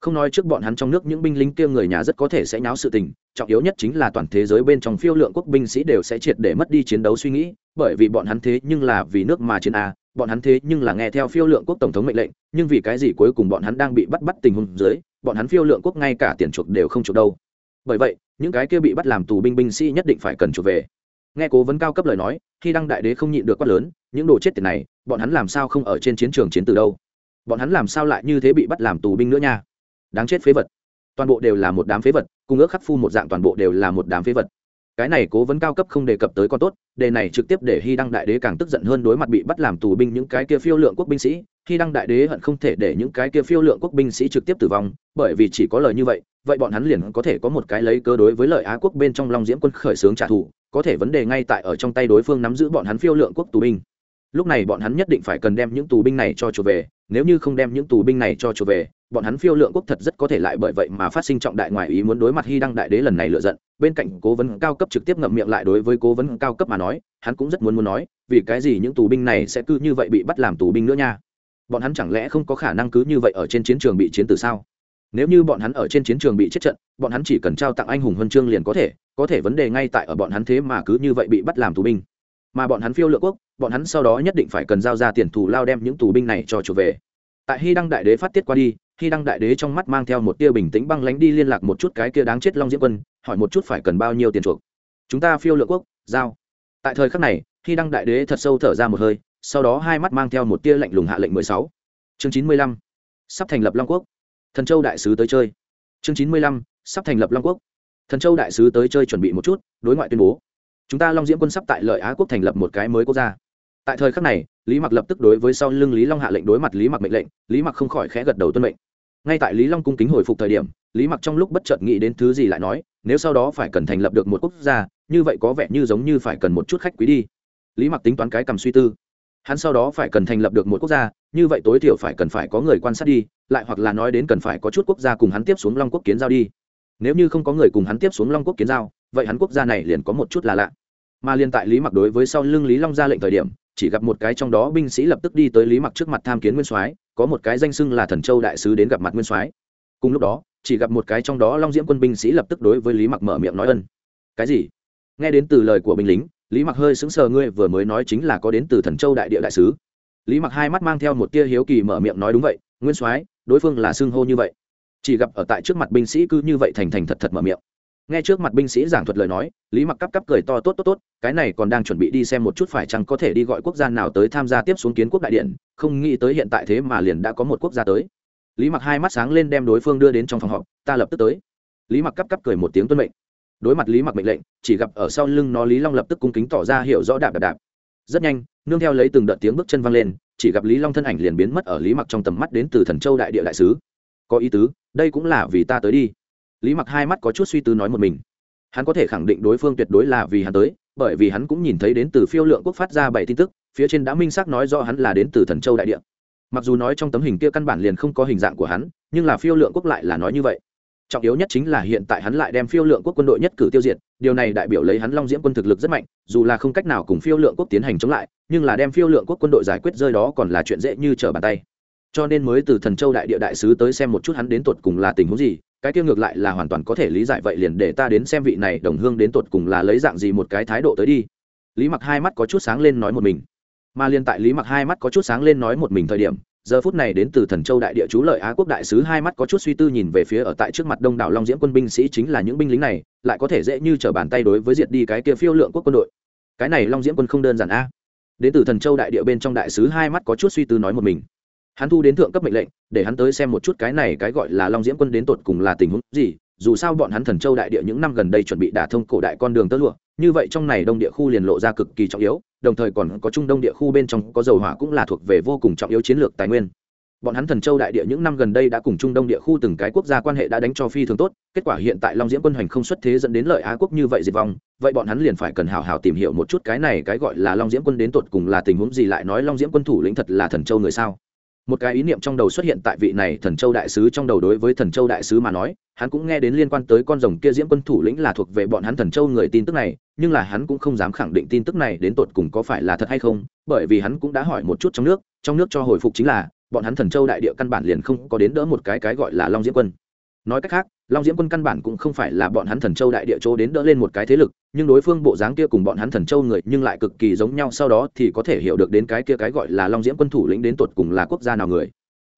không nói trước bọn hắn trong nước những binh lính kia người nhà rất có thể sẽ nháo sự tình, trọng yếu nhất chính là toàn thế giới bên trong phiêu lượng quốc binh sĩ đều sẽ triệt để mất đi chiến đấu suy nghĩ, bởi vì bọn hắn thế nhưng là vì nước mà chiến a, bọn hắn thế nhưng là nghe theo phiêu lượng quốc tổng thống mệnh lệnh, nhưng vì cái gì cuối cùng bọn hắn đang bị bắt bắt tình huống dưới, bọn hắn phiêu lượng quốc ngay cả tiền chuộc đều không chuộc đâu. Bởi vậy, những cái kia bị bắt làm tù binh binh sĩ nhất định phải cần chuộc về. Nghe cố vấn cao cấp lời nói, khi đăng đại đế không nhịn được quát lớn, những đồ chết tiền này, bọn hắn làm sao không ở trên chiến trường chiến từ đâu? Bọn hắn làm sao lại như thế bị bắt làm tù binh nữa nha? Đáng chết phế vật. Toàn bộ đều là một đám phế vật cung ước khắc phu một dạng toàn bộ đều là một đám phế vật. Cái này cố vấn cao cấp không đề cập tới con tốt, đề này trực tiếp để hy đăng đại đế càng tức giận hơn đối mặt bị bắt làm tù binh những cái kia phiêu lượng quốc binh sĩ. Hy đăng đại đế hận không thể để những cái kia phiêu lượng quốc binh sĩ trực tiếp tử vong, bởi vì chỉ có lời như vậy vậy bọn hắn liền có thể có một cái lấy cơ đối với lợi á quốc bên trong long diễm quân khởi xướng trả thù, có thể vấn đề ngay tại ở trong tay đối phương nắm giữ bọn hắn phiêu lượng quốc tù binh lúc này bọn hắn nhất định phải cần đem những tù binh này cho trở về, nếu như không đem những tù binh này cho trở về, bọn hắn phiêu lượng quốc thật rất có thể lại bởi vậy mà phát sinh trọng đại ngoài ý muốn đối mặt hy đăng đại đế lần này lựa giận. Bên cạnh cố vấn cao cấp trực tiếp ngậm miệng lại đối với cố vấn cao cấp mà nói, hắn cũng rất muốn muốn nói, vì cái gì những tù binh này sẽ cứ như vậy bị bắt làm tù binh nữa nha? Bọn hắn chẳng lẽ không có khả năng cứ như vậy ở trên chiến trường bị chiến từ sao? Nếu như bọn hắn ở trên chiến trường bị chết trận, bọn hắn chỉ cần trao tặng anh hùng huân chương liền có thể có thể vấn đề ngay tại ở bọn hắn thế mà cứ như vậy bị bắt làm tù binh mà bọn hắn phiêu lựa quốc, bọn hắn sau đó nhất định phải cần giao ra tiền thù lao đem những tù binh này cho trở về. Tại hy đăng đại đế phát tiết qua đi, hy đăng đại đế trong mắt mang theo một tia bình tĩnh băng lánh đi liên lạc một chút cái kia đáng chết long diễm quân, hỏi một chút phải cần bao nhiêu tiền chuộc. Chúng ta phiêu lựa quốc, giao. Tại thời khắc này, hy đăng đại đế thật sâu thở ra một hơi, sau đó hai mắt mang theo một tia lạnh lùng hạ lệnh mười sáu. Chương chín mươi lăm, sắp thành lập long quốc. Thần châu đại sứ tới chơi. Chương chín mươi lăm, sắp thành lập long quốc. Thần châu đại sứ tới chơi chuẩn bị một chút, đối ngoại tuyên bố chúng ta long diễm quân sắp tại lợi á quốc thành lập một cái mới quốc gia tại thời khắc này lý mặc lập tức đối với sau lưng lý long hạ lệnh đối mặt lý mặc mệnh lệnh lý mặc không khỏi khẽ gật đầu tuân mệnh ngay tại lý long cung kính hồi phục thời điểm lý mặc trong lúc bất chợt nghĩ đến thứ gì lại nói nếu sau đó phải cần thành lập được một quốc gia như vậy có vẻ như giống như phải cần một chút khách quý đi lý mặc tính toán cái cầm suy tư hắn sau đó phải cần thành lập được một quốc gia như vậy tối thiểu phải cần phải có người quan sát đi lại hoặc là nói đến cần phải có chút quốc gia cùng hắn tiếp xuống long quốc kiến giao đi nếu như không có người cùng hắn tiếp xuống long quốc kiến giao vậy hắn quốc gia này liền có một chút là lạ mà liên tại lý mặc đối với sau lưng lý long ra lệnh thời điểm, chỉ gặp một cái trong đó binh sĩ lập tức đi tới lý mặc trước mặt tham kiến nguyên soái, có một cái danh xưng là thần châu đại sứ đến gặp mặt nguyên soái. Cùng lúc đó, chỉ gặp một cái trong đó long diễm quân binh sĩ lập tức đối với lý mặc mở miệng nói ân. Cái gì? Nghe đến từ lời của binh lính, lý mặc hơi sững sờ, ngươi vừa mới nói chính là có đến từ thần châu đại địa đại sứ. Lý mặc hai mắt mang theo một tia hiếu kỳ mở miệng nói đúng vậy, nguyên soái, đối phương là xưng hô như vậy. Chỉ gặp ở tại trước mặt binh sĩ cứ như vậy thành thành thật thật mở miệng nghe trước mặt binh sĩ giảng thuật lời nói, lý mặc cắp cắp cười to tốt tốt tốt, cái này còn đang chuẩn bị đi xem một chút phải chăng có thể đi gọi quốc gia nào tới tham gia tiếp xuống kiến quốc đại điện, không nghĩ tới hiện tại thế mà liền đã có một quốc gia tới. Lý mặc hai mắt sáng lên đem đối phương đưa đến trong phòng họp, ta lập tức tới. Lý mặc cắp cắp cười một tiếng tuân mệnh. Đối mặt lý mặc mệnh lệnh, chỉ gặp ở sau lưng nó lý long lập tức cung kính tỏ ra hiểu rõ đạp đạp đạp. Rất nhanh, nương theo lấy từng đợt tiếng bước chân văng lên, chỉ gặp lý long thân ảnh liền biến mất ở lý mặc trong tầm mắt đến từ thần châu đại địa đại sứ. Có ý tứ, đây cũng là vì ta tới đi lý mặc hai mắt có chút suy tư nói một mình. Hắn có thể khẳng định đối phương tuyệt đối là vì hắn tới, bởi vì hắn cũng nhìn thấy đến từ phiêu lượng quốc phát ra bảy tin tức, phía trên đã minh xác nói do hắn là đến từ thần châu đại địa. Mặc dù nói trong tấm hình kia căn bản liền không có hình dạng của hắn, nhưng là phiêu lượng quốc lại là nói như vậy. Trọng yếu nhất chính là hiện tại hắn lại đem phiêu lượng quốc quân đội nhất cử tiêu diệt, điều này đại biểu lấy hắn long diễm quân thực lực rất mạnh, dù là không cách nào cùng phiêu lượng quốc tiến hành chống lại, nhưng là đem phiêu lượng quốc quân đội giải quyết rơi đó còn là chuyện dễ như trở bàn tay. Cho nên mới từ thần châu đại địa đại sứ tới xem một chút hắn đến tột cùng là tình huống gì cái tiêu ngược lại là hoàn toàn có thể lý giải vậy liền để ta đến xem vị này đồng hương đến tột cùng là lấy dạng gì một cái thái độ tới đi. Lý mặc hai mắt có chút sáng lên nói một mình. Mà liên tại lý mặc hai mắt có chút sáng lên nói một mình thời điểm, giờ phút này đến từ thần châu đại địa chú lợi á quốc đại sứ hai mắt có chút suy tư nhìn về phía ở tại trước mặt đông đảo long diễm quân binh sĩ chính là những binh lính này, lại có thể dễ như t r ở bàn tay đối với diệt đi cái kia phiêu lượng quốc quân đội. Cái này long diễm quân không đơn giản a. Đến từ thần châu đại địa bên trong đại sứ hai mắt có chút suy tư nói một mình hắn thu đến thượng cấp mệnh lệnh, để hắn tới xem một chút cái này cái gọi là long diễm quân đến tột cùng là tình huống gì, dù sao bọn hắn thần châu đại địa những năm gần đây chuẩn bị đả thông cổ đại con đường tơ lụa, như vậy trong này đông địa khu liền lộ ra cực kỳ trọng yếu, đồng thời còn có trung đông địa khu bên trong có dầu hỏa cũng là thuộc về vô cùng trọng yếu chiến lược tài nguyên. Bọn hắn thần châu đại địa những năm gần đây đã cùng trung đông địa khu từng cái quốc gia quan hệ đã đánh cho phi thường tốt, kết quả hiện tại long diễm quân hành không xuất thế dẫn đến lợi á quốc như vậy diệt vong, vậy bọn hắn liền phải cần hào hào tìm hiểu một chút cái này cái gọi là long diễm quân đến tột cùng là tình huống gì lại nói long diễm quân thủ lĩnh thật là thần châu người sao? Một cái ý niệm trong đầu xuất hiện tại vị này thần châu đại sứ trong đầu đối với thần châu đại sứ mà nói, hắn cũng nghe đến liên quan tới con rồng kia diễm quân thủ lĩnh là thuộc về bọn hắn thần châu người tin tức này, nhưng là hắn cũng không dám khẳng định tin tức này đến tột cùng có phải là thật hay không, bởi vì hắn cũng đã hỏi một chút trong nước trong nước cho hồi phục chính là, bọn hắn thần châu đại địa căn bản liền không có đến đỡ một cái cái gọi là long diễm quân nói cách khác, long diễm quân căn bản cũng không phải là bọn hắn thần châu đại địa chỗ đến đỡ lên một cái thế lực, nhưng đối phương bộ dáng kia cùng bọn hắn thần châu người nhưng lại cực kỳ giống nhau, sau đó thì có thể hiểu được đến cái kia cái gọi là long diễm quân thủ lĩnh đến tột cùng là quốc gia nào người.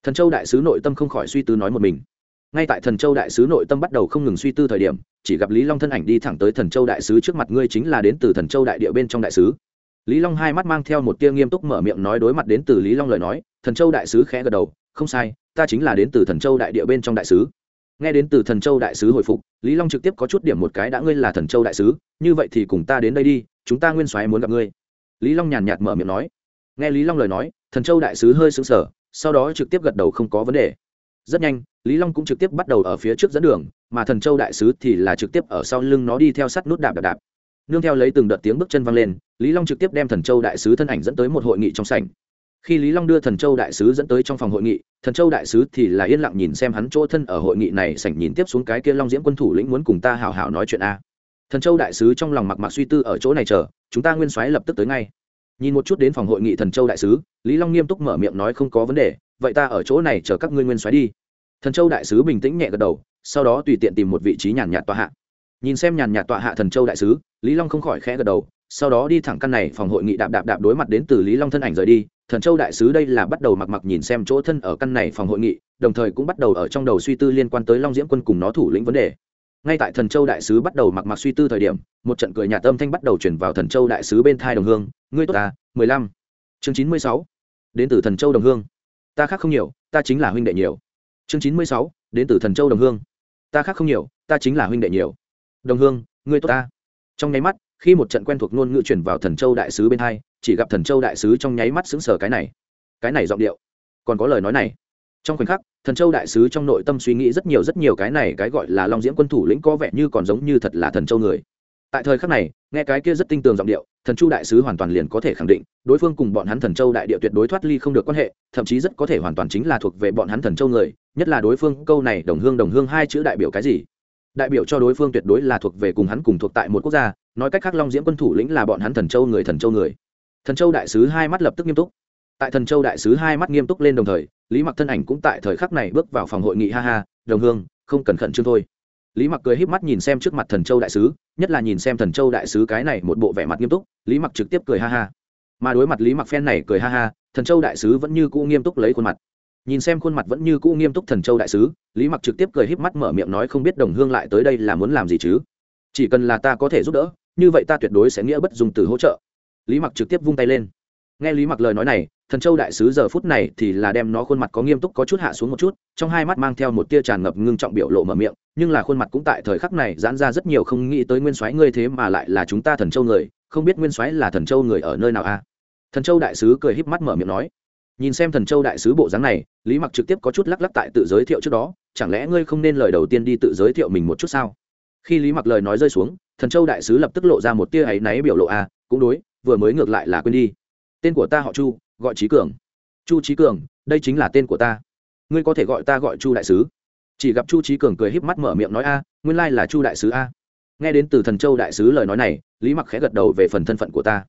Thần châu đại sứ nội tâm không khỏi suy tư nói một mình. Ngay tại thần châu đại sứ nội tâm bắt đầu không ngừng suy tư thời điểm, chỉ gặp lý long thân ảnh đi thẳng tới thần châu đại sứ trước mặt, ngươi chính là đến từ thần châu đại địa bên trong đại sứ. Lý long hai mắt mang theo một tia nghiêm túc mở miệng nói đối mặt đến từ lý long lời nói, thần châu đại sứ khẽ gật đầu, không sai, ta chính là đến từ thần châu đại địa bên trong đại sứ nghe đến từ thần châu đại sứ hồi phục, lý long trực tiếp có chút điểm một cái đã ngươi là thần châu đại sứ, như vậy thì cùng ta đến đây đi, chúng ta nguyên soái muốn gặp ngươi. Lý long nhàn nhạt mở miệng nói. Nghe lý long lời nói, thần châu đại sứ hơi sững sờ, sau đó trực tiếp gật đầu không có vấn đề. Rất nhanh, lý long cũng trực tiếp bắt đầu ở phía trước dẫn đường, mà thần châu đại sứ thì là trực tiếp ở sau lưng nó đi theo sắt nút đạp đạp đạp. Nương theo lấy từng đợt tiếng bước chân vang lên, lý long trực tiếp đem thần châu đại sứ thân ảnh dẫn tới một hội nghị trong sảnh khi lý long đưa thần châu đại sứ dẫn tới trong phòng hội nghị, thần châu đại sứ thì là yên lặng nhìn xem hắn chỗ thân ở hội nghị này sảnh nhìn tiếp xuống cái kia long diễm quân thủ lĩnh muốn cùng ta hào hào nói chuyện a. Thần châu đại sứ trong lòng mặc mặc suy tư ở chỗ này chờ, chúng ta nguyên soái lập tức tới ngay. Nhìn một chút đến phòng hội nghị thần châu đại sứ, lý long nghiêm túc mở miệng nói không có vấn đề, vậy ta ở chỗ này chờ các ngươi nguyên soái đi. Thần châu đại sứ bình tĩnh nhẹ gật đầu, sau đó tùy tiện tìm một vị trí nhàn nhạt tọa hạ. Nhìn xem nhàn nhạt tọa hạ thần châu đại sứ, lý long không khỏi khẽ gật đầu, sau đó đi thẳng căn này phòng hội nghị đạp đạp đạp đối mặt đến từ lý long thân ảnh rời đi thần châu đại sứ đây là bắt đầu mặc mặc nhìn xem chỗ thân ở căn này phòng hội nghị, đồng thời cũng bắt đầu ở trong đầu suy tư liên quan tới long diễm quân cùng nó thủ lĩnh vấn đề. Ngay tại thần châu đại sứ bắt đầu mặc mặc suy tư thời điểm, một trận cười nhà tâm thanh bắt đầu chuyển vào thần châu đại sứ bên thai đồng hương, ngươi tốt ta, mười lăm. Chương chín mươi sáu. Đến từ thần châu đồng hương. Ta khác không nhiều, ta chính là huynh đệ nhiều. Chương chín mươi sáu. Đến từ thần châu đồng hương. Ta khác không nhiều, ta chính là huynh đệ nhiều. Đồng hương, ngươi tốt ta. Trong nháy mắt, khi một trận quen thuộc ngôn ngữ chuyển vào thần châu đại sứ bên hai chỉ gặp thần châu đại sứ trong nháy mắt xứng sở cái này. Cái này giọng điệu. Còn có lời nói này. Trong khoảnh khắc, thần châu đại sứ trong nội tâm suy nghĩ rất nhiều rất nhiều cái này, cái gọi là long diễm quân thủ lĩnh có vẻ như còn giống như thật là thần châu người. Tại thời khắc này, nghe cái kia rất tinh tường giọng điệu, thần chu đại sứ hoàn toàn liền có thể khẳng định, đối phương cùng bọn hắn thần châu đại địa tuyệt đối thoát ly không được quan hệ, thậm chí rất có thể hoàn toàn chính là thuộc về bọn hắn thần châu người, nhất là đối phương, câu này, đồng hương đồng hương hai chữ đại biểu cái gì? Đại biểu cho đối phương tuyệt đối là thuộc về cùng hắn cùng thuộc tại một quốc gia, nói cách khác long diễm quân thủ lĩnh là bọn hắn thần châu người, thần châu người thần châu đại sứ hai mắt lập tức nghiêm túc. Tại thần châu đại sứ hai mắt nghiêm túc lên đồng thời, lý mặc thân ảnh cũng tại thời khắc này bước vào phòng hội nghị. Ha ha, đồng hương, không cần khẩn trương thôi. Lý mặc cười híp mắt nhìn xem trước mặt thần châu đại sứ, nhất là nhìn xem thần châu đại sứ cái này một bộ vẻ mặt nghiêm túc, lý mặc trực tiếp cười ha ha. Mà đối mặt lý mặc phen này cười ha ha, thần châu đại sứ vẫn như cũ nghiêm túc lấy khuôn mặt. Nhìn xem khuôn mặt vẫn như cũ nghiêm túc thần châu đại sứ, lý mặc trực tiếp cười híp mắt mở miệng nói không biết đồng hương lại tới đây là muốn làm gì chứ? Chỉ cần là ta có thể giúp đỡ, như vậy ta tuyệt đối sẽ nghĩa bất dùng từ hỗ trợ lý mặc trực tiếp vung tay lên. Nghe lý mặc lời nói này, thần châu đại sứ giờ phút này thì là đem nó khuôn mặt có nghiêm túc có chút hạ xuống một chút, trong hai mắt mang theo một tia tràn ngập ngưng trọng biểu lộ mở miệng, nhưng là khuôn mặt cũng tại thời khắc này giãn ra rất nhiều không nghĩ tới nguyên soái ngươi thế mà lại là chúng ta thần châu người, không biết nguyên soái là thần châu người ở nơi nào a thần châu đại sứ cười híp mắt mở miệng nói. Nhìn xem thần châu đại sứ bộ dáng này, lý mặc trực tiếp có chút lắc lắc tại tự giới thiệu trước đó, chẳng lẽ ngươi không nên lời đầu tiên đi tự giới thiệu mình một chút sao? Khi lý mặc lời nói rơi xuống, thần châu đại sứ lập tức lộ ra một tia áy náy biểu lộ a cũng đối vừa mới ngược lại là quên đi. Tên của ta họ chu, gọi trí cường. Chu trí cường, đây chính là tên của ta. Ngươi có thể gọi ta gọi chu đại sứ. Chỉ gặp chu trí cường cười híp mắt mở miệng nói, a, nguyên lai là chu đại sứ a. Nghe đến từ thần châu đại sứ lời nói này, lý mặc khẽ gật đầu về phần thân phận của ta.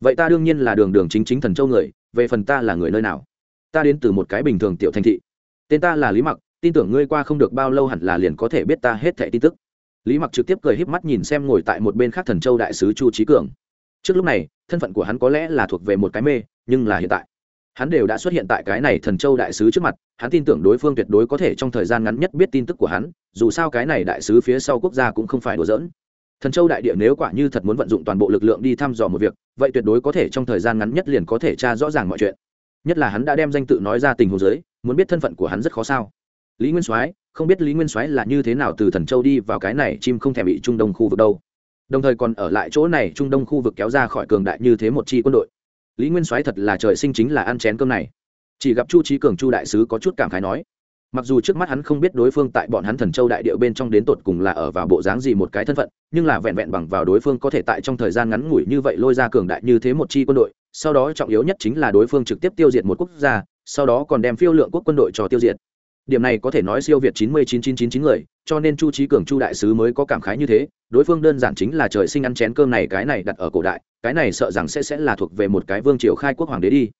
Vậy ta đương nhiên là đường đường chính chính thần châu người, về phần ta là người nơi nào? Ta đến từ một cái bình thường tiểu thành thị. Tên ta là lý mặc, tin tưởng ngươi qua không được bao lâu hẳn là liền có thể biết ta hết thẻ tin tức. Lý mặc trực tiếp cười híp mắt nhìn xem ngồi tại một bên khác thần châu đại sứ chu trí cường trước lúc này, thân phận của hắn có lẽ là thuộc về một cái mê, nhưng là hiện tại. Hắn đều đã xuất hiện tại cái này thần châu đại sứ trước mặt, hắn tin tưởng đối phương tuyệt đối có thể trong thời gian ngắn nhất biết tin tức của hắn, dù sao cái này đại sứ phía sau quốc gia cũng không phải đùa giỡn. Thần châu đại địa nếu quả như thật muốn vận dụng toàn bộ lực lượng đi thăm dò một việc, vậy tuyệt đối có thể trong thời gian ngắn nhất liền có thể tra rõ ràng mọi chuyện. Nhất là hắn đã đem danh tự nói ra tình huống giới muốn biết thân phận của hắn rất khó sao. Lý nguyên soái, không biết lý nguyên soái là như thế nào từ thần châu đi vào cái này chim không thể bị trung đông khu vực đâu đồng thời còn ở lại chỗ này trung đông khu vực kéo ra khỏi cường đại như thế một chi quân đội. Lý nguyên soái thật là trời sinh chính là ăn chén cơm này. Chỉ gặp chu trí cường chu đại sứ có chút cảm khái nói, mặc dù trước mắt hắn không biết đối phương tại bọn hắn thần châu đại điệu bên trong đến tột cùng là ở vào bộ dáng gì một cái thân phận, nhưng là vẹn vẹn bằng vào đối phương có thể tại trong thời gian ngắn ngủi như vậy lôi ra cường đại như thế một chi quân đội, sau đó trọng yếu nhất chính là đối phương trực tiếp tiêu diệt một quốc gia, sau đó còn đem phiêu lượng quốc quân đội cho tiêu diệt điểm này có thể nói siêu việt chín mươi chín chín chín chín người, cho nên chu trí cường, chu đại sứ mới có cảm khái như thế. Đối phương đơn giản chính là trời sinh ăn chén cơm này, cái này đặt ở cổ đại, cái này sợ rằng sẽ sẽ là thuộc về một cái vương triều khai quốc hoàng đế đi.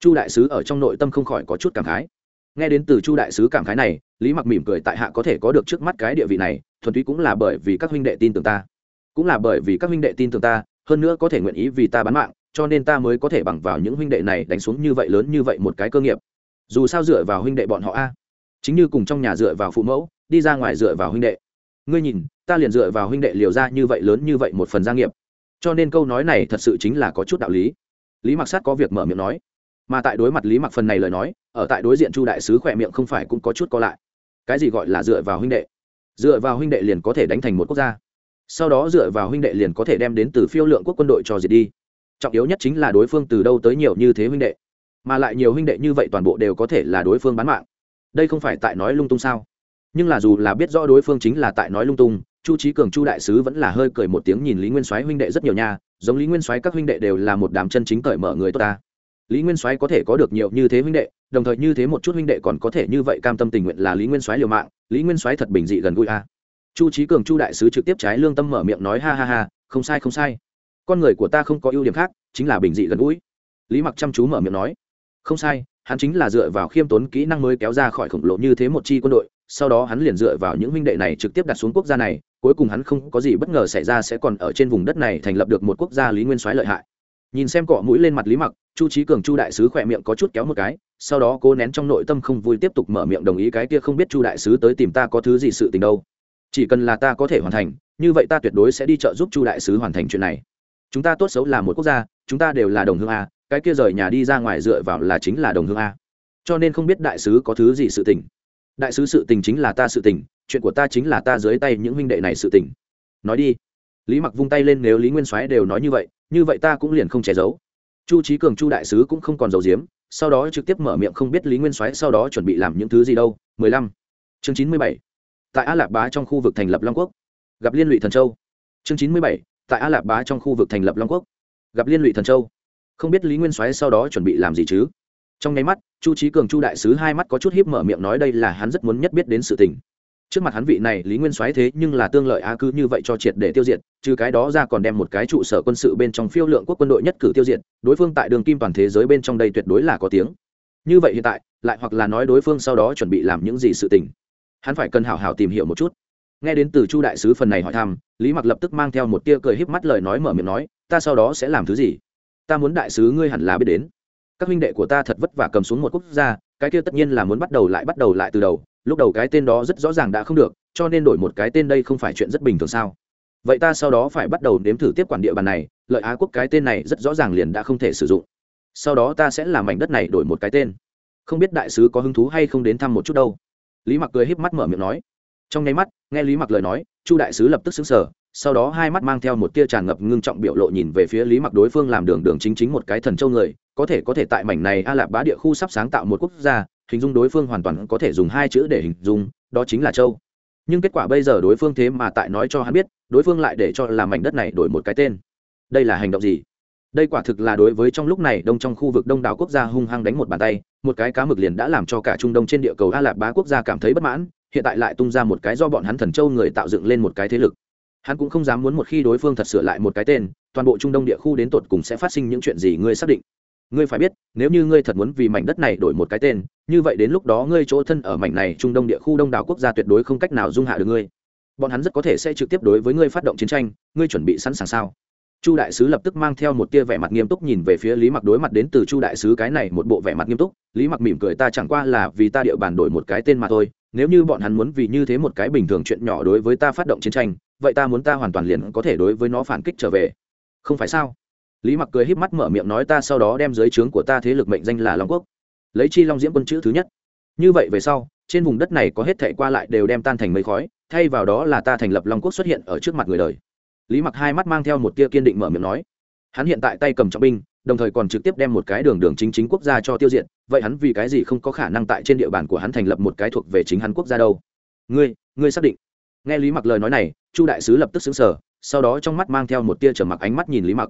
Chu đại sứ ở trong nội tâm không khỏi có chút cảm khái. Nghe đến từ chu đại sứ cảm khái này, lý mặc mỉm cười tại hạ có thể có được trước mắt cái địa vị này, thuần túy cũng là bởi vì các huynh đệ tin tưởng ta. Cũng là bởi vì các huynh đệ tin tưởng ta, hơn nữa có thể nguyện ý vì ta bán mạng, cho nên ta mới có thể bằng vào những huynh đệ này đánh xuống như vậy lớn như vậy một cái cơ nghiệp. Dù sao dựa vào huynh đệ bọn họ a chính như cùng trong nhà dựa vào phụ mẫu, đi ra ngoài dựa vào huynh đệ. Ngươi nhìn, ta liền dựa vào huynh đệ liều ra như vậy lớn như vậy một phần gia nghiệp. Cho nên câu nói này thật sự chính là có chút đạo lý. Lý mặc sát có việc mở miệng nói, mà tại đối mặt lý mặc phần này lời nói, ở tại đối diện chu đại sứ khỏe miệng không phải cũng có chút co lại. Cái gì gọi là dựa vào huynh đệ? Dựa vào huynh đệ liền có thể đánh thành một quốc gia. Sau đó dựa vào huynh đệ liền có thể đem đến từ phiêu lượng quốc quân đội cho diệt đi. Trọng yếu nhất chính là đối phương từ đâu tới nhiều như thế huynh đệ. Mà lại nhiều huynh đệ như vậy toàn bộ đều có thể là đối phương bán mạng đây không phải tại nói lung tung sao? Nhưng là dù là biết rõ đối phương chính là tại nói lung tung, chu trí cường, chu đại sứ vẫn là hơi cười một tiếng nhìn lý nguyên soái huynh đệ rất nhiều nha, giống lý nguyên soái các huynh đệ đều là một đám chân chính cởi mở người tốt ta. Lý nguyên soái có thể có được nhiều như thế huynh đệ, đồng thời như thế một chút huynh đệ còn có thể như vậy cam tâm tình nguyện là lý nguyên soái liều mạng, lý nguyên soái thật bình dị gần gũi a. Chu trí cường, chu đại sứ trực tiếp trái lương tâm mở miệng nói, ha ha ha, không sai không sai. Con người của ta không có ưu điểm khác, chính là bình dị gần gũi. Lý mặc chăm chú mở miệng nói, không sai hắn chính là dựa vào khiêm tốn kỹ năng mới kéo ra khỏi khổng lồ như thế một chi quân đội, sau đó hắn liền dựa vào những huynh đệ này trực tiếp đặt xuống quốc gia này, cuối cùng hắn không có gì bất ngờ xảy ra sẽ còn ở trên vùng đất này thành lập được một quốc gia lý nguyên soái lợi hại. Nhìn xem cọ mũi lên mặt lý mặc, chu trí cường chu đại sứ khỏe miệng có chút kéo một cái, sau đó cố nén trong nội tâm không vui tiếp tục mở miệng đồng ý cái kia không biết chu đại sứ tới tìm ta có thứ gì sự tình đâu. Chỉ cần là ta có thể hoàn thành, như vậy ta tuyệt đối sẽ đi trợ giúp chu đại sứ hoàn thành chuyện này. Chúng ta tốt xấu là một quốc gia, chúng ta đều là đồng hương a cái kia rời nhà đi ra ngoài dựa vào là chính là đồng hương a. Cho nên không biết đại sứ có thứ gì sự tình. Đại sứ sự tình chính là ta sự tình, chuyện của ta chính là ta dưới tay những huynh đệ này sự tình. Nói đi. Lý mặc vung tay lên nếu lý nguyên soái đều nói như vậy như vậy ta cũng liền không che giấu. Chu trí cường, chu đại sứ cũng không còn giấu giếm, sau đó trực tiếp mở miệng không biết lý nguyên soái sau đó chuẩn bị làm những thứ gì đâu. 15. chương 97. tại a lạp bá trong khu vực thành lập long quốc. Gặp liên lụy thần châu. Chương 97. tại a lạp bá trong khu vực thành lập long quốc. Gặp liên lụy thần châu không biết lý nguyên soái sau đó chuẩn bị làm gì chứ? Trong nháy mắt, chu trí cường, chu đại sứ hai mắt có chút hiếp mở miệng nói đây là hắn rất muốn nhất biết đến sự tình. Trước mặt hắn vị này lý nguyên soái thế nhưng là tương lợi á cứ như vậy cho triệt để tiêu diệt, trừ cái đó ra còn đem một cái trụ sở quân sự bên trong phiêu lượng quốc quân đội nhất cử tiêu diệt, đối phương tại đường kim toàn thế giới bên trong đây tuyệt đối là có tiếng. Như vậy hiện tại, lại hoặc là nói đối phương sau đó chuẩn bị làm những gì sự tình. Hắn phải cần hảo hảo tìm hiểu một chút. Nghe đến từ chu đại sứ phần này hỏi thăm, lý mặc lập tức mang theo một tia cười híp mắt lời nói mở miệng nói, ta sau đó sẽ làm thứ gì? Ta muốn đại sứ ngươi hẳn là biết đến. Các huynh đệ của ta thật vất vả cầm xuống một quốc gia, cái kia tất nhiên là muốn bắt đầu lại bắt đầu lại từ đầu, lúc đầu cái tên đó rất rõ ràng đã không được, cho nên đổi một cái tên đây không phải chuyện rất bình thường sao? Vậy ta sau đó phải bắt đầu nếm thử tiếp quản địa bàn này, lợi á quốc cái tên này rất rõ ràng liền đã không thể sử dụng. Sau đó ta sẽ làm mảnh đất này đổi một cái tên. Không biết đại sứ có hứng thú hay không đến thăm một chút đâu. Lý mặc cười híp mắt mở miệng nói. Trong nháy mắt, nghe lý mặc lời nói, chu đại sứ lập tức xứng sở sau đó hai mắt mang theo một tia tràn ngập ngưng trọng biểu lộ nhìn về phía lý mặc đối phương làm đường đường chính chính một cái thần châu người, có thể có thể tại mảnh này a lạp bá địa khu sắp sáng tạo một quốc gia, hình dung đối phương hoàn toàn có thể dùng hai chữ để hình dung, đó chính là châu. Nhưng kết quả bây giờ đối phương thế mà tại nói cho hắn biết, đối phương lại để cho làm mảnh đất này đổi một cái tên. Đây là hành động gì? Đây quả thực là đối với trong lúc này đông trong khu vực đông đảo quốc gia hung hăng đánh một bàn tay, một cái cá mực liền đã làm cho cả trung đông trên địa cầu a lạp bá quốc gia cảm thấy bất mãn, hiện tại lại tung ra một cái do bọn hắn thần châu người tạo dựng lên một cái thế lực hắn cũng không dám muốn một khi đối phương thật sửa lại một cái tên, toàn bộ trung đông địa khu đến tột cùng sẽ phát sinh những chuyện gì ngươi xác định? Ngươi phải biết, nếu như ngươi thật muốn vì mảnh đất này đổi một cái tên, như vậy đến lúc đó ngươi chỗ thân ở mảnh này trung đông địa khu đông đảo quốc gia tuyệt đối không cách nào dung hạ được ngươi. Bọn hắn rất có thể sẽ trực tiếp đối với ngươi phát động chiến tranh, ngươi chuẩn bị sẵn sàng sao? Chu đại sứ lập tức mang theo một tia vẻ mặt nghiêm túc nhìn về phía lý mặc đối mặt đến từ chu đại sứ cái này một bộ vẻ mặt nghiêm túc. Lý mặc mỉm cười, ta chẳng qua là vì ta địa bàn đổi một cái tên mà thôi, nếu như bọn hắn muốn vì như thế một cái bình thường chuyện nhỏ đối với ta phát động chiến tranh vậy ta muốn ta hoàn toàn liền có thể đối với nó phản kích trở về. Không phải sao? Lý mặc cười híp mắt mở miệng nói ta sau đó đem dưới trướng của ta thế lực mệnh danh là long quốc. Lấy chi long diễm quân chữ thứ nhất. Như vậy về sau, trên vùng đất này có hết thệ qua lại đều đem tan thành mây khói, thay vào đó là ta thành lập long quốc xuất hiện ở trước mặt người đời. Lý mặc hai mắt mang theo một tia kiên định mở miệng nói. Hắn hiện tại tay cầm trọng binh, đồng thời còn trực tiếp đem một cái đường đường chính chính quốc gia cho tiêu diệt, vậy hắn vì cái gì không có khả năng tại trên địa bàn của hắn thành lập một cái thuộc về chính hắn quốc gia đâu? Ngươi ngươi xác định? Nghe lý mặc lời nói này, chu đại sứ lập tức xứng sở sau đó trong mắt mang theo một tia trở mặc ánh mắt nhìn lý mặc.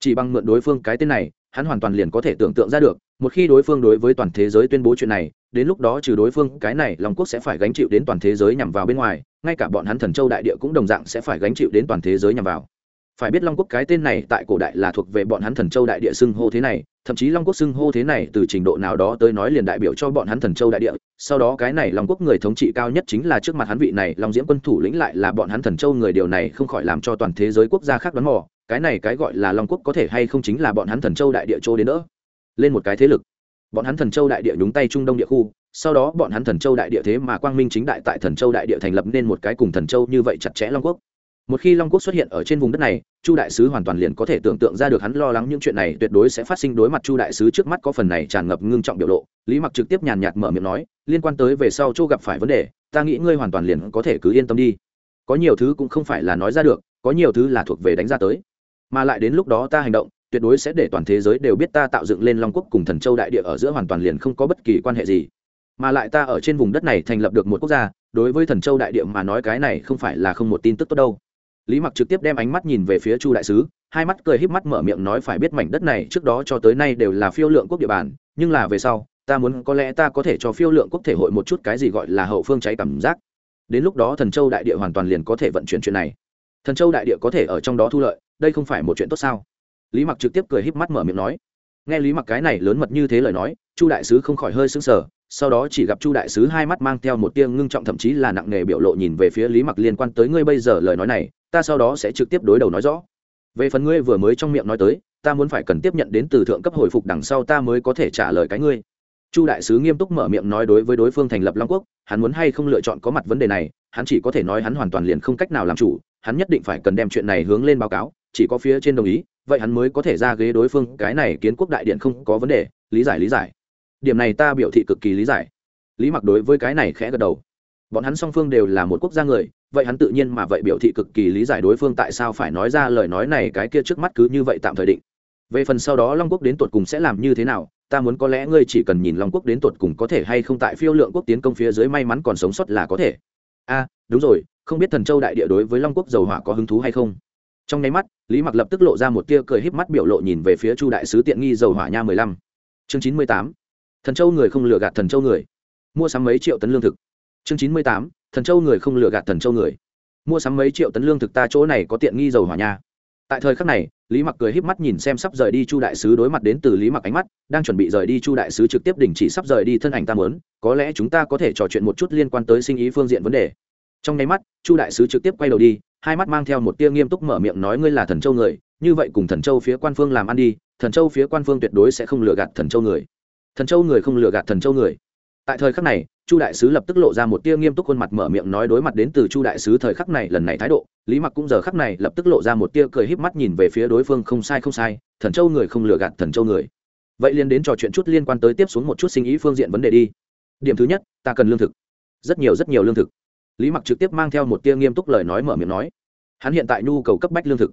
Chỉ bằng mượn đối phương cái tên này, hắn hoàn toàn liền có thể tưởng tượng ra được, một khi đối phương đối với toàn thế giới tuyên bố chuyện này, đến lúc đó trừ đối phương, cái này long quốc sẽ phải gánh chịu đến toàn thế giới nhằm vào bên ngoài, ngay cả bọn hắn thần châu đại địa cũng đồng dạng sẽ phải gánh chịu đến toàn thế giới nhằm vào phải biết long quốc cái tên này tại cổ đại là thuộc về bọn hắn thần châu đại địa xưng hô thế này, thậm chí long quốc xưng hô thế này từ trình độ nào đó tới nói liền đại biểu cho bọn hắn thần châu đại địa. Sau đó cái này long quốc người thống trị cao nhất chính là trước mặt hắn vị này long diễm quân thủ lĩnh lại là bọn hắn thần châu người. Điều này không khỏi làm cho toàn thế giới quốc gia khác đoán mò. Cái này cái gọi là long quốc có thể hay không chính là bọn hắn thần châu đại địa châu đến nữa lên một cái thế lực. Bọn hắn thần châu đại địa nhúng tay trung đông địa khu. Sau đó bọn hắn thần châu đại địa thế mà quang minh chính đại tại thần châu đại địa thành lập nên một cái cùng thần châu như vậy chặt chẽ long quốc một khi long quốc xuất hiện ở trên vùng đất này, chu đại sứ hoàn toàn liền có thể tưởng tượng ra được hắn lo lắng những chuyện này tuyệt đối sẽ phát sinh đối mặt chu đại sứ trước mắt có phần này tràn ngập ngưng trọng biểu lộ. Lý mặc trực tiếp nhàn nhạt mở miệng nói, liên quan tới về sau châu gặp phải vấn đề, ta nghĩ ngươi hoàn toàn liền có thể cứ yên tâm đi. Có nhiều thứ cũng không phải là nói ra được, có nhiều thứ là thuộc về đánh ra tới. Mà lại đến lúc đó ta hành động, tuyệt đối sẽ để toàn thế giới đều biết ta tạo dựng lên long quốc cùng thần châu đại địa ở giữa hoàn toàn liền không có bất kỳ quan hệ gì. Mà lại ta ở trên vùng đất này thành lập được một quốc gia, đối với thần châu đại địa mà nói cái này không phải là không một tin tức tốt đâu lý mặc trực tiếp đem ánh mắt nhìn về phía chu đại sứ, hai mắt cười híp mắt mở miệng nói phải biết mảnh đất này trước đó cho tới nay đều là phiêu lượng quốc địa bàn, nhưng là về sau, ta muốn có lẽ ta có thể cho phiêu lượng quốc thể hội một chút cái gì gọi là hậu phương cháy cảm giác. Đến lúc đó thần châu đại địa hoàn toàn liền có thể vận chuyển chuyện này. Thần châu đại địa có thể ở trong đó thu lợi, đây không phải một chuyện tốt sao? Lý mặc trực tiếp cười híp mắt mở miệng nói. Nghe lý mặc cái này lớn mật như thế lời nói, chu đại sứ không khỏi hơi sững sờ, sau đó chỉ gặp chu đại sứ hai mắt mang theo một tia ngưng trọng thậm chí là nặng nề biểu lộ nhìn về phía lý mặc liên quan tới ngươi bây giờ lời nói này ta sau đó sẽ trực tiếp đối đầu nói rõ. Về phần ngươi vừa mới trong miệng nói tới, ta muốn phải cần tiếp nhận đến từ thượng cấp hồi phục đằng sau ta mới có thể trả lời cái ngươi. Chu đại sứ nghiêm túc mở miệng nói đối với đối phương thành lập long quốc, hắn muốn hay không lựa chọn có mặt vấn đề này, hắn chỉ có thể nói hắn hoàn toàn liền không cách nào làm chủ, hắn nhất định phải cần đem chuyện này hướng lên báo cáo, chỉ có phía trên đồng ý, vậy hắn mới có thể ra ghế đối phương, cái này kiến quốc đại điện không có vấn đề, lý giải lý giải. Điểm này ta biểu thị cực kỳ lý giải. Lý mặc đối với cái này khẽ gật đầu. Bọn hắn song phương đều là một quốc gia người vậy hắn tự nhiên mà vậy biểu thị cực kỳ lý giải đối phương tại sao phải nói ra lời nói này cái kia trước mắt cứ như vậy tạm thời định. Về phần sau đó long quốc đến tột cùng sẽ làm như thế nào, ta muốn có lẽ ngươi chỉ cần nhìn long quốc đến tột cùng có thể hay không tại phiêu lượng quốc tiến công phía dưới may mắn còn sống sót là có thể. A à, đúng rồi, không biết thần châu đại địa đối với long quốc dầu hỏa có hứng thú hay không? Trong nháy mắt, lý mặc lập tức lộ ra một tia cười híp mắt biểu lộ nhìn về phía chu đại sứ tiện nghi dầu hỏa nha mười lăm. Chương chín mươi tám. Thần châu người không lừa gạt thần châu người. Mua sắm mấy triệu tấn lương thực. Chương chín mươi tám thần châu người không lừa gạt thần châu người. Mua sắm mấy triệu tấn lương thực ta chỗ này có tiện nghi dầu hỏa nha. Tại thời khắc này, lý mặc cười híp mắt nhìn xem sắp rời đi chu đại sứ đối mặt đến từ lý mặc ánh mắt, đang chuẩn bị rời đi chu đại sứ trực tiếp đình chỉ sắp rời đi thân ảnh ta mớn có lẽ chúng ta có thể trò chuyện một chút liên quan tới sinh ý phương diện vấn đề. Trong nháy mắt, chu đại sứ trực tiếp quay đầu đi, hai mắt mang theo một tia nghiêm túc mở miệng nói ngươi là thần châu người, như vậy cùng thần châu phía quan phương làm ăn đi, thần châu phía quan phương tuyệt đối sẽ không lừa gạt thần châu người. Thần châu người không lừa gạt thần châu người tại thời khắc này, chu đại sứ lập tức lộ ra một tia nghiêm túc khuôn mặt mở miệng nói đối mặt đến từ chu đại sứ thời khắc này lần này thái độ, lý mặc cũng giờ khắc này lập tức lộ ra một tia cười híp mắt nhìn về phía đối phương không sai không sai, thần châu người không lừa gạt thần châu người. Vậy liền đến trò chuyện chút liên quan tới tiếp xuống một chút sinh ý phương diện vấn đề đi. Điểm thứ nhất, ta cần lương thực. Rất nhiều rất nhiều lương thực. Lý mặc trực tiếp mang theo một tia nghiêm túc lời nói mở miệng nói. Hắn hiện tại nhu cầu cấp bách lương thực.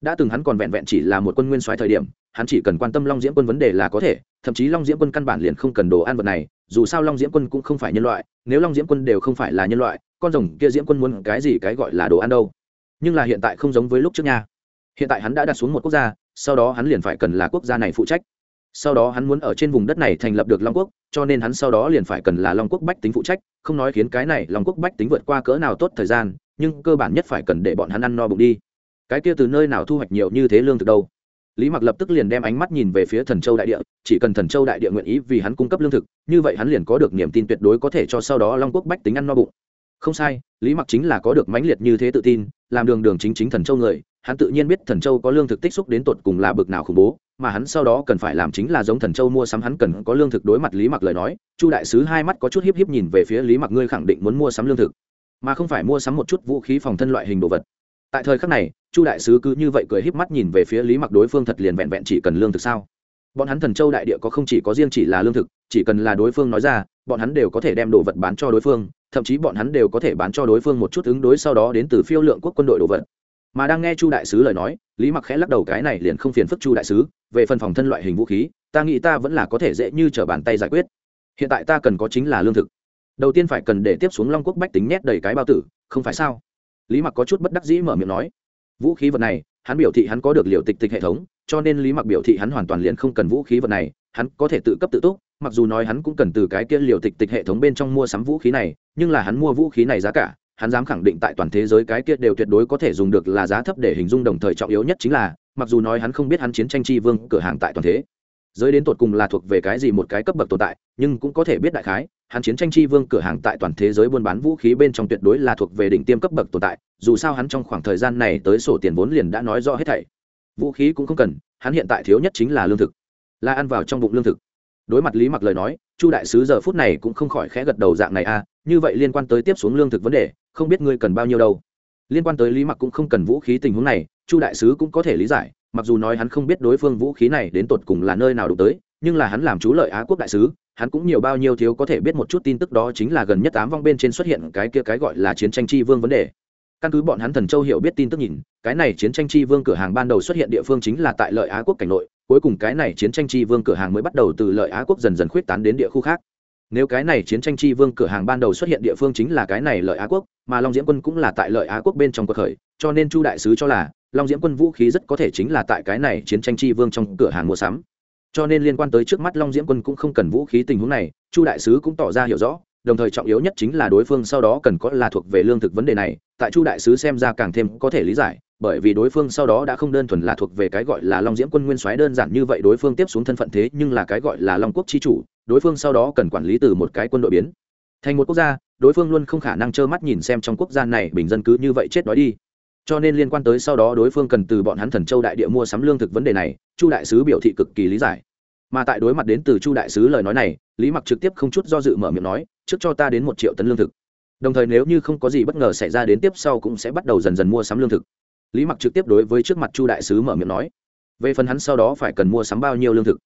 Đã từng hắn còn vẹn vẹn chỉ là một quân nguyên soái thời điểm hắn chỉ cần quan tâm long diễm quân vấn đề là có thể, thậm chí long diễm quân căn bản liền không cần đồ ăn vật này, dù sao long diễm quân cũng không phải nhân loại, nếu long diễm quân đều không phải là nhân loại, con rồng kia diễm quân muốn cái gì cái gọi là đồ ăn đâu. Nhưng là hiện tại không giống với lúc trước nha. Hiện tại hắn đã đặt xuống một quốc gia, sau đó hắn liền phải cần là quốc gia này phụ trách. Sau đó hắn muốn ở trên vùng đất này thành lập được long quốc, cho nên hắn sau đó liền phải cần là long quốc bách tính phụ trách, không nói khiến cái này long quốc bách tính vượt qua cỡ nào tốt thời gian, nhưng cơ bản nhất phải cần để bọn hắn ăn no bụng đi. Cái kia từ nơi nào thu hoạch nhiều như thế lương thực đâu? Lý mặc lập tức liền đem ánh mắt nhìn về phía thần châu đại địa, chỉ cần thần châu đại địa nguyện ý vì hắn cung cấp lương thực, như vậy hắn liền có được niềm tin tuyệt đối có thể cho sau đó long quốc bách tính ăn no bụng. Không sai, lý mặc chính là có được mãnh liệt như thế tự tin, làm đường đường chính chính thần châu người, hắn tự nhiên biết thần châu có lương thực tích xúc đến tột cùng là bực nào khủng bố, mà hắn sau đó cần phải làm chính là giống thần châu mua sắm hắn cần có lương thực đối mặt lý mặc lời nói, chu đại sứ hai mắt có chút hiếp hiếp nhìn về phía lý mặc ngươi khẳng định muốn mua sắm lương thực, mà không phải mua sắm một chút vũ khí phòng thân loại hình đồ vật tại thời khắc này, chu đại sứ cứ như vậy cười híp mắt nhìn về phía lý mặc đối phương thật liền vẹn vẹn chỉ cần lương thực sao? Bọn hắn thần châu đại địa có không chỉ có riêng chỉ là lương thực, chỉ cần là đối phương nói ra, bọn hắn đều có thể đem đồ vật bán cho đối phương, thậm chí bọn hắn đều có thể bán cho đối phương một chút ứng đối sau đó đến từ phiêu lượng quốc quân đội đồ vật. Mà đang nghe chu đại sứ lời nói, lý mặc khẽ lắc đầu cái này liền không phiền phức chu đại sứ, về phần phòng thân loại hình vũ khí, ta nghĩ ta vẫn là có thể dễ như t r ở bàn tay giải quyết. Hiện tại ta cần có chính là lương thực. Đầu tiên phải cần để tiếp xuống long quốc bách tính nhét đầy cái bao tử, không phải sao? Lý mặc có chút bất đắc dĩ mở miệng nói, vũ khí vật này, hắn biểu thị hắn có được liều tịch tịch hệ thống, cho nên lý mặc biểu thị hắn hoàn toàn liền không cần vũ khí vật này, hắn có thể tự cấp tự túc, mặc dù nói hắn cũng cần từ cái kia liều tịch tịch hệ thống bên trong mua sắm vũ khí này, nhưng là hắn mua vũ khí này giá cả, hắn dám khẳng định tại toàn thế giới cái kia đều tuyệt đối có thể dùng được là giá thấp để hình dung đồng thời trọng yếu nhất chính là, mặc dù nói hắn không biết hắn chiến tranh chi vương cửa hàng tại toàn thế giới đến tột cùng là thuộc về cái gì một cái cấp bậc tồn tại, nhưng cũng có thể biết đại khái hắn chiến tranh chi vương cửa hàng tại toàn thế giới buôn bán vũ khí bên trong tuyệt đối là thuộc về đỉnh tiêm cấp bậc tồn tại dù sao hắn trong khoảng thời gian này tới sổ tiền vốn liền đã nói rõ hết thảy. Vũ khí cũng không cần hắn hiện tại thiếu nhất chính là lương thực. Là ăn vào trong bụng lương thực. Đối mặt lý mặc lời nói chu đại sứ giờ phút này cũng không khỏi khẽ gật đầu dạng này a à, như vậy liên quan tới tiếp xuống lương thực vấn đề không biết ngươi cần bao nhiêu đâu. Liên quan tới lý mặc cũng không cần vũ khí tình huống này chu đại sứ cũng có thể lý giải mặc dù nói hắn không biết đối phương vũ khí này đến tột cùng là nơi nào đụng tới nhưng là hắn làm chú lợi á quốc đại sứ, hắn cũng nhiều bao nhiêu thiếu có thể biết một chút tin tức đó chính là gần nhất tám vong bên trên xuất hiện cái kia cái gọi là chiến tranh chi vương vấn đề. Căn cứ bọn hắn thần châu hiểu biết tin tức nhìn, cái này chiến tranh chi vương cửa hàng ban đầu xuất hiện địa phương chính là tại lợi á quốc cảnh nội, cuối cùng cái này chiến tranh chi vương cửa hàng mới bắt đầu từ lợi á quốc dần dần khuyết tán đến địa khu khác. Nếu cái này chiến tranh chi vương cửa hàng ban đầu xuất hiện địa phương chính là cái này lợi á quốc, mà long diễm quân cũng là tại lợi á quốc bên trong cuộc khởi, cho nên chu đại sứ cho là, long diễm quân vũ khí rất có thể chính là tại cái này chiến tranh chi vương trong cửa hàng mua sắm cho nên liên quan tới trước mắt long diễm quân cũng không cần vũ khí tình huống này, chu đại sứ cũng tỏ ra hiểu rõ, đồng thời trọng yếu nhất chính là đối phương sau đó cần có là thuộc về lương thực vấn đề này, tại chu đại sứ xem ra càng thêm có thể lý giải, bởi vì đối phương sau đó đã không đơn thuần là thuộc về cái gọi là long diễm quân nguyên soái đơn giản như vậy đối phương tiếp xuống thân phận thế nhưng là cái gọi là long quốc chi chủ, đối phương sau đó cần quản lý từ một cái quân đội biến thành một quốc gia, đối phương luôn không khả năng trơ mắt nhìn xem trong quốc gia này bình dân cứ như vậy chết đói đi. Cho nên liên quan tới sau đó đối phương cần từ bọn hắn thần châu đại địa mua sắm lương thực vấn đề này, chu đại sứ biểu thị cực kỳ lý giải mà tại đối mặt đến từ chu đại sứ lời nói này, lý mặc trực tiếp không chút do dự mở miệng nói, trước cho ta đến một triệu tấn lương thực. Đồng thời nếu như không có gì bất ngờ xảy ra đến tiếp sau cũng sẽ bắt đầu dần dần mua sắm lương thực. Lý mặc trực tiếp đối với trước mặt chu đại sứ mở miệng nói, về phần hắn sau đó phải cần mua sắm bao nhiêu lương thực?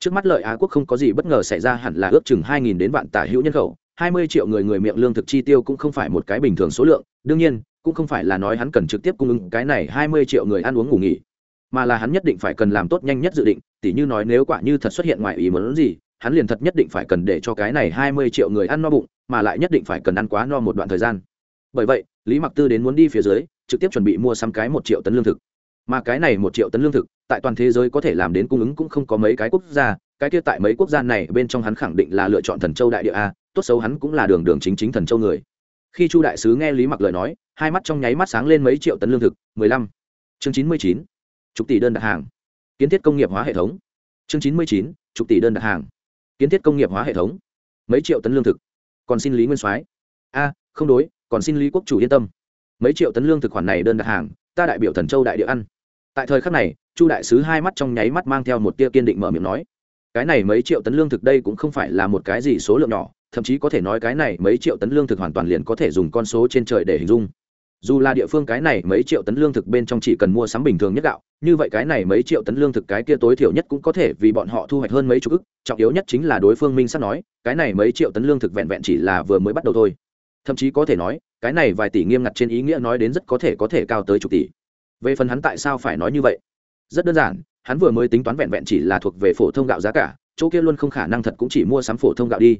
Trước mắt lợi á quốc không có gì bất ngờ xảy ra hẳn là ước chừng hai nghìn đến vạn tả hữu nhân khẩu, hai mươi triệu người người miệng lương thực chi tiêu cũng không phải một cái bình thường số lượng, đương nhiên, cũng không phải là nói hắn cần trực tiếp cung ứng cái này hai mươi triệu người ăn uống ngủ nghỉ, mà là hắn nhất định phải cần làm tốt nhanh nhất dự định tỉ như nói nếu quả như thật xuất hiện ngoài ý muốn gì, hắn liền thật nhất định phải cần để cho cái này hai mươi triệu người ăn no bụng, mà lại nhất định phải cần ăn quá no một đoạn thời gian. Bởi vậy, lý mặc tư đến muốn đi phía dưới, trực tiếp chuẩn bị mua xăm cái một triệu tấn lương thực. Mà cái này một triệu tấn lương thực, tại toàn thế giới có thể làm đến cung ứng cũng không có mấy cái quốc gia, cái kia tại mấy quốc gia này bên trong hắn khẳng định là lựa chọn thần châu đại địa a, tốt xấu hắn cũng là đường đường chính chính thần châu người. Khi chu đại sứ nghe lý mặc lời nói, hai mắt trong nháy mắt sáng lên mấy triệu tấn lương thực, mười lăm. Chương chín mươi chín. Chục tỷ đơn đặt hàng kiến thiết công nghiệp hóa hệ thống. Chương chín mươi chín chục tỷ đơn đặt hàng. Kiến thiết công nghiệp hóa hệ thống. Mấy triệu tấn lương thực. Còn xin lý nguyên soái. A, không đối, còn xin lý quốc chủ yên tâm. Mấy triệu tấn lương thực khoản này đơn đặt hàng, ta đại biểu thần châu đại địa ăn. Tại thời khắc này, chu đại sứ hai mắt trong nháy mắt mang theo một tia kiên định mở miệng nói. Cái này mấy triệu tấn lương thực đây cũng không phải là một cái gì số lượng nhỏ, thậm chí có thể nói cái này mấy triệu tấn lương thực hoàn toàn liền có thể dùng con số trên trời để hình dung dù là địa phương cái này mấy triệu tấn lương thực bên trong chỉ cần mua sắm bình thường nhất gạo, như vậy cái này mấy triệu tấn lương thực cái kia tối thiểu nhất cũng có thể vì bọn họ thu hoạch hơn mấy chục ức. Trọng yếu nhất chính là đối phương minh sắp nói, cái này mấy triệu tấn lương thực vẹn vẹn chỉ là vừa mới bắt đầu thôi. Thậm chí có thể nói, cái này vài tỷ nghiêm ngặt trên ý nghĩa nói đến rất có thể có thể cao tới chục tỷ. Về phần hắn tại sao phải nói như vậy? Rất đơn giản, hắn vừa mới tính toán vẹn vẹn chỉ là thuộc về phổ thông gạo giá cả, chỗ kia luôn không khả năng thật cũng chỉ mua sắm phổ thông gạo đi.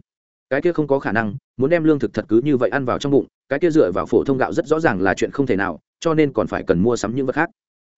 Cái kia không có khả năng, muốn đem lương thực thật cứ như vậy ăn vào trong bụng cái kia dựa vào phổ thông gạo rất rõ ràng là chuyện không thể nào, cho nên còn phải cần mua sắm những vật khác.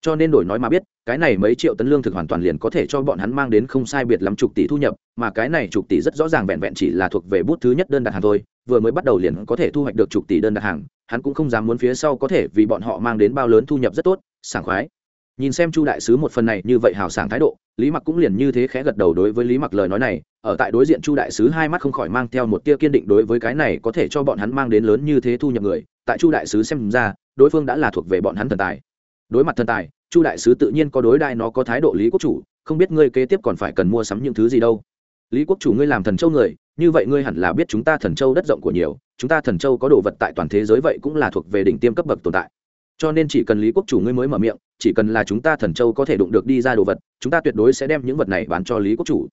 Cho nên đổi nói mà biết, cái này mấy triệu tấn lương thực hoàn toàn liền có thể cho bọn hắn mang đến không sai biệt lắm chục tỷ thu nhập, mà cái này chục tỷ rất rõ ràng vẹn vẹn chỉ là thuộc về bút thứ nhất đơn đặt hàng thôi, vừa mới bắt đầu liền có thể thu hoạch được chục tỷ đơn đặt hàng, hắn cũng không dám muốn phía sau có thể vì bọn họ mang đến bao lớn thu nhập rất tốt, sảng khoái. Nhìn xem chu đại sứ một phần này như vậy hào sảng thái độ, lý mặc cũng liền như thế khẽ gật đầu đối với lý mặc lời nói này ở tại đối diện chu đại sứ hai mắt không khỏi mang theo một tia kiên định đối với cái này có thể cho bọn hắn mang đến lớn như thế thu nhập người, tại chu đại sứ xem ra, đối phương đã là thuộc về bọn hắn thần tài. Đối mặt thần tài, chu đại sứ tự nhiên có đối đại nó có thái độ lý quốc chủ, không biết ngươi kế tiếp còn phải cần mua sắm những thứ gì đâu. Lý quốc chủ ngươi làm thần châu người, như vậy ngươi hẳn là biết chúng ta thần châu đất rộng của nhiều, chúng ta thần châu có đồ vật tại toàn thế giới vậy cũng là thuộc về đỉnh tiêm cấp bậc tồn tại. Cho nên chỉ cần lý quốc chủ ngươi mới mở miệng, chỉ cần là chúng ta thần châu có thể đụng được đi ra đồ vật, chúng ta tuyệt đối sẽ đem những vật này bán cho lý quốc chủ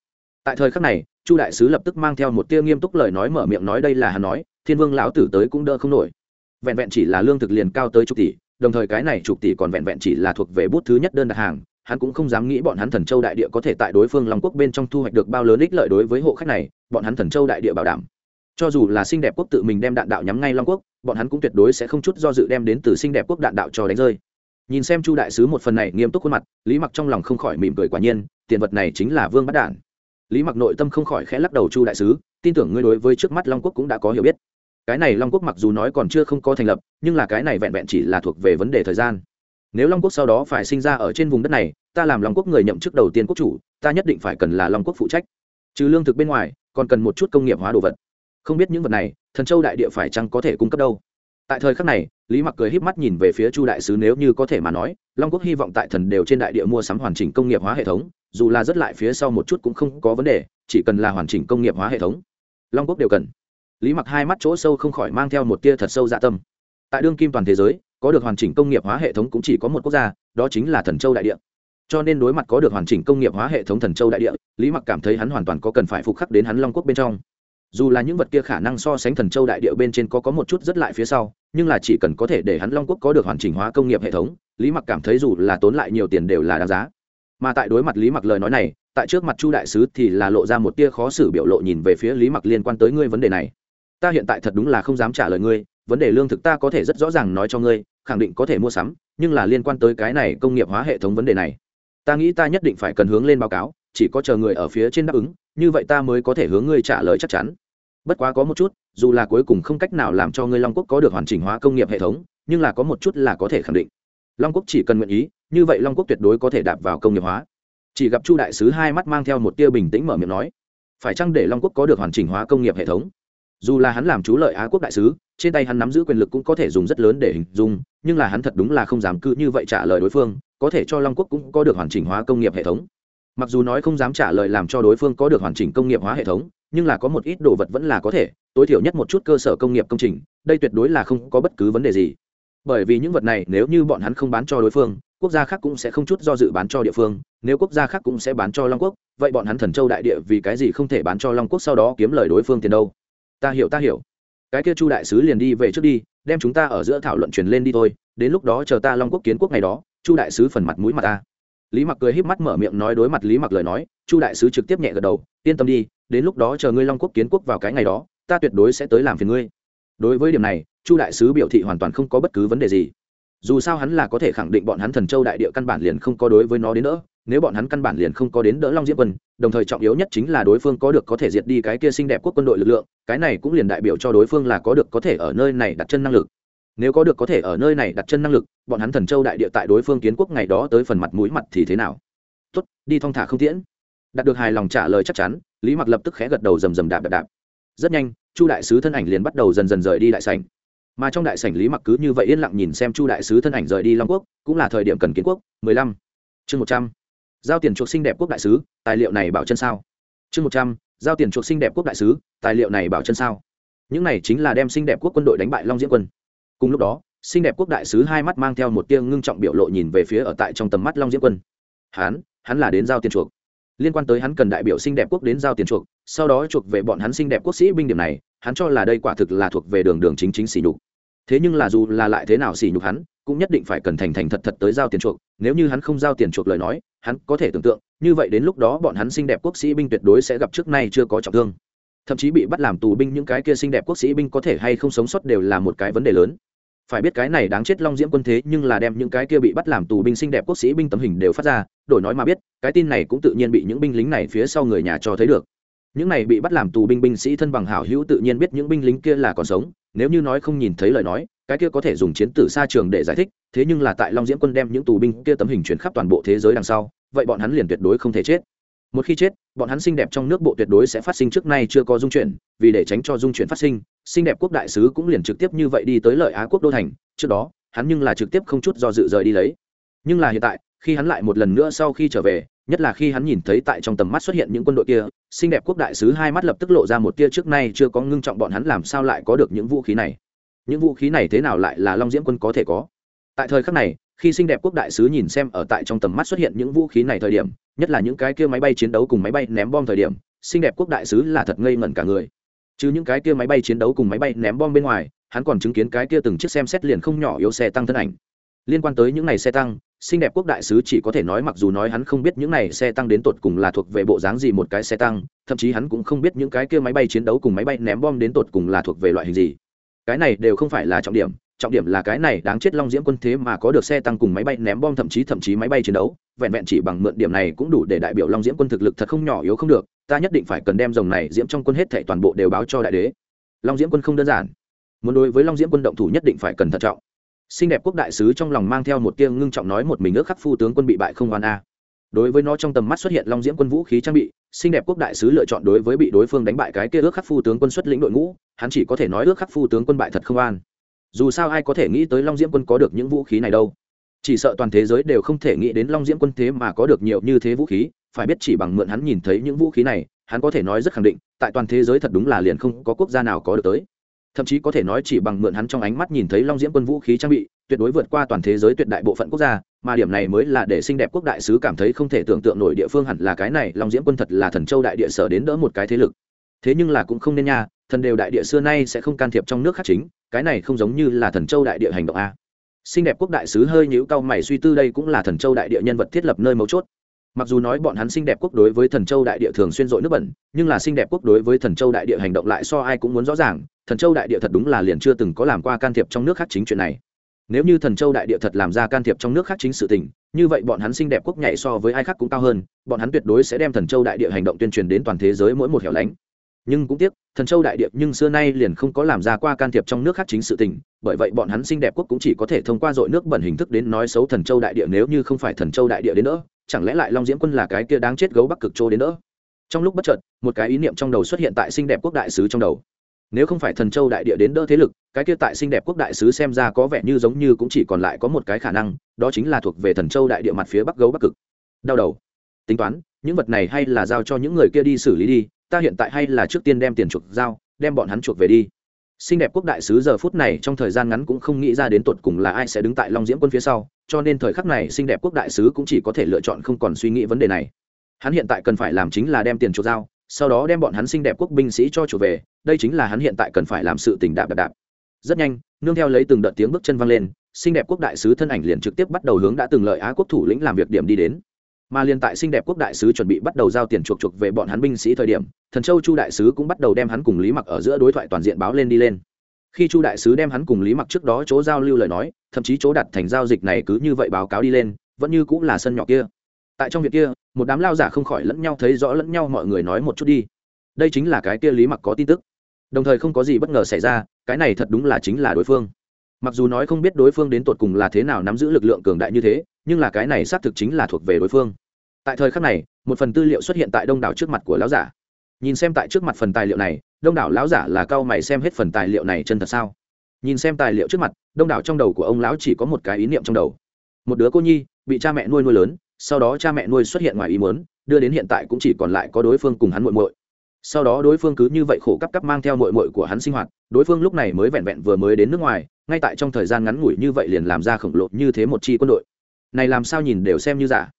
tại thời khắc này, chu đại sứ lập tức mang theo một tia nghiêm túc lời nói mở miệng nói đây là hắn nói, thiên vương lão tử tới cũng đỡ không nổi. Vẹn vẹn chỉ là lương thực liền cao tới chục tỷ, đồng thời cái này chục tỷ còn vẹn vẹn chỉ là thuộc về bút thứ nhất đơn đặt hàng, hắn cũng không dám nghĩ bọn hắn thần châu đại địa có thể tại đối phương long quốc bên trong thu hoạch được bao lớn ích lợi đối với hộ khách này, bọn hắn thần châu đại địa bảo đảm. Cho dù là xinh đẹp quốc tự mình đem đạn đạo nhắm ngay long quốc, bọn hắn cũng tuyệt đối sẽ không chút do dự đem đến từ xinh đẹp quốc đạn đạo cho đánh rơi. Nhìn xem chu đại sứ một phần này nghiêm túc khuôn mặt, lý mặc trong lòng không khỏi mỉm cười quả nhiên, tiền vật này chính là vương bắt đản lý mặc nội tâm không khỏi khẽ lắc đầu chu đại sứ, tin tưởng ngươi đối với trước mắt long quốc cũng đã có hiểu biết. Cái này long quốc mặc dù nói còn chưa không có thành lập, nhưng là cái này vẹn vẹn chỉ là thuộc về vấn đề thời gian. Nếu long quốc sau đó phải sinh ra ở trên vùng đất này, ta làm long quốc người nhậm chức đầu tiên quốc chủ, ta nhất định phải cần là long quốc phụ trách. Trừ lương thực bên ngoài, còn cần một chút công nghiệp hóa đồ vật. Không biết những vật này, thần châu đại địa phải chăng có thể cung cấp đâu? Tại thời khắc này, lý mặc cười híp mắt nhìn về phía chu đại sứ nếu như có thể mà nói, long quốc hy vọng tại thần đều trên đại địa mua sắm hoàn chỉnh công nghiệp hóa hệ thống dù là rất lại phía sau một chút cũng không có vấn đề, chỉ cần là hoàn chỉnh công nghiệp hóa hệ thống. Long quốc đều cần. Lý mặc hai mắt chỗ sâu không khỏi mang theo một tia thật sâu dạ tâm. Tại đương kim toàn thế giới, có được hoàn chỉnh công nghiệp hóa hệ thống cũng chỉ có một quốc gia, đó chính là thần châu đại địa. Cho nên đối mặt có được hoàn chỉnh công nghiệp hóa hệ thống thần châu đại địa, lý mặc cảm thấy hắn hoàn toàn có cần phải phục khắc đến hắn long quốc bên trong. Dù là những vật kia khả năng so sánh thần châu đại địa bên trên có có một chút rất lại phía sau, nhưng là chỉ cần có thể để hắn long quốc có được hoàn chỉnh hóa công nghiệp hệ thống, lý mặc cảm thấy dù là tốn lại nhiều tiền đều là đáng giá mà tại đối mặt lý mặc lời nói này, tại trước mặt chu đại sứ thì là lộ ra một tia khó xử biểu lộ nhìn về phía lý mặc liên quan tới ngươi vấn đề này. Ta hiện tại thật đúng là không dám trả lời ngươi, vấn đề lương thực ta có thể rất rõ ràng nói cho ngươi, khẳng định có thể mua sắm, nhưng là liên quan tới cái này công nghiệp hóa hệ thống vấn đề này. Ta nghĩ ta nhất định phải cần hướng lên báo cáo, chỉ có chờ người ở phía trên đáp ứng, như vậy ta mới có thể hướng ngươi trả lời chắc chắn. Bất quá có một chút, dù là cuối cùng không cách nào làm cho ngươi long quốc có được hoàn chỉnh hóa công nghiệp hệ thống, nhưng là có một chút là có thể khẳng định. Long quốc chỉ cần nguyện ý như vậy long quốc tuyệt đối có thể đạp vào công nghiệp hóa. Chỉ gặp chu đại sứ hai mắt mang theo một tia bình tĩnh mở miệng nói, phải chăng để long quốc có được hoàn chỉnh hóa công nghiệp hệ thống? Dù là hắn làm chú lợi á quốc đại sứ, trên tay hắn nắm giữ quyền lực cũng có thể dùng rất lớn để hình dung, nhưng là hắn thật đúng là không dám cứ như vậy trả lời đối phương, có thể cho long quốc cũng có được hoàn chỉnh hóa công nghiệp hệ thống. Mặc dù nói không dám trả lời làm cho đối phương có được hoàn chỉnh công nghiệp hóa hệ thống, nhưng là có một ít đồ vật vẫn là có thể, tối thiểu nhất một chút cơ sở công nghiệp công trình, đây tuyệt đối là không có bất cứ vấn đề gì. Bởi vì những vật này nếu như bọn hắn không bán cho đối phương quốc gia khác cũng sẽ không chút do dự bán cho địa phương, nếu quốc gia khác cũng sẽ bán cho long quốc, vậy bọn hắn thần châu đại địa vì cái gì không thể bán cho long quốc sau đó kiếm lời đối phương tiền đâu? Ta hiểu ta hiểu. Cái kia chu đại sứ liền đi về trước đi, đem chúng ta ở giữa thảo luận truyền lên đi thôi, đến lúc đó chờ ta long quốc kiến quốc ngày đó, chu đại sứ phần mặt mũi mặt ta. Lý mặc cười híp mắt mở miệng nói đối mặt lý mặc lời nói, chu đại sứ trực tiếp nhẹ gật đầu, yên tâm đi, đến lúc đó chờ ngươi long quốc kiến quốc vào cái ngày đó, ta tuyệt đối sẽ tới làm phiền ngươi. Đối với điểm này, chu đại sứ biểu thị hoàn toàn không có bất cứ vấn đề gì dù sao hắn là có thể khẳng định bọn hắn thần châu đại địa căn bản liền không có đối với nó đến đỡ, nếu bọn hắn căn bản liền không có đến đỡ long diễm quân, đồng thời trọng yếu nhất chính là đối phương có được có thể diệt đi cái kia xinh đẹp quốc quân đội lực lượng, cái này cũng liền đại biểu cho đối phương là có được có thể ở nơi này đặt chân năng lực. Nếu có được có thể ở nơi này đặt chân năng lực, bọn hắn thần châu đại địa tại đối phương kiến quốc ngày đó tới phần mặt mũi mặt thì thế nào? Tốt, đi thong thả không tiễn. Đạt được hài lòng trả lời chắc chắn, lý mặc lập tức khẽ gật đầu rầm rầm đạp đạp đạp. Rất nhanh, chu đại sứ thân ảnh liền bắt đầu dần dần rời đi đại sảnh mà trong đại sảnh lý mặc cứ như vậy yên lặng nhìn xem chu đại sứ thân ảnh rời đi long quốc, cũng là thời điểm cần kiến quốc, mười lăm. Chương một trăm. Giao tiền chuộc xinh đẹp quốc đại sứ, tài liệu này bảo chân sao? Chương một trăm. Giao tiền chuộc xinh đẹp quốc đại sứ, tài liệu này bảo chân sao? Những này chính là đem xinh đẹp quốc quân đội đánh bại long diễn quân. Cùng lúc đó xinh đẹp quốc đại sứ hai mắt mang theo một tia ngưng trọng biểu lộ nhìn về phía ở tại trong tầm mắt long diễn quân. Hắn hắn là đến giao tiền chuộc. Liên quan tới hắn cần đại biểu xinh đẹp quốc đến giao tiền chuộc, sau đó chuộc về bọn hắn xinh đẹp quốc sĩ binh điểm này, hắn cho là đây quả thực là thuộc về đường đường chính chính xỉ đục thế nhưng là dù là lại thế nào xỉ nhục hắn, cũng nhất định phải cần thành thành thật thật tới giao tiền chuộc. Nếu như hắn không giao tiền chuộc lời nói, hắn có thể tưởng tượng, như vậy đến lúc đó bọn hắn xinh đẹp quốc sĩ binh tuyệt đối sẽ gặp trước nay chưa có trọng thương. Thậm chí bị bắt làm tù binh những cái kia xinh đẹp quốc sĩ binh có thể hay không sống sót đều là một cái vấn đề lớn. Phải biết cái này đáng chết long diễm quân thế nhưng là đem những cái kia bị bắt làm tù binh xinh đẹp quốc sĩ binh tấm hình đều phát ra, đổi nói mà biết, cái tin này cũng tự nhiên bị những binh lính này phía sau người nhà cho thấy được. Những này bị bắt làm tù binh binh sĩ thân bằng hảo hữu tự nhiên biết những binh lính kia là còn sống nếu như nói không nhìn thấy lời nói, cái kia có thể dùng chiến tử xa trường để giải thích, thế nhưng là tại long diễm quân đem những tù binh kia tấm hình chuyển khắp toàn bộ thế giới đằng sau, vậy bọn hắn liền tuyệt đối không thể chết. Một khi chết, bọn hắn xinh đẹp trong nước bộ tuyệt đối sẽ phát sinh trước nay chưa có dung chuyển, vì để tránh cho dung chuyển phát sinh, xinh đẹp quốc đại sứ cũng liền trực tiếp như vậy đi tới lợi á quốc đô thành, trước đó, hắn nhưng là trực tiếp không chút do dự rời đi lấy. Nhưng là hiện tại khi hắn lại một lần nữa sau khi trở về, nhất là khi hắn nhìn thấy tại trong tầm mắt xuất hiện những quân đội kia, xinh đẹp quốc đại sứ hai mắt lập tức lộ ra một tia trước nay chưa có ngưng trọng bọn hắn làm sao lại có được những vũ khí này. Những vũ khí này thế nào lại là long diễm quân có thể có? Tại thời khắc này, khi xinh đẹp quốc đại sứ nhìn xem ở tại trong tầm mắt xuất hiện những vũ khí này thời điểm, nhất là những cái kia máy bay chiến đấu cùng máy bay ném bom thời điểm, xinh đẹp quốc đại sứ là thật ngây ngẩn cả người. Chứ những cái kia máy bay chiến đấu cùng máy bay ném bom bên ngoài, hắn còn chứng kiến cái kia từng chiếc xem xét liền không nhỏ yếu xe tăng thân ảnh. Liên quan tới những này xe tăng xinh đẹp quốc đại sứ chỉ có thể nói mặc dù nói hắn không biết những này xe tăng đến tột cùng là thuộc về bộ dáng gì một cái xe tăng, thậm chí hắn cũng không biết những cái kia máy bay chiến đấu cùng máy bay ném bom đến tột cùng là thuộc về loại hình gì. Cái này đều không phải là trọng điểm trọng điểm là cái này đáng chết long diễm quân thế mà có được xe tăng cùng máy bay ném bom thậm chí thậm chí máy bay chiến đấu, vẹn vẹn chỉ bằng mượn điểm này cũng đủ để đại biểu long diễm quân thực lực thật không nhỏ yếu không được, ta nhất định phải cần đem dòng này diễm trong quân hết thệ toàn bộ đều báo cho đại đế. Long diễm quân không đơn giản, muốn đối với long diễm quân động thủ nhất định phải cần thận trọng xinh đẹp quốc đại sứ trong lòng mang theo một tiêng ngưng trọng nói một mình ước khắc phu tướng quân bị bại không oan a. Đối với nó trong tầm mắt xuất hiện long diễm quân vũ khí trang bị, xinh đẹp quốc đại sứ lựa chọn đối với bị đối phương đánh bại cái kia ước khắc phu tướng quân xuất lĩnh đội ngũ, hắn chỉ có thể nói ước khắc phu tướng quân bại thật không an dù sao ai có thể nghĩ tới long diễm quân có được những vũ khí này đâu. Chỉ sợ toàn thế giới đều không thể nghĩ đến long diễm quân thế mà có được nhiều như thế vũ khí, phải biết chỉ bằng mượn hắn nhìn thấy những vũ khí này, hắn có thể nói rất khẳng định, tại toàn thế giới thật đúng là liền không có quốc gia nào có được tới thậm chí có thể nói chỉ bằng mượn hắn trong ánh mắt nhìn thấy long diễm quân vũ khí trang bị, tuyệt đối vượt qua toàn thế giới tuyệt đại bộ phận quốc gia, mà điểm này mới là để xinh đẹp quốc đại sứ cảm thấy không thể tưởng tượng nổi địa phương hẳn là cái này, long diễm quân thật là thần châu đại địa sở đến đỡ một cái thế lực. Thế nhưng là cũng không nên nha, thần đều đại địa xưa nay sẽ không can thiệp trong nước khác chính, cái này không giống như là thần châu đại địa hành động a. Xinh đẹp quốc đại sứ hơi nhíu cao mày suy tư đây cũng là thần châu đại địa nhân vật thiết lập nơi mấu chốt mặc dù nói bọn hắn xinh đẹp quốc đối với thần châu đại địa thường xuyên dội nước bẩn, nhưng là xinh đẹp quốc đối với thần châu đại địa hành động lại so ai cũng muốn rõ ràng, thần châu đại địa thật đúng là liền chưa từng có làm qua can thiệp trong nước khác chính chuyện này. Nếu như thần châu đại địa thật làm ra can thiệp trong nước khác chính sự tình, như vậy bọn hắn xinh đẹp quốc nhảy so với ai khác cũng cao hơn, bọn hắn tuyệt đối sẽ đem thần châu đại địa hành động tuyên truyền đến toàn thế giới mỗi một hẻo lánh. Nhưng cũng tiếc, thần châu đại địa nhưng xưa nay liền không có làm ra qua can thiệp trong nước khác chính sự tình, bởi vậy bọn hắn xinh đẹp quốc cũng chỉ có thể thông qua dội nước bẩn hình thức đến nói xấu thần châu đại địa nếu như không phải thần châu đại địa đến nữa chẳng lẽ lại long diễm quân là cái kia đáng chết gấu bắc cực châu đến nữa trong lúc bất chợt, một cái ý niệm trong đầu xuất hiện tại xinh đẹp quốc đại sứ trong đầu. Nếu không phải thần châu đại địa đến đỡ thế lực, cái kia tại xinh đẹp quốc đại sứ xem ra có vẻ như giống như cũng chỉ còn lại có một cái khả năng, đó chính là thuộc về thần châu đại địa mặt phía bắc gấu bắc cực. Đau đầu. Tính toán, những vật này hay là giao cho những người kia đi xử lý đi, ta hiện tại hay là trước tiên đem tiền chuộc giao, đem bọn hắn chuộc về đi xinh đẹp quốc đại sứ giờ phút này trong thời gian ngắn cũng không nghĩ ra đến tột cùng là ai sẽ đứng tại long diễm quân phía sau, cho nên thời khắc này xinh đẹp quốc đại sứ cũng chỉ có thể lựa chọn không còn suy nghĩ vấn đề này. Hắn hiện tại cần phải làm chính là đem tiền chuột giao, sau đó đem bọn hắn xinh đẹp quốc binh sĩ cho chủ về, đây chính là hắn hiện tại cần phải làm sự tình đạp đạp đạp. Rất nhanh, nương theo lấy từng đợt tiếng bước chân văng lên, xinh đẹp quốc đại sứ thân ảnh liền trực tiếp bắt đầu hướng đã từng lợi á quốc thủ lĩnh làm việc điểm đi đến mà liền tại xinh đẹp quốc đại sứ chuẩn bị bắt đầu giao tiền chuộc chuộc về bọn hắn binh sĩ thời điểm, thần châu chu đại sứ cũng bắt đầu đem hắn cùng lý mặc ở giữa đối thoại toàn diện báo lên đi lên. Khi chu đại sứ đem hắn cùng lý mặc trước đó chỗ giao lưu lời nói, thậm chí chỗ đặt thành giao dịch này cứ như vậy báo cáo đi lên, vẫn như cũng là sân nhỏ kia. Tại trong việc kia, một đám lao giả không khỏi lẫn nhau thấy rõ lẫn nhau mọi người nói một chút đi. Đây chính là cái kia lý mặc có tin tức. Đồng thời không có gì bất ngờ xảy ra, cái này thật đúng là chính là đối phương. Mặc dù nói không biết đối phương đến tột cùng là thế nào nắm giữ lực lượng cường đại như thế nhưng là cái này xác thực chính là thuộc về đối phương. Tại thời khắc này, một phần tư liệu xuất hiện tại đông đảo trước mặt của lão giả. Nhìn xem tại trước mặt phần tài liệu này, đông đảo lão giả là cao mày xem hết phần tài liệu này chân thật sao? Nhìn xem tài liệu trước mặt, đông đảo trong đầu của ông lão chỉ có một cái ý niệm trong đầu. Một đứa cô nhi bị cha mẹ nuôi nuôi lớn, sau đó cha mẹ nuôi xuất hiện ngoài ý muốn, đưa đến hiện tại cũng chỉ còn lại có đối phương cùng hắn muội muội. Sau đó đối phương cứ như vậy khổ cấp cấp mang theo muội muội của hắn sinh hoạt, đối phương lúc này mới vẹn vẹn vừa mới đến nước ngoài, ngay tại trong thời gian ngắn ngủi như vậy liền làm ra khổng lồ như thế một chi quân đội này làm sao nhìn đều xem như giả.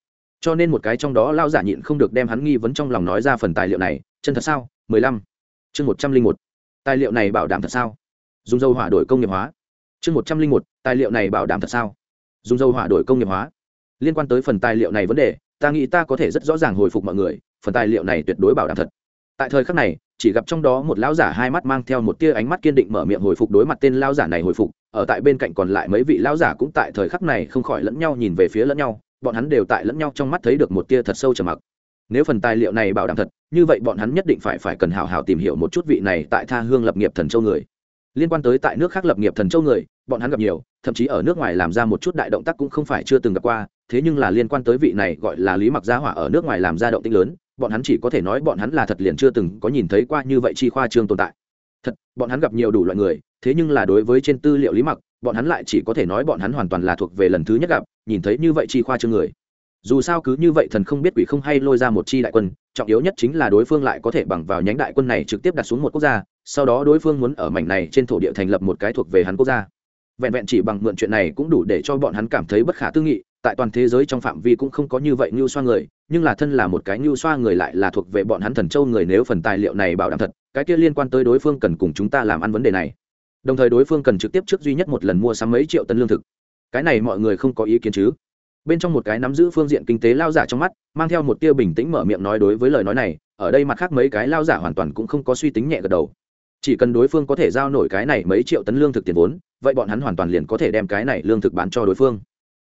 Cho nên một cái trong đó lao giả nhịn không được đem hắn nghi vấn trong lòng nói ra phần tài liệu này, chân thật sao? Mười lăm. Chương một trăm linh một. Tài liệu này bảo đảm thật sao? Dùng dầu hỏa đổi công nghiệp hóa. Chương một trăm linh một. Tài liệu này bảo đảm thật sao? Dùng dầu hỏa đổi công nghiệp hóa. Liên quan tới phần tài liệu này vấn đề, ta nghĩ ta có thể rất rõ ràng hồi phục mọi người, phần tài liệu này tuyệt đối bảo đảm thật. Tại thời khắc này, chỉ gặp trong đó một lão giả hai mắt mang theo một tia ánh mắt kiên định mở miệng hồi phục đối mặt tên lão giả này hồi phục ở tại bên cạnh còn lại mấy vị lão giả cũng tại thời khắc này không khỏi lẫn nhau nhìn về phía lẫn nhau, bọn hắn đều tại lẫn nhau trong mắt thấy được một tia thật sâu trầm mặc. Nếu phần tài liệu này bảo đảm thật, như vậy bọn hắn nhất định phải phải cần hào hào tìm hiểu một chút vị này tại tha hương lập nghiệp thần châu người. Liên quan tới tại nước khác lập nghiệp thần châu người, bọn hắn gặp nhiều, thậm chí ở nước ngoài làm ra một chút đại động tác cũng không phải chưa từng gặp qua, thế nhưng là liên quan tới vị này gọi là lý mặc gia hỏa ở nước ngoài làm ra động tĩnh lớn, bọn hắn chỉ có thể nói bọn hắn là thật liền chưa từng có nhìn thấy qua như vậy chi khoa trương tồn tại thật, bọn hắn gặp nhiều đủ loại người, thế nhưng là đối với trên tư liệu lý mặc, bọn hắn lại chỉ có thể nói bọn hắn hoàn toàn là thuộc về lần thứ nhất gặp, nhìn thấy như vậy chi khoa trương người. Dù sao cứ như vậy thần không biết quỷ không hay lôi ra một chi đại quân, trọng yếu nhất chính là đối phương lại có thể bằng vào nhánh đại quân này trực tiếp đặt xuống một quốc gia, sau đó đối phương muốn ở mảnh này trên thổ địa thành lập một cái thuộc về hắn quốc gia. Vẹn vẹn chỉ bằng mượn chuyện này cũng đủ để cho bọn hắn cảm thấy bất khả tư nghị, tại toàn thế giới trong phạm vi cũng không có như vậy như xoa người, nhưng là thân là một cái như xoa người lại là thuộc về bọn hắn thần châu người nếu phần tài liệu này bảo đảm thật cái kia liên quan tới đối phương cần cùng chúng ta làm ăn vấn đề này. Đồng thời đối phương cần trực tiếp trước duy nhất một lần mua sắm mấy triệu tấn lương thực. Cái này mọi người không có ý kiến chứ? Bên trong một cái nắm giữ phương diện kinh tế lao giả trong mắt, mang theo một tia bình tĩnh mở miệng nói đối với lời nói này, ở đây mặt khác mấy cái lao giả hoàn toàn cũng không có suy tính nhẹ gật đầu. Chỉ cần đối phương có thể giao nổi cái này mấy triệu tấn lương thực tiền vốn, vậy bọn hắn hoàn toàn liền có thể đem cái này lương thực bán cho đối phương.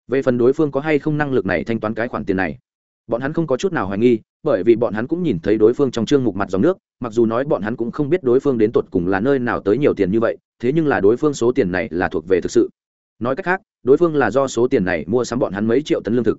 Về phần đối phương có hay không năng lực này thanh toán cái khoản tiền này bọn hắn không có chút nào hoài nghi, bởi vì bọn hắn cũng nhìn thấy đối phương trong chương mục mặt dòng nước, mặc dù nói bọn hắn cũng không biết đối phương đến tột cùng là nơi nào tới nhiều tiền như vậy, thế nhưng là đối phương số tiền này là thuộc về thực sự. Nói cách khác, đối phương là do số tiền này mua sắm bọn hắn mấy triệu tấn lương thực.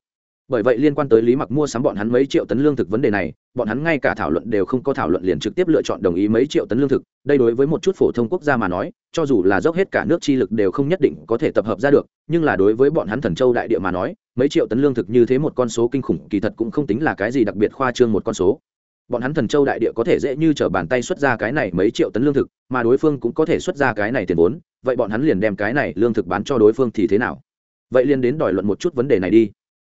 Bởi vậy liên quan tới lý mặc mua sắm bọn hắn mấy triệu tấn lương thực vấn đề này, bọn hắn ngay cả thảo luận đều không có thảo luận liền trực tiếp lựa chọn đồng ý mấy triệu tấn lương thực, đây đối với một chút phổ thông quốc gia mà nói, cho dù là dốc hết cả nước chi lực đều không nhất định có thể tập hợp ra được, nhưng là đối với bọn hắn thần châu đại địa mà nói mấy triệu tấn lương thực như thế một con số kinh khủng, kỳ thật cũng không tính là cái gì đặc biệt khoa trương một con số. Bọn hắn thần châu đại địa có thể dễ như t r ở bàn tay xuất ra cái này mấy triệu tấn lương thực, mà đối phương cũng có thể xuất ra cái này tiền vốn, vậy bọn hắn liền đem cái này lương thực bán cho đối phương thì thế nào? Vậy liền đến đòi luận một chút vấn đề này đi.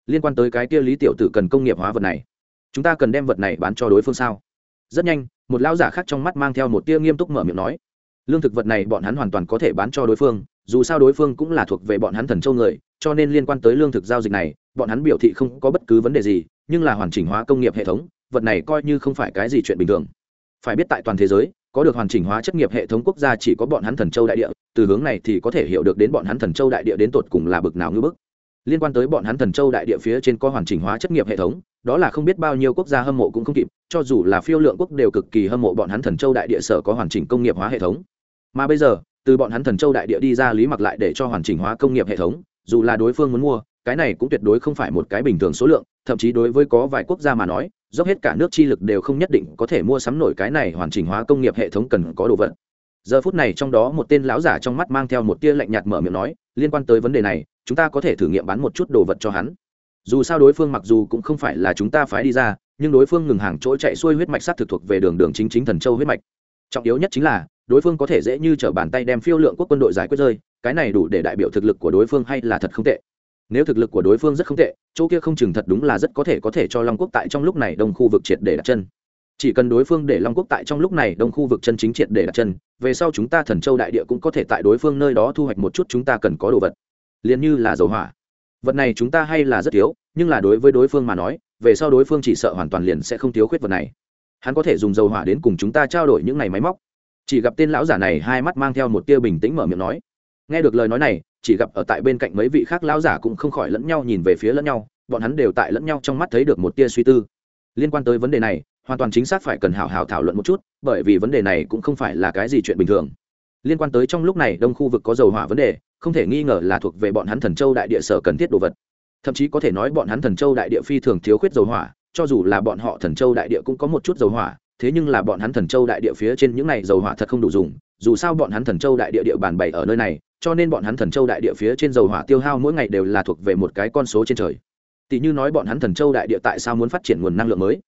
Liên quan tới cái kia lý tiểu tử cần công nghiệp hóa vật này, chúng ta cần đem vật này bán cho đối phương sao? Rất nhanh, một lão giả khác trong mắt mang theo một tia nghiêm túc mở miệng nói, lương thực vật này bọn hắn hoàn toàn có thể bán cho đối phương, dù sao đối phương cũng là thuộc về bọn hắn thần châu người cho nên liên quan tới lương thực giao dịch này, bọn hắn biểu thị không có bất cứ vấn đề gì, nhưng là hoàn chỉnh hóa công nghiệp hệ thống, vật này coi như không phải cái gì chuyện bình thường. Phải biết tại toàn thế giới, có được hoàn chỉnh hóa chất nghiệp hệ thống quốc gia chỉ có bọn hắn thần châu đại địa, từ hướng này thì có thể hiểu được đến bọn hắn thần châu đại địa đến tột cùng là bực nào ngưỡng bức. Liên quan tới bọn hắn thần châu đại địa phía trên có hoàn chỉnh hóa chất nghiệp hệ thống, đó là không biết bao nhiêu quốc gia hâm mộ cũng không kịp, cho dù là phiêu lượng quốc đều cực kỳ hâm mộ bọn hắn thần châu đại địa sở có hoàn chỉnh công nghiệp hóa hệ thống. Mà bây giờ, từ bọn hắn thần châu đại địa đi ra lý mặc lại để cho hoàn chỉnh hóa công nghiệp hệ thống dù là đối phương muốn mua, cái này cũng tuyệt đối không phải một cái bình thường số lượng, thậm chí đối với có vài quốc gia mà nói, dốc hết cả nước chi lực đều không nhất định có thể mua sắm nổi cái này hoàn chỉnh hóa công nghiệp hệ thống cần có đồ vật. Giờ phút này trong đó một tên lão giả trong mắt mang theo một tia lạnh nhạt mở miệng nói, liên quan tới vấn đề này, chúng ta có thể thử nghiệm bán một chút đồ vật cho hắn. Dù sao đối phương mặc dù cũng không phải là chúng ta phái đi ra, nhưng đối phương ngừng hàng chỗ chạy xuôi huyết mạch sát thực thuộc về đường đường chính chính thần châu huyết mạch. Trọng yếu nhất chính là, đối phương có thể dễ như t r ở bàn tay đem phiêu lượng quốc quân đội giải quyết rơi cái này đủ để đại biểu thực lực của đối phương hay là thật không tệ. Nếu thực lực của đối phương rất không tệ, chỗ kia không chừng thật đúng là rất có thể có thể cho long quốc tại trong lúc này đông khu vực triệt để đặt chân. Chỉ cần đối phương để long quốc tại trong lúc này đông khu vực chân chính triệt để đặt chân, về sau chúng ta thần châu đại địa cũng có thể tại đối phương nơi đó thu hoạch một chút chúng ta cần có đồ vật. Liền như là dầu hỏa. Vật này chúng ta hay là rất thiếu, nhưng là đối với đối phương mà nói, về sau đối phương chỉ sợ hoàn toàn liền sẽ không thiếu khuyết vật này. Hắn có thể dùng dầu hỏa đến cùng chúng ta trao đổi những ngày máy móc. Chỉ gặp tên lão giả này hai mắt mang theo một tia bình tĩnh mở miệng nói nghe được lời nói này, chỉ gặp ở tại bên cạnh mấy vị khác lão giả cũng không khỏi lẫn nhau nhìn về phía lẫn nhau, bọn hắn đều tại lẫn nhau trong mắt thấy được một tia suy tư. Liên quan tới vấn đề này, hoàn toàn chính xác phải cần hào hào thảo luận một chút, bởi vì vấn đề này cũng không phải là cái gì chuyện bình thường. Liên quan tới trong lúc này đông khu vực có dầu hỏa vấn đề, không thể nghi ngờ là thuộc về bọn hắn thần châu đại địa sở cần thiết đồ vật. Thậm chí có thể nói bọn hắn thần châu đại địa phi thường thiếu khuyết dầu hỏa, cho dù là bọn họ thần châu đại địa cũng có một chút dầu hỏa, thế nhưng là bọn hắn thần châu đại địa phía trên những này dầu hỏa thật không đủ dùng, dù sao bọn hắn thần châu đại địa địa bàn bày ở nơi này cho nên bọn hắn thần châu đại địa phía trên dầu hỏa tiêu hao mỗi ngày đều là thuộc về một cái con số trên trời. Tỷ như nói bọn hắn thần châu đại địa tại sao muốn phát triển nguồn năng lượng mới?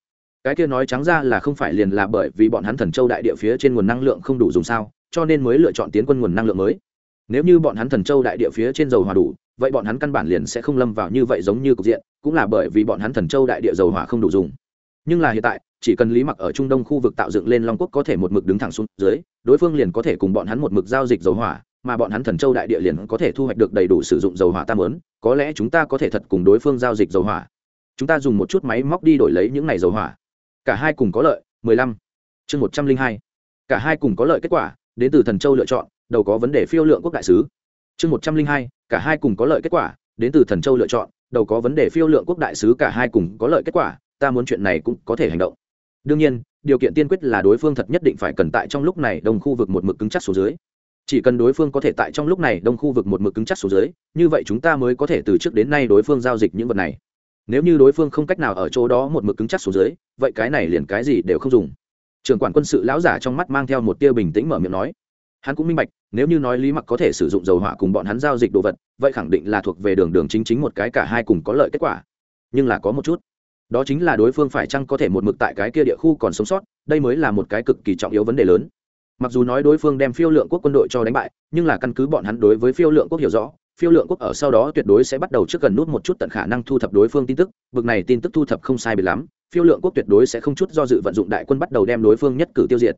Cái kia nói trắng ra là không phải liền là bởi vì bọn hắn thần châu đại địa phía trên nguồn năng lượng không đủ dùng sao, cho nên mới lựa chọn tiến quân nguồn năng lượng mới. Nếu như bọn hắn thần châu đại địa phía trên dầu hỏa đủ, vậy bọn hắn căn bản liền sẽ không lâm vào như vậy giống như cục diện, cũng là bởi vì bọn hắn thần châu đại địa dầu hỏa không đủ dùng. Nhưng là hiện tại, chỉ cần lý mặc ở trung đông khu vực tạo dựng lên long quốc có thể một mực đứng thẳng xuống dưới, đối phương liền có thể cùng bọn hắn một mực giao dịch dầu hỏa mà bọn hắn thần châu đại địa liền có thể thu hoạch được đầy đủ sử dụng dầu hỏa tam lớn có lẽ chúng ta có thể thật cùng đối phương giao dịch dầu hỏa chúng ta dùng một chút máy móc đi đổi lấy những này dầu hỏa cả hai cùng có lợi 15. chương 102. cả hai cùng có lợi kết quả, đến từ thần châu lựa chọn, đầu có vấn đề phiêu lượng quốc đại sứ chương 102. cả hai cùng có lợi kết quả, đến từ thần châu lựa chọn, đầu có vấn đề phiêu lượng quốc đại sứ cả hai cùng có lợi kết quả, ta muốn chuyện này cũng có thể hành động đương nhiên, điều kiện tiên quyết là đối phương thật nhất định phải cần tại trong lúc này đông khu vực một mực cứng chắc số dưới chỉ cần đối phương có thể tại trong lúc này đông khu vực một mực cứng chắc số dưới, như vậy chúng ta mới có thể từ trước đến nay đối phương giao dịch những vật này. Nếu như đối phương không cách nào ở chỗ đó một mực cứng chắc số dưới, vậy cái này liền cái gì đều không dùng. Trưởng quản quân sự lão giả trong mắt mang theo một tia bình tĩnh mở miệng nói. Hắn cũng minh bạch, nếu như nói lý mặc có thể sử dụng dầu hỏa cùng bọn hắn giao dịch đồ vật, vậy khẳng định là thuộc về đường đường chính chính một cái cả hai cùng có lợi kết quả. Nhưng là có một chút. Đó chính là đối phương phải chăng có thể một mực tại cái kia địa khu còn sống sót, đây mới là một cái cực kỳ trọng yếu vấn đề lớn mặc dù nói đối phương đem phiêu lượng quốc quân đội cho đánh bại, nhưng là căn cứ bọn hắn đối với phiêu lượng quốc hiểu rõ, phiêu lượng quốc ở sau đó tuyệt đối sẽ bắt đầu trước gần nút một chút tận khả năng thu thập đối phương tin tức, bực này tin tức thu thập không sai bị lắm, phiêu lượng quốc tuyệt đối sẽ không chút do dự vận dụng đại quân bắt đầu đem đối phương nhất cử tiêu diệt.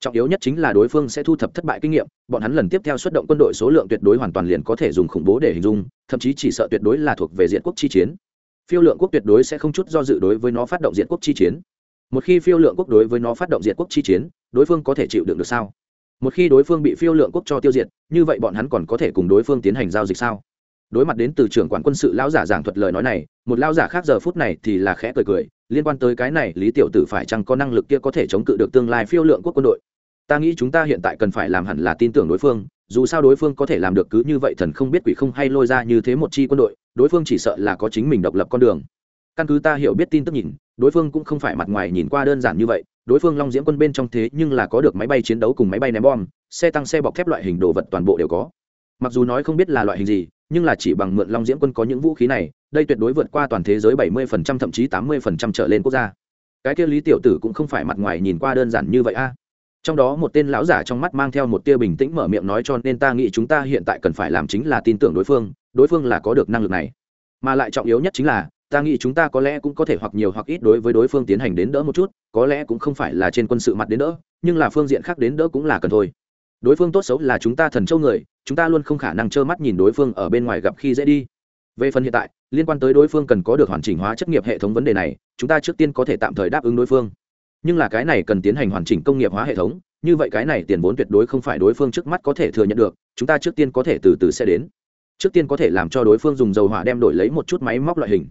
Trọng yếu nhất chính là đối phương sẽ thu thập thất bại kinh nghiệm, bọn hắn lần tiếp theo xuất động quân đội số lượng tuyệt đối hoàn toàn liền có thể dùng khủng bố để hình dung, thậm chí chỉ sợ tuyệt đối là thuộc về diện quốc chi chiến. Phiêu lượng quốc tuyệt đối sẽ không chút do dự đối với nó phát động diện quốc chi chiến. Một khi phiêu lượng quốc đối với nó phát động diện quốc chi chiến đối phương có thể chịu đựng được sao? Một khi đối phương bị phiêu lượng quốc cho tiêu diệt, như vậy bọn hắn còn có thể cùng đối phương tiến hành giao dịch sao? Đối mặt đến từ trưởng quản quân sự lão giả giảng thuật lời nói này, một lão giả khác giờ phút này thì là khẽ cười cười, liên quan tới cái này, lý tiểu tử phải chăng có năng lực kia có thể chống cự được tương lai phiêu lượng quốc quân đội? Ta nghĩ chúng ta hiện tại cần phải làm hẳn là tin tưởng đối phương, dù sao đối phương có thể làm được cứ như vậy thần không biết quỷ không hay lôi ra như thế một chi quân đội, đối phương chỉ sợ là có chính mình độc lập con đường. Căn cứ ta hiểu biết tin tức nhìn, đối phương cũng không phải mặt ngoài nhìn qua đơn giản như vậy đối phương long diễm quân bên trong thế nhưng là có được máy bay chiến đấu cùng máy bay ném bom, xe tăng xe bọc thép loại hình đồ vật toàn bộ đều có. Mặc dù nói không biết là loại hình gì, nhưng là chỉ bằng mượn long diễm quân có những vũ khí này, đây tuyệt đối vượt qua toàn thế giới bảy mươi phần trăm thậm chí tám mươi phần trăm trở lên quốc gia. Cái kia lý tiểu tử cũng không phải mặt ngoài nhìn qua đơn giản như vậy a. Trong đó một tên lão giả trong mắt mang theo một tia bình tĩnh mở miệng nói cho nên ta nghĩ chúng ta hiện tại cần phải làm chính là tin tưởng đối phương đối phương là có được năng lực này. Mà lại trọng yếu nhất chính là ta nghĩ chúng ta có lẽ cũng có thể hoặc nhiều hoặc ít đối với đối phương tiến hành đến đỡ một chút, có lẽ cũng không phải là trên quân sự mặt đến đỡ, nhưng là phương diện khác đến đỡ cũng là cần thôi. Đối phương tốt xấu là chúng ta thần châu người, chúng ta luôn không khả năng trơ mắt nhìn đối phương ở bên ngoài gặp khi dễ đi. Về phần hiện tại, liên quan tới đối phương cần có được hoàn chỉnh hóa chất nghiệp hệ thống vấn đề này, chúng ta trước tiên có thể tạm thời đáp ứng đối phương. Nhưng là cái này cần tiến hành hoàn chỉnh công nghiệp hóa hệ thống, như vậy cái này tiền vốn tuyệt đối không phải đối phương trước mắt có thể thừa nhận được, chúng ta trước tiên có thể từ từ sẽ đến. Trước tiên có thể làm cho đối phương dùng dầu hỏa đem đổi lấy một chút máy móc loại hình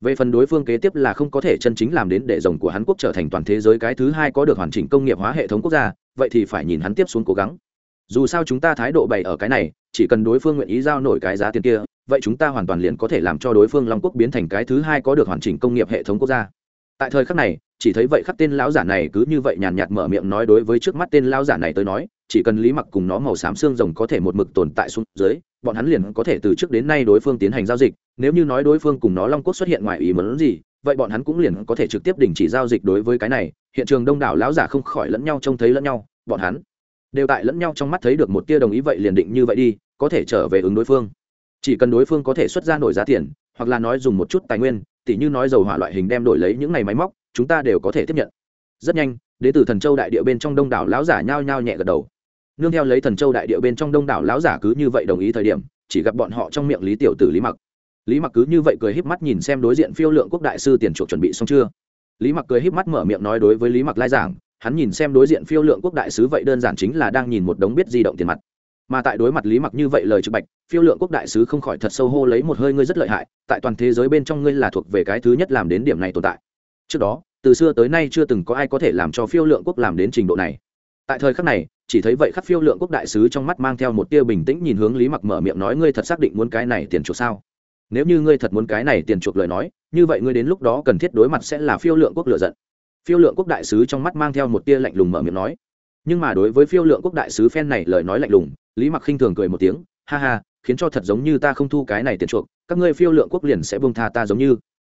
về phần đối phương kế tiếp là không có thể chân chính làm đến để rồng của hắn quốc trở thành toàn thế giới cái thứ hai có được hoàn chỉnh công nghiệp hóa hệ thống quốc gia, vậy thì phải nhìn hắn tiếp xuống cố gắng. Dù sao chúng ta thái độ bày ở cái này, chỉ cần đối phương nguyện ý giao nổi cái giá tiền kia, vậy chúng ta hoàn toàn liền có thể làm cho đối phương long quốc biến thành cái thứ hai có được hoàn chỉnh công nghiệp hệ thống quốc gia. Tại thời khắc này chỉ thấy vậy khắc tên lão giả này cứ như vậy nhàn nhạt mở miệng nói đối với trước mắt tên lão giả này tới nói, chỉ cần lý mặc cùng nó màu xám xương rồng có thể một mực tồn tại xuống dưới, bọn hắn liền có thể từ trước đến nay đối phương tiến hành giao dịch, nếu như nói đối phương cùng nó long quốc xuất hiện ngoài ý muốn gì, vậy bọn hắn cũng liền có thể trực tiếp đình chỉ giao dịch đối với cái này, hiện trường đông đảo lão giả không khỏi lẫn nhau trông thấy lẫn nhau, bọn hắn đều tại lẫn nhau trong mắt thấy được một tia đồng ý vậy liền định như vậy đi, có thể trở về ứng đối phương. Chỉ cần đối phương có thể xuất ra nổi giá tiền, hoặc là nói dùng một chút tài nguyên, tỉ như nói dầu hỏa loại hình đem đổi lấy những ngày máy móc chúng ta đều có thể tiếp nhận. Rất nhanh, đến từ thần châu đại địa bên trong đông đảo lão giả nhao nhao nhẹ gật đầu. Nương theo lấy thần châu đại địa bên trong đông đảo lão giả cứ như vậy đồng ý thời điểm, chỉ gặp bọn họ trong miệng lý tiểu tử lý mặc. Lý mặc cứ như vậy cười híp mắt nhìn xem đối diện phiêu lượng quốc đại sư tiền chuộc chuẩn bị xong chưa. Lý mặc cười híp mắt mở miệng nói đối với lý mặc lai giảng, hắn nhìn xem đối diện phiêu lượng quốc đại sứ vậy đơn giản chính là đang nhìn một đống biết di động tiền mặt. Mà tại đối mặt lý mặc như vậy lời trực bạch, phiêu lượng quốc đại sứ không khỏi thật sâu hô lấy một hơi, ngươi rất lợi hại, tại toàn thế giới bên trong ngươi là thuộc về cái thứ nhất làm đến điểm này tồn tại trước đó, từ xưa tới nay chưa từng có ai có thể làm cho phiêu lượng quốc làm đến trình độ này. Tại thời khắc này, chỉ thấy vậy khắc phiêu lượng quốc đại sứ trong mắt mang theo một tia bình tĩnh nhìn hướng lý mặc mở miệng nói, ngươi thật xác định muốn cái này tiền chuộc sao? Nếu như ngươi thật muốn cái này tiền chuộc lời nói, như vậy ngươi đến lúc đó cần thiết đối mặt sẽ là phiêu lượng quốc lựa giận. Phiêu lượng quốc đại sứ trong mắt mang theo một tia lạnh lùng mở miệng nói. Nhưng mà đối với phiêu lượng quốc đại sứ phen này lời nói lạnh lùng, lý mặc khinh thường cười một tiếng, ha ha, khiến cho thật giống như ta không thu cái này tiền chuộc, các ngươi phiêu lượng quốc liền sẽ buông tha ta giống như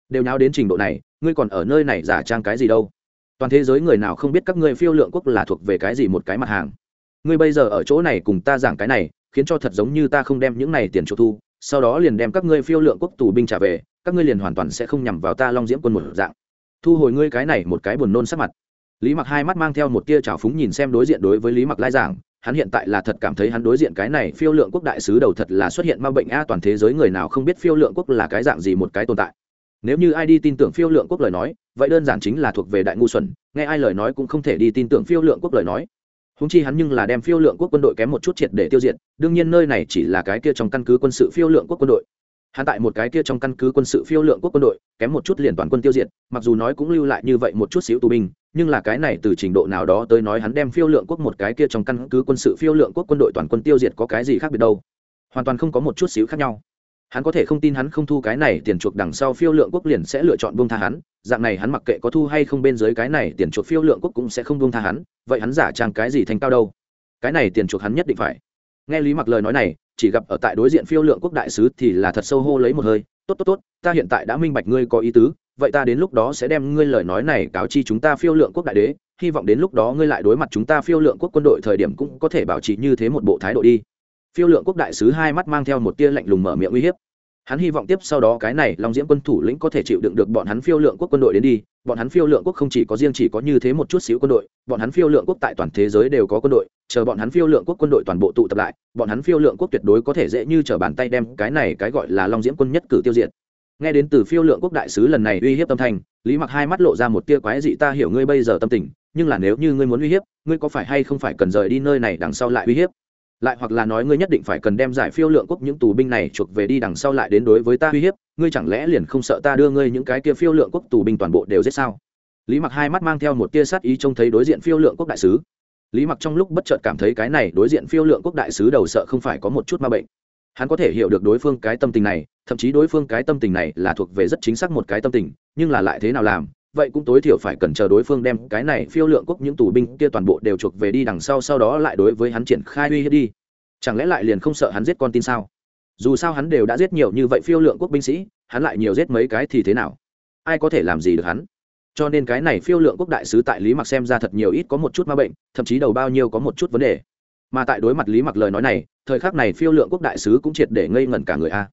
đều nháo đến trình độ này, ngươi còn ở nơi này giả trang cái gì đâu? Toàn thế giới người nào không biết các ngươi phiêu lượng quốc là thuộc về cái gì một cái mặt hàng? Ngươi bây giờ ở chỗ này cùng ta giảng cái này, khiến cho thật giống như ta không đem những này tiền chuộc thu, sau đó liền đem các ngươi phiêu lượng quốc tù binh trả về, các ngươi liền hoàn toàn sẽ không nhằm vào ta long diễm quân một dạng. Thu hồi ngươi cái này một cái buồn nôn sắc mặt. Lý mặc hai mắt mang theo một tia trào phúng nhìn xem đối diện đối với lý mặc lai giảng, hắn hiện tại là thật cảm thấy hắn đối diện cái này phiêu lượng quốc đại sứ đầu thật là xuất hiện ma bệnh a, toàn thế giới người nào không biết phiêu lượng quốc là cái dạng gì một cái tồn tại nếu như ai đi tin tưởng phiêu lượng quốc lời nói, vậy đơn giản chính là thuộc về đại ngu xuẩn, nghe ai lời nói cũng không thể đi tin tưởng phiêu lượng quốc lời nói. Húng chi hắn nhưng là đem phiêu lượng quốc quân đội kém một chút triệt để tiêu diệt, đương nhiên nơi này chỉ là cái kia trong căn cứ quân sự phiêu lượng quốc quân đội. Hắn tại một cái kia trong căn cứ quân sự phiêu lượng quốc quân đội, kém một chút liền toàn quân tiêu diệt, mặc dù nói cũng lưu lại như vậy một chút xíu tù binh, nhưng là cái này từ trình độ nào đó tới nói hắn đem phiêu lượng quốc một cái kia trong căn cứ quân sự phiêu lượng quốc quân đội toàn quân tiêu diệt có cái gì khác biệt đâu? Hoàn toàn không có một chút xíu khác nhau hắn có thể không tin hắn không thu cái này tiền chuộc đằng sau phiêu lượng quốc liền sẽ lựa chọn buông tha hắn, dạng này hắn mặc kệ có thu hay không bên dưới cái này tiền chuộc phiêu lượng quốc cũng sẽ không buông tha hắn, vậy hắn giả trang cái gì thành cao đâu? Cái này tiền chuộc hắn nhất định phải. Nghe lý mặc lời nói này, chỉ gặp ở tại đối diện phiêu lượng quốc đại sứ thì là thật sâu hô lấy một hơi, tốt tốt tốt, ta hiện tại đã minh bạch ngươi có ý tứ, vậy ta đến lúc đó sẽ đem ngươi lời nói này cáo chi chúng ta phiêu lượng quốc đại đế, hy vọng đến lúc đó ngươi lại đối mặt chúng ta phiêu lượng quốc quân đội thời điểm cũng có thể bảo trì như thế một bộ thái độ đi phiêu lượng quốc đại sứ hai mắt mang theo một tia lạnh lùng mở miệng uy hiếp. Hắn hy vọng tiếp sau đó cái này long diễm quân thủ lĩnh có thể chịu đựng được bọn hắn phiêu lượng quốc quân đội đến đi. Bọn hắn phiêu lượng quốc không chỉ có riêng chỉ có như thế một chút xíu quân đội, bọn hắn phiêu lượng quốc tại toàn thế giới đều có quân đội, chờ bọn hắn phiêu lượng quốc quân đội toàn bộ tụ tập lại, bọn hắn phiêu lượng quốc tuyệt đối có thể dễ như chở bàn tay đem cái này cái gọi là long diễm quân nhất cử tiêu diệt. Nghe đến từ phiêu lượng quốc đại sứ lần này uy hiếp tâm thành lý mặc hai mắt lộ ra một tia quái dị, ta hiểu ngươi bây giờ tâm tình, nhưng là nếu như ngươi muốn uy hiếp, ngươi có phải hay không phải cần rời đi nơi này đằng sau lại uy hiếp? Lại hoặc là nói ngươi nhất định phải cần đem giải phiêu lượng quốc những tù binh này chuộc về đi đằng sau lại đến đối với ta uy hiếp, ngươi chẳng lẽ liền không sợ ta đưa ngươi những cái kia phiêu lượng quốc tù binh toàn bộ đều giết sao? Lý mặc hai mắt mang theo một tia sát ý trông thấy đối diện phiêu lượng quốc đại sứ. Lý mặc trong lúc bất chợt cảm thấy cái này đối diện phiêu lượng quốc đại sứ đầu sợ không phải có một chút ma bệnh. Hắn có thể hiểu được đối phương cái tâm tình này, thậm chí đối phương cái tâm tình này là thuộc về rất chính xác một cái tâm tình, nhưng là lại thế nào làm vậy cũng tối thiểu phải cần chờ đối phương đem cái này phiêu lượng quốc những tù binh kia toàn bộ đều chuộc về đi đằng sau sau đó lại đối với hắn triển khai uy hiếp đi. Chẳng lẽ lại liền không sợ hắn giết con tin sao? Dù sao hắn đều đã giết nhiều như vậy phiêu lượng quốc binh sĩ, hắn lại nhiều giết mấy cái thì thế nào? Ai có thể làm gì được hắn? Cho nên cái này phiêu lượng quốc đại sứ tại lý mặc xem ra thật nhiều ít có một chút ma bệnh, thậm chí đầu bao nhiêu có một chút vấn đề. Mà tại đối mặt lý mặc lời nói này, thời khắc này phiêu lượng quốc đại sứ cũng triệt để ngây ngẩn cả người a.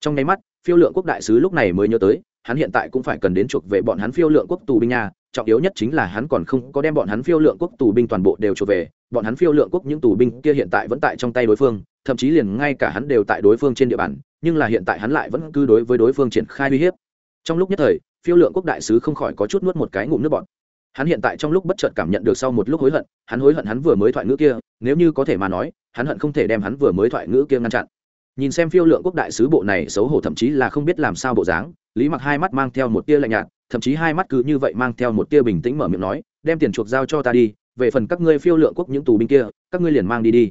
Trong nháy mắt phiêu lượng quốc đại sứ lúc này mới nhớ tới, hắn hiện tại cũng phải cần đến chuộc về bọn hắn phiêu lượng quốc tù binh nha. Trọng yếu nhất chính là hắn còn không có đem bọn hắn phiêu lượng quốc tù binh toàn bộ đều chuộc về. Bọn hắn phiêu lượng quốc những tù binh kia hiện tại vẫn tại trong tay đối phương, thậm chí liền ngay cả hắn đều tại đối phương trên địa bàn, nhưng là hiện tại hắn lại vẫn cứ đối với đối phương triển khai uy hiếp. Trong lúc nhất thời, phiêu lượng quốc đại sứ không khỏi có chút nuốt một cái ngụm nước bọt. Hắn hiện tại trong lúc bất chợt cảm nhận được sau một lúc hối hận, hắn hối hận hắn vừa mới thoại ngữ kia, nếu như có thể mà nói, hắn hận không thể đem hắn vừa mới thoại ngữ kia ngăn chặn nhìn xem phiêu lượng quốc đại sứ bộ này xấu hổ thậm chí là không biết làm sao bộ dáng, lý mặc hai mắt mang theo một tia lạnh nhạt, thậm chí hai mắt cứ như vậy mang theo một tia bình tĩnh mở miệng nói, đem tiền chuộc giao cho ta đi, về phần các ngươi phiêu lượng quốc những tù binh kia, các ngươi liền mang đi đi.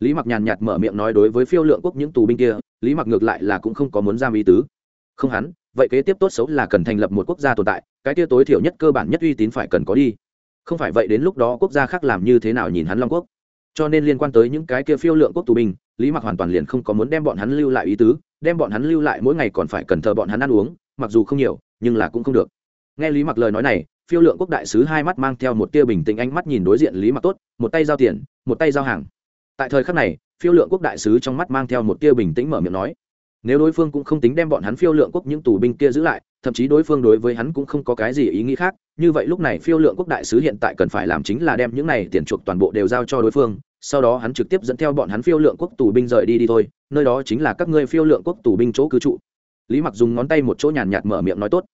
Lý mặc nhàn nhạt mở miệng nói đối với phiêu lượng quốc những tù binh kia, lý mặc ngược lại là cũng không có muốn giam ý tứ. Không hắn, vậy kế tiếp tốt xấu là cần thành lập một quốc gia tồn tại, cái kia tối thiểu nhất cơ bản nhất uy tín phải cần có đi. Không phải vậy đến lúc đó quốc gia khác làm như thế nào nhìn hắn long quốc? Cho nên liên quan tới những cái kia phiêu lượng quốc tù binh lý mặc hoàn toàn liền không có muốn đem bọn hắn lưu lại ý tứ, đem bọn hắn lưu lại mỗi ngày còn phải cần thờ bọn hắn ăn uống, mặc dù không nhiều, nhưng là cũng không được. Nghe lý mặc lời nói này, phiêu lượng quốc đại sứ hai mắt mang theo một tia bình tĩnh ánh mắt nhìn đối diện lý mặc tốt, một tay giao tiền, một tay giao hàng. Tại thời khắc này, phiêu lượng quốc đại sứ trong mắt mang theo một tia bình tĩnh mở miệng nói, nếu đối phương cũng không tính đem bọn hắn phiêu lượng quốc những tù binh kia giữ lại, thậm chí đối phương đối với hắn cũng không có cái gì ý nghĩ khác, như vậy lúc này phiêu lượng quốc đại sứ hiện tại cần phải làm chính là đem những này tiền chuộc toàn bộ đều giao cho đối phương sau đó hắn trực tiếp dẫn theo bọn hắn phiêu lượng quốc tù binh rời đi đi thôi, nơi đó chính là các ngươi phiêu lượng quốc tù binh chỗ cư trụ. Lý mặc dùng ngón tay một chỗ nhàn nhạt mở miệng nói tốt.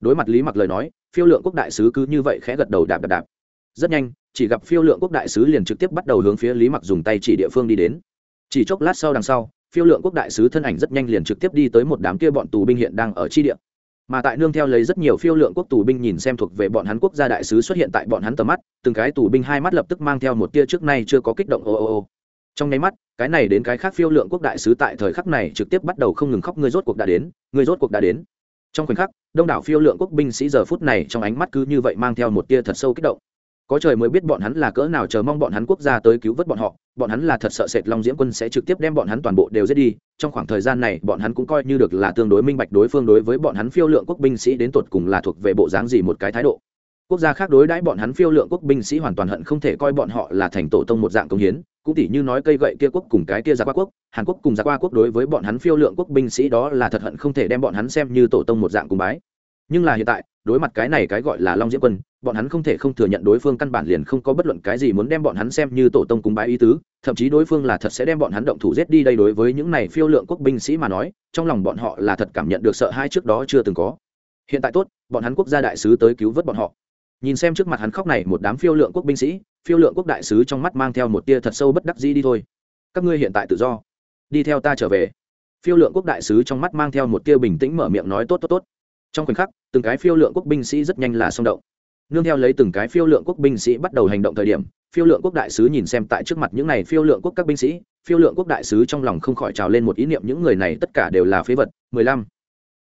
Đối mặt lý mặc lời nói, phiêu lượng quốc đại sứ cứ như vậy khẽ gật đầu đạp đạp đạp. Rất nhanh, chỉ gặp phiêu lượng quốc đại sứ liền trực tiếp bắt đầu hướng phía lý mặc dùng tay chỉ địa phương đi đến. Chỉ chốc lát sau đằng sau, phiêu lượng quốc đại sứ thân ảnh rất nhanh liền trực tiếp đi tới một đám kia bọn tù binh hiện đang ở chi địa mà tại nương theo lấy rất nhiều phiêu lượng quốc tù binh nhìn xem thuộc về bọn hắn quốc gia đại sứ xuất hiện tại bọn hắn tầm mắt, từng cái tù binh hai mắt lập tức mang theo một tia trước nay chưa có kích động ô ô ô. Trong nháy mắt, cái này đến cái khác phiêu lượng quốc đại sứ tại thời khắc này trực tiếp bắt đầu không ngừng khóc người rốt cuộc đã đến người rốt cuộc đã đến. Trong khoảnh khắc, đông đảo phiêu lượng quốc binh sĩ giờ phút này trong ánh mắt cứ như vậy mang theo một tia thật sâu kích động có trời mới biết bọn hắn là cỡ nào chờ mong bọn hắn quốc gia tới cứu vớt bọn họ, bọn hắn là thật sợ sệt long diễm quân sẽ trực tiếp đem bọn hắn toàn bộ đều giết đi, trong khoảng thời gian này bọn hắn cũng coi như được là tương đối minh bạch đối phương đối với bọn hắn phiêu lượng quốc binh sĩ đến tột cùng là thuộc về bộ dáng gì một cái thái độ. Quốc gia khác đối đãi bọn hắn phiêu lượng quốc binh sĩ hoàn toàn hận không thể coi bọn họ là thành tổ tông một dạng công hiến, cũng tỉ như nói cây gậy kia quốc cùng cái kia gia qua quốc, hàn quốc cùng gia qua quốc đối với bọn hắn phiêu lượng quốc binh sĩ đó là thật hận không thể đem bọn hắn xem như tổ tông một dạng cùng bái. Nhưng là hiện tại, đối mặt cái này cái gọi là long diễm quân bọn hắn không thể không thừa nhận đối phương căn bản liền không có bất luận cái gì muốn đem bọn hắn xem như tổ tông cúng bái ý tứ, thậm chí đối phương là thật sẽ đem bọn hắn động thủ giết đi đây đối với những này phiêu lượng quốc binh sĩ mà nói, trong lòng bọn họ là thật cảm nhận được sợ hai trước đó chưa từng có. Hiện tại tốt, bọn hắn quốc gia đại sứ tới cứu vớt bọn họ. Nhìn xem trước mặt hắn khóc này một đám phiêu lượng quốc binh sĩ, phiêu lượng quốc đại sứ trong mắt mang theo một tia thật sâu bất đắc dĩ đi thôi. Các ngươi hiện tại tự do. Đi theo ta trở về. Phiêu lượng quốc đại sứ trong mắt mang theo một tia bình tĩnh mở miệng nói tốt tốt tốt. Trong khoảnh khắc, từng cái phiêu lượng quốc binh sĩ rất nhanh là xung động nương theo lấy từng cái phiêu lượng quốc binh sĩ bắt đầu hành động thời điểm, phiêu lượng quốc đại sứ nhìn xem tại trước mặt những này phiêu lượng quốc các binh sĩ, phiêu lượng quốc đại sứ trong lòng không khỏi trào lên một ý niệm những người này tất cả đều là phế vật, mười lăm.